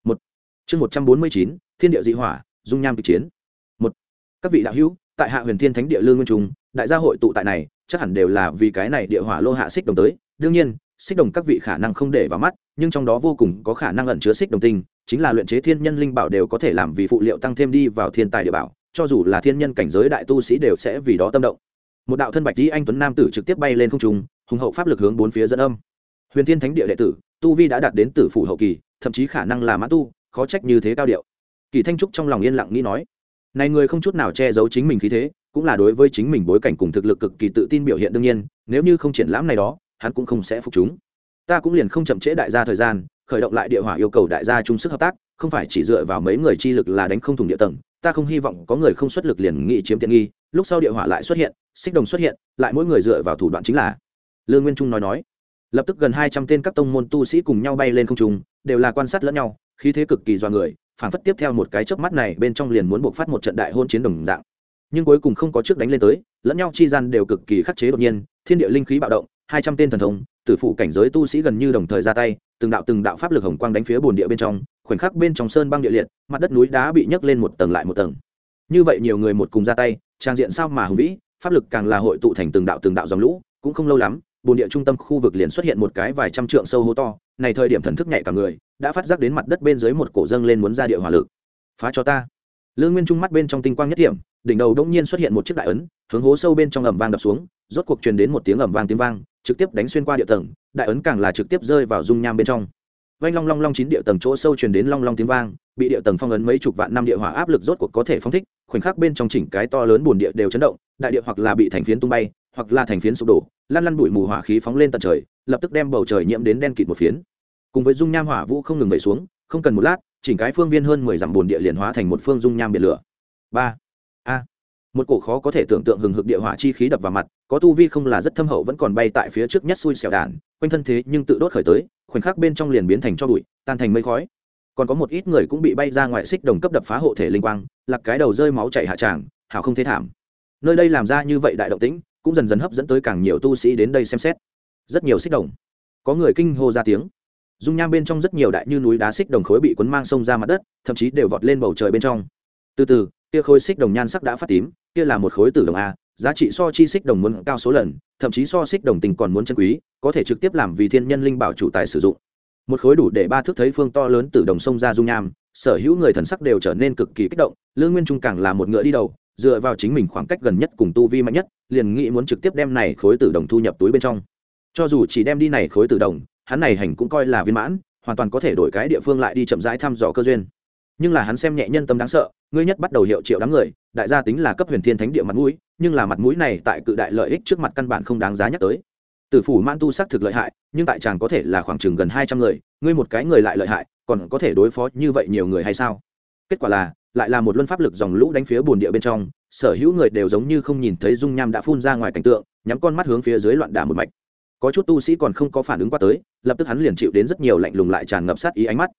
Một. Chương một trăm bốn mươi chín, thiên địa dị hỏa, dung nham kịch chiến. Một. Các vị đạo hữu, tại hạ huyền thiên thánh địa lương nguyên trung, đại gia hội tụ tại này, chắc hẳn đều là vì cái này địa hỏa lô hạ xích đồng tới. Đương nhiên, xích đồng các vị khả năng không để vào mắt, nhưng trong đó vô cùng có khả năng ẩn chứa xích đồng tinh, chính là luyện chế thiên nhân linh bảo đều có thể làm vì phụ liệu tăng thêm đi vào thiên tài địa bảo cho dù là thiên nhân cảnh giới đại tu sĩ đều sẽ vì đó tâm động. Một đạo thân bạch tí anh tuấn nam tử trực tiếp bay lên không trung, hùng hậu pháp lực hướng bốn phía dẫn âm. Huyền thiên thánh địa đệ tử, tu vi đã đạt đến tử phủ hậu kỳ, thậm chí khả năng là mã tu, khó trách như thế cao điệu. Kỳ thanh trúc trong lòng yên lặng nghĩ nói, này người không chút nào che giấu chính mình khí thế, cũng là đối với chính mình bối cảnh cùng thực lực cực kỳ tự tin biểu hiện đương nhiên, nếu như không triển lãm này đó, hắn cũng không sẽ phục chúng. Ta cũng liền không chậm trễ đại gia thời gian, khởi động lại địa hỏa yêu cầu đại gia chung sức hợp tác, không phải chỉ dựa vào mấy người chi lực là đánh không thủng địa tầng ta không hy vọng có người không xuất lực liền nghị chiếm tiện nghi, lúc sau địa hỏa lại xuất hiện, xích đồng xuất hiện, lại mỗi người dựa vào thủ đoạn chính là. Lương nguyên trung nói nói. Lập tức gần hai trăm tên các tông môn tu sĩ cùng nhau bay lên không trung, đều là quan sát lẫn nhau, khí thế cực kỳ do người, phảng phất tiếp theo một cái chớp mắt này bên trong liền muốn buộc phát một trận đại hôn chiến đồng dạng. Nhưng cuối cùng không có trước đánh lên tới, lẫn nhau chi gian đều cực kỳ khắc chế đột nhiên, thiên địa linh khí bạo động, hai trăm tên thần thống tử phụ cảnh giới tu sĩ gần như đồng thời ra tay, từng đạo từng đạo pháp lực hồng quang đánh phía bồn địa bên trong khoảnh khắc bên trong sơn băng địa liệt, mặt đất núi đá bị nhấc lên một tầng lại một tầng. Như vậy nhiều người một cùng ra tay, trang diện sao mà hùng vĩ, pháp lực càng là hội tụ thành từng đạo từng đạo dòng lũ, cũng không lâu lắm, bồn địa trung tâm khu vực liền xuất hiện một cái vài trăm trượng sâu hố to, này thời điểm thần thức nhạy cả người, đã phát giác đến mặt đất bên dưới một cổ dâng lên muốn ra địa hỏa lực. Phá cho ta. Lương nguyên trung mắt bên trong tinh quang nhất điểm, đỉnh đầu đông nhiên xuất hiện một chiếc đại ấn, hướng hố sâu bên trong ẩm vang đập xuống, rốt cuộc truyền đến một tiếng ẩm vang tiếng vang, trực tiếp đánh xuyên qua địa tầng, đại ấn càng là trực tiếp rơi vào dung nham bên trong vanh long long long chín địa tầng chỗ sâu truyền đến long long tiếng vang, bị địa tầng phong ấn mấy chục vạn năm địa hỏa áp lực rốt cuộc có thể phong thích, khoảnh khắc bên trong chỉnh cái to lớn bùn địa đều chấn động, đại địa hoặc là bị thành phiến tung bay, hoặc là thành phiến sụp đổ, lăn lăn bụi mù hỏa khí phóng lên tận trời, lập tức đem bầu trời nhiễm đến đen kịt một phiến. Cùng với dung nham hỏa vũ không ngừng vẩy xuống, không cần một lát, chỉnh cái phương viên hơn mười dặm bùn địa liền hóa thành một phương dung nham biển lửa. Ba. A. Một cổ khó có thể tưởng tượng hừng hực địa hỏa chi khí đập vào mặt, có tu vi không là rất thâm hậu vẫn còn bay tại phía trước nhất xui xẻo đàn, quanh thân thế nhưng tự đốt khởi tới khoảnh khắc bên trong liền biến thành cho bụi, tan thành mây khói. Còn có một ít người cũng bị bay ra ngoài xích đồng cấp đập phá hộ thể linh quang lặc cái đầu rơi máu chảy hạ tràng hảo không thế thảm. Nơi đây làm ra như vậy đại động tĩnh, cũng dần dần hấp dẫn tới càng nhiều tu sĩ đến đây xem xét. Rất nhiều xích đồng. Có người kinh hô ra tiếng. Dung nham bên trong rất nhiều đại như núi đá xích đồng khối bị cuốn mang sông ra mặt đất, thậm chí đều vọt lên bầu trời bên trong. Từ từ, kia khối xích đồng nhan sắc đã phát tím, kia là một khối tử đồng a giá trị so chi xích đồng muốn cao số lần, thậm chí so xích đồng tình còn muốn chân quý, có thể trực tiếp làm vì thiên nhân linh bảo chủ tài sử dụng. Một khối đủ để ba thước thấy phương to lớn từ đồng sông ra dung nham, sở hữu người thần sắc đều trở nên cực kỳ kích động, lương nguyên trung càng là một ngựa đi đầu, dựa vào chính mình khoảng cách gần nhất cùng tu vi mạnh nhất, liền nghĩ muốn trực tiếp đem này khối tử đồng thu nhập túi bên trong. Cho dù chỉ đem đi này khối tử đồng, hắn này hành cũng coi là viên mãn, hoàn toàn có thể đổi cái địa phương lại đi chậm rãi thăm dò cơ duyên nhưng là hắn xem nhẹ nhân tâm đáng sợ, ngươi nhất bắt đầu hiệu triệu đám người, đại gia tính là cấp huyền thiên thánh địa mặt mũi, nhưng là mặt mũi này tại cự đại lợi ích trước mặt căn bản không đáng giá nhắc tới. Tử phủ man tu xác thực lợi hại, nhưng tại chàng có thể là khoảng chừng gần hai trăm người, ngươi một cái người lại lợi hại, còn có thể đối phó như vậy nhiều người hay sao? Kết quả là, lại là một luân pháp lực dòng lũ đánh phía bồn địa bên trong, sở hữu người đều giống như không nhìn thấy dung nham đã phun ra ngoài cảnh tượng, nhắm con mắt hướng phía dưới loạn đả một mạch. Có chút tu sĩ còn không có phản ứng qua tới, lập tức hắn liền chịu đến rất nhiều lạnh lùng lại tràn ngập sát ý ánh mắt.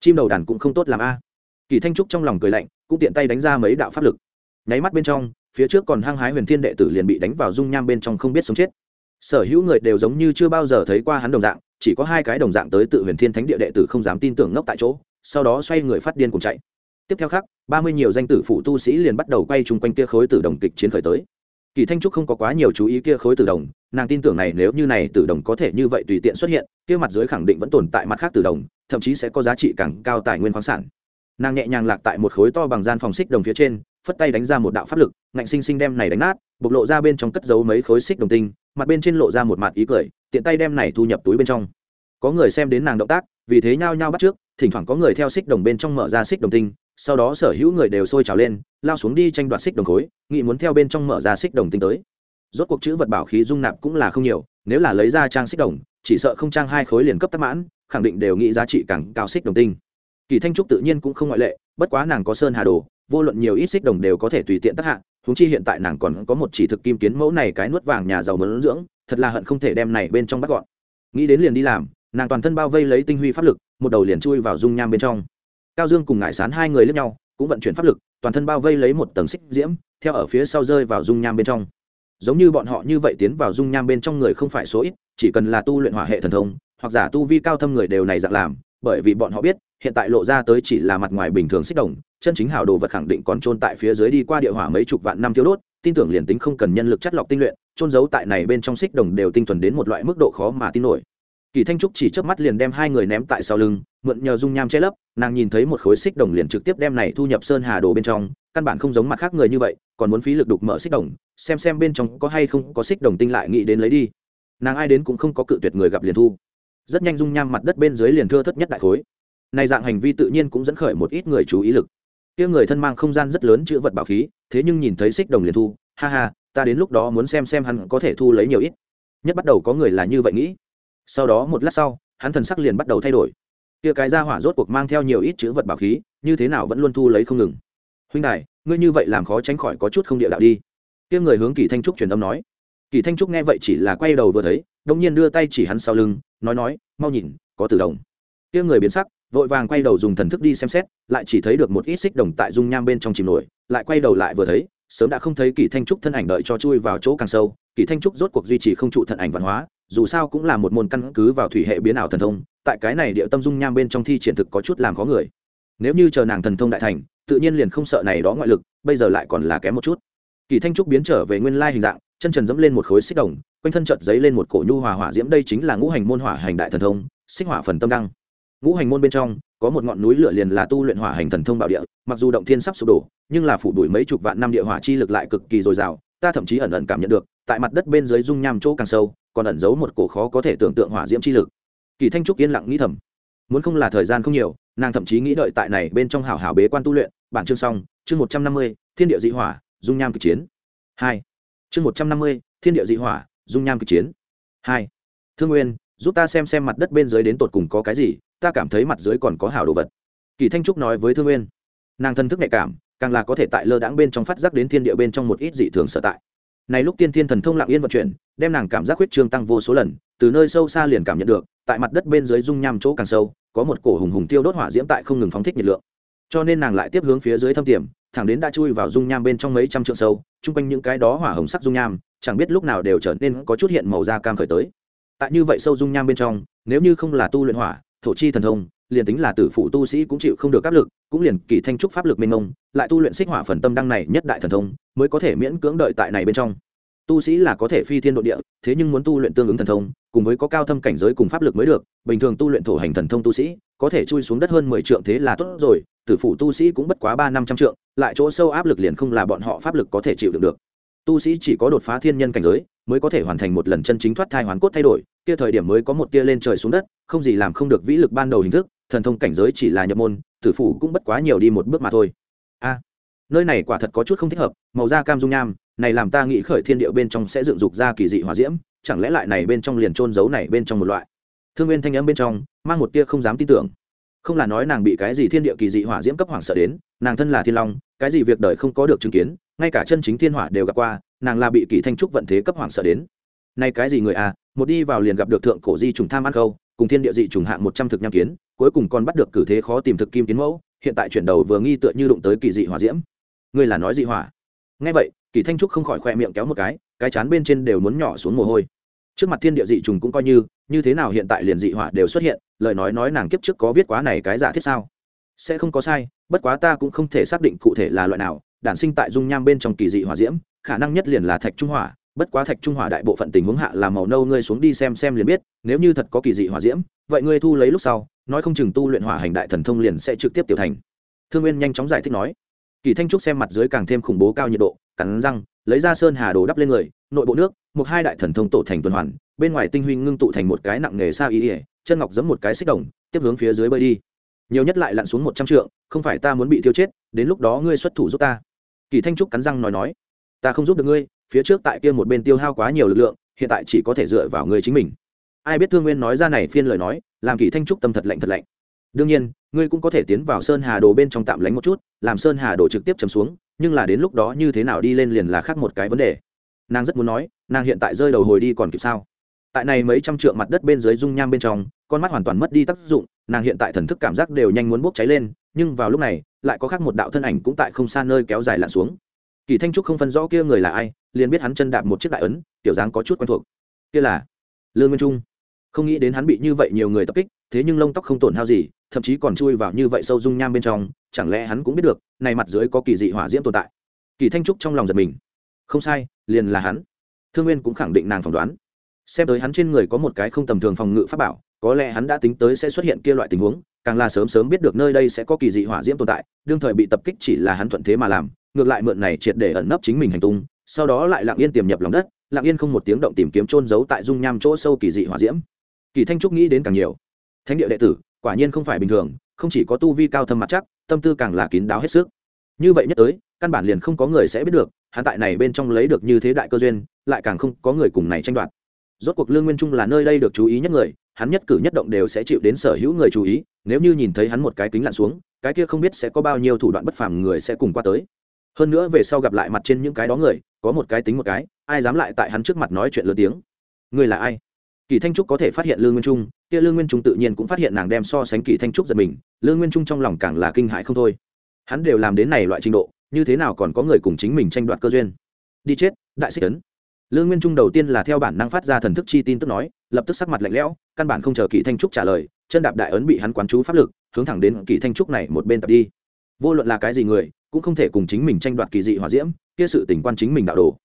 Chim đầu đàn cũng không tốt làm a kỳ thanh trúc trong lòng cười lạnh, cũng tiện tay đánh ra mấy đạo pháp lực. Nháy mắt bên trong, phía trước còn hăng hái huyền thiên đệ tử liền bị đánh vào dung nham bên trong không biết sống chết. Sở hữu người đều giống như chưa bao giờ thấy qua hắn đồng dạng, chỉ có hai cái đồng dạng tới tự huyền thiên thánh địa đệ tử không dám tin tưởng ngốc tại chỗ, sau đó xoay người phát điên cùng chạy. Tiếp theo khác ba mươi nhiều danh tử phụ tu sĩ liền bắt đầu quay chung quanh kia khối tử đồng kịch chiến khởi tới. Kỳ thanh trúc không có quá nhiều chú ý kia khối tử đồng, nàng tin tưởng này nếu như này tử đồng có thể như vậy tùy tiện xuất hiện, kia mặt dưới khẳng định vẫn tồn tại mặt khác tử đồng, thậm chí sẽ có giá trị càng cao tài nguyên khoáng sản nàng nhẹ nhàng lạc tại một khối to bằng gian phòng xích đồng phía trên, phất tay đánh ra một đạo pháp lực, ngạnh sinh sinh đem này đánh nát, bộc lộ ra bên trong cất giấu mấy khối xích đồng tinh, mặt bên trên lộ ra một mặt ý cười, tiện tay đem này thu nhập túi bên trong. Có người xem đến nàng động tác, vì thế nhao nhao bắt trước, thỉnh thoảng có người theo xích đồng bên trong mở ra xích đồng tinh, sau đó sở hữu người đều sôi trào lên, lao xuống đi tranh đoạt xích đồng khối, nghị muốn theo bên trong mở ra xích đồng tinh tới. Rốt cuộc chữ vật bảo khí dung nạp cũng là không nhiều, nếu là lấy ra trang xích đồng, chỉ sợ không trang hai khối liền cấp tắc mãn, khẳng định đều nghĩ giá trị càng cao xích đồng tinh kỳ thanh trúc tự nhiên cũng không ngoại lệ, bất quá nàng có sơn hà đồ, vô luận nhiều ít xích đồng đều có thể tùy tiện tác hạ húng chi hiện tại nàng còn có một chỉ thực kim kiến mẫu này cái nuốt vàng nhà giàu mớn dưỡng, thật là hận không thể đem này bên trong bắt gọn. Nghĩ đến liền đi làm, nàng toàn thân bao vây lấy tinh huy pháp lực, một đầu liền chui vào dung nham bên trong. Cao dương cùng ngải sán hai người lướt nhau, cũng vận chuyển pháp lực, toàn thân bao vây lấy một tầng xích diễm, theo ở phía sau rơi vào dung nham bên trong. Giống như bọn họ như vậy tiến vào dung nham bên trong người không phải số ít, chỉ cần là tu luyện hỏa hệ thần thông, hoặc giả tu vi cao thâm người đều này dạng làm, bởi vì bọn họ biết hiện tại lộ ra tới chỉ là mặt ngoài bình thường xích đồng, chân chính hảo đồ vật khẳng định còn trôn tại phía dưới đi qua địa hỏa mấy chục vạn năm thiếu đốt, tin tưởng liền tính không cần nhân lực chất lọc tinh luyện trôn giấu tại này bên trong xích đồng đều tinh thuần đến một loại mức độ khó mà tin nổi. Kỳ thanh trúc chỉ chớp mắt liền đem hai người ném tại sau lưng, mượn nhờ dung nham che lấp, nàng nhìn thấy một khối xích đồng liền trực tiếp đem này thu nhập sơn hà đồ bên trong, căn bản không giống mặt khác người như vậy, còn muốn phí lực đục mở xích đồng, xem xem bên trong có hay không có xích đồng tinh lại nghĩ đến lấy đi. Nàng ai đến cũng không có cự tuyệt người gặp liền thu. Rất nhanh dung nham mặt đất bên dưới liền thưa thất nhất đại khối này dạng hành vi tự nhiên cũng dẫn khởi một ít người chú ý lực. Kia người thân mang không gian rất lớn chữ vật bảo khí, thế nhưng nhìn thấy xích đồng liền thu, ha ha, ta đến lúc đó muốn xem xem hắn có thể thu lấy nhiều ít. Nhất bắt đầu có người là như vậy nghĩ. Sau đó một lát sau, hắn thần sắc liền bắt đầu thay đổi. Kia cái ra hỏa rốt cuộc mang theo nhiều ít chữ vật bảo khí, như thế nào vẫn luôn thu lấy không ngừng. Huynh đài, ngươi như vậy làm khó tránh khỏi có chút không địa đạo đi. Kia người hướng kỳ thanh trúc truyền âm nói. Kỳ thanh trúc nghe vậy chỉ là quay đầu vừa thấy đông nhiên đưa tay chỉ hắn sau lưng, nói nói, mau nhìn, có tử đồng. Kia người biến sắc vội vàng quay đầu dùng thần thức đi xem xét, lại chỉ thấy được một ít xích đồng tại dung nham bên trong chìm nổi, lại quay đầu lại vừa thấy, sớm đã không thấy kỳ thanh trúc thân ảnh đợi cho chui vào chỗ càng sâu. Kỳ thanh trúc rốt cuộc duy trì không trụ thần ảnh văn hóa, dù sao cũng là một môn căn cứ vào thủy hệ biến ảo thần thông, tại cái này địa tâm dung nham bên trong thi triển thực có chút làm khó người. Nếu như chờ nàng thần thông đại thành, tự nhiên liền không sợ này đó ngoại lực, bây giờ lại còn là kém một chút. Kỳ thanh trúc biến trở về nguyên lai hình dạng, chân trần dẫm lên một khối xích đồng, quanh thân chợt giấy lên một cổ nhu hòa hỏa diễm, đây chính là ngũ hành môn hỏa hành đại thần thông, xích hỏa phần tâm đăng ngũ hành môn bên trong, có một ngọn núi lửa liền là tu luyện hỏa hành thần thông bảo địa, mặc dù động thiên sắp sụp đổ, nhưng là phủ đuổi mấy chục vạn năm địa hỏa chi lực lại cực kỳ dồi dào, ta thậm chí ẩn ẩn cảm nhận được, tại mặt đất bên dưới dung nham chỗ càng sâu, còn ẩn giấu một cổ khó có thể tưởng tượng hỏa diễm chi lực. Kỳ thanh trúc yên lặng nghĩ thầm, muốn không là thời gian không nhiều, nàng thậm chí nghĩ đợi tại này bên trong hảo hảo bế quan tu luyện, bản chương xong, chương một trăm năm mươi, thiên địa dị hỏa, dung nham cực chiến. Hai, chương một trăm năm mươi, thiên địa dị hỏa, dung nham cực chiến. Hai, thương nguyên, giúp ta xem xem mặt đất bên dưới đến tột cùng có cái gì ta cảm thấy mặt dưới còn có hảo đồ vật. Kỳ thanh trúc nói với thương nguyên. Nàng thân thức nhạy cảm, càng là có thể tại lơ đãng bên trong phát giác đến thiên địa bên trong một ít dị thường sở tại. Này lúc tiên thiên thần thông lặng yên vận chuyển, đem nàng cảm giác huyết trương tăng vô số lần, từ nơi sâu xa liền cảm nhận được, tại mặt đất bên dưới dung nham chỗ càng sâu, có một cổ hùng hùng tiêu đốt hỏa diễm tại không ngừng phóng thích nhiệt lượng. Cho nên nàng lại tiếp hướng phía dưới thâm tiềm, thẳng đến đã chui vào dung nham bên trong mấy trăm trượng sâu, chung quanh những cái đó hỏa hồng sắc dung nham, chẳng biết lúc nào đều trở nên có chút hiện màu da cam khởi tới. Tại như vậy sâu dung nham bên trong, nếu như không là tu luyện hỏa thổ chi thần thông, liền tính là tử phụ tu sĩ cũng chịu không được áp lực, cũng liền kỳ thanh trúc pháp lực mênh mông, lại tu luyện xích hỏa phần tâm đăng này nhất đại thần thông, mới có thể miễn cưỡng đợi tại này bên trong. Tu sĩ là có thể phi thiên độ địa, thế nhưng muốn tu luyện tương ứng thần thông, cùng với có cao thâm cảnh giới cùng pháp lực mới được, bình thường tu luyện thổ hành thần thông tu sĩ, có thể chui xuống đất hơn mười trượng thế là tốt rồi, tử phụ tu sĩ cũng bất quá ba năm trăm trượng, lại chỗ sâu áp lực liền không là bọn họ pháp lực có thể chịu đựng được. Tu sĩ chỉ có đột phá thiên nhân cảnh giới mới có thể hoàn thành một lần chân chính thoát thai hoàn cốt thay đổi, kia thời điểm mới có một tia lên trời xuống đất, không gì làm không được vĩ lực ban đầu hình thức, thần thông cảnh giới chỉ là nhập môn, tử phụ cũng bất quá nhiều đi một bước mà thôi. A, nơi này quả thật có chút không thích hợp, màu da cam dung nham, này làm ta nghĩ khởi thiên địa bên trong sẽ dựng dục ra kỳ dị hỏa diễm, chẳng lẽ lại này bên trong liền trôn giấu này bên trong một loại? Thương nguyên thanh âm bên trong, mang một tia không dám tin tưởng không là nói nàng bị cái gì thiên địa kỳ dị hỏa diễm cấp hoàng sợ đến, nàng thân là thiên long, cái gì việc đời không có được chứng kiến, ngay cả chân chính thiên hỏa đều gặp qua, nàng là bị kỳ thanh trúc vận thế cấp hoàng sợ đến. Nay cái gì người à một đi vào liền gặp được thượng cổ di trùng tham ăn khâu, cùng thiên địa dị trùng hạng một trăm thực nham kiến, cuối cùng còn bắt được cử thế khó tìm thực kim kiến mẫu, hiện tại chuyển đầu vừa nghi tựa như đụng tới kỳ dị hỏa diễm. Ngươi là nói dị hỏa. Ngay vậy, kỳ thanh trúc không khỏi khoe miệng kéo một cái cái chán bên trên đều muốn nhỏ xuống mồ hôi trước mặt thiên địa dị trùng cũng coi như như thế nào hiện tại liền dị hỏa đều xuất hiện, lời nói nói nàng kiếp trước có viết quá này cái giả thiết sao? Sẽ không có sai, bất quá ta cũng không thể xác định cụ thể là loại nào, đản sinh tại dung nham bên trong kỳ dị hỏa diễm, khả năng nhất liền là thạch trung hỏa, bất quá thạch trung hỏa đại bộ phận tình huống hạ là màu nâu ngươi xuống đi xem xem liền biết, nếu như thật có kỳ dị hỏa diễm, vậy ngươi thu lấy lúc sau, nói không chừng tu luyện hỏa hành đại thần thông liền sẽ trực tiếp tiểu thành. Thương nguyên nhanh chóng giải thích nói. Kỳ thanh trúc xem mặt dưới càng thêm khủng bố cao nhiệt độ, cắn răng, lấy ra sơn hà đồ đắp lên người nội bộ nước, một hai đại thần thông tổ thành tuần hoàn, bên ngoài tinh huy ngưng tụ thành một cái nặng nghề sao ý ỉa chân ngọc giấm một cái xích đồng, tiếp hướng phía dưới bơi đi. Nhiều nhất lại lặn xuống một trăm trượng, không phải ta muốn bị tiêu chết, đến lúc đó ngươi xuất thủ giúp ta. Kỳ thanh trúc cắn răng nói nói, ta không giúp được ngươi, phía trước tại kia một bên tiêu hao quá nhiều lực lượng, hiện tại chỉ có thể dựa vào ngươi chính mình. Ai biết thương nguyên nói ra này phiên lời nói, làm kỳ thanh trúc tâm thật lạnh thật lạnh. Đương nhiên, ngươi cũng có thể tiến vào sơn hà đồ bên trong tạm lánh một chút, làm sơn hà đồ trực tiếp chấm xuống, nhưng là đến lúc đó như thế nào đi lên liền là khác một cái vấn đề nàng rất muốn nói, nàng hiện tại rơi đầu hồi đi còn kịp sao? Tại này mấy trăm trượng mặt đất bên dưới dung nham bên trong, con mắt hoàn toàn mất đi tác dụng, nàng hiện tại thần thức cảm giác đều nhanh muốn bốc cháy lên, nhưng vào lúc này, lại có khác một đạo thân ảnh cũng tại không xa nơi kéo dài lặn xuống. Kỳ thanh trúc không phân rõ kia người là ai, liền biết hắn chân đạp một chiếc đại ấn, tiểu dáng có chút quen thuộc. Kia là lương nguyên trung. Không nghĩ đến hắn bị như vậy nhiều người tập kích, thế nhưng lông tóc không tổn hao gì, thậm chí còn chui vào như vậy sâu dung nham bên trong, chẳng lẽ hắn cũng biết được, này mặt dưới có kỳ dị hỏa diễm tồn tại? Kỳ thanh trúc trong lòng giật mình. Không sai liền là hắn. Thương nguyên cũng khẳng định nàng phỏng đoán. Xem tới hắn trên người có một cái không tầm thường phòng ngự pháp bảo, có lẽ hắn đã tính tới sẽ xuất hiện kia loại tình huống, càng là sớm sớm biết được nơi đây sẽ có kỳ dị hỏa diễm tồn tại, đương thời bị tập kích chỉ là hắn thuận thế mà làm, ngược lại mượn này triệt để ẩn nấp chính mình hành tung, sau đó lại lặng yên tiềm nhập lòng đất, lặng yên không một tiếng động tìm kiếm trôn giấu tại dung nham chỗ sâu kỳ dị hỏa diễm. Kỳ thanh trúc nghĩ đến càng nhiều. Thánh địa đệ tử, quả nhiên không phải bình thường, không chỉ có tu vi cao thâm mặt chắc, tâm tư càng là kín đáo hết sức như vậy nhất tới, căn bản liền không có người sẽ biết được, hắn tại này bên trong lấy được như thế đại cơ duyên, lại càng không có người cùng này tranh đoạt. Rốt cuộc lương nguyên trung là nơi đây được chú ý nhất người, hắn nhất cử nhất động đều sẽ chịu đến sở hữu người chú ý, nếu như nhìn thấy hắn một cái kính lặn xuống, cái kia không biết sẽ có bao nhiêu thủ đoạn bất phàm người sẽ cùng qua tới. Hơn nữa về sau gặp lại mặt trên những cái đó người, có một cái tính một cái, ai dám lại tại hắn trước mặt nói chuyện lớn tiếng. Người là ai? Kỳ thanh trúc có thể phát hiện lương nguyên trung, kia lương nguyên trung tự nhiên cũng phát hiện nàng đem so sánh kỳ thanh trúc giật mình, lương nguyên trung trong lòng càng là kinh hãi không thôi hắn đều làm đến này loại trình độ, như thế nào còn có người cùng chính mình tranh đoạt cơ duyên? Đi chết, đại xích ấn. Lương nguyên trung đầu tiên là theo bản năng phát ra thần thức chi tin tức nói, lập tức sắc mặt lạnh lẽo, căn bản không chờ kỳ thanh trúc trả lời, chân đạp đại ấn bị hắn quán chú pháp lực, hướng thẳng đến kỳ thanh trúc này một bên tập đi. Vô luận là cái gì người, cũng không thể cùng chính mình tranh đoạt kỳ dị hỏa diễm, kia sự tình quan chính mình đạo đồ.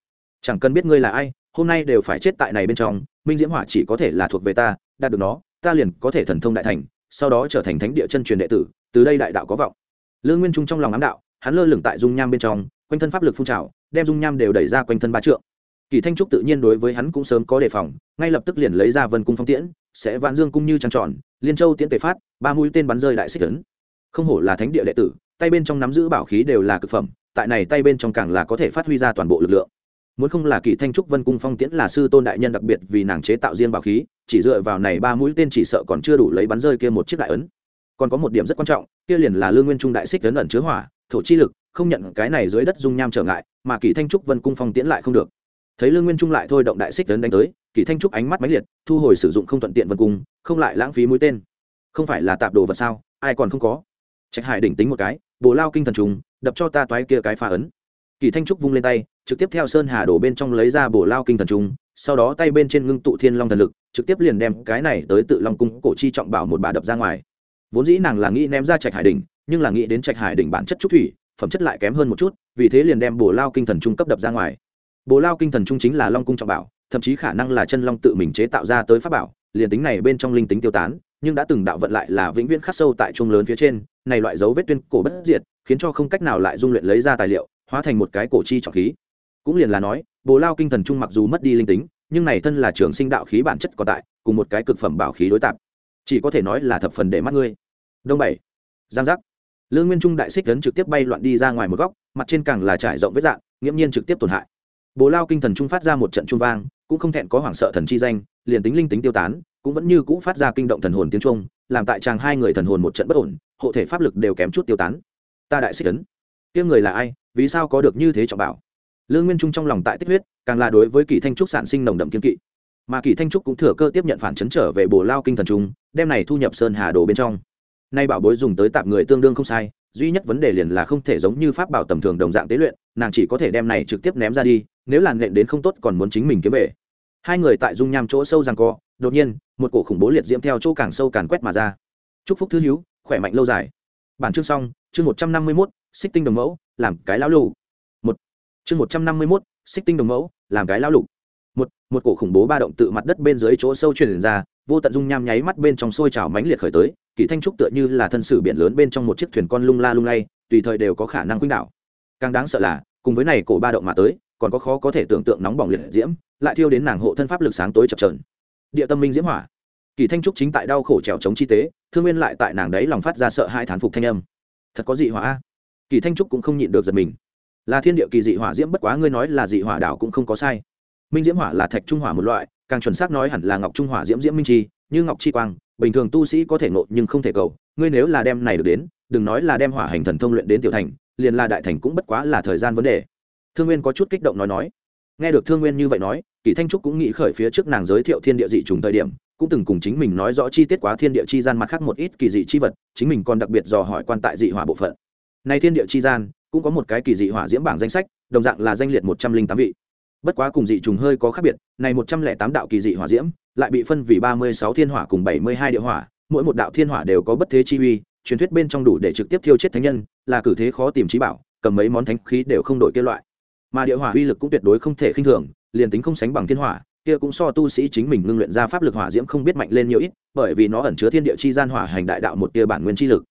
Chẳng cần biết ngươi là ai, hôm nay đều phải chết tại này bên trong, minh diễm hỏa chỉ có thể là thuộc về ta, đạt được nó, ta liền có thể thần thông đại thành, sau đó trở thành thánh địa chân truyền đệ tử, từ đây đại đạo có vọng lương nguyên trung trong lòng ám đạo, hắn lơ lửng tại dung nham bên trong, quanh thân pháp lực phun trào, đem dung nham đều đẩy ra quanh thân ba trượng. Kỳ thanh trúc tự nhiên đối với hắn cũng sớm có đề phòng, ngay lập tức liền lấy ra vân cung phong tiễn, sẽ vạn dương cung như trăng tròn, liên châu tiễn tề phát, ba mũi tên bắn rơi đại xích lớn. Không hổ là thánh địa đệ tử, tay bên trong nắm giữ bảo khí đều là cực phẩm, tại này tay bên trong càng là có thể phát huy ra toàn bộ lực lượng. Muốn không là kỳ thanh trúc vân cung phong tiễn là sư tôn đại nhân đặc biệt vì nàng chế tạo riêng bảo khí, chỉ dựa vào này ba mũi tên chỉ sợ còn chưa đủ lấy bắn rơi kia một chiếc đại ấn còn có một điểm rất quan trọng, kia liền là lương nguyên trung đại xích lớn ẩn chứa hỏa, thổ chi lực, không nhận cái này dưới đất dung nham trở ngại, mà kỳ thanh trúc vân cung phong tiễn lại không được. Thấy lương nguyên trung lại thôi động đại xích lớn đánh tới, kỳ thanh trúc ánh mắt máy liệt, thu hồi sử dụng không thuận tiện vân cung, không lại lãng phí mũi tên. Không phải là tạp đồ vật sao, ai còn không có? Trạch hải đỉnh tính một cái bồ lao kinh thần trùng, đập cho ta toái kia cái pha ấn. Kỳ thanh trúc vung lên tay, trực tiếp theo sơn hà đổ bên trong lấy ra bồ lao kinh thần trùng, sau đó tay bên trên ngưng tụ thiên long thần lực, trực tiếp liền đem cái này tới tự long cung cổ chi trọng bảo một bà đập ra ngoài vốn dĩ nàng là nghĩ ném ra trạch hải đỉnh, nhưng là nghĩ đến trạch hải đỉnh bản chất trúc thủy, phẩm chất lại kém hơn một chút, vì thế liền đem bồ lao kinh thần trung cấp đập ra ngoài. Bồ lao kinh thần trung chính là long cung trọng bảo, thậm chí khả năng là chân long tự mình chế tạo ra tới pháp bảo, liền tính này bên trong linh tính tiêu tán, nhưng đã từng đạo vận lại là vĩnh viễn khắc sâu tại trung lớn phía trên, này loại dấu vết tuyên cổ bất diệt, khiến cho không cách nào lại dung luyện lấy ra tài liệu, hóa thành một cái cổ chi trọng khí. Cũng liền là nói, bồ lao kinh thần trung mặc dù mất đi linh tính, nhưng này thân là trường sinh đạo khí bản chất còn tại, cùng một cái cực phẩm bảo khí đối tạp chỉ có thể nói là thập phần để mắt ngươi. Đông bảy. Giang giác. Lương nguyên trung đại xích lớn trực tiếp bay loạn đi ra ngoài một góc, mặt trên càng là trải rộng vết dạng, nghiễm nhiên trực tiếp tổn hại. Bố lao kinh thần trung phát ra một trận trung vang, cũng không thẹn có hoảng sợ thần chi danh, liền tính linh tính tiêu tán, cũng vẫn như cũ phát ra kinh động thần hồn tiếng trung làm tại chàng hai người thần hồn một trận bất ổn, hộ thể pháp lực đều kém chút tiêu tán. Ta đại xích lớn kia người là ai, vì sao có được như thế trọng bảo? Lương nguyên trung trong lòng tại tích huyết, càng là đối với kỳ thanh trúc sản sinh nồng đậm kiên kỵ. Mà kỳ thanh trúc cũng thừa cơ tiếp nhận phản chấn trở về bồ lao kinh thần trung đem này thu nhập sơn hà đồ bên trong. Nay bảo bối dùng tới tạp người tương đương không sai, duy nhất vấn đề liền là không thể giống như pháp bảo tầm thường đồng dạng tế luyện, nàng chỉ có thể đem này trực tiếp ném ra đi, nếu làn nện đến không tốt còn muốn chính mình kiếm về. Hai người tại dung nham chỗ sâu rằng co, đột nhiên, một cổ khủng bố liệt diễm theo chỗ càng sâu càng quét mà ra. Chúc phúc thư hữu, khỏe mạnh lâu dài. Bản chương xong, chương một trăm năm mươi mốt, xích tinh đồng mẫu, làm cái lão lụ một, chương một trăm năm mươi mốt, xích tinh đồng mẫu, làm cái lão lục một một cổ khủng bố ba động tự mặt đất bên dưới chỗ sâu truyền ra, vô tận dung nham nháy mắt bên trong sôi trào mãnh liệt khởi tới, kỳ thanh trúc tựa như là thân sử biển lớn bên trong một chiếc thuyền con lung la lung lay, tùy thời đều có khả năng khuynh đảo. Càng đáng sợ là, cùng với này cổ ba động mà tới, còn có khó có thể tưởng tượng nóng bỏng liệt diễm, lại thiêu đến nàng hộ thân pháp lực sáng tối chập trờn địa tâm minh diễm hỏa. Kỳ thanh trúc chính tại đau khổ trèo chống chi tế, thương nguyên lại tại nàng đấy lòng phát ra sợ hai thán phục thanh âm. Thật có dị hỏa kỳ thanh trúc cũng không nhịn được giật mình. Là thiên địa kỳ dị hỏa diễm bất quá ngươi nói là dị hỏa đảo cũng không có sai minh diễm hỏa là thạch trung hỏa một loại, càng chuẩn xác nói hẳn là ngọc trung hỏa diễm diễm minh chi, như ngọc chi quang, bình thường tu sĩ có thể nộ nhưng không thể cầu. Ngươi nếu là đem này được đến, đừng nói là đem hỏa hành thần thông luyện đến tiểu thành, liền là đại thành cũng bất quá là thời gian vấn đề. Thương nguyên có chút kích động nói nói. Nghe được thương nguyên như vậy nói, kỳ thanh trúc cũng nghĩ khởi phía trước nàng giới thiệu thiên địa dị trùng thời điểm, cũng từng cùng chính mình nói rõ chi tiết quá thiên địa chi gian mặt khác một ít kỳ dị chi vật, chính mình còn đặc biệt dò hỏi quan tại dị hỏa bộ phận. Này thiên địa chi gian, cũng có một cái kỳ dị hỏa diễm bảng danh sách, đồng dạng là danh liệt một trăm linh tám vị bất quá cùng dị trùng hơi có khác biệt, này một trăm lẻ tám đạo kỳ dị hỏa diễm lại bị phân vì ba mươi sáu thiên hỏa cùng bảy mươi hai địa hỏa, mỗi một đạo thiên hỏa đều có bất thế chi uy, truyền thuyết bên trong đủ để trực tiếp thiêu chết thánh nhân, là cử thế khó tìm trí bảo, cầm mấy món thánh khí đều không đổi kia loại. Mà địa hỏa uy lực cũng tuyệt đối không thể khinh thường, liền tính không sánh bằng thiên hỏa, kia cũng so tu sĩ chính mình ngưng luyện ra pháp lực hỏa diễm không biết mạnh lên nhiều ít, bởi vì nó ẩn chứa thiên địa chi gian hỏa hành đại đạo một tia bản nguyên chi lực.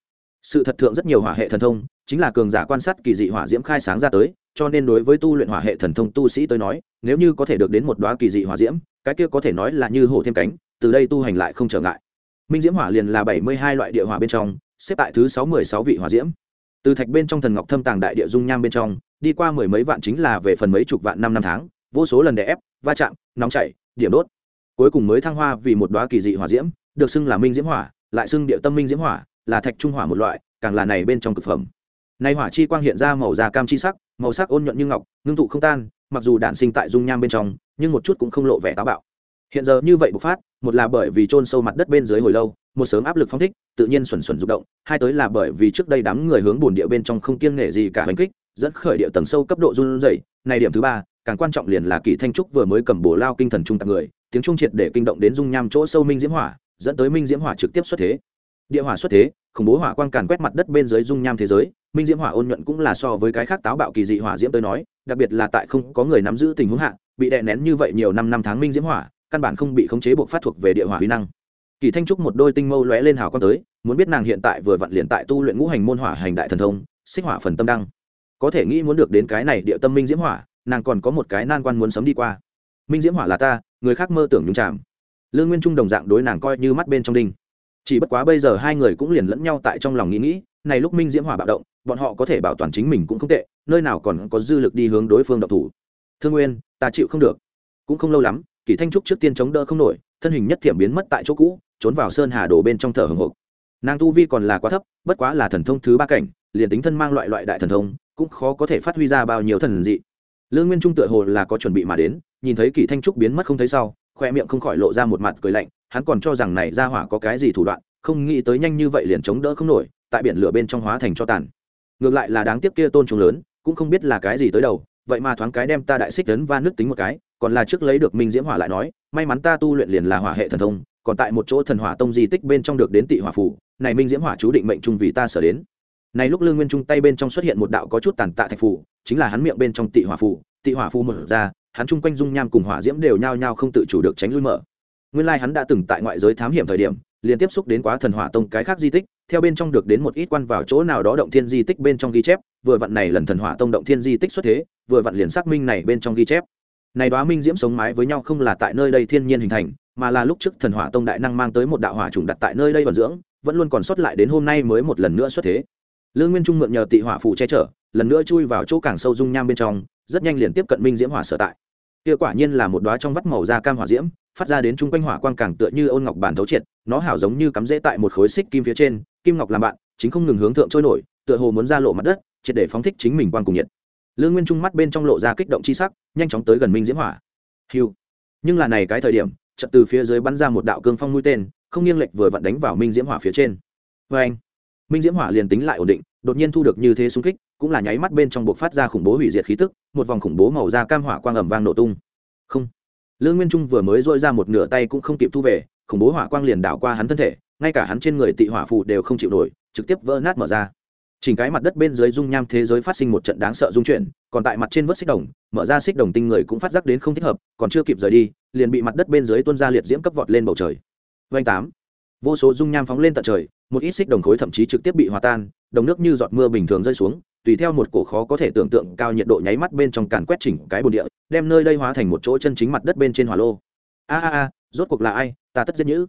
Sự thật thượng rất nhiều hỏa hệ thần thông chính là cường giả quan sát kỳ dị hỏa diễm khai sáng ra tới, cho nên đối với tu luyện hỏa hệ thần thông tu sĩ tới nói, nếu như có thể được đến một đoá kỳ dị hỏa diễm, cái kia có thể nói là như hổ thêm cánh, từ đây tu hành lại không trở ngại. Minh diễm hỏa liền là bảy mươi hai loại địa hỏa bên trong, xếp tại thứ sáu mười sáu vị hỏa diễm. Từ thạch bên trong thần ngọc thâm tàng đại địa dung nham bên trong, đi qua mười mấy vạn chính là về phần mấy chục vạn năm năm tháng, vô số lần đè ép, va chạm, nóng chảy, điểm đốt. Cuối cùng mới thăng hoa vì một đoá kỳ dị hỏa diễm, được xưng là minh diễm hỏa, lại xưng địa tâm minh diễm hỏa, là thạch trung hỏa một loại, càng là này bên trong cực phẩm nay hỏa chi quang hiện ra màu da cam chi sắc, màu sắc ôn nhuận như ngọc, ngưng tụ không tan, mặc dù đản sinh tại dung nham bên trong, nhưng một chút cũng không lộ vẻ táo bạo. Hiện giờ như vậy bộc phát, một là bởi vì trôn sâu mặt đất bên dưới hồi lâu, một sớm áp lực phong thích, tự nhiên xuẩn xuẩn rụng động, hai tới là bởi vì trước đây đám người hướng bồn địa bên trong không kiêng nể gì cả hành kích, dẫn khởi địa tầng sâu cấp độ run rẩy. Này điểm thứ ba, càng quan trọng liền là kỳ thanh trúc vừa mới cầm bổ lao kinh thần trung tạc người, tiếng trung triệt để kinh động đến dung nham chỗ sâu minh diễm hỏa, dẫn tới minh diễm hỏa trực tiếp xuất thế địa hỏa xuất thế, khủng bố hỏa quang càn quét mặt đất bên dưới dung nham thế giới. Minh diễm hỏa ôn nhuận cũng là so với cái khác táo bạo kỳ dị hỏa diễm tới nói, đặc biệt là tại không có người nắm giữ tình huống hạ, bị đè nén như vậy nhiều năm năm tháng minh diễm hỏa, căn bản không bị khống chế buộc phát thuộc về địa hỏa huy năng. Kỳ thanh trúc một đôi tinh mâu lóe lên hào quang tới, muốn biết nàng hiện tại vừa vặn liền tại tu luyện ngũ hành môn hỏa hành đại thần thông, xích hỏa phần tâm đăng. Có thể nghĩ muốn được đến cái này địa tâm minh diễm hỏa, nàng còn có một cái nan quan muốn sớm đi qua. Minh diễm hỏa là ta, người khác mơ tưởng nhung chạm lương nguyên trung đồng dạng đối nàng coi như mắt bên trong đinh chỉ bất quá bây giờ hai người cũng liền lẫn nhau tại trong lòng nghĩ nghĩ, này lúc minh diễm hỏa bạo động, bọn họ có thể bảo toàn chính mình cũng không tệ, nơi nào còn có dư lực đi hướng đối phương độc thủ. Thương nguyên, ta chịu không được. Cũng không lâu lắm, kỷ thanh trúc trước tiên chống đỡ không nổi, thân hình nhất thiểm biến mất tại chỗ cũ, trốn vào sơn hà đổ bên trong thở hồng hộc. Nàng tu vi còn là quá thấp, bất quá là thần thông thứ ba cảnh, liền tính thân mang loại loại đại thần thông, cũng khó có thể phát huy ra bao nhiêu thần dị. Lương nguyên trung tựa hồ là có chuẩn bị mà đến, nhìn thấy kỷ thanh trúc biến mất không thấy sau khoe miệng không khỏi lộ ra một mặt cười lạnh, hắn còn cho rằng này ra hỏa có cái gì thủ đoạn, không nghĩ tới nhanh như vậy liền chống đỡ không nổi, tại biển lửa bên trong hóa thành cho tàn. Ngược lại là đáng tiếc kia tôn trùng lớn, cũng không biết là cái gì tới đầu, vậy mà thoáng cái đem ta đại xích lớn va nước tính một cái, còn là trước lấy được minh diễm hỏa lại nói, may mắn ta tu luyện liền là hỏa hệ thần thông, còn tại một chỗ thần hỏa tông di tích bên trong được đến tị hỏa phủ này minh diễm hỏa chú định mệnh trung vì ta sở đến. Này lúc lương nguyên trung tay bên trong xuất hiện một đạo có chút tàn tạ thạch phủ chính là hắn miệng bên trong tị hỏa phủ tị hỏa phủ mở ra hắn chung quanh dung nham cùng hỏa diễm đều nhao nhao không tự chủ được tránh lui mở. Nguyên lai hắn đã từng tại ngoại giới thám hiểm thời điểm, liền tiếp xúc đến quá thần hỏa tông cái khác di tích, theo bên trong được đến một ít quan vào chỗ nào đó động thiên di tích bên trong ghi chép, vừa vặn này lần thần hỏa tông động thiên di tích xuất thế, vừa vặn liền xác minh này bên trong ghi chép. Này đoá minh diễm sống mái với nhau không là tại nơi đây thiên nhiên hình thành, mà là lúc trước thần hỏa tông đại năng mang tới một đạo hỏa trùng đặt tại nơi đây vận dưỡng, vẫn luôn còn sót lại đến hôm nay mới một lần nữa xuất thế. Lương nguyên trung mượn nhờ tị hỏa phụ che chở, lần nữa chui vào chỗ càng sâu dung nham bên trong, rất nhanh liền tiếp cận minh diễm hỏa sở tại kia quả nhiên là một đóa trong vắt màu da cam hỏa diễm, phát ra đến chung quanh hỏa quang càng tựa như ôn ngọc bản thấu triệt, nó hảo giống như cắm rễ tại một khối xích kim phía trên, kim ngọc làm bạn, chính không ngừng hướng thượng trôi nổi, tựa hồ muốn ra lộ mặt đất, triệt để phóng thích chính mình quang cùng nhiệt. Lương nguyên trung mắt bên trong lộ ra kích động chi sắc, nhanh chóng tới gần minh diễm hỏa. Hiu nhưng là này cái thời điểm, chợt từ phía dưới bắn ra một đạo cương phong mũi tên, không nghiêng lệch vừa vặn đánh vào minh diễm hỏa phía trên. Vê anh minh diễm hỏa liền tính lại ổn định đột nhiên thu được như thế xung kích, cũng là nháy mắt bên trong buộc phát ra khủng bố hủy diệt khí tức, một vòng khủng bố màu da cam hỏa quang ầm vang nổ tung. Không. Lương nguyên trung vừa mới dội ra một nửa tay cũng không kịp thu về, khủng bố hỏa quang liền đảo qua hắn thân thể, ngay cả hắn trên người tị hỏa phù đều không chịu nổi, trực tiếp vỡ nát mở ra. Chỉnh cái mặt đất bên dưới dung nham thế giới phát sinh một trận đáng sợ dung chuyển, còn tại mặt trên vớt xích đồng, mở ra xích đồng tinh người cũng phát giác đến không thích hợp, còn chưa kịp rời đi, liền bị mặt đất bên dưới tuôn ra liệt diễm cấp vọt lên bầu trời. Vanh tám. Vô số dung nham phóng lên tận trời, một ít xích đồng khối thậm chí trực tiếp bị hòa tan đồng nước như giọt mưa bình thường rơi xuống, tùy theo một cổ khó có thể tưởng tượng cao nhiệt độ nháy mắt bên trong càn quét chỉnh cái bồn địa, đem nơi đây hóa thành một chỗ chân chính mặt đất bên trên hỏa lô. A a a, rốt cuộc là ai? Ta tất giết nhữ.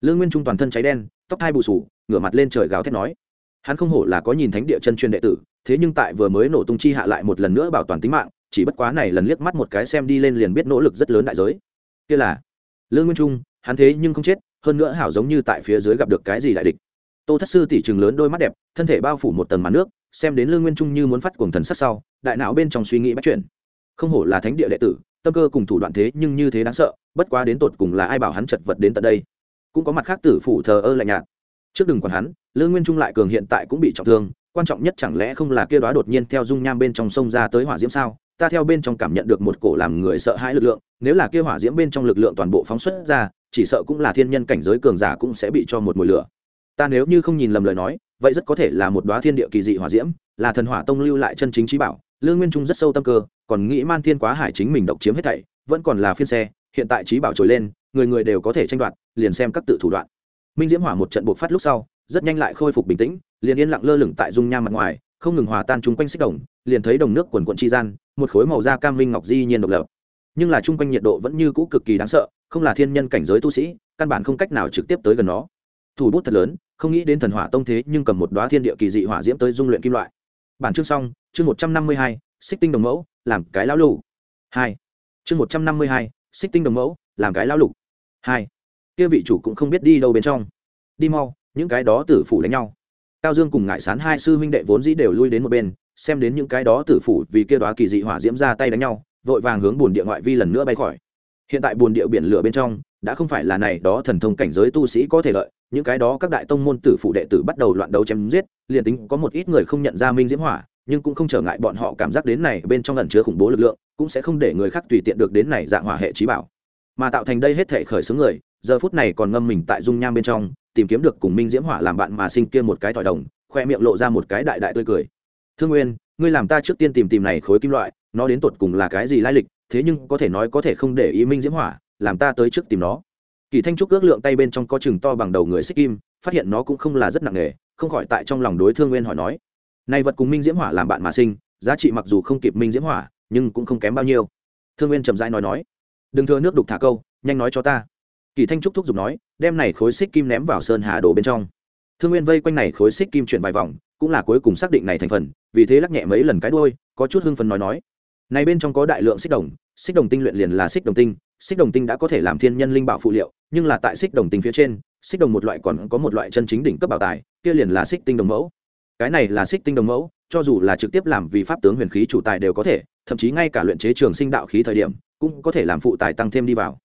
Lương nguyên trung toàn thân cháy đen, tóc hai bù sủ ngửa mặt lên trời gào thét nói. Hắn không hổ là có nhìn thánh địa chân truyền đệ tử, thế nhưng tại vừa mới nổ tung chi hạ lại một lần nữa bảo toàn tính mạng, chỉ bất quá này lần liếc mắt một cái xem đi lên liền biết nỗ lực rất lớn đại giới. Kia là lương nguyên trung, hắn thế nhưng không chết, hơn nữa hảo giống như tại phía dưới gặp được cái gì đại địch tô thất sư tỷ trường lớn đôi mắt đẹp, thân thể bao phủ một tầng màn nước, xem đến lương nguyên trung như muốn phát cuồng thần sắc sau, đại não bên trong suy nghĩ bắt chuyển. Không hổ là thánh địa đệ tử, tâm cơ cùng thủ đoạn thế nhưng như thế đáng sợ, bất quá đến tột cùng là ai bảo hắn chật vật đến tận đây? Cũng có mặt khác tử phủ thờ ơ lạnh nhạt. Trước đừng còn hắn lương nguyên trung lại cường hiện tại cũng bị trọng thương, quan trọng nhất chẳng lẽ không là kia đó đột nhiên theo dung nham bên trong sông ra tới hỏa diễm sao? Ta theo bên trong cảm nhận được một cổ làm người sợ hãi lực lượng, nếu là kia hỏa diễm bên trong lực lượng toàn bộ phóng xuất ra, chỉ sợ cũng là thiên nhân cảnh giới cường giả cũng sẽ bị cho một mùi lửa ta nếu như không nhìn lầm lời nói, vậy rất có thể là một đoá thiên địa kỳ dị hỏa diễm, là thần hỏa tông lưu lại chân chính trí bảo, lương nguyên trung rất sâu tâm cơ, còn nghĩ man thiên quá hải chính mình độc chiếm hết thảy, vẫn còn là phiên xe, hiện tại trí bảo trồi lên, người người đều có thể tranh đoạt, liền xem các tự thủ đoạn. Minh diễm hỏa một trận buộc phát lúc sau, rất nhanh lại khôi phục bình tĩnh, liền yên lặng lơ lửng tại dung nham mặt ngoài, không ngừng hòa tan chung quanh xích đồng, liền thấy đồng nước quần quận chi gian, một khối màu da cam minh ngọc di nhiên độc lập. Nhưng là chung quanh nhiệt độ vẫn như cũ cực kỳ đáng sợ, không là thiên nhân cảnh giới tu sĩ, căn bản không cách nào trực tiếp tới gần nó thủ bút thật lớn, không nghĩ đến thần hỏa tông thế nhưng cầm một đoá thiên địa kỳ dị hỏa diễm tới dung luyện kim loại. Bản chương xong, chương một trăm năm mươi hai, xích tinh đồng mẫu, làm cái lão lụ. Hai. Chương một trăm năm mươi hai, xích tinh đồng mẫu, làm cái lão lục hai. Kia vị chủ cũng không biết đi đâu bên trong. Đi mau, những cái đó tử phủ đánh nhau. Cao dương cùng ngại sán hai sư huynh đệ vốn dĩ đều lui đến một bên, xem đến những cái đó tử phủ vì kia đó kỳ dị hỏa diễm ra tay đánh nhau, vội vàng hướng bồn địa ngoại vi lần nữa bay khỏi. Hiện tại bồn địa biển lửa bên trong đã không phải là này, đó thần thông cảnh giới tu sĩ có thể lợi, những cái đó các đại tông môn tử phụ đệ tử bắt đầu loạn đấu chém giết, liền tính có một ít người không nhận ra minh diễm hỏa, nhưng cũng không trở ngại bọn họ cảm giác đến này bên trong ẩn chứa khủng bố lực lượng, cũng sẽ không để người khác tùy tiện được đến này dạng hỏa hệ trí bảo. Mà tạo thành đây hết thể khởi xướng người, giờ phút này còn ngâm mình tại dung nham bên trong, tìm kiếm được cùng minh diễm hỏa làm bạn mà sinh kia một cái thỏi đồng, khoe miệng lộ ra một cái đại đại tươi cười. Thương nguyên, ngươi làm ta trước tiên tìm tìm này khối kim loại, nó đến tột cùng là cái gì lai lịch, thế nhưng có thể nói có thể không để ý minh diễm hỏa làm ta tới trước tìm nó. Kỳ thanh trúc ước lượng tay bên trong có chừng to bằng đầu người xích kim, phát hiện nó cũng không là rất nặng nề, không khỏi tại trong lòng đối thương nguyên hỏi nói này vật cùng minh diễm hỏa làm bạn mà sinh, giá trị mặc dù không kịp minh diễm hỏa, nhưng cũng không kém bao nhiêu. Thương nguyên trầm rãi nói nói, đừng thừa nước đục thả câu, nhanh nói cho ta. Kỳ thanh trúc thúc giục nói, đem này khối xích kim ném vào sơn hà đổ bên trong. Thương nguyên vây quanh này khối xích kim chuyển vài vòng, cũng là cuối cùng xác định này thành phần, vì thế lắc nhẹ mấy lần cái đuôi, có chút hưng phấn nói nói, này bên trong có đại lượng xích đồng xích đồng tinh luyện liền là xích đồng tinh, xích đồng tinh đã có thể làm thiên nhân linh bảo phụ liệu, nhưng là tại xích đồng tinh phía trên, xích đồng một loại còn có một loại chân chính đỉnh cấp bảo tài, kia liền là xích tinh đồng mẫu. Cái này là xích tinh đồng mẫu, cho dù là trực tiếp làm vì pháp tướng huyền khí chủ tài đều có thể, thậm chí ngay cả luyện chế trường sinh đạo khí thời điểm, cũng có thể làm phụ tài tăng thêm đi vào.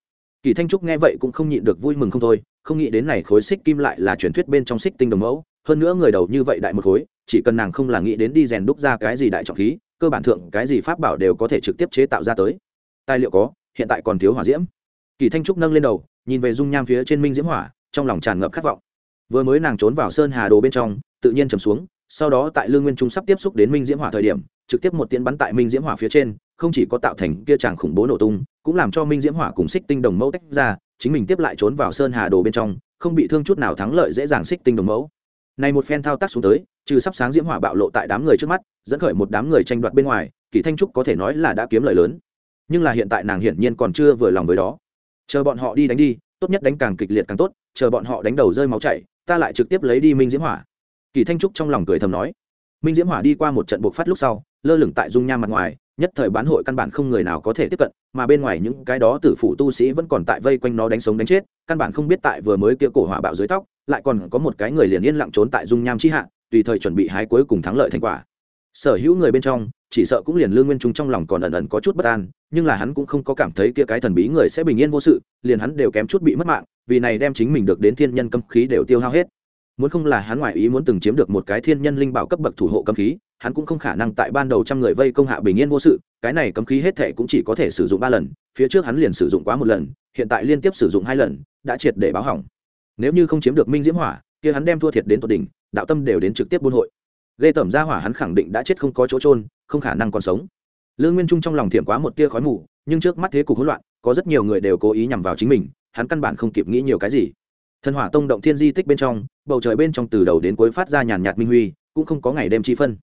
Kỳ thanh trúc nghe vậy cũng không nhịn được vui mừng không thôi, không nghĩ đến này khối xích kim lại là truyền thuyết bên trong xích tinh đồng mẫu, hơn nữa người đầu như vậy đại một khối, chỉ cần nàng không là nghĩ đến đi rèn đúc ra cái gì đại trọng khí, cơ bản thượng cái gì pháp bảo đều có thể trực tiếp chế tạo ra tới tài liệu có, hiện tại còn thiếu hỏa diễm. Kỳ thanh trúc nâng lên đầu, nhìn về dung nham phía trên minh diễm hỏa, trong lòng tràn ngập khát vọng. Vừa mới nàng trốn vào sơn hà đồ bên trong, tự nhiên trầm xuống, sau đó tại lương nguyên trung sắp tiếp xúc đến minh diễm hỏa thời điểm, trực tiếp một tiến bắn tại minh diễm hỏa phía trên, không chỉ có tạo thành kia tràng khủng bố nổ tung, cũng làm cho minh diễm hỏa cùng xích tinh đồng mẫu tách ra, chính mình tiếp lại trốn vào sơn hà đồ bên trong, không bị thương chút nào thắng lợi dễ dàng xích tinh đồng mẫu. Này một phen thao tác xuống tới, trừ sắp sáng diễm hỏa bạo lộ tại đám người trước mắt, dẫn khởi một đám người tranh đoạt bên ngoài, kỳ thanh trúc có thể nói là đã kiếm lợi lớn nhưng là hiện tại nàng hiển nhiên còn chưa vừa lòng với đó. Chờ bọn họ đi đánh đi, tốt nhất đánh càng kịch liệt càng tốt, chờ bọn họ đánh đầu rơi máu chảy, ta lại trực tiếp lấy đi minh diễm hỏa. Kỳ thanh trúc trong lòng cười thầm nói. Minh diễm hỏa đi qua một trận buộc phát lúc sau, lơ lửng tại dung nham mặt ngoài, nhất thời bán hội căn bản không người nào có thể tiếp cận, mà bên ngoài những cái đó tử phủ tu sĩ vẫn còn tại vây quanh nó đánh sống đánh chết, căn bản không biết tại vừa mới kia cổ hỏa bạo dưới tóc, lại còn có một cái người liền yên lặng trốn tại dung nham chi hạ, tùy thời chuẩn bị hái cuối cùng thắng lợi thành quả. Sở hữu người bên trong chỉ sợ cũng liền lương nguyên trung trong lòng còn ẩn ẩn có chút bất an, nhưng là hắn cũng không có cảm thấy kia cái thần bí người sẽ bình yên vô sự, liền hắn đều kém chút bị mất mạng, vì này đem chính mình được đến thiên nhân cấm khí đều tiêu hao hết. Muốn không là hắn ngoại ý muốn từng chiếm được một cái thiên nhân linh bảo cấp bậc thủ hộ cấm khí, hắn cũng không khả năng tại ban đầu trăm người vây công hạ bình yên vô sự, cái này cấm khí hết thể cũng chỉ có thể sử dụng ba lần, phía trước hắn liền sử dụng quá một lần, hiện tại liên tiếp sử dụng hai lần, đã triệt để báo hỏng. Nếu như không chiếm được minh diễm hỏa, kia hắn đem thua thiệt đến tột đỉnh, đạo tâm đều đến trực tiếp buôn hội. Gây tẩm ra hỏa hắn khẳng định đã chết không có chỗ trôn không khả năng còn sống. Lương nguyên trung trong lòng thiểm quá một tia khói mù, nhưng trước mắt thế cục hỗn loạn, có rất nhiều người đều cố ý nhằm vào chính mình, hắn căn bản không kịp nghĩ nhiều cái gì. Thần hỏa tông động thiên di tích bên trong, bầu trời bên trong từ đầu đến cuối phát ra nhàn nhạt minh huy, cũng không có ngày đêm chi phân.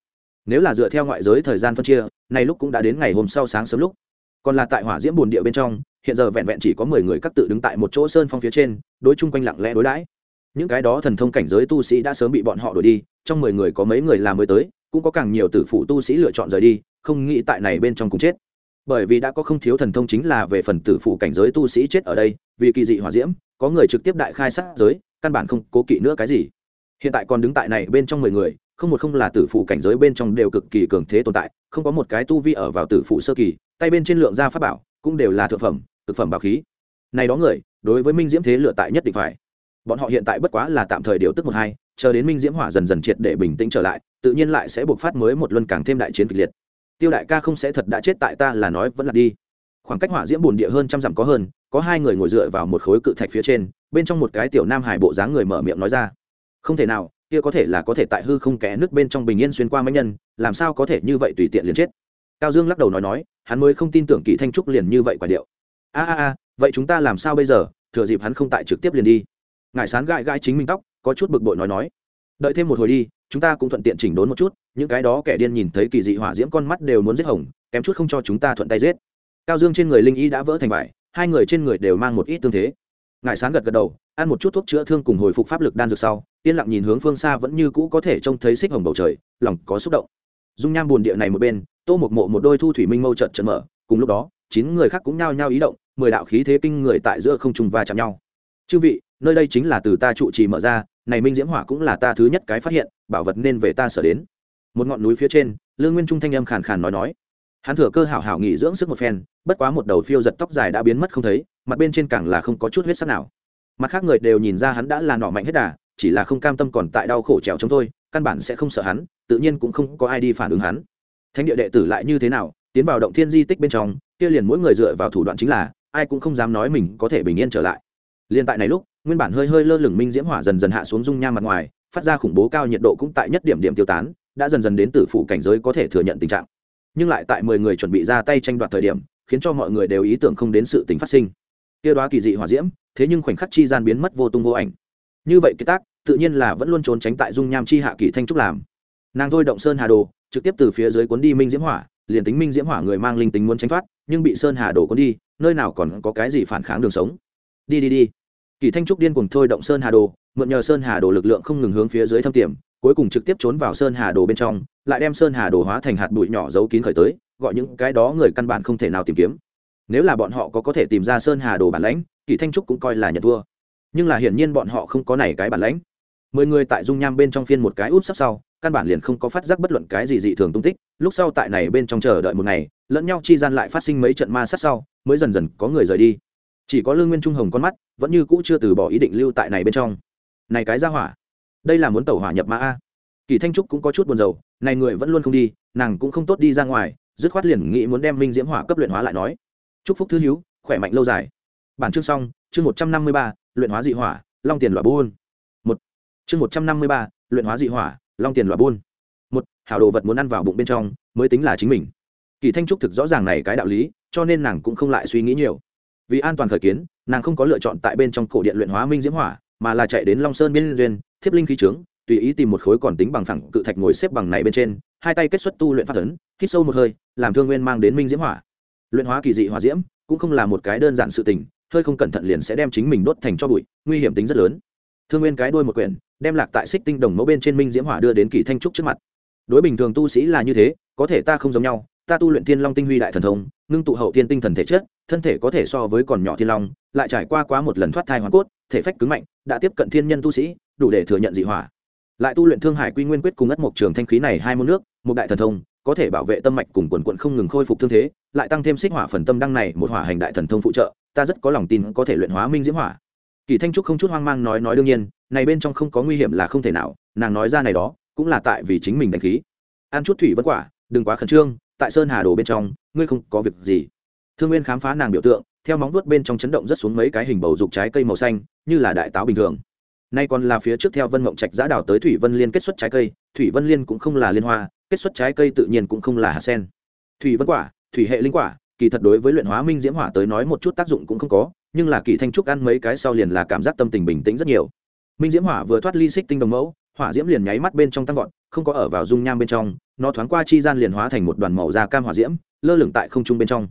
Nếu là dựa theo ngoại giới thời gian phân chia, nay lúc cũng đã đến ngày hôm sau sáng sớm lúc. Còn là tại hỏa diễm bồn địa bên trong, hiện giờ vẹn vẹn chỉ có mười người các tự đứng tại một chỗ sơn phong phía trên, đối chung quanh lặng lẽ đối đãi. Những cái đó thần thông cảnh giới tu sĩ đã sớm bị bọn họ đuổi đi, trong mười người có mấy người là mới tới cũng có càng nhiều tử phụ tu sĩ lựa chọn rời đi, không nghĩ tại này bên trong cùng chết. Bởi vì đã có không thiếu thần thông chính là về phần tử phụ cảnh giới tu sĩ chết ở đây, vì kỳ dị hỏa diễm, có người trực tiếp đại khai sát giới, căn bản không cố kỵ nữa cái gì. Hiện tại còn đứng tại này bên trong mười người, không một không là tử phụ cảnh giới bên trong đều cực kỳ cường thế tồn tại, không có một cái tu vi ở vào tử phụ sơ kỳ, tay bên trên lượng gia pháp bảo cũng đều là thượng phẩm thực phẩm bảo khí. Này đó người, đối với minh diễm thế lựa tại nhất định phải. Bọn họ hiện tại bất quá là tạm thời điều tức một hai chờ đến minh diễm hỏa dần dần triệt để bình tĩnh trở lại, tự nhiên lại sẽ buộc phát mới một luân càng thêm đại chiến kịch liệt. Tiêu đại ca không sẽ thật đã chết tại ta là nói vẫn là đi. Khoảng cách hỏa diễm bồn địa hơn trăm dặm có hơn, có hai người ngồi dựa vào một khối cự thạch phía trên, bên trong một cái tiểu nam hải bộ dáng người mở miệng nói ra. Không thể nào, kia có thể là có thể tại hư không kẽ nước bên trong bình yên xuyên qua mấy nhân, làm sao có thể như vậy tùy tiện liền chết? Cao dương lắc đầu nói nói, hắn mới không tin tưởng kỳ thanh trúc liền như vậy quả điệu. A a a, vậy chúng ta làm sao bây giờ? Thừa dịp hắn không tại trực tiếp liền đi. Ngài sán gãi gãi chính mình tóc có chút bực bội nói nói, đợi thêm một hồi đi, chúng ta cũng thuận tiện chỉnh đốn một chút, những cái đó kẻ điên nhìn thấy kỳ dị hỏa diễm con mắt đều muốn giết hồng, kém chút không cho chúng ta thuận tay giết. Cao dương trên người linh y đã vỡ thành vải, hai người trên người đều mang một ít tương thế. Ngài sán gật gật đầu, ăn một chút thuốc chữa thương cùng hồi phục pháp lực đan dược sau, yên lặng nhìn hướng phương xa vẫn như cũ có thể trông thấy xích hồng bầu trời, lòng có xúc động. Dung nham bồn địa này một bên, tô một mộ một đôi thu thủy minh mâu trận trận mở, cùng lúc đó, chín người khác cũng nhao nhao ý động, mười đạo khí thế kinh người tại giữa không trùng va chạm nhau. Chư vị, nơi đây chính là từ ta trụ trì mở ra này minh diễm hỏa cũng là ta thứ nhất cái phát hiện, bảo vật nên về ta sở đến. Một ngọn núi phía trên, lương nguyên trung thanh âm khàn khàn nói nói. Hắn thừa cơ hảo hảo nghỉ dưỡng sức một phen, bất quá một đầu phiêu giật tóc dài đã biến mất không thấy, mặt bên trên càng là không có chút huyết sắc nào. Mặt khác người đều nhìn ra hắn đã là nọ mạnh hết đà, chỉ là không cam tâm còn tại đau khổ trèo chống thôi, căn bản sẽ không sợ hắn, tự nhiên cũng không có ai đi phản ứng hắn. Thánh địa đệ tử lại như thế nào, tiến vào động thiên di tích bên trong, kia liền mỗi người dựa vào thủ đoạn chính là, ai cũng không dám nói mình có thể bình yên trở lại. Liên tại này lúc nguyên bản hơi hơi lơ lửng minh diễm hỏa dần dần hạ xuống dung nham mặt ngoài, phát ra khủng bố cao nhiệt độ cũng tại nhất điểm điểm tiêu tán, đã dần dần đến từ phụ cảnh giới có thể thừa nhận tình trạng. Nhưng lại tại mười người chuẩn bị ra tay tranh đoạt thời điểm, khiến cho mọi người đều ý tưởng không đến sự tình phát sinh. Kia đoá kỳ dị hỏa diễm, thế nhưng khoảnh khắc chi gian biến mất vô tung vô ảnh. Như vậy cái tác, tự nhiên là vẫn luôn trốn tránh tại dung nham chi hạ kỳ thanh trúc làm. Nàng thôi động sơn hà đồ, trực tiếp từ phía dưới cuốn đi minh diễm hỏa, liền tính minh diễm hỏa người mang linh tính muốn tránh thoát, nhưng bị sơn hà đồ cuốn đi, nơi nào còn có cái gì phản kháng đường sống. Đi đi đi kỳ thanh trúc điên cùng thôi động sơn hà đồ, mượn nhờ sơn hà đồ lực lượng không ngừng hướng phía dưới thâm tiềm, cuối cùng trực tiếp trốn vào sơn hà đồ bên trong, lại đem sơn hà đồ hóa thành hạt bụi nhỏ giấu kín khởi tới, gọi những cái đó người căn bản không thể nào tìm kiếm. Nếu là bọn họ có có thể tìm ra sơn hà đồ bản lãnh, kỳ thanh trúc cũng coi là nhận thua. Nhưng là hiển nhiên bọn họ không có này cái bản lãnh. Mười người tại dung nham bên trong phiên một cái út sắp sau, căn bản liền không có phát giác bất luận cái gì dị thường tung tích, lúc sau tại này bên trong chờ đợi một ngày, lẫn nhau chi gian lại phát sinh mấy trận ma sát sau, mới dần dần có người rời đi chỉ có lương nguyên trung hồng con mắt, vẫn như cũ chưa từ bỏ ý định lưu tại này bên trong. Này cái ra hỏa, đây là muốn tẩu hỏa nhập ma a. Kỳ thanh trúc cũng có chút buồn rầu, này người vẫn luôn không đi, nàng cũng không tốt đi ra ngoài, dứt khoát liền nghĩ muốn đem minh diễm hỏa cấp luyện hóa lại nói. Chúc phúc thứ hiếu khỏe mạnh lâu dài. Bản chương xong, chương một trăm năm mươi ba, luyện hóa dị hỏa, long tiền loại buôn. Một. Chương một trăm năm mươi ba, luyện hóa dị hỏa, long tiền loại buôn. Một, hảo đồ vật muốn ăn vào bụng bên trong, mới tính là chính mình. Kỳ thanh trúc thực rõ ràng này cái đạo lý, cho nên nàng cũng không lại suy nghĩ nhiều vì an toàn khởi kiến, nàng không có lựa chọn tại bên trong cổ điện luyện hóa minh diễm hỏa, mà là chạy đến long sơn biên duyên, thiếp linh khí trướng, tùy ý tìm một khối còn tính bằng phẳng cự thạch ngồi xếp bằng này bên trên, hai tay kết xuất tu luyện phát ấn, hít sâu một hơi, làm thương nguyên mang đến minh diễm hỏa. Luyện hóa kỳ dị hỏa diễm, cũng không là một cái đơn giản sự tình, hơi không cẩn thận liền sẽ đem chính mình đốt thành cho bụi, nguy hiểm tính rất lớn. Thương nguyên cái đuôi một quyển, đem lạc tại xích tinh đồng mẫu bên trên minh diễm hỏa đưa đến kỳ thanh trúc trước mặt. Đối bình thường tu sĩ là như thế, có thể ta không giống nhau, ta tu luyện thiên long tinh huy đại thần thông ngưng tụ hậu thiên tinh thần thể chất, thân thể có thể so với còn nhỏ thiên long, lại trải qua quá một lần thoát thai hoàn cốt, thể phách cứng mạnh, đã tiếp cận thiên nhân tu sĩ, đủ để thừa nhận dị hỏa. Lại tu luyện thương hải quy nguyên quyết cùng ất mộc trường thanh khí này hai môn nước, một đại thần thông, có thể bảo vệ tâm mạch cùng quần quận không ngừng khôi phục thương thế, lại tăng thêm xích hỏa phần tâm đăng này một hỏa hành đại thần thông phụ trợ, ta rất có lòng tin có thể luyện hóa minh diễm hỏa. Kỳ thanh trúc không chút hoang mang nói nói đương nhiên, này bên trong không có nguy hiểm là không thể nào, nàng nói ra này đó, cũng là tại vì chính mình đánh khí. Ăn chút thủy vất quả, đừng quá khẩn trương, tại sơn hà đồ bên trong ngươi không có việc gì. Thương nguyên khám phá nàng biểu tượng, theo móng vuốt bên trong chấn động rất xuống mấy cái hình bầu dục trái cây màu xanh, như là đại táo bình thường. Nay còn là phía trước theo vân mộng trạch giã đào tới thủy vân liên kết xuất trái cây, thủy vân liên cũng không là liên hoa, kết xuất trái cây tự nhiên cũng không là hạt sen. Thủy vân quả, thủy hệ linh quả, kỳ thật đối với luyện hóa minh diễm hỏa tới nói một chút tác dụng cũng không có, nhưng là kỳ thanh trúc ăn mấy cái sau liền là cảm giác tâm tình bình tĩnh rất nhiều. Minh diễm hỏa vừa thoát ly xích tinh đồng mẫu, hỏa diễm liền nháy mắt bên trong tăng vọt, không có ở vào dung nham bên trong nó thoáng qua chi gian liền hóa thành một đoàn màu da cam hỏa diễm, lơ lửng tại không trung bên trong.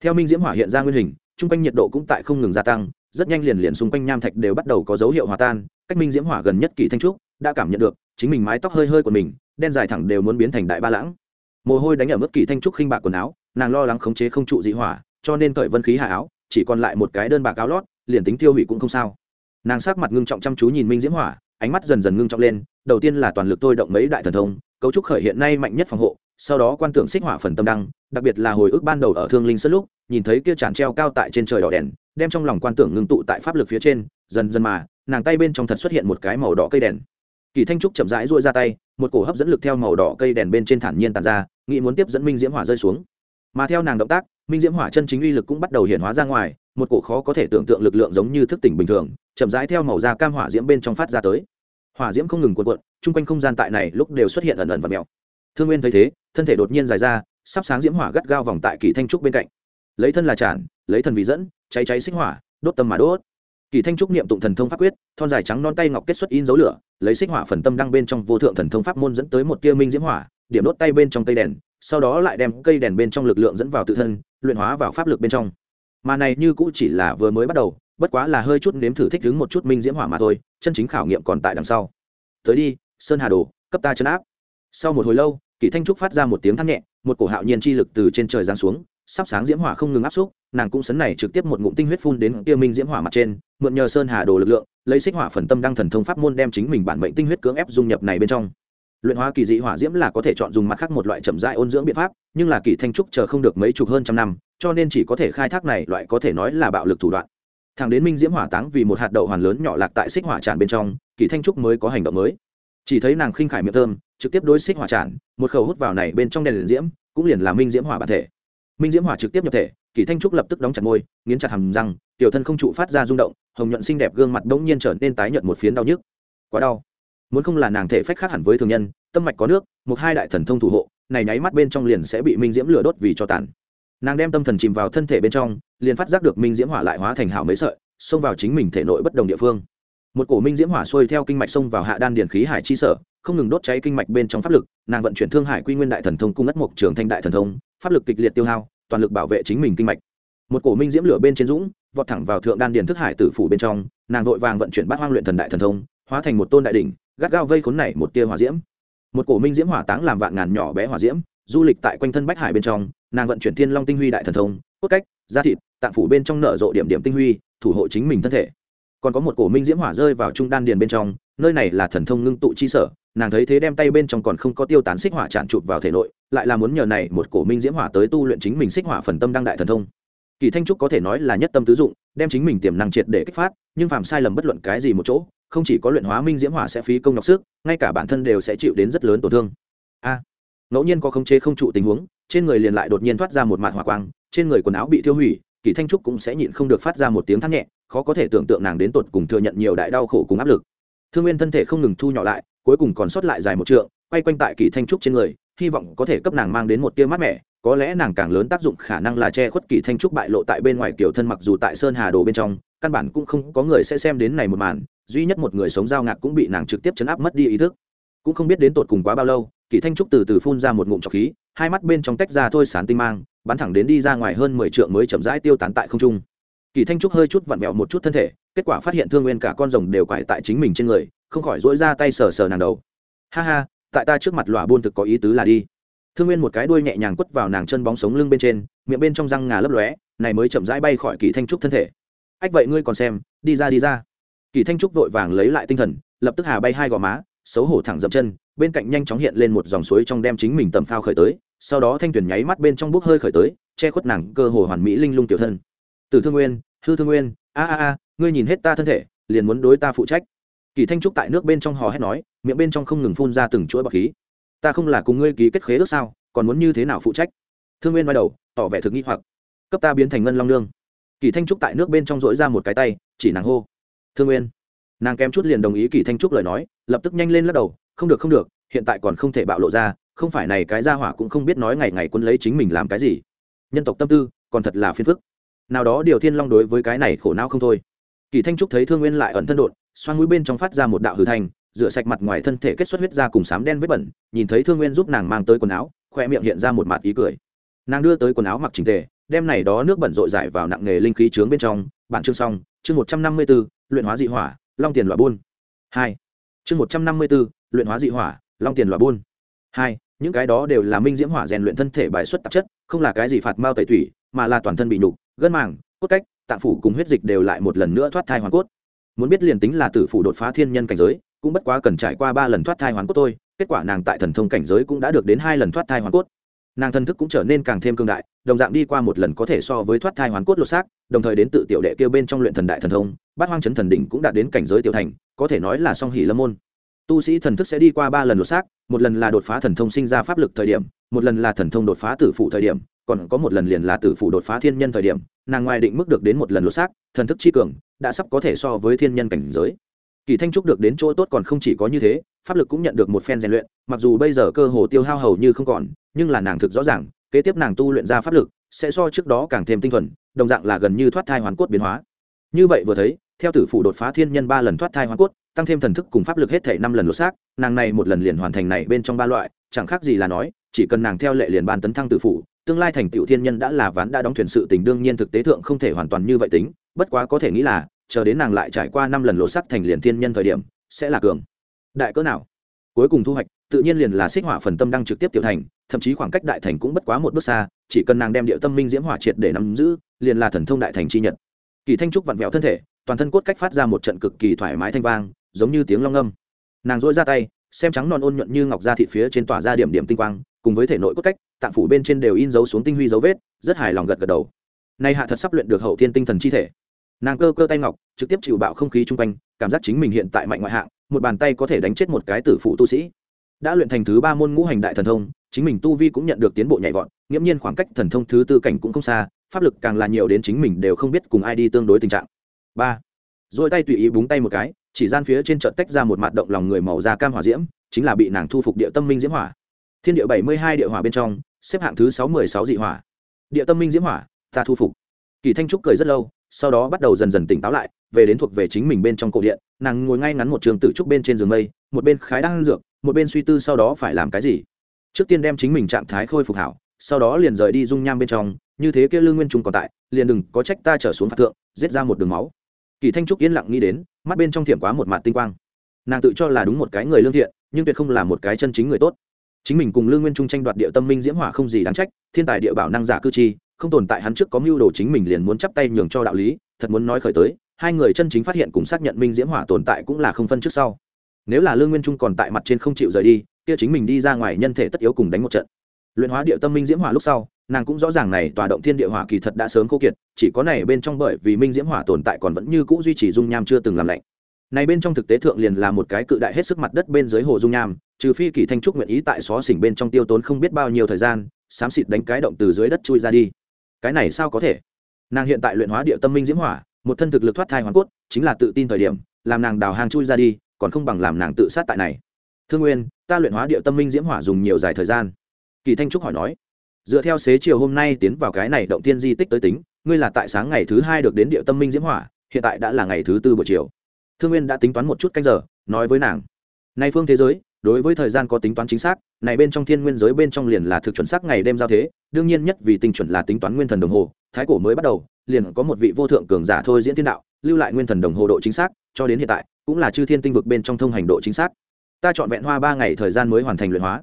Theo minh diễm hỏa hiện ra nguyên hình, trung quanh nhiệt độ cũng tại không ngừng gia tăng, rất nhanh liền liền xung quanh nham thạch đều bắt đầu có dấu hiệu hòa tan, cách minh diễm hỏa gần nhất kỳ thanh trúc, đã cảm nhận được, chính mình mái tóc hơi hơi của mình, đen dài thẳng đều muốn biến thành đại ba lãng. Mồ hôi đánh ở mức kỳ thanh trúc khinh bạc quần áo, nàng lo lắng khống chế không trụ dị hỏa, cho nên cởi vân khí hạ áo, chỉ còn lại một cái đơn bạc áo lót, liền tính tiêu hủy cũng không sao. Nàng sắc mặt ngưng trọng chăm chú nhìn minh diễm hỏa, ánh mắt dần dần ngưng trọng lên, đầu tiên là toàn lực tôi động mấy đại thần thông cấu trúc khởi hiện nay mạnh nhất phòng hộ, sau đó quan tưởng xích hỏa phần tâm đăng, đặc biệt là hồi ức ban đầu ở thương linh sân lúc, nhìn thấy kia tràn treo cao tại trên trời đỏ đèn, đem trong lòng quan tưởng ngưng tụ tại pháp lực phía trên, dần dần mà, nàng tay bên trong thật xuất hiện một cái màu đỏ cây đèn. Kỳ thanh trúc chậm rãi duỗi ra tay, một cổ hấp dẫn lực theo màu đỏ cây đèn bên trên thản nhiên tàn ra, nghĩ muốn tiếp dẫn minh diễm hỏa rơi xuống. Mà theo nàng động tác, minh diễm hỏa chân chính uy lực cũng bắt đầu hiện hóa ra ngoài, một cổ khó có thể tưởng tượng lực lượng giống như thức tỉnh bình thường, chậm rãi theo màu da cam hỏa diễm bên trong phát ra tới hỏa diễm không ngừng cuộn cuộn, chung quanh không gian tại này lúc đều xuất hiện ẩn ẩn và mèo. Thương nguyên thấy thế, thân thể đột nhiên dài ra, sắp sáng diễm hỏa gắt gao vòng tại kỳ thanh trúc bên cạnh. Lấy thân là tràn lấy thần vì dẫn, cháy cháy xích hỏa, đốt tâm mà đốt. Kỳ thanh trúc niệm tụng thần thông pháp quyết, thon dài trắng non tay ngọc kết xuất in dấu lửa, lấy xích hỏa phần tâm đăng bên trong vô thượng thần thông pháp môn dẫn tới một tia minh diễm hỏa, điểm đốt tay bên trong cây đèn, sau đó lại đem cây đèn bên trong lực lượng dẫn vào tự thân, luyện hóa vào pháp lực bên trong. Mà này như cũ chỉ là vừa mới bắt đầu bất quá là hơi chút nếm thử thích ứng một chút minh diễm hỏa mà thôi, chân chính khảo nghiệm còn tại đằng sau. Tới đi, sơn hà đồ, cấp ta chấn áp. Sau một hồi lâu, kỷ thanh trúc phát ra một tiếng thắt nhẹ, một cổ hạo nhiên chi lực từ trên trời giáng xuống, sắp sáng diễm hỏa không ngừng áp xúc, nàng cũng sấn này trực tiếp một ngụm tinh huyết phun đến kia minh diễm hỏa mặt trên, mượn nhờ sơn hà đồ lực lượng, lấy xích hỏa phần tâm đăng thần thông pháp môn đem chính mình bản mệnh tinh huyết cưỡng ép dung nhập này bên trong. Luyện hóa kỳ dị hỏa diễm là có thể chọn dùng mặt khác một loại chậm rãi ôn dưỡng biện pháp, nhưng là kỳ thanh trúc chờ không được mấy chục hơn trăm năm, cho nên chỉ có thể khai thác này, loại có thể nói là bạo lực thủ đoạn thằng đến minh diễm hỏa táng vì một hạt đậu hoàn lớn nhỏ lạc tại xích hỏa tràn bên trong, kỳ thanh trúc mới có hành động mới. Chỉ thấy nàng khinh khải miệng thơm, trực tiếp đối xích hỏa tràn, một khẩu hút vào này bên trong đèn diễm, cũng liền là minh diễm hỏa bản thể. Minh diễm hỏa trực tiếp nhập thể, kỳ thanh trúc lập tức đóng chặt môi, nghiến chặt hầm răng, tiểu thân không trụ phát ra rung động, hồng nhuận xinh đẹp gương mặt bỗng nhiên trở nên tái nhợt một phiến đau nhức. Quá đau. Muốn không là nàng thể phách khác hẳn với thường nhân, tâm mạch có nước, một hai đại thần thông thủ hộ, này nháy mắt bên trong liền sẽ bị minh diễm lửa đốt vì cho tàn nàng đem tâm thần chìm vào thân thể bên trong, liền phát giác được minh diễm hỏa lại hóa thành hảo mấy sợi, xông vào chính mình thể nội bất đồng địa phương. Một cổ minh diễm hỏa xuôi theo kinh mạch xông vào hạ đan điển khí hải chi sở, không ngừng đốt cháy kinh mạch bên trong pháp lực, nàng vận chuyển thương hải quy nguyên đại thần thông cung ất mộc trường thanh đại thần thông, pháp lực kịch liệt tiêu hao, toàn lực bảo vệ chính mình kinh mạch. Một cổ minh diễm lửa bên trên dũng, vọt thẳng vào thượng đan điền thức hải tử phủ bên trong, nàng vội vàng vận chuyển bát hoang luyện thần đại thần thông, hóa thành một tôn đại đỉnh, gắt gao vây khốn này một tia hỏa diễm. Một cổ minh diễm hỏa táng làm vạn ngàn nhỏ bé hỏa diễm, du lịch tại quanh thân bách hải bên trong nàng vận chuyển thiên long tinh huy đại thần thông, cốt cách, da thịt, tạng phủ bên trong nở rộ điểm điểm tinh huy, thủ hộ chính mình thân thể. Còn có một cổ minh diễm hỏa rơi vào trung đan điền bên trong, nơi này là thần thông ngưng tụ chi sở, nàng thấy thế đem tay bên trong còn không có tiêu tán xích hỏa tràn chụp vào thể nội, lại là muốn nhờ này một cổ minh diễm hỏa tới tu luyện chính mình xích hỏa phần tâm đăng đại thần thông. Kỳ thanh trúc có thể nói là nhất tâm tứ dụng, đem chính mình tiềm năng triệt để kích phát, nhưng phạm sai lầm bất luận cái gì một chỗ, không chỉ có luyện hóa minh diễm hỏa sẽ phí công nhọc sức, ngay cả bản thân đều sẽ chịu đến rất lớn tổn thương. A, ngẫu nhiên có khống chế không trụ tình huống trên người liền lại đột nhiên thoát ra một mạt hỏa quang, trên người quần áo bị thiêu hủy, kỳ thanh trúc cũng sẽ nhịn không được phát ra một tiếng thắt nhẹ, khó có thể tưởng tượng nàng đến tột cùng thừa nhận nhiều đại đau khổ cùng áp lực. Thương nguyên thân thể không ngừng thu nhỏ lại, cuối cùng còn sót lại dài một trượng, quay quanh tại kỳ thanh trúc trên người, hy vọng có thể cấp nàng mang đến một tia mát mẻ, có lẽ nàng càng lớn tác dụng khả năng là che khuất kỳ thanh trúc bại lộ tại bên ngoài kiểu thân mặc dù tại sơn hà đồ bên trong, căn bản cũng không có người sẽ xem đến này một màn, duy nhất một người sống giao ngạc cũng bị nàng trực tiếp chấn áp mất đi ý thức cũng không biết đến tột cùng quá bao lâu, kỳ thanh trúc từ từ phun ra một ngụm trọc khí, hai mắt bên trong tách ra thôi sán tinh mang, bắn thẳng đến đi ra ngoài hơn mười trượng mới chậm rãi tiêu tán tại không trung. Kỳ thanh trúc hơi chút vặn vẹo một chút thân thể, kết quả phát hiện thương nguyên cả con rồng đều quải tại chính mình trên người, không khỏi dỗi ra tay sờ sờ nàng đầu. Ha ha, tại ta trước mặt lọa buôn thực có ý tứ là đi. Thương nguyên một cái đuôi nhẹ nhàng quất vào nàng chân bóng sống lưng bên trên, miệng bên trong răng ngà lấp lóe, này mới chậm rãi bay khỏi kỳ thanh trúc thân thể. Ách vậy ngươi còn xem, đi ra đi ra. Kỳ thanh trúc vội vàng lấy lại tinh thần, lập tức hà bay hai gò má xấu hổ thẳng dậm chân, bên cạnh nhanh chóng hiện lên một dòng suối trong đem chính mình tầm phao khởi tới, sau đó thanh tuyển nháy mắt bên trong bốc hơi khởi tới, che khuất nàng cơ hồ hoàn mỹ linh lung tiểu thân. Từ thương nguyên, hư thương nguyên, a a a, ngươi nhìn hết ta thân thể, liền muốn đối ta phụ trách. Kỳ thanh trúc tại nước bên trong hò hét nói, miệng bên trong không ngừng phun ra từng chuỗi bọc khí. Ta không là cùng ngươi ký kết khế ước sao, còn muốn như thế nào phụ trách? Thương nguyên quay đầu, tỏ vẻ thực nghi hoặc. Cấp ta biến thành ngân long nương. Kỳ thanh trúc tại nước bên trong dỗi ra một cái tay, chỉ nàng hô. Thương nguyên nàng kém chút liền đồng ý kỳ thanh trúc lời nói, lập tức nhanh lên lắc đầu, không được không được, hiện tại còn không thể bạo lộ ra, không phải này cái ra hỏa cũng không biết nói ngày ngày quân lấy chính mình làm cái gì. Nhân tộc tâm tư, còn thật là phiền phức. Nào đó điều thiên long đối với cái này khổ não không thôi. Kỳ thanh trúc thấy thương nguyên lại ẩn thân đột, xoan mũi bên trong phát ra một đạo hư thành, rửa sạch mặt ngoài thân thể kết xuất huyết ra cùng sám đen vết bẩn, nhìn thấy thương nguyên giúp nàng mang tới quần áo, khoe miệng hiện ra một mặt ý cười. Nàng đưa tới quần áo mặc trình tề, đem này đó nước bẩn rội rải vào nặng nghề linh khí trướng bên trong, bản chương xong, chương một trăm năm mươi b ố luyện hóa dị hỏa long tiền loại buôn. Hai. Chương một trăm năm mươi b ố luyện hóa dị hỏa, long tiền loại buôn. Hai, những cái đó đều là minh diễm hỏa rèn luyện thân thể bài xuất tạp chất, không là cái gì phạt mao tẩy thủy mà là toàn thân bị nhục, gân màng, cốt cách, tạng phủ cùng huyết dịch đều lại một lần nữa thoát thai hoàn cốt. Muốn biết liền tính là tử phủ đột phá thiên nhân cảnh giới, cũng bất quá cần trải qua ba lần thoát thai hoàn cốt thôi, kết quả nàng tại thần thông cảnh giới cũng đã được đến hai lần thoát thai hoàn cốt nàng thân thức cũng trở nên càng thêm cương đại, đồng dạng đi qua một lần có thể so với thoát thai hoàn cốt lột xác, đồng thời đến tự tiểu đệ kêu bên trong luyện thần đại thần thông, bát hoang chấn thần đỉnh cũng đạt đến cảnh giới tiểu thành, có thể nói là song hỷ lâm môn. Tu sĩ thần thức sẽ đi qua ba lần lột xác, một lần là đột phá thần thông sinh ra pháp lực thời điểm, một lần là thần thông đột phá tử phụ thời điểm, còn có một lần liền là tử phụ đột phá thiên nhân thời điểm, nàng ngoài định mức được đến một lần lột xác, thần thức chi cường, đã sắp có thể so với thiên nhân cảnh giới kỳ thanh trúc được đến chỗ tốt còn không chỉ có như thế, pháp lực cũng nhận được một phen rèn luyện, mặc dù bây giờ cơ hồ tiêu hao hầu như không còn, nhưng là nàng thực rõ ràng, kế tiếp nàng tu luyện ra pháp lực, sẽ so trước đó càng thêm tinh thuần, đồng dạng là gần như thoát thai hoàn cốt biến hóa. Như vậy vừa thấy, theo tử phụ đột phá thiên nhân ba lần thoát thai hoàn cốt, tăng thêm thần thức cùng pháp lực hết thể năm lần lột xác, nàng này một lần liền hoàn thành này bên trong ba loại, chẳng khác gì là nói, chỉ cần nàng theo lệ liền ban tấn thăng tử phụ tương lai thành tựu thiên nhân đã là ván đã đóng thuyền sự tình đương nhiên thực tế thượng không thể hoàn toàn như vậy tính, bất quá có thể nghĩ là chờ đến nàng lại trải qua năm lần lột sắc thành liền thiên nhân thời điểm, sẽ là cường. Đại cỡ nào? Cuối cùng thu hoạch, tự nhiên liền là xích hỏa phần tâm đang trực tiếp tiểu thành, thậm chí khoảng cách đại thành cũng bất quá một bước xa, chỉ cần nàng đem địa tâm minh diễm hỏa triệt để nắm giữ, liền là thần thông đại thành chi nhật. Kỳ thanh trúc vặn vẹo thân thể, toàn thân cốt cách phát ra một trận cực kỳ thoải mái thanh vang, giống như tiếng long âm. Nàng dỗi ra tay, xem trắng non ôn nhuận như ngọc da thị phía trên tỏa ra điểm điểm tinh quang, cùng với thể nội cốt cách, tạng phủ bên trên đều in dấu xuống tinh huy dấu vết, rất hài lòng gật gật đầu. Nay hạ thật sắp luyện được hậu thiên tinh thần chi thể nàng cơ cơ tay ngọc, trực tiếp chịu bạo không khí chung quanh, cảm giác chính mình hiện tại mạnh ngoại hạng, một bàn tay có thể đánh chết một cái tử phụ tu sĩ. Đã luyện thành thứ ba môn ngũ hành đại thần thông, chính mình tu vi cũng nhận được tiến bộ nhảy vọt, nghiễm nhiên khoảng cách thần thông thứ tư cảnh cũng không xa, pháp lực càng là nhiều đến chính mình đều không biết cùng ai đi tương đối tình trạng. Ba. Rồi tay tùy ý búng tay một cái, chỉ gian phía trên trận tách ra một mặt động lòng người màu da cam hỏa diễm, chính là bị nàng thu phục địa tâm minh diễm hỏa. Thiên địa bảy mươi hai địa hỏa bên trong, xếp hạng thứ sáu mươi sáu dị hỏa. Địa tâm minh diễm hỏa, ta thu phục. Kỳ thanh trúc cười rất lâu sau đó bắt đầu dần dần tỉnh táo lại, về đến thuộc về chính mình bên trong cổ điện, nàng ngồi ngay ngắn một trường tử trúc bên trên giường mây, một bên khái đang dược, một bên suy tư sau đó phải làm cái gì. Trước tiên đem chính mình trạng thái khôi phục hảo, sau đó liền rời đi dung nham bên trong, như thế kia lương nguyên trung còn tại, liền đừng có trách ta trở xuống phạt thượng, giết ra một đường máu. Kỳ thanh trúc yên lặng nghĩ đến, mắt bên trong thiểm quá một mặt tinh quang. Nàng tự cho là đúng một cái người lương thiện, nhưng tuyệt không là một cái chân chính người tốt. Chính mình cùng lương nguyên trung tranh đoạt địa tâm minh diễm hỏa không gì đáng trách, thiên tài địa bảo năng giả cư chi không tồn tại hắn trước có mưu đồ chính mình liền muốn chắp tay nhường cho đạo lý, thật muốn nói khởi tới, hai người chân chính phát hiện cùng xác nhận minh diễm hỏa tồn tại cũng là không phân trước sau. Nếu là lương nguyên trung còn tại mặt trên không chịu rời đi, kia chính mình đi ra ngoài nhân thể tất yếu cùng đánh một trận. Luyện hóa địa tâm minh diễm hỏa lúc sau, nàng cũng rõ ràng này tòa động thiên địa hỏa kỳ thật đã sớm khô kiệt, chỉ có này bên trong bởi vì minh diễm hỏa tồn tại còn vẫn như cũ duy trì dung nham chưa từng làm lạnh. Này bên trong thực tế thượng liền là một cái cự đại hết sức mặt đất bên dưới hồ dung nham, trừ phi kỳ thanh trúc nguyện ý tại xó xỉnh bên trong tiêu tốn không biết bao nhiêu thời gian, xám xịt đánh cái động từ dưới đất chui ra đi cái này sao có thể? Nàng hiện tại luyện hóa địa tâm minh diễm hỏa, một thân thực lực thoát thai hoàn cốt, chính là tự tin thời điểm, làm nàng đào hang chui ra đi, còn không bằng làm nàng tự sát tại này. Thương nguyên, ta luyện hóa địa tâm minh diễm hỏa dùng nhiều dài thời gian. Kỳ thanh trúc hỏi nói, dựa theo xế chiều hôm nay tiến vào cái này động tiên di tích tới tính, ngươi là tại sáng ngày thứ hai được đến địa tâm minh diễm hỏa, hiện tại đã là ngày thứ tư buổi chiều. Thương nguyên đã tính toán một chút canh giờ, nói với nàng, nay phương thế giới đối với thời gian có tính toán chính xác, này bên trong thiên nguyên giới bên trong liền là thực chuẩn xác ngày đêm giao thế, đương nhiên nhất vì tinh chuẩn là tính toán nguyên thần đồng hồ, thái cổ mới bắt đầu, liền có một vị vô thượng cường giả thôi diễn thiên đạo, lưu lại nguyên thần đồng hồ độ chính xác, cho đến hiện tại, cũng là chư thiên tinh vực bên trong thông hành độ chính xác. Ta chọn vẹn hoa ba ngày thời gian mới hoàn thành luyện hóa.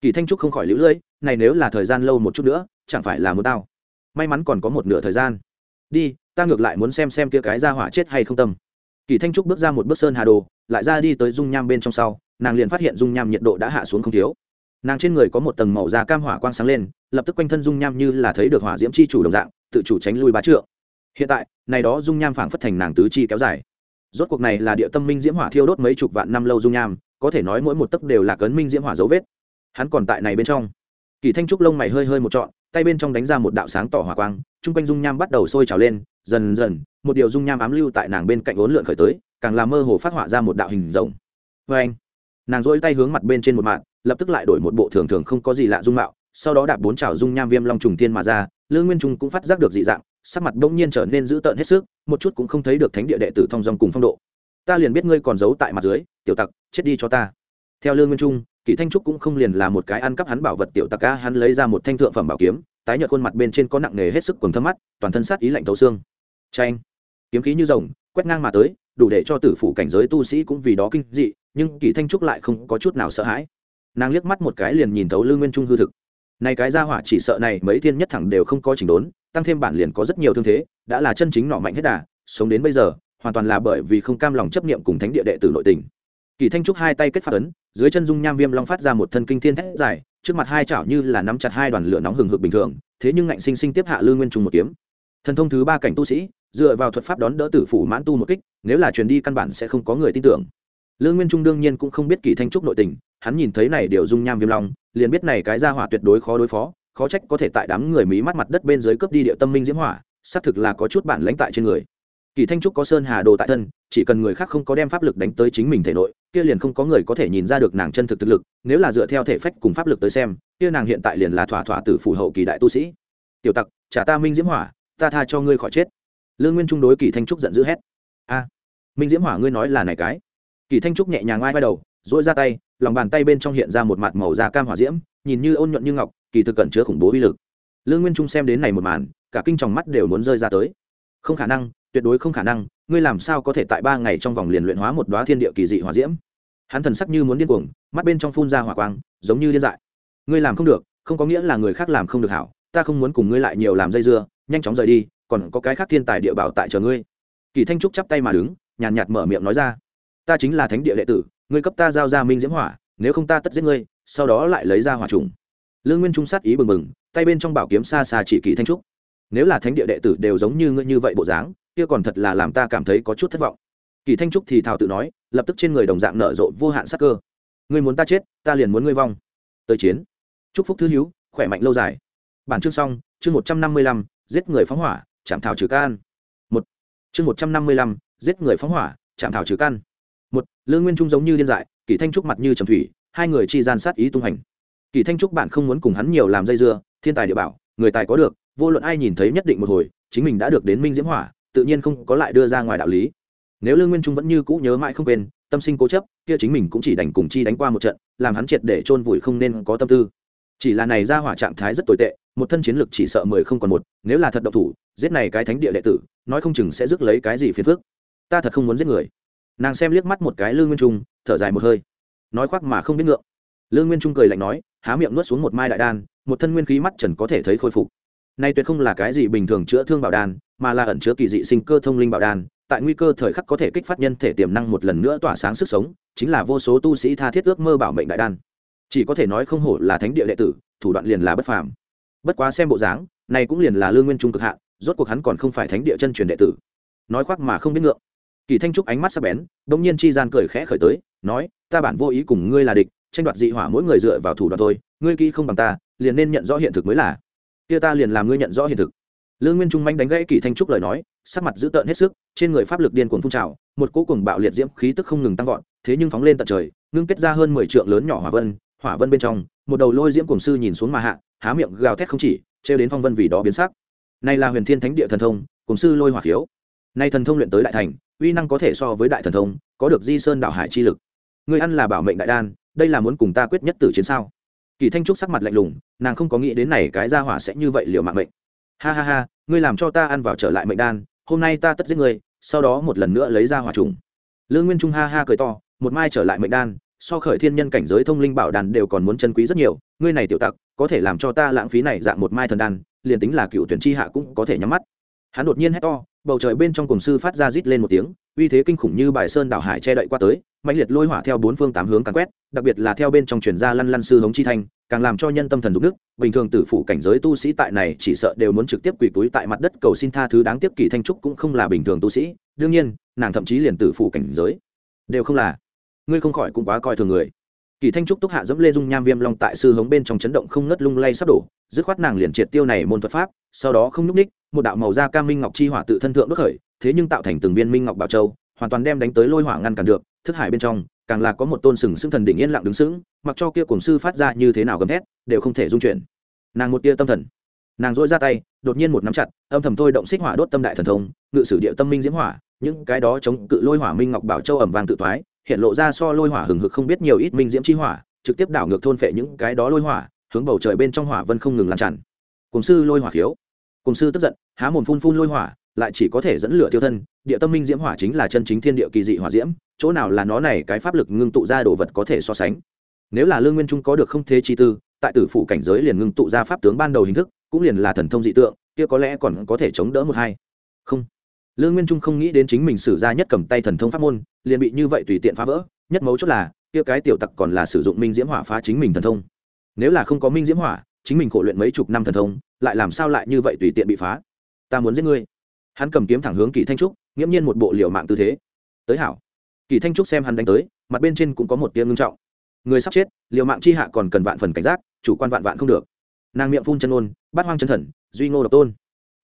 Kỳ thanh trúc không khỏi lũ lưỡi, này nếu là thời gian lâu một chút nữa, chẳng phải là muốn tao. May mắn còn có một nửa thời gian. Đi, ta ngược lại muốn xem xem kia cái ra hỏa chết hay không tâm. Kỳ thanh trúc bước ra một bước sơn hà đồ, lại ra đi tới dung nham bên trong sau nàng liền phát hiện dung nham nhiệt độ đã hạ xuống không thiếu. Nàng trên người có một tầng màu da cam hỏa quang sáng lên, lập tức quanh thân dung nham như là thấy được hỏa diễm chi chủ đồng dạng, tự chủ tránh lui bá trượng. Hiện tại, này đó dung nham phảng phất thành nàng tứ chi kéo dài. Rốt cuộc này là địa tâm minh diễm hỏa thiêu đốt mấy chục vạn năm lâu dung nham, có thể nói mỗi một tấc đều là cấn minh diễm hỏa dấu vết. Hắn còn tại này bên trong. Kỳ thanh trúc lông mày hơi hơi một trọn, tay bên trong đánh ra một đạo sáng tỏ hỏa quang, chung quanh dung nham bắt đầu sôi trào lên, dần dần, một điều dung nham ám lưu tại nàng bên cạnh ốn lượn khởi tới, càng làm mơ hồ phát họa ra một đạo hình rồng. Vê anh nàng dỗi tay hướng mặt bên trên một mạng lập tức lại đổi một bộ thường thường không có gì lạ dung mạo, sau đó đạp bốn trào dung nham viêm long trùng tiên mà ra lương nguyên trung cũng phát giác được dị dạng, sắc mặt bỗng nhiên trở nên dữ tợn hết sức, một chút cũng không thấy được thánh địa đệ tử thong dong cùng phong độ. Ta liền biết ngươi còn giấu tại mặt dưới, tiểu tặc, chết đi cho ta. Theo lương nguyên trung, kỷ thanh trúc cũng không liền là một cái ăn cắp hắn bảo vật tiểu tặc ca hắn lấy ra một thanh thượng phẩm bảo kiếm, tái nhợt khuôn mặt bên trên có nặng nề hết sức quần thâm mắt, toàn thân sát ý lạnh thấu xương. Tranh kiếm khí như rồng, quét ngang mà tới đủ để cho tử phủ cảnh giới tu sĩ cũng vì đó kinh dị, nhưng kỷ thanh trúc lại không có chút nào sợ hãi. Nàng liếc mắt một cái liền nhìn thấu lương nguyên trung hư thực. Này cái ra hỏa chỉ sợ này mấy thiên nhất thẳng đều không có chỉnh đốn, tăng thêm bản liền có rất nhiều thương thế, đã là chân chính nọ mạnh hết đà, sống đến bây giờ, hoàn toàn là bởi vì không cam lòng chấp niệm cùng thánh địa đệ tử nội tình. Kỳ thanh trúc hai tay kết phát ấn, dưới chân dung nham viêm long phát ra một thân kinh thiên thét dài, trước mặt hai chảo như là nắm chặt hai đoàn lửa nóng hừng hực bình thường, thế nhưng ngạnh sinh sinh tiếp hạ lương nguyên trung một kiếm. Thần thông thứ ba cảnh tu sĩ dựa vào thuật pháp đón đỡ tử phủ mãn tu một kích, nếu là truyền đi căn bản sẽ không có người tin tưởng. Lương nguyên trung đương nhiên cũng không biết kỳ thanh trúc nội tình, hắn nhìn thấy này điều dung nham viêm long, liền biết này cái ra hỏa tuyệt đối khó đối phó, khó trách có thể tại đám người mỹ mắt mặt đất bên dưới cướp đi địa tâm minh diễm hỏa, xác thực là có chút bản lãnh tại trên người. Kỳ thanh trúc có sơn hà đồ tại thân, chỉ cần người khác không có đem pháp lực đánh tới chính mình thể nội, kia liền không có người có thể nhìn ra được nàng chân thực thực lực, nếu là dựa theo thể phách cùng pháp lực tới xem, kia nàng hiện tại liền là thỏa thỏa tử phủ hậu kỳ đại tu sĩ. Tiểu tặc, trả ta minh diễm hỏa, ta tha cho ngươi khỏi chết lương nguyên trung đối kỳ thanh trúc giận dữ hét. A, minh diễm hỏa, ngươi nói là này cái. Kỳ thanh trúc nhẹ nhàng ai vai đầu dỗi ra tay, lòng bàn tay bên trong hiện ra một mặt màu da cam hỏa diễm, nhìn như ôn nhuận như ngọc, kỳ thực cẩn chứa khủng bố uy lực. Lương nguyên trung xem đến này một màn, cả kinh tròng mắt đều muốn rơi ra tới. Không khả năng, tuyệt đối không khả năng, ngươi làm sao có thể tại ba ngày trong vòng liền luyện hóa một đoá thiên địa kỳ dị hỏa diễm? Hắn thần sắc như muốn điên cuồng, mắt bên trong phun ra hỏa quang, giống như điên dại. Ngươi làm không được, không có nghĩa là người khác làm không được hảo, ta không muốn cùng ngươi lại nhiều làm dây dưa, nhanh chóng rời đi còn có cái khác thiên tài địa bảo tại chờ ngươi. Kỳ thanh trúc chắp tay mà đứng, nhàn nhạt mở miệng nói ra. Ta chính là thánh địa đệ tử, ngươi cấp ta giao ra minh diễm hỏa, nếu không ta tất giết ngươi, sau đó lại lấy ra hỏa trùng. Lương nguyên trung sát ý bừng bừng, tay bên trong bảo kiếm xa xa chỉ kỳ thanh trúc. Nếu là thánh địa đệ tử đều giống như ngươi như vậy bộ dáng, kia còn thật là làm ta cảm thấy có chút thất vọng. Kỳ thanh trúc thì thào tự nói, lập tức trên người đồng dạng nở rộ vô hạn sắc cơ. Ngươi muốn ta chết, ta liền muốn ngươi vong. Tới chiến. Chúc phúc thứ hữu, khỏe mạnh lâu dài. Bản chương xong, chương một trăm năm mươi lăm, giết người phóng hỏa chạm thảo trừ can. Một. Chương một trăm năm mươi lăm, giết người phóng hỏa chạm thảo trừ can. Một, lương nguyên trung giống như điên dại, kỳ thanh trúc mặt như trầm thủy, hai người chi gian sát ý tung hành. Kỳ thanh trúc bạn không muốn cùng hắn nhiều làm dây dưa, thiên tài địa bảo, người tài có được, vô luận ai nhìn thấy nhất định một hồi, chính mình đã được đến minh diễm hỏa, tự nhiên không có lại đưa ra ngoài đạo lý. Nếu lương nguyên trung vẫn như cũ nhớ mãi không quên, tâm sinh cố chấp, kia chính mình cũng chỉ đành cùng chi đánh qua một trận, làm hắn triệt để chôn vùi không nên có tâm tư. Chỉ là này ra hỏa trạng thái rất tồi tệ một thân chiến lực chỉ sợ mười không còn một, nếu là thật độc thủ, giết này cái thánh địa đệ tử, nói không chừng sẽ rước lấy cái gì phiền phức. Ta thật không muốn giết người. Nàng xem liếc mắt một cái lương nguyên trung, thở dài một hơi. Nói khoác mà không biết ngượng. Lương nguyên trung cười lạnh nói, há miệng nuốt xuống một mai đại đan, một thân nguyên khí mắt trần có thể thấy khôi phục. Nay tuyệt không là cái gì bình thường chữa thương bảo đan, mà là ẩn chứa kỳ dị sinh cơ thông linh bảo đan, tại nguy cơ thời khắc có thể kích phát nhân thể tiềm năng một lần nữa tỏa sáng sức sống, chính là vô số tu sĩ tha thiết ước mơ bảo mệnh đại đan. Chỉ có thể nói không hổ là thánh địa đệ tử, thủ đoạn liền là bất phàm bất quá xem bộ dáng, này cũng liền là lương nguyên trung cực hạ, rốt cuộc hắn còn không phải thánh địa chân truyền đệ tử. Nói khoác mà không biết ngượng. Kỳ thanh trúc ánh mắt sắc bén bỗng nhiên chi gian cười khẽ khởi tới, nói, ta bản vô ý cùng ngươi là địch, tranh đoạt dị hỏa mỗi người dựa vào thủ đoạn thôi, ngươi kỹ không bằng ta, liền nên nhận rõ hiện thực mới là. Kia ta liền làm ngươi nhận rõ hiện thực. Lương nguyên trung manh đánh gãy kỳ thanh trúc lời nói, sắc mặt dữ tợn hết sức, trên người pháp lực điên cuồng phun trào, một cỗ cùng bạo liệt diễm khí tức không ngừng tăng vọt, thế nhưng phóng lên tận trời, ngưng kết ra hơn mười trượng lớn nhỏ hỏa vân hỏa vân bên trong, một đầu lôi diễm cuồng sư nhìn xuống mà hạ há miệng gào thét không chỉ, trêu đến phong vân vì đó biến sắc. Này là huyền thiên thánh địa thần thông, cùng sư lôi hỏa khiếu. Nay thần thông luyện tới đại thành, uy năng có thể so với đại thần thông, có được di sơn đạo hải chi lực. Người ăn là bảo mệnh đại đan, đây là muốn cùng ta quyết nhất tử chiến sao? Kỳ thanh trúc sắc mặt lạnh lùng, nàng không có nghĩ đến này cái ra hỏa sẽ như vậy liều mạng mệnh. Ha ha ha, ngươi làm cho ta ăn vào trở lại mệnh đan, hôm nay ta tất giết ngươi, sau đó một lần nữa lấy ra hỏa trùng. Lương nguyên trung ha ha cười to, một mai trở lại mệnh đan so khởi thiên nhân cảnh giới thông linh bảo đàn đều còn muốn chân quý rất nhiều, ngươi này tiểu tặc, có thể làm cho ta lãng phí này dạng một mai thần đan, liền tính là cựu tuyển chi hạ cũng có thể nhắm mắt. Hắn đột nhiên hét to, bầu trời bên trong cổng sư phát ra rít lên một tiếng, uy thế kinh khủng như bài sơn đảo hải che đậy qua tới mạnh liệt lôi hỏa theo bốn phương tám hướng càng quét, đặc biệt là theo bên trong truyền ra lăn lăn sư hống chi thanh, càng làm cho nhân tâm thần dục nước, bình thường tử phụ cảnh giới tu sĩ tại này chỉ sợ đều muốn trực tiếp quỳ túi tại mặt đất cầu xin tha thứ đáng tiếc kỳ thanh trúc cũng không là bình thường tu sĩ, đương nhiên, nàng thậm chí liền tử phủ cảnh giới đều không là ngươi không khỏi cũng quá coi thường người. Kỳ thanh trúc túc hạ dẫm lê dung nham viêm long tại sư hống bên trong chấn động không ngất lung lay sắp đổ, dứt khoát nàng liền triệt tiêu này môn thuật pháp, sau đó không nhúc ních một đạo màu da cam minh ngọc chi hỏa tự thân thượng đốt khởi, thế nhưng tạo thành từng viên minh ngọc bảo châu, hoàn toàn đem đánh tới lôi hỏa ngăn cản được, thức hải bên trong, càng là có một tôn sừng sững thần đỉnh yên lặng đứng sững, mặc cho kia cùng sư phát ra như thế nào gầm thét, đều không thể dung chuyển. Nàng một tia tâm thần, nàng dỗi ra tay, đột nhiên một nắm chặt, âm thầm thôi động xích hỏa đốt tâm đại thần thông, ngự sử địa tâm minh diễm hỏa, những cái đó chống cự lôi hỏa minh ngọc bảo châu ẩm vàng tự thoái hiện lộ ra so lôi hỏa hừng hực không biết nhiều ít minh diễm chi hỏa, trực tiếp đảo ngược thôn phệ những cái đó lôi hỏa, hướng bầu trời bên trong hỏa vân không ngừng lan tràn. Cùng sư lôi hỏa khiếu. Cùng sư tức giận, há mồm phun phun lôi hỏa, lại chỉ có thể dẫn lửa tiêu thân, địa tâm minh diễm hỏa chính là chân chính thiên địa kỳ dị hỏa diễm, chỗ nào là nó này cái pháp lực ngưng tụ ra đồ vật có thể so sánh. Nếu là lương nguyên trung có được không thế chi tư, tại tử phủ cảnh giới liền ngưng tụ ra pháp tướng ban đầu hình thức, cũng liền là thần thông dị tượng, kia có lẽ còn có thể chống đỡ một hai. Không lương nguyên trung không nghĩ đến chính mình sử ra nhất cầm tay thần thông pháp môn, liền bị như vậy tùy tiện phá vỡ, nhất mấu chốt là, kia cái tiểu tặc còn là sử dụng minh diễm hỏa phá chính mình thần thông. Nếu là không có minh diễm hỏa, chính mình khổ luyện mấy chục năm thần thông, lại làm sao lại như vậy tùy tiện bị phá? Ta muốn giết ngươi. Hắn cầm kiếm thẳng hướng kỳ thanh trúc, nghiễm nhiên một bộ liều mạng tư thế. Tới hảo. Kỳ thanh trúc xem hắn đánh tới, mặt bên trên cũng có một tiếng ngưng trọng. Người sắp chết, liều mạng chi hạ còn cần vạn phần cảnh giác, chủ quan vạn vạn không được. Nàng miệng phun chân ôn, bát hoang chân thần, duy ngô độc tôn.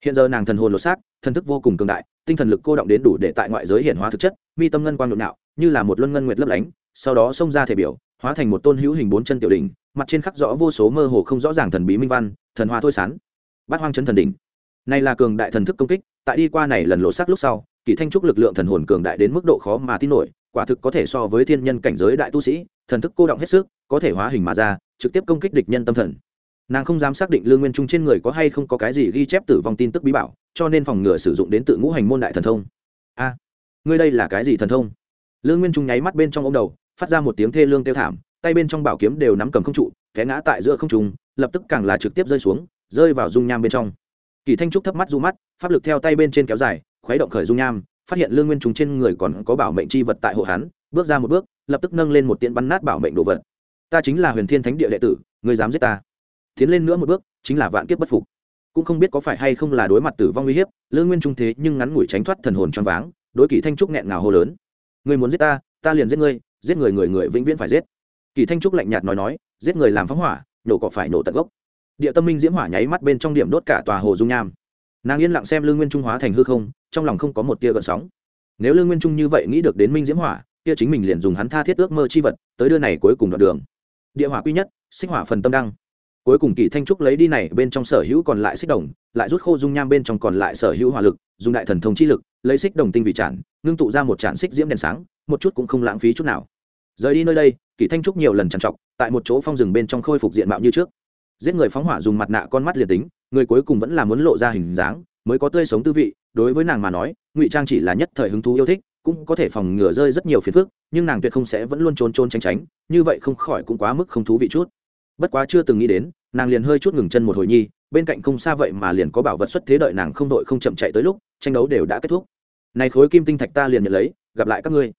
Hiện giờ nàng thần hồn lột xác, thần thức vô cùng cường đại tinh thần lực cô động đến đủ để tại ngoại giới hiển hóa thực chất, mi tâm ngân quang nhộn nhạo như là một luân ngân nguyệt lấp lánh, sau đó xông ra thể biểu, hóa thành một tôn hữu hình bốn chân tiểu đỉnh, mặt trên khắc rõ vô số mơ hồ không rõ ràng thần bí minh văn, thần hoa thôi sán. Bát hoang chân thần đỉnh. Này là cường đại thần thức công kích, tại đi qua này lần lộ sắc lúc sau, kỳ thanh trúc lực lượng thần hồn cường đại đến mức độ khó mà tin nổi, quả thực có thể so với thiên nhân cảnh giới đại tu sĩ, thần thức cô động hết sức, có thể hóa hình mà ra, trực tiếp công kích địch nhân tâm thần nàng không dám xác định lương nguyên trung trên người có hay không có cái gì ghi chép tử vong tin tức bí bảo, cho nên phòng ngừa sử dụng đến tự ngũ hành môn đại thần thông. A, ngươi đây là cái gì thần thông? Lương nguyên trung nháy mắt bên trong ông đầu, phát ra một tiếng thê lương tiêu thảm, tay bên trong bảo kiếm đều nắm cầm không trụ, té ngã tại giữa không trùng lập tức càng là trực tiếp rơi xuống, rơi vào dung nham bên trong. Kỳ thanh trúc thấp mắt du mắt, pháp lực theo tay bên trên kéo dài, khuấy động khởi dung nham, phát hiện lương nguyên trùng trên người còn có bảo mệnh chi vật tại hộ hắn, bước ra một bước, lập tức nâng lên một tiện bắn nát bảo mệnh đồ vật. Ta chính là huyền thiên thánh địa đệ tử người dám giết ta? Tiến lên nữa một bước, chính là vạn kiếp bất phục. Cũng không biết có phải hay không là đối mặt tử vong uy hiếp lương nguyên trung thế nhưng ngắn ngủi tránh thoát thần hồn choáng váng, đối kỳ thanh trúc nghẹn ngào hô lớn. Người muốn giết ta ta liền giết ngươi, giết người người người vĩnh viễn phải giết. Kỳ thanh trúc lạnh nhạt nói nói, giết người làm phóng hỏa nổ cỏ phải nổ tận gốc. Địa tâm minh diễm hỏa nháy mắt bên trong điểm đốt cả tòa hồ dung nham. Nàng yên lặng xem lương nguyên trung hóa thành hư không, trong lòng không có một tia gợn sóng. Nếu lương nguyên trung như vậy nghĩ được đến minh diễm hỏa, kia chính mình liền dùng hắn tha thiết ước mơ chi vật, tới đưa này cuối cùng đoạn đường. Địa hỏa quy nhất sinh hỏa phần tâm đăng cuối cùng kỳ thanh trúc lấy đi này, bên trong sở hữu còn lại xích đồng, lại rút khô dung nham bên trong còn lại sở hữu hỏa lực, dùng đại thần thông chi lực, lấy xích đồng tinh vị tràn ngưng tụ ra một tràn xích diễm đèn sáng, một chút cũng không lãng phí chút nào. Rời đi nơi đây, kỳ thanh trúc nhiều lần trằn trọc, tại một chỗ phong rừng bên trong khôi phục diện mạo như trước. Giết người phóng hỏa dùng mặt nạ con mắt liền tính, người cuối cùng vẫn là muốn lộ ra hình dáng, mới có tươi sống tư vị, đối với nàng mà nói, ngụy trang chỉ là nhất thời hứng thú yêu thích, cũng có thể phòng ngừa rơi rất nhiều phiền phức, nhưng nàng tuyệt không sẽ vẫn luôn trốn trốn tránh tránh, như vậy không khỏi cũng quá mức không thú vị chút. Bất quá chưa từng nghĩ đến nàng liền hơi chút ngừng chân một hồi nhi, bên cạnh không xa vậy mà liền có bảo vật xuất thế đợi nàng không đội không chậm chạy tới lúc, tranh đấu đều đã kết thúc. Này khối kim tinh thạch ta liền nhận lấy, gặp lại các ngươi.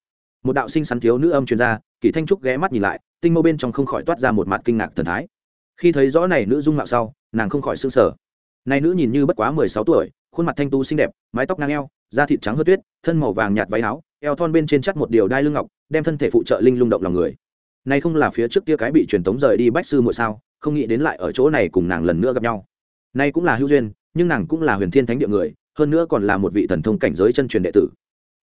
Một đạo sinh sắn thiếu nữ âm truyền ra, kỳ thanh trúc ghé mắt nhìn lại, tinh mâu bên trong không khỏi toát ra một mặt kinh ngạc thần thái. Khi thấy rõ này nữ dung mạo sau, nàng không khỏi s ư n g sở này nữ nhìn như bất quá mười sáu tuổi, khuôn mặt thanh tu xinh đẹp, mái tóc ngang eo, da thịt trắng hớt tuyết, thân màu vàng nhạt váy áo, eo thon bên trên chắt một điều đai lưng ngọc, đem thân thể phụ trợ linh lung động lòng người nay không là phía trước kia cái bị truyền tống rời đi bách sư muội sao? Không nghĩ đến lại ở chỗ này cùng nàng lần nữa gặp nhau. Nay cũng là hữu duyên, nhưng nàng cũng là huyền thiên thánh địa người, hơn nữa còn là một vị thần thông cảnh giới chân truyền đệ tử.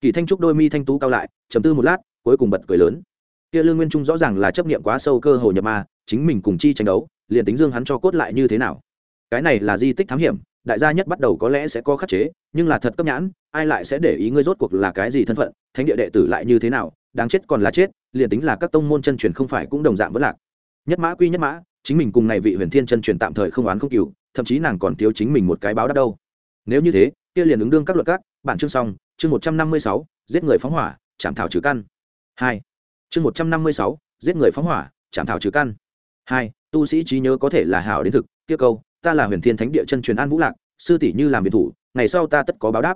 Kỳ thanh trúc đôi mi thanh tú cao lại chấm tư một lát, cuối cùng bật cười lớn. Kia lương nguyên trung rõ ràng là chấp niệm quá sâu cơ hồ nhập ma, chính mình cùng chi tranh đấu, liền tính dương hắn cho cốt lại như thế nào? Cái này là di tích thám hiểm đại gia nhất bắt đầu có lẽ sẽ có khắc chế, nhưng là thật cấp nhãn, ai lại sẽ để ý ngươi rốt cuộc là cái gì thân phận, thánh địa đệ tử lại như thế nào, đáng chết còn là chết, liền tính là các tông môn chân truyền không phải cũng đồng dạng vẫn lạc. Nhất mã quy nhất mã, chính mình cùng này vị huyền thiên chân truyền tạm thời không oán không cừu, thậm chí nàng còn thiếu chính mình một cái báo đáp đâu. Nếu như thế, kia liền ứng đương các luật các, bản chương xong, chương một trăm năm mươi sáu, giết người phóng hỏa, chạm thảo trừ căn. Hai. Chương một trăm năm mươi sáu, giết người phóng hỏa, chạm thảo trừ căn. Hai, tu sĩ trí nhớ có thể là hảo đến thực, kia câu ta là huyền thiên thánh địa chân truyền an vũ lạc, sư tỷ như làm việc thủ, ngày sau ta tất có báo đáp.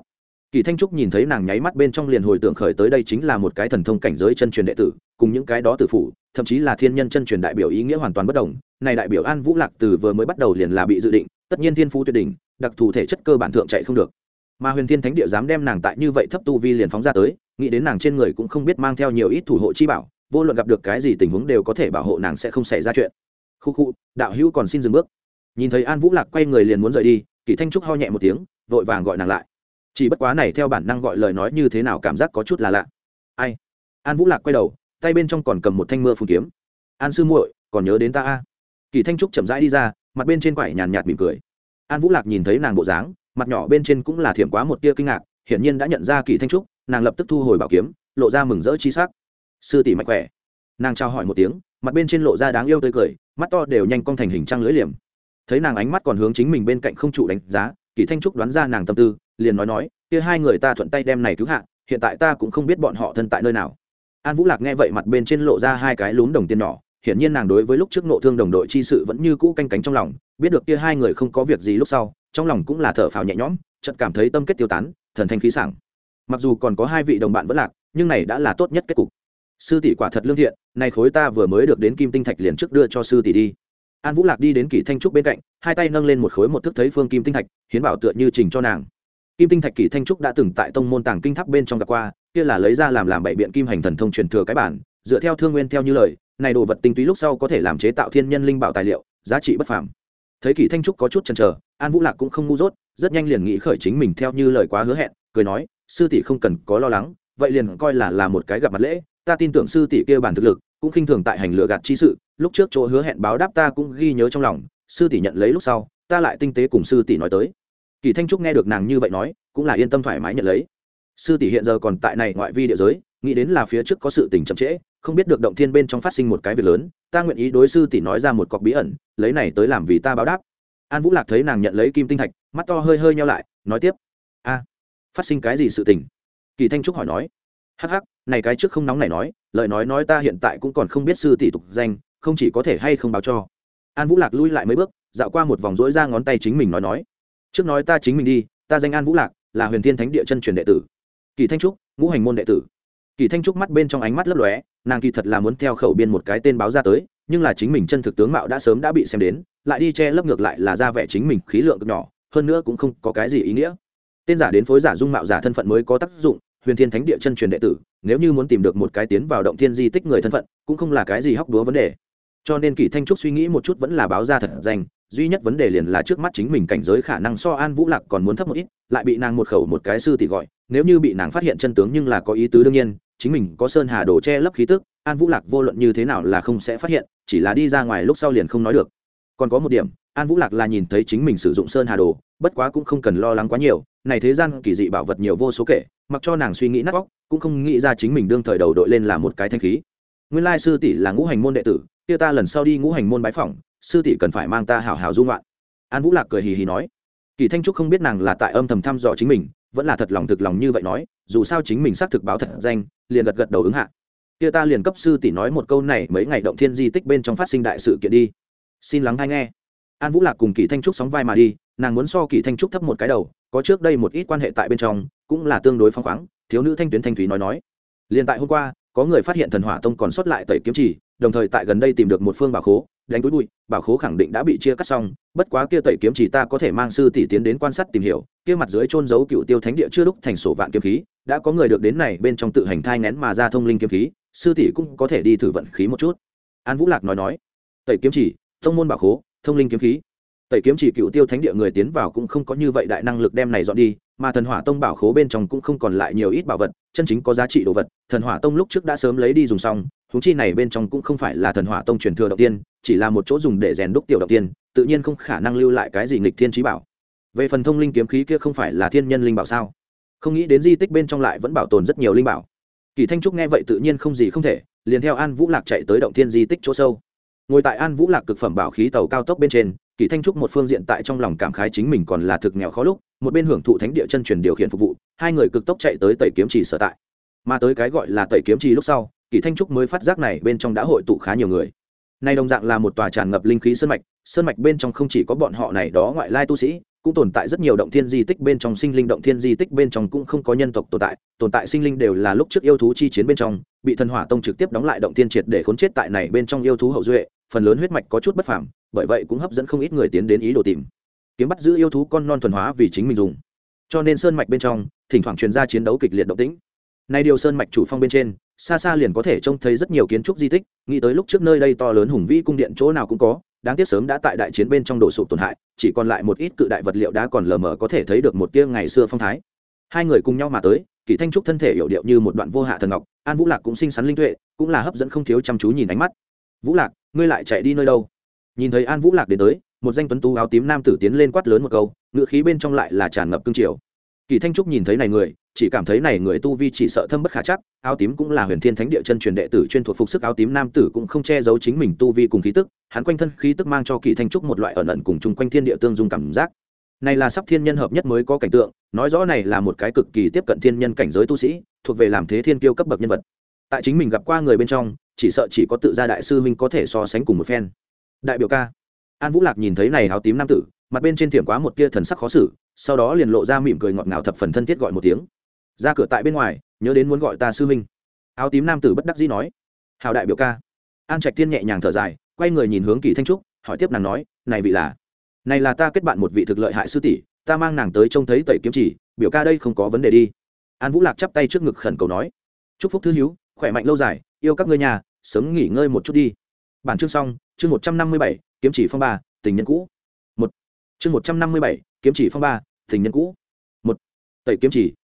Kỳ thanh trúc nhìn thấy nàng nháy mắt bên trong liền hồi tưởng khởi tới đây chính là một cái thần thông cảnh giới chân truyền đệ tử, cùng những cái đó tử phủ, thậm chí là thiên nhân chân truyền đại biểu ý nghĩa hoàn toàn bất đồng. Này đại biểu an vũ lạc từ vừa mới bắt đầu liền là bị dự định, tất nhiên thiên phú tuyệt đỉnh, đặc thù thể chất cơ bản thượng chạy không được. Mà huyền thiên thánh địa dám đem nàng tại như vậy thấp tu vi liền phóng ra tới, nghĩ đến nàng trên người cũng không biết mang theo nhiều ít thủ hộ chi bảo, vô luận gặp được cái gì tình huống đều có thể bảo hộ nàng sẽ không xảy ra chuyện. Khu khu, đạo hữu còn xin dừng bước nhìn thấy an vũ lạc quay người liền muốn rời đi kỷ thanh trúc ho nhẹ một tiếng, vội vàng gọi nàng lại. Chỉ bất quá này theo bản năng gọi lời nói như thế nào cảm giác có chút là lạ. Ai? An vũ lạc quay đầu, tay bên trong còn cầm một thanh mưa phun kiếm. An sư muội, còn nhớ đến ta a? Kỳ thanh trúc chậm rãi đi ra, mặt bên trên quải nhàn nhạt mỉm cười. An vũ lạc nhìn thấy nàng bộ dáng, mặt nhỏ bên trên cũng là thiểm quá một tia kinh ngạc, hiển nhiên đã nhận ra kỳ thanh trúc, nàng lập tức thu hồi bảo kiếm, lộ ra mừng rỡ chi sắc. Sư tỷ mạnh khỏe. Nàng trao hỏi một tiếng, mặt bên trên lộ ra đáng yêu tươi cười, mắt to đều nhanh cong thành hình trăng lưỡi liềm thấy nàng ánh mắt còn hướng chính mình bên cạnh không trụ đánh giá, kỳ thanh trúc đoán ra nàng tâm tư, liền nói nói, kia hai người ta thuận tay đem này cứu hạ, hiện tại ta cũng không biết bọn họ thân tại nơi nào. An vũ lạc nghe vậy mặt bên trên lộ ra hai cái lún đồng tiền nhỏ, hiển nhiên nàng đối với lúc trước nộ thương đồng đội chi sự vẫn như cũ canh cánh trong lòng, biết được kia hai người không có việc gì lúc sau, trong lòng cũng là thở phào nhẹ nhõm, chợt cảm thấy tâm kết tiêu tán, thần thanh khí sảng. Mặc dù còn có hai vị đồng bạn vẫn lạc, nhưng này đã là tốt nhất kết cục. Sư tỷ quả thật lương thiện này khối ta vừa mới được đến kim tinh thạch liền trước đưa cho sư tỷ đi an vũ lạc đi đến kỷ thanh trúc bên cạnh, hai tay nâng lên một khối một thức thấy phương kim tinh thạch, hiến bảo tựa như trình cho nàng. Kim tinh thạch kỷ thanh trúc đã từng tại tông môn tàng kinh tháp bên trong gặp qua, kia là lấy ra làm làm bảy biện kim hành thần thông truyền thừa cái bản, dựa theo thương nguyên theo như lời, này đồ vật tinh túy lúc sau có thể làm chế tạo thiên nhân linh bảo tài liệu, giá trị bất phàm. Thấy kỷ thanh trúc có chút chần chờ, an vũ lạc cũng không ngu dốt, rất nhanh liền nghĩ khởi chính mình theo như lời quá hứa hẹn, cười nói, sư tỷ không cần có lo lắng, vậy liền coi là là một cái gặp mặt lễ, ta tin tưởng sư tỷ kia bản thực lực cũng khinh thường tại hành lựa gạt chi sự, lúc trước chỗ hứa hẹn báo đáp ta cũng ghi nhớ trong lòng, sư tỷ nhận lấy lúc sau, ta lại tinh tế cùng sư tỷ nói tới. Kỳ thanh trúc nghe được nàng như vậy nói, cũng là yên tâm thoải mái nhận lấy. Sư tỷ hiện giờ còn tại này ngoại vi địa giới, nghĩ đến là phía trước có sự tình chậm trễ, không biết được động thiên bên trong phát sinh một cái việc lớn, ta nguyện ý đối sư tỷ nói ra một cọc bí ẩn, lấy này tới làm vì ta báo đáp. An vũ lạc thấy nàng nhận lấy kim tinh thạch, mắt to hơi hơi nhau lại, nói tiếp. A, phát sinh cái gì sự tình? Kỳ thanh trúc hỏi nói. Hắc hắc, này cái trước không nóng này nói lời nói nói ta hiện tại cũng còn không biết sư tỷ tục danh, không chỉ có thể hay không báo cho. An vũ lạc lui lại mấy bước, dạo qua một vòng rỗi ra ngón tay chính mình nói nói. Trước nói ta chính mình đi, ta danh an vũ lạc, là huyền thiên thánh địa chân truyền đệ tử. Kỳ thanh trúc, ngũ hành môn đệ tử. Kỳ thanh trúc mắt bên trong ánh mắt lấp lóe, nàng kỳ thật là muốn theo khẩu biên một cái tên báo ra tới, nhưng là chính mình chân thực tướng mạo đã sớm đã bị xem đến, lại đi che lấp ngược lại là ra vẻ chính mình khí lượng cực nhỏ, hơn nữa cũng không có cái gì ý nghĩa. Tên giả đến phối giả dung mạo giả thân phận mới có tác dụng huyền thiên thánh địa chân truyền đệ tử, nếu như muốn tìm được một cái tiến vào động thiên di tích người thân phận, cũng không là cái gì hóc đúa vấn đề. Cho nên kỳ thanh trúc suy nghĩ một chút vẫn là báo ra thật danh, duy nhất vấn đề liền là trước mắt chính mình cảnh giới khả năng so an vũ lạc còn muốn thấp một ít, lại bị nàng một khẩu một cái sư tỷ gọi, nếu như bị nàng phát hiện chân tướng nhưng là có ý tứ đương nhiên, chính mình có sơn hà đồ che lấp khí tức, an vũ lạc vô luận như thế nào là không sẽ phát hiện, chỉ là đi ra ngoài lúc sau liền không nói được. Còn có một điểm an vũ lạc là nhìn thấy chính mình sử dụng sơn hà đồ, bất quá cũng không cần lo lắng quá nhiều. Này thế gian kỳ dị bảo vật nhiều vô số kể, mặc cho nàng suy nghĩ nát óc, cũng không nghĩ ra chính mình đương thời đầu đội lên là một cái thanh khí. Nguyên lai sư tỷ là ngũ hành môn đệ tử, kia ta lần sau đi ngũ hành môn bái phỏng, sư tỷ cần phải mang ta hảo hảo dung loạn. An vũ lạc cười hì hì nói. Kỳ thanh trúc không biết nàng là tại âm thầm thăm dò chính mình, vẫn là thật lòng thực lòng như vậy nói, dù sao chính mình xác thực báo thật danh, liền gật gật đầu ứng hạ. Kia ta liền cấp sư tỷ nói một câu này, mấy ngày động thiên di tích bên trong phát sinh đại sự kiện đi. Xin lắng hay nghe an vũ lạc cùng kỳ thanh trúc sóng vai mà đi, nàng muốn so kỳ thanh trúc thấp một cái đầu, có trước đây một ít quan hệ tại bên trong, cũng là tương đối phăng khoáng, thiếu nữ thanh tuyến thanh thúy nói nói. Liền tại hôm qua, có người phát hiện thần hỏa tông còn sót lại tẩy kiếm chỉ, đồng thời tại gần đây tìm được một phương bảo khố, đánh túi bụi, bảo khố khẳng định đã bị chia cắt xong, bất quá kia tẩy kiếm chỉ ta có thể mang sư tỷ tiến đến quan sát tìm hiểu, kia mặt dưới trôn giấu cựu tiêu thánh địa chưa đúc thành sổ vạn kiếm khí, đã có người được đến này bên trong tự hành thai nén mà ra thông linh kiếm khí, sư tỷ cũng có thể đi thử vận khí một chút. An vũ lạc nói nói, tẩy kiếm chỉ thông môn bảo khố thông linh kiếm khí. Tẩy kiếm chỉ cựu tiêu thánh địa người tiến vào cũng không có như vậy đại năng lực đem này dọn đi, mà thần hỏa tông bảo khố bên trong cũng không còn lại nhiều ít bảo vật, chân chính có giá trị đồ vật, thần hỏa tông lúc trước đã sớm lấy đi dùng xong húng chi này bên trong cũng không phải là thần hỏa tông truyền thừa đầu tiên, chỉ là một chỗ dùng để rèn đúc tiểu đầu tiên, tự nhiên không khả năng lưu lại cái gì nghịch thiên trí bảo. Về phần thông linh kiếm khí kia không phải là thiên nhân linh bảo sao? Không nghĩ đến di tích bên trong lại vẫn bảo tồn rất nhiều linh bảo. Kỳ thanh trúc nghe vậy tự nhiên không gì không thể, liền theo an vũ lạc chạy tới động thiên di tích chỗ sâu ngồi tại an vũ lạc cực phẩm bảo khí tàu cao tốc bên trên, kỳ thanh trúc một phương diện tại trong lòng cảm khái chính mình còn là thực nghèo khó lúc, một bên hưởng thụ thánh địa chân truyền điều khiển phục vụ, hai người cực tốc chạy tới tẩy kiếm trì sở tại. Mà tới cái gọi là tẩy kiếm trì lúc sau, kỳ thanh trúc mới phát giác này bên trong đã hội tụ khá nhiều người. Nay đồng dạng là một tòa tràn ngập linh khí sơn mạch sơn mạch bên trong không chỉ có bọn họ này đó ngoại lai tu sĩ, cũng tồn tại rất nhiều động thiên di tích bên trong sinh linh, động thiên di tích bên trong cũng không có nhân tộc tồn tại tồn tại sinh linh đều là lúc trước yêu thú chi chiến bên trong, bị thần hỏa tông trực tiếp đóng lại động thiên triệt để khốn chết tại này bên trong yêu thú hậu duệ phần lớn huyết mạch có chút bất phàm, bởi vậy cũng hấp dẫn không ít người tiến đến ý đồ tìm. Kiếm bắt giữ yêu thú con non thuần hóa vì chính mình dùng. Cho nên sơn mạch bên trong, thỉnh thoảng truyền ra chiến đấu kịch liệt động tĩnh. Nay điều sơn mạch chủ phong bên trên, xa xa liền có thể trông thấy rất nhiều kiến trúc di tích, nghĩ tới lúc trước nơi đây to lớn hùng vĩ cung điện chỗ nào cũng có, đáng tiếc sớm đã tại đại chiến bên trong đổ sụp tổn hại, chỉ còn lại một ít cự đại vật liệu đã còn lờ mờ có thể thấy được một tia ngày xưa phong thái. Hai người cùng nhau mà tới kỷ thanh trúc thân thể hiệu điệu như một đoạn vô hạ thần ngọc, an vũ lạc cũng xinh xắn linh tuệ, cũng là hấp dẫn không thiếu chăm chú nhìn ánh mắt. Vũ lạc ngươi lại chạy đi nơi đâu? Nhìn thấy an vũ lạc đến tới, một danh tuấn tú áo tím nam tử tiến lên quát lớn một câu ngựa khí bên trong lại là tràn ngập cương triều. Kỳ thanh trúc nhìn thấy này người, chỉ cảm thấy này người tu vi chỉ sợ thâm bất khả chắc, áo tím cũng là huyền thiên thánh địa chân truyền đệ tử chuyên thuộc phục sức áo tím nam tử cũng không che giấu chính mình tu vi cùng khí tức, hắn quanh thân khí tức mang cho kỳ thanh trúc một loại ẩn ẩn cùng chung quanh thiên địa tương dung cảm giác. Này là sắp thiên nhân hợp nhất mới có cảnh tượng, nói rõ này là một cái cực kỳ tiếp cận thiên nhân cảnh giới tu sĩ, thuộc về làm thế thiên kiêu cấp bậc nhân vật. Tại chính mình gặp qua người bên trong chỉ sợ chỉ có tự gia đại sư huynh có thể so sánh cùng một phen. Đại biểu ca. An vũ lạc nhìn thấy này áo tím nam tử, mặt bên trên thiểm quá một tia thần sắc khó xử, sau đó liền lộ ra mỉm cười ngọt ngào thập phần thân thiết gọi một tiếng. Ra cửa tại bên ngoài, nhớ đến muốn gọi ta sư huynh. Áo tím nam tử bất đắc dĩ nói. Hào đại biểu ca. An trạch tiên nhẹ nhàng thở dài, quay người nhìn hướng kỳ thanh trúc, hỏi tiếp nàng nói, này vị là? Này là ta kết bạn một vị thực lợi hại sư tỷ, ta mang nàng tới trông thấy tẩy kiếm chỉ, biểu ca đây không có vấn đề đi. An vũ lạc chắp tay trước ngực khẩn cầu nói, chúc phúc thư hiếu khỏe mạnh lâu dài, yêu các ngươi nhà sớm nghỉ ngơi một chút đi. Bản chương xong, chương một trăm năm mươi bảy, kiếm chỉ phong ba, tình nhân cũ. Một. Chương một trăm năm mươi bảy, kiếm chỉ phong ba, tình nhân cũ. Một. Tẩy kiếm chỉ.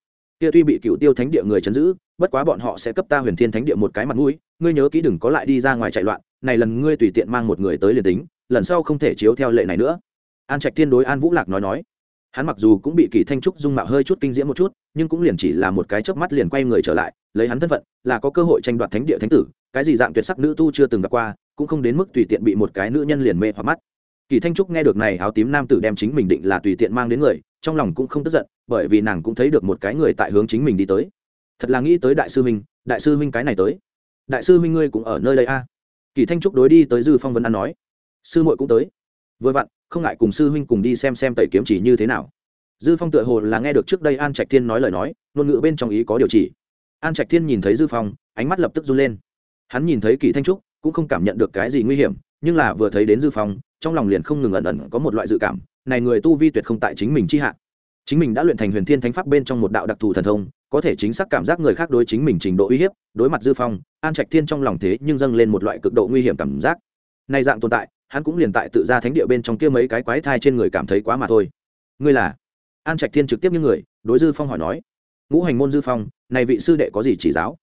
Kia tuy bị cựu tiêu thánh địa người chấn giữ, bất quá bọn họ sẽ cấp ta huyền thiên thánh địa một cái mặt mũi, ngươi nhớ kỹ đừng có lại đi ra ngoài chạy loạn, này lần ngươi tùy tiện mang một người tới liền tính, lần sau không thể chiếu theo lệ này nữa. An trạch thiên đối an vũ lạc nói nói. Hắn mặc dù cũng bị kỳ thanh trúc dung mạo hơi chút kinh diễm một chút nhưng cũng liền chỉ là một cái chớp mắt liền quay người trở lại, lấy hắn thân phận, là có cơ hội tranh đoạt thánh địa thánh tử, cái gì dạng tuyệt sắc nữ tu chưa từng gặp qua, cũng không đến mức tùy tiện bị một cái nữ nhân liền mê hoặc mắt. Kỳ thanh trúc nghe được này áo tím nam tử đem chính mình định là tùy tiện mang đến người, trong lòng cũng không tức giận, bởi vì nàng cũng thấy được một cái người tại hướng chính mình đi tới. Thật là nghĩ tới đại sư huynh, đại sư huynh cái này tới. Đại sư huynh ngươi cũng ở nơi đây a. À? kỳ thanh trúc đối đi tới dư phong vân an nói. Sư muội cũng tới. Vừa vặn, không ngại cùng sư huynh cùng đi xem xem tẩy kiếm chỉ như thế nào dư phong tựa hồ là nghe được trước đây an trạch thiên nói lời nói, ngôn ngữ bên trong ý có điều chỉ. An trạch thiên nhìn thấy dư phong, ánh mắt lập tức run lên. Hắn nhìn thấy kỳ thanh trúc, cũng không cảm nhận được cái gì nguy hiểm, nhưng là vừa thấy đến dư phong, trong lòng liền không ngừng ẩn ẩn có một loại dự cảm, này người tu vi tuyệt không tại chính mình chi hạ. Chính mình đã luyện thành huyền thiên thánh pháp bên trong một đạo đặc thù thần thông, có thể chính xác cảm giác người khác đối chính mình trình độ uy hiếp, đối mặt dư phong, an trạch thiên trong lòng thế nhưng dâng lên một loại cực độ nguy hiểm cảm giác. Này dạng tồn tại, hắn cũng liền tại tự ra thánh địa bên trong kia mấy cái quái thai trên người cảm thấy quá mà thôi. Ngươi là? An trạch thiên trực tiếp như người đối dư phong hỏi nói ngũ hành môn dư phong này vị sư đệ có gì chỉ giáo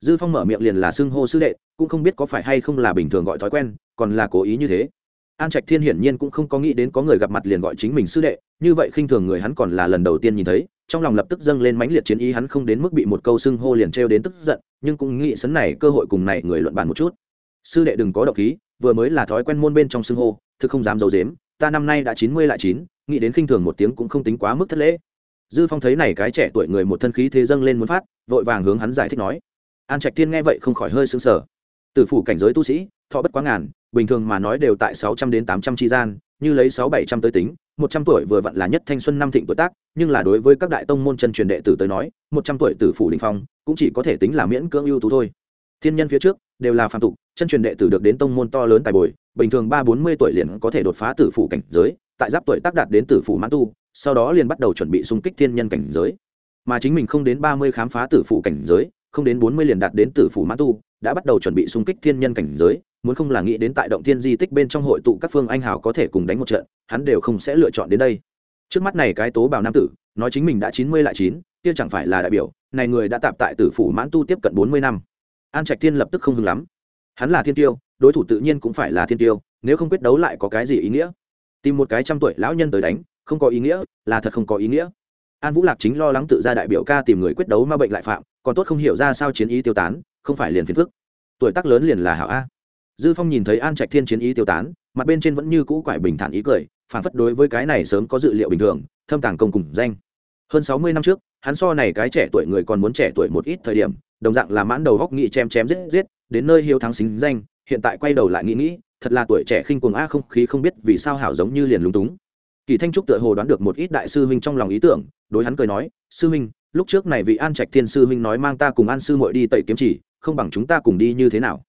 dư phong mở miệng liền là xưng hô sư đệ cũng không biết có phải hay không là bình thường gọi thói quen còn là cố ý như thế an trạch thiên hiển nhiên cũng không có nghĩ đến có người gặp mặt liền gọi chính mình sư đệ như vậy khinh thường người hắn còn là lần đầu tiên nhìn thấy trong lòng lập tức dâng lên mãnh liệt chiến ý hắn không đến mức bị một câu xưng hô liền trêu đến tức giận nhưng cũng nghĩ sấn này cơ hội cùng này người luận bàn một chút sư đệ đừng có độc khí vừa mới là thói quen môn bên trong xưng hô thực không dám d i dếm ta năm nay đã chín mươi lại chín nghĩ đến khinh thường một tiếng cũng không tính quá mức thất lễ. Dư phong thấy này cái trẻ tuổi người một thân khí thế dâng lên muốn phát, vội vàng hướng hắn giải thích nói. An trạch thiên nghe vậy không khỏi hơi sững sờ. Từ phủ cảnh giới tu sĩ, thọ bất quá ngàn, bình thường mà nói đều tại sáu trăm đến tám trăm tri gian, như lấy sáu bảy trăm tới tính, một trăm tuổi vừa vặn là nhất thanh xuân năm thịnh tuổi tác, nhưng là đối với các đại tông môn chân truyền đệ tử tới nói, một trăm tuổi tử phủ đình phong, cũng chỉ có thể tính là miễn cưỡng ưu tú thôi. Thiên nhân phía trước, đều là phạm tục, chân truyền đệ tử được đến tông môn to lớn tài bồi, bình thường ba bốn mươi tuổi liền có thể đột phá tử phủ cảnh giới tại giáp tuổi tác đạt đến tử phủ mãn tu, sau đó liền bắt đầu chuẩn bị xung kích thiên nhân cảnh giới. Mà chính mình không đến ba mươi khám phá tử phủ cảnh giới, không đến bốn mươi liền đạt đến tử phủ mãn tu, đã bắt đầu chuẩn bị xung kích thiên nhân cảnh giới, muốn không là nghĩ đến tại động thiên di tích bên trong hội tụ các phương anh hào có thể cùng đánh một trận, hắn đều không sẽ lựa chọn đến đây. Trước mắt này cái tố bào nam tử, nói chính mình đã chín mươi lại chín, kia chẳng phải là đại biểu, này người đã tạp tại tử phủ mãn tu tiếp cận bốn mươi năm. An trạch thiên lập tức không hưng lắm. Hắn là thiên tiêu, đối thủ tự nhiên cũng phải là thiên tiêu, nếu không quyết đấu lại có cái gì ý nghĩa? Tìm một cái trăm tuổi lão nhân tới đánh, không có ý nghĩa, là thật không có ý nghĩa. An vũ lạc chính lo lắng tự ra đại biểu ca tìm người quyết đấu ma bệnh lại phạm, còn tốt không hiểu ra sao chiến ý tiêu tán, không phải liền phiền phức. Tuổi tác lớn liền là hảo a. Dư phong nhìn thấy an trạch thiên chiến ý tiêu tán, mặt bên trên vẫn như cũ quải bình thản ý cười, phản phất đối với cái này sớm có dự liệu bình thường, thâm tàng công cùng danh. Hơn sáu mươi năm trước, hắn so này cái trẻ tuổi người còn muốn trẻ tuổi một ít thời điểm, đồng dạng là mãn đầu góc nghị chém chém giết giết, đến nơi hiếu thắng xính danh, hiện tại quay đầu lại nghĩ nghĩ thật là tuổi trẻ khinh cuồng a, không khí không biết vì sao hảo giống như liền lúng túng. Kỳ thanh trúc tựa hồ đoán được một ít đại sư huynh trong lòng ý tưởng, đối hắn cười nói, sư huynh, lúc trước này vị an trạch thiên sư huynh nói mang ta cùng an sư muội đi tẩy kiếm chỉ, không bằng chúng ta cùng đi như thế nào?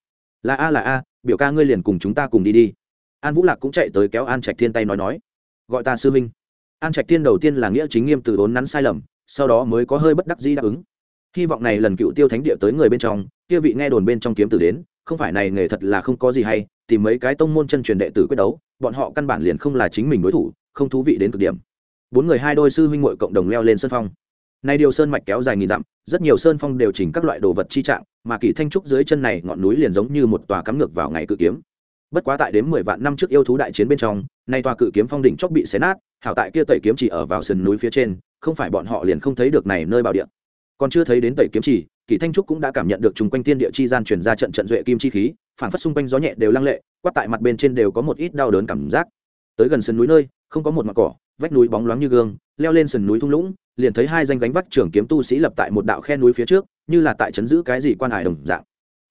Là a là a, biểu ca ngươi liền cùng chúng ta cùng đi đi. An vũ lạc cũng chạy tới kéo an trạch thiên tay nói nói, gọi ta sư huynh. An trạch thiên đầu tiên là nghĩa chính nghiêm từ vốn nắn sai lầm, sau đó mới có hơi bất đắc dĩ đáp ứng. Hy vọng này lần cựu tiêu thánh địa tới người bên trong, kia vị nghe đồn bên trong kiếm tử đến không phải này nghề thật là không có gì hay, tìm mấy cái tông môn chân truyền đệ tử quyết đấu, bọn họ căn bản liền không là chính mình đối thủ, không thú vị đến cực điểm. Bốn người hai đôi sư huynh muội cộng đồng leo lên sân phong. Nay điều sơn mạch kéo dài nghìn dặm, rất nhiều sơn phong đều chỉnh các loại đồ vật chi trạng, mà kỳ thanh trúc dưới chân này ngọn núi liền giống như một tòa cắm ngược vào ngày cự kiếm. Bất quá tại đến mười vạn năm trước yêu thú đại chiến bên trong, nay tòa cự kiếm phong đỉnh chóc bị xé nát, hảo tại kia tẩy kiếm chỉ ở vào sườn núi phía trên, không phải bọn họ liền không thấy được này nơi bảo địa. Còn chưa thấy đến tẩy kiếm chỉ kỳ thanh trúc cũng đã cảm nhận được chung quanh thiên địa chi gian chuyển ra trận trận duệ kim chi khí phản phất xung quanh gió nhẹ đều lăng lệ, quát tại mặt bên trên đều có một ít đau đớn cảm giác. Tới gần sườn núi nơi, không có một mặt cỏ, vách núi bóng loáng như gương, leo lên sườn núi thung lũng, liền thấy hai danh gánh vác trưởng kiếm tu sĩ lập tại một đạo khe núi phía trước, như là tại chấn giữ cái gì quan hải đồng dạng.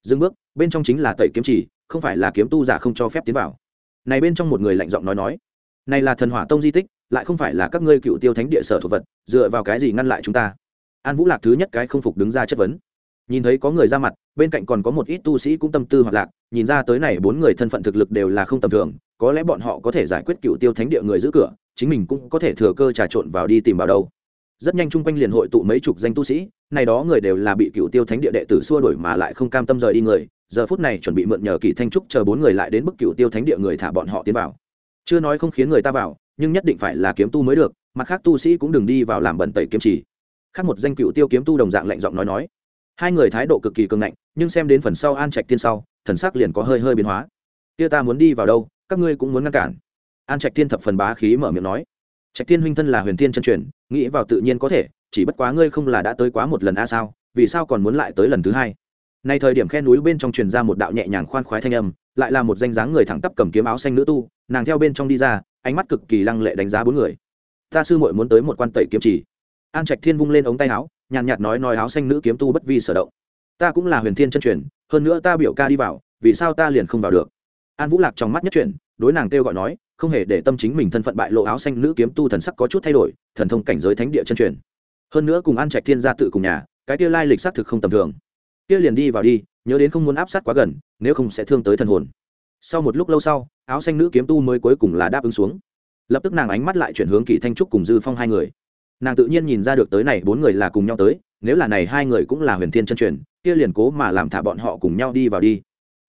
Dừng bước, bên trong chính là tẩy kiếm chỉ, không phải là kiếm tu giả không cho phép tiến vào. Này bên trong một người lạnh giọng nói nói, này là thần hỏa tông di tích, lại không phải là các ngươi cựu tiêu thánh địa sở thuộc vật, dựa vào cái gì ngăn lại chúng ta? An vũ lạc thứ nhất cái không phục đứng ra chất vấn nhìn thấy có người ra mặt, bên cạnh còn có một ít tu sĩ cũng tâm tư hoạt lạc, nhìn ra tới này bốn người thân phận thực lực đều là không tầm thường, có lẽ bọn họ có thể giải quyết cựu tiêu thánh địa người giữ cửa, chính mình cũng có thể thừa cơ trà trộn vào đi tìm vào đâu. Rất nhanh chung quanh liền hội tụ mấy chục danh tu sĩ, này đó người đều là bị cựu tiêu thánh địa đệ tử xua đuổi mà lại không cam tâm rời đi người, giờ phút này chuẩn bị mượn nhờ kỳ thanh trúc chờ bốn người lại đến bức cựu tiêu thánh địa người thả bọn họ tiến vào. Chưa nói không khiến người ta vào, nhưng nhất định phải là kiếm tu mới được, mặt khác tu sĩ cũng đừng đi vào làm bẩn tẩy kiếm chỉ. Khác một danh cựu tiêu kiếm tu đồng dạng lạnh giọng nói nói hai người thái độ cực kỳ cường ngạnh, nhưng xem đến phần sau an trạch tiên sau, thần sắc liền có hơi hơi biến hóa. Kia ta muốn đi vào đâu, các ngươi cũng muốn ngăn cản. An trạch tiên thập phần bá khí mở miệng nói. Trạch tiên huynh thân là huyền tiên chân truyền, nghĩ vào tự nhiên có thể, chỉ bất quá ngươi không là đã tới quá một lần a sao, vì sao còn muốn lại tới lần thứ hai? Nay thời điểm khe núi bên trong truyền ra một đạo nhẹ nhàng khoan khoái thanh âm, lại là một danh dáng người thẳng tắp cầm kiếm áo xanh nữ tu, nàng theo bên trong đi ra, ánh mắt cực kỳ lăng lệ đánh giá bốn người. Ta sư muội muốn tới một quan tẩy kiếm chỉ. An trạch thiên vung lên ống tay áo nhàn nhạt nói nói áo xanh nữ kiếm tu bất vi sở động. Ta cũng là huyền thiên chân truyền, hơn nữa ta biểu ca đi vào, vì sao ta liền không vào được? An vũ lạc trong mắt nhất chuyển, đối nàng kêu gọi nói, không hề để tâm chính mình thân phận bại lộ áo xanh nữ kiếm tu thần sắc có chút thay đổi, thần thông cảnh giới thánh địa chân truyền. Hơn nữa cùng an trạch thiên gia tự cùng nhà, cái kia lai lịch xác thực không tầm thường. Kia liền đi vào đi, nhớ đến không muốn áp sát quá gần, nếu không sẽ thương tới thần hồn. Sau một lúc lâu sau, áo xanh nữ kiếm tu mới cuối cùng là đáp ứng xuống. Lập tức nàng ánh mắt lại chuyển hướng kỳ thanh trúc cùng dư phong hai người nàng tự nhiên nhìn ra được tới này bốn người là cùng nhau tới, nếu là này hai người cũng là huyền thiên chân truyền, kia liền cố mà làm thả bọn họ cùng nhau đi vào đi.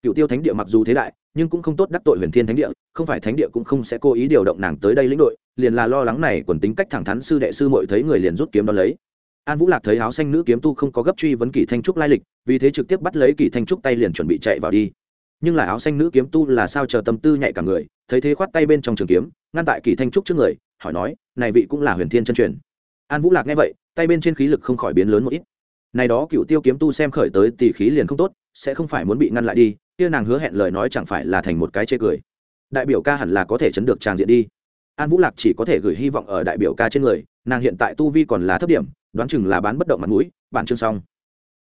Cựu tiêu thánh địa mặc dù thế đại, nhưng cũng không tốt đắc tội huyền thiên thánh địa, không phải thánh địa cũng không sẽ cố ý điều động nàng tới đây lĩnh đội, liền là lo lắng này quần tính cách thẳng thắn sư đệ sư mội thấy người liền rút kiếm đón lấy. An vũ lạc thấy áo xanh nữ kiếm tu không có gấp truy vấn kỳ thanh trúc lai lịch, vì thế trực tiếp bắt lấy kỳ thanh trúc tay liền chuẩn bị chạy vào đi. Nhưng là áo xanh nữ kiếm tu là sao chờ tâm tư nhạy cả người, thấy thế khoát tay bên trong trường kiếm, ngăn tại kỳ thanh trúc trước người, hỏi nói, này vị cũng là huyền thiên chân truyền? An vũ lạc nghe vậy, tay bên trên khí lực không khỏi biến lớn một ít. Này đó cựu tiêu kiếm tu xem khởi tới tỷ khí liền không tốt, sẽ không phải muốn bị ngăn lại đi, kia nàng hứa hẹn lời nói chẳng phải là thành một cái chê cười. Đại biểu ca hẳn là có thể chấn được tràng diện đi. An vũ lạc chỉ có thể gửi hy vọng ở đại biểu ca trên người, nàng hiện tại tu vi còn là thấp điểm, đoán chừng là bán bất động mặt mũi, bản chương xong.